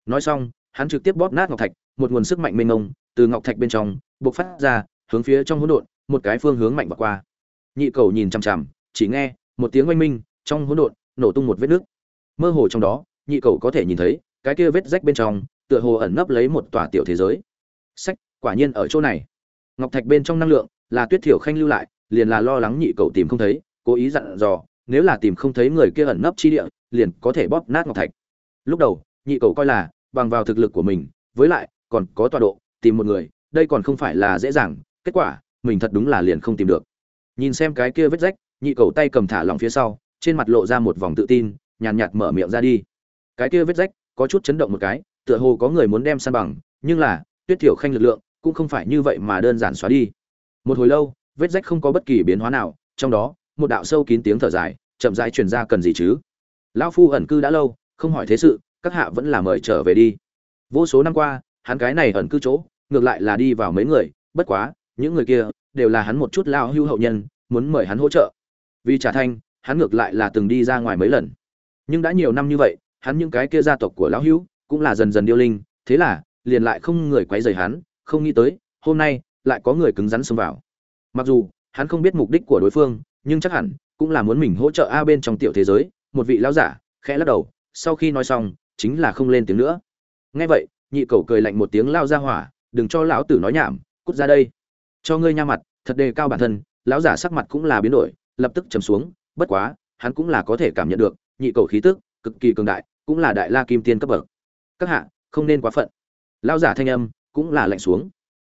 Nói xong, hắn trực tiếp bóp nát ngọc thạch, một nguồn sức mạnh mênh mông, từ ngọc thạch bên trong, bộc phát ra, hướng phía trong hỗn độn, một cái phương hướng mạnh bạc qua. Nhị cầu nhìn chằm chằm, chỉ nghe, một tiếng oanh minh, trong hỗn độn, nổ tung một vết nước. Mơ hồ trong đó, nhị cầu có thể nhìn thấy, cái kia vết rách bên trong, tựa hồ ẩn nấp lấy một tòa tiểu thế giới sách, quả nhiên ở chỗ này. Ngọc thạch bên trong năng lượng, là tuyết thiểu khanh lưu lại, liền là lo lắng nhị cậu tìm không thấy, cố ý dặn dò, nếu là tìm không thấy người kia ẩn nấp chi địa, liền có thể bóp nát ngọc thạch. Lúc đầu, nhị cậu coi là, bằng vào thực lực của mình, với lại, còn có tọa độ, tìm một người, đây còn không phải là dễ dàng, kết quả, mình thật đúng là liền không tìm được. Nhìn xem cái kia vết rách, nhị cầu tay cầm thả lỏng phía sau, trên mặt lộ ra một vòng tự tin, nhàn nhạt mở miệng ra đi. Cái kia vết rách, có chút chấn động một cái, tựa hồ có người muốn đem san bằng, nhưng là tuyết thiểu khanh lực lượng cũng không phải như vậy mà đơn giản xóa đi. Một hồi lâu, vết rách không có bất kỳ biến hóa nào, trong đó, một đạo sâu kín tiếng thở dài, chậm rãi truyền ra cần gì chứ? Lão phu ẩn cư đã lâu, không hỏi thế sự, các hạ vẫn là mời trở về đi. Vô số năm qua, hắn cái này ẩn cư chỗ, ngược lại là đi vào mấy người, bất quá, những người kia đều là hắn một chút lao hưu hậu nhân, muốn mời hắn hỗ trợ. Vì trả thanh, hắn ngược lại là từng đi ra ngoài mấy lần. Nhưng đã nhiều năm như vậy, hắn những cái kia gia tộc của lão hưu cũng là dần dần điêu linh, thế là liền lại không người quấy rầy hắn, không nghĩ tới, hôm nay lại có người cứng rắn xông vào. Mặc dù, hắn không biết mục đích của đối phương, nhưng chắc hẳn cũng là muốn mình hỗ trợ a bên trong tiểu thế giới, một vị lão giả, khẽ lắc đầu, sau khi nói xong, chính là không lên tiếng nữa. Nghe vậy, nhị cầu cười lạnh một tiếng lao ra hỏa, đừng cho lão tử nói nhảm, cút ra đây. Cho ngươi nha mặt, thật đề cao bản thân. Lão giả sắc mặt cũng là biến đổi, lập tức trầm xuống, bất quá, hắn cũng là có thể cảm nhận được, nhị cầu khí tức cực kỳ cường đại, cũng là đại la kim tiên cấp bậc. Các hạ, không nên quá phận lão giả thanh âm cũng là lạnh xuống.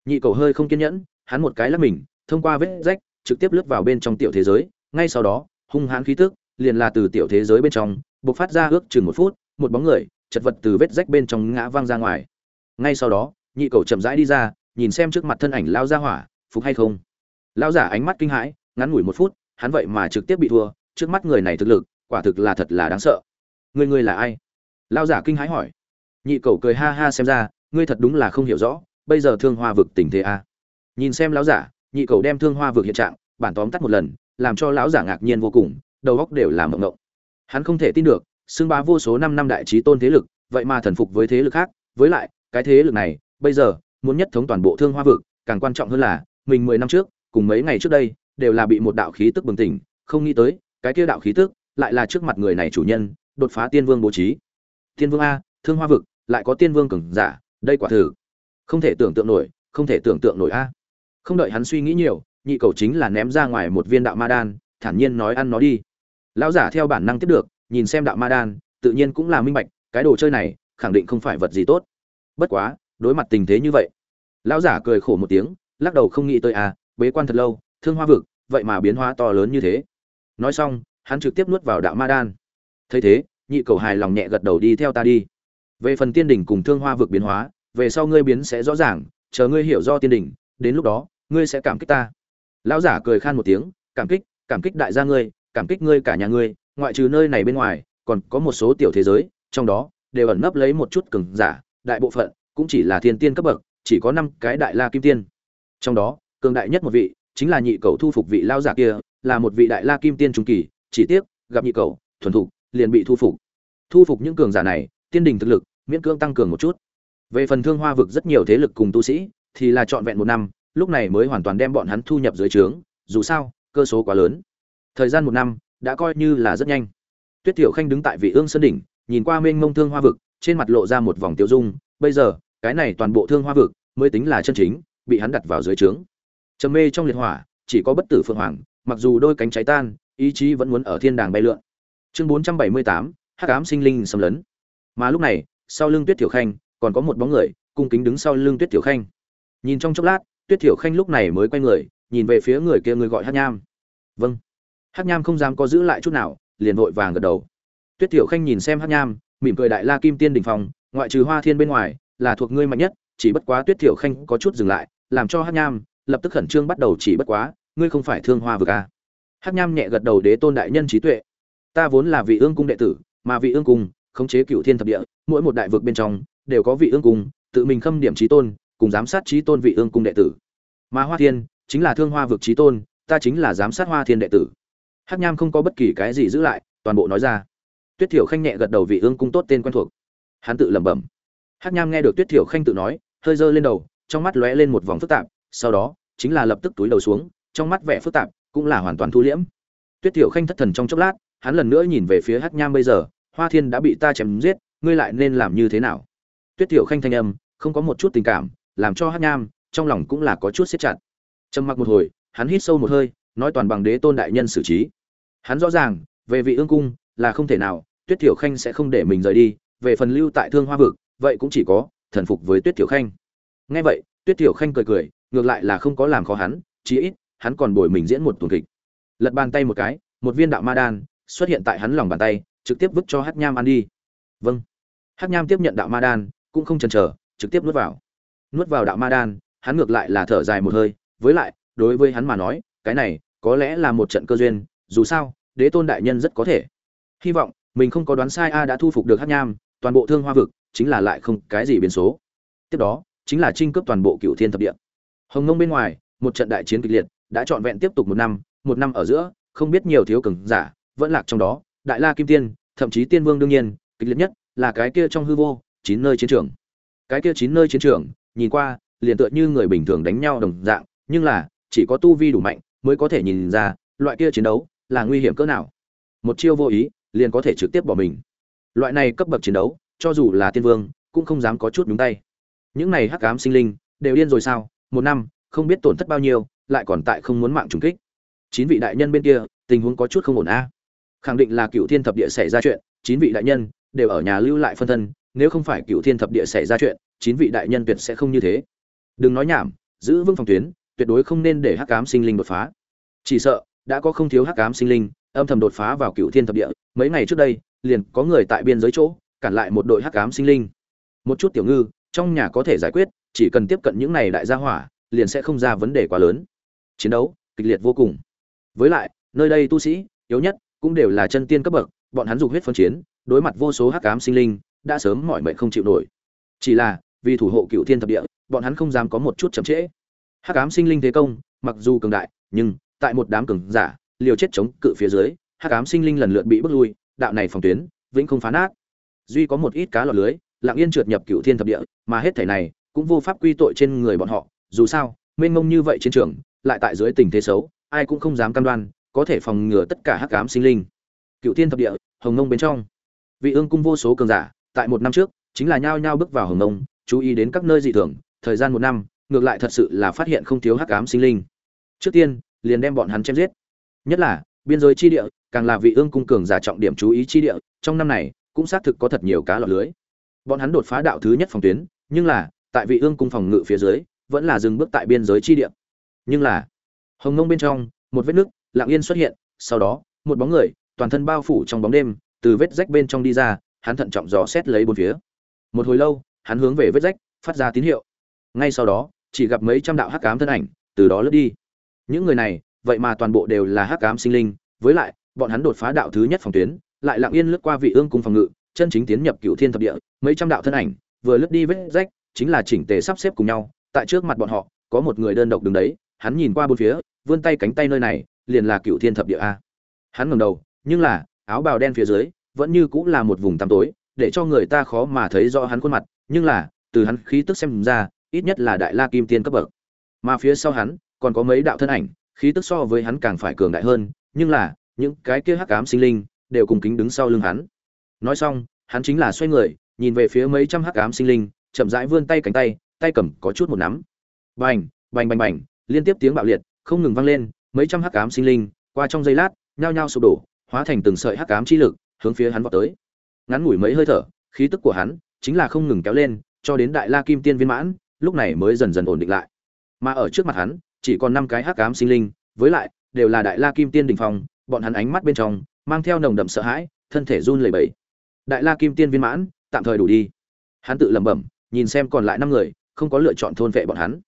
Nhị cầu hơi không kiên nhẫn, hắn một cái lắc mình, thông qua vết rách, trực tiếp lướt vào bên trong tiểu thế giới. Ngay sau đó, hung hãn khí tức liền là từ tiểu thế giới bên trong bộc phát ra ước chừng một phút, một bóng người, chật vật từ vết rách bên trong ngã văng ra ngoài. Ngay sau đó, nhị cầu chậm rãi đi ra, nhìn xem trước mặt thân ảnh lao ra hỏa, phục hay không. Lao giả ánh mắt kinh hãi, ngắn ngủi một phút, hắn vậy mà trực tiếp bị thua, trước mắt người này thực lực, quả thực là thật là đáng sợ. Người người là ai? Lao giả kinh hãi hỏi. Nhị cầu cười ha ha xem ra ngươi thật đúng là không hiểu rõ, bây giờ thương hoa vực tình thế a à. nhìn xem lão giả, nhị cầu đem thương hoa vực hiện trạng, bản tóm tắt một lần, làm cho lão giả ngạc nhiên vô cùng, đầu óc đều là mộng ngộng hắn không thể tin được, xưng bá vô số năm năm đại trí tôn thế lực, vậy mà thần phục với thế lực khác, với lại, cái thế lực này, bây giờ, muốn nhất thống toàn bộ thương hoa vực, càng quan trọng hơn là, mình mười năm trước, cùng mấy ngày trước đây, đều là bị một đạo khí tức bừng tỉnh, không nghĩ tới, cái kia đạo khí tức, lại là trước mặt người này chủ nhân, đột phá tiên vương bố trí tiên vương a, thương hoa vực, lại có tiên vương cường giả đây quả thử không thể tưởng tượng nổi, không thể tưởng tượng nổi a. Không đợi hắn suy nghĩ nhiều, nhị cầu chính là ném ra ngoài một viên đạo ma đan, thản nhiên nói ăn nó đi. Lão giả theo bản năng tiếp được, nhìn xem đạo ma đan, tự nhiên cũng là minh bạch, cái đồ chơi này, khẳng định không phải vật gì tốt. Bất quá, đối mặt tình thế như vậy, lão giả cười khổ một tiếng, lắc đầu không nghĩ tới à bế quan thật lâu, thương hoa vực, vậy mà biến hóa to lớn như thế. Nói xong, hắn trực tiếp nuốt vào đạo ma đan. Thấy thế, nhị cầu hài lòng nhẹ gật đầu đi theo ta đi về phần tiên đỉnh cùng thương hoa vực biến hóa, về sau ngươi biến sẽ rõ ràng, chờ ngươi hiểu do tiên đỉnh, đến lúc đó, ngươi sẽ cảm kích ta. Lão giả cười khan một tiếng, cảm kích cảm kích đại gia ngươi, cảm kích ngươi cả nhà ngươi, ngoại trừ nơi này bên ngoài, còn có một số tiểu thế giới, trong đó đều ẩn nấp lấy một chút cường giả, đại bộ phận cũng chỉ là thiên tiên cấp bậc, chỉ có năm cái đại la kim tiên. Trong đó, cường đại nhất một vị chính là nhị cầu thu phục vị lao giả kia, là một vị đại la kim tiên trung kỳ, chỉ tiếc gặp nhị cầu thuần thục, liền bị thu phục. Thu phục những cường giả này, tiên đình thực lực miễn cưỡng tăng cường một chút. Về phần thương hoa vực rất nhiều thế lực cùng tu sĩ, thì là trọn vẹn một năm, lúc này mới hoàn toàn đem bọn hắn thu nhập dưới trướng, dù sao, cơ số quá lớn. Thời gian một năm, đã coi như là rất nhanh. Tuyết tiểu khanh đứng tại vị ương sơn đỉnh, nhìn qua mênh mông thương hoa vực, trên mặt lộ ra một vòng tiêu dung, bây giờ, cái này toàn bộ thương hoa vực, mới tính là chân chính, bị hắn đặt vào dưới trướng. Trầm mê trong liệt hỏa, chỉ có bất tử phượng hoàng, mặc dù đôi cánh cháy tan, ý chí vẫn muốn ở thiên đàng bay lượn. Chương bốn trăm bảy mươi tám, hắc ám sinh linh xâm lấn. Mà lúc này sau lưng tuyết tiểu khanh, còn có một bóng người, cung kính đứng sau lưng tuyết tiểu khanh. Nhìn trong chốc lát, tuyết tiểu khanh lúc này mới quay người, nhìn về phía người kia người gọi hát nham. Vâng. Hát nham không dám có giữ lại chút nào, liền vội vàng gật đầu. Tuyết tiểu khanh nhìn xem hát nham, mỉm cười đại la kim tiên đình phòng ngoại trừ hoa thiên bên ngoài, là thuộc ngươi mạnh nhất, chỉ bất quá tuyết tiểu khanh có chút dừng lại, làm cho hát nham lập tức khẩn trương bắt đầu chỉ bất quá, ngươi không phải thương hoa vực à. hát nham nhẹ gật đầu đế tôn đại nhân trí tuệ. Ta vốn là vị ương cung đệ tử, mà vị ương cung khống chế cựu thiên thập địa mỗi một đại vực bên trong đều có vị ương cung, tự mình khâm điểm trí tôn, cùng giám sát trí tôn vị ương cung đệ tử. Mà hoa thiên chính là thương hoa vực trí tôn, ta chính là giám sát hoa thiên đệ tử. Hát nham không có bất kỳ cái gì giữ lại, toàn bộ nói ra. Tuyết thiểu khanh nhẹ gật đầu vị ương cung tốt tên quen thuộc. Hắn tự lẩm bẩm. Hát nham nghe được tuyết thiểu khanh tự nói, hơi giơ lên đầu, trong mắt lóe lên một vòng phức tạp, sau đó, chính là lập tức túi đầu xuống, trong mắt vẻ phức tạp cũng là hoàn toàn thu liễm. Tuyết thiểu khanh thất thần trong chốc lát, hắn lần nữa nhìn về phía hát nham bây giờ, hoa thiên đã bị ta chém giết ngươi lại nên làm như thế nào? Tuyết tiểu khanh thanh âm, không có một chút tình cảm, làm cho hát nham, trong lòng cũng là có chút siết chặt. Trầm mặc một hồi, hắn hít sâu một hơi, nói toàn bằng đế tôn đại nhân xử trí. Hắn rõ ràng, về vị ương cung, là không thể nào, tuyết tiểu khanh sẽ không để mình rời đi, về phần lưu tại thương hoa vực, vậy cũng chỉ có, thần phục với tuyết tiểu khanh. Nghe vậy, tuyết tiểu khanh cười cười, ngược lại là không có làm khó hắn, chí ít, hắn còn bồi mình diễn một tuần kịch. Lật bàn tay một cái, một viên đạo ma đan, xuất hiện tại hắn lòng bàn tay, trực tiếp vứt cho hát nham ăn đi. Vâng. Hắc nham tiếp nhận đạo ma đan, cũng không chần chờ, trực tiếp nuốt vào. Nuốt vào đạo ma đan, hắn ngược lại là thở dài một hơi, với lại, đối với hắn mà nói, cái này, có lẽ là một trận cơ duyên, dù sao, đế tôn đại nhân rất có thể. Hy vọng, mình không có đoán sai a đã thu phục được Hắc nham, toàn bộ thương hoa vực, chính là lại không cái gì biến số. Tiếp đó, chính là trinh cướp toàn bộ cựu thiên thập địa. Hồng Ngông bên ngoài, một trận đại chiến kịch liệt, đã trọn vẹn tiếp tục một năm một năm ở giữa, không biết nhiều thiếu cường giả, vẫn lạc trong đó. Đại la kim tiên, thậm chí tiên vương đương nhiên, kịch liệt nhất là cái kia trong hư vô, chín nơi chiến trường. Cái kia chín nơi chiến trường, nhìn qua, liền tựa như người bình thường đánh nhau đồng dạng, nhưng là, chỉ có tu vi đủ mạnh mới có thể nhìn ra, loại kia chiến đấu là nguy hiểm cỡ nào. Một chiêu vô ý, liền có thể trực tiếp bỏ mình. Loại này cấp bậc chiến đấu, cho dù là tiên vương, cũng không dám có chút nhúng tay. Những này hắc ám sinh linh, đều điên rồi sao? Một năm, không biết tổn thất bao nhiêu, lại còn tại không muốn mạng trùng kích. Chín vị đại nhân bên kia, tình huống có chút không ổn a. Khẳng định là cựu thiên thập địa xảy ra chuyện, chín vị đại nhân đều ở nhà lưu lại phân thân, nếu không phải cựu thiên thập địa xảy ra chuyện, chín vị đại nhân tuyệt sẽ không như thế. Đừng nói nhảm, giữ vững phòng tuyến, tuyệt đối không nên để hắc ám sinh linh đột phá. Chỉ sợ, đã có không thiếu hắc ám sinh linh, âm thầm đột phá vào cựu thiên thập địa, mấy ngày trước đây, liền có người tại biên giới chỗ, cản lại một đội hắc ám sinh linh. Một chút tiểu ngư, trong nhà có thể giải quyết, chỉ cần tiếp cận những này đại gia hỏa, liền sẽ không ra vấn đề quá lớn. Chiến đấu, kịch liệt vô cùng. Với lại, nơi đây tu sĩ, yếu nhất, cũng đều là chân tiên cấp bậc, bọn hắn dục huyết phân chiến đối mặt vô số hắc ám sinh linh, đã sớm mọi mệt không chịu nổi. Chỉ là, vì thủ hộ cựu thiên thập địa, bọn hắn không dám có một chút chậm trễ. Hắc ám sinh linh thế công, mặc dù cường đại, nhưng, tại một đám cường giả, liều chết chống cự phía dưới, hắc ám sinh linh lần lượt bị bước lui, đạo này phòng tuyến, vĩnh không phá nát. Duy có một ít cá lọt lưới, lặng yên trượt nhập cựu thiên thập địa, mà hết thể này, cũng vô pháp quy tội trên người bọn họ. Dù sao, mênh mông như vậy trên trường, lại tại dưới tình thế xấu, ai cũng không dám cam đoan, có thể phòng ngừa tất cả hắc ám sinh linh. Cựu thiên thập địa, hồng ngông bên trong vị ương cung vô số cường giả, tại một năm trước, chính là nhao nhao bước vào hồng nông chú ý đến các nơi dị thường, thời gian một năm, ngược lại thật sự là phát hiện không thiếu hắc ám sinh linh. Trước tiên, liền đem bọn hắn chém giết. Nhất là, biên giới chi địa, càng là vị ương cung cường giả trọng điểm chú ý chi địa, trong năm này, cũng xác thực có thật nhiều cá lọt lưới. Bọn hắn đột phá đạo thứ nhất phòng tuyến, nhưng là, tại vị ương cung phòng ngự phía dưới, vẫn là dừng bước tại biên giới chi địa. Nhưng là, hồng nông bên trong, một vết nước lặng yên xuất hiện, sau đó, một bóng người, toàn thân bao phủ trong bóng đêm từ vết rách bên trong đi ra, hắn thận trọng dò xét lấy bốn phía. Một hồi lâu, hắn hướng về vết rách, phát ra tín hiệu. Ngay sau đó, chỉ gặp mấy trăm đạo hắc ám thân ảnh từ đó lướt đi. Những người này, vậy mà toàn bộ đều là hắc ám sinh linh, với lại, bọn hắn đột phá đạo thứ nhất phòng tuyến, lại lặng yên lướt qua vị ương cung phòng ngự, chân chính tiến nhập cựu thiên thập địa. Mấy trăm đạo thân ảnh vừa lướt đi vết rách, chính là chỉnh tề sắp xếp cùng nhau. Tại trước mặt bọn họ, có một người đơn độc đứng đấy, hắn nhìn qua bốn phía, vươn tay cánh tay nơi này, liền là cựu thiên thập địa a. Hắn ngẩng đầu, nhưng là áo bào đen phía dưới, vẫn như cũng là một vùng tăm tối, để cho người ta khó mà thấy rõ hắn khuôn mặt, nhưng là, từ hắn khí tức xem ra, ít nhất là đại la kim tiên cấp bậc. Mà phía sau hắn, còn có mấy đạo thân ảnh, khí tức so với hắn càng phải cường đại hơn, nhưng là, những cái kia hắc ám sinh linh, đều cùng kính đứng sau lưng hắn. Nói xong, hắn chính là xoay người, nhìn về phía mấy trăm hắc ám sinh linh, chậm rãi vươn tay cánh tay tay cầm có chút một nắm. Bành bành bành bành, liên tiếp tiếng bạo liệt, không ngừng vang lên, mấy trăm hắc ám sinh linh, qua trong giây lát, nhao nhao sụp đổ hóa thành từng sợi hắc ám chi lực, hướng phía hắn vọt tới. Ngắn ngủi mấy hơi thở, khí tức của hắn chính là không ngừng kéo lên, cho đến đại la kim tiên viên mãn, lúc này mới dần dần ổn định lại. Mà ở trước mặt hắn, chỉ còn năm cái hắc ám sinh linh, với lại, đều là đại la kim tiên đỉnh phong, bọn hắn ánh mắt bên trong, mang theo nồng đậm sợ hãi, thân thể run lẩy bẩy. Đại la kim tiên viên mãn, tạm thời đủ đi. Hắn tự lẩm bẩm, nhìn xem còn lại năm người, không có lựa chọn thôn vệ bọn hắn.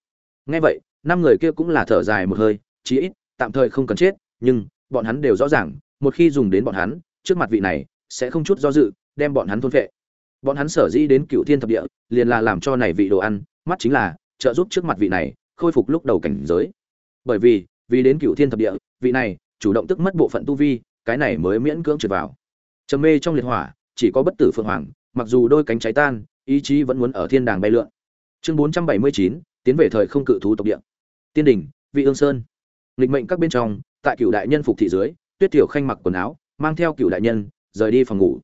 Nghe vậy, năm người kia cũng là thở dài một hơi, chí ít, tạm thời không cần chết, nhưng, bọn hắn đều rõ ràng một khi dùng đến bọn hắn, trước mặt vị này sẽ không chút do dự đem bọn hắn thôn vệ bọn hắn sở dĩ đến cựu thiên thập địa, liền là làm cho này vị đồ ăn, mắt chính là trợ giúp trước mặt vị này khôi phục lúc đầu cảnh giới. Bởi vì vì đến cựu thiên thập địa, vị này chủ động tức mất bộ phận tu vi, cái này mới miễn cưỡng trượt vào. Trầm mê trong liệt hỏa, chỉ có bất tử phượng hoàng, mặc dù đôi cánh cháy tan, ý chí vẫn muốn ở thiên đàng bay lượn. Chương bốn trăm bảy mươi chín, tiến về thời không cự thú tộc địa. Tiên đỉnh vị ương sơn. Nghịch mệnh các bên trong, tại cựu đại nhân phục thị dưới tuyết tiểu khanh mặc quần áo, mang theo cựu đại nhân, rời đi phòng ngủ.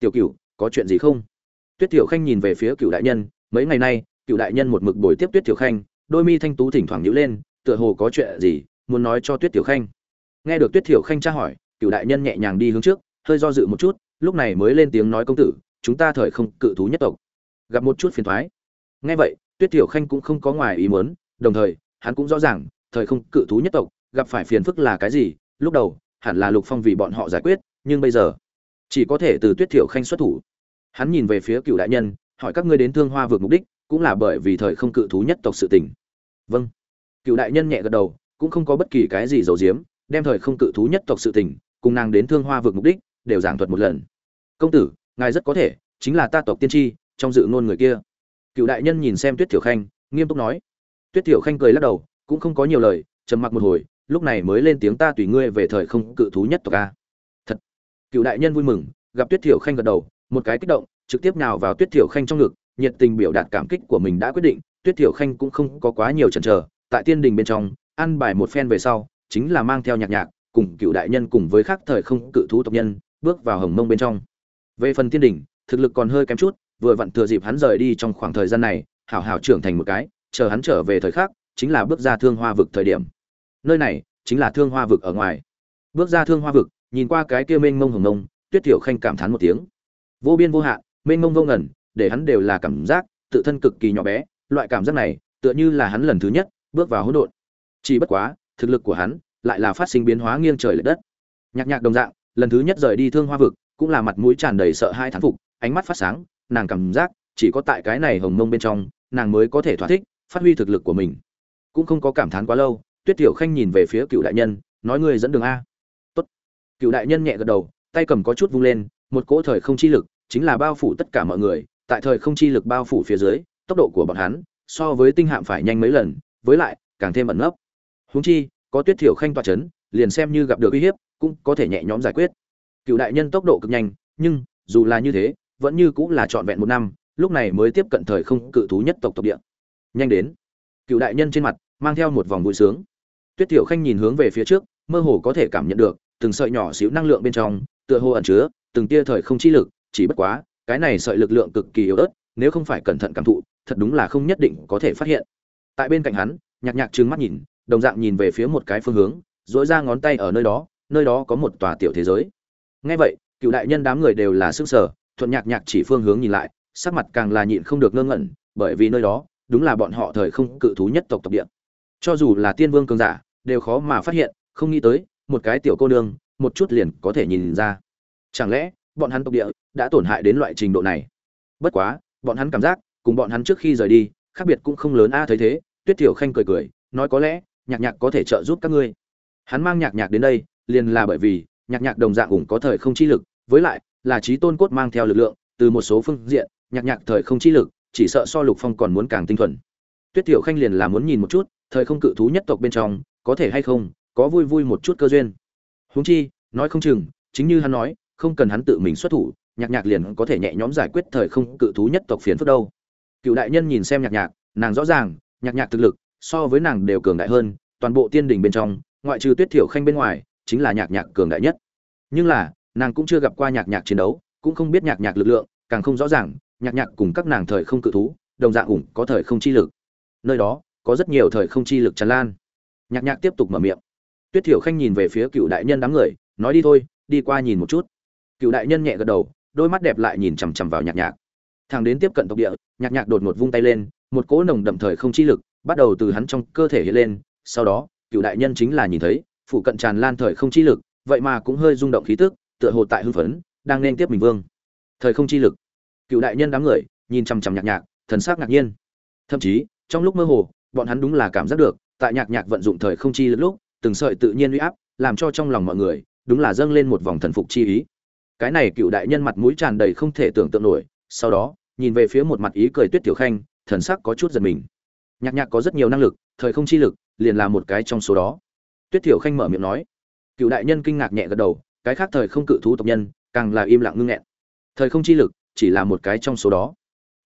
Tiểu cửu, có chuyện gì không? Tuyết tiểu khanh nhìn về phía cửu đại nhân, mấy ngày nay cửu đại nhân một mực bồi tiếp tuyết tiểu khanh, đôi mi thanh tú thỉnh thoảng nhíu lên, tựa hồ có chuyện gì muốn nói cho tuyết tiểu khanh. Nghe được tuyết tiểu khanh tra hỏi cửu đại nhân nhẹ nhàng đi hướng trước, hơi do dự một chút, lúc này mới lên tiếng nói công tử, chúng ta thời không cự thú nhất tộc. Gặp một chút phiền thoái. Nghe vậy, tuyết tiểu khanh cũng không có ngoài ý muốn, đồng thời, hắn cũng rõ ràng, thời không cự thú nhất tộc, gặp phải phiền phức là cái gì, lúc đầu hẳn là lục phong vì bọn họ giải quyết, nhưng bây giờ, chỉ có thể từ tuyết tiểu khanh xuất thủ. Hắn nhìn về phía cựu đại nhân, hỏi các ngươi đến thương hoa vượt mục đích, cũng là bởi vì thời không cự thú nhất tộc sự tình. Vâng. Cựu đại nhân nhẹ gật đầu, cũng không có bất kỳ cái gì giấu giếm, đem thời không cự thú nhất tộc sự tình, cùng nàng đến thương hoa vượt mục đích, đều giảng thuật một lần. Công tử, ngài rất có thể, chính là ta tộc tiên tri, trong dự ngôn người kia. Cựu đại nhân nhìn xem tuyết tiểu khanh, nghiêm túc nói. Tuyết tiểu khanh cười lắc đầu, cũng không có nhiều lời, trầm mặc một hồi lúc này mới lên tiếng ta tùy ngươi về thời không cự thú nhất tộc a. Thật. Cựu đại nhân vui mừng, gặp tuyết tiểu khanh gật đầu, một cái kích động, trực tiếp nào vào tuyết tiểu khanh trong ngực, nhiệt tình biểu đạt cảm kích của mình đã quyết định, tuyết tiểu khanh cũng không có quá nhiều chần chờ, tại tiên đình bên trong, ăn bài một phen về sau, chính là mang theo nhạc nhạc, cùng cựu đại nhân cùng với khác thời không cự thú tộc nhân, bước vào hồng mông bên trong. Về phần tiên đình, thực lực còn hơi kém chút, vừa vặn thừa dịp hắn rời đi trong khoảng thời gian này, hảo hảo trưởng thành một cái, chờ hắn trở về thời khắc, chính là bước ra thương hoa vực thời điểm nơi này chính là thương hoa vực ở ngoài. Bước ra thương hoa vực, nhìn qua cái kia mênh mông hồng mông, tuyết thiểu khanh cảm thán một tiếng. Vô biên vô hạn, mênh mông vô ngẩn để hắn đều là cảm giác tự thân cực kỳ nhỏ bé, loại cảm giác này tựa như là hắn lần thứ nhất bước vào hỗn độn. Chỉ bất quá, thực lực của hắn lại là phát sinh biến hóa nghiêng trời lệch đất. Nhạc nhạc đồng dạng, lần thứ nhất rời đi thương hoa vực, cũng là mặt mũi tràn đầy sợ hai thán phục, ánh mắt phát sáng, nàng cảm giác chỉ có tại cái này hồng mông bên trong, nàng mới có thể thỏa thích, phát huy thực lực của mình. Cũng không có cảm thán quá lâu tuyết tiểu khanh nhìn về phía cựu đại nhân, nói ngươi dẫn đường a. Tốt. Cựu đại nhân nhẹ gật đầu, tay cầm có chút vung lên, một cỗ thời không chi lực, chính là bao phủ tất cả mọi người, tại thời không chi lực bao phủ phía dưới, tốc độ của bọn hắn, so với tinh hạm phải nhanh mấy lần, với lại, càng thêm ẩn nấp. Huống chi, có tuyết tiểu khanh toa chấn, liền xem như gặp được uy hiếp, cũng có thể nhẹ nhõm giải quyết. Cựu đại nhân tốc độ cực nhanh, nhưng, dù là như thế, vẫn như cũng là trọn vẹn một năm, lúc này mới tiếp cận thời không cự thú nhất tộc tộc địa. Nhanh đến. Cựu đại nhân trên mặt, mang theo một vòng vui sướng tuyết tiểu khanh nhìn hướng về phía trước, mơ hồ có thể cảm nhận được, từng sợi nhỏ xíu năng lượng bên trong, tựa hồ ẩn chứa từng tia thời không chi lực, chỉ bất quá, cái này sợi lực lượng cực kỳ yếu ớt, nếu không phải cẩn thận cảm thụ, thật đúng là không nhất định có thể phát hiện. Tại bên cạnh hắn, nhạc nhạc trừng mắt nhìn, đồng dạng nhìn về phía một cái phương hướng dỗi ra ngón tay ở nơi đó nơi đó có một tòa tiểu thế giới. Nghe vậy, cựu đại nhân đám người đều là sức sở thuận nhạc nhạc chỉ phương hướng nhìn lại, sắc mặt càng là nhịn không được ngơ ngẩn, bởi vì nơi đó, đúng là bọn họ thời không cự thú nhất tộc tộc địa. Cho dù là tiên vương cường giả đều khó mà phát hiện, không nghĩ tới, một cái tiểu cô nương, một chút liền có thể nhìn ra. Chẳng lẽ, bọn hắn tộc địa đã tổn hại đến loại trình độ này? Bất quá, bọn hắn cảm giác, cùng bọn hắn trước khi rời đi, khác biệt cũng không lớn. A, thấy thế, tuyết tiểu khanh cười cười, nói có lẽ, nhạc nhạc có thể trợ giúp các ngươi. Hắn mang nhạc nhạc đến đây, liền là bởi vì, nhạc nhạc đồng dạng ủng có thời không chi lực, với lại, là trí tôn cốt mang theo lực lượng, từ một số phương diện, nhạc nhạc thời không chi lực, chỉ sợ so lục phong còn muốn càng tinh thuần. Tuyết tiểu khanh liền là muốn nhìn một chút, thời không cự thú nhất tộc bên trong có thể hay không, có vui vui một chút cơ duyên. Huống chi, nói không chừng, chính như hắn nói, không cần hắn tự mình xuất thủ, nhạc nhạc liền có thể nhẹ nhõm giải quyết thời không cự thú nhất tộc phiền phức đâu. Cựu đại nhân nhìn xem nhạc nhạc, nàng rõ ràng, nhạc nhạc thực lực, so với nàng đều cường đại hơn, toàn bộ tiên đình bên trong, ngoại trừ tuyết thiểu khanh bên ngoài, chính là nhạc nhạc cường đại nhất. Nhưng là, nàng cũng chưa gặp qua nhạc nhạc chiến đấu, cũng không biết nhạc nhạc lực lượng, càng không rõ ràng, nhạc nhạc cùng các nàng thời không cự thú, đồng dạng ủng có thời không chi lực. Nơi đó, có rất nhiều thời không chi lực tràn lan nhạc nhạc tiếp tục mở miệng. Tuyết thiểu khanh nhìn về phía cựu đại nhân đám người, nói đi thôi, đi qua nhìn một chút. Cựu đại nhân nhẹ gật đầu, đôi mắt đẹp lại nhìn chằm chằm vào nhạc nhạc. Thằng đến tiếp cận tộc địa, nhạc nhạc đột ngột vung tay lên, một cỗ nồng đậm thời không chi lực bắt đầu từ hắn trong cơ thể hiện lên. Sau đó, cựu đại nhân chính là nhìn thấy, phụ cận tràn lan thời không chi lực, vậy mà cũng hơi rung động khí tức, tựa hồ tại hưng phấn, đang nên tiếp mình vương. Thời không chi lực. Cựu đại nhân đám người, nhìn chằm chằm nhạc nhạc, thần sắc ngạc nhiên. Thậm chí, trong lúc mơ hồ, bọn hắn đúng là cảm giác được tại nhạc nhạc vận dụng thời không chi lực lúc, từng sợi tự nhiên uy áp, làm cho trong lòng mọi người, đúng là dâng lên một vòng thần phục chi ý. Cái này cựu đại nhân mặt mũi tràn đầy không thể tưởng tượng nổi, sau đó, nhìn về phía một mặt ý cười tuyết tiểu khanh, thần sắc có chút giật mình. Nhạc nhạc có rất nhiều năng lực, thời không chi lực, liền là một cái trong số đó. Tuyết tiểu khanh mở miệng nói. Cựu đại nhân kinh ngạc nhẹ gật đầu, cái khác thời không cự thú tộc nhân, càng là im lặng ngưng nghẹn. Thời không chi lực, chỉ là một cái trong số đó.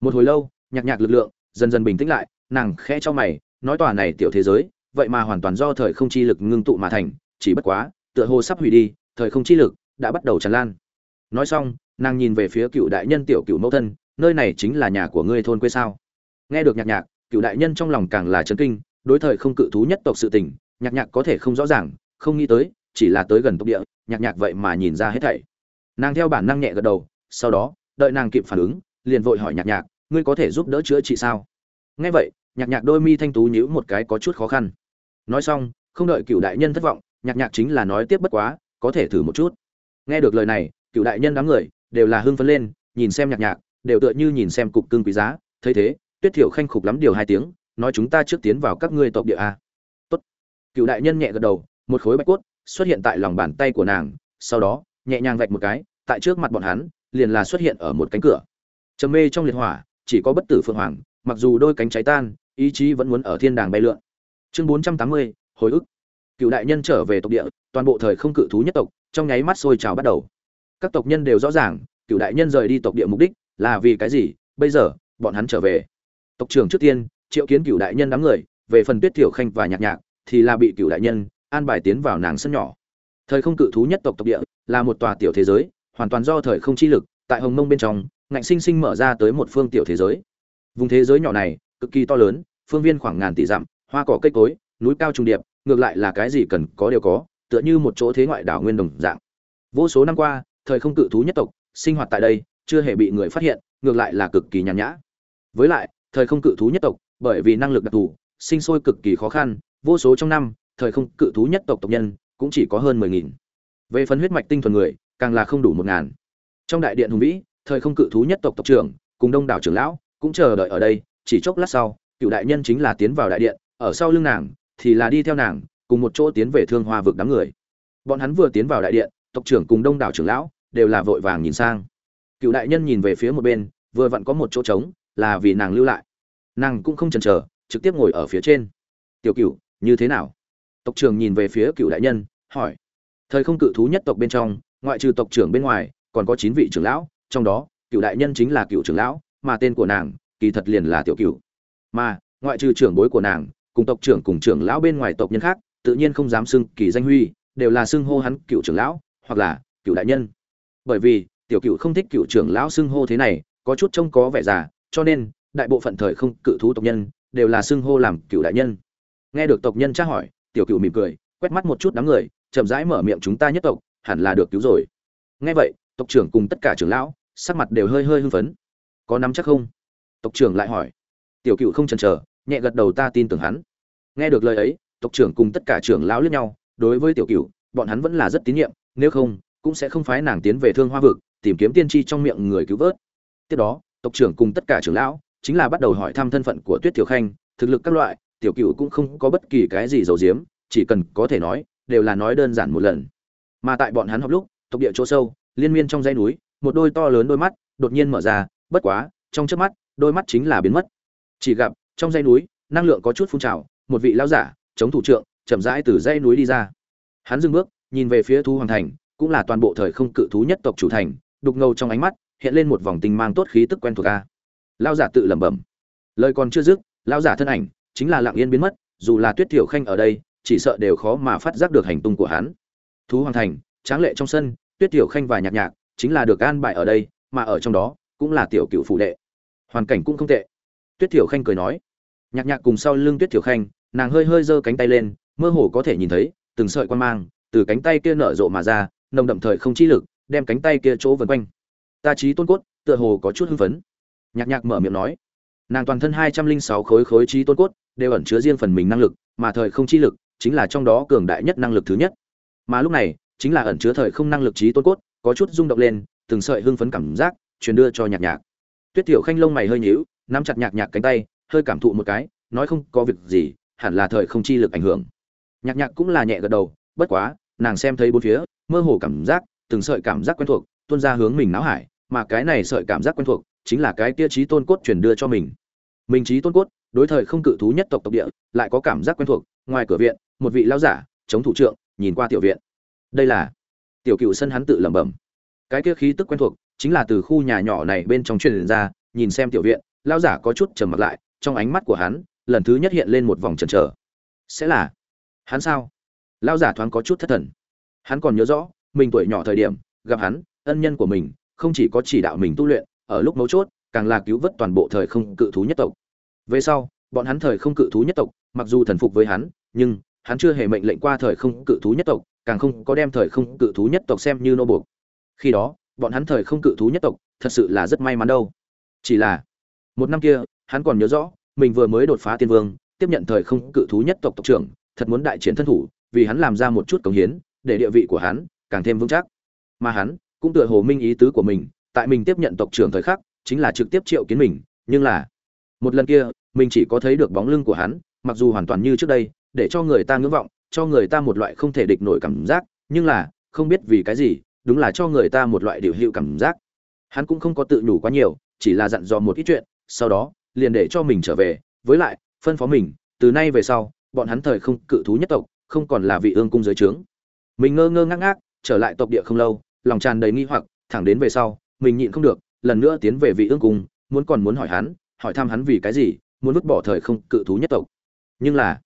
Một hồi lâu, nhạc nhạc lực lượng, dần dần bình tĩnh lại, nàng khẽ cho mày nói tòa này tiểu thế giới, vậy mà hoàn toàn do thời không chi lực ngưng tụ mà thành, chỉ bất quá, tựa hồ sắp hủy đi, thời không chi lực đã bắt đầu tràn lan. Nói xong, nàng nhìn về phía cựu đại nhân tiểu cựu mẫu thân, nơi này chính là nhà của ngươi thôn quê sao? Nghe được nhạc nhạc, cựu đại nhân trong lòng càng là chấn kinh, đối thời không cự thú nhất tộc sự tình, nhạc nhạc có thể không rõ ràng, không nghĩ tới, chỉ là tới gần tộc địa, nhạc nhạc vậy mà nhìn ra hết thảy. Nàng theo bản năng nhẹ gật đầu, sau đó, đợi nàng kịp phản ứng, liền vội hỏi nhạc nhạc, ngươi có thể giúp đỡ chữa trị sao? Nghe vậy nhạc nhạc đôi mi thanh tú nhíu một cái có chút khó khăn. Nói xong, không đợi cựu đại nhân thất vọng, nhạc nhạc chính là nói tiếp bất quá, có thể thử một chút. Nghe được lời này, cựu đại nhân đám người đều là hưng phấn lên, nhìn xem nhạc nhạc, đều tựa như nhìn xem cục cưng quý giá, thấy thế, tuyết thiểu khanh khục lắm điều hai tiếng, nói chúng ta trước tiến vào các ngươi tộc địa a. Tốt. Cựu đại nhân nhẹ gật đầu, một khối bạch cốt xuất hiện tại lòng bàn tay của nàng, sau đó, nhẹ nhàng vạch một cái, tại trước mặt bọn hắn, liền là xuất hiện ở một cánh cửa. Trầm mê trong liệt hỏa, chỉ có bất tử phượng hoàng, mặc dù đôi cánh cháy tan ý chí vẫn muốn ở thiên đàng bay lượn. Chương bốn trăm tám mươi, hồi ức. Cựu đại nhân trở về tộc địa, toàn bộ thời không cự thú nhất tộc, trong nháy mắt sôi trào bắt đầu. Các tộc nhân đều rõ ràng, cựu đại nhân rời đi tộc địa mục đích là vì cái gì, bây giờ, bọn hắn trở về. Tộc trưởng trước tiên, triệu kiến cựu đại nhân đám người, về phần tuyết tiểu khanh và nhạc nhạc, thì là bị cựu đại nhân an bài tiến vào nàng sân nhỏ. Thời không cự thú nhất tộc tộc địa, là một tòa tiểu thế giới, hoàn toàn do thời không chi lực, tại hồng mông bên trong, ngạnh sinh sinh mở ra tới một phương tiểu thế giới. Vùng thế giới nhỏ này cực kỳ to lớn, phương viên khoảng ngàn tỷ dặm, hoa cỏ cây cối, núi cao trùng điệp, ngược lại là cái gì cần có đều có, tựa như một chỗ thế ngoại đảo nguyên đồng dạng. Vô số năm qua, thời không cự thú nhất tộc, sinh hoạt tại đây, chưa hề bị người phát hiện, ngược lại là cực kỳ nhàn nhã. Với lại, thời không cự thú nhất tộc, bởi vì năng lực đặc thù, sinh sôi cực kỳ khó khăn, vô số trong năm, thời không cự thú nhất tộc tộc nhân cũng chỉ có hơn mười nghìn. Về phần huyết mạch tinh thuần người, càng là không đủ một ngàn. Trong đại điện hùng vĩ, thời không cự thú nhất tộc tộc trưởng, cùng đông đảo trưởng lão, cũng chờ đợi ở đây chỉ chốc lát sau, cựu đại nhân chính là tiến vào đại điện, ở sau lưng nàng thì là đi theo nàng, cùng một chỗ tiến về thương hoa vực đám người. Bọn hắn vừa tiến vào đại điện, tộc trưởng cùng đông đảo trưởng lão đều là vội vàng nhìn sang. Cựu đại nhân nhìn về phía một bên, vừa vặn có một chỗ trống, là vì nàng lưu lại. Nàng cũng không chần chờ, trực tiếp ngồi ở phía trên. Tiểu cựu, như thế nào? Tộc trưởng nhìn về phía cựu đại nhân, hỏi. Thời không cự thú nhất tộc bên trong, ngoại trừ tộc trưởng bên ngoài, còn có chín vị trưởng lão, trong đó, cựu đại nhân chính là cựu trưởng lão, mà tên của nàng kỳ thật liền là tiểu cửu, mà ngoại trừ trưởng bối của nàng cùng tộc trưởng cùng trưởng lão bên ngoài tộc nhân khác tự nhiên không dám xưng kỳ danh huy đều là xưng hô hắn cựu trưởng lão hoặc là cựu đại nhân. Bởi vì tiểu cựu không thích cựu trưởng lão xưng hô thế này có chút trông có vẻ già cho nên đại bộ phận thời không cự thú tộc nhân đều là xưng hô làm cựu đại nhân. Nghe được tộc nhân tra hỏi tiểu cựu mỉm cười quét mắt một chút đám người chậm rãi mở miệng chúng ta nhất tộc hẳn là được cứu rồi. Nghe vậy tộc trưởng cùng tất cả trưởng lão sắc mặt đều hơi hơi hưng phấn. Có nắm chắc không? Tộc trưởng lại hỏi. Tiểu cựu không chần chờ, nhẹ gật đầu ta tin tưởng hắn. Nghe được lời ấy, tộc trưởng cùng tất cả trưởng lão lướt nhau, đối với tiểu cựu bọn hắn vẫn là rất tín nhiệm, nếu không, cũng sẽ không phái nàng tiến về thương hoa vực, tìm kiếm tiên tri trong miệng người cứu vớt. Tiếp đó, tộc trưởng cùng tất cả trưởng lão chính là bắt đầu hỏi thăm thân phận của tuyết tiểu khanh, thực lực các loại, tiểu cựu cũng không có bất kỳ cái gì giấu giếm, chỉ cần có thể nói, đều là nói đơn giản một lần. Mà tại bọn hắn học lúc, tộc địa chỗ sâu, liên miên trong dãy núi, một đôi to lớn đôi mắt đột nhiên mở ra, bất quá, trong trước mắt đôi mắt chính là biến mất. Chỉ gặp, trong dãy núi, năng lượng có chút phun trào, một vị lão giả, chống thủ trượng, chậm rãi từ dãy núi đi ra. Hắn dừng bước, nhìn về phía thú hoàng thành, cũng là toàn bộ thời không cự thú nhất tộc chủ thành, đục ngầu trong ánh mắt, hiện lên một vòng tinh mang tốt khí tức quen thuộc a. Lão giả tự lẩm bẩm. Lời còn chưa dứt, lão giả thân ảnh chính là lặng yên biến mất, dù là tuyết tiểu khanh ở đây, chỉ sợ đều khó mà phát giác được hành tung của hắn. Thú hoàng thành, tráng lệ trong sân, tuyết tiểu khanh và nhạc nhạc chính là được an bài ở đây, mà ở trong đó cũng là tiểu cựu phụ đệ hoàn cảnh cũng không tệ. Tuyết thiểu khanh cười nói. Nhạc nhạc cùng sau lưng tuyết thiểu khanh, nàng hơi hơi giơ cánh tay lên, mơ hồ có thể nhìn thấy từng sợi quan mang từ cánh tay kia nở rộ mà ra, nồng đậm thời không chi lực, đem cánh tay kia chỗ vần quanh. Ta trí tôn cốt, tựa hồ có chút hưng phấn. Nhạc nhạc mở miệng nói. Nàng toàn thân hai trăm linh sáu khối khối trí tôn cốt đều ẩn chứa riêng phần mình năng lực, mà thời không chi lực chính là trong đó cường đại nhất năng lực thứ nhất. Mà lúc này, chính là ẩn chứa thời không năng lực trí tôn cốt, có chút rung động lên, từng sợi hưng phấn cảm giác truyền đưa cho nhạc nhạc tuyết tiểu khanh lông mày hơi nhíu, nắm chặt nhạc nhạc cánh tay, hơi cảm thụ một cái, nói không có việc gì, hẳn là thời không chi lực ảnh hưởng. Nhạc nhạc cũng là nhẹ gật đầu, bất quá, nàng xem thấy bốn phía, mơ hồ cảm giác, từng sợi cảm giác quen thuộc, tuôn ra hướng mình náo hải, mà cái này sợi cảm giác quen thuộc, chính là cái kia chí tôn cốt truyền đưa cho mình. Mình trí tôn cốt, đối thời không cự thú nhất tộc tộc địa, lại có cảm giác quen thuộc, ngoài cửa viện, một vị lão giả, chống thủ trượng, nhìn qua tiểu viện. Đây là tiểu cựu sân hắn tự lẩm bẩm. Cái kia khí tức quen thuộc chính là từ khu nhà nhỏ này bên trong truyền ra, nhìn xem tiểu viện, lão giả có chút trầm mặt lại, trong ánh mắt của hắn, lần thứ nhất hiện lên một vòng chần chờ. Sẽ là? Hắn sao? Lão giả thoáng có chút thất thần. Hắn còn nhớ rõ, mình tuổi nhỏ thời điểm, gặp hắn, ân nhân của mình, không chỉ có chỉ đạo mình tu luyện, ở lúc mấu chốt, càng là cứu vớt toàn bộ thời không cự thú nhất tộc. Về sau, bọn hắn thời không cự thú nhất tộc, mặc dù thần phục với hắn, nhưng hắn chưa hề mệnh lệnh qua thời không cự thú nhất tộc, càng không có đem thời không cự thú nhất tộc xem như nô buộc. Khi đó bọn hắn thời không cự thú nhất tộc, thật sự là rất may mắn đâu. Chỉ là, một năm kia, hắn còn nhớ rõ, mình vừa mới đột phá tiên vương, tiếp nhận thời không cự thú nhất tộc tộc trưởng, thật muốn đại chiến thân thủ, vì hắn làm ra một chút cống hiến, để địa vị của hắn càng thêm vững chắc. Mà hắn, cũng tựa hồ minh ý tứ của mình, tại mình tiếp nhận tộc trưởng thời khắc, chính là trực tiếp triệu kiến mình, nhưng là, một lần kia, mình chỉ có thấy được bóng lưng của hắn, mặc dù hoàn toàn như trước đây, để cho người ta ngưỡng vọng, cho người ta một loại không thể địch nổi cảm giác, nhưng là, không biết vì cái gì đúng là cho người ta một loại điều hữu cảm giác. Hắn cũng không có tự nhủ quá nhiều, chỉ là dặn dò một ít chuyện, sau đó, liền để cho mình trở về. Với lại, phân phó mình, từ nay về sau, bọn hắn thời không cự thú nhất tộc, không còn là vị ương cung dưới trướng. Mình ngơ ngơ ngác ngác, trở lại tộc địa không lâu, lòng tràn đầy nghi hoặc, thẳng đến về sau, mình nhịn không được, lần nữa tiến về vị ương cung, muốn còn muốn hỏi hắn, hỏi thăm hắn vì cái gì, muốn vứt bỏ thời không cự thú nhất tộc. Nhưng là,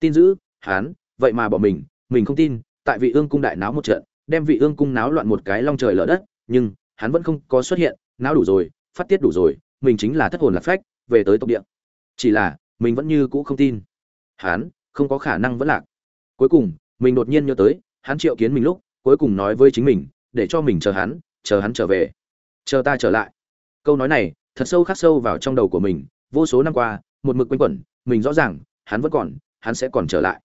tin giữ hắn, vậy mà bỏ mình mình không tin, tại vị ương cung đại náo một trận đem vị ương cung náo loạn một cái long trời lở đất, nhưng, hắn vẫn không có xuất hiện, náo đủ rồi, phát tiết đủ rồi, mình chính là thất hồn lạc phách, về tới tộc địa. Chỉ là, mình vẫn như cũ không tin. Hắn, không có khả năng vẫn lạc. Cuối cùng, mình đột nhiên nhớ tới, hắn triệu kiến mình lúc, cuối cùng nói với chính mình, để cho mình chờ hắn chờ hắn trở về. Chờ ta trở lại. Câu nói này, thật sâu khắc sâu vào trong đầu của mình, vô số năm qua, một mực quanh quẩn, mình rõ ràng, hắn vẫn còn, hắn sẽ còn trở lại.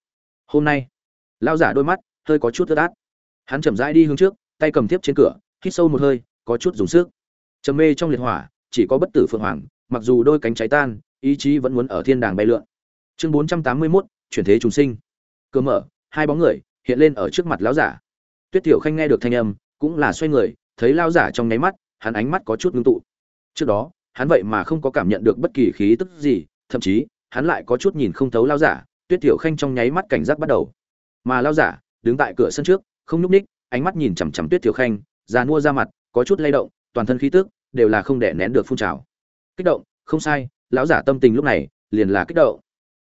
Hôm nay lao giả đôi mắt, hơi có chút tớt át hắn chậm rãi đi hướng trước tay cầm tiếp trên cửa hít sâu một hơi có chút dùng sức. Trầm mê trong liệt hỏa chỉ có bất tử phượng hoàng mặc dù đôi cánh cháy tan ý chí vẫn muốn ở thiên đàng bay lượn. Chương bốn trăm tám mươi 481, chuyển thế trùng sinh. Cơ mở hai bóng người hiện lên ở trước mặt lão giả. Tuyết tiểu khanh nghe được thanh âm cũng là xoay người thấy lão giả trong nháy mắt hắn ánh mắt có chút ngưng tụ. Trước đó hắn vậy mà không có cảm nhận được bất kỳ khí tức gì thậm chí hắn lại có chút nhìn không thấu lão giả tuyết tiểu khanh trong nháy mắt cảnh giác bắt đầu. Mà lão giả đứng tại cửa sân trước không nhúc ních ánh mắt nhìn chằm chằm tuyết tiểu khanh, già mua ra mặt, có chút lay động, toàn thân khí tức đều là không để nén được phun trào. Kích động, không sai, lão giả tâm tình lúc này liền là kích động.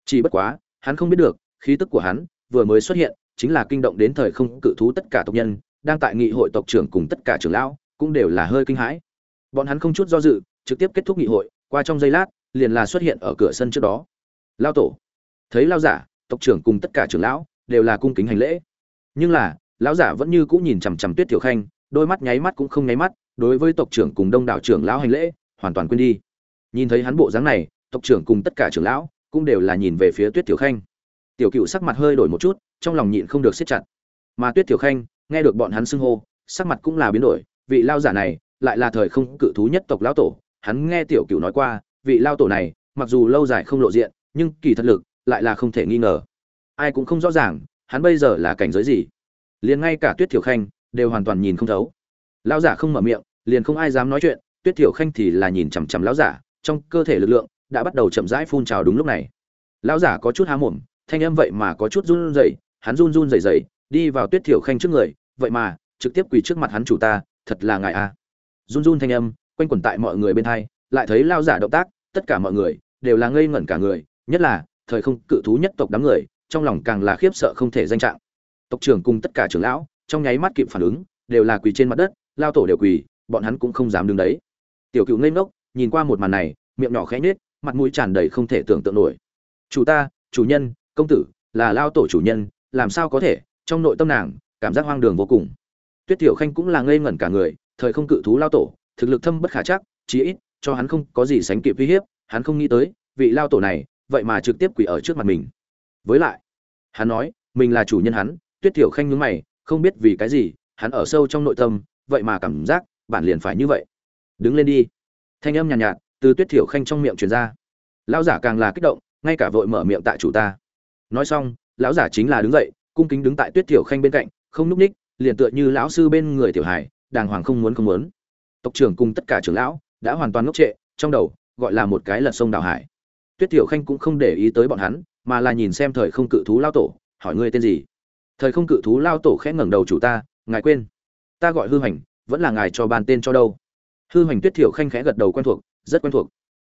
Chỉ bất quá, hắn không biết được, khí tức của hắn vừa mới xuất hiện chính là kinh động đến thời không cự thú tất cả tộc nhân, đang tại nghị hội tộc trưởng cùng tất cả trưởng lão cũng đều là hơi kinh hãi. Bọn hắn không chút do dự, trực tiếp kết thúc nghị hội, qua trong giây lát, liền là xuất hiện ở cửa sân trước đó. Lao tổ, thấy lao giả, tộc trưởng cùng tất cả trưởng lão đều là cung kính hành lễ. Nhưng là lão giả vẫn như cũ nhìn chằm chằm tuyết tiểu khanh, đôi mắt nháy mắt cũng không nháy mắt, đối với tộc trưởng cùng đông đảo trưởng lão hành lễ, hoàn toàn quên đi. Nhìn thấy hắn bộ dáng này, tộc trưởng cùng tất cả trưởng lão cũng đều là nhìn về phía tuyết tiểu khanh. Tiểu cựu sắc mặt hơi đổi một chút, trong lòng nhịn không được siết chặt. Mà tuyết tiểu khanh, nghe được bọn hắn xưng hô, sắc mặt cũng là biến đổi, vị lao giả này lại là thời không cự thú nhất tộc lão tổ. Hắn nghe tiểu cựu nói qua, vị lao tổ này mặc dù lâu dài không lộ diện, nhưng kỳ thật lực lại là không thể nghi ngờ. Ai cũng không rõ ràng, hắn bây giờ là cảnh giới gì liền ngay cả tuyết thiểu khanh đều hoàn toàn nhìn không thấu. Lão giả không mở miệng, liền không ai dám nói chuyện, tuyết thiểu khanh thì là nhìn chằm chằm lão giả, trong cơ thể lực lượng đã bắt đầu chậm rãi phun trào đúng lúc này. Lão giả có chút há mồm, thanh âm vậy mà có chút run rẩy, hắn run run rẩy rẩy, đi vào tuyết thiểu khanh trước người, vậy mà, trực tiếp quỳ trước mặt hắn chủ ta, thật là ngài a à. run run thanh âm, quanh quẩn tại mọi người bên hai, lại thấy lão giả động tác, tất cả mọi người đều là ngây ngẩn cả người, nhất là thời không cự thú nhất tộc đám người, trong lòng càng là khiếp sợ không thể danh trạng tộc trưởng cùng tất cả trưởng lão, trong nháy mắt kịp phản ứng, đều là quỳ trên mặt đất, lao tổ đều quỳ, bọn hắn cũng không dám đứng đấy. Tiểu cựu ngây ngốc, nhìn qua một màn này, miệng nhỏ khẽ nhếch, mặt mũi tràn đầy không thể tưởng tượng nổi. Chủ ta, chủ nhân, công tử, là lao tổ chủ nhân, làm sao có thể? Trong nội tâm nàng, cảm giác hoang đường vô cùng. Tuyết tiểu khanh cũng là ngây ngẩn cả người, thời không cự thú lao tổ, thực lực thâm bất khả chắc, chí ít, cho hắn không có gì sánh kịp uy hiếp, hắn không nghĩ tới, vị lao tổ này, vậy mà trực tiếp quỳ ở trước mặt mình. Với lại, hắn nói, mình là chủ nhân hắn tuyết tiểu khanh nhướng mày không biết vì cái gì hắn ở sâu trong nội tâm vậy mà cảm giác bản liền phải như vậy. Đứng lên đi. Thanh âm nhàn nhạt, nhạt từ tuyết thiểu khanh trong miệng truyền ra. Lão giả càng là kích động ngay cả vội mở miệng tại chủ ta. Nói xong lão giả chính là đứng dậy cung kính đứng tại tuyết thiểu khanh bên cạnh không núp ních liền tựa như lão sư bên người tiểu hải đàng hoàng không muốn không muốn. Tộc trưởng cùng tất cả trưởng lão đã hoàn toàn ngốc trệ trong đầu gọi là một cái lật sông đào hải. Tuyết thiểu khanh cũng không để ý tới bọn hắn mà là nhìn xem thời không cự thú lao tổ hỏi ngươi tên gì? Thời không cự thú lao tổ khẽ ngẩng đầu chủ ta, ngài quên. Ta gọi hư hoành, vẫn là ngài cho ban tên cho đâu. Hư hoành tuyết thiểu khanh khẽ gật đầu quen thuộc, rất quen thuộc.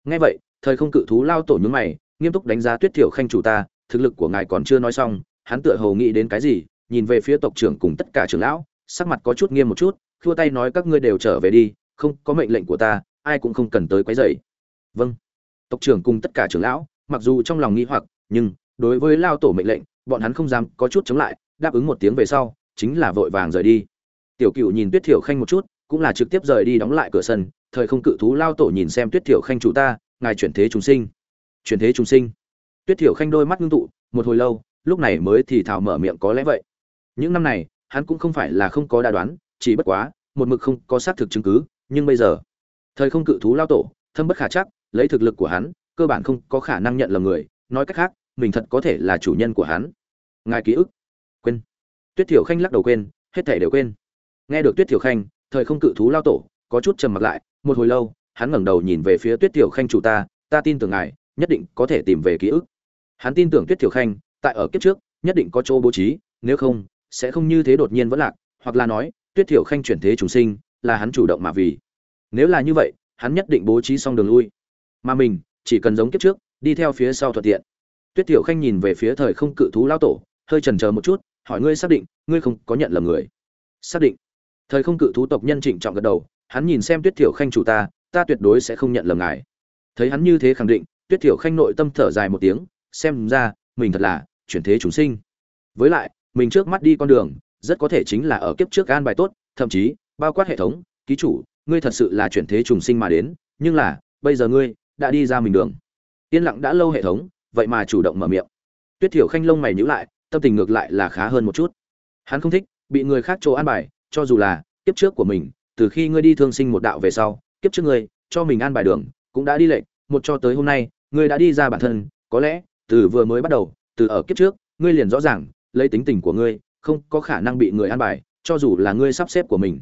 Ngay vậy, thời không cự thú lao tổ nhướng mày, nghiêm túc đánh giá tuyết thiểu khanh chủ ta, thực lực của ngài còn chưa nói xong, hắn tựa hồ nghĩ đến cái gì? Nhìn về phía tộc trưởng cùng tất cả trưởng lão, sắc mặt có chút nghiêm một chút, khua tay nói, các ngươi đều trở về đi, không có mệnh lệnh của ta, ai cũng không cần tới quấy rầy. Vâng. Tộc trưởng cùng tất cả trưởng lão, mặc dù trong lòng nghi hoặc, nhưng đối với lao tổ mệnh lệnh, bọn hắn không dám có chút chống lại đáp ứng một tiếng về sau, chính là vội vàng rời đi. Tiểu cựu nhìn tuyết thiểu khanh một chút, cũng là trực tiếp rời đi đóng lại cửa sân, thời không cự thú lao tổ nhìn xem tuyết thiểu khanh chủ ta, ngài chuyển thế chúng sinh. Chuyển thế chúng sinh. Tuyết thiểu khanh đôi mắt ngưng tụ, một hồi lâu, lúc này mới thì thào mở miệng có lẽ vậy. Những năm này, hắn cũng không phải là không có đa đoán, chỉ bất quá, một mực không có xác thực chứng cứ, nhưng bây giờ, thời không cự thú lao tổ, thâm bất khả chắc, lấy thực lực của hắn, cơ bản không có khả năng nhận lầm người, nói cách khác, mình thật có thể là chủ nhân của hắn. Ngài ký ức quên. Tuyết thiểu khanh lắc đầu quên, hết thể đều quên. Nghe được tuyết thiểu khanh, thời không cự thú lao tổ, có chút trầm mặc lại, một hồi lâu, hắn ngẩng đầu nhìn về phía tuyết thiểu khanh chủ ta ta tin tưởng ngài, nhất định có thể tìm về ký ức. Hắn tin tưởng tuyết thiểu khanh, tại ở kiếp trước, nhất định có chỗ bố trí, nếu không, sẽ không như thế đột nhiên vẫn lạc, hoặc là nói, tuyết thiểu khanh chuyển thế chúng sinh, là hắn chủ động mà vì. Nếu là như vậy, hắn nhất định bố trí xong đường lui. Mà mình, chỉ cần giống kiếp trước, đi theo phía sau thuận tiện. Tuyết thiểu khanh nhìn về phía thời không cự thú lao tổ, hơi chần chờ một chút hỏi ngươi xác định, ngươi không có nhận lầm người. Xác định. Thời không cự thú tộc nhân trịnh trọng gật đầu, hắn nhìn xem tuyết thiểu khanh chủ ta ta tuyệt đối sẽ không nhận lầm ngài. Thấy hắn như thế khẳng định, tuyết thiểu khanh nội tâm thở dài một tiếng, xem ra, mình thật là chuyển thế chúng sinh. Với lại, mình trước mắt đi con đường, rất có thể chính là ở kiếp trước an bài tốt, thậm chí, bao quát hệ thống, ký chủ, ngươi thật sự là chuyển thế trùng sinh mà đến, nhưng là, bây giờ ngươi đã đi ra mình đường. Yên lặng đã lâu hệ thống, vậy mà chủ động mở miệng. Tuyết thiểu khanh lông mày nhíu lại tâm tình ngược lại là khá hơn một chút. Hắn không thích bị người khác chỗ an bài, cho dù là kiếp trước của mình, từ khi ngươi đi thương sinh một đạo về sau, kiếp trước ngươi, cho mình an bài đường, cũng đã đi lệnh một cho tới hôm nay, ngươi đã đi ra bản thân, có lẽ, từ vừa mới bắt đầu, từ ở kiếp trước, ngươi liền rõ ràng, lấy tính tình của ngươi, không có khả năng bị người an bài, cho dù là ngươi sắp xếp của mình.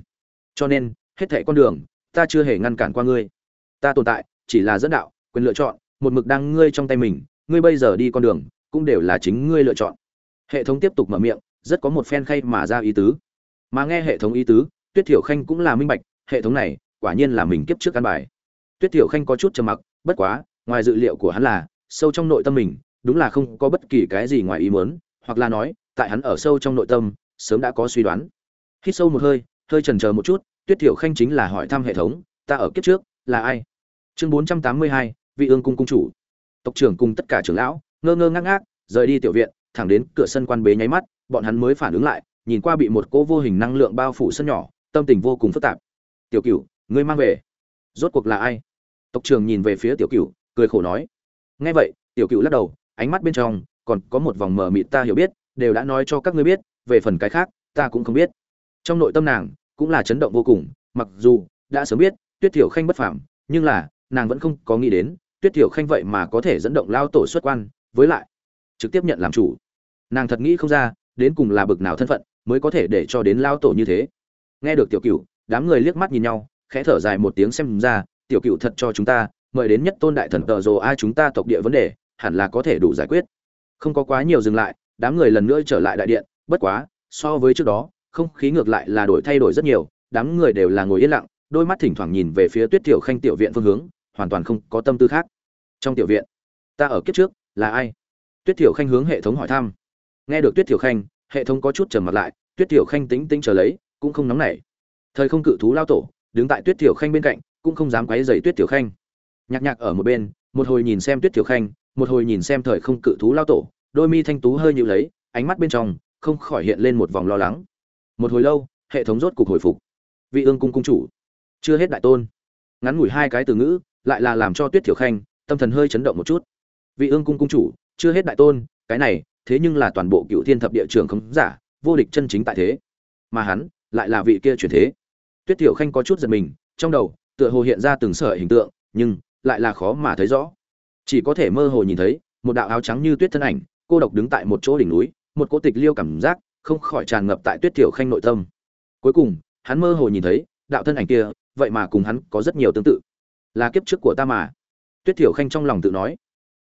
Cho nên, hết thảy con đường, ta chưa hề ngăn cản qua ngươi. Ta tồn tại, chỉ là dẫn đạo, quyền lựa chọn, một mực đang ngươi trong tay mình, ngươi bây giờ đi con đường, cũng đều là chính ngươi lựa chọn hệ thống tiếp tục mở miệng, rất có một phen khay mà ra ý tứ. Mà nghe hệ thống ý tứ, tuyết thiểu khanh cũng là minh bạch, hệ thống này, quả nhiên là mình kiếp trước căn bài. Tuyết thiểu khanh có chút trầm mặc, bất quá, ngoài dự liệu của hắn là, sâu trong nội tâm mình, đúng là không có bất kỳ cái gì ngoài ý muốn, hoặc là nói, tại hắn ở sâu trong nội tâm, sớm đã có suy đoán. Hít sâu một hơi hơi chần chờ một chút, tuyết thiểu khanh chính là hỏi thăm hệ thống, ta ở kiếp trước, là ai? Chương bốn trăm tám mươi hai, vị ương cung cung chủ. Tộc trưởng cùng tất cả trưởng lão, ngơ ngơ ngác ngác, rời đi tiểu viện thẳng đến cửa sân quan bế nháy mắt, bọn hắn mới phản ứng lại, nhìn qua bị một cỗ vô hình năng lượng bao phủ sân nhỏ, tâm tình vô cùng phức tạp. Tiểu cửu, ngươi mang về. Rốt cuộc là ai? Tộc trưởng nhìn về phía tiểu cửu, cười khổ nói. Nghe vậy, tiểu cửu lắc đầu, ánh mắt bên trong còn có một vòng mờ mịt ta hiểu biết, đều đã nói cho các ngươi biết, về phần cái khác, ta cũng không biết. Trong nội tâm nàng cũng là chấn động vô cùng, mặc dù đã sớm biết tuyết Tiểu khanh bất phàm, nhưng là nàng vẫn không có nghĩ đến tuyết Tiểu khanh vậy mà có thể dẫn động lao tổ xuất quan, với lại trực tiếp nhận làm chủ. Nàng thật nghĩ không ra, đến cùng là bực nào thân phận mới có thể để cho đến lao tổ như thế. Nghe được tiểu cựu đám người liếc mắt nhìn nhau, khẽ thở dài một tiếng xem ra, tiểu cựu thật cho chúng ta, mời đến nhất tôn đại thần tờ rồ ai chúng ta tộc địa vấn đề, hẳn là có thể đủ giải quyết. Không có quá nhiều dừng lại, đám người lần nữa trở lại đại điện, bất quá, so với trước đó, không khí ngược lại là đổi thay đổi rất nhiều, đám người đều là ngồi yên lặng, đôi mắt thỉnh thoảng nhìn về phía tuyết tiểu khanh tiểu viện phương hướng, hoàn toàn không có tâm tư khác. Trong tiểu viện, ta ở kiếp trước, là ai? Tuyết tiểu khanh hướng hệ thống hỏi thăm. Nghe được tuyết tiểu khanh, hệ thống có chút trầm mặt lại, tuyết tiểu khanh tính tính chờ lấy, cũng không nóng nảy. Thời không cự thú lao tổ, đứng tại tuyết tiểu khanh bên cạnh, cũng không dám quấy rầy tuyết tiểu khanh. Nhạc nhạc ở một bên, một hồi nhìn xem tuyết tiểu khanh, một hồi nhìn xem thời không cự thú lao tổ, đôi mi thanh tú hơi nhịu lấy, ánh mắt bên trong, không khỏi hiện lên một vòng lo lắng. Một hồi lâu, hệ thống rốt cục hồi phục. Vị ương cung cung chủ, chưa hết đại tôn. Ngắn ngủi hai cái từ ngữ, lại là làm cho tuyết thiểu khanh, tâm thần hơi chấn động một chút. Vị ương cung cung chủ chưa hết đại tôn, cái này, thế nhưng là toàn bộ cựu thiên thập địa trường không giả, vô địch chân chính tại thế. Mà hắn, lại là vị kia chuyển thế. Tuyết thiểu khanh có chút giật mình, trong đầu, tựa hồ hiện ra từng sở hình tượng, nhưng, lại là khó mà thấy rõ. Chỉ có thể mơ hồ nhìn thấy, một đạo áo trắng như tuyết thân ảnh, cô độc đứng tại một chỗ đỉnh núi, một cỗ tịch liêu cảm giác, không khỏi tràn ngập tại tuyết thiểu khanh nội tâm. Cuối cùng, hắn mơ hồ nhìn thấy, đạo thân ảnh kia, vậy mà cùng hắn có rất nhiều tương tự. Là kiếp trước của ta mà. Tuyết thiểu khanh trong lòng tự nói.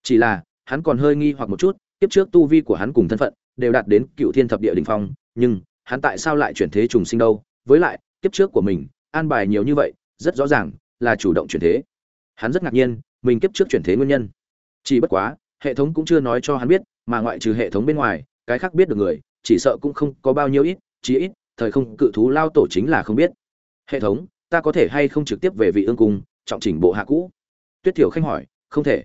Chỉ là hắn còn hơi nghi hoặc một chút, kiếp trước tu vi của hắn cùng thân phận đều đạt đến cựu thiên thập địa đỉnh phong, nhưng hắn tại sao lại chuyển thế trùng sinh đâu? Với lại, kiếp trước của mình, an bài nhiều như vậy, rất rõ ràng là chủ động chuyển thế. Hắn rất ngạc nhiên, mình kiếp trước chuyển thế nguyên nhân. Chỉ bất quá, hệ thống cũng chưa nói cho hắn biết, mà ngoại trừ hệ thống bên ngoài, cái khác biết được người, chỉ sợ cũng không có bao nhiêu ít, chí ít, thời không cự thú lao tổ chính là không biết. Hệ thống, ta có thể hay không trực tiếp về vị ương cung, trọng chỉnh bộ hạ cũ? Tuyết thiểu khanh hỏi, không thể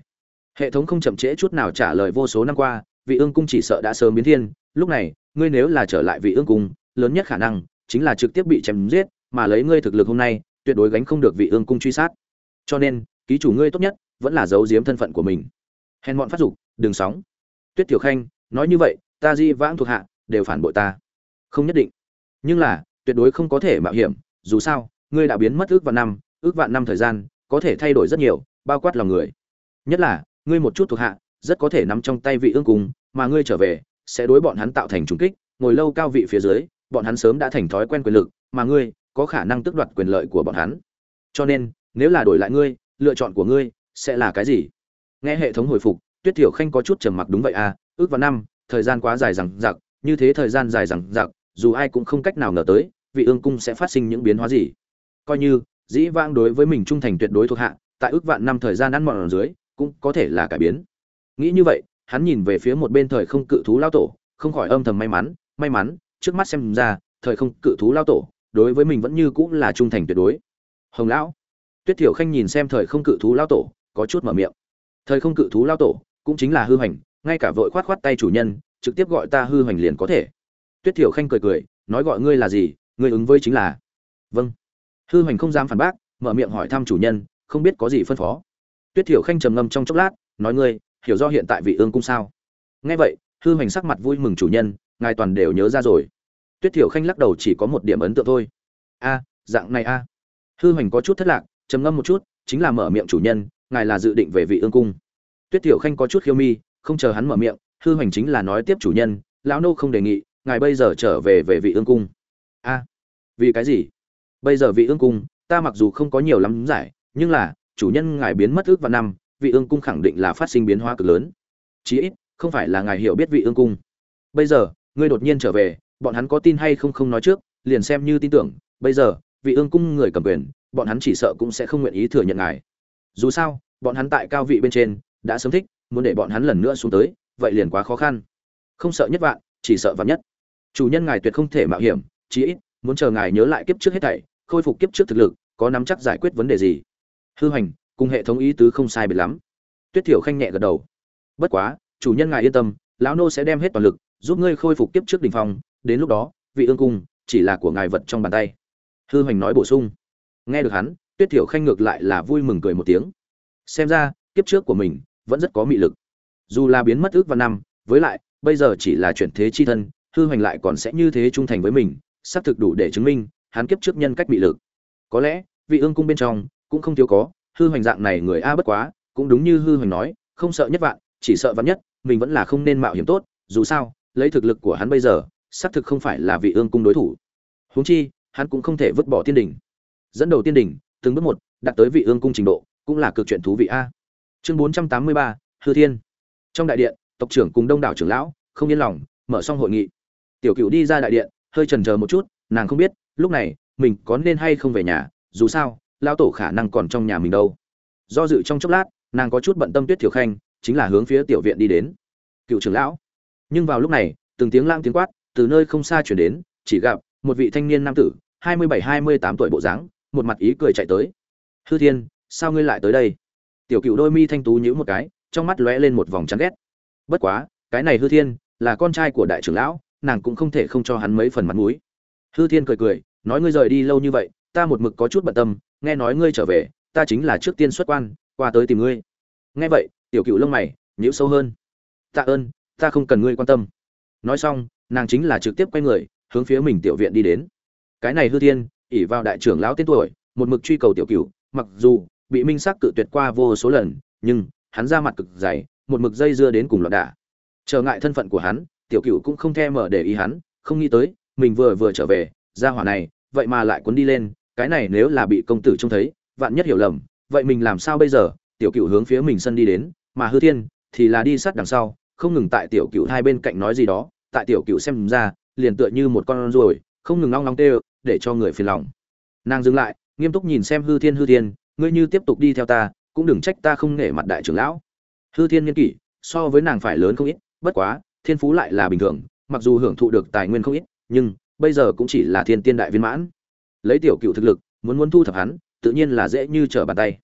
hệ thống không chậm trễ chút nào trả lời vô số năm qua, vị ương cung chỉ sợ đã sớm biến thiên. Lúc này, ngươi nếu là trở lại vị ương cung, lớn nhất khả năng chính là trực tiếp bị chém giết, mà lấy ngươi thực lực hôm nay, tuyệt đối gánh không được vị ương cung truy sát. Cho nên, ký chủ ngươi tốt nhất vẫn là giấu giếm thân phận của mình. Hèn bọn phát dục, đừng sóng. Tuyết tiểu khanh, nói như vậy, ta di vãng thuộc hạ, đều phản bội ta. Không nhất định. Nhưng là, tuyệt đối không có thể mạo hiểm. Dù sao, ngươi đã biến mất ước vạn năm, ước vạn năm thời gian, có thể thay đổi rất nhiều, bao quát lòng người. Nhất là ngươi một chút thuộc hạ, rất có thể nắm trong tay vị ương cung, mà ngươi trở về, sẽ đối bọn hắn tạo thành trùng kích, ngồi lâu cao vị phía dưới, bọn hắn sớm đã thành thói quen quyền lực, mà ngươi, có khả năng tước đoạt quyền lợi của bọn hắn. Cho nên, nếu là đổi lại ngươi, lựa chọn của ngươi, sẽ là cái gì? Nghe hệ thống hồi phục, tuyết thiểu khanh có chút trầm mặc đúng vậy à ước vào năm, thời gian quá dài rằng giặc như thế thời gian dài rằng giặc dù ai cũng không cách nào ngờ tới, vị ương cung sẽ phát sinh những biến hóa gì. Coi như, dĩ vãng đối với mình trung thành tuyệt đối thuộc hạ, tại ước vạn năm thời gian ăn mòn ở dưới cũng có thể là cải biến. Nghĩ như vậy, hắn nhìn về phía một bên thời không cự thú lao tổ, không khỏi âm thầm may mắn may mắn, trước mắt xem ra, thời không cự thú lao tổ, đối với mình vẫn như cũng là trung thành tuyệt đối. Hồng lão, tuyết thiểu khanh nhìn xem thời không cự thú lao tổ, có chút mở miệng. Thời không cự thú lao tổ cũng chính là hư hành, ngay cả vội khoát khoát tay chủ nhân, trực tiếp gọi ta hư hành liền có thể. Tuyết thiểu khanh cười cười, nói gọi ngươi là gì, ngươi ứng với chính là. Vâng. Hư hành không dám phản bác, mở miệng hỏi thăm chủ nhân, không biết có gì phân phó tuyết thiểu khanh trầm ngâm trong chốc lát, nói ngươi, hiểu do hiện tại vị ương cung sao? Nghe vậy, hư hành sắc mặt vui mừng chủ nhân, ngài toàn đều nhớ ra rồi. Tuyết thiểu khanh lắc đầu chỉ có một điểm ấn tượng thôi. A, dạng này a. Hư hành có chút thất lạc, trầm ngâm một chút, chính là mở miệng chủ nhân, ngài là dự định về vị ương cung. Tuyết thiểu khanh có chút khiêu mi, không chờ hắn mở miệng, hư hành chính là nói tiếp chủ nhân, lão nô không đề nghị, ngài bây giờ trở về về vị ương cung. A, vì cái gì? Bây giờ vị ương cung, ta mặc dù không có nhiều lắm giải, nhưng là chủ nhân ngài biến mất ước vào năm, vị ương cung khẳng định là phát sinh biến hóa cực lớn. Chí ít, không phải là ngài hiểu biết vị ương cung. Bây giờ, ngươi đột nhiên trở về, bọn hắn có tin hay không không nói trước, liền xem như tin tưởng, bây giờ, vị ương cung người cầm quyền, bọn hắn chỉ sợ cũng sẽ không nguyện ý thừa nhận ngài. Dù sao, bọn hắn tại cao vị bên trên, đã sớm thích, muốn để bọn hắn lần nữa xuống tới, vậy liền quá khó khăn. Không sợ nhất vạn, chỉ sợ vạn nhất. Chủ nhân ngài tuyệt không thể mạo hiểm, chí ít, muốn chờ ngài nhớ lại kiếp trước hết thảy, khôi phục kiếp trước thực lực, có nắm chắc giải quyết vấn đề gì hư hành cùng hệ thống ý tứ không sai biệt lắm. Tuyết thiểu khanh nhẹ gật đầu. Bất quá, chủ nhân ngài yên tâm, lão nô sẽ đem hết toàn lực, giúp ngươi khôi phục kiếp trước đình phong, đến lúc đó, vị ương cung chỉ là của ngài vật trong bàn tay. Hư hoành nói bổ sung. Nghe được hắn, tuyết thiểu khanh ngược lại là vui mừng cười một tiếng. Xem ra, kiếp trước của mình vẫn rất có mị lực. Dù là biến mất ước và năm, với lại, bây giờ chỉ là chuyển thế chi thân, hư hoành lại còn sẽ như thế trung thành với mình, xác thực đủ để chứng minh hắn kiếp trước nhân cách mị lực. Có lẽ, vị ương cung bên trong cũng không thiếu có, hư hoành dạng này người a bất quá, cũng đúng như hư hoành nói, không sợ nhất vạn, chỉ sợ vạn nhất, mình vẫn là không nên mạo hiểm tốt, dù sao, lấy thực lực của hắn bây giờ, xác thực không phải là vị ương cung đối thủ. Huống chi, hắn cũng không thể vứt bỏ tiên đỉnh. Dẫn đầu tiên đỉnh, từng bước một, đạt tới vị ương cung trình độ, cũng là cực chuyện thú vị a. Chương bốn trăm tám mươi ba, hư thiên. Trong đại điện, tộc trưởng cùng đông đảo trưởng lão, không yên lòng, mở xong hội nghị. Tiểu cựu đi ra đại điện, hơi chần chờ một chút, nàng không biết, lúc này, mình có nên hay không về nhà, dù sao lao tổ khả năng còn trong nhà mình đâu. Do dự trong chốc lát, nàng có chút bận tâm tuyết thiểu khanh, chính là hướng phía tiểu viện đi đến. Cựu trưởng lão. Nhưng vào lúc này, từng tiếng lang tiếng quát, từ nơi không xa chuyển đến, chỉ gặp một vị thanh niên nam tử, hai mươi bảy, hai mươi tám tuổi bộ dáng, một mặt ý cười chạy tới. Hư thiên, sao ngươi lại tới đây? Tiểu cựu đôi mi thanh tú nhíu một cái, trong mắt lóe lên một vòng chán ghét. Bất quá, cái này hư thiên là con trai của đại trưởng lão, nàng cũng không thể không cho hắn mấy phần mặt mũi. Hư thiên cười cười, nói ngươi rời đi lâu như vậy, ta một mực có chút bận tâm nghe nói ngươi trở về, ta chính là trước tiên xuất quan, qua tới tìm ngươi. Nghe vậy, tiểu cựu lông mày, nhíu sâu hơn. Tạ ơn, ta không cần ngươi quan tâm. Nói xong, nàng chính là trực tiếp quay người, hướng phía mình tiểu viện đi đến. Cái này hư thiên ỉ vào đại trưởng lão tên tuổi, một mực truy cầu tiểu cựu, mặc dù bị minh sắc cự tuyệt qua vô số lần, nhưng hắn ra mặt cực dày, một mực dây dưa đến cùng loạn đả. Trở ngại thân phận của hắn, tiểu cựu cũng không thèm mở để ý hắn, không nghĩ tới, mình vừa vừa trở về, ra hỏa này, vậy mà lại cuốn đi lên cái này nếu là bị công tử trông thấy, vạn nhất hiểu lầm, vậy mình làm sao bây giờ? Tiểu cựu hướng phía mình sân đi đến, mà hư thiên thì là đi sát đằng sau, không ngừng tại tiểu cựu hai bên cạnh nói gì đó, tại tiểu cựu xem ra, liền tựa như một con ruồi, không ngừng long long tê để cho người phiền lòng. Nàng dừng lại, nghiêm túc nhìn xem hư thiên hư thiên, ngươi như tiếp tục đi theo ta, cũng đừng trách ta không nể mặt đại trưởng lão. Hư thiên nhân kỷ, so với nàng phải lớn không ít, bất quá, thiên phú lại là bình thường, mặc dù hưởng thụ được tài nguyên không ít, nhưng bây giờ cũng chỉ là thiên tiên đại viên mãn lấy tiểu cựu thực lực, muốn muốn thu thập hắn, tự nhiên là dễ như trở bàn tay.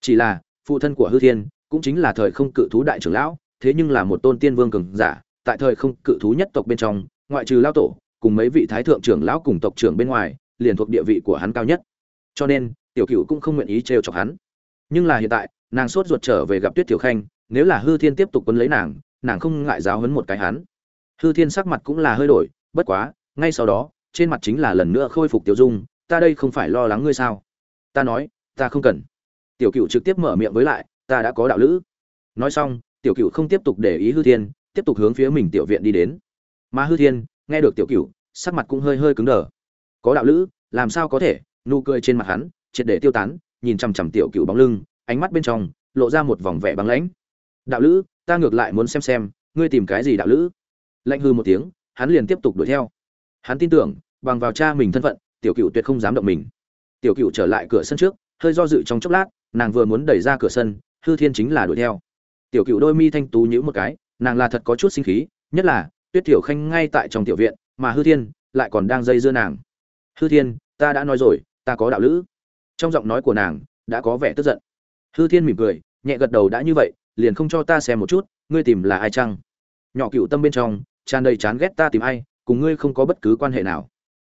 Chỉ là, phụ thân của hư thiên cũng chính là thời không cự thú đại trưởng lão, thế nhưng là một tôn tiên vương cường giả, tại thời không cự thú nhất tộc bên trong, ngoại trừ lao tổ, cùng mấy vị thái thượng trưởng lão cùng tộc trưởng bên ngoài, liền thuộc địa vị của hắn cao nhất. Cho nên, tiểu cựu cũng không nguyện ý trêu chọc hắn. Nhưng là hiện tại, nàng sốt ruột trở về gặp tuyết tiểu khanh, nếu là hư thiên tiếp tục quấn lấy nàng nàng không ngại giáo hấn một cái hắn. Hư thiên sắc mặt cũng là hơi đổi, bất quá, ngay sau đó, trên mặt chính là lần nữa khôi phục tiểu dung ta đây không phải lo lắng ngươi sao? Ta nói, ta không cần. Tiểu cựu trực tiếp mở miệng với lại, ta đã có đạo lữ. Nói xong, tiểu cựu không tiếp tục để ý hư thiên, tiếp tục hướng phía mình tiểu viện đi đến. Mà hư thiên, nghe được tiểu cựu sắc mặt cũng hơi hơi cứng đờ. Có đạo lữ, làm sao có thể? Nụ cười trên mặt hắn, triệt để tiêu tán, nhìn chằm chằm tiểu cựu bóng lưng, ánh mắt bên trong, lộ ra một vòng vẻ băng lãnh. Đạo lữ, ta ngược lại muốn xem xem, ngươi tìm cái gì đạo lữ? Lạnh hư một tiếng, hắn liền tiếp tục đuổi theo. Hắn tin tưởng, bằng vào cha mình thân phận tiểu cựu tuyệt không dám động mình. Tiểu cựu trở lại cửa sân trước, hơi do dự trong chốc lát, nàng vừa muốn đẩy ra cửa sân, hư thiên chính là đuổi theo. Tiểu cựu đôi mi thanh tú nhữ một cái, nàng là thật có chút sinh khí, nhất là, tuyết tiểu khanh ngay tại trong tiểu viện, mà hư thiên lại còn đang dây dưa nàng. Hư thiên, ta đã nói rồi, ta có đạo lữ. Trong giọng nói của nàng, đã có vẻ tức giận. Hư thiên mỉm cười, nhẹ gật đầu đã như vậy, liền không cho ta xem một chút, ngươi tìm là ai chăng? Nhỏ cựu tâm bên trong, tràn đầy chán ghét ta tìm ai, cùng ngươi không có bất cứ quan hệ nào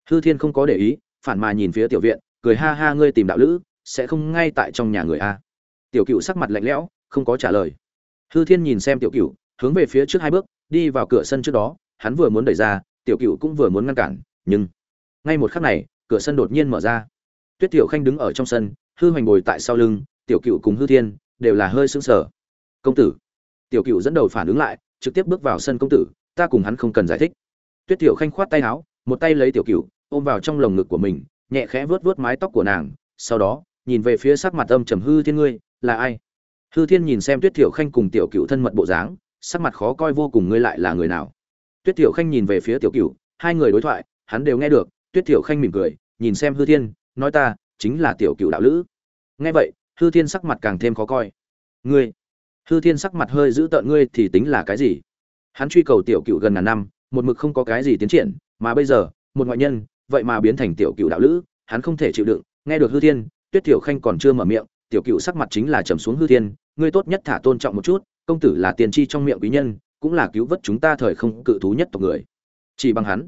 hư thiên không có để ý, phản mà nhìn phía tiểu viện, cười ha ha, ngươi tìm đạo lữ, sẽ không ngay tại trong nhà người a. Tiểu cựu sắc mặt lạnh lẽo, không có trả lời. Hư thiên nhìn xem tiểu cựu hướng về phía trước hai bước, đi vào cửa sân trước đó, hắn vừa muốn đẩy ra, tiểu cựu cũng vừa muốn ngăn cản, nhưng ngay một khắc này, cửa sân đột nhiên mở ra. Tuyết tiểu khanh đứng ở trong sân, hư hoành ngồi tại sau lưng, tiểu cựu cùng hư thiên đều là hơi sững sờ. Công tử. Tiểu cựu dẫn đầu phản ứng lại, trực tiếp bước vào sân công tử, ta cùng hắn không cần giải thích. Tuyết tiểu khanh khoát tay áo một tay lấy tiểu cựu ôm vào trong lồng ngực của mình, nhẹ khẽ vuốt vuốt mái tóc của nàng, sau đó, nhìn về phía sắc mặt âm trầm hư thiên ngươi, là ai? Hư thiên nhìn xem tuyết tiểu khanh cùng tiểu cựu thân mật bộ dáng, sắc mặt khó coi vô cùng, ngươi lại là người nào? Tuyết tiểu khanh nhìn về phía tiểu cựu hai người đối thoại, hắn đều nghe được, tuyết tiểu khanh mỉm cười, nhìn xem hư thiên, nói ta, chính là tiểu cựu đạo lữ. Nghe vậy, hư thiên sắc mặt càng thêm khó coi. Ngươi, hư thiên sắc mặt hơi giữ tợn, ngươi thì tính là cái gì? Hắn truy cầu tiểu cựu gần ngàn năm, một mực không có cái gì tiến triển mà bây giờ, một ngoại nhân, vậy mà biến thành tiểu cựu đạo lữ, hắn không thể chịu đựng. Nghe được hư thiên, tuyết tiểu khanh còn chưa mở miệng, tiểu cựu sắc mặt chính là trầm xuống hư thiên, ngươi tốt nhất thả tôn trọng một chút, công tử là tiền tri trong miệng quý nhân, cũng là cứu vớt chúng ta thời không cự thú nhất tộc người. Chỉ bằng hắn.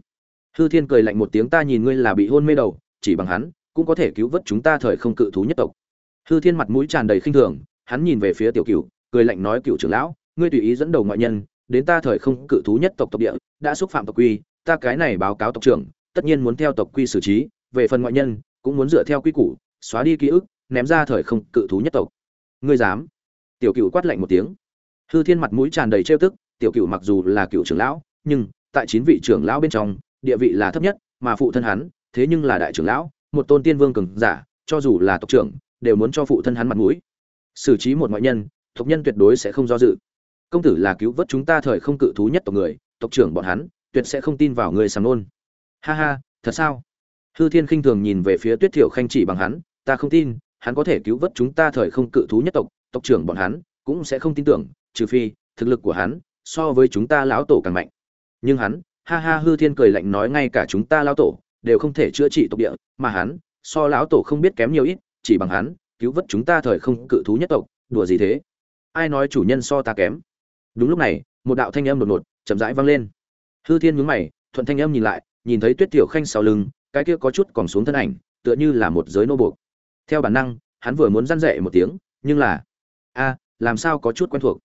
Hư thiên cười lạnh một tiếng, ta nhìn ngươi là bị hôn mê đầu, chỉ bằng hắn, cũng có thể cứu vớt chúng ta thời không cự thú nhất tộc. Hư thiên mặt mũi tràn đầy khinh thường, hắn nhìn về phía tiểu cựu, cười lạnh nói, cựu trưởng lão, ngươi tùy ý dẫn đầu ngoại nhân đến ta thời không cự thú nhất tộc tộc địa, đã xúc phạm tộc quy ta cái này báo cáo tộc trưởng, tất nhiên muốn theo tộc quy xử trí, về phần ngoại nhân, cũng muốn dựa theo quy củ, xóa đi ký ức, ném ra thời không cự thú nhất tộc. Ngươi dám? Tiểu cựu quát lạnh một tiếng. Hư thiên mặt mũi tràn đầy trêu tức, tiểu cựu mặc dù là cựu trưởng lão, nhưng tại chín vị trưởng lão bên trong, địa vị là thấp nhất, mà phụ thân hắn, thế nhưng là đại trưởng lão, một tôn tiên vương cường giả, cho dù là tộc trưởng, đều muốn cho phụ thân hắn mặt mũi. Xử trí một ngoại nhân, tộc nhân tuyệt đối sẽ không do dự. Công tử là cứu vớt chúng ta thời không cự thú nhất tộc người, tộc trưởng bọn hắn tuyệt sẽ không tin vào người sàm nôn. Ha ha, thật sao? Hư thiên khinh thường nhìn về phía tuyết thiểu khanh chỉ bằng hắn, ta không tin, hắn có thể cứu vớt chúng ta thời không cự thú nhất tộc tộc trưởng bọn hắn cũng sẽ không tin tưởng, trừ phi, thực lực của hắn so với chúng ta lão tổ càng mạnh. Nhưng hắn, ha ha, hư thiên cười lạnh nói ngay cả chúng ta lão tổ đều không thể chữa trị tộc địa, mà hắn, so lão tổ không biết kém nhiều ít, chỉ bằng hắn cứu vớt chúng ta thời không cự thú nhất tộc, đùa gì thế? Ai nói chủ nhân so ta kém? Đúng lúc này, một đạo thanh âm đột ngột chậm rãi vang lên hư thiên nhướng mày, thuận thanh âm nhìn lại, nhìn thấy tuyết tiểu khanh sau lưng, cái kia có chút còn xuống thân ảnh, tựa như là một giới nô buộc. Theo bản năng, hắn vừa muốn răn dậy một tiếng, nhưng là, a, làm sao có chút quen thuộc?